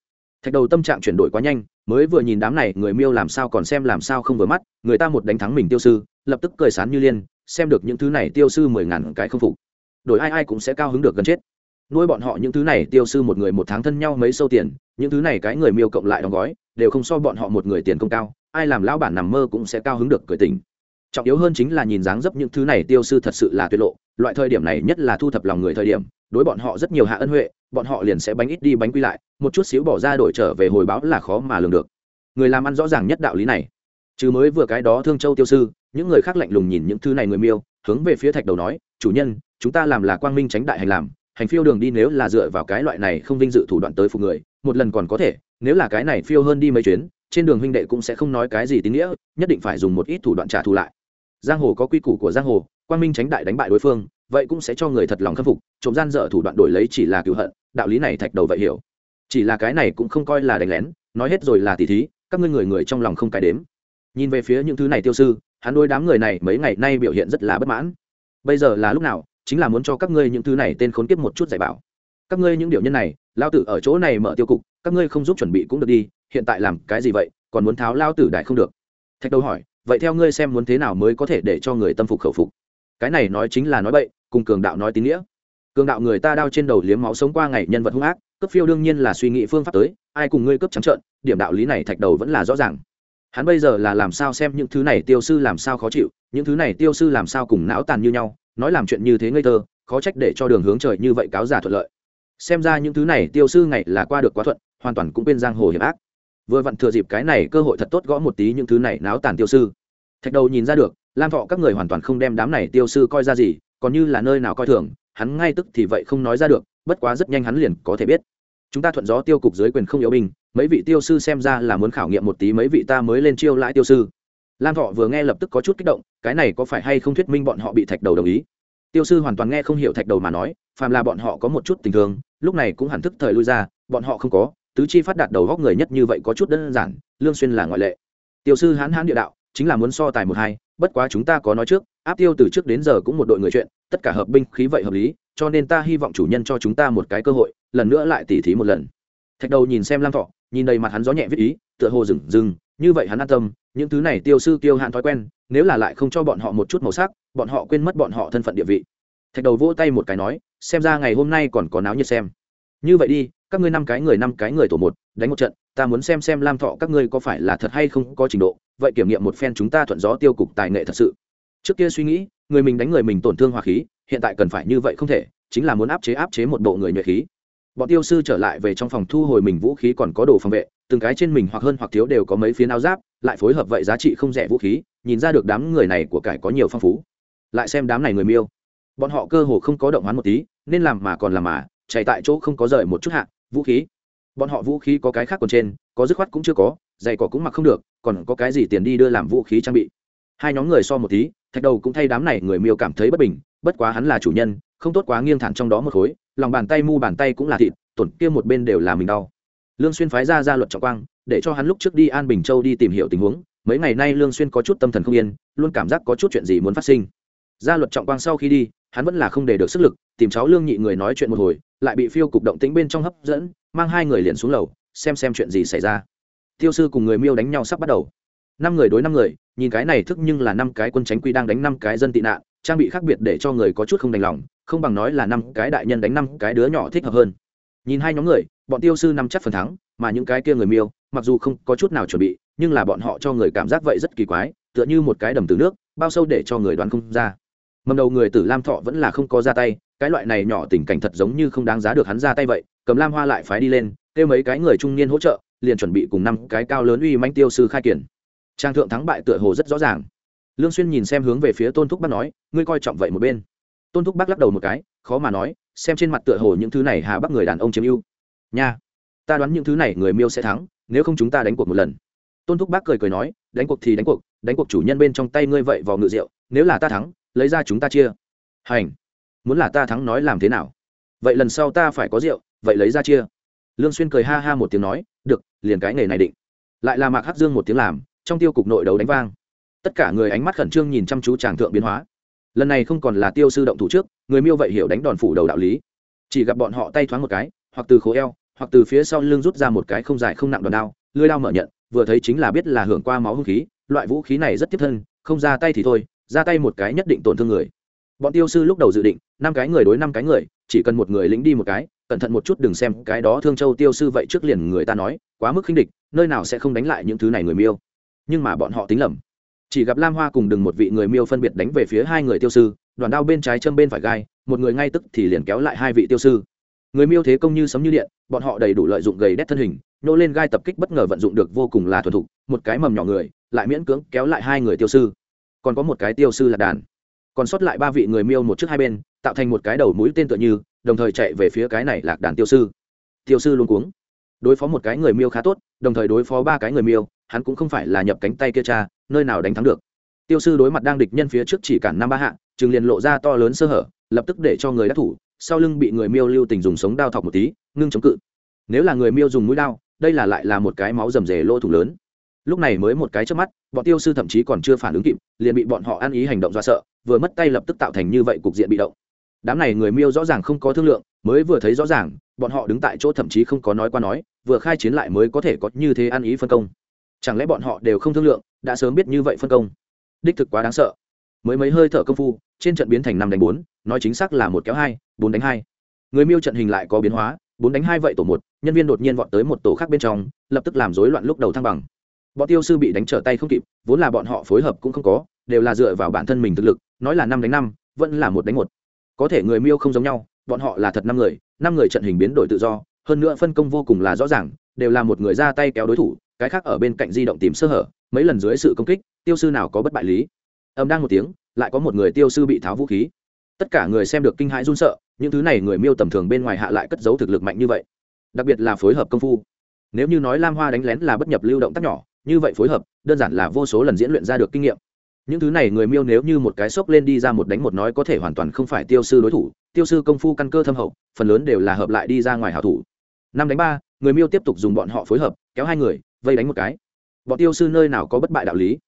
A: Thạch đầu tâm trạng chuyển đổi quá nhanh, mới vừa nhìn đám này người miêu làm sao còn xem làm sao không vừa mắt, người ta một đánh thắng mình tiêu sư, lập tức cười sán như liên, xem được những thứ này tiêu sư mười ngàn cái không phục. Đổi ai ai cũng sẽ cao hứng được gần chết. Nuôi bọn họ những thứ này tiêu sư một người một tháng thân nhau mấy sâu tiền, những thứ này cái người miêu cộng lại đóng gói, đều không so bọn họ một người tiền công cao, ai làm lão bản nằm mơ cũng sẽ cao hứng được cười tỉnh. trọng yếu hơn chính là nhìn dáng dấp những thứ này tiêu sư thật sự là tuyệt lộ loại thời điểm này nhất là thu thập lòng người thời điểm đối bọn họ rất nhiều hạ ân huệ bọn họ liền sẽ bánh ít đi bánh quy lại, một chút xíu bỏ ra đổi trở về hồi báo là khó mà lường được. Người làm ăn rõ ràng nhất đạo lý này. Chứ mới vừa cái đó thương châu tiêu sư, những người khác lạnh lùng nhìn những thứ này người miêu, hướng về phía thạch đầu nói, chủ nhân, chúng ta làm là quang minh tránh đại hành làm, hành phiêu đường đi nếu là dựa vào cái loại này không vinh dự thủ đoạn tới phục người, một lần còn có thể, nếu là cái này phiêu hơn đi mấy chuyến, trên đường huynh đệ cũng sẽ không nói cái gì tín nghĩa, nhất định phải dùng một ít thủ đoạn trả thù lại. Giang hồ có quy củ của giang hồ, quang minh tránh đại đánh bại đối phương, vậy cũng sẽ cho người thật lòng khâm phục, trộm gian dở thủ đoạn đổi lấy chỉ là cựu hận đạo lý này thạch đầu vậy hiểu. Chỉ là cái này cũng không coi là đánh lén, nói hết rồi là tỉ thí, các ngươi người người trong lòng không cái đếm. Nhìn về phía những thứ này tiêu sư, hắn đôi đám người này mấy ngày nay biểu hiện rất là bất mãn. Bây giờ là lúc nào, chính là muốn cho các ngươi những thứ này tên khốn kiếp một chút dạy bảo. Các ngươi những điều nhân này, lao tử ở chỗ này mở tiêu cục, các ngươi không giúp chuẩn bị cũng được đi, hiện tại làm cái gì vậy, còn muốn tháo lao tử đại không được. Thạch đầu hỏi, vậy theo ngươi xem muốn thế nào mới có thể để cho người tâm phục khẩu phục? Cái này nói chính là nói bậy, cùng cường đạo nói tín nghĩa cường đạo người ta đao trên đầu liếm máu sống qua ngày nhân vật hung ác cấp phiêu đương nhiên là suy nghĩ phương pháp tới, ai cùng ngươi cấp trắng trợn, điểm đạo lý này thạch đầu vẫn là rõ ràng. Hắn bây giờ là làm sao xem những thứ này tiêu sư làm sao khó chịu, những thứ này tiêu sư làm sao cùng não tàn như nhau, nói làm chuyện như thế ngây thơ, khó trách để cho đường hướng trời như vậy cáo giả thuận lợi. Xem ra những thứ này tiêu sư ngày là qua được quá thuận, hoàn toàn cũng quên giang hồ hiểm ác. Vừa vặn thừa dịp cái này cơ hội thật tốt gõ một tí những thứ này náo tàn tiêu sư. Thạch đầu nhìn ra được, lam thọ các người hoàn toàn không đem đám này tiêu sư coi ra gì, còn như là nơi nào coi thường hắn ngay tức thì vậy không nói ra được, bất quá rất nhanh hắn liền có thể biết. Chúng ta thuận gió tiêu cục dưới quyền không yếu binh, mấy vị tiêu sư xem ra là muốn khảo nghiệm một tí mấy vị ta mới lên chiêu lãi tiêu sư. Lam thọ vừa nghe lập tức có chút kích động, cái này có phải hay không thuyết minh bọn họ bị thạch đầu đồng ý? Tiêu sư hoàn toàn nghe không hiểu thạch đầu mà nói, phàm là bọn họ có một chút tình thương, lúc này cũng hẳn thức thời lui ra, bọn họ không có, tứ chi phát đạt đầu góc người nhất như vậy có chút đơn giản, lương xuyên là ngoại lệ. Tiêu sư hán hán địa đạo, chính là muốn so tài một hai bất quá chúng ta có nói trước, áp tiêu từ trước đến giờ cũng một đội người chuyện, tất cả hợp binh khí vậy hợp lý, cho nên ta hy vọng chủ nhân cho chúng ta một cái cơ hội, lần nữa lại tỉ thí một lần. Thạch đầu nhìn xem lam thọ, nhìn đầy mặt hắn gió nhẹ viết ý, tựa hồ dừng dừng, như vậy hắn an tâm, những thứ này tiêu sư, tiêu hạn thói quen, nếu là lại không cho bọn họ một chút màu sắc, bọn họ quên mất bọn họ thân phận địa vị. Thạch đầu vỗ tay một cái nói, xem ra ngày hôm nay còn có náo nhiệt xem. Như vậy đi các ngươi năm cái người năm cái người tổ một, đánh một trận, ta muốn xem xem lam thọ các ngươi có phải là thật hay không có trình độ, vậy kiểm nghiệm một phen chúng ta thuận gió tiêu cục tài nghệ thật sự. Trước kia suy nghĩ, người mình đánh người mình tổn thương hòa khí, hiện tại cần phải như vậy không thể, chính là muốn áp chế áp chế một bộ người nhuệ khí. Bọn tiêu sư trở lại về trong phòng thu hồi mình vũ khí còn có đồ phòng vệ, từng cái trên mình hoặc hơn hoặc thiếu đều có mấy phiến áo giáp, lại phối hợp vậy giá trị không rẻ vũ khí, nhìn ra được đám người này của cải có nhiều phong phú. Lại xem đám này người miêu. Bọn họ cơ hồ không có động hoán một tí, nên làm mà còn làm mà, chạy tại chỗ không có rời một chút hạ vũ khí. Bọn họ vũ khí có cái khác còn trên, có dứt khoát cũng chưa có, giày cỏ cũng mặc không được, còn có cái gì tiền đi đưa làm vũ khí trang bị. Hai nhóm người so một tí, thạch đầu cũng thay đám này người miêu cảm thấy bất bình, bất quá hắn là chủ nhân, không tốt quá nghiêng thẳng trong đó một khối, lòng bàn tay mu bàn tay cũng là thịt, tổn kia một bên đều là mình đau. Lương xuyên phái ra ra luật trọng quang, để cho hắn lúc trước đi an bình châu đi tìm hiểu tình huống, mấy ngày nay lương xuyên có chút tâm thần không yên, luôn cảm giác có chút chuyện gì muốn phát sinh. Gia luật trọng quang sau khi đi, hắn vẫn là không để được sức lực, tìm cháu lương nhị người nói chuyện một hồi lại bị phiêu cục động tĩnh bên trong hấp dẫn, mang hai người liền xuống lầu, xem xem chuyện gì xảy ra. Tiêu sư cùng người miêu đánh nhau sắp bắt đầu. Năm người đối năm người, nhìn cái này thức nhưng là năm cái quân tránh quy đang đánh năm cái dân tị nạn, trang bị khác biệt để cho người có chút không đành lòng, không bằng nói là năm cái đại nhân đánh năm cái đứa nhỏ thích hợp hơn. Nhìn hai nhóm người, bọn tiêu sư năm chắc phần thắng, mà những cái kia người miêu, mặc dù không có chút nào chuẩn bị, nhưng là bọn họ cho người cảm giác vậy rất kỳ quái, tựa như một cái đầm từ nước, bao sâu để cho người đoán không ra. Mầm đầu người tử lam thọ vẫn là không có ra tay cái loại này nhỏ tình cảnh thật giống như không đáng giá được hắn ra tay vậy, cầm lam hoa lại phái đi lên, kêu mấy cái người trung niên hỗ trợ, liền chuẩn bị cùng năm cái cao lớn uy manh tiêu sư khai kiển. Trang thượng thắng bại tựa hồ rất rõ ràng. Lương xuyên nhìn xem hướng về phía tôn thúc bác nói, ngươi coi trọng vậy một bên. Tôn thúc bác lắc đầu một cái, khó mà nói, xem trên mặt tựa hồ những thứ này hà bắc người đàn ông chiếm ưu. Nha, ta đoán những thứ này người miêu sẽ thắng, nếu không chúng ta đánh cuộc một lần. Tôn thúc bác cười cười nói, đánh cuộc thì đánh cuộc đánh cuộc chủ nhân bên trong tay ngươi vậy vào ngự rượu, nếu là ta thắng, lấy ra chúng ta chia. Hành muốn là ta thắng nói làm thế nào? Vậy lần sau ta phải có rượu, vậy lấy ra chia. Lương xuyên cười ha ha một tiếng nói, được, liền cái nghề này định. Lại là mạc hắc dương một tiếng làm, trong tiêu cục nội đấu đánh vang. Tất cả người ánh mắt khẩn trương nhìn chăm chú chàng thượng biến hóa. Lần này không còn là tiêu sư động thủ trước, người miêu vậy hiểu đánh đòn phủ đầu đạo lý. Chỉ gặp bọn họ tay thoáng một cái, hoặc từ khố eo, hoặc từ phía sau lưng rút ra một cái không dài không nặng đòn đao, lưỡi đao mở nhận, vừa thấy chính là biết là hưởng qua máu hung khí, loại vũ khí này rất tiếp thân, không ra tay thì thôi, ra tay một cái nhất định tổn thương người bọn tiêu sư lúc đầu dự định, năm cái người đối năm cái người, chỉ cần một người lính đi một cái, cẩn thận một chút đừng xem cái đó thương châu tiêu sư vậy trước liền người ta nói, quá mức khinh địch, nơi nào sẽ không đánh lại những thứ này người miêu. Nhưng mà bọn họ tính lầm. Chỉ gặp lam hoa cùng đừng một vị người miêu phân biệt đánh về phía hai người tiêu sư, đoàn đao bên trái châm bên phải gai, một người ngay tức thì liền kéo lại hai vị tiêu sư. Người miêu thế công như sấm như điện, bọn họ đầy đủ lợi dụng gầy đét thân hình, nô lên gai tập kích bất ngờ vận dụng được vô cùng là thuần thục, một cái mầm nhỏ người, lại miễn cưỡng kéo lại hai người tiêu sư. Còn có một cái tiêu sư là đàn còn sót lại ba vị người miêu một trước hai bên, tạo thành một cái đầu mũi tên tựa như, đồng thời chạy về phía cái này lạc đàn tiêu sư. Tiêu sư luôn cuống. Đối phó một cái người miêu khá tốt, đồng thời đối phó ba cái người miêu, hắn cũng không phải là nhập cánh tay kia cha, nơi nào đánh thắng được. Tiêu sư đối mặt đang địch nhân phía trước chỉ cản năm ba hạ chừng liền lộ ra to lớn sơ hở, lập tức để cho người đắc thủ, sau lưng bị người miêu lưu tình dùng sống đao thọc một tí, ngưng chống cự. Nếu là người miêu dùng mũi đao, đây là lại là một cái máu rầm rề lỗ thủ lớn. Lúc này mới một cái trước mắt, bọn tiêu sư thậm chí còn chưa phản ứng kịp, liền bị bọn họ ăn ý hành động do sợ vừa mất tay lập tức tạo thành như vậy cục diện bị động. Đám này người miêu rõ ràng không có thương lượng, mới vừa thấy rõ ràng, bọn họ đứng tại chỗ thậm chí không có nói qua nói, vừa khai chiến lại mới có thể có như thế ăn ý phân công. Chẳng lẽ bọn họ đều không thương lượng, đã sớm biết như vậy phân công? Đích thực quá đáng sợ. Mới mấy hơi thở công phu, trên trận biến thành năm đánh bốn, nói chính xác là một kéo hai, bốn đánh hai. Người miêu trận hình lại có biến hóa, bốn đánh hai vậy tổ một, nhân viên đột nhiên vọt tới một tổ khác bên trong, lập tức làm rối loạn lúc đầu thăng bằng. Bọn tiêu sư bị đánh trở tay không kịp, vốn là bọn họ phối hợp cũng không có, đều là dựa vào bản thân mình thực lực nói là năm đánh năm, vẫn là một đánh một. Có thể người miêu không giống nhau, bọn họ là thật năm người năm người trận hình biến đổi tự do, hơn nữa phân công vô cùng là rõ ràng, đều là một người ra tay kéo đối thủ, cái khác ở bên cạnh di động tìm sơ hở, mấy lần dưới sự công kích, tiêu sư nào có bất bại lý. Âm đang một tiếng, lại có một người tiêu sư bị tháo vũ khí. Tất cả người xem được kinh hãi run sợ, những thứ này người miêu tầm thường bên ngoài hạ lại cất giấu thực lực mạnh như vậy. Đặc biệt là phối hợp công phu. Nếu như nói lam hoa đánh lén là bất nhập lưu động tác nhỏ, như vậy phối hợp, đơn giản là vô số lần diễn luyện ra được kinh nghiệm những thứ này người miêu nếu như một cái sốc lên đi ra một đánh một nói có thể hoàn toàn không phải tiêu sư đối thủ, tiêu sư công phu căn cơ thâm hậu, phần lớn đều là hợp lại đi ra ngoài hảo thủ. Năm đánh ba, người miêu tiếp tục dùng bọn họ phối hợp, kéo hai người, vây đánh một cái. Bọn tiêu sư nơi nào có bất bại đạo lý?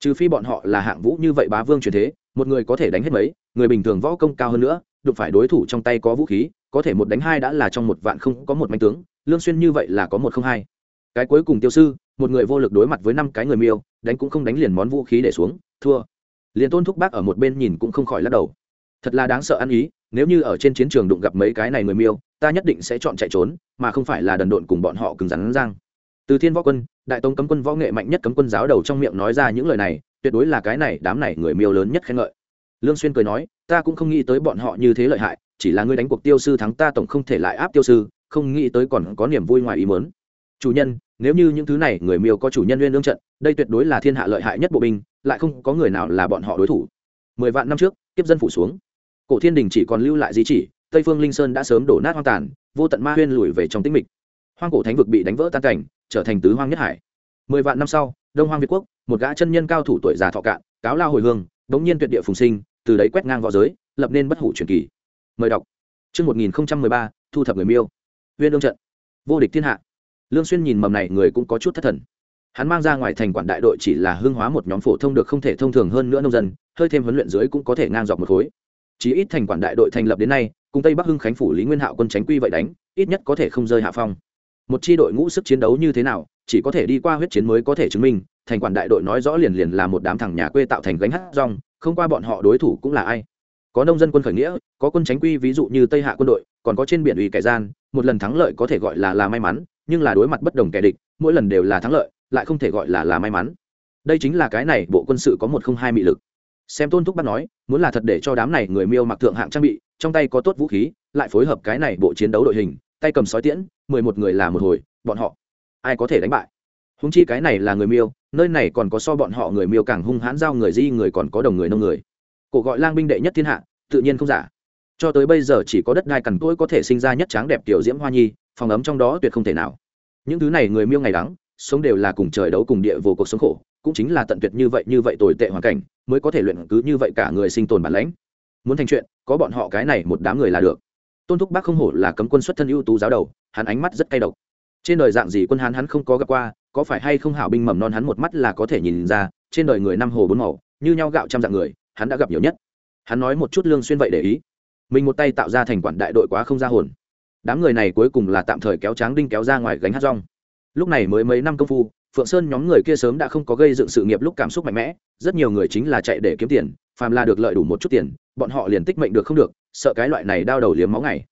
A: Trừ phi bọn họ là hạng vũ như vậy bá vương truyền thế, một người có thể đánh hết mấy, người bình thường võ công cao hơn nữa, đụng phải đối thủ trong tay có vũ khí, có thể một đánh hai đã là trong một vạn không có một manh tướng, lương xuyên như vậy là có một không hai. Cái cuối cùng tiêu sư, một người vô lực đối mặt với năm cái người miêu, đánh cũng không đánh liền món vũ khí để xuống thua. Liền tôn thúc bác ở một bên nhìn cũng không khỏi lắc đầu. Thật là đáng sợ ăn ý, nếu như ở trên chiến trường đụng gặp mấy cái này người miêu, ta nhất định sẽ chọn chạy trốn, mà không phải là đần độn cùng bọn họ cứng rắn răng. Từ thiên võ quân, đại tông cấm quân võ nghệ mạnh nhất cấm quân giáo đầu trong miệng nói ra những lời này, tuyệt đối là cái này đám này người miêu lớn nhất khen ngợi. Lương xuyên cười nói, ta cũng không nghĩ tới bọn họ như thế lợi hại, chỉ là ngươi đánh cuộc tiêu sư thắng ta tổng không thể lại áp tiêu sư, không nghĩ tới còn có niềm vui ngoài ý muốn. Chủ nhân, nếu như những thứ này người miêu có chủ nhân nguyên lương trận, đây tuyệt đối là thiên hạ lợi hại nhất bộ binh lại không có người nào là bọn họ đối thủ. Mười vạn năm trước tiếp dân phủ xuống. Cổ thiên đình chỉ còn lưu lại di chỉ, tây phương linh sơn đã sớm đổ nát hoang tàn, vô tận ma huyên lùi về trong tĩnh mịch. Hoang cổ thánh vực bị đánh vỡ tan cảnh, trở thành tứ hoang nhất hải. Mười vạn năm sau, đông hoang việt quốc, một gã chân nhân cao thủ tuổi già thọ cạn, cáo lao hồi hương, đống nhiên tuyệt địa phùng sinh, từ đấy quét ngang võ giới, lập nên bất hủ truyền kỳ. Mời đọc. Chương một nghìn ba, thu thập người miêu. Huyên đương trận. Vô địch thiên hạ. Lương xuyên nhìn mầm này, người cũng có chút thất thần hắn mang ra ngoài thành quản đại đội chỉ là hương hóa một nhóm phổ thông được không thể thông thường hơn nữa nông dân, hơi thêm huấn luyện dưới cũng có thể ngang dọc một khối. Chí ít thành quản đại đội thành lập đến nay, cùng tây bắc hưng khánh phủ lý nguyên hạo quân tránh quy vậy đánh, ít nhất có thể không rơi hạ phong. Một chi đội ngũ sức chiến đấu như thế nào, chỉ có thể đi qua huyết chiến mới có thể chứng minh, thành quản đại đội nói rõ liền liền là một đám thằng nhà quê tạo thành gánh hát rong, không qua bọn họ đối thủ cũng là ai. Có nông dân quân khởi nghĩa, có quân tránh quy ví dụ như tây hạ quân đội, còn có trên biển ủy kẻ gian, một lần thắng lợi có thể gọi là là may mắn, nhưng là đối mặt bất đồng kẻ địch, mỗi lần đều là thắng lợi lại không thể gọi là là may mắn. Đây chính là cái này, bộ quân sự có một không hai mị lực. Xem tôn thúc bác nói, muốn là thật để cho đám này người miêu mặc thượng hạng trang bị, trong tay có tốt vũ khí, lại phối hợp cái này bộ chiến đấu đội hình, tay cầm sói tiễn, mười một người là một hồi, bọn họ, ai có thể đánh bại? Húng chi cái này là người miêu, nơi này còn có so bọn họ người miêu càng hung hãn giao người di, người còn có đồng người nông người. Cổ gọi lang binh đệ nhất thiên hạ, tự nhiên không giả. Cho tới bây giờ chỉ có đất đai cằn cỗi có thể sinh ra nhất tráng đẹp tiểu diễm hoa nhi, phòng ấm trong đó tuyệt không thể nào. Những thứ này người miêu ngày đắng sống đều là cùng trời đấu cùng địa vô cuộc sống khổ, cũng chính là tận tuyệt như vậy như vậy tồi tệ hoàn cảnh, mới có thể luyện cứ như vậy cả người sinh tồn bản lãnh. Muốn thành chuyện, có bọn họ cái này một đám người là được. Tôn thúc bác không hổ là cấm quân xuất thân ưu tú giáo đầu, hắn ánh mắt rất cay độc. Trên đời dạng gì quân hắn hắn không có gặp qua, có phải hay không hảo binh mầm non hắn một mắt là có thể nhìn ra, trên đời người năm hồ bốn màu, như nhau gạo trăm dạng người, hắn đã gặp nhiều nhất. Hắn nói một chút lương xuyên vậy để ý. Mình một tay tạo ra thành quản đại đội quá không ra hồn. Đám người này cuối cùng là tạm thời kéo tráng đinh kéo ra ngoài gánh hát rong lúc này mới mấy năm công phu, phượng sơn nhóm người kia sớm đã không có gây dựng sự nghiệp lúc cảm xúc mạnh mẽ, rất nhiều người chính là chạy để kiếm tiền, phàm là được lợi đủ một chút tiền, bọn họ liền tích mệnh được không được, sợ cái loại này đau đầu liếm máu ngày.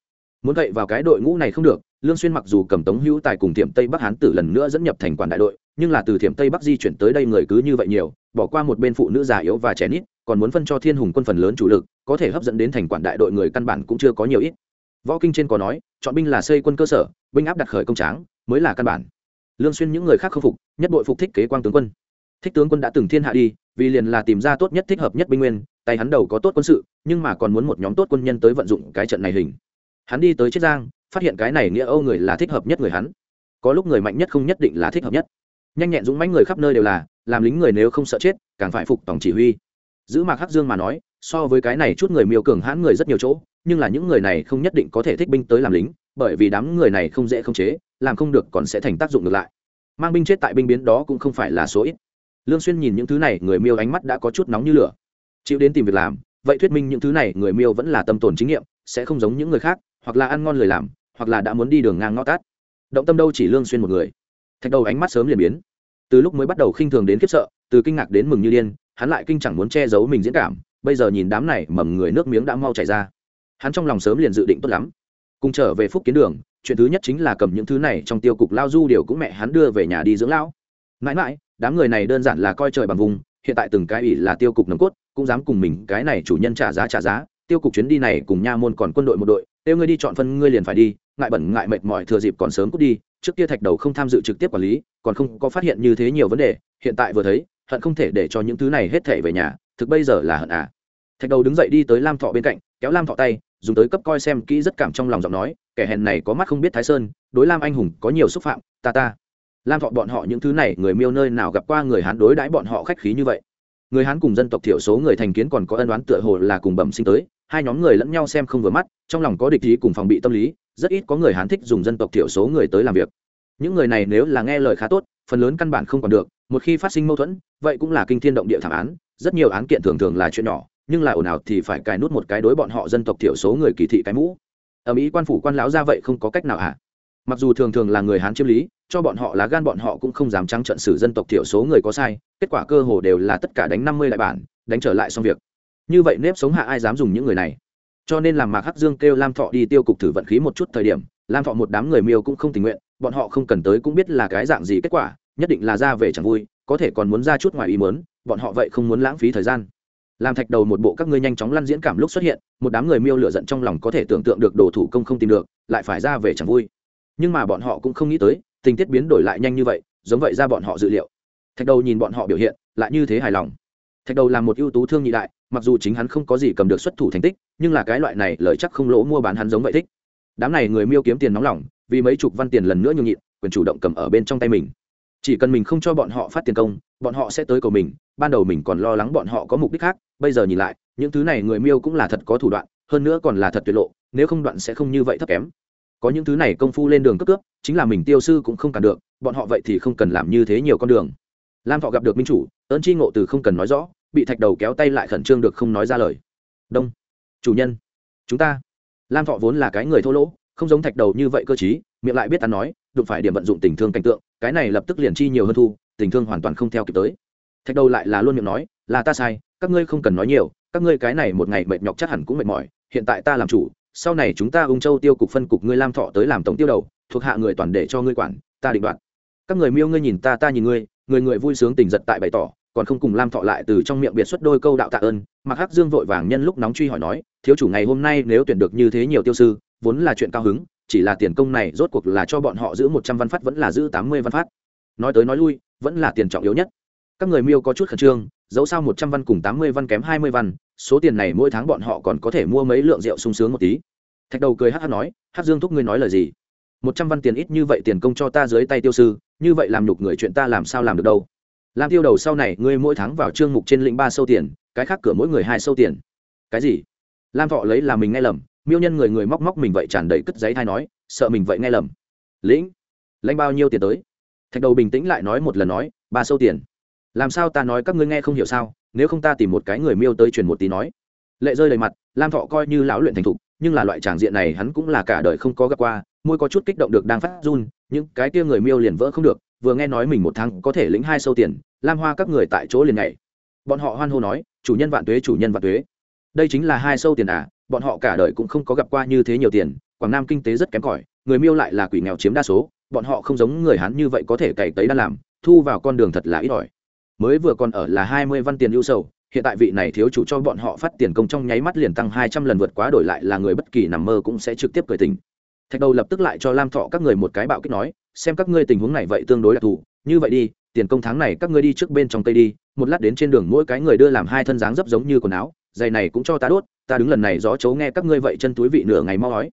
A: Muốn cậy vào cái đội ngũ này không được, lương xuyên mặc dù cầm tống hữu tài cùng thiểm tây bắc hán tử lần nữa dẫn nhập thành quản đại đội, nhưng là từ thiểm tây bắc di chuyển tới đây người cứ như vậy nhiều, bỏ qua một bên phụ nữ già yếu và trẻ nít, còn muốn phân cho thiên hùng quân phần lớn chủ lực, có thể hấp dẫn đến thành quản đại đội người căn bản cũng chưa có nhiều ít. Võ kinh trên có nói, chọn binh là xây quân cơ sở, binh áp đặt khởi công tráng, mới là căn bản lương xuyên những người khác không phục, nhất bội phục thích kế quang tướng quân. Thích tướng quân đã từng thiên hạ đi, vì liền là tìm ra tốt nhất thích hợp nhất binh nguyên, tay hắn đầu có tốt quân sự, nhưng mà còn muốn một nhóm tốt quân nhân tới vận dụng cái trận này hình. Hắn đi tới chiết giang, phát hiện cái này nghĩa âu người là thích hợp nhất người hắn. Có lúc người mạnh nhất không nhất định là thích hợp nhất. Nhanh nhẹn dũng mãnh người khắp nơi đều là, làm lính người nếu không sợ chết, càng phải phục tổng chỉ huy. Giữ mạc hắc dương mà nói, so với cái này chút người miêu cường hãn người rất nhiều chỗ, nhưng là những người này không nhất định có thể thích binh tới làm lính, bởi vì đám người này không dễ không chế làm không được còn sẽ thành tác dụng ngược lại. Mang binh chết tại binh biến đó cũng không phải là số ít. Lương xuyên nhìn những thứ này, người miêu ánh mắt đã có chút nóng như lửa. Chịu đến tìm việc làm, vậy thuyết minh những thứ này, người miêu vẫn là tâm tồn chính nghiệm, sẽ không giống những người khác, hoặc là ăn ngon lời làm, hoặc là đã muốn đi đường ngang ngõ tát. Động tâm đâu chỉ lương xuyên một người. Thạch đầu ánh mắt sớm liền biến. Từ lúc mới bắt đầu khinh thường đến khiếp sợ, từ kinh ngạc đến mừng như điên, hắn lại kinh chẳng muốn che giấu mình diễn cảm, bây giờ nhìn đám này mầm người nước miếng đã mau chảy ra. Hắn trong lòng sớm liền dự định tốt lắm. Cùng trở về phúc kiến đường chuyện thứ nhất chính là cầm những thứ này trong tiêu cục lao du điều cũng mẹ hắn đưa về nhà đi dưỡng lão. Mãi mãi, đám người này đơn giản là coi trời bằng vùng, hiện tại từng cái ủy là tiêu cục nồng cốt, cũng dám cùng mình cái này chủ nhân trả giá trả giá, tiêu cục chuyến đi này cùng nha môn còn quân đội một đội, tiêu ngươi đi chọn phân, ngươi liền phải đi, ngại bẩn ngại mệt mỏi thừa dịp còn sớm cút đi, trước kia thạch đầu không tham dự trực tiếp quản lý, còn không có phát hiện như thế nhiều vấn đề, hiện tại vừa thấy, hận không thể để cho những thứ này hết thể về nhà, thực bây giờ là hận à. Thạch đầu đứng dậy đi tới lam thọ bên cạnh, kéo lam thọ tay, dùng tới cấp coi xem kỹ rất cảm trong lòng giọng nói kẻ hèn này có mắt không biết thái sơn, đối lam anh hùng có nhiều xúc phạm, ta ta. Lam thọ bọn họ những thứ này, người miêu nơi nào gặp qua người hán đối đãi bọn họ khách khí như vậy? Người hán cùng dân tộc thiểu số người thành kiến còn có ân đoán tựa hồ là cùng bẩm sinh tới, hai nhóm người lẫn nhau xem không vừa mắt, trong lòng có địch ý cùng phòng bị tâm lý, rất ít có người hán thích dùng dân tộc thiểu số người tới làm việc. Những người này nếu là nghe lời khá tốt, phần lớn căn bản không còn được, một khi phát sinh mâu thuẫn, vậy cũng là kinh thiên động địa thảm án, rất nhiều án kiện thường thường là chuyện nhỏ, nhưng là ồn ào thì phải cài nút một cái đối bọn họ dân tộc thiểu số người kỳ thị cái mũ ở mỹ quan phủ quan lão ra vậy không có cách nào hả? Mặc dù thường thường là người hán chiêm lý, cho bọn họ lá gan bọn họ cũng không dám trắng trận xử dân tộc thiểu số người có sai, kết quả cơ hồ đều là tất cả đánh năm mươi lại bản, đánh trở lại xong việc. Như vậy nếp sống hạ ai dám dùng những người này? Cho nên làm mạc hắc dương kêu lam thọ đi tiêu cục thử vận khí một chút thời điểm, lam thọ một đám người miêu cũng không tình nguyện, bọn họ không cần tới cũng biết là cái dạng gì kết quả, nhất định là ra về chẳng vui, có thể còn muốn ra chút ngoài ý mớn bọn họ vậy không muốn lãng phí thời gian làm thạch đầu một bộ các ngươi nhanh chóng lăn diễn cảm lúc xuất hiện, một đám người miêu lựa giận trong lòng có thể tưởng tượng được đồ thủ công không tìm được, lại phải ra về chẳng vui. Nhưng mà bọn họ cũng không nghĩ tới, tình tiết biến đổi lại nhanh như vậy, giống vậy ra bọn họ dự liệu. Thạch đầu nhìn bọn họ biểu hiện, lại như thế hài lòng. Thạch đầu là một ưu tú thương nhị đại, mặc dù chính hắn không có gì cầm được xuất thủ thành tích, nhưng là cái loại này lời chắc không lỗ mua bán hắn giống vậy thích. Đám này người miêu kiếm tiền nóng lòng, vì mấy chục văn tiền lần nữa nhường nhịn, quyền chủ động cầm ở bên trong tay mình chỉ cần mình không cho bọn họ phát tiền công, bọn họ sẽ tới cầu mình. Ban đầu mình còn lo lắng bọn họ có mục đích khác, bây giờ nhìn lại, những thứ này người miêu cũng là thật có thủ đoạn, hơn nữa còn là thật tuyệt lộ, nếu không đoạn sẽ không như vậy thấp kém. Có những thứ này công phu lên đường cấp cướp, chính là mình tiêu sư cũng không cản được, bọn họ vậy thì không cần làm như thế nhiều con đường. Lam thọ gặp được minh chủ ơn chi ngộ từ không cần nói rõ, bị thạch đầu kéo tay lại khẩn trương được không nói ra lời. Đông. Chủ nhân. Chúng ta. Lam thọ vốn là cái người thô lỗ, không giống thạch đầu như vậy cơ chí miệng lại biết ăn nói, đụng phải điểm vận dụng tình thương cảnh tượng cái này lập tức liền chi nhiều hơn thu, tình thương hoàn toàn không theo kịp tới. Thạch đầu lại là luôn miệng nói, là ta sai, các ngươi không cần nói nhiều, các ngươi cái này một ngày mệt nhọc chắc hẳn cũng mệt mỏi, hiện tại ta làm chủ, sau này chúng ta ung châu tiêu cục phân cục ngươi lam thọ tới làm tổng tiêu đầu, thuộc hạ người toàn để cho ngươi quản, ta định đoạt. Các người miêu ngươi nhìn ta ta nhìn ngươi, người người vui sướng tình giật tại bày tỏ, còn không cùng lam thọ lại từ trong miệng biệt xuất đôi câu đạo tạ ơn. Mặc hắc dương vội vàng nhân lúc nóng truy hỏi nói, thiếu chủ ngày hôm nay nếu tuyển được như thế nhiều tiêu sư, vốn là chuyện cao hứng chỉ là tiền công này rốt cuộc là cho bọn họ giữ một trăm văn phát vẫn là giữ tám mươi văn phát. Nói tới nói lui, vẫn là tiền trọng yếu nhất. Các người miêu có chút khẩn trương, dẫu sao một trăm văn cùng tám mươi văn kém hai mươi văn, số tiền này mỗi tháng bọn họ còn có thể mua mấy lượng rượu sung sướng một tí. Thạch đầu cười hát hát nói, hát dương thúc ngươi nói lời gì? Một trăm văn tiền ít như vậy tiền công cho ta dưới tay tiêu sư, như vậy làm nhục người chuyện ta làm sao làm được đâu? Làm tiêu đầu sau này, ngươi mỗi tháng vào trương mục trên lĩnh ba sâu tiền, cái khác cửa mỗi người hai sâu tiền. Cái gì? Lam thọ lấy là mình nghe lầm miêu nhân người người móc móc mình vậy tràn đầy cất giấy thai nói, sợ mình vậy nghe lầm. Lĩnh, lãnh bao nhiêu tiền tới? Thạch đầu bình tĩnh lại nói một lần nói, ba sâu tiền. Làm sao ta nói các ngươi nghe không hiểu sao? Nếu không ta tìm một cái người miêu tới truyền một tí nói. Lệ rơi đầy mặt, lam thọ coi như lão luyện thành thục, nhưng là loại tràng diện này hắn cũng là cả đời không có gặp qua, môi có chút kích động được đang phát run, những cái kia người miêu liền vỡ không được, vừa nghe nói mình một tháng có thể lĩnh hai sâu tiền, lam hoa các người tại chỗ liền nhảy. Bọn họ hoan hô nói, chủ nhân vạn tuế, chủ nhân vạn tuế. Đây chính là hai sâu tiền à? Bọn họ cả đời cũng không có gặp qua như thế nhiều tiền, quảng nam kinh tế rất kém cỏi, người miêu lại là quỷ nghèo chiếm đa số, bọn họ không giống người hán như vậy có thể cày cấy đa làm, thu vào con đường thật là ít ỏi. Mới vừa còn ở là hai mươi văn tiền ưu sầu, hiện tại vị này thiếu chủ cho bọn họ phát tiền công trong nháy mắt liền tăng hai trăm lần vượt quá đổi lại là người bất kỳ nằm mơ cũng sẽ trực tiếp cười tình thạch đầu lập tức lại cho lam thọ các người một cái bạo kích nói, xem các ngươi tình huống này vậy tương đối đặc thù, như vậy đi, tiền công tháng này các ngươi đi trước bên trong tây đi, một lát đến trên đường mỗi cái người đưa làm hai thân dáng dấp giống như quần áo, giày này cũng cho ta đốt ta đứng lần này gió chấu nghe các ngươi vậy chân túi vị nửa ngày mau nói.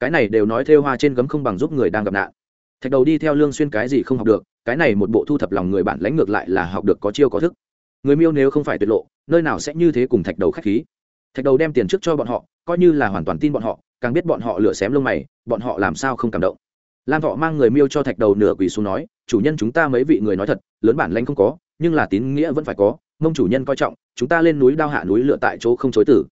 A: Cái này đều nói thêu hoa trên gấm không bằng giúp người đang gặp nạn. Thạch đầu đi theo lương xuyên cái gì không học được, cái này một bộ thu thập lòng người bản lãnh ngược lại là học được có chiêu có thức. Người miêu nếu không phải tuyệt lộ, nơi nào sẽ như thế cùng thạch đầu khách khí. Thạch đầu đem tiền trước cho bọn họ, coi như là hoàn toàn tin bọn họ, càng biết bọn họ lửa xém lông mày, bọn họ làm sao không cảm động. Lam thọ mang người miêu cho thạch đầu nửa quỳ xuống nói, chủ nhân chúng ta mấy vị người nói thật, lớn bản lãnh không có, nhưng là tín nghĩa vẫn phải có mong chủ nhân coi trọng, chúng ta lên núi đao hạ núi lựa tại chỗ không chối tử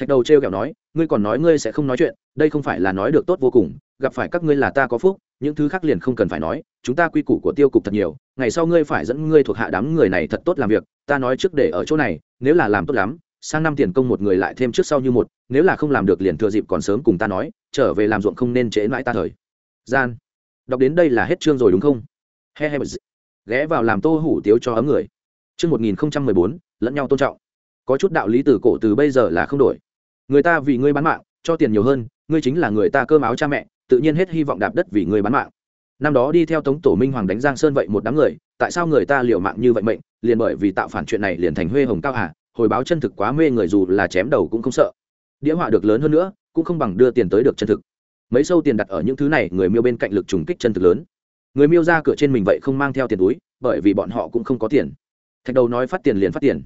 A: thạch đầu trêu kẹo nói, ngươi còn nói ngươi sẽ không nói chuyện, đây không phải là nói được tốt vô cùng, gặp phải các ngươi là ta có phúc, những thứ khác liền không cần phải nói, chúng ta quy củ của tiêu cục thật nhiều, ngày sau ngươi phải dẫn ngươi thuộc hạ đám người này thật tốt làm việc, ta nói trước để ở chỗ này, nếu là làm tốt lắm, sang năm tiền công một người lại thêm trước sau như một, nếu là không làm được liền thừa dịp còn sớm cùng ta nói, trở về làm ruộng không nên trễ mãi ta thời. Gian. Đọc đến đây là hết chương rồi đúng không? He he ghé vào làm tô hủ tiếu cho ấm người. Chương một nghìn không trăm mười bốn, lẫn nhau tôn trọng. Có chút đạo lý từ cổ từ bây giờ là không đổi người ta vì ngươi bán mạng, cho tiền nhiều hơn, ngươi chính là người ta cơm áo cha mẹ, tự nhiên hết hy vọng đạp đất vì ngươi bán mạng. Năm đó đi theo tống tổ minh hoàng đánh giang sơn vậy một đám người, tại sao người ta liều mạng như vậy mệnh, liền bởi vì tạo phản chuyện này liền thành huê hồng cao hà, hồi báo chân thực quá mê người dù là chém đầu cũng không sợ. Đĩa họa được lớn hơn nữa, cũng không bằng đưa tiền tới được chân thực. Mấy sâu tiền đặt ở những thứ này, người miêu bên cạnh lực trùng kích chân thực lớn. Người miêu ra cửa trên mình vậy không mang theo tiền túi, bởi vì bọn họ cũng không có tiền. Thạch đầu nói phát tiền liền phát tiền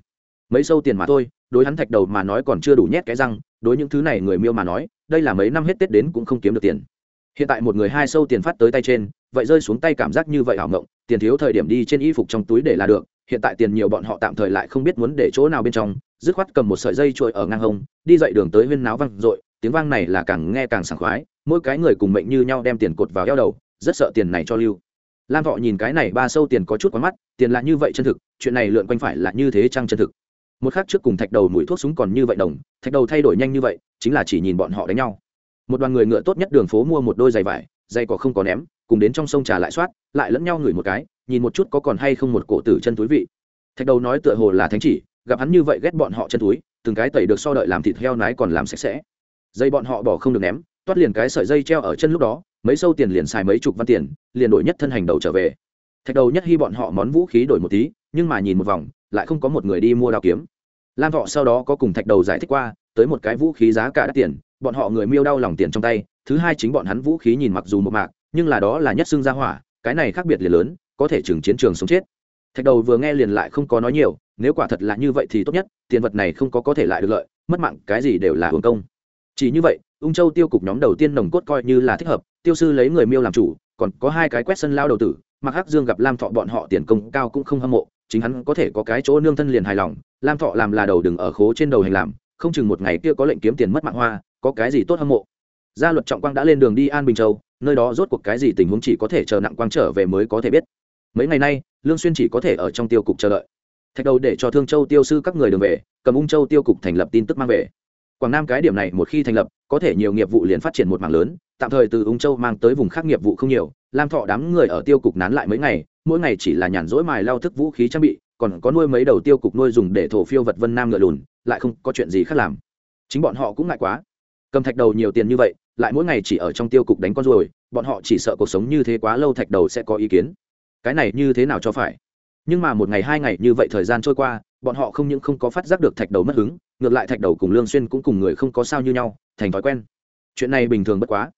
A: mấy sâu tiền mà thôi, đối hắn thạch đầu mà nói còn chưa đủ nhét cái răng, đối những thứ này người miêu mà nói, đây là mấy năm hết tết đến cũng không kiếm được tiền. Hiện tại một người hai sâu tiền phát tới tay trên, vậy rơi xuống tay cảm giác như vậy ảo ngộng, tiền thiếu thời điểm đi trên y phục trong túi để là được, hiện tại tiền nhiều bọn họ tạm thời lại không biết muốn để chỗ nào bên trong, dứt khoát cầm một sợi dây trội ở ngang hông, đi dậy đường tới huyên náo văng r tiếng vang này là càng nghe càng sảng khoái, mỗi cái người cùng mệnh như nhau đem tiền cột vào eo đầu, rất sợ tiền này cho lưu. Lam thọ nhìn cái này ba sâu tiền có chút quá mắt, tiền là như vậy chân thực, chuyện này lượn quanh phải là như thế trăng chân thực một khác trước cùng thạch đầu mũi thuốc súng còn như vậy đồng, thạch đầu thay đổi nhanh như vậy, chính là chỉ nhìn bọn họ đánh nhau. Một đoàn người ngựa tốt nhất đường phố mua một đôi giày vải, giày có không có ném, cùng đến trong sông trà lại soát, lại lẫn nhau ngửi một cái, nhìn một chút có còn hay không một cổ tử chân túi vị. Thạch đầu nói tựa hồ là thánh chỉ, gặp hắn như vậy ghét bọn họ chân túi từng cái tẩy được so đợi làm thịt heo nái còn làm sạch sẽ. Dây bọn họ bỏ không được ném, toát liền cái sợi dây treo ở chân lúc đó, mấy sâu tiền liền xài mấy chục văn tiền, liền đổi nhất thân hành đầu trở về. Thạch đầu nhất hy bọn họ món vũ khí đổi một tí, nhưng mà nhìn một vòng, lại không có một người đi mua đao kiếm lam thọ sau đó có cùng thạch đầu giải thích qua, tới một cái vũ khí giá cả đắt tiền, bọn họ người miêu đau lòng tiền trong tay, thứ hai chính bọn hắn vũ khí nhìn mặc dù một mạc, nhưng là đó là nhất xương gia hỏa, cái này khác biệt liền lớn, có thể chừng chiến trường sống chết. Thạch đầu vừa nghe liền lại không có nói nhiều, nếu quả thật là như vậy thì tốt nhất, tiền vật này không có có thể lại được lợi, mất mạng, cái gì đều là hưởng công. Chỉ như vậy, ung châu tiêu cục nhóm đầu tiên nồng cốt coi như là thích hợp, tiêu sư lấy người miêu làm chủ, còn có hai cái quét sân lao đầu tử mặc hắc dương gặp lam thọ bọn họ tiền công cao cũng không hâm mộ, chính hắn có thể có cái chỗ nương thân liền hài lòng, lam thọ làm là đầu đừng ở khố trên đầu hành làm, không chừng một ngày kia có lệnh kiếm tiền mất mạng hoa, có cái gì tốt hâm mộ. Gia luật trọng quang đã lên đường đi an bình châu, nơi đó rốt cuộc cái gì tình huống chỉ có thể chờ nặng quang trở về mới có thể biết. Mấy ngày nay, lương xuyên chỉ có thể ở trong tiêu cục chờ đợi. Thạch đầu để cho thương châu tiêu sư các người đường về, cầm ung châu tiêu cục thành lập tin tức mang về quảng nam cái điểm này một khi thành lập, có thể nhiều nghiệp vụ liền phát triển một mảng lớn, tạm thời từ ung châu mang tới vùng khác nghiệp vụ không nhiều, lam thọ đám người ở tiêu cục nán lại mấy ngày, mỗi ngày chỉ là nhàn rỗi mài lao thức vũ khí trang bị, còn có nuôi mấy đầu tiêu cục nuôi dùng để thổ phiêu vật vân nam ngựa lùn, lại không có chuyện gì khác làm. Chính bọn họ cũng ngại quá. Cầm thạch đầu nhiều tiền như vậy, lại mỗi ngày chỉ ở trong tiêu cục đánh con ruồi, bọn họ chỉ sợ cuộc sống như thế quá lâu thạch đầu sẽ có ý kiến. Cái này như thế nào cho phải? Nhưng mà một ngày, hai ngày như vậy thời gian trôi qua, bọn họ không những không có phát giác được thạch đầu mất hứng, ngược lại thạch đầu cùng lương xuyên cũng cùng người không có sao như nhau, thành thói quen. Chuyện này bình thường bất quá.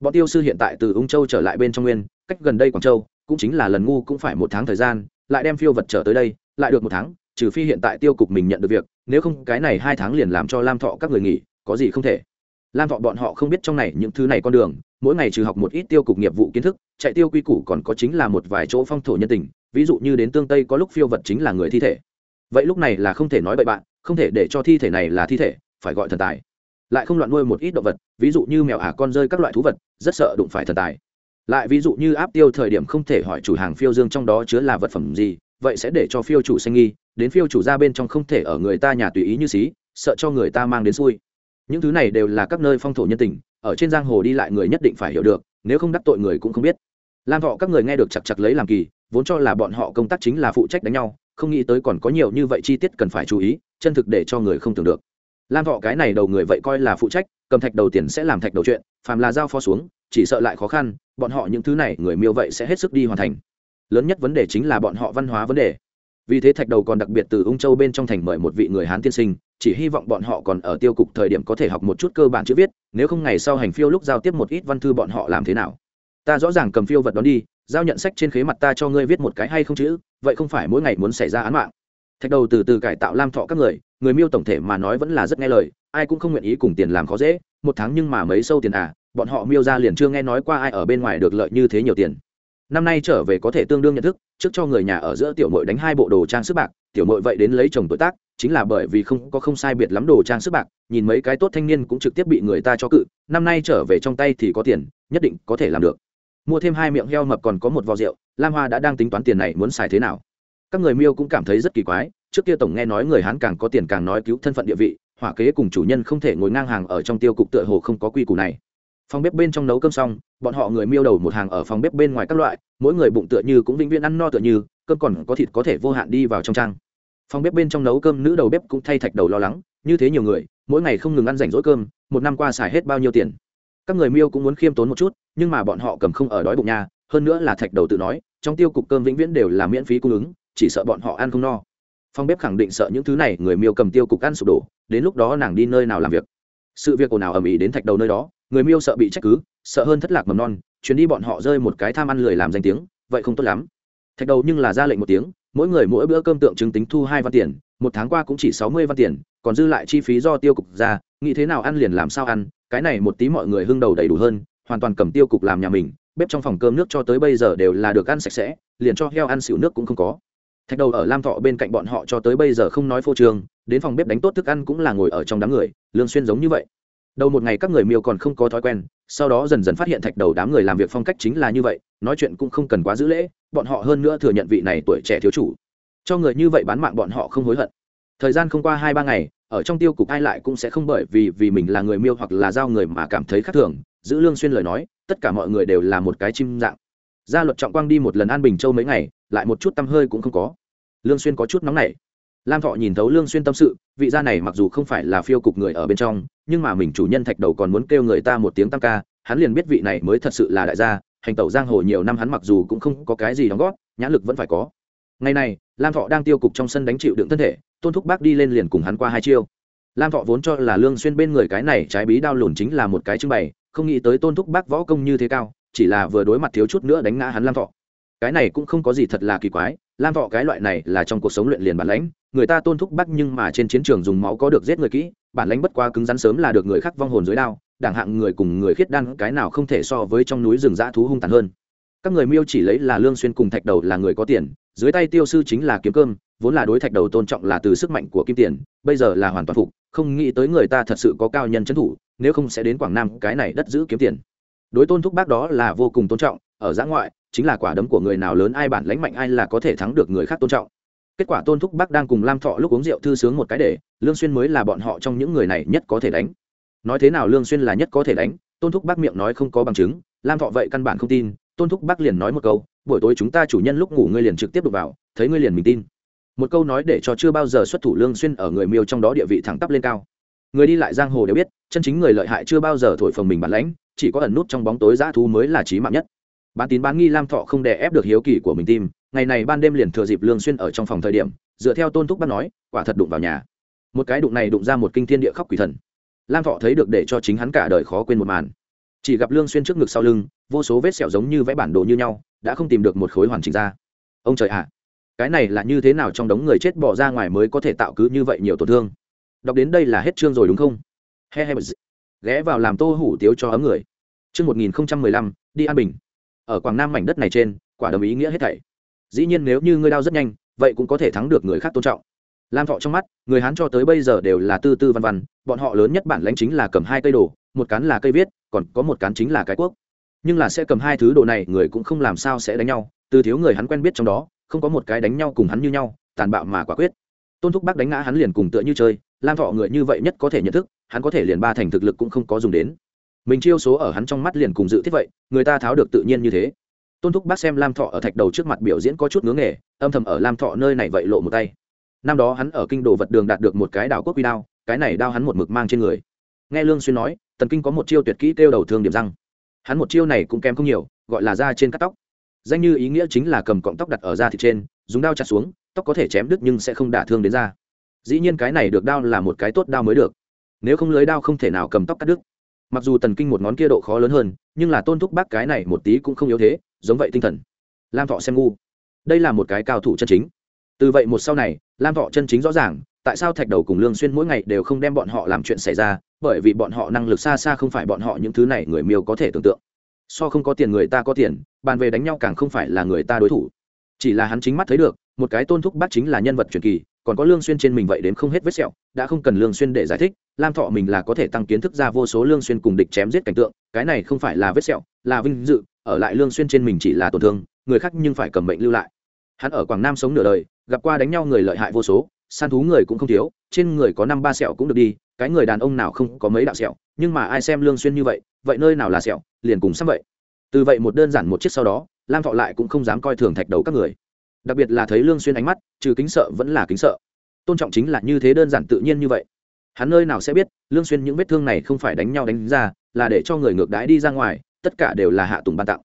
A: Bọn tiêu sư hiện tại từ ung châu trở lại bên trong nguyên, cách gần đây quảng châu, cũng chính là lần ngu cũng phải một tháng thời gian, lại đem phiêu vật trở tới đây, lại được một tháng, trừ phi hiện tại tiêu cục mình nhận được việc, nếu không cái này hai tháng liền làm cho lam thọ các người nghỉ, có gì không thể. Lam thọ bọn họ không biết trong này những thứ này con đường, mỗi ngày trừ học một ít tiêu cục nghiệp vụ kiến thức, chạy tiêu quy củ còn có chính là một vài chỗ phong thổ nhân tình ví dụ như đến tương tây có lúc phiêu vật chính là người thi thể. Vậy lúc này là không thể nói bậy bạn, không thể để cho thi thể này là thi thể, phải gọi thần tài. Lại không loạn nuôi một ít động vật, ví dụ như mèo ả con rơi các loại thú vật, rất sợ đụng phải thần tài. Lại ví dụ như áp tiêu thời điểm không thể hỏi chủ hàng phiêu dương trong đó chứa là vật phẩm gì, vậy sẽ để cho phiêu chủ xanh nghi, đến phiêu chủ ra bên trong không thể ở người ta nhà tùy ý như xí, sợ cho người ta mang đến xui. Những thứ này đều là các nơi phong thổ nhân tình, ở trên giang hồ đi lại người nhất định phải hiểu được, nếu không đắc tội người cũng không biết. Lam thọ các người nghe được chặt chặt lấy làm kỳ vốn cho là bọn họ công tác chính là phụ trách đánh nhau, không nghĩ tới còn có nhiều như vậy chi tiết cần phải chú ý, chân thực để cho người không tưởng được. Lam thọ cái này đầu người vậy coi là phụ trách, cầm thạch đầu tiền sẽ làm thạch đầu chuyện, phàm là giao phó xuống, chỉ sợ lại khó khăn, bọn họ những thứ này, người miêu vậy sẽ hết sức đi hoàn thành. Lớn nhất vấn đề chính là bọn họ văn hóa vấn đề. Vì thế thạch đầu còn đặc biệt từ ung châu bên trong thành mời một vị người hán tiên sinh, chỉ hy vọng bọn họ còn ở tiêu cục thời điểm có thể học một chút cơ bản chữ viết, nếu không ngày sau hành phiêu lúc giao tiếp một ít văn thư bọn họ làm thế nào. Ta rõ ràng cầm phiêu vật đón đi giao nhận sách trên khế mặt ta cho ngươi viết một cái hay không chữ vậy không phải mỗi ngày muốn xảy ra án mạng. Thạch đầu từ từ cải tạo lam thọ các người người miêu tổng thể mà nói vẫn là rất nghe lời, ai cũng không nguyện ý cùng tiền làm khó dễ, một tháng nhưng mà mấy sâu tiền à bọn họ miêu ra liền chưa nghe nói qua ai ở bên ngoài được lợi như thế nhiều tiền. Năm nay trở về có thể tương đương nhận thức, trước cho người nhà ở giữa tiểu mội đánh hai bộ đồ trang sức bạc, tiểu mội vậy đến lấy chồng tuổi tác, chính là bởi vì không có không sai biệt lắm đồ trang sức bạc, nhìn mấy cái tốt thanh niên cũng trực tiếp bị người ta cho cự, năm nay trở về trong tay thì có tiền, nhất định có thể làm được mua thêm hai miệng heo mập còn có một vò rượu, lam hoa đã đang tính toán tiền này muốn xài thế nào. Các người miêu cũng cảm thấy rất kỳ quái, trước kia tổng nghe nói người hán càng có tiền càng nói cứu thân phận địa vị, hỏa kế cùng chủ nhân không thể ngồi ngang hàng ở trong tiêu cục tựa hồ không có quy củ này. Phòng bếp bên trong nấu cơm xong, bọn họ người miêu đầu một hàng ở phòng bếp bên ngoài các loại, mỗi người bụng tựa như cũng vĩnh viễn ăn no tựa như, cơm còn có thịt có thể vô hạn đi vào trong trang. Phòng bếp bên trong nấu cơm nữ đầu bếp cũng thay thạch đầu lo lắng, như thế nhiều người, mỗi ngày không ngừng ăn rảnh rỗi cơm, một năm qua xài hết bao nhiêu tiền các người miêu cũng muốn khiêm tốn một chút, nhưng mà bọn họ cầm không ở đói bụng nhà hơn nữa là thạch đầu tự nói, trong tiêu cục cơm vĩnh viễn đều là miễn phí cung ứng, chỉ sợ bọn họ ăn không no. Phong bếp khẳng định sợ những thứ này, người miêu cầm tiêu cục ăn sụp đổ, đến lúc đó nàng đi nơi nào làm việc. Sự việc ồn ào ầm ĩ đến thạch đầu nơi đó, người miêu sợ bị trách cứ, sợ hơn thất lạc mầm non, chuyến đi bọn họ rơi một cái tham ăn lười làm danh tiếng, vậy không tốt lắm. Thạch đầu nhưng là ra lệnh một tiếng, mỗi người mỗi bữa cơm tượng trưng tính thu hai văn tiền một tháng qua cũng chỉ sáu mươi văn tiền còn dư lại chi phí do tiêu cục ra nghĩ thế nào ăn liền làm sao ăn cái này một tí mọi người hưng đầu đầy đủ hơn hoàn toàn cầm tiêu cục làm nhà mình bếp trong phòng cơm nước cho tới bây giờ đều là được ăn sạch sẽ liền cho heo ăn xỉu nước cũng không có. Thạch đầu ở lam thọ bên cạnh bọn họ cho tới bây giờ không nói phô trường, đến phòng bếp đánh tốt thức ăn cũng là ngồi ở trong đám người lương xuyên giống như vậy. Đầu một ngày các người miêu còn không có thói quen sau đó dần dần phát hiện thạch đầu đám người làm việc phong cách chính là như vậy nói chuyện cũng không cần quá giữ lễ bọn họ hơn nữa thừa nhận vị này tuổi trẻ thiếu chủ cho người như vậy bán mạng bọn họ không hối hận. Thời gian không qua hai ba ngày, ở trong tiêu cục ai lại cũng sẽ không bởi vì vì mình là người miêu hoặc là giao người mà cảm thấy khác thường, giữ lương xuyên lời nói, tất cả mọi người đều là một cái chim dạng. Gia luật trọng quang đi một lần an bình châu mấy ngày, lại một chút tâm hơi cũng không có. Lương xuyên có chút nóng nảy. Lam thọ nhìn thấu lương xuyên tâm sự, vị gia này mặc dù không phải là phiêu cục người ở bên trong, nhưng mà mình chủ nhân thạch đầu còn muốn kêu người ta một tiếng tam ca, hắn liền biết vị này mới thật sự là đại gia, hành tẩu giang hồ nhiều năm hắn mặc dù cũng không có cái gì đóng góp, nhãn lực vẫn phải có. Ngày này lam thọ đang tiêu cục trong sân đánh chịu đựng thân thể, tôn thúc bác đi lên liền cùng hắn qua hai chiêu. Lam thọ vốn cho là lương xuyên bên người cái này trái bí đao lùn chính là một cái trưng bày, không nghĩ tới tôn thúc bác võ công như thế cao, chỉ là vừa đối mặt thiếu chút nữa đánh ngã hắn lam thọ. Cái này cũng không có gì thật là kỳ quái, lam thọ cái loại này là trong cuộc sống luyện liền bản lãnh, người ta tôn thúc bắc nhưng mà trên chiến trường dùng máu có được giết người kỹ, bản lãnh bất quá cứng rắn sớm là được người khác vong hồn dưới đao đảng hạng người cùng người khiết đan cái nào không thể so với trong núi rừng dã thú hung tàn hơn các người miêu chỉ lấy là lương xuyên cùng thạch đầu là người có tiền, dưới tay tiêu sư chính là kiếm cơm, vốn là đối thạch đầu tôn trọng là từ sức mạnh của kim tiền, bây giờ là hoàn toàn phục, không nghĩ tới người ta thật sự có cao nhân trấn thủ, nếu không sẽ đến quảng nam cái này đất giữ kiếm tiền. Đối tôn thúc bác đó là vô cùng tôn trọng, ở giã ngoại, chính là quả đấm của người nào lớn ai bản lãnh mạnh ai là có thể thắng được người khác tôn trọng. Kết quả tôn thúc bác đang cùng lam thọ lúc uống rượu thư sướng một cái để, lương xuyên mới là bọn họ trong những người này nhất có thể đánh. Nói thế nào lương xuyên là nhất có thể đánh, tôn thúc bác miệng nói không có bằng chứng, lam thọ vậy căn bản không tin tôn thúc bác liền nói một câu, buổi tối chúng ta chủ nhân lúc ngủ ngươi liền trực tiếp đụng vào, thấy ngươi liền mình tin. Một câu nói để cho chưa bao giờ xuất thủ lương xuyên ở người miêu trong đó địa vị thẳng tắp lên cao. Người đi lại giang hồ đều biết, chân chính người lợi hại chưa bao giờ thổi phồng mình bản lãnh, chỉ có ẩn nút trong bóng tối dã thú mới là trí mạng nhất. Bán tín bán nghi lam thọ không đè ép được hiếu kỳ của mình tim, ngày này ban đêm liền thừa dịp lương xuyên ở trong phòng thời điểm, dựa theo tôn thúc bác nói, quả thật đụng vào nhà. Một cái đụng này đụng ra một kinh thiên địa khóc quỷ thần. Lam thọ thấy được để cho chính hắn cả đời khó quên một màn chỉ gặp lương xuyên trước ngực sau lưng, vô số vết sẹo giống như vẽ bản đồ như nhau, đã không tìm được một khối hoàn chỉnh ra. Ông trời ạ, cái này là như thế nào trong đống người chết bỏ ra ngoài mới có thể tạo cứ như vậy nhiều tổn thương? Đọc đến đây là hết chương rồi đúng không? He he ghé vào làm tô hủ tiếu cho ấm người. Chương một nghìn lăm, đi an bình. Ở quảng nam mảnh đất này trên, quả đồng ý nghĩa hết thảy. Dĩ nhiên nếu như ngươi đau rất nhanh, vậy cũng có thể thắng được người khác tôn trọng lam thọ trong mắt, người hán cho tới bây giờ đều là tư tư văn văn, bọn họ lớn nhất bản lãnh chính là cầm hai cây đồ, một cán là cây viết, còn có một cán chính là cái quốc. Nhưng là sẽ cầm hai thứ đồ này, người cũng không làm sao sẽ đánh nhau, từ thiếu người hắn quen biết trong đó, không có một cái đánh nhau cùng hắn như nhau, tàn bạo mà quả quyết. Tôn thúc bác đánh ngã hắn liền cùng tựa như chơi, lam thọ người như vậy nhất có thể nhận thức, hắn có thể liền ba thành thực lực cũng không có dùng đến. Mình chiêu số ở hắn trong mắt liền cùng dự thiết vậy, người ta tháo được tự nhiên như thế. Tôn thúc bác xem lam thọ ở thạch đầu trước mặt biểu diễn có chút ngứa nghề, âm thầm ở lam thọ nơi này vậy lộ một tay năm đó hắn ở kinh đồ vật đường đạt được một cái đảo quốc quy đao, cái này đao hắn một mực mang trên người. Nghe lương xuyên nói, tần kinh có một chiêu tuyệt kỹ kêu đầu thương điểm răng. Hắn một chiêu này cũng kém không nhiều, gọi là da trên cắt tóc. Danh như ý nghĩa chính là cầm cọng tóc đặt ở da thịt trên, dùng đao chặt xuống, tóc có thể chém đứt nhưng sẽ không đả thương đến da. Dĩ nhiên cái này được đao là một cái tốt đao mới được. Nếu không lưới đao không thể nào cầm tóc cắt đứt. Mặc dù tần kinh một ngón kia độ khó lớn hơn, nhưng là tôn thúc bác cái này một tí cũng không yếu thế, giống vậy tinh thần. Lam thọ xem ngu. Đây là một cái cao thủ chân chính từ vậy một sau này, lam thọ chân chính rõ ràng, tại sao thạch đầu cùng lương xuyên mỗi ngày đều không đem bọn họ làm chuyện xảy ra, bởi vì bọn họ năng lực xa xa không phải bọn họ những thứ này người miêu có thể tưởng tượng. So không có tiền người ta có tiền, bàn về đánh nhau càng không phải là người ta đối thủ. Chỉ là hắn chính mắt thấy được, một cái tôn thúc bác chính là nhân vật truyền kỳ, còn có lương xuyên trên mình vậy đến không hết vết sẹo, đã không cần lương xuyên để giải thích, lam thọ mình là có thể tăng kiến thức ra vô số lương xuyên cùng địch chém giết cảnh tượng, cái này không phải là vết sẹo, là vinh dự, ở lại lương xuyên trên mình chỉ là tổn thương, người khác nhưng phải cầm bệnh lưu lại. Hắn ở quảng nam sống nửa đời gặp qua đánh nhau người lợi hại vô số, săn thú người cũng không thiếu, trên người có năm ba sẹo cũng được đi, cái người đàn ông nào không có mấy đạo sẹo, nhưng mà ai xem lương xuyên như vậy vậy nơi nào là sẹo, liền cùng sắp vậy. Từ vậy một đơn giản một chiếc sau đó, lam thọ lại cũng không dám coi thường thạch đầu các người. Đặc biệt là thấy lương xuyên ánh mắt, trừ kính sợ vẫn là kính sợ. Tôn trọng chính là như thế đơn giản tự nhiên như vậy. Hắn nơi nào sẽ biết, lương xuyên những vết thương này không phải đánh nhau đánh ra, là để cho người ngược đãi đi ra ngoài, tất cả đều là hạ tùng ban tặng.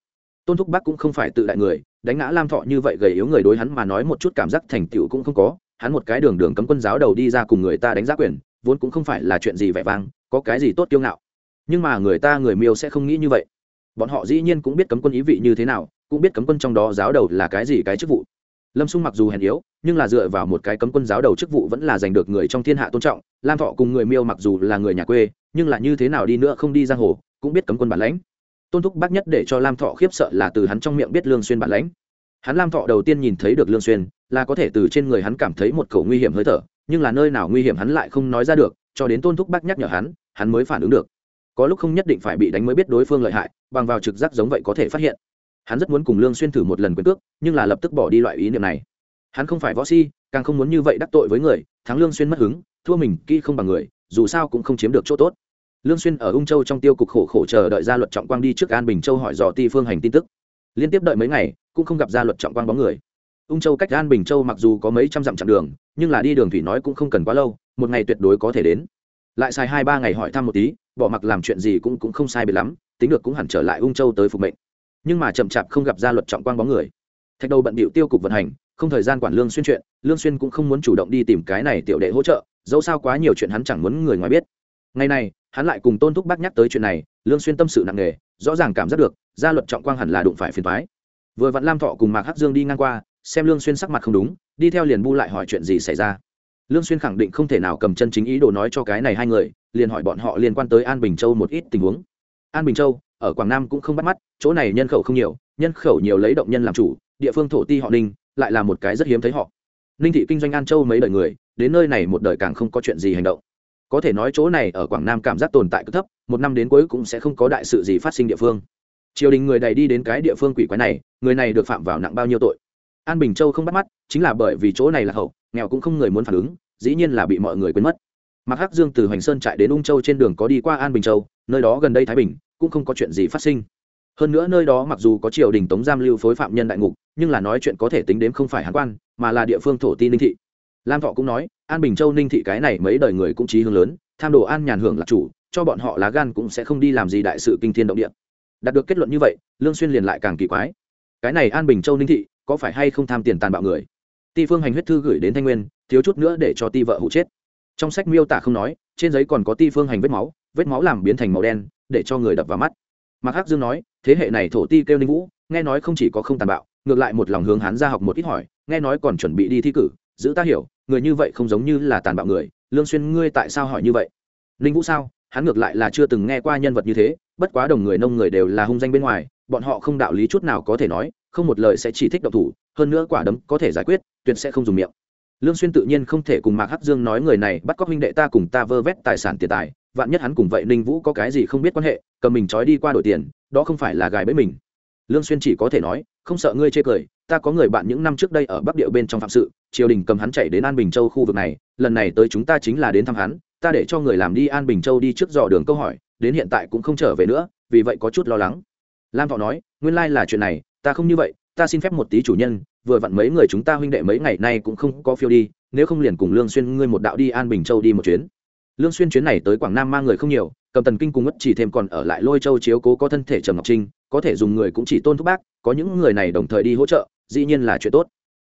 A: Tôn thúc bắc cũng không phải tự đại người đánh ngã lam thọ như vậy gầy yếu người đối hắn mà nói một chút cảm giác thành tựu cũng không có, hắn một cái đường đường cấm quân giáo đầu đi ra cùng người ta đánh giá quyền, vốn cũng không phải là chuyện gì vẻ vang, có cái gì tốt kiêu ngạo. Nhưng mà người ta, người miêu sẽ không nghĩ như vậy. Bọn họ dĩ nhiên cũng biết cấm quân ý vị như thế nào, cũng biết cấm quân trong đó giáo đầu là cái gì, cái chức vụ. Lâm xung mặc dù hèn yếu, nhưng là dựa vào một cái cấm quân giáo đầu chức vụ vẫn là giành được người trong thiên hạ tôn trọng. Lam thọ cùng người miêu mặc dù là người nhà quê, nhưng là như thế nào đi nữa không đi giang hồ, cũng biết cấm quân bản lãnh tôn thúc bác nhất để cho lam thọ khiếp sợ là từ hắn trong miệng biết lương xuyên bản lãnh. Hắn lam thọ đầu tiên nhìn thấy được lương xuyên, là có thể từ trên người hắn cảm thấy một cầu nguy hiểm hơi thở, nhưng là nơi nào nguy hiểm hắn lại không nói ra được, cho đến tôn thúc bác nhắc nhở hắn hắn mới phản ứng được. Có lúc không nhất định phải bị đánh mới biết đối phương lợi hại, bằng vào trực giác giống vậy có thể phát hiện. Hắn rất muốn cùng lương xuyên thử một lần quyền cước, nhưng là lập tức bỏ đi loại ý niệm này. Hắn không phải võ si, càng không muốn như vậy đắc tội với người, thắng lương xuyên mất hứng, thua mình, kỹ không bằng người, dù sao cũng không chiếm được chỗ tốt lương xuyên ở ung châu trong tiêu cục khổ khổ chờ đợi gia luật trọng quang đi trước an bình châu hỏi dò ti phương hành tin tức. Liên tiếp đợi mấy ngày, cũng không gặp gia luật trọng quang bóng người. Ung châu cách an bình châu mặc dù có mấy trăm dặm chặng đường, nhưng là đi đường thủy nói cũng không cần quá lâu, một ngày tuyệt đối có thể đến. Lại xài hai ba ngày hỏi thăm một tí, bỏ mặc làm chuyện gì cũng cũng không sai biệt lắm, tính được cũng hẳn trở lại ung châu tới phục mệnh. Nhưng mà chậm chạp không gặp gia luật trọng quang bóng người. Thạch đầu bận bịu tiêu cục vận hành, không thời gian quản lương xuyên chuyện, lương xuyên cũng không muốn chủ động đi tìm cái này tiểu đệ hỗ trợ, dẫu sao quá nhiều chuyện hắn chẳng muốn người ngoài biết ngày này, hắn lại cùng tôn thúc bác nhắc tới chuyện này, lương xuyên tâm sự nặng nề, rõ ràng cảm giác được, gia luật trọng quang hẳn là đụng phải phiền toái. Vừa vặn lam thọ cùng mạc hắc dương đi ngang qua, xem lương xuyên sắc mặt không đúng, đi theo liền bu lại hỏi chuyện gì xảy ra. Lương xuyên khẳng định không thể nào cầm chân chính ý đồ nói cho cái này hai người, liền hỏi bọn họ liên quan tới an bình châu một ít tình huống. An bình châu, ở quảng nam cũng không bắt mắt, chỗ này nhân khẩu không nhiều, nhân khẩu nhiều lấy động nhân làm chủ, địa phương thổ ti họ ninh, lại là một cái rất hiếm thấy họ. Ninh thị kinh doanh an châu mấy đời người, đến nơi này một đời càng không có chuyện gì hành động có thể nói chỗ này ở quảng nam cảm giác tồn tại cực thấp, một năm đến cuối cũng sẽ không có đại sự gì phát sinh địa phương. Triều đình người đầy đi đến cái địa phương quỷ quái này, người này được phạm vào nặng bao nhiêu tội? An bình châu không bắt mắt, chính là bởi vì chỗ này là hậu, nghèo cũng không người muốn phản ứng, dĩ nhiên là bị mọi người quên mất. Mặc hắc dương từ hoành sơn chạy đến ung châu trên đường có đi qua an bình châu, nơi đó gần đây thái bình, cũng không có chuyện gì phát sinh. Hơn nữa nơi đó mặc dù có triều đình tống giam lưu phối phạm nhân đại ngục, nhưng là nói chuyện có thể tính đến không phải hán quan, mà là địa phương thổ ti ninh thị lam thọ cũng nói, an bình châu, ninh thị cái này mấy đời người cũng trí hướng lớn, tham đồ an nhàn hưởng là chủ, cho bọn họ lá gan cũng sẽ không đi làm gì đại sự kinh thiên động địa. Đạt được kết luận như vậy, lương xuyên liền lại càng kỳ quái. Cái này an bình châu, ninh thị, có phải hay không tham tiền tàn bạo người? Ti phương hành huyết thư gửi đến thanh nguyên, thiếu chút nữa để cho ti vợ hụ chết. Trong sách miêu tả không nói, trên giấy còn có ti phương hành vết máu vết máu làm biến thành màu đen, để cho người đập vào mắt. Mạc hắc dương nói, thế hệ này thổ ti kêu ninh vũ, nghe nói không chỉ có không tàn bạo, ngược lại một lòng hướng hắn ra học một ít hỏi, nghe nói còn chuẩn bị đi thi cử giữ ta hiểu, người như vậy không giống như là tàn bạo người, lương xuyên ngươi tại sao hỏi như vậy? Ninh vũ sao? Hắn ngược lại là chưa từng nghe qua nhân vật như thế, bất quá đồng người nông người đều là hung danh bên ngoài, bọn họ không đạo lý chút nào có thể nói, không một lời sẽ chỉ thích độc thủ, hơn nữa quả đấm có thể giải quyết, tuyệt sẽ không dùng miệng. Lương xuyên tự nhiên không thể cùng mạc hắc dương nói người này bắt cóc huynh đệ ta cùng ta vơ vét tài sản tiền tài, vạn nhất hắn cùng vậy ninh vũ có cái gì không biết quan hệ, cầm mình trói đi qua đổi tiền, đó không phải là gài bẫy mình. Lương xuyên chỉ có thể nói, không sợ ngươi chê cười ta có người bạn những năm trước đây ở bắc địa bên trong phạm sự, triều đình cầm hắn chạy đến an bình châu khu vực này, lần này tới chúng ta chính là đến thăm hắn, ta để cho người làm đi an bình châu đi trước dò đường câu hỏi, đến hiện tại cũng không trở về nữa, vì vậy có chút lo lắng. Lam thọ nói, nguyên lai là chuyện này, ta không như vậy, ta xin phép một tí chủ nhân, vừa vặn mấy người chúng ta huynh đệ mấy ngày nay cũng không có phiêu đi, nếu không liền cùng lương xuyên ngươi một đạo đi an bình châu đi một chuyến. Lương xuyên chuyến này tới quảng nam mang người không nhiều, cầm tần kinh cùng ngất chỉ thêm còn ở lại lôi châu chiếu cố có thân thể trầm ngọc trinh, có thể dùng người cũng chỉ tôn thúc bác, có những người này đồng thời đi hỗ trợ dĩ nhiên là chuyện tốt.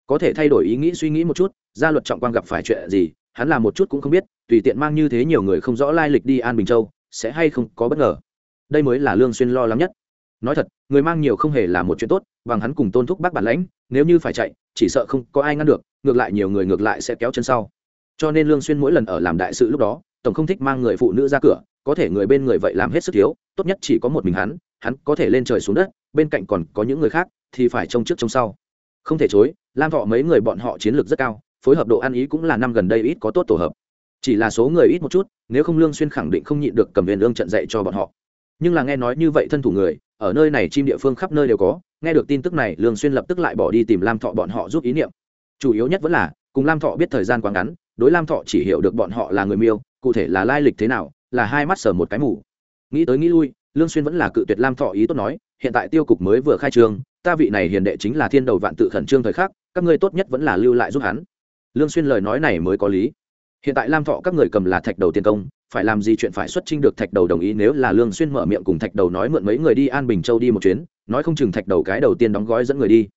A: Có thể thay đổi ý nghĩ suy nghĩ một chút, gia luật trọng quan gặp phải chuyện gì, hắn làm một chút cũng không biết, tùy tiện mang như thế nhiều người không rõ lai lịch đi an bình châu, sẽ hay không có bất ngờ. Đây mới là lương xuyên lo lắng nhất. Nói thật, người mang nhiều không hề là một chuyện tốt, bằng hắn cùng tôn thúc bác bản lãnh, nếu như phải chạy, chỉ sợ không có ai ngăn được, ngược lại nhiều người ngược lại sẽ kéo chân sau. Cho nên lương xuyên mỗi lần ở làm đại sự lúc đó, tổng không thích mang người phụ nữ ra cửa, có thể người bên người vậy làm hết sức thiếu, tốt nhất chỉ có một mình hắn hắn có thể lên trời xuống đất, bên cạnh còn có những người khác, thì phải trông trước trông sau không thể chối, lam thọ mấy người bọn họ chiến lược rất cao, phối hợp độ ăn ý cũng là năm gần đây ít có tốt tổ hợp. Chỉ là số người ít một chút, nếu không lương xuyên khẳng định không nhịn được cầm viên lương trận dạy cho bọn họ. Nhưng là nghe nói như vậy thân thủ người, ở nơi này chim địa phương khắp nơi đều có, nghe được tin tức này, lương xuyên lập tức lại bỏ đi tìm lam thọ bọn họ giúp ý niệm. Chủ yếu nhất vẫn là, cùng lam thọ biết thời gian quá ngắn, đối lam thọ chỉ hiểu được bọn họ là người miêu, cụ thể là lai lịch thế nào, là hai mắt sờ một cái mù. Nghĩ tới nghĩ lui, lương xuyên vẫn là cự tuyệt lam thọ ý tốt nói, hiện tại tiêu cục mới vừa khai trương ta vị này hiền đệ chính là thiên đầu vạn tự khẩn trương thời khắc, các ngươi tốt nhất vẫn là lưu lại giúp hắn. Lương xuyên lời nói này mới có lý. Hiện tại lam thọ các người cầm là thạch đầu tiền công, phải làm gì chuyện phải xuất trình được thạch đầu đồng ý nếu là lương xuyên mở miệng cùng thạch đầu nói mượn mấy người đi an bình châu đi một chuyến, nói không chừng thạch đầu cái đầu tiên đóng gói dẫn người đi.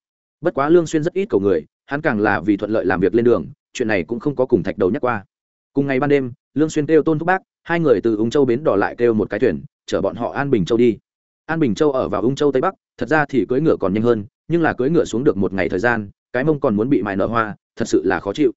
A: Bất quá lương xuyên rất ít cầu người, hắn càng là vì thuận lợi làm việc lên đường, chuyện này cũng không có cùng thạch đầu nhắc qua. Cùng ngày ban đêm, lương xuyên kêu tôn thúc bác, hai người từ ung châu bến đò lại kêu một cái thuyền, chở bọn họ an bình châu đi an bình châu ở vào ung châu tây bắc, thật ra thì cưỡi ngựa còn nhanh hơn, nhưng là cưỡi ngựa xuống được một ngày thời gian, cái mông còn muốn bị mài nở hoa, thật sự là khó chịu.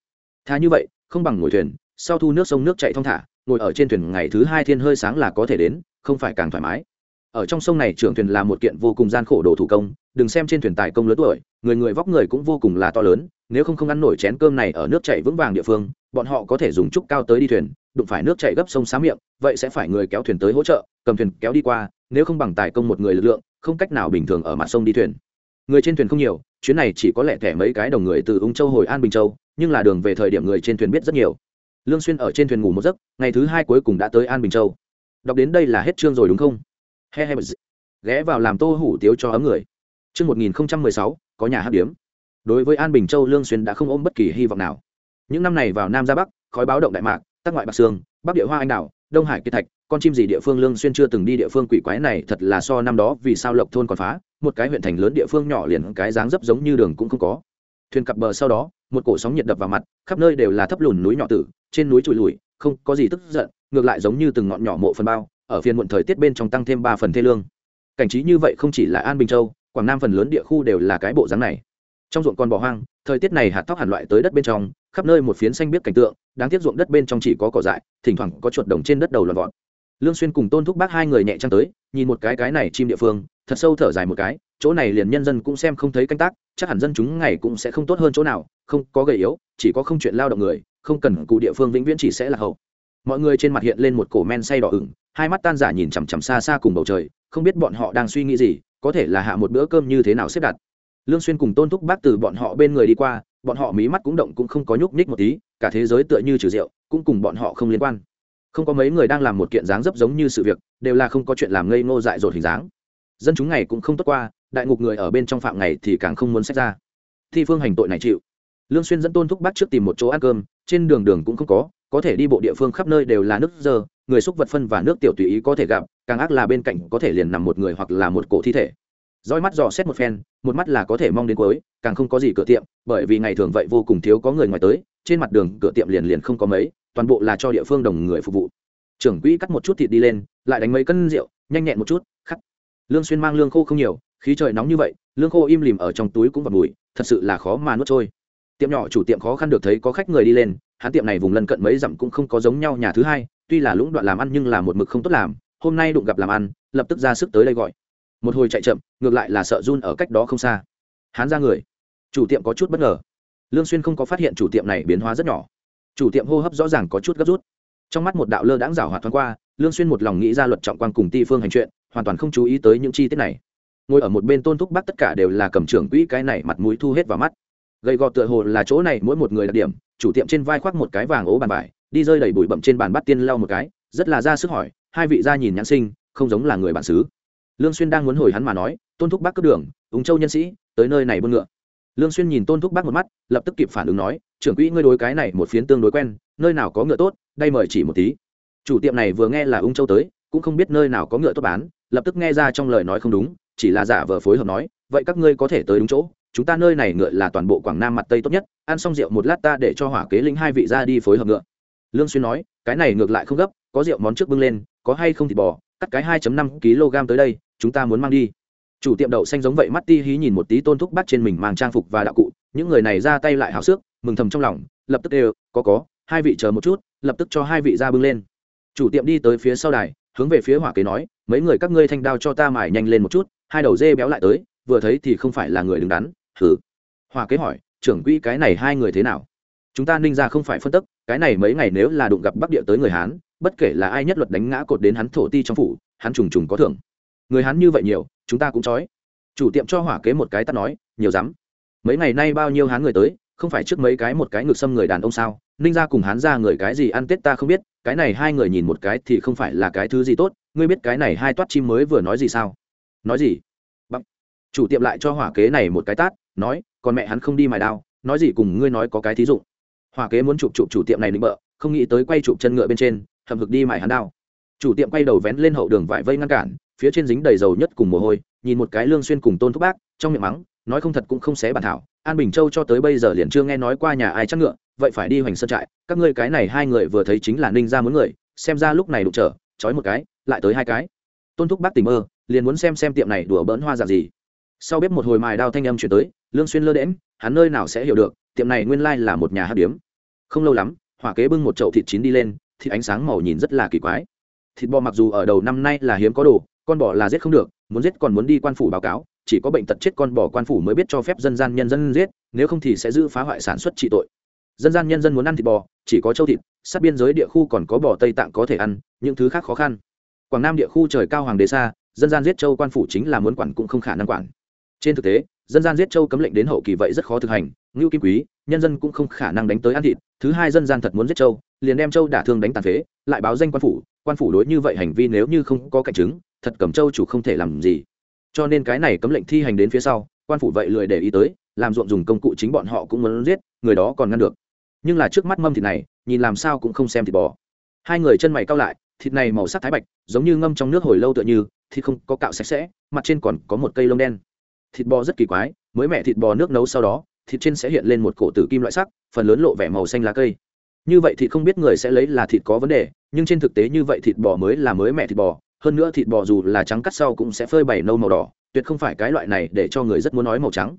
A: Thà như vậy, không bằng ngồi thuyền, sau thu nước sông nước chảy thong thả, ngồi ở trên thuyền ngày thứ hai thiên hơi sáng là có thể đến, không phải càng thoải mái. Ở trong sông này trưởng thuyền là một kiện vô cùng gian khổ đồ thủ công, đừng xem trên thuyền tài công lớn tuổi, người người vóc người cũng vô cùng là to lớn, nếu không không ăn nổi chén cơm này ở nước chảy vững vàng địa phương, bọn họ có thể dùng trúc cao tới đi thuyền, đụng phải nước chảy gấp sông xá miệng, vậy sẽ phải người kéo thuyền tới hỗ trợ, cầm thuyền kéo đi qua nếu không bằng tài công một người lực lượng, không cách nào bình thường ở mặt sông đi thuyền. Người trên thuyền không nhiều, chuyến này chỉ có lẽ thẻ mấy cái đồng người từ ung châu hồi an bình châu, nhưng là đường về thời điểm người trên thuyền biết rất nhiều. Lương xuyên ở trên thuyền ngủ một giấc, ngày thứ hai cuối cùng đã tới an bình châu. Đọc đến đây là hết chương rồi đúng không? He he ghé vào làm tô hủ tiếu cho ấm người. Chương 1016 có nhà hát điếm. Đối với an bình châu, lương xuyên đã không ôm bất kỳ hy vọng nào. Những năm này vào nam ra bắc, khói báo động đại mạc, tắc ngoại bạc sương bắc địa hoa anh đào đông hải kiệt thạch con chim gì địa phương lương xuyên chưa từng đi địa phương quỷ quái này thật là so năm đó vì sao lộc thôn còn phá, một cái huyện thành lớn địa phương nhỏ liền cái dáng dấp giống như đường cũng không có. Thuyền cập bờ sau đó, một cổ sóng nhiệt đập vào mặt, khắp nơi đều là thấp lùn núi nhỏ tử, trên núi trụi lùi, không có gì tức giận, ngược lại giống như từng ngọn nhỏ mộ phần bao, ở phiên muộn thời tiết bên trong tăng thêm ba phần thê lương. Cảnh trí như vậy không chỉ là an bình châu, quảng nam phần lớn địa khu đều là cái bộ dáng này. Trong ruộng con bỏ hoang, thời tiết này hạt thóc hẳn loại tới đất bên trong, khắp nơi một phiến xanh biết cảnh tượng, đáng tiếc ruộng đất bên trong chỉ có cỏ dại, thỉnh thoảng có chuột đồng trên đất đầu loạn vọt lương xuyên cùng tôn thúc bác hai người nhẹ trang tới, nhìn một cái cái này chim địa phương, thật sâu thở dài một cái, chỗ này liền nhân dân cũng xem không thấy canh tác, chắc hẳn dân chúng ngày cũng sẽ không tốt hơn chỗ nào, không có gầy yếu, chỉ có không chuyện lao động người, không cần cụ địa phương vĩnh viễn chỉ sẽ là hậu. Mọi người trên mặt hiện lên một cổ men say đỏ ửng, hai mắt tan giả nhìn chằm chằm xa xa cùng bầu trời, không biết bọn họ đang suy nghĩ gì, có thể là hạ một bữa cơm như thế nào xếp đặt. Lương xuyên cùng tôn thúc bác từ bọn họ bên người đi qua, bọn họ mí mắt cũng động cũng không có nhúc nhích một tí, cả thế giới tựa như trừ rượu, cũng cùng bọn họ không liên quan không có mấy người đang làm một kiện dáng dấp giống như sự việc, đều là không có chuyện làm ngây ngô dại dột hình dáng. Dân chúng ngày cũng không tốt qua, đại ngục người ở bên trong phạm ngày thì càng không muốn xét ra. Thi phương hành tội này chịu. Lương xuyên dẫn tôn thúc bác trước tìm một chỗ ăn cơm, trên đường đường cũng không có có thể đi bộ địa phương khắp nơi đều là nước dơ, người xúc vật phân và nước tiểu tùy ý có thể gặp, càng ác là bên cạnh có thể liền nằm một người hoặc là một cổ thi thể. Roi mắt dò xét một phen, một mắt là có thể mong đến cuối, càng không có gì cửa tiệm, bởi vì ngày thường vậy vô cùng thiếu có người ngoài tới, trên mặt đường cửa tiệm liền liền không có mấy toàn bộ là cho địa phương đồng người phục vụ. Trưởng quỹ cắt một chút thịt đi lên, lại đánh mấy cân rượu, nhanh nhẹn một chút, khắc. Lương xuyên mang lương khô không nhiều, khí trời nóng như vậy, lương khô im lìm ở trong túi cũng vật mùi, thật sự là khó mà nuốt trôi. Tiệm nhỏ chủ tiệm khó khăn được thấy có khách người đi lên, hắn tiệm này vùng lân cận mấy dặm cũng không có giống nhau nhà thứ hai, tuy là lũng đoạn làm ăn nhưng là một mực không tốt làm, hôm nay đụng gặp làm ăn, lập tức ra sức tới đây gọi. Một hồi chạy chậm, ngược lại là sợ run ở cách đó không xa. Hắn ra người. Chủ tiệm có chút bất ngờ. Lương xuyên không có phát hiện chủ tiệm này biến hóa rất nhỏ chủ tiệm hô hấp rõ ràng có chút gấp rút. Trong mắt một đạo lơ đãng rảo hoạt thoáng qua, lương xuyên một lòng nghĩ ra luật trọng quang cùng ti phương hành chuyện, hoàn toàn không chú ý tới những chi tiết này. Ngồi ở một bên tôn thúc bắc tất cả đều là cầm trưởng quỹ cái này mặt mũi thu hết vào mắt. Gầy gò tựa hồ là chỗ này mỗi một người đặc điểm, chủ tiệm trên vai khoác một cái vàng ố bàn bài đi rơi đầy bụi bậm trên bàn bắt tiên lau một cái, rất là ra sức hỏi, hai vị gia nhìn nhãn sinh, không giống là người bản xứ. Lương xuyên đang muốn hồi hắn mà nói, tôn thúc bác cướp đường ung châu nhân sĩ, tới nơi này buôn ngựa lương xuyên nhìn tôn thúc bác một mắt, lập tức kịp phản ứng nói, trưởng quỹ, ngươi đối cái này một phiến tương đối quen, nơi nào có ngựa tốt, đây mời chỉ một tí chủ tiệm này vừa nghe là ung châu tới, cũng không biết nơi nào có ngựa tốt bán, lập tức nghe ra trong lời nói không đúng, chỉ là giả vờ phối hợp nói, vậy các ngươi có thể tới đúng chỗ, chúng ta nơi này ngựa là toàn bộ quảng nam mặt tây tốt nhất, ăn xong rượu một lát ta để cho hỏa kế lĩnh hai vị ra đi phối hợp ngựa lương xuyên nói, cái này ngược lại không gấp, có rượu món trước bưng lên, có hay không thì bỏ. cắt cái 2.5 kg tới đây, chúng ta muốn mang đi chủ tiệm đậu xanh giống vậy mắt ti hí nhìn một tí tôn thúc bắt trên mình mang trang phục và đạo cụ, những người này ra tay lại hào xước, mừng thầm trong lòng, lập tức đều, có có, hai vị chờ một chút, lập tức cho hai vị ra bưng lên. Chủ tiệm đi tới phía sau đài, hướng về phía hỏa kế nói, mấy người các ngươi thanh đao cho ta mải nhanh lên một chút, hai đầu dê béo lại tới, vừa thấy thì không phải là người đứng đắn thử hỏa kế hỏi, trưởng quỹ cái này hai người thế nào? Chúng ta ninh ra không phải phân tức, cái này mấy ngày nếu là đụng gặp bắc địa tới người hán, bất kể là ai nhất luật đánh ngã cột đến hắn thổ ti trong phủ, hắn trùng trùng có thưởng. Người Hán như vậy nhiều chúng ta cũng chói chủ tiệm cho hỏa kế một cái tắt nói, nhiều dám mấy ngày nay bao nhiêu hán người tới, không phải trước mấy cái một cái ngược xâm người đàn ông sao? Ninh ra cùng hán ra người cái gì ăn tết ta không biết, cái này hai người nhìn một cái thì không phải là cái thứ gì tốt, ngươi biết cái này hai toát chim mới vừa nói gì sao? Nói gì? Bắp. Chủ tiệm lại cho hỏa kế này một cái tát, nói còn mẹ hắn không đi mài đao, nói gì cùng ngươi nói có cái thí dụ. Hỏa kế muốn chụp chụp chủ tiệm này định bợ, không nghĩ tới quay chụp chân ngựa bên trên hầm hực đi mài hắn đao. Chủ tiệm quay đầu vén lên hậu đường vải vây ngăn cản phía trên dính đầy dầu nhất cùng mồ hôi, nhìn một cái lương xuyên cùng tôn thúc bác, trong miệng mắng, nói không thật cũng không xé bản thảo, an bình châu cho tới bây giờ liền chưa nghe nói qua nhà ai chắc ngựa, vậy phải đi hoành sơn trại, các ngươi cái này hai người vừa thấy chính là ninh gia muốn người, xem ra lúc này đụng trở chói một cái, lại tới hai cái. Tôn thúc bác tỉnh mơ, liền muốn xem xem tiệm này đùa bỡn hoa dạng gì. Sau bếp một hồi mài đao thanh âm chuyển tới, lương xuyên lơ đễm hắn nơi nào sẽ hiểu được, tiệm này nguyên lai là một nhà hát điếm. Không lâu lắm, hỏa kế bưng một chậu thịt chín đi lên, thịt ánh sáng màu nhìn rất là kỳ quái. Thịt bò mặc dù ở đầu năm nay là hiếm có đồ con bò là giết không được, muốn giết còn muốn đi quan phủ báo cáo, chỉ có bệnh tật chết con bò quan phủ mới biết cho phép dân gian nhân dân giết, nếu không thì sẽ giữ phá hoại sản xuất trị tội. Dân gian nhân dân muốn ăn thịt bò, chỉ có châu thịt, sát biên giới địa khu còn có bò tây tạng có thể ăn, những thứ khác khó khăn. Quảng nam địa khu trời cao hoàng đế xa, dân gian giết châu quan phủ chính là muốn quản cũng không khả năng quản. Trên thực tế, dân gian giết châu cấm lệnh đến hậu kỳ vậy rất khó thực hành, ngưu kim quý, nhân dân cũng không khả năng đánh tới ăn thịt, thứ hai dân gian thật muốn giết châu, liền đem châu đả thương đánh tàn phế, lại báo danh quan phủ quan phủ đối như vậy hành vi nếu như không có cạnh chứng thật cầm châu chủ không thể làm gì. Cho nên cái này cấm lệnh thi hành đến phía sau, quan phủ vậy lười để ý tới, làm ruộng dùng công cụ chính bọn họ cũng muốn giết, người đó còn ngăn được. Nhưng là trước mắt mâm thịt này, nhìn làm sao cũng không xem thịt bò. Hai người chân mày cao lại, thịt này màu sắc thái bạch, giống như ngâm trong nước hồi lâu tựa như, thịt không có cạo sạch sẽ, mặt trên còn có một cây lông đen. Thịt bò rất kỳ quái, mới mẹ thịt bò nước nấu sau đó, thịt trên sẽ hiện lên một cổ tử kim loại sắc, phần lớn lộ vẻ màu xanh lá cây. Như vậy thì không biết người sẽ lấy là thịt có vấn đề, nhưng trên thực tế như vậy thịt bò mới là mới mẹ thịt bò hơn nữa thịt bò dù là trắng cắt sau cũng sẽ phơi bảy nâu màu đỏ, tuyệt không phải cái loại này để cho người rất muốn nói màu trắng.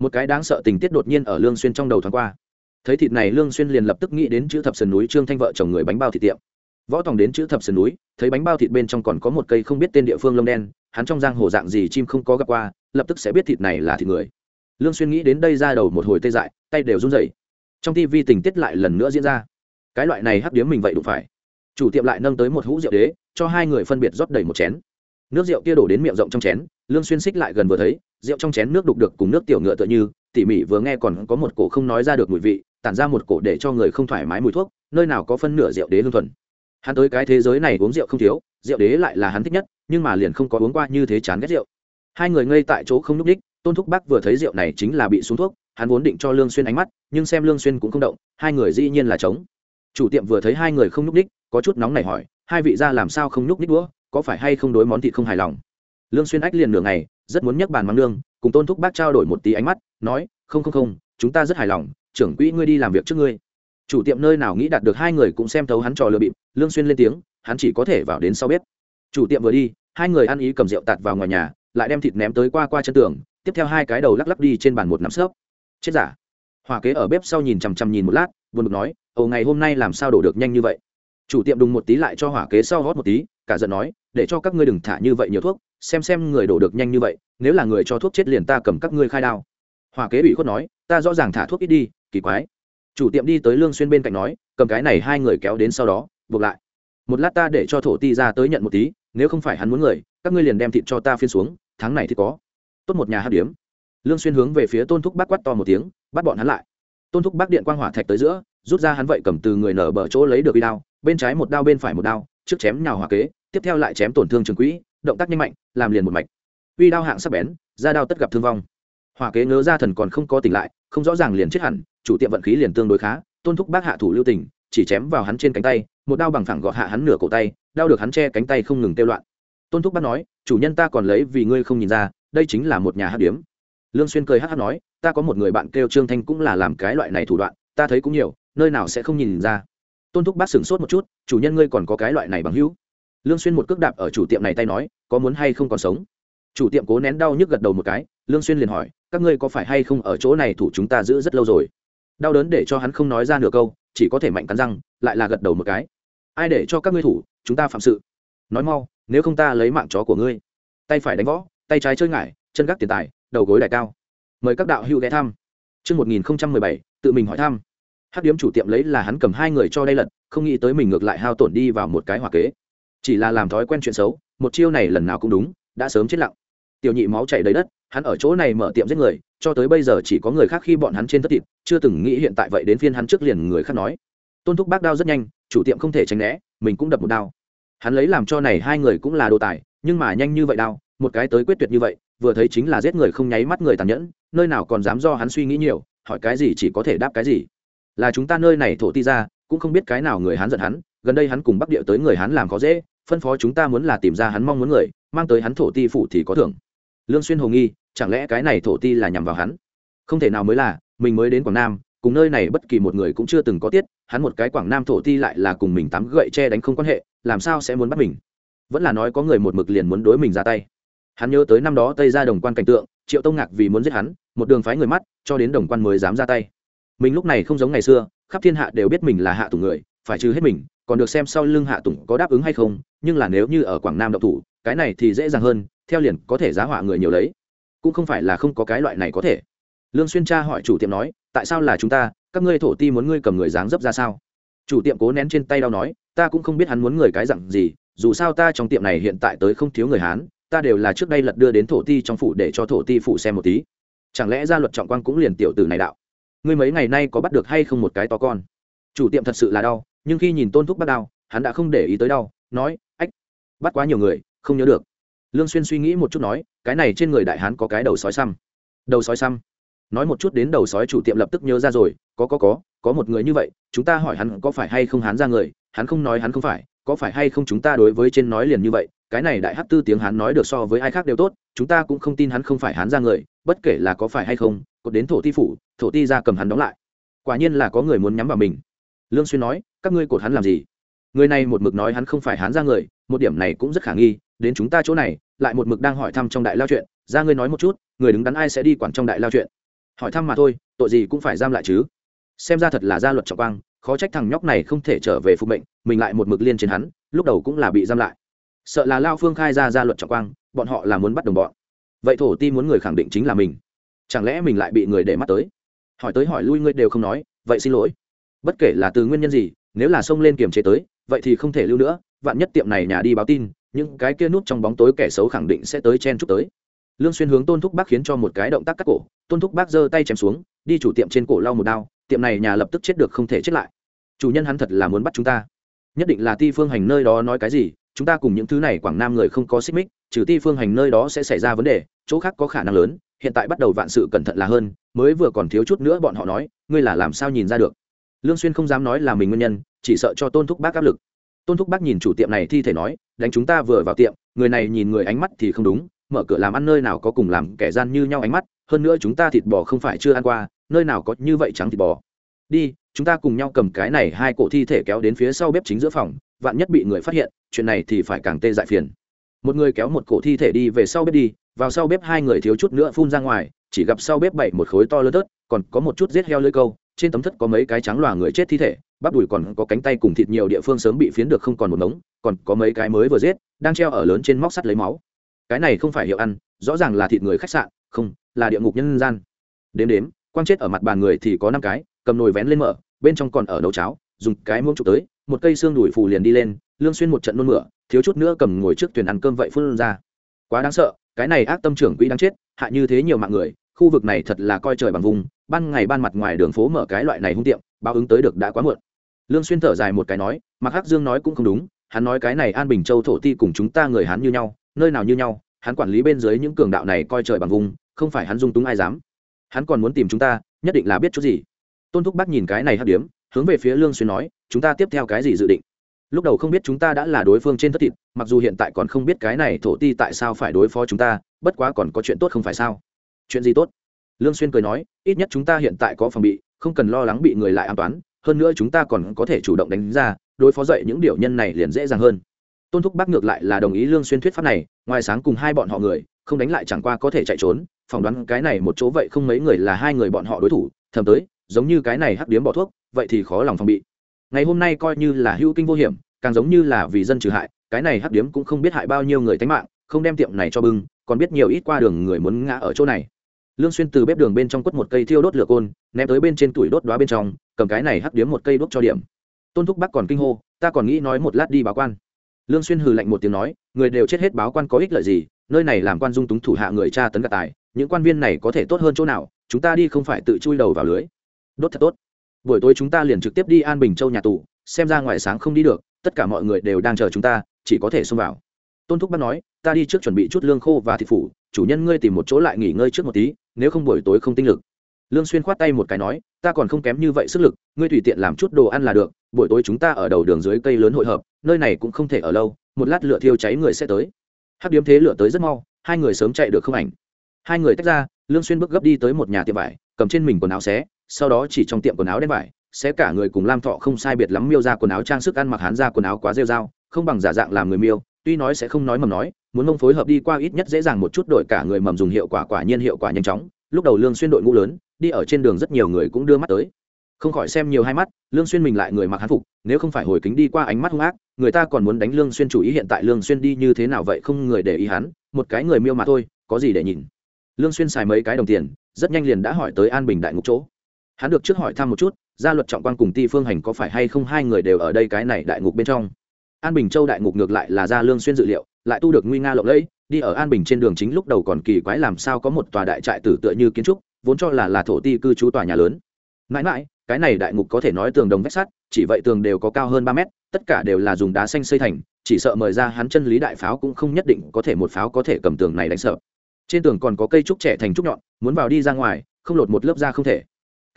A: Một cái đáng sợ tình tiết đột nhiên ở lương xuyên trong đầu thoáng qua. Thấy thịt này, lương xuyên liền lập tức nghĩ đến chữ thập sườn núi trương thanh vợ chồng người bánh bao thịt tiệm. Võ tòng đến chữ thập sườn núi, thấy bánh bao thịt bên trong còn có một cây không biết tên địa phương lông đen, hắn trong giang hồ dạng gì chim không có gặp qua, lập tức sẽ biết thịt này là thịt người. Lương xuyên nghĩ đến đây ra đầu một hồi tê dại, tay đều run rẩy. Trong tivi tình tiết lại lần nữa diễn ra. Cái loại này hấp điếm mình vậy đủ phải. Chủ tiệm lại nâng tới một hũ rượu đế cho hai người phân biệt rót đầy một chén. Nước rượu kia đổ đến miệng rộng trong chén, lương xuyên xích lại gần vừa thấy, rượu trong chén nước đục được cùng nước tiểu ngựa tựa như, tỉ mỉ vừa nghe còn có một cổ không nói ra được mùi vị, tản ra một cổ để cho người không thoải mái mùi thuốc, nơi nào có phân nửa rượu đế hương thuần. Hắn tới cái thế giới này uống rượu không thiếu, rượu đế lại là hắn thích nhất, nhưng mà liền không có uống qua như thế chán ghét rượu. Hai người ngây tại chỗ không núp đích tôn thúc bắc vừa thấy rượu này chính là bị xuống thuốc, hắn vốn định cho lương xuyên ánh mắt, nhưng xem lương xuyên cũng không động, hai người dĩ nhiên là trống. Chủ tiệm vừa thấy hai người không núp đích có chút nóng này hỏi hai vị gia làm sao không núp nhích đũa có phải hay không đối món thịt không hài lòng? Lương xuyên ách liền nửa ngày rất muốn nhắc bàn mắng lương cùng tôn thúc bác trao đổi một tí ánh mắt nói không không không chúng ta rất hài lòng trưởng quỹ ngươi đi làm việc trước ngươi. Chủ tiệm nơi nào nghĩ đạt được hai người cũng xem thấu hắn trò lừa bịp lương xuyên lên tiếng hắn chỉ có thể vào đến sau bếp. Chủ tiệm vừa đi hai người ăn ý cầm rượu tạt vào ngoài nhà lại đem thịt ném tới qua qua chân tường tiếp theo hai cái đầu lắc lắc đi trên bàn một nắm sớp, chết giả. Hòa kế ở bếp sau nhìn chằm chằm nhìn một lát buồn bực nói ồ ngày hôm nay làm sao đổ được nhanh như vậy? Chủ tiệm đùng một tí lại cho hỏa kế sau hót một tí, cả giận nói, để cho các ngươi đừng thả như vậy nhiều thuốc, xem xem người đổ được nhanh như vậy, nếu là người cho thuốc chết liền ta cầm các ngươi khai đao. Hỏa kế ủy khuất nói, ta rõ ràng thả thuốc ít đi, kỳ quái. Chủ tiệm đi tới lương xuyên bên cạnh nói, cầm cái này hai người kéo đến sau đó, buộc lại. Một lát ta để cho thổ ti ra tới nhận một tí, nếu không phải hắn muốn người, các ngươi liền đem thịt cho ta phiên xuống, tháng này thì có. Tốt một nhà hát điếm. Lương xuyên hướng về phía tôn thúc bác quát to một tiếng, bắt bọn hắn lại. Tôn thúc bác điện quang hỏa thạch tới giữa, rút ra hắn vậy cầm từ người nở bờ chỗ lấy được y đao bên trái một đao bên phải một đao, trước chém nhào hỏa kế, tiếp theo lại chém tổn thương trường quỹ, động tác nhanh mạnh, làm liền một mạch. Uy đao hạng sắc bén, ra đao tất gặp thương vong. Hỏa kế ngớ ra thần còn không có tỉnh lại, không rõ ràng liền chết hẳn, chủ tiệm vận khí liền tương đối khá, tôn thúc bác hạ thủ lưu tình, chỉ chém vào hắn trên cánh tay, một đao bằng phẳng gọt hạ hắn nửa cổ tay, đao được hắn che cánh tay không ngừng tiêu loạn. Tôn thúc bác nói, chủ nhân ta còn lấy vì ngươi không nhìn ra, đây chính là một nhà hát điếm. Lương xuyên cười hát hát nói, ta có một người bạn kêu trương thanh cũng là làm cái loại này thủ đoạn, ta thấy cũng nhiều, nơi nào sẽ không nhìn ra tôn thúc bác sửng sốt một chút chủ nhân ngươi còn có cái loại này bằng hữu? Lương xuyên một cước đạp ở chủ tiệm này tay nói có muốn hay không còn sống? Chủ tiệm cố nén đau nhức gật đầu một cái lương xuyên liền hỏi các ngươi có phải hay không ở chỗ này thủ chúng ta giữ rất lâu rồi? Đau đớn để cho hắn không nói ra nửa câu chỉ có thể mạnh cắn răng lại là gật đầu một cái. Ai để cho các ngươi thủ chúng ta phạm sự. Nói mau nếu không ta lấy mạng chó của ngươi. Tay phải đánh võ tay trái chơi ngải chân gác tiền tài đầu gối đại cao. Mời các đạo hữu ghé thăm. Chương 1017, tự mình hỏi thăm. Hát điếm chủ tiệm lấy là hắn cầm hai người cho đây lật, không nghĩ tới mình ngược lại hao tổn đi vào một cái hỏa kế. Chỉ là làm thói quen chuyện xấu, một chiêu này lần nào cũng đúng, đã sớm chết lặng. Tiểu nhị máu chảy đầy đất, hắn ở chỗ này mở tiệm giết người, cho tới bây giờ chỉ có người khác khi bọn hắn trên tất thịt, chưa từng nghĩ hiện tại vậy đến phiên hắn trước liền người khác nói. Tôn thúc bác đao rất nhanh, chủ tiệm không thể tránh né, mình cũng đập một đao. Hắn lấy làm cho này hai người cũng là đồ tài, nhưng mà nhanh như vậy đao, một cái tới quyết tuyệt như vậy, vừa thấy chính là giết người không nháy mắt người tàn nhẫn nơi nào còn dám do hắn suy nghĩ nhiều hỏi cái gì chỉ có thể đáp cái gì là chúng ta nơi này thổ ti ra, cũng không biết cái nào người hắn giận hắn, gần đây hắn cùng bắc địa tới người hắn làm khó dễ, phân phó chúng ta muốn là tìm ra hắn mong muốn người, mang tới hắn thổ ti phủ thì có thưởng. Lương xuyên hồ nghi, chẳng lẽ cái này thổ ti là nhằm vào hắn? Không thể nào mới là, mình mới đến quảng nam, cùng nơi này bất kỳ một người cũng chưa từng có tiết, hắn một cái quảng nam thổ ti lại là cùng mình tắm gậy che đánh không quan hệ, làm sao sẽ muốn bắt mình? Vẫn là nói có người một mực liền muốn đối mình ra tay. Hắn nhớ tới năm đó tây ra đồng quan cảnh tượng, triệu tông ngạc vì muốn giết hắn, một đường phái người mắt, cho đến đồng quan mới dám ra tay mình lúc này không giống ngày xưa, khắp thiên hạ đều biết mình là hạ tùng người, phải trừ hết mình, còn được xem sau lưng hạ tùng có đáp ứng hay không, nhưng là nếu như ở quảng nam độc thủ, cái này thì dễ dàng hơn, theo liền có thể giá họa người nhiều đấy. cũng không phải là không có cái loại này có thể. Lương xuyên cha hỏi chủ tiệm nói, tại sao là chúng ta? Các ngươi thổ ti muốn ngươi cầm người dáng dấp ra sao? Chủ tiệm cố nén trên tay đau nói, ta cũng không biết hắn muốn người cái dặn gì, dù sao ta trong tiệm này hiện tại tới không thiếu người hán, ta đều là trước đây lật đưa đến thổ ti trong phủ để cho thổ ti phủ xem một tí. Chẳng lẽ gia luật trọng quang cũng liền tiểu tử này đạo? Ngươi mấy ngày nay có bắt được hay không một cái to con? Chủ tiệm thật sự là đau, nhưng khi nhìn tôn thúc bắt đau, hắn đã không để ý tới đau, nói, ách, bắt quá nhiều người, không nhớ được. Lương xuyên suy nghĩ một chút nói, cái này trên người đại hán có cái đầu sói xăm. Đầu sói xăm? Nói một chút đến đầu sói chủ tiệm lập tức nhớ ra rồi, có có có có một người như vậy, chúng ta hỏi hắn có phải hay không hán ra người, hắn không nói hắn không phải, có phải hay không chúng ta đối với trên nói liền như vậy, cái này đại hát tư tiếng hắn nói được so với ai khác đều tốt, chúng ta cũng không tin hắn không phải hắn ra người, bất kể là có phải hay không cột đến thổ ti phủ, thổ ti ra cầm hắn đóng lại. Quả nhiên là có người muốn nhắm vào mình. Lương xuyên nói, các ngươi cột hắn làm gì? Người này một mực nói hắn không phải hắn ra người, một điểm này cũng rất khả nghi, đến chúng ta chỗ này, lại một mực đang hỏi thăm trong đại lao chuyện. Ra ngươi nói một chút, người đứng đắn ai sẽ đi quản trong đại lao chuyện? Hỏi thăm mà thôi, tội gì cũng phải giam lại chứ. Xem ra thật là gia luật trọng quang, khó trách thằng nhóc này không thể trở về phục mệnh, mình lại một mực liên trên hắn, lúc đầu cũng là bị giam lại. Sợ là lao phương khai ra gia luật trọng quang, bọn họ là muốn bắt đồng bọn. Vậy thổ ti muốn người khẳng định chính là mình chẳng lẽ mình lại bị người để mắt tới? Hỏi tới hỏi lui ngươi đều không nói, vậy xin lỗi. Bất kể là từ nguyên nhân gì, nếu là xông lên kiềm chế tới, vậy thì không thể lưu nữa, vạn nhất tiệm này nhà đi báo tin, những cái kia núp trong bóng tối kẻ xấu khẳng định sẽ tới chen chúc tới. Lương xuyên hướng tôn thúc bác khiến cho một cái động tác cắt cổ, tôn thúc bác giơ tay chém xuống, đi chủ tiệm trên cổ lau một đao, tiệm này nhà lập tức chết được không thể chết lại. Chủ nhân hắn thật là muốn bắt chúng ta. Nhất định là ti phương hành nơi đó nói cái gì, chúng ta cùng những thứ này quảng nam người không có xích mích, trừ ti phương hành nơi đó sẽ xảy ra vấn đề, chỗ khác có khả năng lớn hiện tại bắt đầu vạn sự cẩn thận là hơn, mới vừa còn thiếu chút nữa bọn họ nói, ngươi là làm sao nhìn ra được? Lương xuyên không dám nói là mình nguyên nhân, chỉ sợ cho tôn thúc bác áp lực. Tôn thúc bác nhìn chủ tiệm này thi thể nói, đánh chúng ta vừa vào tiệm, người này nhìn người ánh mắt thì không đúng, mở cửa làm ăn nơi nào có cùng làm kẻ gian như nhau ánh mắt, hơn nữa chúng ta thịt bò không phải chưa ăn qua, nơi nào có như vậy trắng thịt bò. Đi, chúng ta cùng nhau cầm cái này hai cổ thi thể kéo đến phía sau bếp chính giữa phòng, vạn nhất bị người phát hiện, chuyện này thì phải càng tê dại phiền. Một người kéo một cổ thi thể đi về sau bếp đi vào sau bếp hai người thiếu chút nữa phun ra ngoài, chỉ gặp sau bếp bảy một khối to lớn tớt còn có một chút giết heo lưỡi câu, trên tấm thất có mấy cái trắng loà người chết thi thể, bắp đùi còn có cánh tay cùng thịt nhiều địa phương sớm bị phiến được không còn một mống còn có mấy cái mới vừa giết, đang treo ở lớn trên móc sắt lấy máu. Cái này không phải hiệu ăn, rõ ràng là thịt người khách sạn, không, là địa ngục nhân gian. Đếm đếm, quang chết ở mặt bàn người thì có năm cái, cầm nồi vén lên mở, bên trong còn ở nấu cháo, dùng cái muỗng chụp tới, một cây xương đùi phù liền đi lên, lương xuyên một trận nôn mửa, thiếu chút nữa cầm ngồi trước thuyền ăn cơm vậy phun ra. Quá đáng sợ cái này ác tâm trưởng quỹ đáng chết, hạ như thế nhiều mạng người, khu vực này thật là coi trời bằng vùng, ban ngày ban mặt ngoài đường phố mở cái loại này hung tiệm, báo ứng tới được đã quá muộn. Lương xuyên thở dài một cái nói mặc hắc dương nói cũng không đúng, hắn nói cái này an bình châu thổ ti cùng chúng ta người hắn như nhau, nơi nào như nhau, hắn quản lý bên dưới những cường đạo này coi trời bằng vùng, không phải hắn dung túng ai dám. Hắn còn muốn tìm chúng ta, nhất định là biết chút gì. Tôn thúc bác nhìn cái này hắc điếm, hướng về phía lương xuyên nói, chúng ta tiếp theo cái gì dự định? Lúc đầu không biết chúng ta đã là đối phương trên thất thịt, mặc dù hiện tại còn không biết cái này thổ ti tại sao phải đối phó chúng ta, bất quá còn có chuyện tốt không phải sao? Chuyện gì tốt? Lương xuyên cười nói, ít nhất chúng ta hiện tại có phòng bị, không cần lo lắng bị người lại an toán hơn nữa chúng ta còn có thể chủ động đánh ra, đối phó dậy những điều nhân này liền dễ dàng hơn. Tôn thúc bác ngược lại là đồng ý lương xuyên thuyết pháp này, ngoài sáng cùng hai bọn họ người, không đánh lại chẳng qua có thể chạy trốn, phỏng đoán cái này một chỗ vậy không mấy người là hai người bọn họ đối thủ, thầm tới, giống như cái này hắc điếm bỏ thuốc, vậy thì khó lòng phòng bị ngày hôm nay coi như là hữu kinh vô hiểm, càng giống như là vì dân trừ hại, cái này hắc điếm cũng không biết hại bao nhiêu người tánh mạng, không đem tiệm này cho bưng, còn biết nhiều ít qua đường người muốn ngã ở chỗ này. Lương xuyên từ bếp đường bên trong quất một cây thiêu đốt lửa côn, ném tới bên trên tuổi đốt đóa bên trong, cầm cái này hắc điếm một cây đốt cho điểm. Tôn thúc bắc còn kinh hô, ta còn nghĩ nói một lát đi báo quan. Lương xuyên hừ lạnh một tiếng nói, người đều chết hết báo quan có ích lợi gì, nơi này làm quan dung túng thủ hạ người cha tấn gạt tài, những quan viên này có thể tốt hơn chỗ nào, chúng ta đi không phải tự chui đầu vào lưới. Đốt thật tốt buổi tối chúng ta liền trực tiếp đi an bình châu nhà tù, xem ra ngoài sáng không đi được, tất cả mọi người đều đang chờ chúng ta, chỉ có thể xông vào. Tôn thúc bác nói, ta đi trước chuẩn bị chút lương khô và thịt phủ, chủ nhân ngươi tìm một chỗ lại nghỉ ngơi trước một tí, nếu không buổi tối không tinh lực. Lương xuyên khoát tay một cái nói, ta còn không kém như vậy sức lực, ngươi tùy tiện làm chút đồ ăn là được, buổi tối chúng ta ở đầu đường dưới cây lớn hội hợp, nơi này cũng không thể ở lâu, một lát lửa thiêu cháy người sẽ tới. Hắc điếm thế lửa tới rất mau, hai người sớm chạy được không ảnh. Hai người tách ra, lương xuyên bước gấp đi tới một nhà tiệm vải, cầm trên mình quần áo xé sau đó chỉ trong tiệm quần áo đen vải, sẽ cả người cùng lam thọ không sai biệt lắm miêu ra quần áo trang sức ăn mặc hán ra quần áo quá rêu dao không bằng giả dạng làm người miêu, tuy nói sẽ không nói mầm nói, muốn mông phối hợp đi qua ít nhất dễ dàng một chút đổi cả người mầm dùng hiệu quả quả nhiên hiệu quả nhanh chóng, lúc đầu lương xuyên đội ngũ lớn, đi ở trên đường rất nhiều người cũng đưa mắt tới. Không khỏi xem nhiều hai mắt, lương xuyên mình lại người mặc hán phục, nếu không phải hồi kính đi qua ánh mắt hung ác, người ta còn muốn đánh lương xuyên chủ ý hiện tại lương xuyên đi như thế nào vậy không người để ý hắn, một cái người miêu mà thôi, có gì để nhìn. Lương xuyên xài mấy cái đồng tiền, rất nhanh liền đã hỏi tới an bình đại ngục chỗ hắn được trước hỏi thăm một chút, gia luật trọng quan cùng ti phương hành có phải hay không hai người đều ở đây cái này đại ngục bên trong. An bình châu đại ngục ngược lại là gia lương xuyên dự liệu, lại tu được nguy nga lộng lẫy, đi ở an bình trên đường chính lúc đầu còn kỳ quái làm sao có một tòa đại trại tử tựa như kiến trúc, vốn cho là là thổ ti cư trú tòa nhà lớn. Mãi mãi, cái này đại ngục có thể nói tường đồng vách sắt, chỉ vậy tường đều có cao hơn ba mét, tất cả đều là dùng đá xanh xây thành, chỉ sợ mời ra hắn chân lý đại pháo cũng không nhất định có thể một pháo có thể cầm tường này đánh sợ. Trên tường còn có cây trúc trẻ thành trúc nhọn, muốn vào đi ra ngoài, không lột một lớp da không thể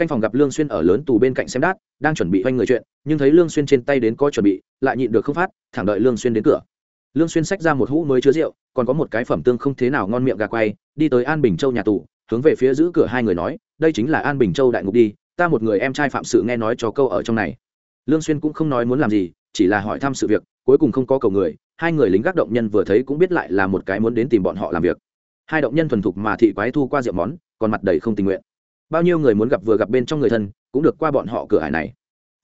A: canh phòng gặp lương xuyên ở lớn tù bên cạnh xem đát, đang chuẩn bị hoanh người chuyện, nhưng thấy lương xuyên trên tay đến có chuẩn bị, lại nhịn được không phát, thẳng đợi lương xuyên đến cửa. Lương xuyên xách ra một hũ mới chứa rượu, còn có một cái phẩm tương không thế nào ngon miệng gà quay, đi tới an bình châu nhà tù, hướng về phía giữ cửa hai người nói, đây chính là an bình châu đại ngục đi, ta một người em trai phạm sự nghe nói cho câu ở trong này. Lương xuyên cũng không nói muốn làm gì, chỉ là hỏi thăm sự việc, cuối cùng không có cầu người, hai người lính gác động nhân vừa thấy cũng biết lại là một cái muốn đến tìm bọn họ làm việc. Hai động nhân thuần thục mà thị quái thu qua rượu món, còn mặt đầy không tình nguyện bao nhiêu người muốn gặp vừa gặp bên trong người thân, cũng được qua bọn họ cửa hải này.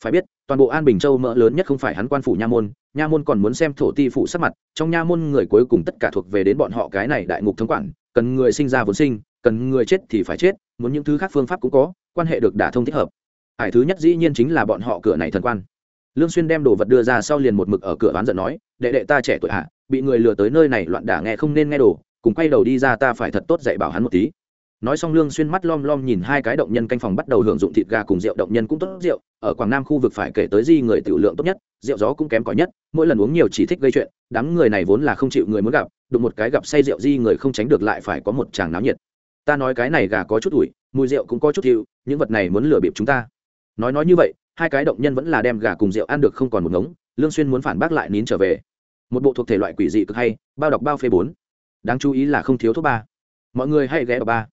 A: Phải biết, toàn bộ an bình châu mỡ lớn nhất không phải hắn quan phủ nha môn nha môn còn muốn xem thổ ti phụ sắc mặt, trong nha môn người cuối cùng tất cả thuộc về đến bọn họ cái này đại ngục thống quản, cần người sinh ra vốn sinh, cần người chết thì phải chết, muốn những thứ khác phương pháp cũng có, quan hệ được đả thông thích hợp. Hải thứ nhất dĩ nhiên chính là bọn họ cửa này thần quan. Lương xuyên đem đồ vật đưa ra sau liền một mực ở cửa oán giận nói, đệ đệ ta trẻ tuổi hạ bị người lừa tới nơi này loạn đả nghe không nên nghe đồ, cùng quay đầu đi ra ta phải thật tốt dạy bảo hắn một tí nói xong lương xuyên mắt lom lom nhìn hai cái động nhân canh phòng bắt đầu hưởng dụng thịt gà cùng rượu, động nhân cũng tốt rượu. Ở quảng nam khu vực phải kể tới di người tiểu lượng tốt nhất, rượu gió cũng kém cỏi nhất, mỗi lần uống nhiều chỉ thích gây chuyện, đám người này vốn là không chịu người muốn gặp, đụng một cái gặp say rượu di người không tránh được lại phải có một chàng náo nhiệt. Ta nói cái này gà có chút ủi, mùi rượu cũng có chút thiệu, những vật này muốn lừa bịp chúng ta. Nói nói như vậy, hai cái động nhân vẫn là đem gà cùng rượu ăn được không còn một ngống, lương xuyên muốn phản bác lại nín trở về. Một bộ thuộc thể loại quỷ dị cực hay, bao đọc bao phê bốn. Đáng chú ý là không thiếu thuốc ba. Mọi người hãy ghé vào ba.